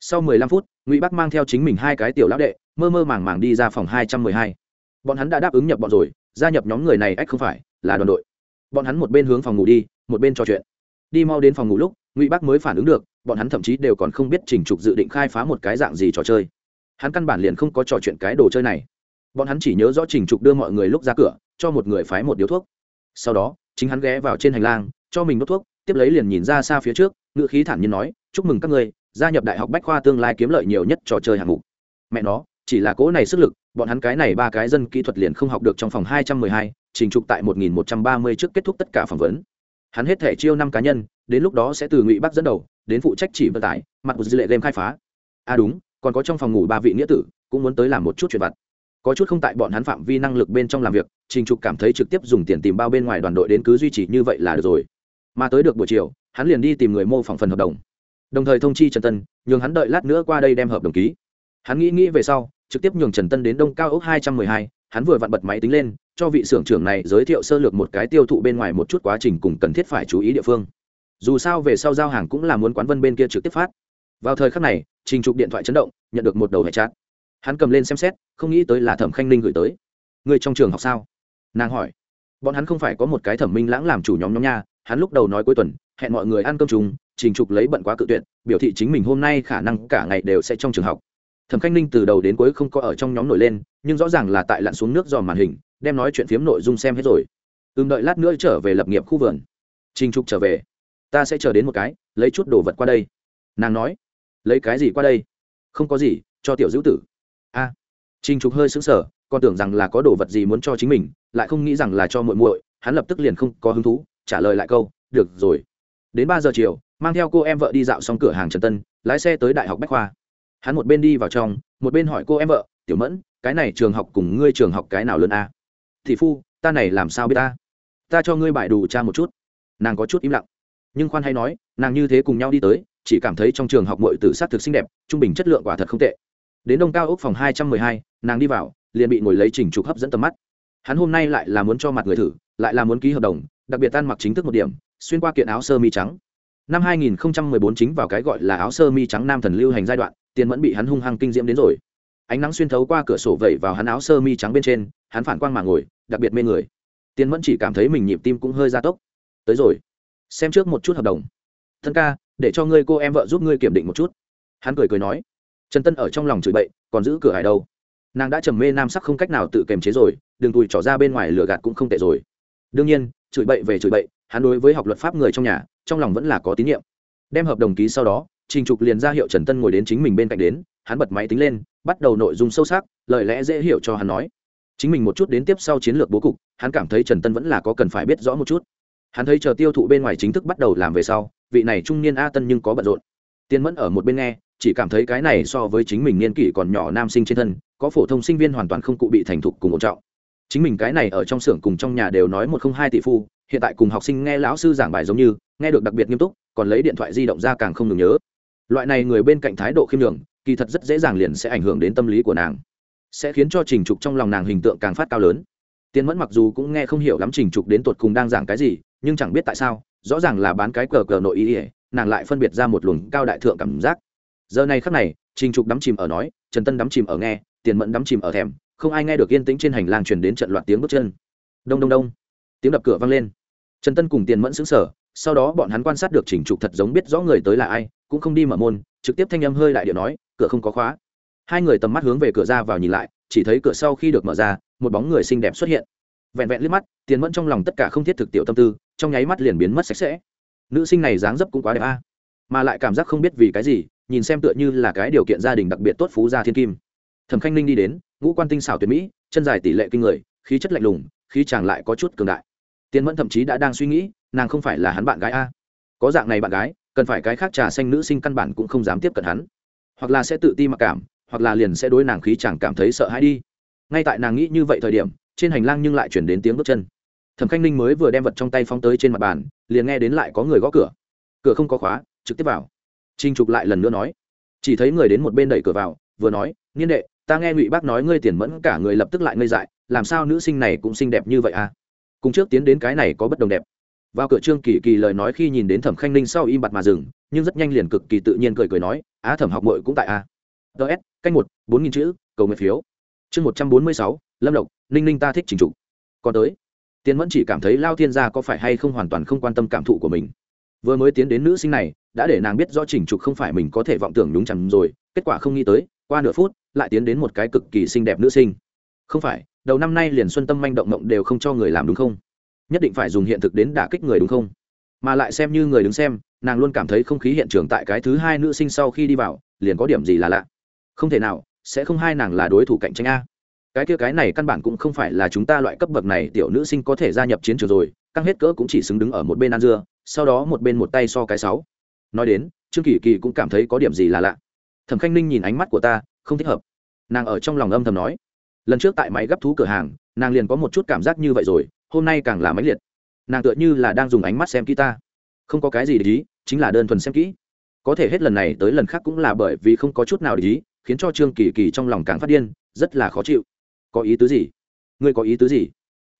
Sau mười lăm phút, ngụy bắc mang theo chính mình hai cái tiểu lão đệ, mơ mơ màng màng đi ra phòng hai trăm mười hai. Bọn hắn đã đáp ứng nhập bọn rồi, gia nhập nhóm người này ách không phải, là đoàn đội. Bọn hắn một bên hướng phòng ngủ đi, một bên trò chuyện. Đi mau đến phòng ngủ lúc, ngụy bắc mới phản ứng được, bọn hắn thậm chí đều còn không biết trình trục dự định khai phá một cái dạng gì trò chơi. Hắn căn bản liền không có trò chuyện cái đồ chơi này. Bọn hắn chỉ nhớ rõ trình trục đưa mọi người lúc ra cửa, cho một người phái một điếu thuốc. Sau đó, chính hắn ghé vào trên hành lang, cho mình đốt thuốc, tiếp lấy liền nhìn ra xa phía trước ngự khí thản nhiên nói chúc mừng các ngươi, gia nhập đại học bách khoa tương lai kiếm lợi nhiều nhất trò chơi hạng mục. Mẹ nó chỉ là cỗ này sức lực bọn hắn cái này ba cái dân kỹ thuật liền không học được trong phòng hai trăm mười hai trình trục tại một nghìn một trăm ba mươi trước kết thúc tất cả phỏng vấn. Hắn hết thể chiêu năm cá nhân đến lúc đó sẽ từ ngụy bắc dẫn đầu đến phụ trách chỉ vận tải mặt một dư lệ game khai phá. À đúng còn có trong phòng ngủ ba vị nghĩa tử cũng muốn tới làm một chút chuyện vặt. Có chút không tại bọn hắn phạm vi năng lực bên trong làm việc trình trục cảm thấy trực tiếp dùng tiền tìm bao bên ngoài đoàn đội đến cứ duy trì như vậy là được rồi. Mà tới được buổi chiều hắn liền đi tìm người mô phỏng phần hợp đồng. Đồng thời thông chi trần tân, nhường hắn đợi lát nữa qua đây đem hợp đồng ký. Hắn nghĩ nghĩ về sau, trực tiếp nhường trần tân đến đông cao ốc hai trăm mười hai, hắn vừa vặn bật máy tính lên, cho vị xưởng trưởng này giới thiệu sơ lược một cái tiêu thụ bên ngoài một chút quá trình cùng cần thiết phải chú ý địa phương. Dù sao về sau giao hàng cũng là muốn quán vân bên kia trực tiếp phát. Vào thời khắc này, trình trục điện thoại chấn động, nhận được một đầu hệ chat. Hắn cầm lên xem xét, không nghĩ tới là thẩm khanh ninh gửi tới. Người trong trường học sao? Nàng hỏi. Bọn hắn không phải có một cái thẩm minh lãng làm chủ nhóm nhóm nha, hắn lúc đầu nói cuối tuần hẹn mọi người ăn cơm chung trình trục lấy bận quá cự tuyệt biểu thị chính mình hôm nay khả năng cả ngày đều sẽ trong trường học. Thẩm khanh ninh từ đầu đến cuối không có ở trong nhóm nổi lên nhưng rõ ràng là tại lặn xuống nước dòm màn hình đem nói chuyện phiếm nội dung xem hết rồi. Ừm đợi lát nữa trở về lập nghiệp khu vườn. Trình trục trở về. Ta sẽ chờ đến một cái lấy chút đồ vật qua đây. Nàng nói. Lấy cái gì qua đây? Không có gì cho tiểu dữ tử. A. À, trình trục hơi xứng sở còn tưởng rằng là có đồ vật gì muốn cho chính mình lại không nghĩ rằng là cho muội muội hắn lập tức liền không có hứng thú trả lời lại câu được rồi đến ba giờ chiều, mang theo cô em vợ đi dạo xong cửa hàng trần tân, lái xe tới đại học bách khoa. Hắn một bên đi vào trong, một bên hỏi cô em vợ, tiểu mẫn, cái này trường học cùng ngươi trường học cái nào lớn a? Thị phu, ta này làm sao biết ta? Ta cho ngươi bài đủ cha một chút. Nàng có chút im lặng. Nhưng khoan hay nói, nàng như thế cùng nhau đi tới, chỉ cảm thấy trong trường học mọi tử sát thực xinh đẹp, trung bình chất lượng quả thật không tệ. Đến đông cao ốc phòng hai trăm mười hai, nàng đi vào, liền bị ngồi lấy trình trục hấp dẫn tầm mắt. Hắn hôm nay lại là muốn cho mặt người thử, lại là muốn ký hợp đồng, đặc biệt tan mặc chính thức một điểm xuyên qua kiện áo sơ mi trắng. Năm 2014 chính vào cái gọi là áo sơ mi trắng nam thần lưu hành giai đoạn, tiền mẫn bị hắn hung hăng kinh diễm đến rồi. Ánh nắng xuyên thấu qua cửa sổ vẩy vào hắn áo sơ mi trắng bên trên, hắn phản quang mà ngồi, đặc biệt mê người. Tiền mẫn chỉ cảm thấy mình nhịp tim cũng hơi gia tốc. Tới rồi. Xem trước một chút hợp đồng. Thân ca, để cho ngươi cô em vợ giúp ngươi kiểm định một chút. Hắn cười cười nói. Trần tân ở trong lòng chửi bậy, còn giữ cửa hải đâu? Nàng đã trầm mê nam sắc không cách nào tự kiềm chế rồi, đừng tùi trỏ ra bên ngoài lửa gạt cũng không tệ rồi. Đương nhiên, chửi bậy về chửi bậy hắn đối với học luật pháp người trong nhà, trong lòng vẫn là có tín nhiệm. Đem hợp đồng ký sau đó, trình trục liền ra hiệu trần tân ngồi đến chính mình bên cạnh đến, hắn bật máy tính lên, bắt đầu nội dung sâu sắc, lời lẽ dễ hiểu cho hắn nói. Chính mình một chút đến tiếp sau chiến lược bố cục, hắn cảm thấy trần tân vẫn là có cần phải biết rõ một chút. Hắn thấy chờ tiêu thụ bên ngoài chính thức bắt đầu làm về sau, vị này trung niên a tân nhưng có bận rộn. Tiên mẫn ở một bên nghe, chỉ cảm thấy cái này so với chính mình niên kỷ còn nhỏ nam sinh trên thân, có phổ thông sinh viên hoàn toàn không cụ bị thành thục cùng một trọng chính mình cái này ở trong xưởng cùng trong nhà đều nói một không hai tỷ phu, hiện tại cùng học sinh nghe lão sư giảng bài giống như, nghe được đặc biệt nghiêm túc, còn lấy điện thoại di động ra càng không ngừng nhớ. Loại này người bên cạnh thái độ khiêm nhường, kỳ thật rất dễ dàng liền sẽ ảnh hưởng đến tâm lý của nàng. Sẽ khiến cho trình trục trong lòng nàng hình tượng càng phát cao lớn. Tiên mẫn mặc dù cũng nghe không hiểu lắm trình trục đến tột cùng đang giảng cái gì, nhưng chẳng biết tại sao, rõ ràng là bán cái cờ cờ nội ý ỉa nàng lại phân biệt ra một luồng cao đại thượng cảm giác. Giờ này khắc này, trình trục đắm chìm ở nói, trần tân đắm chìm ở nghe, tiền mẫn đắm chìm ở thèm không ai nghe được yên tĩnh trên hành lang truyền đến trận loạt tiếng bước chân. Đông đông đông. Tiếng đập cửa vang lên. Trần tân cùng tiền mẫn xứng sở sau đó bọn hắn quan sát được chỉnh trục thật giống biết rõ người tới là ai, cũng không đi mở môn, trực tiếp thanh âm hơi lại điện nói, cửa không có khóa. Hai người tầm mắt hướng về cửa ra vào nhìn lại, chỉ thấy cửa sau khi được mở ra, một bóng người xinh đẹp xuất hiện. Vẹn vẹn liếc mắt, tiền mẫn trong lòng tất cả không thiết thực tiểu tâm tư, trong nháy mắt liền biến mất sạch sẽ. Nữ sinh này dáng dấp cũng quá đẹp a, mà lại cảm giác không biết vì cái gì, nhìn xem tựa như là cái điều kiện gia đình đặc biệt tốt phú gia thiên kim. Thẩm khanh ninh đi đến ngũ quan tinh xảo tuyệt mỹ, chân dài tỷ lệ kinh người, khí chất lạnh lùng, khí chàng lại có chút cường đại. Tiền mẫn thậm chí đã đang suy nghĩ, nàng không phải là hắn bạn gái a? Có dạng này bạn gái, cần phải cái khác trà xanh nữ sinh căn bản cũng không dám tiếp cận hắn. Hoặc là sẽ tự ti mặc cảm, hoặc là liền sẽ đối nàng khí chẳng cảm thấy sợ hãi đi. Ngay tại nàng nghĩ như vậy thời điểm, trên hành lang nhưng lại chuyển đến tiếng bước chân. Thẩm khanh ninh mới vừa đem vật trong tay phóng tới trên mặt bàn, liền nghe đến lại có người gõ cửa. Cửa không có khóa, trực tiếp vào. Trinh trục lại lần nữa nói. Chỉ thấy người đến một bên đẩy cửa vào, vừa nói, niên đệ ta nghe ngụy bác nói ngươi tiền mẫn cả người lập tức lại ngây dại, làm sao nữ sinh này cũng xinh đẹp như vậy à? Cùng trước tiến đến cái này có bất đồng đẹp. Vào cửa trương kỳ kỳ lời nói khi nhìn đến thẩm khanh ninh sau im bặt mà dừng, nhưng rất nhanh liền cực kỳ tự nhiên cười cười nói, á, thẩm học mội cũng tại à? a ts canh một, bốn nghìn chữ, cầu nguyện phiếu. Chương một trăm bốn mươi sáu, lâm lộc, ninh ninh ta thích trình trục còn tới tiến mẫn chỉ cảm thấy lao thiên gia có phải hay không hoàn toàn không quan tâm cảm thụ của mình. Vừa mới tiến đến nữ sinh này, đã để nàng biết do trình trục không phải mình có thể vọng tưởng đúng chằm rồi, kết quả không nghĩ tới qua nửa phút, lại tiến đến một cái cực kỳ xinh đẹp nữ sinh. Không phải, đầu năm nay liền xuân tâm manh động mộng đều không cho người làm đúng không? Nhất định phải dùng hiện thực đến đả kích người đúng không? Mà lại xem như người đứng xem, nàng luôn cảm thấy không khí hiện trường tại cái thứ hai nữ sinh sau khi đi vào, liền có điểm gì là lạ. Không thể nào, sẽ không hai nàng là đối thủ cạnh tranh a. Cái kia cái này căn bản cũng không phải là chúng ta loại cấp bậc này tiểu nữ sinh có thể gia nhập chiến trường rồi, căng hết cỡ cũng chỉ xứng đứng ở một bên ăn dưa, sau đó một bên một tay so cái sáu. Nói đến, trương kỳ kỳ cũng cảm thấy có điểm gì là lạ thẩm khanh ninh nhìn ánh mắt của ta, không thích hợp. Nàng ở trong lòng âm thầm nói. Lần trước tại máy gấp thú cửa hàng, nàng liền có một chút cảm giác như vậy rồi, hôm nay càng là máy liệt. Nàng tựa như là đang dùng ánh mắt xem kỹ ta. Không có cái gì để ý, chính là đơn thuần xem kỹ. Có thể hết lần này tới lần khác cũng là bởi vì không có chút nào để ý, khiến cho trương kỳ kỳ trong lòng càng phát điên, rất là khó chịu. Có ý tứ gì? Ngươi có ý tứ gì?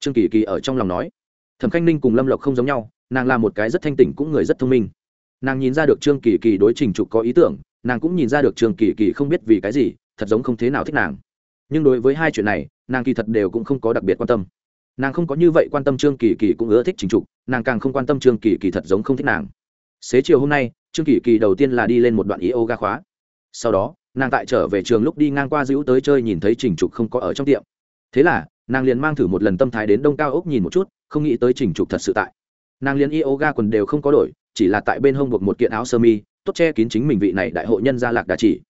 Trương kỳ kỳ ở trong lòng nói. Thẩm khanh ninh cùng lâm lộc không giống nhau, nàng là một cái rất thanh tỉnh cũng người rất thông minh. Nàng nhìn ra được trương kỳ kỳ đối trình trục có ý tưởng nàng cũng nhìn ra được trương kỳ kỳ không biết vì cái gì, thật giống không thế nào thích nàng. Nhưng đối với hai chuyện này, nàng kỳ thật đều cũng không có đặc biệt quan tâm. Nàng không có như vậy quan tâm trương kỳ kỳ cũng ưa thích trình trục, nàng càng không quan tâm trương kỳ kỳ thật giống không thích nàng. Xế chiều hôm nay, trương kỳ kỳ đầu tiên là đi lên một đoạn yoga khóa. Sau đó, nàng tại trở về trường lúc đi ngang qua dữ tới chơi nhìn thấy trình trục không có ở trong tiệm. Thế là, nàng liền mang thử một lần tâm thái đến đông cao ốc nhìn một chút, không nghĩ tới trình trục thật sự tại. Nàng liền yoga quần đều không có đổi, chỉ là tại bên hông buộc một kiện áo sơ mi tốt che kín chính mình vị này đại hội nhân gia lạc đà chỉ.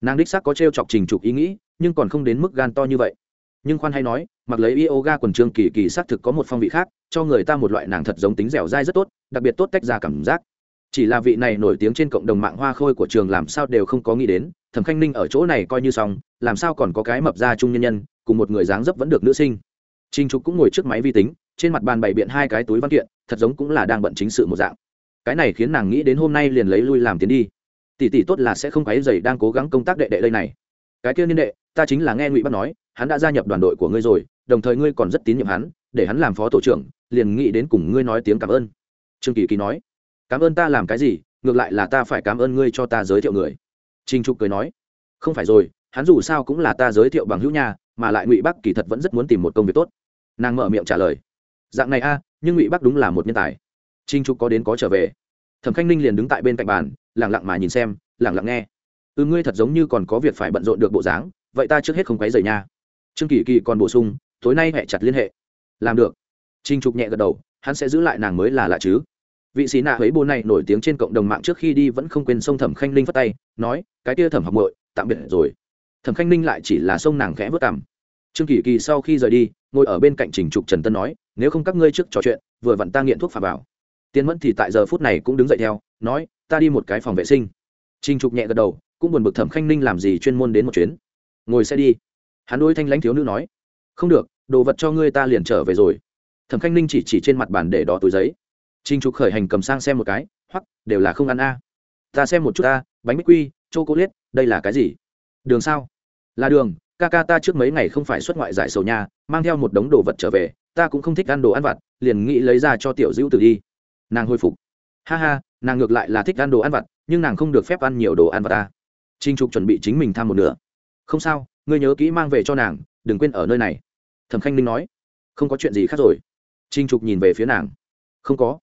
Nàng đích xác có t r e o chọc trình trục ý nghĩ, nhưng còn không đến mức gan to như vậy. Nhưng khoan hay nói, mặc lấy yoga quần trương kỳ kỳ xác thực có một phong vị khác, cho người ta một loại nàng thật giống tính dẻo dai rất tốt, đặc biệt tốt tách ra cảm giác. Chỉ là vị này nổi tiếng trên cộng đồng mạng hoa khôi của trường làm sao đều không có nghĩ đến, thẩm khanh ninh ở chỗ này coi như xong, làm sao còn có cái mập ra chung nhân nhân, cùng một người dáng dấp vẫn được nữ sinh. Trinh trục cũng ngồi trước máy vi tính, trên mặt bàn bày biện hai cái túi văn kiện, thật giống cũng là đang bận chính sự một dạng cái này khiến nàng nghĩ đến hôm nay liền lấy lui làm tiến đi. Tỷ tỷ tốt là sẽ không quấy dày đang cố gắng công tác đệ đệ đây này. Cái kia niên đệ, ta chính là nghe ngụy bắt nói, hắn đã gia nhập đoàn đội của ngươi rồi, đồng thời ngươi còn rất tín nhiệm hắn, để hắn làm phó tổ trưởng, liền nghĩ đến cùng ngươi nói tiếng cảm ơn. Trương kỳ kỳ nói, cảm ơn ta làm cái gì, ngược lại là ta phải cảm ơn ngươi cho ta giới thiệu người. Trinh trục cười nói, không phải rồi, hắn dù sao cũng là ta giới thiệu bằng hữu nhà mà lại ngụy bắc kỳ thật vẫn rất muốn tìm một công việc tốt. Nàng mở miệng trả lời, dạng này a, nhưng ngụy bắc đúng là một nhân tài trinh trục có đến có trở về. Thẩm khanh ninh liền đứng tại bên cạnh bàn lẳng lặng mà nhìn xem lẳng lặng nghe. Ừ ngươi thật giống như còn có việc phải bận rộn được bộ dáng, vậy ta trước hết không quấy rời nha. Trương kỳ kỳ còn bổ sung, tối nay hẹ chặt liên hệ. Làm được. Trinh trục nhẹ gật đầu, hắn sẽ giữ lại nàng mới là lạ chứ. Vị sĩ nạ huế bô này nổi tiếng trên cộng đồng mạng trước khi đi vẫn không quên sông thẩm khanh ninh phất tay, nói, cái kia thẩm học mội tạm biệt rồi. Thẩm khanh ninh lại chỉ là sông nàng khẽ vớt cảm trương kỳ kỳ sau khi rời đi, ngồi ở bên cạnh trình trục trần tân nói, nếu không các ngươi trước trò chuyện, vừa vặn ta nghiện thuốc phà vào tiên mẫn thì tại giờ phút này cũng đứng dậy theo, nói, ta đi một cái phòng vệ sinh. Trình trục nhẹ gật đầu, cũng buồn bực thẩm khanh ninh làm gì chuyên môn đến một chuyến. Ngồi xe đi. Hắn đôi thanh lãnh thiếu nữ nói, không được, đồ vật cho ngươi ta liền trở về rồi. Thẩm khanh ninh chỉ chỉ trên mặt bàn để đó túi giấy. Trình trục khởi hành cầm sang xem một cái hoặc đều là không ăn a. Ta xem một chút ta, bánh bích quy c h o c liết đây là cái gì? Đường sao? Là đường, ca ca ta trước mấy ngày không phải xuất ngoại giải sầu nhà mang theo một đống đồ vật trở về, ta cũng không thích ăn đồ ăn vặt, liền nghĩ lấy ra cho tiểu dữ tử đi nàng hồi phục. Ha ha, nàng ngược lại là thích ăn đồ ăn vặt, nhưng nàng không được phép ăn nhiều đồ ăn vặt ta. Trinh trục chuẩn bị chính mình tham một nửa. Không sao, ngươi nhớ kỹ mang về cho nàng, đừng quên ở nơi này. Thẩm khanh ninh nói. Không có chuyện gì khác rồi. Trinh trục nhìn về phía nàng. Không có.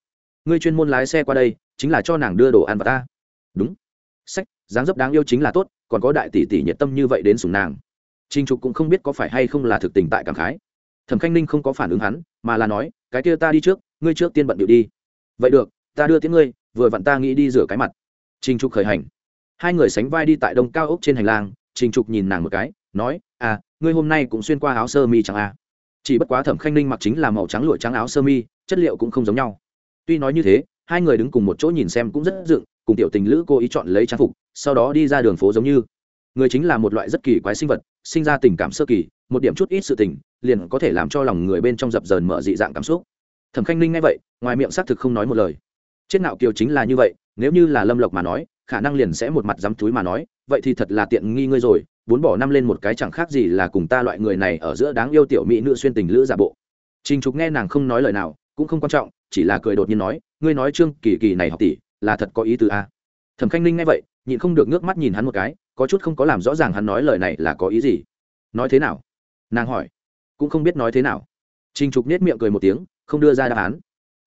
Ngươi chuyên môn lái xe qua đây, chính là cho nàng đưa đồ ăn vặt ta. Đúng. Sách, dáng dấp đáng yêu chính là tốt, còn có đại tỷ tỷ nhiệt tâm như vậy đến sùng nàng. Trinh trục cũng không biết có phải hay không là thực tình tại cảm khái. Thẩm khanh ninh không có phản ứng hắn, mà là nói, cái kia ta đi trước, ngươi trước tiên bận điệu đi vậy được, ta đưa tiếng ngươi, vừa vặn ta nghĩ đi rửa cái mặt. Trình trục khởi hành. Hai người sánh vai đi tại đông cao ốc trên hành lang, Trình trục nhìn nàng một cái, nói à ngươi hôm nay cũng xuyên qua áo sơ mi chẳng à? Chỉ bất quá thẩm khanh ninh mặc chính là màu trắng lụa trắng áo sơ mi, chất liệu cũng không giống nhau. Tuy nói như thế, hai người đứng cùng một chỗ nhìn xem cũng rất dựng, cùng tiểu tình lữ cô ý chọn lấy trang phục, sau đó đi ra đường phố giống như. Người chính là một loại rất kỳ quái sinh vật, sinh ra tình cảm sơ kỳ, một điểm chút ít sự tình, liền có thể làm cho lòng người bên trong dập dờn mở dị dạng cảm xúc thẩm khanh ninh nghe vậy, ngoài miệng xác thực không nói một lời. Chết nạo kiều chính là như vậy, nếu như là lâm lộc mà nói, khả năng liền sẽ một mặt dám túi mà nói, vậy thì thật là tiện nghi ngươi rồi, bốn bỏ năm lên một cái chẳng khác gì là cùng ta loại người này ở giữa đáng yêu tiểu mỹ nữ xuyên tình lữ giả bộ. Trình trục nghe nàng không nói lời nào, cũng không quan trọng, chỉ là cười đột nhiên nói, ngươi nói trương kỳ kỳ này học tỷ, là thật có ý tứ a thẩm khanh ninh nghe vậy, nhịn không được nước mắt nhìn hắn một cái, có chút không có làm rõ ràng hắn nói lời này là có ý gì. Nói thế nào? Nàng hỏi. Cũng không biết nói thế nào. Trình trục nết miệng cười một tiếng không đưa ra đáp án.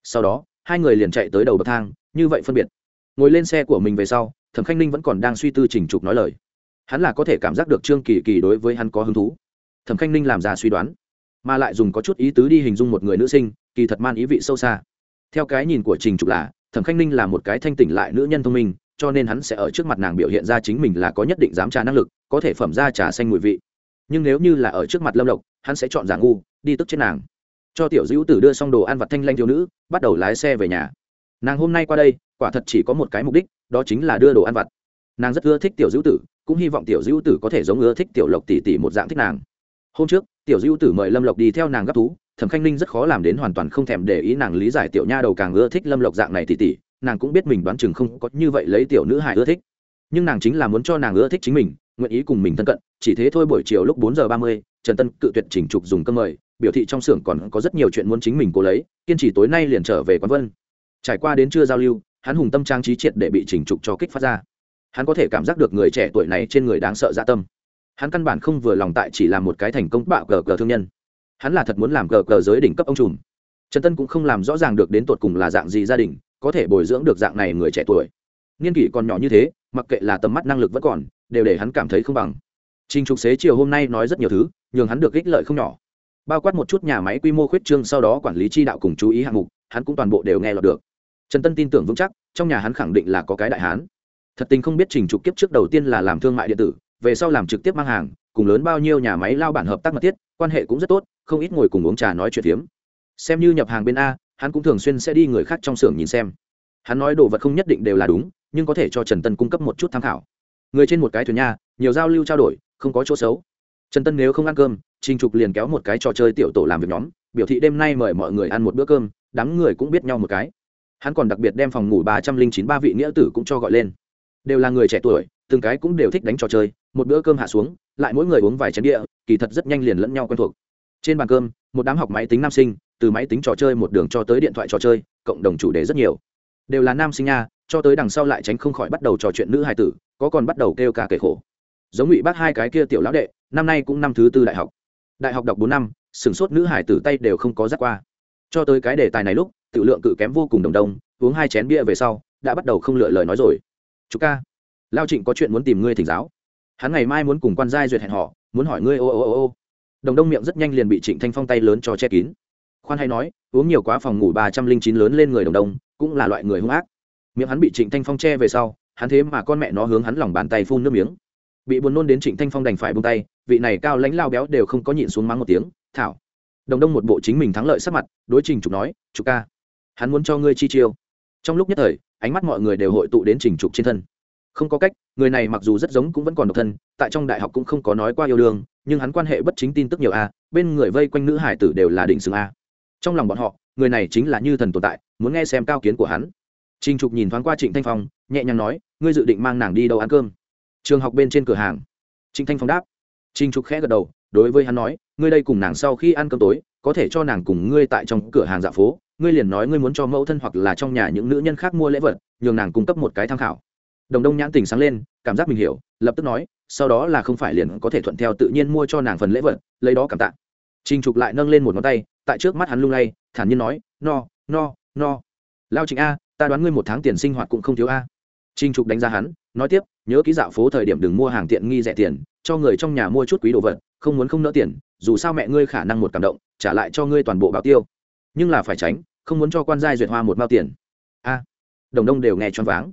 Sau đó, hai người liền chạy tới đầu bậc thang, như vậy phân biệt. Ngồi lên xe của mình về sau, thẩm khanh ninh vẫn còn đang suy tư trình trục nói lời. Hắn là có thể cảm giác được trương kỳ kỳ đối với hắn có hứng thú. Thẩm khanh ninh làm ra suy đoán, mà lại dùng có chút ý tứ đi hình dung một người nữ sinh, kỳ thật man ý vị sâu xa. Theo cái nhìn của trình trục là, thẩm khanh ninh là một cái thanh tỉnh lại nữ nhân thông minh, cho nên hắn sẽ ở trước mặt nàng biểu hiện ra chính mình là có nhất định dám trà năng lực, có thể phẩm ra trà xanh mùi vị. Nhưng nếu như là ở trước mặt lâm lộc, hắn sẽ chọn giả ngu, đi tức trên nàng cho tiểu dữ tử đưa xong đồ ăn vặt thanh lanh thiếu nữ, bắt đầu lái xe về nhà. Nàng hôm nay qua đây, quả thật chỉ có một cái mục đích, đó chính là đưa đồ ăn vặt. Nàng rất ưa thích tiểu dữ tử, cũng hy vọng tiểu dữ tử có thể giống ưa thích tiểu lộc tỷ tỷ một dạng thích nàng. Hôm trước, tiểu dữ tử mời lâm lộc đi theo nàng gấp thú, thẩm khanh ninh rất khó làm đến hoàn toàn không thèm để ý nàng lý giải tiểu nha đầu càng ưa thích lâm lộc dạng này tỷ tỷ, nàng cũng biết mình đoán chừng không có như vậy lấy tiểu nữ hài ưa thích. Nhưng nàng chính là muốn cho nàng ưa thích chính mình, nguyện ý cùng mình thân cận, chỉ thế thôi buổi chiều lúc bốn giờ ba mươi, trần tân cự tuyệt chỉnh trục dùng cơm mời biểu thị trong xưởng còn có rất nhiều chuyện muốn chính mình cố lấy kiên trì tối nay liền trở về quán vân. Trải qua đến trưa giao lưu hắn hùng tâm trang trí triệt để bị chỉnh trục cho kích phát ra. Hắn có thể cảm giác được người trẻ tuổi này trên người đáng sợ dạ tâm. Hắn căn bản không vừa lòng tại chỉ làm một cái thành công bạo cờ cờ thương nhân. Hắn là thật muốn làm cờ cờ giới đỉnh cấp ông trùm. Trần tân cũng không làm rõ ràng được đến tột cùng là dạng gì gia đình có thể bồi dưỡng được dạng này người trẻ tuổi. Niên kỷ còn nhỏ như thế mặc kệ là tầm mắt năng lực vẫn còn đều để hắn cảm thấy không bằng. Trình Trục Xế chiều hôm nay nói rất nhiều thứ, nhường hắn được ích lợi không nhỏ. Bao quát một chút nhà máy quy mô khuyết trương sau đó quản lý chi đạo cùng chú ý hạng mục, hắn cũng toàn bộ đều nghe lọt được. Trần Tân tin tưởng vững chắc, trong nhà hắn khẳng định là có cái đại hán. Thật tình không biết Trình Trục kiếp trước đầu tiên là làm thương mại điện tử, về sau làm trực tiếp mang hàng, cùng lớn bao nhiêu nhà máy lao bản hợp tác mật thiết, quan hệ cũng rất tốt, không ít ngồi cùng uống trà nói chuyện phiếm. Xem như nhập hàng bên A, hắn cũng thường xuyên sẽ đi người khác trong xưởng nhìn xem. Hắn nói đồ vật không nhất định đều là đúng, nhưng có thể cho Trần Tân cung cấp một chút tham khảo. Người trên một cái thuyền nhà, nhiều giao lưu trao đổi, không có chỗ xấu trần tân nếu không ăn cơm trình trục liền kéo một cái trò chơi tiểu tổ làm việc nhóm, biểu thị đêm nay mời mọi người ăn một bữa cơm, đám người cũng biết nhau một cái. Hắn còn đặc biệt đem phòng ngủ ba trăm linh chín ba vị nghĩa tử cũng cho gọi lên. Đều là người trẻ tuổi, từng cái cũng đều thích đánh trò chơi, một bữa cơm hạ xuống, lại mỗi người uống vài chén địa, kỳ thật rất nhanh liền lẫn nhau quen thuộc. Trên bàn cơm, một đám học máy tính nam sinh, từ máy tính trò chơi một đường cho tới điện thoại trò chơi, cộng đồng chủ đề rất nhiều. Đều là nam sinh nha, cho tới đằng sau lại tránh không khỏi bắt đầu trò chuyện nữ hài tử, có còn bắt đầu kêu ca kể khổ. Giống ngụy bác hai cái kia tiểu lão đệ, năm nay cũng năm thứ tư đại học đại học đọc bốn năm, sửng sốt nữ hải tử tay đều không có dắt qua. Cho tới cái đề tài này lúc tự lượng cự kém vô cùng đồng đông uống hai chén bia về sau, đã bắt đầu không lựa lời nói rồi. Chú ca, lao trịnh có chuyện muốn tìm ngươi thỉnh giáo. Hắn ngày mai muốn cùng quan giai duyệt hẹn họ muốn hỏi ngươi ô ô ô ô. Đồng đông miệng rất nhanh liền bị trịnh thanh phong tay lớn cho che kín. Khoan hay nói, uống nhiều quá phòng ngủ ba trăm linh chín lớn lên người đồng đông cũng là loại người hung ác. Miệng hắn bị trịnh thanh phong che về sau, hắn thế mà con mẹ nó hướng hắn lòng bàn tay phun nước miếng bị buồn nôn đến trịnh thanh phong đành phải bung tay, vị này cao lãnh lao béo đều không có nhịn xuống mắng một tiếng, thảo. Đồng đông một bộ chính mình thắng lợi sắc mặt, đối trình trục nói, trục ca, hắn muốn cho ngươi chi chiêu. Trong lúc nhất thời, ánh mắt mọi người đều hội tụ đến trình trục trên thân. Không có cách, người này mặc dù rất giống cũng vẫn còn độc thân, tại trong đại học cũng không có nói qua yêu đương, nhưng hắn quan hệ bất chính tin tức nhiều a, bên người vây quanh nữ hải tử đều là đỉnh xương a. Trong lòng bọn họ, người này chính là như thần tồn tại, muốn nghe xem cao kiến của hắn. Trình trục nhìn thoáng qua trịnh thanh phong, nhẹ nhàng nói, ngươi dự định mang nàng đi đâu ăn cơm? Trường học bên trên cửa hàng. Trịnh thanh phong đáp. Trình trục khẽ gật đầu, đối với hắn nói, ngươi đây cùng nàng sau khi ăn cơm tối, có thể cho nàng cùng ngươi tại trong cửa hàng dạ phố, ngươi liền nói ngươi muốn cho mẫu thân hoặc là trong nhà những nữ nhân khác mua lễ vật, nhường nàng cung cấp một cái tham khảo. Đồng đông nhãn tình sáng lên, cảm giác mình hiểu, lập tức nói, sau đó là không phải liền có thể thuận theo tự nhiên mua cho nàng phần lễ vật, lấy đó cảm tạ. Trình trục lại nâng lên một ngón tay, tại trước mắt hắn lung lay, thản nhiên nói, no no no. Lao trịnh a, ta đoán ngươi một tháng tiền sinh hoạt cũng không thiếu a. Trình trục đánh giá hắn, nói tiếp nhớ ký dạo phố thời điểm đừng mua hàng tiện nghi rẻ tiền, cho người trong nhà mua chút quý đồ vật, không muốn không nỡ tiền, dù sao mẹ ngươi khả năng một cảm động, trả lại cho ngươi toàn bộ bảo tiêu. Nhưng là phải tránh, không muốn cho quan giai duyệt hoa một bao tiền. A, đồng đông đều nghe choáng váng.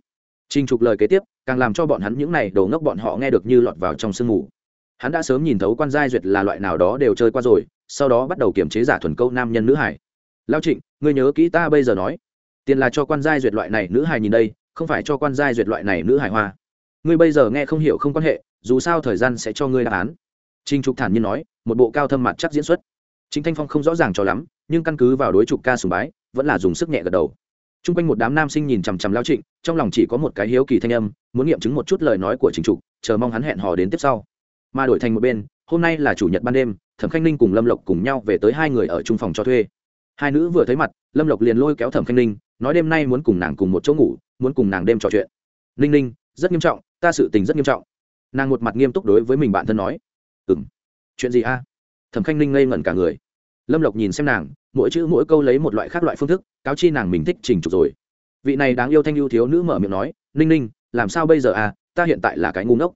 Trình trục lời kế tiếp, càng làm cho bọn hắn những này đầu ngốc bọn họ nghe được như lọt vào trong sương mù. Hắn đã sớm nhìn thấu quan giai duyệt là loại nào đó đều chơi qua rồi, sau đó bắt đầu kiểm chế giả thuần câu nam nhân nữ hải. Lao trịnh, ngươi nhớ kỹ ta bây giờ nói. Tiền là cho quan giai duyệt loại này nữ hải nhìn đây, không phải cho quan giai duyệt loại này nữ hải hoa ngươi bây giờ nghe không hiểu không quan hệ, dù sao thời gian sẽ cho ngươi đáp án. Trinh trục thản nhiên nói, một bộ cao thâm mặt chắc diễn xuất. Chính thanh phong không rõ ràng cho lắm, nhưng căn cứ vào đối trục ca sùng bái, vẫn là dùng sức nhẹ gật đầu. T r u n g quanh một đám nam sinh nhìn chằm chằm lao trịnh, trong lòng chỉ có một cái hiếu kỳ thanh âm, muốn nghiệm chứng một chút lời nói của trình trục, chờ mong hắn hẹn hò đến tiếp sau. Mà đổi thành một bên, hôm nay là chủ nhật ban đêm, thẩm khanh ninh cùng lâm lộc cùng nhau về tới hai người ở trung phòng cho thuê. Hai nữ vừa thấy mặt, lâm lộc liền lôi kéo thẩm khanh ninh, nói đêm nay muốn cùng nàng cùng một chỗ ngủ, muốn cùng nàng đêm trò chuyện. Ninh ninh, rất nghiêm trọng ta sự tình rất nghiêm trọng. Nàng một mặt nghiêm túc đối với mình bạn thân nói. Ừ m chuyện gì a? Thẩm khanh ninh ngây ngẩn cả người. Lâm lộc nhìn xem nàng, mỗi chữ mỗi câu lấy một loại khác loại phương thức, cáo chi nàng mình thích trình trục rồi. Vị này đáng yêu thanh ưu thiếu nữ mở miệng nói, ninh ninh, làm sao bây giờ à ta hiện tại là cái ngu ngốc.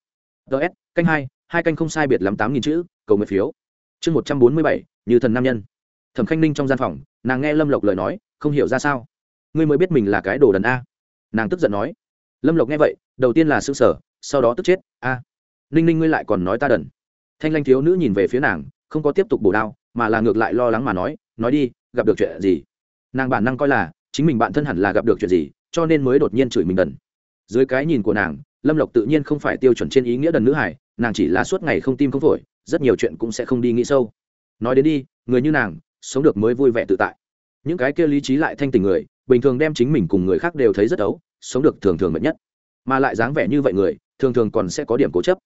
Ts canh hai hai canh không sai biệt lắm tám nghìn chữ, cầu nguyện phiếu. Chương một trăm bốn mươi bảy, như thần nam nhân. Thẩm khanh ninh trong gian phòng, nàng nghe lâm lộc lời nói, không hiểu ra sao. Ngươi mới biết mình là cái đồ đần a. Nàng tức giận nói lâm lộc nghe vậy, đầu tiên là s ư sở sau đó tức chết, a, ninh ninh ngươi lại còn nói ta đần. Thanh lanh thiếu nữ nhìn về phía nàng, không có tiếp tục bổ đao, mà là ngược lại lo lắng mà nói nói đi, gặp được chuyện gì? Nàng bản năng coi là, chính mình bạn thân hẳn là gặp được chuyện gì, cho nên mới đột nhiên chửi mình đần. Dưới cái nhìn của nàng, lâm lộc tự nhiên không phải tiêu chuẩn trên ý nghĩa đần nữ hải nàng chỉ là suốt ngày không tim không phổi, rất nhiều chuyện cũng sẽ không đi nghĩ sâu. Nói đến đi, người như nàng, sống được mới vui vẻ tự tại. Những cái kia lý trí lại thanh tình người, bình thường đem chính mình cùng người khác đều thấy rất ấu sống được thường thường mệt nhất. Mà lại dáng vẻ như vậy người, thường thường còn sẽ có điểm cố chấp.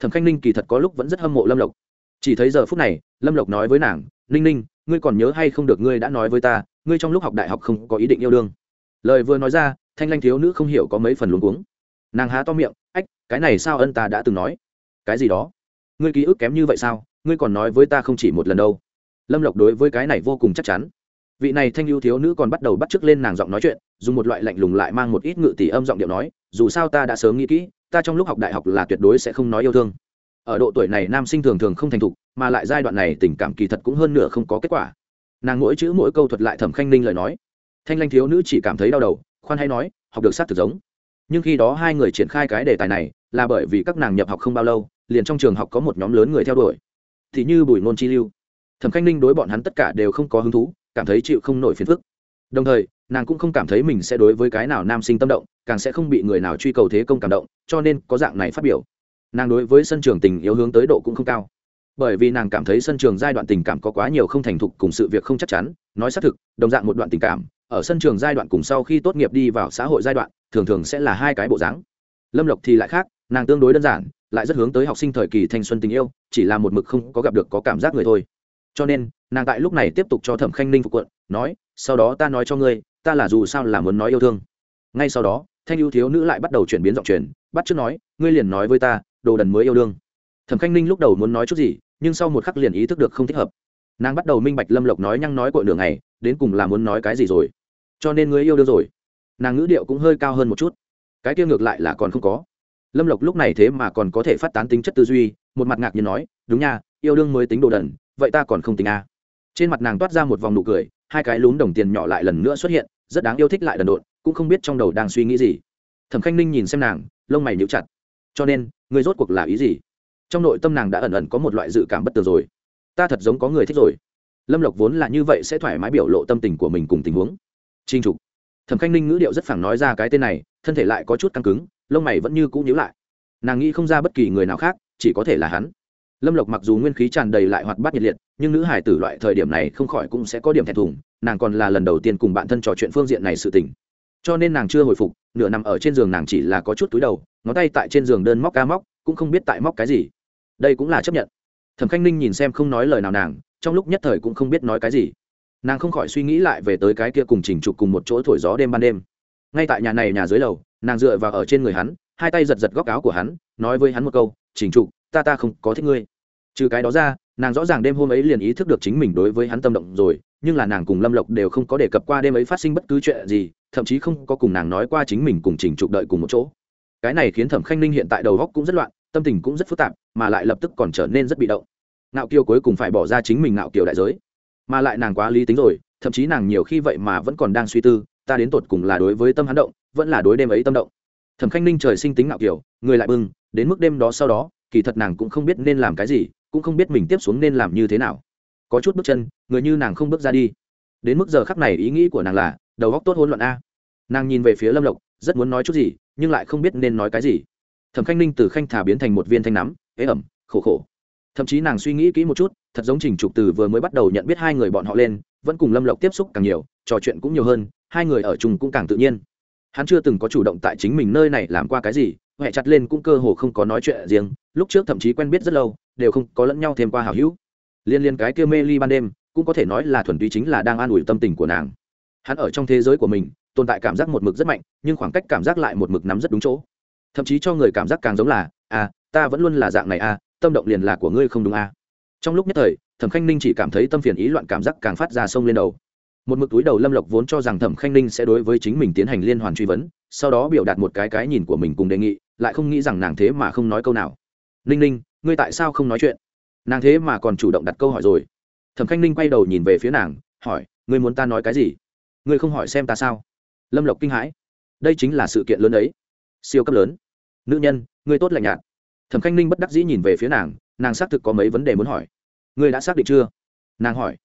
Thẩm khanh ninh kỳ thật có lúc vẫn rất hâm mộ lâm lộc. Chỉ thấy giờ phút này, lâm lộc nói với nàng, ninh ninh, ngươi còn nhớ hay không được ngươi đã nói với ta, ngươi trong lúc học đại học không có ý định yêu đương? Lời vừa nói ra, thanh lanh thiếu nữ không hiểu có mấy phần luống cuống. Nàng há to miệng, ách, cái này sao ân ta đã từng nói? Cái gì đó? Ngươi ký ức kém như vậy sao? Ngươi còn nói với ta không chỉ một lần đâu. Lâm lộc đối với cái này vô cùng chắc chắn vị này thanh lưu thiếu nữ còn bắt đầu bắt chước lên nàng giọng nói chuyện, dùng một loại lạnh lùng lại mang một ít ngự tỷ âm giọng điệu nói, dù sao ta đã sớm nghĩ kỹ, ta trong lúc học đại học là tuyệt đối sẽ không nói yêu thương. Ở độ tuổi này nam sinh thường thường không thành thục, mà lại giai đoạn này tình cảm kỳ thật cũng hơn nửa không có kết quả. Nàng mỗi chữ mỗi câu thuật lại thẩm khanh ninh lời nói. Thanh lanh thiếu nữ chỉ cảm thấy đau đầu, khoan hay nói, học được sát thực giống. Nhưng khi đó hai người triển khai cái đề tài này, là bởi vì các nàng nhập học không bao lâu, liền trong trường học có một nhóm lớn người theo đuổi. Thì như bùi nôn chi lưu. Thẩm khanh ninh đối bọn hắn tất cả đều không có hứng thú cảm thấy chịu không nổi phiền phức. Đồng thời, nàng cũng không cảm thấy mình sẽ đối với cái nào nam sinh tâm động, càng sẽ không bị người nào truy cầu thế công cảm động, cho nên có dạng này phát biểu. Nàng đối với sân trường tình yêu hướng tới độ cũng không cao. Bởi vì nàng cảm thấy sân trường giai đoạn tình cảm có quá nhiều không thành thục cùng sự việc không chắc chắn, nói xác thực, đồng dạng một đoạn tình cảm, ở sân trường giai đoạn cùng sau khi tốt nghiệp đi vào xã hội giai đoạn, thường thường sẽ là hai cái bộ dáng. Lâm lộc thì lại khác, nàng tương đối đơn giản, lại rất hướng tới học sinh thời kỳ thanh xuân tình yêu, chỉ là một mực không có gặp được có cảm giác người thôi. Cho nên nàng tại lúc này tiếp tục cho thẩm khanh ninh phục quận, nói, sau đó ta nói cho ngươi, ta là dù sao là muốn nói yêu thương. Ngay sau đó, thanh ưu thiếu nữ lại bắt đầu chuyển biến giọng truyền, bắt trước nói, ngươi liền nói với ta, đồ đần mới yêu đương. Thẩm khanh ninh lúc đầu muốn nói chút gì, nhưng sau một khắc liền ý thức được không thích hợp. Nàng bắt đầu minh bạch lâm lộc nói nhăng nói cội nửa ngày đến cùng là muốn nói cái gì rồi. Cho nên ngươi yêu đương rồi. Nàng ngữ điệu cũng hơi cao hơn một chút. Cái kia ngược lại là còn không có. Lâm lộc lúc này thế mà còn có thể phát tán tính chất tư duy, một mặt ngạc nhiên nói, đúng nha, yêu đương mới tính đồ đần, vậy ta còn không tính a. à trên mặt nàng toát ra một vòng nụ cười, hai cái lún đồng tiền nhỏ lại lần nữa xuất hiện, rất đáng yêu thích lại đần độn, cũng không biết trong đầu đang suy nghĩ gì. Thẩm khanh ninh nhìn xem nàng, lông mày nhíu chặt. Cho nên, người rốt cuộc là ý gì? Trong nội tâm nàng đã ẩn ẩn có một loại dự cảm bất tường rồi. Ta thật giống có người thích rồi. Lâm lộc vốn là như vậy sẽ thoải mái biểu lộ tâm tình của mình cùng tình huống. Trinh trục. Thẩm khanh ninh ngữ điệu rất phẳng nói ra cái tên này, thân thể lại có chút căng cứng, lông mày vẫn như cũ nhíu lại. Nàng nghĩ không ra bất kỳ người nào khác, chỉ có thể là hắn. Lâm lộc mặc dù nguyên khí tràn đầy lại hoạt bát nhiệt liệt nhưng nữ hải tử loại thời điểm này không khỏi cũng sẽ có điểm thẹn thùng, nàng còn là lần đầu tiên cùng bạn thân trò chuyện phương diện này sự tình. Cho nên nàng chưa hồi phục, nửa nằm ở trên giường nàng chỉ là có chút túi đầu, ngón tay tại trên giường đơn móc ca móc, cũng không biết tại móc cái gì. Đây cũng là chấp nhận. Thẩm khanh ninh nhìn xem không nói lời nào nàng, trong lúc nhất thời cũng không biết nói cái gì. Nàng không khỏi suy nghĩ lại về tới cái kia cùng trình trục cùng một chỗ thổi gió đêm ban đêm. Ngay tại nhà này, nhà dưới lầu, nàng dựa vào ở trên người hắn, hai tay giật giật góc áo của hắn, nói với hắn một câu, trình trục, ta ta không có thích ngươi. Trừ cái đó ra nàng rõ ràng đêm hôm ấy liền ý thức được chính mình đối với hắn tâm động rồi, nhưng là nàng cùng lâm lộc đều không có đề cập qua đêm ấy phát sinh bất cứ chuyện gì, thậm chí không có cùng nàng nói qua chính mình cùng trình trục đợi cùng một chỗ. Cái này khiến thẩm khanh ninh hiện tại đầu góc cũng rất loạn, tâm tình cũng rất phức tạp, mà lại lập tức còn trở nên rất bị động. Ngạo kiều cuối cùng phải bỏ ra chính mình ngạo kiều đại giới. Mà lại nàng quá lý tính rồi, thậm chí nàng nhiều khi vậy mà vẫn còn đang suy tư, ta đến tột cùng là đối với tâm hắn động, vẫn là đối đêm ấy tâm động. Thẩm khanh ninh trời sinh tính ngạo kiều, người lại bưng đến mức đêm đó sau đó, kỳ thật nàng cũng không biết nên làm cái gì cũng không biết mình tiếp xuống nên làm như thế nào. Có chút bước chân, người như nàng không bước ra đi. Đến mức giờ khắc này ý nghĩ của nàng là, đầu góc tốt hôn luận a. Nàng nhìn về phía lâm lộc, rất muốn nói chút gì, nhưng lại không biết nên nói cái gì. Thẩm khanh ninh từ khanh thả biến thành một viên thanh nắm, ế ẩm, khổ khổ. Thậm chí nàng suy nghĩ kỹ một chút, thật giống trình trục từ vừa mới bắt đầu nhận biết hai người bọn họ lên, vẫn cùng lâm lộc tiếp xúc càng nhiều, trò chuyện cũng nhiều hơn, hai người ở chung cũng càng tự nhiên. Hắn chưa từng có chủ động tại chính mình nơi này làm qua cái gì huệ chặt lên cũng cơ hồ không có nói chuyện riêng, lúc trước thậm chí quen biết rất lâu đều không có lẫn nhau thêm qua hào hữu. Liên liên cái kia mê ly ban đêm, cũng có thể nói là thuần túy chính là đang an ủi tâm tình của nàng. Hắn ở trong thế giới của mình, tồn tại cảm giác một mực rất mạnh, nhưng khoảng cách cảm giác lại một mực nắm rất đúng chỗ. Thậm chí cho người cảm giác càng giống là à ta vẫn luôn là dạng này à tâm động liền là của ngươi không đúng à. Trong lúc nhất thời, thẩm khanh ninh chỉ cảm thấy tâm phiền ý loạn cảm giác càng phát ra sông lên đầu. Một mực túi đầu lâm lộc vốn cho rằng thẩm khanh ninh sẽ đối với chính mình tiến hành liên hoàn truy vấn, sau đó biểu đạt một cái cái nhìn của mình cùng đề nghị, lại không nghĩ rằng nàng thế mà không nói câu nào. Ninh ninh ngươi tại sao không nói chuyện? Nàng thế mà còn chủ động đặt câu hỏi rồi. Thẩm khanh ninh quay đầu nhìn về phía nàng, hỏi, ngươi muốn ta nói cái gì? Ngươi không hỏi xem ta sao? Lâm lộc kinh hãi. Đây chính là sự kiện lớn ấy siêu cấp lớn. Nữ nhân, ngươi tốt lạnh nhạt thẩm khanh ninh bất đắc dĩ nhìn về phía nàng nàng xác thực có mấy vấn đề muốn hỏi. Ngươi đã xác định chưa? Nàng hỏi.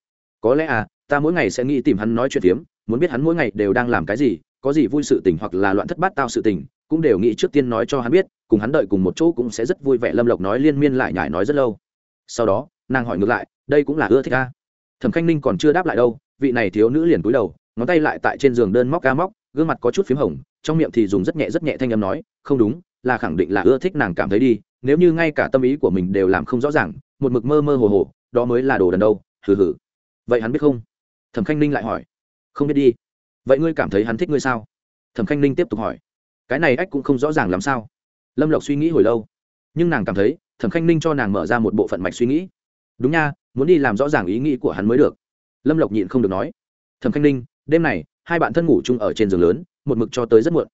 Có lẽ à ta mỗi ngày sẽ nghĩ tìm hắn nói chuyện phiếm, muốn biết hắn mỗi ngày đều đang làm cái gì, có gì vui sự tình hoặc là loạn thất bát tao sự tình cũng đều nghĩ trước tiên nói cho hắn biết, cùng hắn đợi cùng một chỗ cũng sẽ rất vui vẻ. Lâm lộc nói liên miên lại nhải nói rất lâu. Sau đó, nàng hỏi ngược lại, đây cũng là ưa thích ca thẩm khanh ninh còn chưa đáp lại đâu, vị này thiếu nữ liền cúi đầu, ngón tay lại tại trên giường đơn móc ca móc, gương mặt có chút p h í m hồng, trong miệng thì dùng rất nhẹ rất nhẹ thanh âm nói, không đúng, là khẳng định là ưa thích nàng cảm thấy đi, nếu như ngay cả tâm ý của mình đều làm không rõ ràng, một mực mơ mơ hồ hồ, đó mới là đồ đần đâu, hừ hừ. Vậy hắn biết không? Thẩm khanh ninh lại hỏi. Không biết đi. Vậy ngươi cảm thấy hắn thích ngươi sao? Thẩm khanh ninh tiếp tục hỏi cái này ách cũng không rõ ràng làm sao. Lâm lộc suy nghĩ hồi lâu, nhưng nàng cảm thấy thẩm khanh ninh cho nàng mở ra một bộ phận mạch suy nghĩ. Đúng nha, muốn đi làm rõ ràng ý nghĩ của hắn mới được. Lâm lộc nhịn không được nói. Thẩm khanh ninh, đêm này, hai bạn thân ngủ chung ở trên giường lớn, một mực cho tới rất muộn.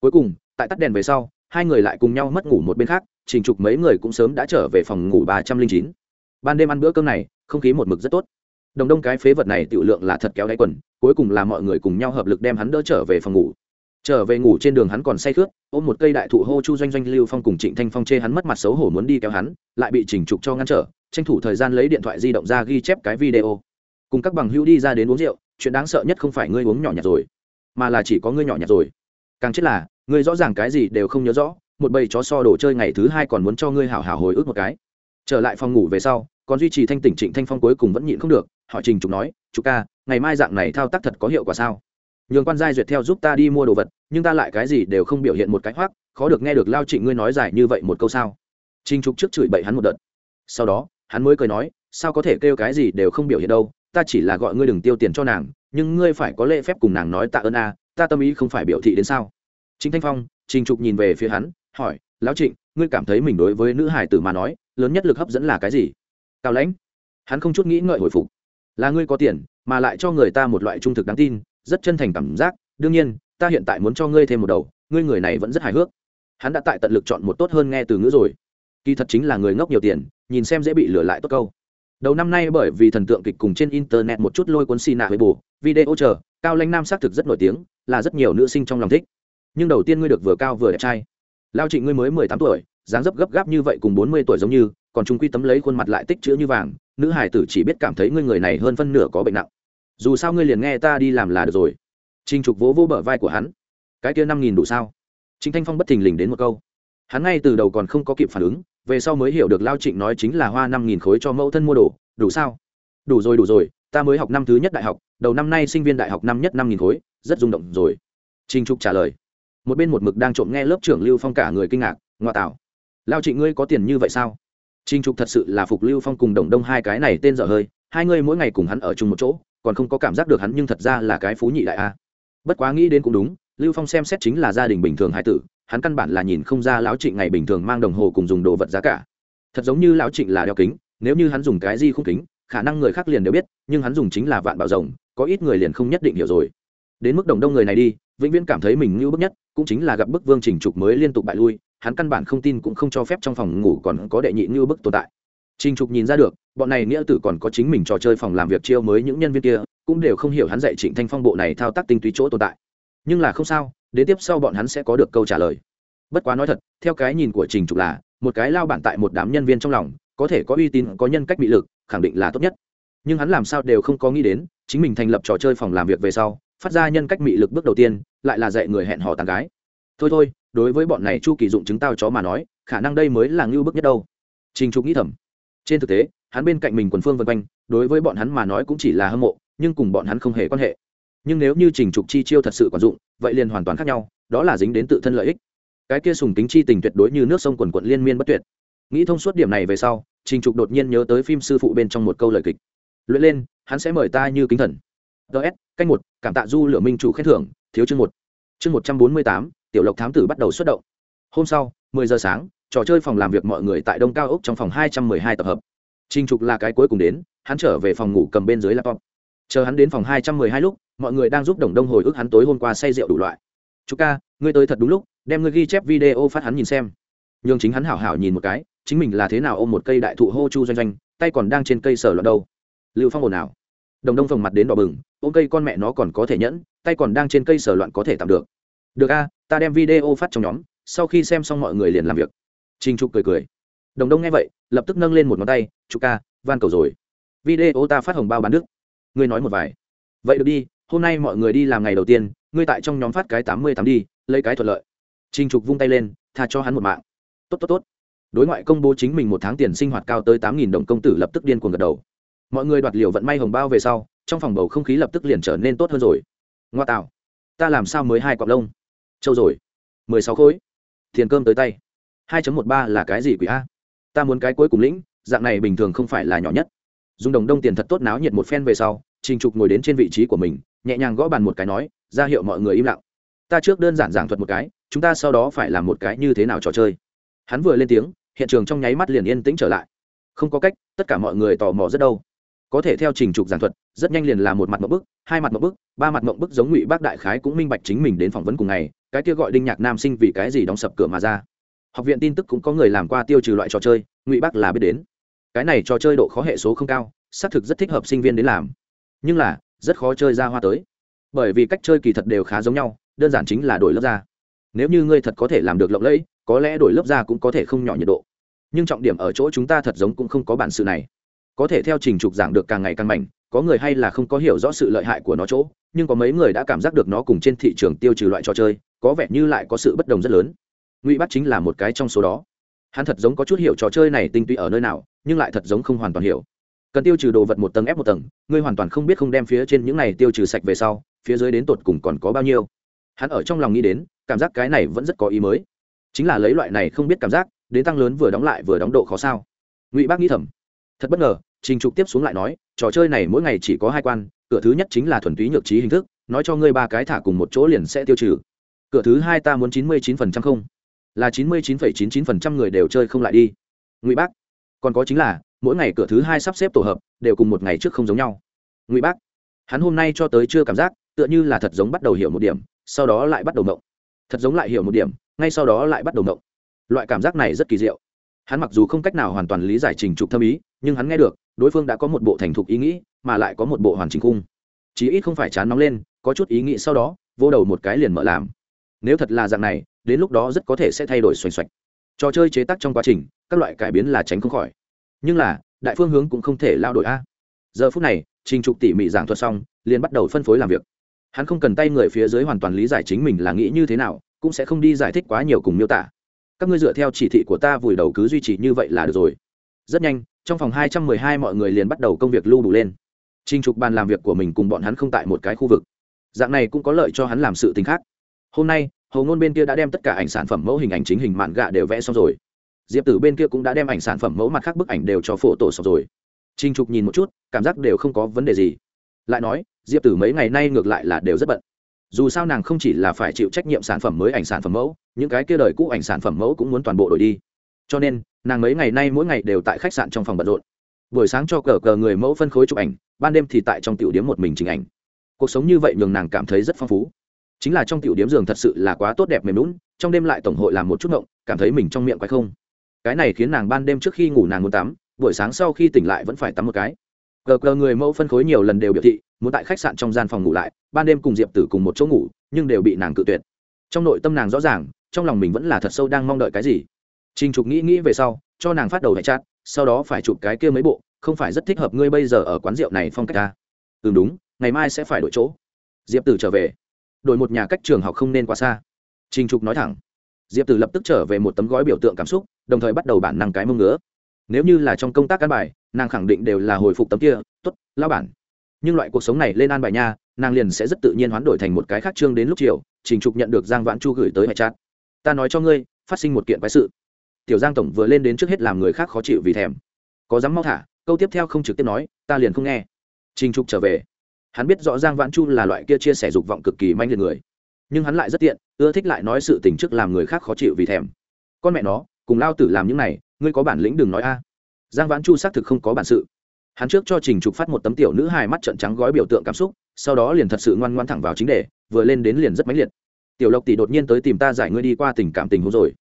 Cuối cùng, tại tắt đèn về sau, hai người lại cùng nhau mất ngủ một bên khác, trình trục mấy người cũng sớm đã trở về phòng ngủ ba trăm linh chín. Ban đêm ăn bữa cơm này, không khí một mực rất tốt. Đồng đông cái phế vật này tiểu lượng là thật kéo đáy quần, cuối cùng là mọi người cùng nhau hợp lực đem hắn đỡ trở về phòng ngủ trở về ngủ trên đường hắn còn say khướt, ôm một cây đại thụ hô chu doanh doanh, lưu phong cùng trịnh thanh phong chê hắn mất mặt xấu hổ muốn đi kéo hắn, lại bị chỉnh trục cho ngăn trở, tranh thủ thời gian lấy điện thoại di động ra ghi chép cái video. Cùng các bằng hữu đi ra đến uống rượu, chuyện đáng sợ nhất không phải ngươi uống nhỏ nhặt rồi, mà là chỉ có ngươi nhỏ nhặt rồi. Càng chết là, ngươi rõ ràng cái gì đều không nhớ rõ, một bầy chó so đồ chơi ngày thứ hai còn muốn cho ngươi hảo hảo hồi ức một cái. Trở lại phòng ngủ về sau, còn duy trì thanh tỉnh trịnh thanh phong cuối cùng vẫn nhịn không được họ trình trục nói chú ca, ngày mai dạng này thao tác thật có hiệu quả sao? Nhường quan giai duyệt theo giúp ta đi mua đồ vật, nhưng ta lại cái gì đều không biểu hiện một cái hoác, khó được nghe được lao trịnh ngươi nói dài như vậy một câu sao? Trinh trục trước chửi bậy hắn một đợt. Sau đó, hắn mới cười nói, sao có thể kêu cái gì đều không biểu hiện đâu, ta chỉ là gọi ngươi đừng tiêu tiền cho nàng, nhưng ngươi phải có lễ phép cùng nàng nói tạ ơn a, ta tâm ý không phải biểu thị đến sao? Chính thanh phong, trình trục nhìn về phía hắn, hỏi, lão trịnh, ngươi cảm thấy mình đối với nữ hải tử mà nói, lớn nhất lực hấp dẫn là cái gì? Cao lãnh. Hắn không chút nghĩ ngợi hồi phục. Là ngươi có tiền, mà lại cho người ta một loại trung thực đáng tin rất chân thành cảm giác, đương nhiên, ta hiện tại muốn cho ngươi thêm một đầu, ngươi người này vẫn rất hài hước. Hắn đã tại tận lực chọn một tốt hơn nghe từ ngữ rồi. Kỳ thật chính là người ngốc nhiều tiền, nhìn xem dễ bị lừa lại tốt câu. Đầu năm nay bởi vì thần tượng kịch cùng trên internet một chút lôi cuốn xì nạ với bù video chờ, cao lãnh nam xác thực rất nổi tiếng, là rất nhiều nữ sinh trong lòng thích. Nhưng đầu tiên ngươi được vừa cao vừa đẹp trai. Lao trịnh ngươi mới mười tám tuổi, dáng dấp gấp gáp như vậy cùng bốn mươi tuổi giống như, còn trung quy tấm lấy khuôn mặt lại tích chữ như vàng, nữ hải tử chỉ biết cảm thấy ngươi người này hơn phân nửa có bệnh nặng dù sao ngươi liền nghe ta đi làm là được rồi. Trinh trục vỗ vỗ bờ vai của hắn. Cái kia năm nghìn đủ sao? Chính thanh phong bất thình lình đến một câu. Hắn ngay từ đầu còn không có kịp phản ứng, về sau mới hiểu được lao trịnh nói chính là hoa năm nghìn khối cho mẫu thân mua đồ, đủ sao? Đủ rồi đủ rồi, ta mới học năm thứ nhất đại học, đầu năm nay sinh viên đại học năm nhất năm nghìn khối, rất rung động rồi. Trinh trục trả lời. Một bên một mực đang trộm nghe lớp trưởng lưu phong cả người kinh ngạc ngoại tạo. Lao trịnh ngươi có tiền như vậy sao? Trinh trục thật sự là phục lưu phong cùng đồng đông hai cái này tên dở hơi, hai ngươi mỗi ngày cùng hắn ở chung một chỗ còn không có cảm giác được hắn nhưng thật ra là cái phú nhị đại a. Bất quá nghĩ đến cũng đúng, lưu phong xem xét chính là gia đình bình thường hải tử, hắn căn bản là nhìn không ra lão trịnh ngày bình thường mang đồng hồ cùng dùng đồ vật giá cả. Thật giống như lão trịnh là đeo kính, nếu như hắn dùng cái gì không kính, khả năng người khác liền đều biết, nhưng hắn dùng chính là vạn bảo rồng, có ít người liền không nhất định hiểu rồi. Đến mức đồng đông người này đi, vĩnh viễn cảm thấy mình ngưu bức nhất, cũng chính là gặp bức vương trình trục mới liên tục bại lui, hắn căn bản không tin cũng không cho phép trong phòng ngủ còn có đệ nhị ngưu bức tồn tại trình trục nhìn ra được, bọn này nghĩa tử còn có chính mình trò chơi phòng làm việc chiêu mới những nhân viên kia, cũng đều không hiểu hắn dạy trịnh thanh phong bộ này thao tác tinh túy chỗ tồn tại. Nhưng là không sao, đến tiếp sau bọn hắn sẽ có được câu trả lời. Bất quá nói thật, theo cái nhìn của trình trục là, một cái lao bản tại một đám nhân viên trong lòng, có thể có uy tín, có nhân cách bị lực, khẳng định là tốt nhất. Nhưng hắn làm sao đều không có nghĩ đến, chính mình thành lập trò chơi phòng làm việc về sau, phát ra nhân cách mị lực bước đầu tiên, lại là dạy người hẹn hò tán gái. Thôi thôi, đối với bọn này chu kỳ dụng chứng tao chó mà nói, khả năng đây mới là ngưu bức nhất đâu. Trình trục nghĩ thầm trên thực tế, hắn bên cạnh mình quần phương vân quanh, đối với bọn hắn mà nói cũng chỉ là hâm mộ, nhưng cùng bọn hắn không hề quan hệ. Nhưng nếu như trình trục chi chiêu thật sự quản dụng, vậy liền hoàn toàn khác nhau, đó là dính đến tự thân lợi ích. Cái kia sùng tính chi tình tuyệt đối như nước sông quần quận liên miên bất tuyệt. Nghĩ thông suốt điểm này về sau, trình trục đột nhiên nhớ tới phim sư phụ bên trong một câu lời kịch. Luyện lên, hắn sẽ mời ta như kính thần. Ts canh một, cảm tạ du lửa minh chủ khen thưởng, thiếu chương một. Chương một trăm bốn mươi tám, tiểu lộc thám tử bắt đầu xuất động. Hôm sau, mười giờ sáng trò chơi phòng làm việc mọi người tại đông cao ốc trong phòng hai trăm mười hai tập hợp. Trình trục là cái cuối cùng đến, hắn trở về phòng ngủ cầm bên dưới laptop. Chờ hắn đến phòng hai trăm mười hai lúc, mọi người đang giúp đồng đông hồi ức hắn tối hôm qua say rượu đủ loại. Chú ca, ngươi tới thật đúng lúc, đem ngươi ghi chép video phát hắn nhìn xem. N h ư n g chính hắn hảo hảo nhìn một cái, chính mình là thế nào ôm một cây đại thụ hô chu doanh doanh, tay còn đang trên cây sở loạn đâu. Lưu phong ồn ào. Đồng đông phồng mặt đến đỏ bừng, ôm cây con mẹ nó còn có thể nhẫn, tay còn đang trên cây sở loạn có thể tạm được. Được a, ta đem video phát trong nhóm, sau khi xem xong mọi người liền làm việc. Trình trục cười cười. Đồng đông nghe vậy, lập tức nâng lên một ngón tay chú ca, van cầu rồi. Video ta phát hồng bao bán đức ngươi nói một vài. Vậy được đi, hôm nay mọi người đi làm ngày đầu tiên, ngươi tại trong nhóm phát cái tám mươi tám đi, lấy cái thuận lợi. Trình trục vung tay lên, tha cho hắn một mạng. Tốt tốt tốt. Đối ngoại công bố chính mình một tháng tiền sinh hoạt cao tới tám nghìn đồng công tử lập tức điên cuồng gật đầu. Mọi người đoạt liều vận may hồng bao về sau, trong phòng bầu không khí lập tức liền trở nên tốt hơn rồi. Ngoa tạo. Ta làm sao mới hai quặp lông? Châu rồi. Mười sáu khối. Tiền cơm tới tay hai một ba là cái gì quỷ a? Ta muốn cái cuối cùng lĩnh, dạng này bình thường không phải là nhỏ nhất. Dung đồng đông tiền thật tốt náo nhiệt một phen về sau, trình trục ngồi đến trên vị trí của mình, nhẹ nhàng gõ bàn một cái nói, ra hiệu mọi người im lặng. Ta trước đơn giản giảng thuật một cái, chúng ta sau đó phải làm một cái như thế nào trò chơi. Hắn vừa lên tiếng, hiện trường trong nháy mắt liền yên tĩnh trở lại. Không có cách, tất cả mọi người tò mò rất đâu. Có thể theo trình trục giảng thuật, rất nhanh liền là một mặt mộng bức, hai mặt mộng bức, ba mặt mộng bức giống ngụy bác đại khái cũng minh bạch chính mình đến phỏng vấn cùng ngày, cái kia gọi đinh nhạc nam sinh vì cái gì đóng sập cửa mà ra học viện tin tức cũng có người làm qua tiêu trừ loại trò chơi, ngụy bác là biết đến. Cái này trò chơi độ khó hệ số không cao, xác thực rất thích hợp sinh viên đến làm. Nhưng là, rất khó chơi ra hoa tới. Bởi vì cách chơi kỳ thật đều khá giống nhau, đơn giản chính là đổi lớp ra nếu như ngươi thật có thể làm được lộng lẫy, có lẽ đổi lớp ra cũng có thể không nhỏ nhiệt độ. Nhưng trọng điểm ở chỗ chúng ta thật giống cũng không có bản sự này. Có thể theo trình trục giảng được càng ngày càng mạnh, có người hay là không có hiểu rõ sự lợi hại của nó chỗ, nhưng có mấy người đã cảm giác được nó cùng trên thị trường tiêu trừ loại trò chơi, có vẻ như lại có sự bất đồng rất lớn ngụy bắt chính là một cái trong số đó. Hắn thật giống có chút hiểu trò chơi này tinh túy ở nơi nào, nhưng lại thật giống không hoàn toàn hiểu. Cần tiêu trừ đồ vật một tầng ép một tầng, ngươi hoàn toàn không biết không đem phía trên những này tiêu trừ sạch về sau, phía dưới đến tột cùng còn có bao nhiêu. Hắn ở trong lòng nghĩ đến, cảm giác cái này vẫn rất có ý mới. Chính là lấy loại này không biết cảm giác, đến tăng lớn vừa đóng lại vừa đóng độ khó sao. Ngụy bác nghĩ thầm. Thật bất ngờ, trình trục tiếp xuống lại nói, trò chơi này mỗi ngày chỉ có hai quan, cửa thứ nhất chính là thuần túy nhược trí hình thức, nói cho ngươi ba cái thả cùng một chỗ liền sẽ tiêu trừ. Cửa thứ hai ta muốn chín mươi chín phần trăm không là chín mươi chín phẩy chín chín phần trăm người đều chơi không lại đi. Ngụy bác, còn có chính là, mỗi ngày cửa thứ hai sắp xếp tổ hợp, đều cùng một ngày trước không giống nhau. Ngụy bác, hắn hôm nay cho tới chưa cảm giác, tựa như là thật giống bắt đầu hiểu một điểm, sau đó lại bắt đầu mộng thật giống lại hiểu một điểm, ngay sau đó lại bắt đầu mộng loại cảm giác này rất kỳ diệu. Hắn mặc dù không cách nào hoàn toàn lý giải trình trục thâm ý, nhưng hắn nghe được, đối phương đã có một bộ thành thục ý nghĩ, mà lại có một bộ hoàn chỉnh khung. Chí ít không phải chán nóng lên, có chút ý nghĩ sau đó vô đầu một cái liền mở làm. Nếu thật là dạng này đến lúc đó rất có thể sẽ thay đổi xoành xoạch. Trò chơi chế tác trong quá trình, các loại cải biến là tránh không khỏi. Nhưng là, đại phương hướng cũng không thể lao đổi a. Giờ phút này, trình trục tỉ mỉ giảng thuật xong, liền bắt đầu phân phối làm việc. Hắn không cần tay người phía dưới hoàn toàn lý giải chính mình là nghĩ như thế nào, cũng sẽ không đi giải thích quá nhiều cùng miêu tả. Các ngươi dựa theo chỉ thị của ta vùi đầu cứ duy trì như vậy là được rồi. Rất nhanh, trong phòng hai trăm mười hai mọi người liền bắt đầu công việc lưu đủ lên. Trình trục bàn làm việc của mình cùng bọn hắn không tại một cái khu vực. Dạng này cũng có lợi cho hắn làm sự t khác. Hôm nay hầu ngôn bên kia đã đem tất cả ảnh sản phẩm mẫu hình ảnh chính hình mạn gạ đều vẽ xong rồi. Diệp tử bên kia cũng đã đem ảnh sản phẩm mẫu mặt khác bức ảnh đều cho phổ tổ xong rồi. Trinh trục nhìn một chút, cảm giác đều không có vấn đề gì. Lại nói, diệp tử mấy ngày nay ngược lại là đều rất bận. Dù sao nàng không chỉ là phải chịu trách nhiệm sản phẩm mới ảnh sản phẩm mẫu, những cái kia đời cũ ảnh sản phẩm mẫu cũng muốn toàn bộ đổi đi. Cho nên, nàng mấy ngày nay mỗi ngày đều tại khách sạn trong phòng bận rộn. Buổi sáng cho cờ cờ người mẫu phân khối chụp ảnh, ban đêm thì tại trong tiểu điếm một mình chỉnh ảnh. Cuộc sống như vậy nhường nàng cảm thấy rất phong phú chính là trong tiểu điếm giường thật sự là quá tốt đẹp mềm lún trong đêm lại tổng hội làm một chút ngộng, cảm thấy mình trong miệng quái không. Cái này khiến nàng ban đêm trước khi ngủ nàng muốn tắm, buổi sáng sau khi tỉnh lại vẫn phải tắm một cái. Cờ cờ người mẫu phân khối nhiều lần đều biểu thị, muốn tại khách sạn trong gian phòng ngủ lại, ban đêm cùng diệp tử cùng một chỗ ngủ, nhưng đều bị nàng cự tuyệt. Trong nội tâm nàng rõ ràng, trong lòng mình vẫn là thật sâu đang mong đợi cái gì. Trình trục nghĩ nghĩ về sau, cho nàng phát đầu hệ chat, sau đó phải chụp cái kia mấy bộ, không phải rất thích hợp ngươi bây giờ ở quán rượu này phong cách ta. Ừ đúng, ngày mai sẽ phải đổi chỗ. Diệp tử trở về đổi một nhà cách trường học không nên quá xa. Trình trục nói thẳng. Diệp tử lập tức trở về một tấm gói biểu tượng cảm xúc, đồng thời bắt đầu bản năng cái mông ngứa. Nếu như là trong công tác căn bài, nàng khẳng định đều là hồi phục tấm kia t ố t lao bản. Nhưng loại cuộc sống này lên an bài nha, nàng liền sẽ rất tự nhiên hoán đổi thành một cái khác chương đến lúc chiều, trình trục nhận được giang vãn chu gửi tới hệ chát ta nói cho ngươi, phát sinh một kiện quái sự. Tiểu giang tổng vừa lên đến trước hết làm người khác khó chịu vì thèm. Có dám mau thả? Câu tiếp theo không trực tiếp nói, ta liền không nghe. Trình trục trở về hắn biết rõ giang vãn chu là loại kia chia sẻ dục vọng cực kỳ manh liệt người. Nhưng hắn lại rất tiện, ưa thích lại nói sự tình trước làm người khác khó chịu vì thèm. Con mẹ nó, cùng lao tử làm những này, ngươi có bản lĩnh đừng nói a. Giang vãn chu xác thực không có bản sự. Hắn trước cho trình trục phát một tấm tiểu nữ hài mắt trận trắng gói biểu tượng cảm xúc, sau đó liền thật sự ngoan ngoan thẳng vào chính đề, vừa lên đến liền rất mãnh liệt. Tiểu lộc tỷ đột nhiên tới tìm ta giải ngươi đi qua tình cảm tình huống rồi.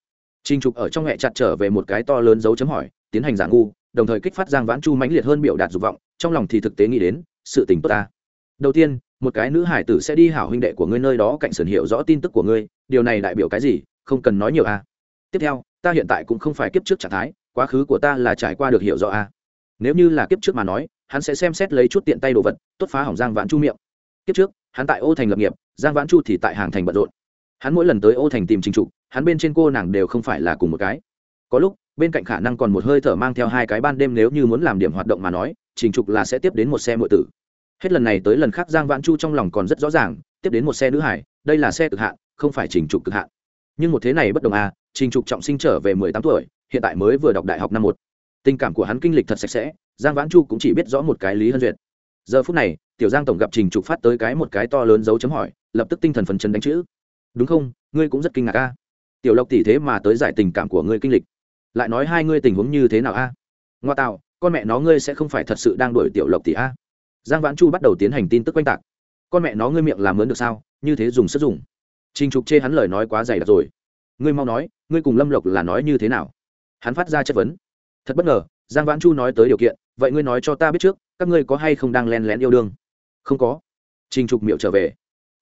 Trình trục ở trong hẹ chặt trở về một cái to lớn dấu chấm hỏi, tiến hành giả ngu, đồng thời kích phát giang vãn chu mãnh liệt hơn biểu đạt dục vọng, trong lòng thì thực tế nghĩ đến, sự tình tốt ta đầu tiên, một cái nữ hải tử sẽ đi hảo huynh đệ của ngươi nơi đó cạnh sườn hiểu rõ tin tức của ngươi, điều này đại biểu cái gì, không cần nói nhiều a tiếp theo, ta hiện tại cũng không phải kiếp trước trạng thái, quá khứ của ta là trải qua được hiểu rõ a nếu như là kiếp trước mà nói, hắn sẽ xem xét lấy chút tiện tay đồ vật, tốt phá hỏng giang vãn chu miệng. Kiếp trước, hắn tại ô thành lập nghiệp, giang vãn chu thì tại hàng thành bận rộn. Hắn mỗi lần tới ô thành tìm trình trục, hắn bên trên cô nàng đều không phải là cùng một cái. Có lúc, bên cạnh khả năng còn một hơi thở mang theo hai cái ban đêm nếu như muốn làm điểm hoạt động mà nói, trình trục là sẽ tiếp đến một xe mượn tử hết lần này tới lần khác giang vãn chu trong lòng còn rất rõ ràng, tiếp đến một xe nữ hải, đây là xe cực hạn, không phải trình trục cực hạn. Nhưng một thế này bất đồng à trình trục trọng sinh trở về mười tám tuổi, hiện tại mới vừa đọc đại học năm một. Tình cảm của hắn kinh lịch thật sạch sẽ, giang vãn chu cũng chỉ biết rõ một cái lý hân duyệt. Giờ phút này, tiểu giang tổng gặp trình trục phát tới cái một cái to lớn dấu chấm hỏi, lập tức tinh thần phấn chấn đánh chữ. Đúng không, ngươi cũng rất kinh ngạc a tiểu lộc tỷ thế mà tới giải tình cảm của ngươi kinh lịch. Lại nói hai ngươi tình huống như thế nào a ngoa tạo, con mẹ nó ngươi sẽ không phải thật sự đang đuổi tiểu lộc tỷ a giang vãn chu bắt đầu tiến hành tin tức quanh tạc. Con mẹ nó ngươi miệng làm mướn được sao? Như thế dùng sức dùng. Trình trục chê hắn lời nói quá dày đặc rồi. Ngươi mau nói, ngươi cùng lâm lộc là nói như thế nào? Hắn phát ra chất vấn. Thật bất ngờ, giang vãn chu nói tới điều kiện, vậy ngươi nói cho ta biết trước, các ngươi có hay không đang len lén yêu đương? Không có. Trình trục miệu trở về.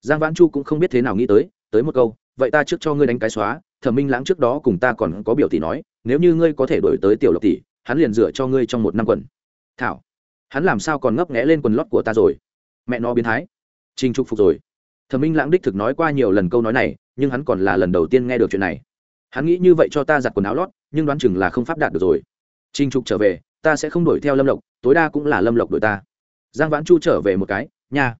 Giang vãn chu cũng không biết thế nào nghĩ tới tới một câu, vậy ta trước cho ngươi đánh cái xóa, thẩm minh lãng trước đó cùng ta còn có biểu tỷ nói, nếu như ngươi có thể đổi tới tiểu lộc tỷ, hắn liền dựa cho ngươi trong một năm quần. Thảo hắn làm sao còn ngấp nghẽ lên quần lót của ta rồi? Mẹ nó biến thái. Trình trục phục rồi. Thẩm minh lãng đích thực nói qua nhiều lần câu nói này, nhưng hắn còn là lần đầu tiên nghe được chuyện này. Hắn nghĩ như vậy cho ta giặt quần áo lót, nhưng đoán chừng là không pháp đạt được rồi. Trình trục trở về, ta sẽ không đuổi theo lâm lộc, tối đa cũng là lâm lộc đuổi ta. Giang vãn chu trở về một cái, nha.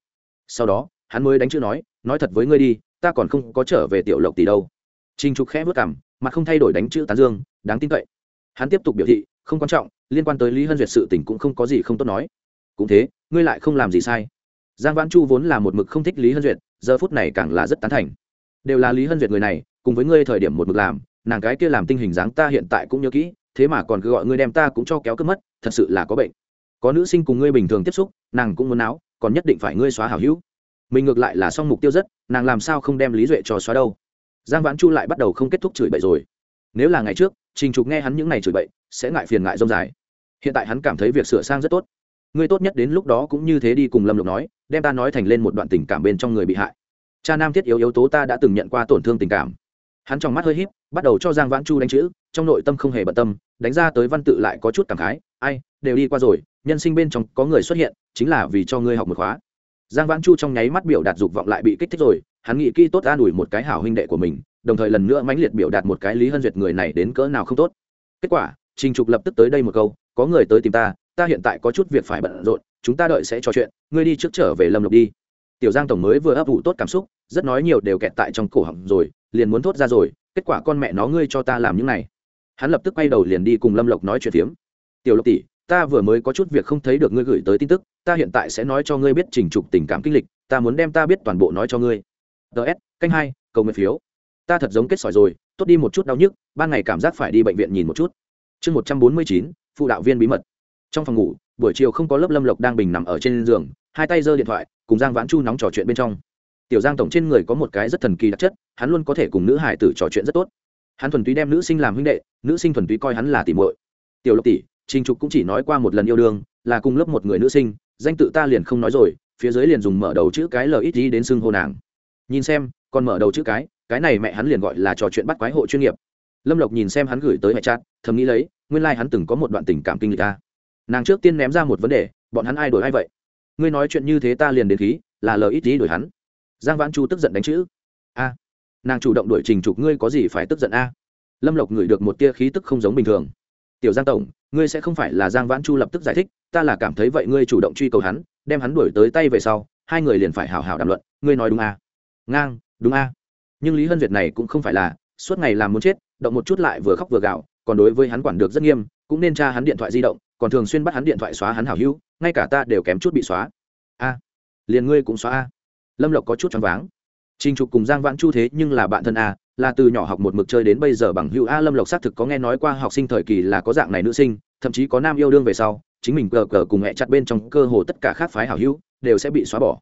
Sau đó, hắn mới đánh chữ nói nói thật với ngươi đi, ta còn không có trở về tiểu lộc tỷ đâu. Trình trục khẽ vất cảm mặt không thay đổi đánh chữ tán dương, đáng tin cậy hắn tiếp tục biểu thị, không quan trọng, liên quan tới lý hân duyệt sự tình cũng không có gì không tốt nói. Cũng thế, ngươi lại không làm gì sai. Giang vãn chu vốn là một mực không thích lý hân duyệt, giờ phút này càng là rất tán thành. Đều là lý hân duyệt người này, cùng với ngươi thời điểm một mực làm, nàng cái kia làm tinh hình dáng ta hiện tại cũng nhớ kỹ, thế mà còn cứ gọi ngươi đem ta cũng cho kéo cướp mất, thật sự là có bệnh. Có nữ sinh cùng ngươi bình thường tiếp xúc, nàng cũng muốn áo còn nhất định phải ngươi xóa hảo hữu. Mình ngược lại là xong mục tiêu rất, nàng làm sao không đem lý duệ cho xóa đâu. Giang vãn chu lại bắt đầu không kết thúc chửi bậy rồi nếu là ngày trước, trình trục nghe hắn những ngày chửi bậy, sẽ ngại phiền ngại rông dài. Hiện tại hắn cảm thấy việc sửa sang rất tốt. Ngươi tốt nhất đến lúc đó cũng như thế đi cùng lâm lục nói, đem ta nói thành lên một đoạn tình cảm bên trong người bị hại. Cha nam thiết yếu yếu tố ta đã từng nhận qua tổn thương tình cảm. Hắn trong mắt hơi híp, bắt đầu cho giang vãn chu đánh chữ, trong nội tâm không hề bận tâm, đánh ra tới văn tự lại có chút cảm khái, ai, đều đi qua rồi, nhân sinh bên trong có người xuất hiện, chính là vì cho ngươi học một khóa. Giang vãn chu trong nháy mắt biểu đạt dục vọng lại bị kích thích rồi, hắn nghĩ kỹ tốt an ủi một cái hảo huynh đệ của mình đồng thời lần nữa mãnh liệt biểu đạt một cái lý hân duyệt người này đến cỡ nào không tốt. Kết quả, trình trục lập tức tới đây một câu, có người tới tìm ta ta hiện tại có chút việc phải bận rộn, chúng ta đợi sẽ trò chuyện, ngươi đi trước trở về lâm lục đi. Tiểu giang tổng mới vừa ấp ủ tốt cảm xúc, rất nói nhiều đều kẹt tại trong cổ họng rồi, liền muốn thốt ra rồi, kết quả con mẹ nó ngươi cho ta làm những này. Hắn lập tức quay đầu liền đi cùng lâm lộc nói chuyện phiếm. Tiểu lộc tỷ, ta vừa mới có chút việc không thấy được ngươi gửi tới tin tức, ta hiện tại sẽ nói cho ngươi biết trình trục tình cảm kinh lịch, ta muốn đem ta biết toàn bộ nói cho ngươi. Ts canh hai, cầu nguyện phiếu ta thật giống kết sỏi rồi, tốt đi một chút đau nhức, ban ngày cảm giác phải đi bệnh viện nhìn một chút. Chương một trăm bốn mươi chín, phụ đạo viên bí mật. Trong phòng ngủ, buổi chiều không có lớp lâm lộc đang bình nằm ở trên giường, hai tay giơ điện thoại, cùng giang vãn chu nóng trò chuyện bên trong. Tiểu giang tổng trên người có một cái rất thần kỳ đặc chất, hắn luôn có thể cùng nữ hải tử trò chuyện rất tốt. Hắn thuần túy đem nữ sinh làm huynh đệ, nữ sinh thuần túy coi hắn là tỷ muội. Tiểu lộc tỷ, trình trục cũng chỉ nói qua một lần yêu đương, là cùng lớp một người nữ sinh, danh tự ta liền không nói rồi, phía dưới liền dùng mở đầu chữ cái lít ít đến xưng hô nàng. Nhìn xem còn mở đầu chữ cái cái này mẹ hắn liền gọi là trò chuyện bắt quái hộ chuyên nghiệp. Lâm lộc nhìn xem hắn gửi tới mẹ chát thầm nghĩ lấy, nguyên lai、like、hắn từng có một đoạn tình cảm kinh lịch ta. Nàng trước tiên ném ra một vấn đề, bọn hắn ai đổi ai vậy? Ngươi nói chuyện như thế ta liền đến khí, là lời ít tí đổi hắn? Giang vãn chu tức giận đánh chữ. A, nàng chủ động đuổi trình trục, ngươi có gì phải tức giận a? Lâm lộc ngửi được một tia khí tức không giống bình thường. Tiểu giang tổng, ngươi sẽ không phải là giang vãn chu lập tức giải thích, ta là cảm thấy vậy ngươi chủ động truy cầu hắn, đem hắn đuổi tới tay về sau, hai người liền phải hào hào đàm luận, ngươi nói đúng a? Ngang đúng a. Nhưng lý hân việt này cũng không phải là suốt ngày làm muốn chết động một chút lại vừa khóc vừa gạo còn đối với hắn quản được rất nghiêm cũng nên tra hắn điện thoại di động còn thường xuyên bắt hắn điện thoại xóa hắn hảo hữu ngay cả ta đều kém chút bị xóa. A. Liền ngươi cũng xóa a. Lâm lộc có chút choáng váng. Trình Trục cùng Giang Vãn Chu thế nhưng là bạn thân a, là từ nhỏ học một mực chơi đến bây giờ bằng hữu a Lâm Lộc xác thực có nghe nói qua học sinh thời kỳ là có dạng này nữ sinh, thậm chí có nam yêu đương về sau, chính mình cờ cờ cùng mẹ chặt bên trong cơ hồ tất cả khác phái hảo hữu đều sẽ bị xóa bỏ.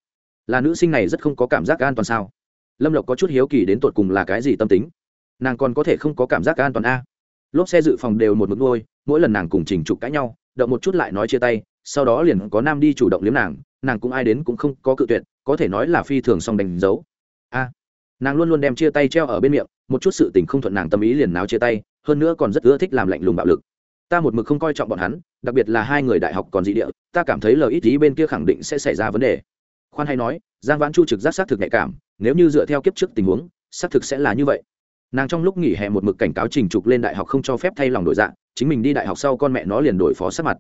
Là nữ sinh này rất không có cảm giác an toàn sao? Lâm Lộc có chút hiếu kỳ đến tột cùng là cái gì tâm tính. Nàng còn có thể không có cảm giác an toàn a? Lốp xe dự phòng đều một mực nuôi, mỗi lần nàng cùng Trình Trục cãi nhau, động một chút lại nói chia tay, sau đó liền có nam đi chủ động liếm nàng, nàng cũng ai đến cũng không có cự tuyệt, có thể nói là phi thường song đánh dấu a nàng luôn luôn đem chia tay treo ở bên miệng một chút sự tình không thuận nàng tâm ý liền náo chia tay hơn nữa còn rất ưa thích làm lạnh lùng bạo lực ta một mực không coi trọng bọn hắn đặc biệt là hai người đại học còn dị địa ta cảm thấy lời ít ý bên kia khẳng định sẽ xảy ra vấn đề khoan hay nói, giang vãn chu trực giác xác thực nhạy cảm, nếu như dựa theo kiếp trước tình huống, xác thực sẽ là như vậy. Nàng trong lúc nghỉ hè một mực cảnh cáo trình trục lên đại học không cho phép thay lòng đổi dạng, chính mình đi đại học sau con mẹ nó liền đổi phó sát mặt.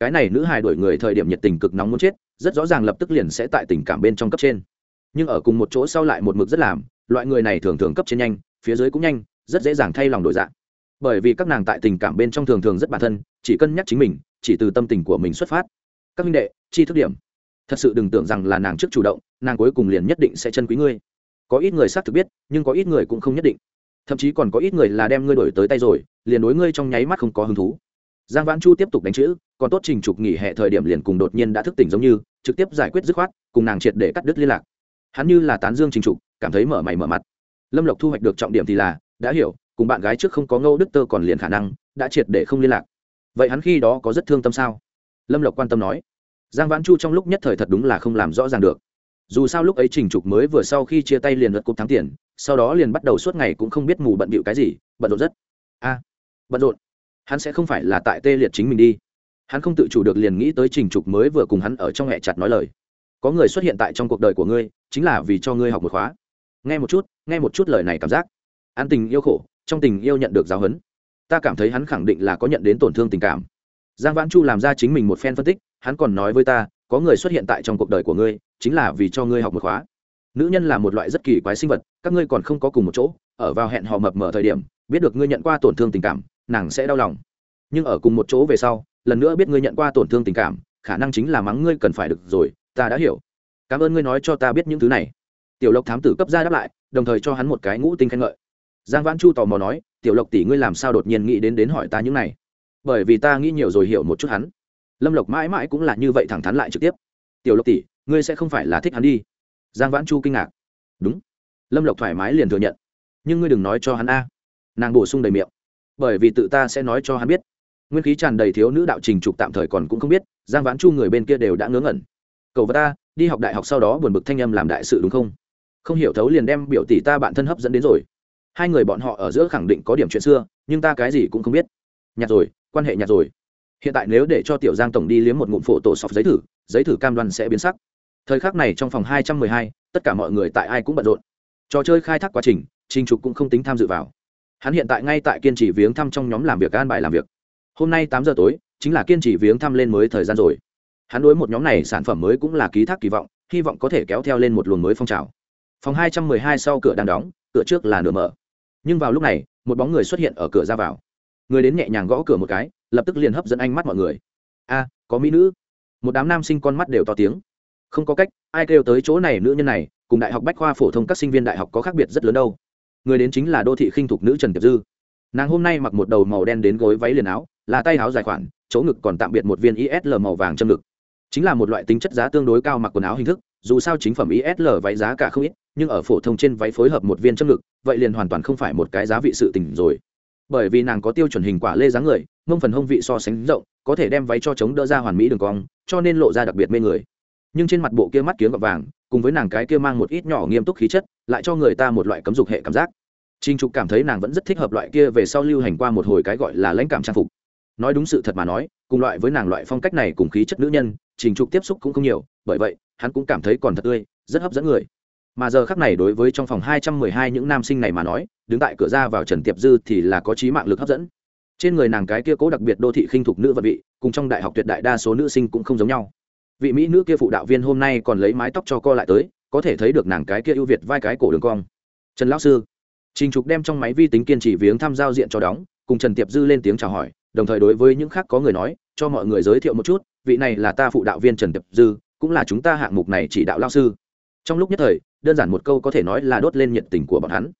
Cái này nữ hài đổi người thời điểm nhiệt tình cực nóng muốn chết, rất rõ ràng lập tức liền sẽ tại tình cảm bên trong cấp trên. Nhưng ở cùng một chỗ sau lại một mực rất làm, loại người này thường thường cấp trên nhanh, phía dưới cũng nhanh, rất dễ dàng thay lòng đổi dạng. Bởi vì các nàng tại tình cảm bên trong thường thường rất bản thân, chỉ cân nhắc chính mình, chỉ từ tâm tình của mình xuất phát. Các minh đệ, chi thức điểm thật sự đừng tưởng rằng là nàng trước chủ động, nàng cuối cùng liền nhất định sẽ chân quý ngươi. Có ít người xác thực biết, nhưng có ít người cũng không nhất định. Thậm chí còn có ít người là đem ngươi đổi tới tay rồi, liền đối ngươi trong nháy mắt không có hứng thú. Giang vãn chu tiếp tục đánh chữ, còn tốt trình trục nghỉ hè thời điểm liền cùng đột nhiên đã thức tỉnh giống như, trực tiếp giải quyết dứt khoát, cùng nàng triệt để cắt đứt liên lạc. Hắn như là tán dương trình trục, cảm thấy mở mày mở mặt. Lâm lộc thu hoạch được trọng điểm thì là, đã hiểu, cùng bạn gái trước không có ngâu đức tơ còn liền khả năng, đã triệt để không liên lạc. Vậy hắn khi đó có rất thương tâm sao? Lâm lộc quan tâm nói giang vãn chu trong lúc nhất thời thật đúng là không làm rõ ràng được. Dù sao lúc ấy trình trục mới vừa sau khi chia tay liền lượt cúp thắng tiền, sau đó liền bắt đầu suốt ngày cũng không biết mù bận bịu cái gì, bận rộn rất. A, bận rộn. Hắn sẽ không phải là tại tê liệt chính mình đi. Hắn không tự chủ được liền nghĩ tới trình trục mới vừa cùng hắn ở trong hẹ chặt nói lời. Có người xuất hiện tại trong cuộc đời của ngươi, chính là vì cho ngươi học một khóa. Nghe một chút, nghe một chút lời này cảm giác. An tình yêu khổ, trong tình yêu nhận được giáo huấn. Ta cảm thấy hắn khẳng định là có nhận đến tổn thương tình cảm giang vãn chu làm ra chính mình một phen phân tích, hắn còn nói với ta, có người xuất hiện tại trong cuộc đời của ngươi, chính là vì cho ngươi học một khóa. Nữ nhân là một loại rất kỳ quái sinh vật, các ngươi còn không có cùng một chỗ, ở vào hẹn hò mập mở thời điểm, biết được ngươi nhận qua tổn thương tình cảm, nàng sẽ đau lòng. Nhưng ở cùng một chỗ về sau, lần nữa biết ngươi nhận qua tổn thương tình cảm, khả năng chính là mắng ngươi cần phải được rồi, ta đã hiểu. Cảm ơn ngươi nói cho ta biết những thứ này. Tiểu lộc thám tử cấp ra đáp lại, đồng thời cho hắn một cái ngũ tinh khen ngợi. Giang vãn chu tò mò nói, tiểu lộc tỷ ngươi làm sao đột nhiên nghĩ đến đến hỏi ta những này? Bởi vì ta nghĩ nhiều rồi hiểu một chút hắn. Lâm lộc mãi mãi cũng là như vậy thẳng thắn lại trực tiếp. Tiểu lộc tỷ, ngươi sẽ không phải là thích hắn đi. Giang vãn chu kinh ngạc. Đúng. Lâm lộc thoải mái liền thừa nhận. Nhưng ngươi đừng nói cho hắn a. Nàng bổ sung đầy miệng. Bởi vì tự ta sẽ nói cho hắn biết. Nguyên khí tràn đầy thiếu nữ đạo trình trục tạm thời còn cũng không biết, giang vãn chu người bên kia đều đã ngớ ngẩn. Cầu và ta, đi học đại học sau đó buồn bực thanh âm làm đại sự đúng không? Không hiểu thấu liền đem biểu tỷ ta bạn thân hấp dẫn đến rồi. Hai người bọn họ ở giữa khẳng định có điểm chuyện xưa, nhưng ta cái gì cũng không biết. Nhặt rồi quan hệ nhạt rồi. Hiện tại nếu để cho tiểu giang tổng đi liếm một ngụm phổ tổ sọc giấy thử giấy thử cam đoan sẽ biến sắc. Thời khắc này trong phòng hai trăm mười hai, tất cả mọi người tại ai cũng bận rộn. Trò chơi khai thác quá trình trình trục cũng không tính tham dự vào. Hắn hiện tại ngay tại kiên trì viếng thăm trong nhóm làm việc, an bài làm việc. Hôm nay tám giờ tối, chính là kiên trì viếng thăm lên mới thời gian rồi. Hắn đối một nhóm này sản phẩm mới cũng là ký thác kỳ vọng, hy vọng có thể kéo theo lên một luồng mới phong trào. Phòng hai trăm mười hai sau cửa đang đóng, cửa trước là nửa mở. Nhưng vào lúc này, một bóng người xuất hiện ở cửa ra vào người đến nhẹ nhàng gõ cửa một cái, lập tức liền hấp dẫn ánh mắt mọi người. A, có mỹ nữ. Một đám nam sinh con mắt đều to tiếng. Không có cách, ai kêu tới chỗ này nữ nhân này, cùng đại học bách khoa phổ thông các sinh viên đại học có khác biệt rất lớn đâu. Người đến chính là đô thị khinh thục nữ trần tiệp dư. Nàng hôm nay mặc một đầu màu đen đến gối váy liền áo, là tay áo dài khoản, chỗ ngực còn tạm biệt một viên isl màu vàng châm ngực. Chính là một loại tính chất giá tương đối cao mặc quần áo hình thức, dù sao chính phẩm isl váy giá cả không ít, nhưng ở phổ thông trên váy phối hợp một viên châm ngực, vậy liền hoàn toàn không phải một cái giá vị sự tình rồi bởi vì nàng có tiêu chuẩn hình quả lê dáng người, mông phần hông vị so sánh rộng, có thể đem váy cho chống đỡ ra hoàn mỹ đường cong, cho nên lộ ra đặc biệt mê người. Nhưng trên mặt bộ kia mắt kiếm gọt vàng, cùng với nàng cái kia mang một ít nhỏ nghiêm túc khí chất, lại cho người ta một loại cấm dục hệ cảm giác. Trinh trục cảm thấy nàng vẫn rất thích hợp loại kia về sau lưu hành qua một hồi cái gọi là lãnh cảm trang phục. Nói đúng sự thật mà nói, cùng loại với nàng loại phong cách này cùng khí chất nữ nhân, trình trục tiếp xúc cũng không nhiều, bởi vậy, hắn cũng cảm thấy còn thật tươi, rất hấp dẫn người mà giờ khắc này đối với trong phòng hai trăm mười hai những nam sinh này mà nói, đứng tại cửa ra vào trần tiệp dư thì là có trí mạng lực hấp dẫn. Trên người nàng cái kia cố đặc biệt đô thị khinh thục nữ vật vị, cùng trong đại học tuyệt đại đa số nữ sinh cũng không giống nhau. Vị mỹ nữ kia phụ đạo viên hôm nay còn lấy mái tóc cho co lại tới, có thể thấy được nàng cái kia ưu việt vai cái cổ đường cong. Trần lão sư, trình trục đem trong máy vi tính kiên trì viếng thăm giao diện cho đóng, cùng trần tiệp dư lên tiếng chào hỏi, đồng thời đối với những khác có người nói, cho mọi người giới thiệu một chút, vị này là ta phụ đạo viên trần tiệp dư, cũng là chúng ta hạng mục này chỉ đạo lao sư trong lúc nhất thời, đơn giản một câu có thể nói là đốt lên nhiệt tình của bọn hắn.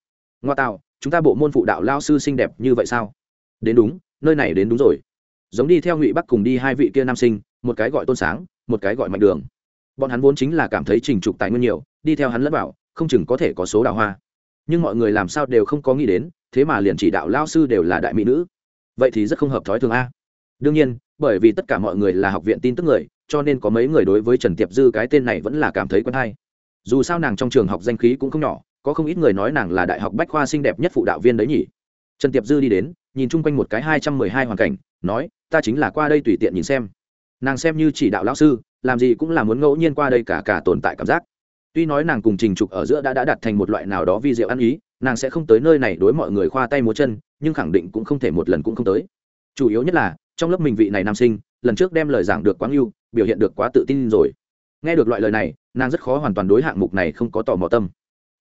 Ngoa tạo chúng ta bộ môn phụ đạo lao sư xinh đẹp như vậy sao? Đến đúng, nơi này đến đúng rồi. Giống đi theo ngụy bắc cùng đi hai vị kia nam sinh, một cái gọi tôn sáng, một cái gọi mạnh đường. Bọn hắn vốn chính là cảm thấy trình trục tài nguyên nhiều, đi theo hắn lẫn bảo không chừng có thể có số đào hoa. Nhưng mọi người làm sao đều không có nghĩ đến, thế mà liền chỉ đạo lao sư đều là đại mỹ nữ. Vậy thì rất không hợp thói thường a. Đương nhiên, bởi vì tất cả mọi người là học viện tin tức người, cho nên có mấy người đối với trần tiệp dư cái tên này vẫn là cảm thấy quen hay dù sao nàng trong trường học danh khí cũng không nhỏ, có không ít người nói nàng là đại học bách khoa xinh đẹp nhất phụ đạo viên đấy nhỉ. Trần tiệp dư đi đến, nhìn chung quanh một cái hai trăm mười hai hoàn cảnh, nói, ta chính là qua đây tùy tiện nhìn xem. Nàng xem như chỉ đạo lão sư, làm gì cũng là muốn ngẫu nhiên qua đây cả cả tồn tại cảm giác. Tuy nói nàng cùng trình trục ở giữa đã đã đặt thành một loại nào đó vi diệu ăn ý, nàng sẽ không tới nơi này đối mọi người khoa tay múa chân, nhưng khẳng định cũng không thể một lần cũng không tới. Chủ yếu nhất là, trong lớp mình vị này nam sinh, lần trước đem lời giảng được quá ngưu biểu hiện được quá tự tin rồi. Nghe được loại lời này nàng rất khó hoàn toàn đối hạng mục này không có tò mò tâm.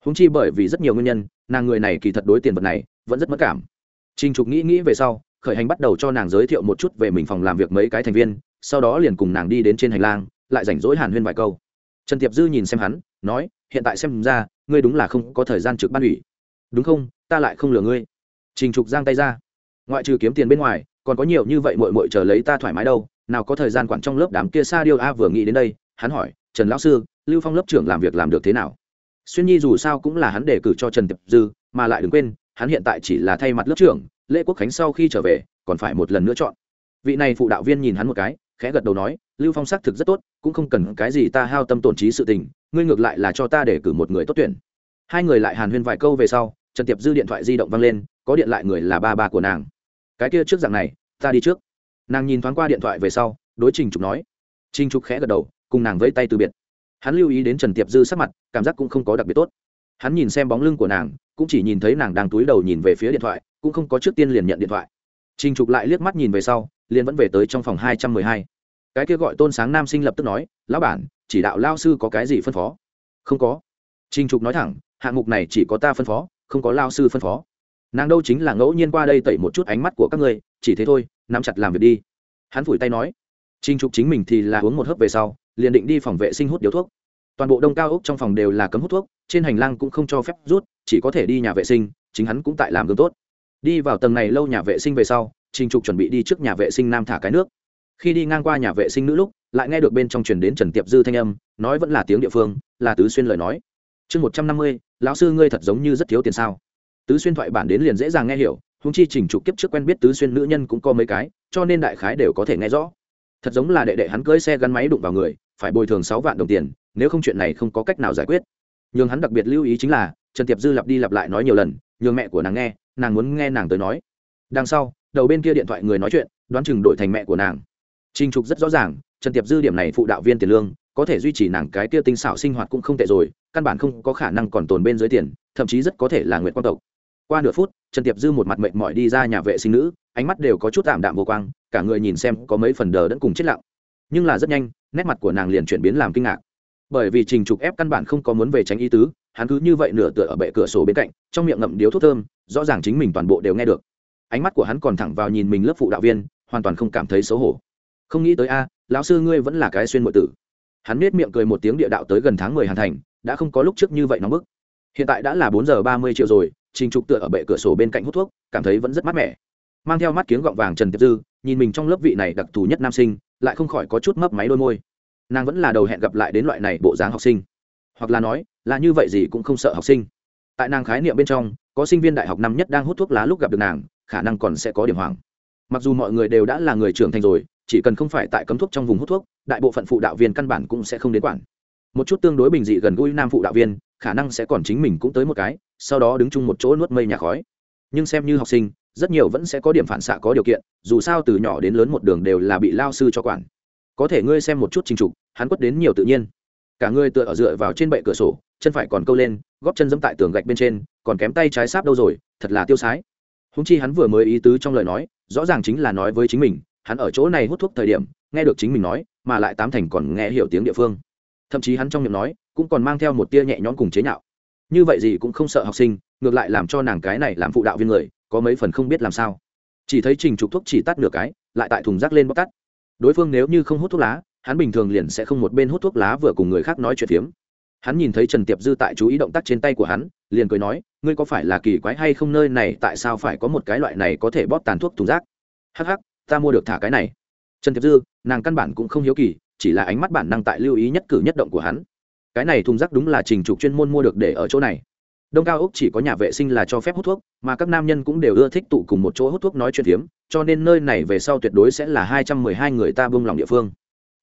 Húng chi bởi vì rất nhiều nguyên nhân, nàng người này kỳ thật đối tiền vật này vẫn rất mất cảm. Trình trục nghĩ nghĩ về sau, khởi hành bắt đầu cho nàng giới thiệu một chút về mình phòng làm việc mấy cái thành viên, sau đó liền cùng nàng đi đến trên hành lang, lại rảnh rỗi hàn huyên vài câu. Trần tiệp dư nhìn xem hắn, nói, hiện tại xem ra, ngươi đúng là không có thời gian trực ban ủy. Đúng không? Ta lại không lừa ngươi. Trình trục giang tay ra. Ngoại trừ kiếm tiền bên ngoài, còn có nhiều như vậy mội mội chờ lấy ta thoải mái đâu, nào có thời gian quản trong lớp đám kia xa điêu a vừa nghĩ đến đây. Hắn hỏi, trần lão sư lưu phong lớp trưởng làm việc làm được thế nào? Xuyên nhi dù sao cũng là hắn đề cử cho trần tiệp dư, mà lại đừng quên, hắn hiện tại chỉ là thay mặt lớp trưởng, lễ quốc khánh sau khi trở về, còn phải một lần nữa chọn. Vị này phụ đạo viên nhìn hắn một cái, khẽ gật đầu nói, lưu phong xác thực rất tốt, cũng không cần cái gì ta hao tâm tổn trí sự tình, ngươi ngược lại là cho ta để cử một người tốt tuyển. Hai người lại hàn huyên vài câu về sau, trần tiệp dư điện thoại di động văng lên, có điện lại người là ba ba của nàng. Cái kia trước dạng này, ta đi trước. Nàng nhìn thoáng qua điện thoại về sau, đối trình trục nói. Trình trục khẽ gật đầu, cùng nàng vẫy tay từ biệt hắn lưu ý đến trần tiệp dư sắc mặt, cảm giác cũng không có đặc biệt tốt. Hắn nhìn xem bóng lưng của nàng, cũng chỉ nhìn thấy nàng đang túi đầu nhìn về phía điện thoại, cũng không có trước tiên liền nhận điện thoại. Trình trục lại liếc mắt nhìn về sau, liền vẫn về tới trong phòng hai trăm mười hai. Cái kia gọi tôn sáng nam sinh lập tức nói, lão bản, chỉ đạo lao sư có cái gì phân phó? Không có. Trình trục nói thẳng, hạng mục này chỉ có ta phân phó, không có lao sư phân phó. Nàng đâu chính là ngẫu nhiên qua đây tẩy một chút ánh mắt của các ngươi, chỉ thế thôi, nắm chặt làm việc đi. Hắn phủi tay nói. Trình trục chính mình thì là uống một hớp về sau liền định đi phòng vệ sinh hút điếu thuốc. Toàn bộ đông cao ốc trong phòng đều là cấm hút thuốc, trên hành lang cũng không cho phép rút, chỉ có thể đi nhà vệ sinh, chính hắn cũng tại làm gương tốt. Đi vào tầng này lâu nhà vệ sinh về sau, trình trục chuẩn bị đi trước nhà vệ sinh nam thả cái nước. Khi đi ngang qua nhà vệ sinh nữ lúc, lại nghe được bên trong truyền đến trần tiệp dư thanh âm, nói vẫn là tiếng địa phương, là tứ xuyên lời nói. Chương một trăm năm mươi, lão sư ngươi thật giống như rất thiếu tiền sao? Tứ xuyên thoại bản đến liền dễ dàng nghe hiểu húng chi trình trục kiếp trước quen biết tứ xuyên nữ nhân cũng có mấy cái, cho nên đại khái đều có thể nghe rõ. Thật giống là đệ đệ hắn cưỡi xe gắn máy đụng vào người phải bồi thường sáu vạn đồng tiền, nếu không chuyện này không có cách nào giải quyết. Nhưng hắn đặc biệt lưu ý chính là, trần tiệp dư lặp đi lặp lại nói nhiều lần, nhường mẹ của nàng nghe, nàng muốn nghe nàng tới nói. Đằng sau, đầu bên kia điện thoại người nói chuyện, đoán chừng đổi thành mẹ của nàng. Trình trục rất rõ ràng, trần tiệp dư điểm này phụ đạo viên tiền lương, có thể duy trì nàng cái kia tinh xảo sinh hoạt cũng không tệ rồi, căn bản không có khả năng còn tồn bên dưới tiền, thậm chí rất có thể là nguyện quan tộc. Qua nửa phút, trần tiệp dư một mặt mệnh mỏi đi ra nhà vệ sinh nữ, ánh mắt đều có chút tạm đạm vô quang, cả người nhìn xem có mấy phần đờ đẫn cùng chết lặng. Nhưng là rất nhanh nét mặt của nàng liền chuyển biến làm kinh ngạc. Bởi vì trình trục ép căn bản không có muốn về tránh ý tứ, hắn cứ như vậy nửa tựa ở bệ cửa sổ bên cạnh, trong miệng ngậm điếu thuốc thơm, rõ ràng chính mình toàn bộ đều nghe được. Ánh mắt của hắn còn thẳng vào nhìn mình lớp phụ đạo viên, hoàn toàn không cảm thấy xấu hổ. Không nghĩ tới a, lão sư ngươi vẫn là cái xuyên mượn tử. Hắn nết miệng cười một tiếng địa đạo tới gần tháng mười hàn thành, đã không có lúc trước như vậy nóng bức. Hiện tại đã là bốn giờ ba mươi triệu rồi, trình trục tựa ở bệ cửa sổ bên cạnh hút thuốc, cảm thấy vẫn rất mát mẻ. Mang theo mắt kiếng gọng vàng trần tiệp dư, nhìn mình trong lớp vị này đặc thù nhất nam sinh lại không khỏi có chút mấp máy đôi môi. Nàng vẫn là đầu hẹn gặp lại đến loại này bộ dáng học sinh. Hoặc là nói, là như vậy gì cũng không sợ học sinh. Tại nàng khái niệm bên trong, có sinh viên đại học năm nhất đang hút thuốc lá lúc gặp được nàng, khả năng còn sẽ có điểm hoảng. Mặc dù mọi người đều đã là người trưởng thành rồi, chỉ cần không phải tại cấm thuốc trong vùng hút thuốc, đại bộ phận phụ đạo viên căn bản cũng sẽ không đến quản. Một chút tương đối bình dị gần gũi nam phụ đạo viên, khả năng sẽ còn chính mình cũng tới một cái, sau đó đứng chung một chỗ nuốt mây nhà khói. Nhưng xem như học sinh rất nhiều vẫn sẽ có điểm phản xạ có điều kiện, dù sao từ nhỏ đến lớn một đường đều là bị lao sư cho quản. Có thể ngươi xem một chút trình trục, hắn quất đến nhiều tự nhiên. Cả ngươi tựa ở dựa vào trên bệ cửa sổ, chân phải còn câu lên, góp chân dẫm tại tường gạch bên trên, còn kém tay trái sáp đâu rồi, thật là tiêu sái. Húng chi hắn vừa mới ý tứ trong lời nói, rõ ràng chính là nói với chính mình, hắn ở chỗ này hút thuốc thời điểm, nghe được chính mình nói, mà lại tám thành còn nghe hiểu tiếng địa phương. Thậm chí hắn trong miệng nói, cũng còn mang theo một tia nhẹ nhõm cùng chế nhạo. Như vậy gì cũng không sợ học sinh ngược lại làm cho nàng cái này làm phụ đạo viên người, có mấy phần không biết làm sao. Chỉ thấy trình trục thuốc chỉ tắt nửa cái, lại tại thùng rác lên bóc tắt. Đối phương nếu như không hút thuốc lá, hắn bình thường liền sẽ không một bên hút thuốc lá vừa cùng người khác nói chuyện phiếm. Hắn nhìn thấy trần tiệp dư tại chú ý động tác trên tay của hắn, liền cười nói, ngươi có phải là kỳ quái hay không nơi này, tại sao phải có một cái loại này có thể bóp tàn thuốc thùng rác? Hắc hắc, ta mua được thả cái này. Trần tiệp dư, nàng căn bản cũng không hiếu kỳ, chỉ là ánh mắt bản năng tại lưu ý nhất cử nhất động của hắn. Cái này thùng rác đúng là trình trục chuyên môn mua được để ở chỗ này đông cao úc chỉ có nhà vệ sinh là cho phép hút thuốc, mà các nam nhân cũng đều ưa thích tụ cùng một chỗ hút thuốc nói chuyện phiếm, cho nên nơi này về sau tuyệt đối sẽ là hai trăm mười hai người ta buông lòng địa phương.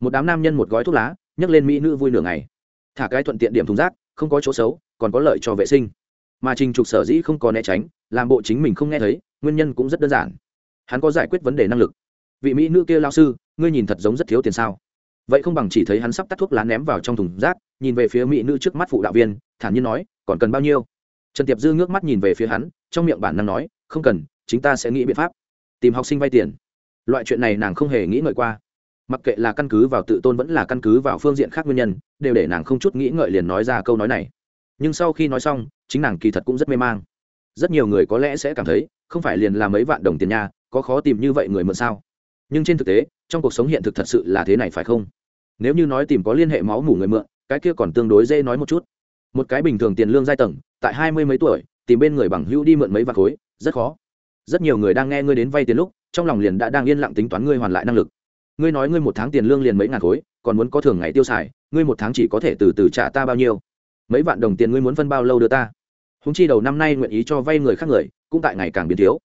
Một đám nam nhân một gói thuốc lá, nhấc lên mỹ nữ vui nửa ngày. Thả cái thuận tiện điểm thùng rác, không có chỗ xấu, còn có lợi cho vệ sinh. Mà trình trục sở dĩ không có né tránh, làm bộ chính mình không nghe thấy, nguyên nhân cũng rất đơn giản. Hắn có giải quyết vấn đề năng lực. Vị mỹ nữ kia lao sư, ngươi nhìn thật giống rất thiếu tiền sao? Vậy không bằng chỉ thấy hắn sắp tắt thuốc lá ném vào trong thùng rác, nhìn về phía mỹ nữ trước mắt phụ đạo viên, thản nhiên nói, còn cần bao nhiêu? Trần tiệp dư ngước mắt nhìn về phía hắn trong miệng bản năng nói không cần chúng ta sẽ nghĩ biện pháp. Tìm học sinh vay tiền. Loại chuyện này nàng không hề nghĩ ngợi qua. Mặc kệ là căn cứ vào tự tôn vẫn là căn cứ vào phương diện khác nguyên nhân đều để nàng không chút nghĩ ngợi liền nói ra câu nói này. Nhưng sau khi nói xong chính nàng kỳ thật cũng rất mê mang. Rất nhiều người có lẽ sẽ cảm thấy không phải liền là mấy vạn đồng tiền nhà, có khó tìm như vậy người mượn sao? Nhưng trên thực tế trong cuộc sống hiện thực thật sự là thế này phải không? Nếu như nói tìm có liên hệ máu mủ người mượn cái kia còn tương đối dễ nói một chút một cái bình thường tiền lương giai tầng, tại hai mươi mấy tuổi, tìm bên người bằng hữu đi mượn mấy vạt khối, rất khó. Rất nhiều người đang nghe ngươi đến vay tiền lúc, trong lòng liền đã đang yên lặng tính toán ngươi hoàn lại năng lực. Ngươi nói ngươi một tháng tiền lương liền mấy ngàn khối, còn muốn có thường ngày tiêu xài, ngươi một tháng chỉ có thể từ từ trả ta bao nhiêu? Mấy vạn đồng tiền ngươi muốn phân bao lâu đưa ta? Húng chi đầu năm nay nguyện ý cho vay người khác người, cũng tại ngày càng biến thiếu.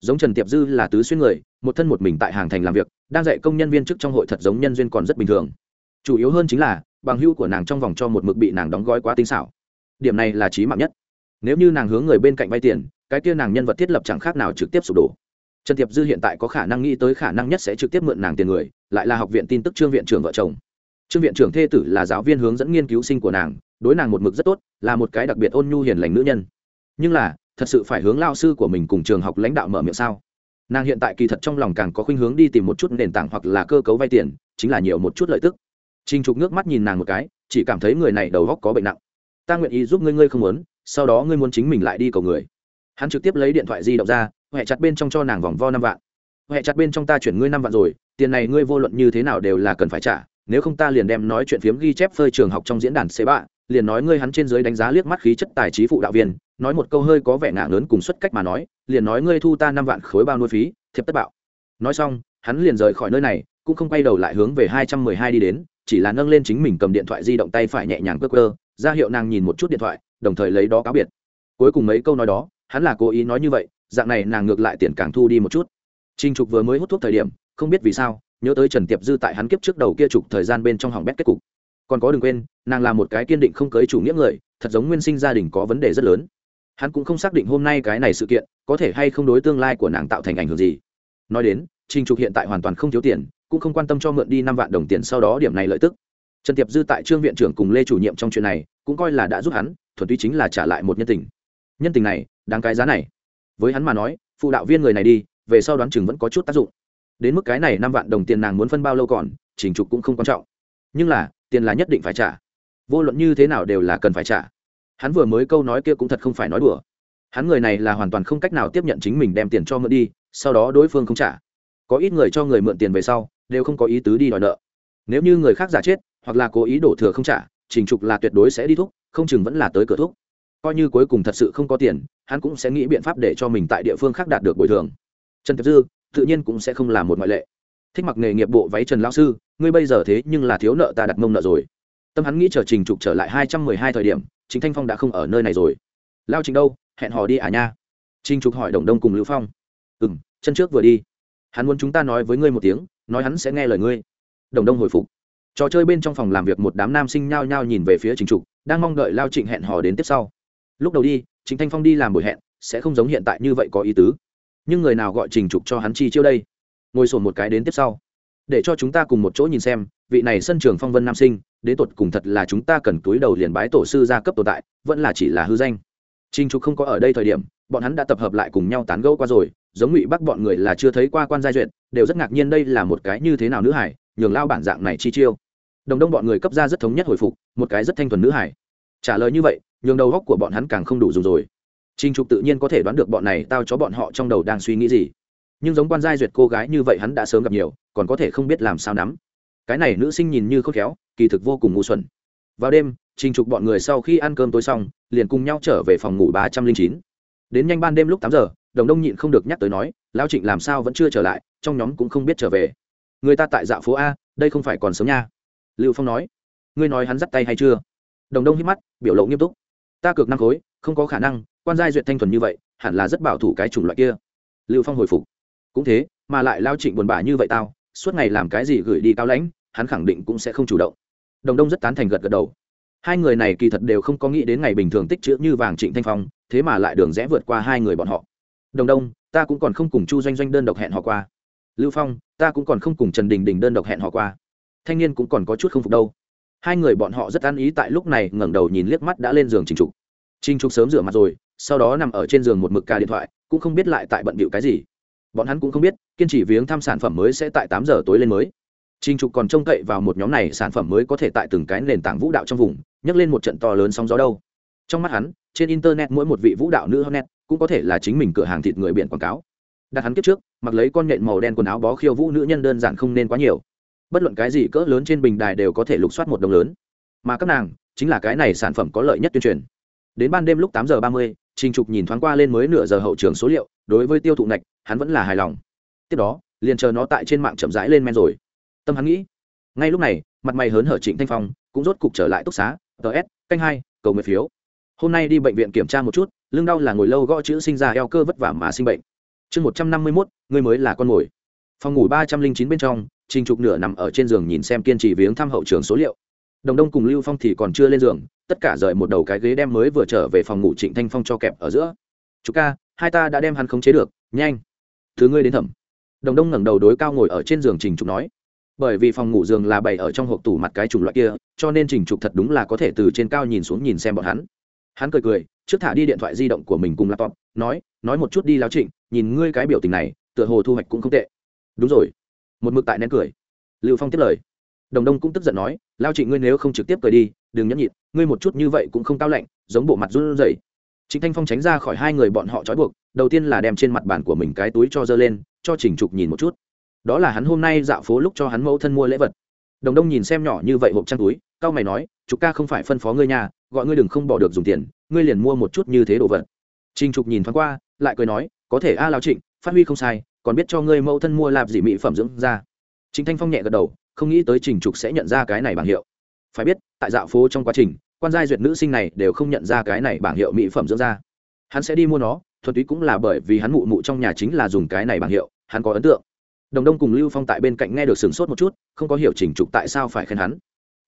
Giống trần tiệp dư là tứ xuyên người, một thân một mình tại hàng thành làm việc, đang dạy công nhân viên chức trong hội thật giống nhân duyên còn rất bình thường. Chủ yếu hơn chính là bằng hưu của nàng trong vòng cho một mực bị nàng đóng gói quá tinh xảo. Điểm này là trí mạng nhất. Nếu như nàng hướng người bên cạnh vay tiền, cái kia nàng nhân vật thiết lập chẳng khác nào trực tiếp sụp đổ. Trần tiệp dư hiện tại có khả năng nghĩ tới khả năng nhất sẽ trực tiếp mượn nàng tiền người, lại là học viện tin tức trương viện trưởng vợ chồng. Trương viện trưởng thê tử là giáo viên hướng dẫn nghiên cứu sinh của nàng, đối nàng một mực rất tốt, là một cái đặc biệt ôn nhu hiền lành nữ nhân. Nhưng là, thật sự phải hướng lao sư của mình cùng trường học lãnh đạo mở miệng sao? Nàng hiện tại kỳ thật trong lòng càng có khuynh hướng đi tìm một chút nền tảng hoặc là cơ cấu vay tiền, chính là nhiều một chút lợi tức. Trình Trục nước mắt nhìn nàng một cái, chỉ cảm thấy người này đầu óc có bệnh nặng. Ta nguyện ý giúp ngươi ngươi không muốn, sau đó ngươi muốn chính mình lại đi cầu người. Hắn trực tiếp lấy điện thoại di động ra, hệ chặt bên trong cho nàng vòng vo năm vạn. Hệ chặt bên trong ta chuyển ngươi năm vạn rồi, tiền này ngươi vô luận như thế nào đều là cần phải trả, nếu không ta liền đem nói chuyện phiếm ghi chép phơi trường học trong diễn đàn c bạ liền nói ngươi hắn trên dưới đánh giá liếc mắt khí chất tài trí phụ đạo viên nói một câu hơi có vẻ ngạo lớn cùng xuất cách mà nói liền nói ngươi thu ta năm vạn khối bao nuôi phí thiệp tất bạo nói xong hắn liền rời khỏi nơi này cũng không quay đầu lại hướng về hai trăm mười hai đi đến chỉ là nâng lên chính mình cầm điện thoại di động tay phải nhẹ nhàng cơ cơ ra hiệu nàng nhìn một chút điện thoại, đồng thời lấy đó cáo biệt. Cuối cùng mấy câu nói đó, hắn là cố ý nói như vậy, dạng này nàng ngược lại tiền càng thu đi một chút. Trinh trục vừa mới hút thuốc thời điểm, không biết vì sao, nhớ tới trần tiệp dư tại hắn kiếp trước đầu kia trục thời gian bên trong hỏng bét kết cục. Còn có đừng quên, nàng là một cái kiên định không cưới chủ nghĩa người, thật giống nguyên sinh gia đình có vấn đề rất lớn. Hắn cũng không xác định hôm nay cái này sự kiện, có thể hay không đối tương lai của nàng tạo thành ảnh hưởng gì. Nói đến, trình trục hiện tại hoàn toàn không thiếu tiền cũng không quan tâm cho mượn đi năm vạn đồng tiền sau đó điểm này lợi tức. Trần tiệp dư tại trương viện trưởng cùng lê chủ nhiệm trong chuyện này, cũng coi là đã giúp hắn, thuần túy chính là trả lại một nhân tình. Nhân tình này, đáng cái giá này. Với hắn mà nói, phụ đạo viên người này đi, về sau đoán chừng vẫn có chút tác dụng. Đến mức cái này năm vạn đồng tiền nàng muốn phân bao lâu còn, trình trục cũng không quan trọng. Nhưng là, tiền là nhất định phải trả. Vô luận như thế nào đều là cần phải trả. Hắn vừa mới câu nói kia cũng thật không phải nói đùa. Hắn người này là hoàn toàn không cách nào tiếp nhận chính mình đem tiền cho mượn đi, sau đó đối phương không trả. Có ít người cho người mượn tiền về sau đều không có ý tứ đi đòi nợ. Nếu như người khác giả chết, hoặc là cố ý đổ thừa không trả, trình trục là tuyệt đối sẽ đi thúc, không chừng vẫn là tới cửa thúc. Coi như cuối cùng thật sự không có tiền, hắn cũng sẽ nghĩ biện pháp để cho mình tại địa phương khác đạt được bồi thường. Trần tiệp dư, tự nhiên cũng sẽ không là một ngoại lệ. Thích mặc nghề nghiệp bộ váy trần Lão sư, ngươi bây giờ thế nhưng là thiếu nợ ta đặt mông nợ rồi. Tâm hắn nghĩ chờ trình trục trở lại hai trăm mười hai thời điểm chính thanh phong đã không ở nơi này rồi. Lao trình đâu, hẹn hò đi à nha. Trình trục hỏi đồng đông cùng lưu phong. Ừ m chân trước vừa đi hắn muốn chúng ta nói với ngươi một tiếng, nói hắn sẽ nghe lời ngươi. Đồng đông hồi phục. Trò chơi bên trong phòng làm việc một đám nam sinh nhao nhao nhìn về phía trình trục, đang mong đợi lao trịnh hẹn hò đến tiếp sau. Lúc đầu đi chính thanh phong đi làm buổi hẹn, sẽ không giống hiện tại như vậy có ý tứ. Nhưng người nào gọi trình trục cho hắn chi chiêu đây? Ngồi sổn một cái đến tiếp sau. Để cho chúng ta cùng một chỗ nhìn xem, vị này sân trường phong vân nam sinh, đến tột cùng thật là chúng ta cần túi đầu liền bái tổ sư gia cấp tồn tại, vẫn là chỉ là hư danh. Trình trục không có ở đây thời điểm, bọn hắn đã tập hợp lại cùng nhau tán gẫu qua rồi giống ngụy bắc bọn người là chưa thấy qua quan giai duyệt đều rất ngạc nhiên đây là một cái như thế nào nữ hải nhường lao bản dạng này chi chiêu đồng đông bọn người cấp ra rất thống nhất hồi phục một cái rất thanh thuần nữ hải trả lời như vậy nhường đầu góc của bọn hắn càng không đủ dùng rồi trinh Trục tự nhiên có thể đoán được bọn này tao cho bọn họ trong đầu đang suy nghĩ gì. Nhưng giống quan giai duyệt cô gái như vậy hắn đã sớm gặp nhiều, còn có thể không biết làm sao nắm. Cái này nữ sinh nhìn như khôn khéo, kỳ thực vô cùng ngu xuẩn. Vào đêm, Trình Trục bọn người sau khi ăn cơm tối xong, liền cùng nhau trở về phòng ngủ ba trăm linh chín. Đến nhanh ban đêm lúc tám giờ, Đồng Đông nhịn không được nhắc tới nói, lão Trịnh làm sao vẫn chưa trở lại, trong nhóm cũng không biết trở về. Người ta tại dạ phố a, đây không phải còn sớm nha. Lưu Phong nói, ngươi nói hắn dắt tay hay chưa? Đồng Đông hít mắt, biểu lộ nghiêm túc. Ta cược năm khối, không có khả năng, quan giai duyệt thanh thuần như vậy hẳn là rất bảo thủ cái chủng loại kia lưu phong hồi phục cũng thế mà lại lao trịnh buồn bã như vậy tao suốt ngày làm cái gì gửi đi cao lãnh hắn khẳng định cũng sẽ không chủ động đồng đông rất tán thành gật gật đầu hai người này kỳ thật đều không có nghĩ đến ngày bình thường tích chữ như vàng trịnh thanh phong thế mà lại đường rẽ vượt qua hai người bọn họ đồng đông ta cũng còn không cùng chu doanh doanh đơn độc hẹn họ qua. Lưu phong ta cũng còn không cùng trần đình đình đơn độc hẹn họ qua. Thanh niên cũng còn có chút không phục đâu. Hai người bọn họ rất an ý tại lúc này ngẩng đầu nhìn liếc mắt đã lên giường trình trục. Trình trục sớm rửa mặt rồi sau đó nằm ở trên giường một mực ca điện thoại cũng không biết lại tại bận bịu cái gì. Bọn hắn cũng không biết kiên trì viếng thăm sản phẩm mới sẽ tại tám giờ tối lên mới. Trình Trục còn trông cậy vào một nhóm này sản phẩm mới có thể tại từng cái nền tảng vũ đạo trong vùng, nhấc lên một trận to lớn sóng gió đâu. Trong mắt hắn, trên internet mỗi một vị vũ đạo nữ hot net cũng có thể là chính mình cửa hàng thịt người biển quảng cáo. Đặt hắn kiếp trước, mặc lấy con nhện màu đen quần áo bó khiêu vũ nữ nhân đơn giản không nên quá nhiều. Bất luận cái gì cỡ lớn trên bình đài đều có thể lục soát một đồng lớn. Mà các nàng, chính là cái này sản phẩm có lợi nhất tuyên truyền. Đến ban đêm lúc tám giờ ba mươi trình trục nhìn thoáng qua lên mới nửa giờ hậu trường số liệu đối với tiêu thụ ngạch hắn vẫn là hài lòng tiếp đó liền chờ nó tại trên mạng chậm rãi lên men rồi tâm hắn nghĩ ngay lúc này mặt mày hớn hở trịnh thanh phong cũng rốt cục trở lại túc xá ts canh hai cầu nguyện phiếu hôm nay đi bệnh viện kiểm tra một chút lưng đau là ngồi lâu gõ chữ sinh ra eo cơ vất vả mà sinh bệnh. Chương một trăm năm mươi mốt người mới là con mồi. Phòng ngủ ba trăm linh chín bên trong, trình trục nửa nằm ở trên giường nhìn xem kiên trì viếng thăm hậu trường số liệu. Đồng đông cùng lưu phong thì còn chưa lên giường, tất cả rời một đầu cái ghế đem mới vừa trở về phòng ngủ trịnh thanh phong cho kẹp ở giữa. Chú ca, hai ta đã đem hắn khống chế được, nhanh. Thứ ngươi đến thẩm. Đồng đông ngẩng đầu đối cao ngồi ở trên giường trình trục nói. Bởi vì phòng ngủ giường là bày ở trong hộp tủ mặt cái chủng loại kia, cho nên trình trục thật đúng là có thể từ trên cao nhìn xuống nhìn xem bọn hắn. Hắn cười cười trước thả đi điện thoại di động của mình cùng laptop, nói nói một chút đi lao trịnh, nhìn ngươi cái biểu tình này, tựa hồ thu hoạch cũng không tệ. Đúng rồi. Một mực tại nén cười. Lưu phong tiếp lời. Đồng đông cũng tức giận nói lao trịnh ngươi nếu không trực tiếp cười đi, đừng nhẫn nhịn, ngươi một chút như vậy cũng không cao lạnh, giống bộ mặt run rẩy. Chính thanh phong tránh ra khỏi hai người bọn họ trói buộc, đầu tiên là đem trên mặt bàn của mình cái túi cho dơ lên, cho trình trục nhìn một chút. Đó là hắn hôm nay dạo phố lúc cho hắn mẫu thân mua lễ vật. Đồng đông nhìn xem nhỏ như vậy hộp trang túi, cao mày nói chúng ca không phải phân phó ngươi nhà gọi ngươi đừng không bỏ được dùng tiền, ngươi liền mua một chút như thế đồ vật. Trình trục nhìn thoáng qua, lại cười nói, có thể a lao trịnh, phát huy không sai, còn biết cho ngươi mẫu thân mua lạp dị mỹ phẩm dưỡng ra chính thanh phong nhẹ gật đầu, không nghĩ tới trình trục sẽ nhận ra cái này bảng hiệu. Phải biết, tại dạo phố trong quá trình, quan giai duyệt nữ sinh này đều không nhận ra cái này bảng hiệu mỹ phẩm dưỡng da. Hắn sẽ đi mua nó, thuần túy cũng là bởi vì hắn mụ mụ trong nhà chính là dùng cái này bảng hiệu, hắn có ấn tượng. Đồng đông cùng lưu phong tại bên cạnh nghe được sửng sốt một chút, không có hiểu trình trục tại sao phải khen hắn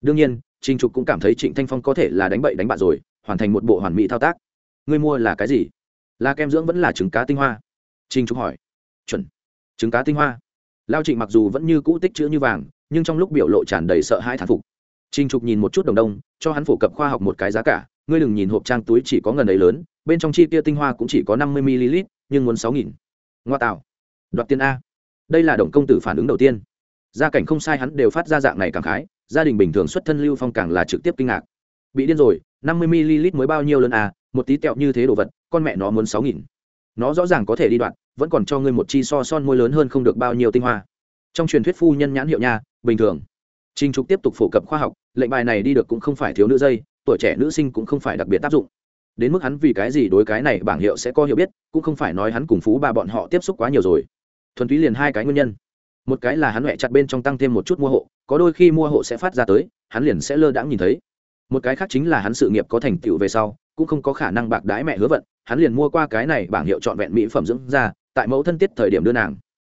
đương nhiên trinh trục cũng cảm thấy trịnh thanh phong có thể là đánh bậy đánh bạ rồi, hoàn thành một bộ hoàn mỹ thao tác. Ngươi mua là cái gì? Là kem dưỡng vẫn là trứng cá tinh hoa? Trinh trục hỏi. Chuẩn. Trứng cá tinh hoa. Lao trịnh mặc dù vẫn như cũ tích chữ như vàng, nhưng trong lúc biểu lộ tràn đầy sợ hãi thán phục. Trinh trục nhìn một chút đồng đông, cho hắn phổ cập khoa học một cái giá cả. Ngươi đừng nhìn hộp trang túi chỉ có ngần ấy lớn, bên trong chi kia tinh hoa cũng chỉ có năm mươi ml nhưng muốn sáu nghìn. Ngoa tạo. Đoạt tiền a. Đây là động công tử phản ứng đầu tiên. Gia cảnh không sai hắn đều phát ra dạng này cảm khái gia đình bình thường xuất thân lưu phong càng là trực tiếp kinh ngạc bị điên rồi năm mươi ml mới bao nhiêu lần à một tí tẹo như thế đồ vật con mẹ nó muốn sáu nghìn nó rõ ràng có thể đi đoạn vẫn còn cho ngươi một chi so son môi lớn hơn không được bao nhiêu tinh hoa trong truyền thuyết phu nhân nhãn hiệu nha bình thường Trình Trục tiếp tục phổ cập khoa học, lệnh bài này đi được cũng không phải thiếu nữ dây, tuổi trẻ nữ sinh cũng không phải đặc biệt tác dụng. Đến mức hắn vì cái gì đối cái này bảng hiệu sẽ có hiểu biết, cũng không phải nói hắn cùng phú ba bọn họ tiếp xúc quá nhiều rồi. Thuần túy liền hai cái nguyên nhân. Một cái là hắn huệ chặt bên trong tăng thêm một chút mua hộ, có đôi khi mua hộ sẽ phát ra tới, hắn liền sẽ lơ đãng nhìn thấy. Một cái khác chính là hắn sự nghiệp có thành tựu về sau, cũng không có khả năng bạc đái mẹ hứa vận, hắn liền mua qua cái này bảng hiệu chọn vẹn mỹ phẩm dưỡng ra, tại mẫu thân tiết thời điểm đưa nàng.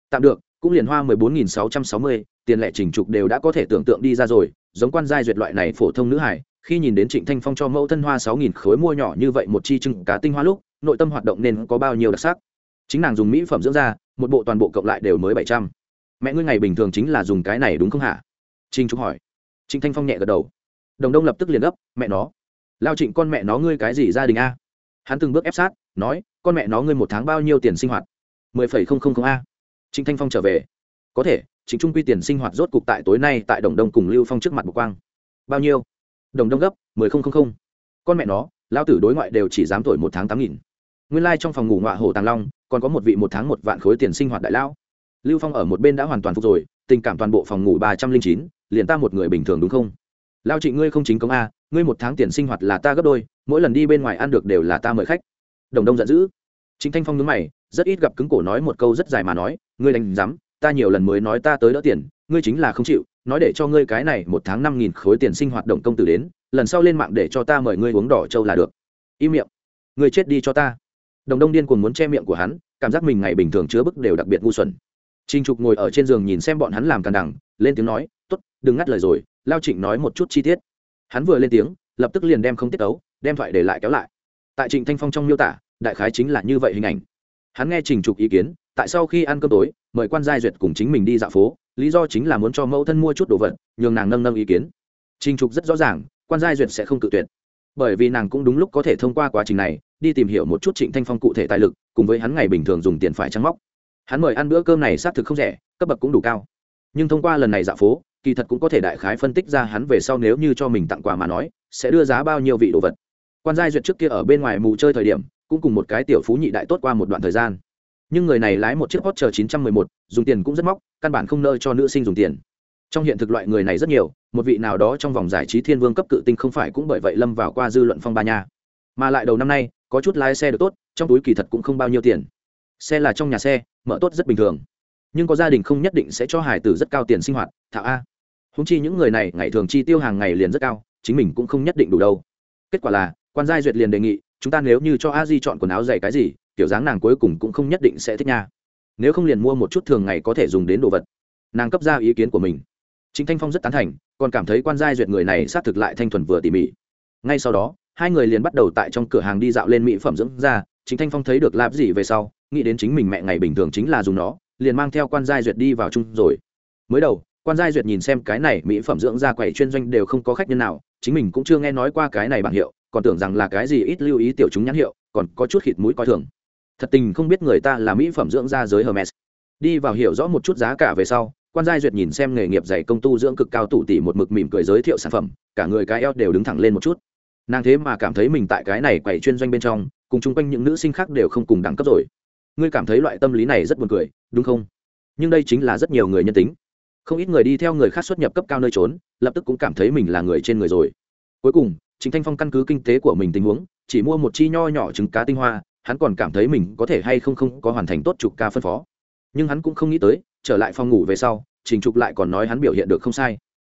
Tạm được, cũng liền hoa mười bốn nghìn sáu trăm sáu mươi tiền lệ trình trục đều đã có thể tưởng tượng đi ra rồi giống quan giai duyệt loại này phổ thông nữ hải khi nhìn đến trịnh thanh phong cho mẫu thân hoa sáu nghìn khối mua nhỏ như vậy một chi trưng cá tinh hoa lúc nội tâm hoạt động nên có bao nhiêu đặc sắc chính nàng dùng mỹ phẩm dưỡng da một bộ toàn bộ cộng lại đều mới bảy trăm mẹ ngươi ngày bình thường chính là dùng cái này đúng không hả? Trinh trúc hỏi. Trịnh thanh phong nhẹ gật đầu. Đồng đông lập tức liền gấp, mẹ nó. Lao trịnh con mẹ nó ngươi cái gì gia đình a? Hắn từng bước ép sát, nói, con mẹ nó ngươi một tháng bao nhiêu tiền sinh hoạt? mười phẩy không không không a. Trịnh thanh phong trở về. Có thể chính trung quy tiền sinh hoạt rốt cục tại tối nay tại đồng đông cùng lưu phong trước mặt bục quang. Bao nhiêu? Đồng đông gấp, mười không không không. Con mẹ nó lao tử đối ngoại đều chỉ dám tuổi một tháng tám nghìn. Nguyên lai、like、trong phòng ngủ ngoại hồ tàng long, còn có một vị một tháng một vạn khối tiền sinh hoạt đại lão lưu phong ở một bên đã hoàn toàn phục rồi tình cảm toàn bộ phòng ngủ ba trăm linh chín liền ta một người bình thường đúng không? Lao Trịnh ngươi không chính công a ngươi một tháng tiền sinh hoạt là ta gấp đôi mỗi lần đi bên ngoài ăn được đều là ta mời khách. Đồng đông giận dữ. Chính thanh phong nhớ mày rất ít gặp cứng cổ nói một câu rất dài mà nói ngươi đánh giám, ta nhiều lần mới nói ta tới đỡ tiền ngươi chính là không chịu nói để cho ngươi cái này một tháng năm nghìn khối tiền sinh hoạt động công tử đến lần sau lên mạng để cho ta mời ngươi uống đỏ trâu là được. Im miệng. Ngươi chết đi cho ta. Đồng đông điên cuồng muốn che miệng của hắn cảm giác mình ngày bình thường chứa bức đều đặc biệt ngu xuẩn. Trình trục ngồi ở trên giường nhìn xem bọn hắn làm càn đằng lên tiếng nói Tốt, đừng ngắt lời rồi lao trịnh nói một chút chi tiết. Hắn vừa lên tiếng lập tức liền đem không tiết tấu, đem thoại để lại kéo lại. Tại trịnh thanh phong trong miêu tả đại khái chính là như vậy hình ảnh. Hắn nghe trình trục ý kiến tại sau khi ăn cơm tối mời quan giai duyệt cùng chính mình đi dạo phố lý do chính là muốn cho mẫu thân mua chút đồ vật nhường nàng nâng nâng ý kiến. Trình trục rất rõ ràng quan giai duyệt sẽ không cự tuyệt. Bởi vì nàng cũng đúng lúc có thể thông qua quá trình này đi tìm hiểu một chút trịnh thanh phong cụ thể tài lực cùng với hắn ngày bình thường dùng tiền phải trắng móc hắn mời ăn bữa cơm này xác thực không rẻ cấp bậc cũng đủ cao. Nhưng thông qua lần này dạo phố kỳ thật cũng có thể đại khái phân tích ra hắn về sau nếu như cho mình tặng quà mà nói sẽ đưa giá bao nhiêu vị đồ vật. Quan giai duyệt trước kia ở bên ngoài mù chơi thời điểm cũng cùng một cái tiểu phú nhị đại tốt qua một đoạn thời gian. Nhưng người này lái một chiếc hot chờ 911, dùng tiền cũng rất móc căn bản không nơi cho nữ sinh dùng tiền. Trong hiện thực loại người này rất nhiều một vị nào đó trong vòng giải trí thiên vương cấp cự tinh không phải cũng bởi vậy lâm vào qua dư luận phong ba nha. Mà lại đầu năm nay có chút lái xe được tốt trong túi kỳ thật cũng không bao nhiêu tiền xe là trong nhà xe, mở tốt rất bình thường. Nhưng có gia đình không nhất định sẽ cho hải tử rất cao tiền sinh hoạt thạo a. Húng chi những người này, ngày thường chi tiêu hàng ngày liền rất cao, chính mình cũng không nhất định đủ đâu. Kết quả là, quan giai duyệt liền đề nghị, chúng ta nếu như cho a di chọn quần áo dày cái gì, kiểu dáng nàng cuối cùng cũng không nhất định sẽ thích nha. Nếu không liền mua một chút thường ngày có thể dùng đến đồ vật. Nàng cấp ra ý kiến của mình. Chính thanh phong rất tán thành, còn cảm thấy quan giai duyệt người này xác thực lại thanh thuần vừa tỉ mỉ. Ngay sau đó, hai người liền bắt đầu tại trong cửa hàng đi dạo lên mỹ phẩm dưỡng ra chính thanh phong thấy được lạp gì về sau nghĩ đến chính mình mẹ ngày bình thường chính là dùng nó, liền mang theo quan giai duyệt đi vào chung rồi. Mới đầu, quan giai duyệt nhìn xem cái này mỹ phẩm dưỡng da quầy chuyên doanh đều không có khách nhân nào, chính mình cũng chưa nghe nói qua cái này bảng hiệu, còn tưởng rằng là cái gì ít lưu ý tiểu chúng nhãn hiệu, còn có chút khịt mũi coi thường. Thật tình không biết người ta là mỹ phẩm dưỡng da giới hermes. Đi vào hiểu rõ một chút giá cả về sau, quan giai duyệt nhìn xem nghề nghiệp dạy công tu dưỡng cực cao tủ tỉ một mực mỉm cười giới thiệu sản phẩm, cả người cái eo đều đứng thẳng lên một chút. Nàng thế mà cảm thấy mình tại cái này quầy chuyên doanh bên trong, cùng chung quanh những nữ sinh khác đều không cùng đẳng cấp rồi ngươi cảm thấy loại tâm lý này rất buồn cười, đúng không? Nhưng đây chính là rất nhiều người nhân tính. Không ít người đi theo người khác xuất nhập cấp cao nơi trốn, lập tức cũng cảm thấy mình là người trên người rồi. Cuối cùng chính thanh phong căn cứ kinh tế của mình tình huống, chỉ mua một chi nho nhỏ trứng cá tinh hoa, hắn còn cảm thấy mình có thể hay không không có hoàn thành tốt chục ca phân phó. Nhưng hắn cũng không nghĩ tới, trở lại phòng ngủ về sau, trình trục lại còn nói hắn biểu hiện được không sai.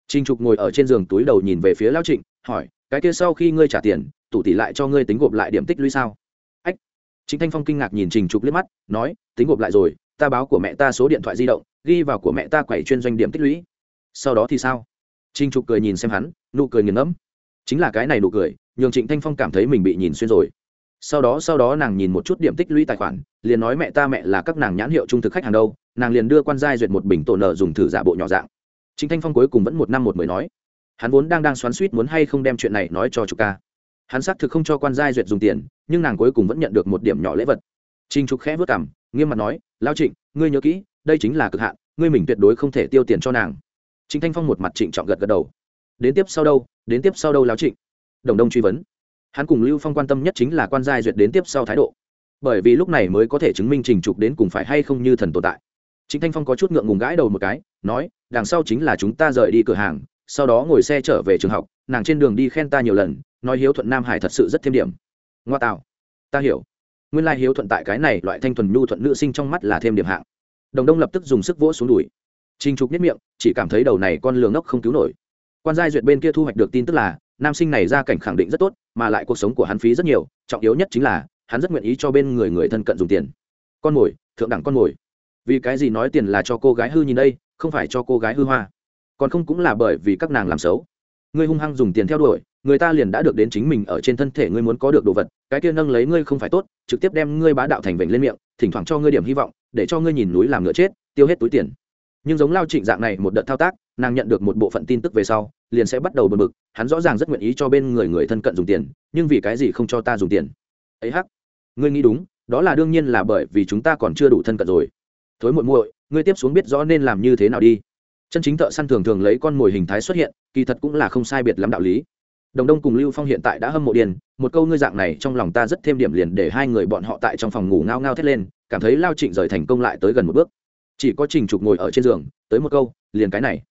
Trình trục ngồi ở trên giường túi đầu nhìn về phía lao trịnh, hỏi, cái kia sau khi ngươi trả tiền, tủ tỷ lại cho ngươi tính gộp lại điểm tích lũy sao? Chính thanh phong kinh ngạc nhìn trình trục liếc mắt, nói, tính gộp lại rồi, ta báo của mẹ ta số điện thoại di động, ghi vào của mẹ ta quẩy chuyên doanh điểm tích lũy. Sau đó thì sao? Trình trục cười nhìn xem hắn, nụ cười nghiền ngẫm. Chính là cái này nụ cười, nhường trịnh thanh phong cảm thấy mình bị nhìn xuyên rồi. Sau đó sau đó nàng nhìn một chút điểm tích lũy tài khoản, liền nói, mẹ ta, mẹ là các nàng nhãn hiệu trung thực khách hàng đâu, nàng liền đưa quan giai duyệt một bình tổ nợ dùng thử giả bộ nhỏ dạng. Chính thanh phong cuối cùng vẫn một năm một mười nói, hắn vốn đang đang xoắn suýt muốn hay không đem chuyện này nói cho chủ ca hắn xác thực không cho quan giai duyệt dùng tiền, nhưng nàng cuối cùng vẫn nhận được một điểm nhỏ lễ vật. Trinh trục khẽ vớt cảm nghiêm mặt nói, lao trịnh, ngươi nhớ kỹ, đây chính là cực hạn, ngươi mình tuyệt đối không thể tiêu tiền cho nàng. Chính thanh phong một mặt trịnh trọng gật gật đầu. Đến tiếp sau đâu, đến tiếp sau đâu, lao trịnh? Đồng đông truy vấn. Hắn cùng lưu phong quan tâm nhất chính là quan giai duyệt đến tiếp sau thái độ. Bởi vì lúc này mới có thể chứng minh trình trục đến cùng phải hay không như thần tồn tại. Chính thanh phong có chút ngượng ngùng gãi đầu một cái, nói, đằng sau chính là chúng ta rời đi cửa hàng, sau đó ngồi xe trở về trường học, nàng trên đường đi khen ta nhiều lần nói hiếu thuận nam hải thật sự rất thêm điểm. Ngoa tạo. Ta hiểu. Nguyên lai hiếu thuận tại cái này loại thanh thuần nhu thuận nữ sinh trong mắt là thêm điểm hạng. Đồng đông lập tức dùng sức vỗ xuống đùi. Trinh trục nhất miệng, chỉ cảm thấy đầu này con lường ngốc không cứu nổi. Quan giai duyệt bên kia thu hoạch được tin tức là, nam sinh này ra cảnh khẳng định rất tốt, mà lại cuộc sống của hắn phí rất nhiều, trọng yếu nhất chính là, hắn rất nguyện ý cho bên người người thân cận dùng tiền. Con mồi, thượng đẳng con mồi. Vì cái gì nói tiền là cho cô gái hư nhìn đây, không phải cho cô gái hư hoa. Còn không cũng là bởi vì các nàng làm xấu. Ngươi hung hăng dùng tiền theo đuổi người ta liền đã được đến chính mình ở trên thân thể ngươi muốn có được đồ vật, cái kia nâng lấy ngươi không phải tốt, trực tiếp đem ngươi bá đạo thành vểnh lên miệng, thỉnh thoảng cho ngươi điểm hy vọng, để cho ngươi nhìn núi làm ngựa chết, tiêu hết túi tiền. Nhưng giống lao trịnh dạng này một đợt thao tác, nàng nhận được một bộ phận tin tức về sau, liền sẽ bắt đầu bật mực hắn rõ ràng rất nguyện ý cho bên người người thân cận dùng tiền, nhưng vì cái gì không cho ta dùng tiền? Ấy hắc, ngươi nghĩ đúng, đó là đương nhiên là bởi vì chúng ta còn chưa đủ thân cận rồi. Thối muội muội, ngươi tiếp xuống biết rõ nên làm như thế nào đi. Chân chính thợ săn thường thường lấy con mồi hình thái xuất hiện, kỳ thật cũng là không sai biệt lắm đạo lý đồng đông cùng lưu phong hiện tại đã hâm mộ điền một câu ngươi dạng này trong lòng ta rất thêm điểm liền để hai người bọn họ tại trong phòng ngủ ngao ngao thét lên, cảm thấy lao trịnh rời thành công lại tới gần một bước. Chỉ có trình trục ngồi ở trên giường, tới một câu, liền cái này.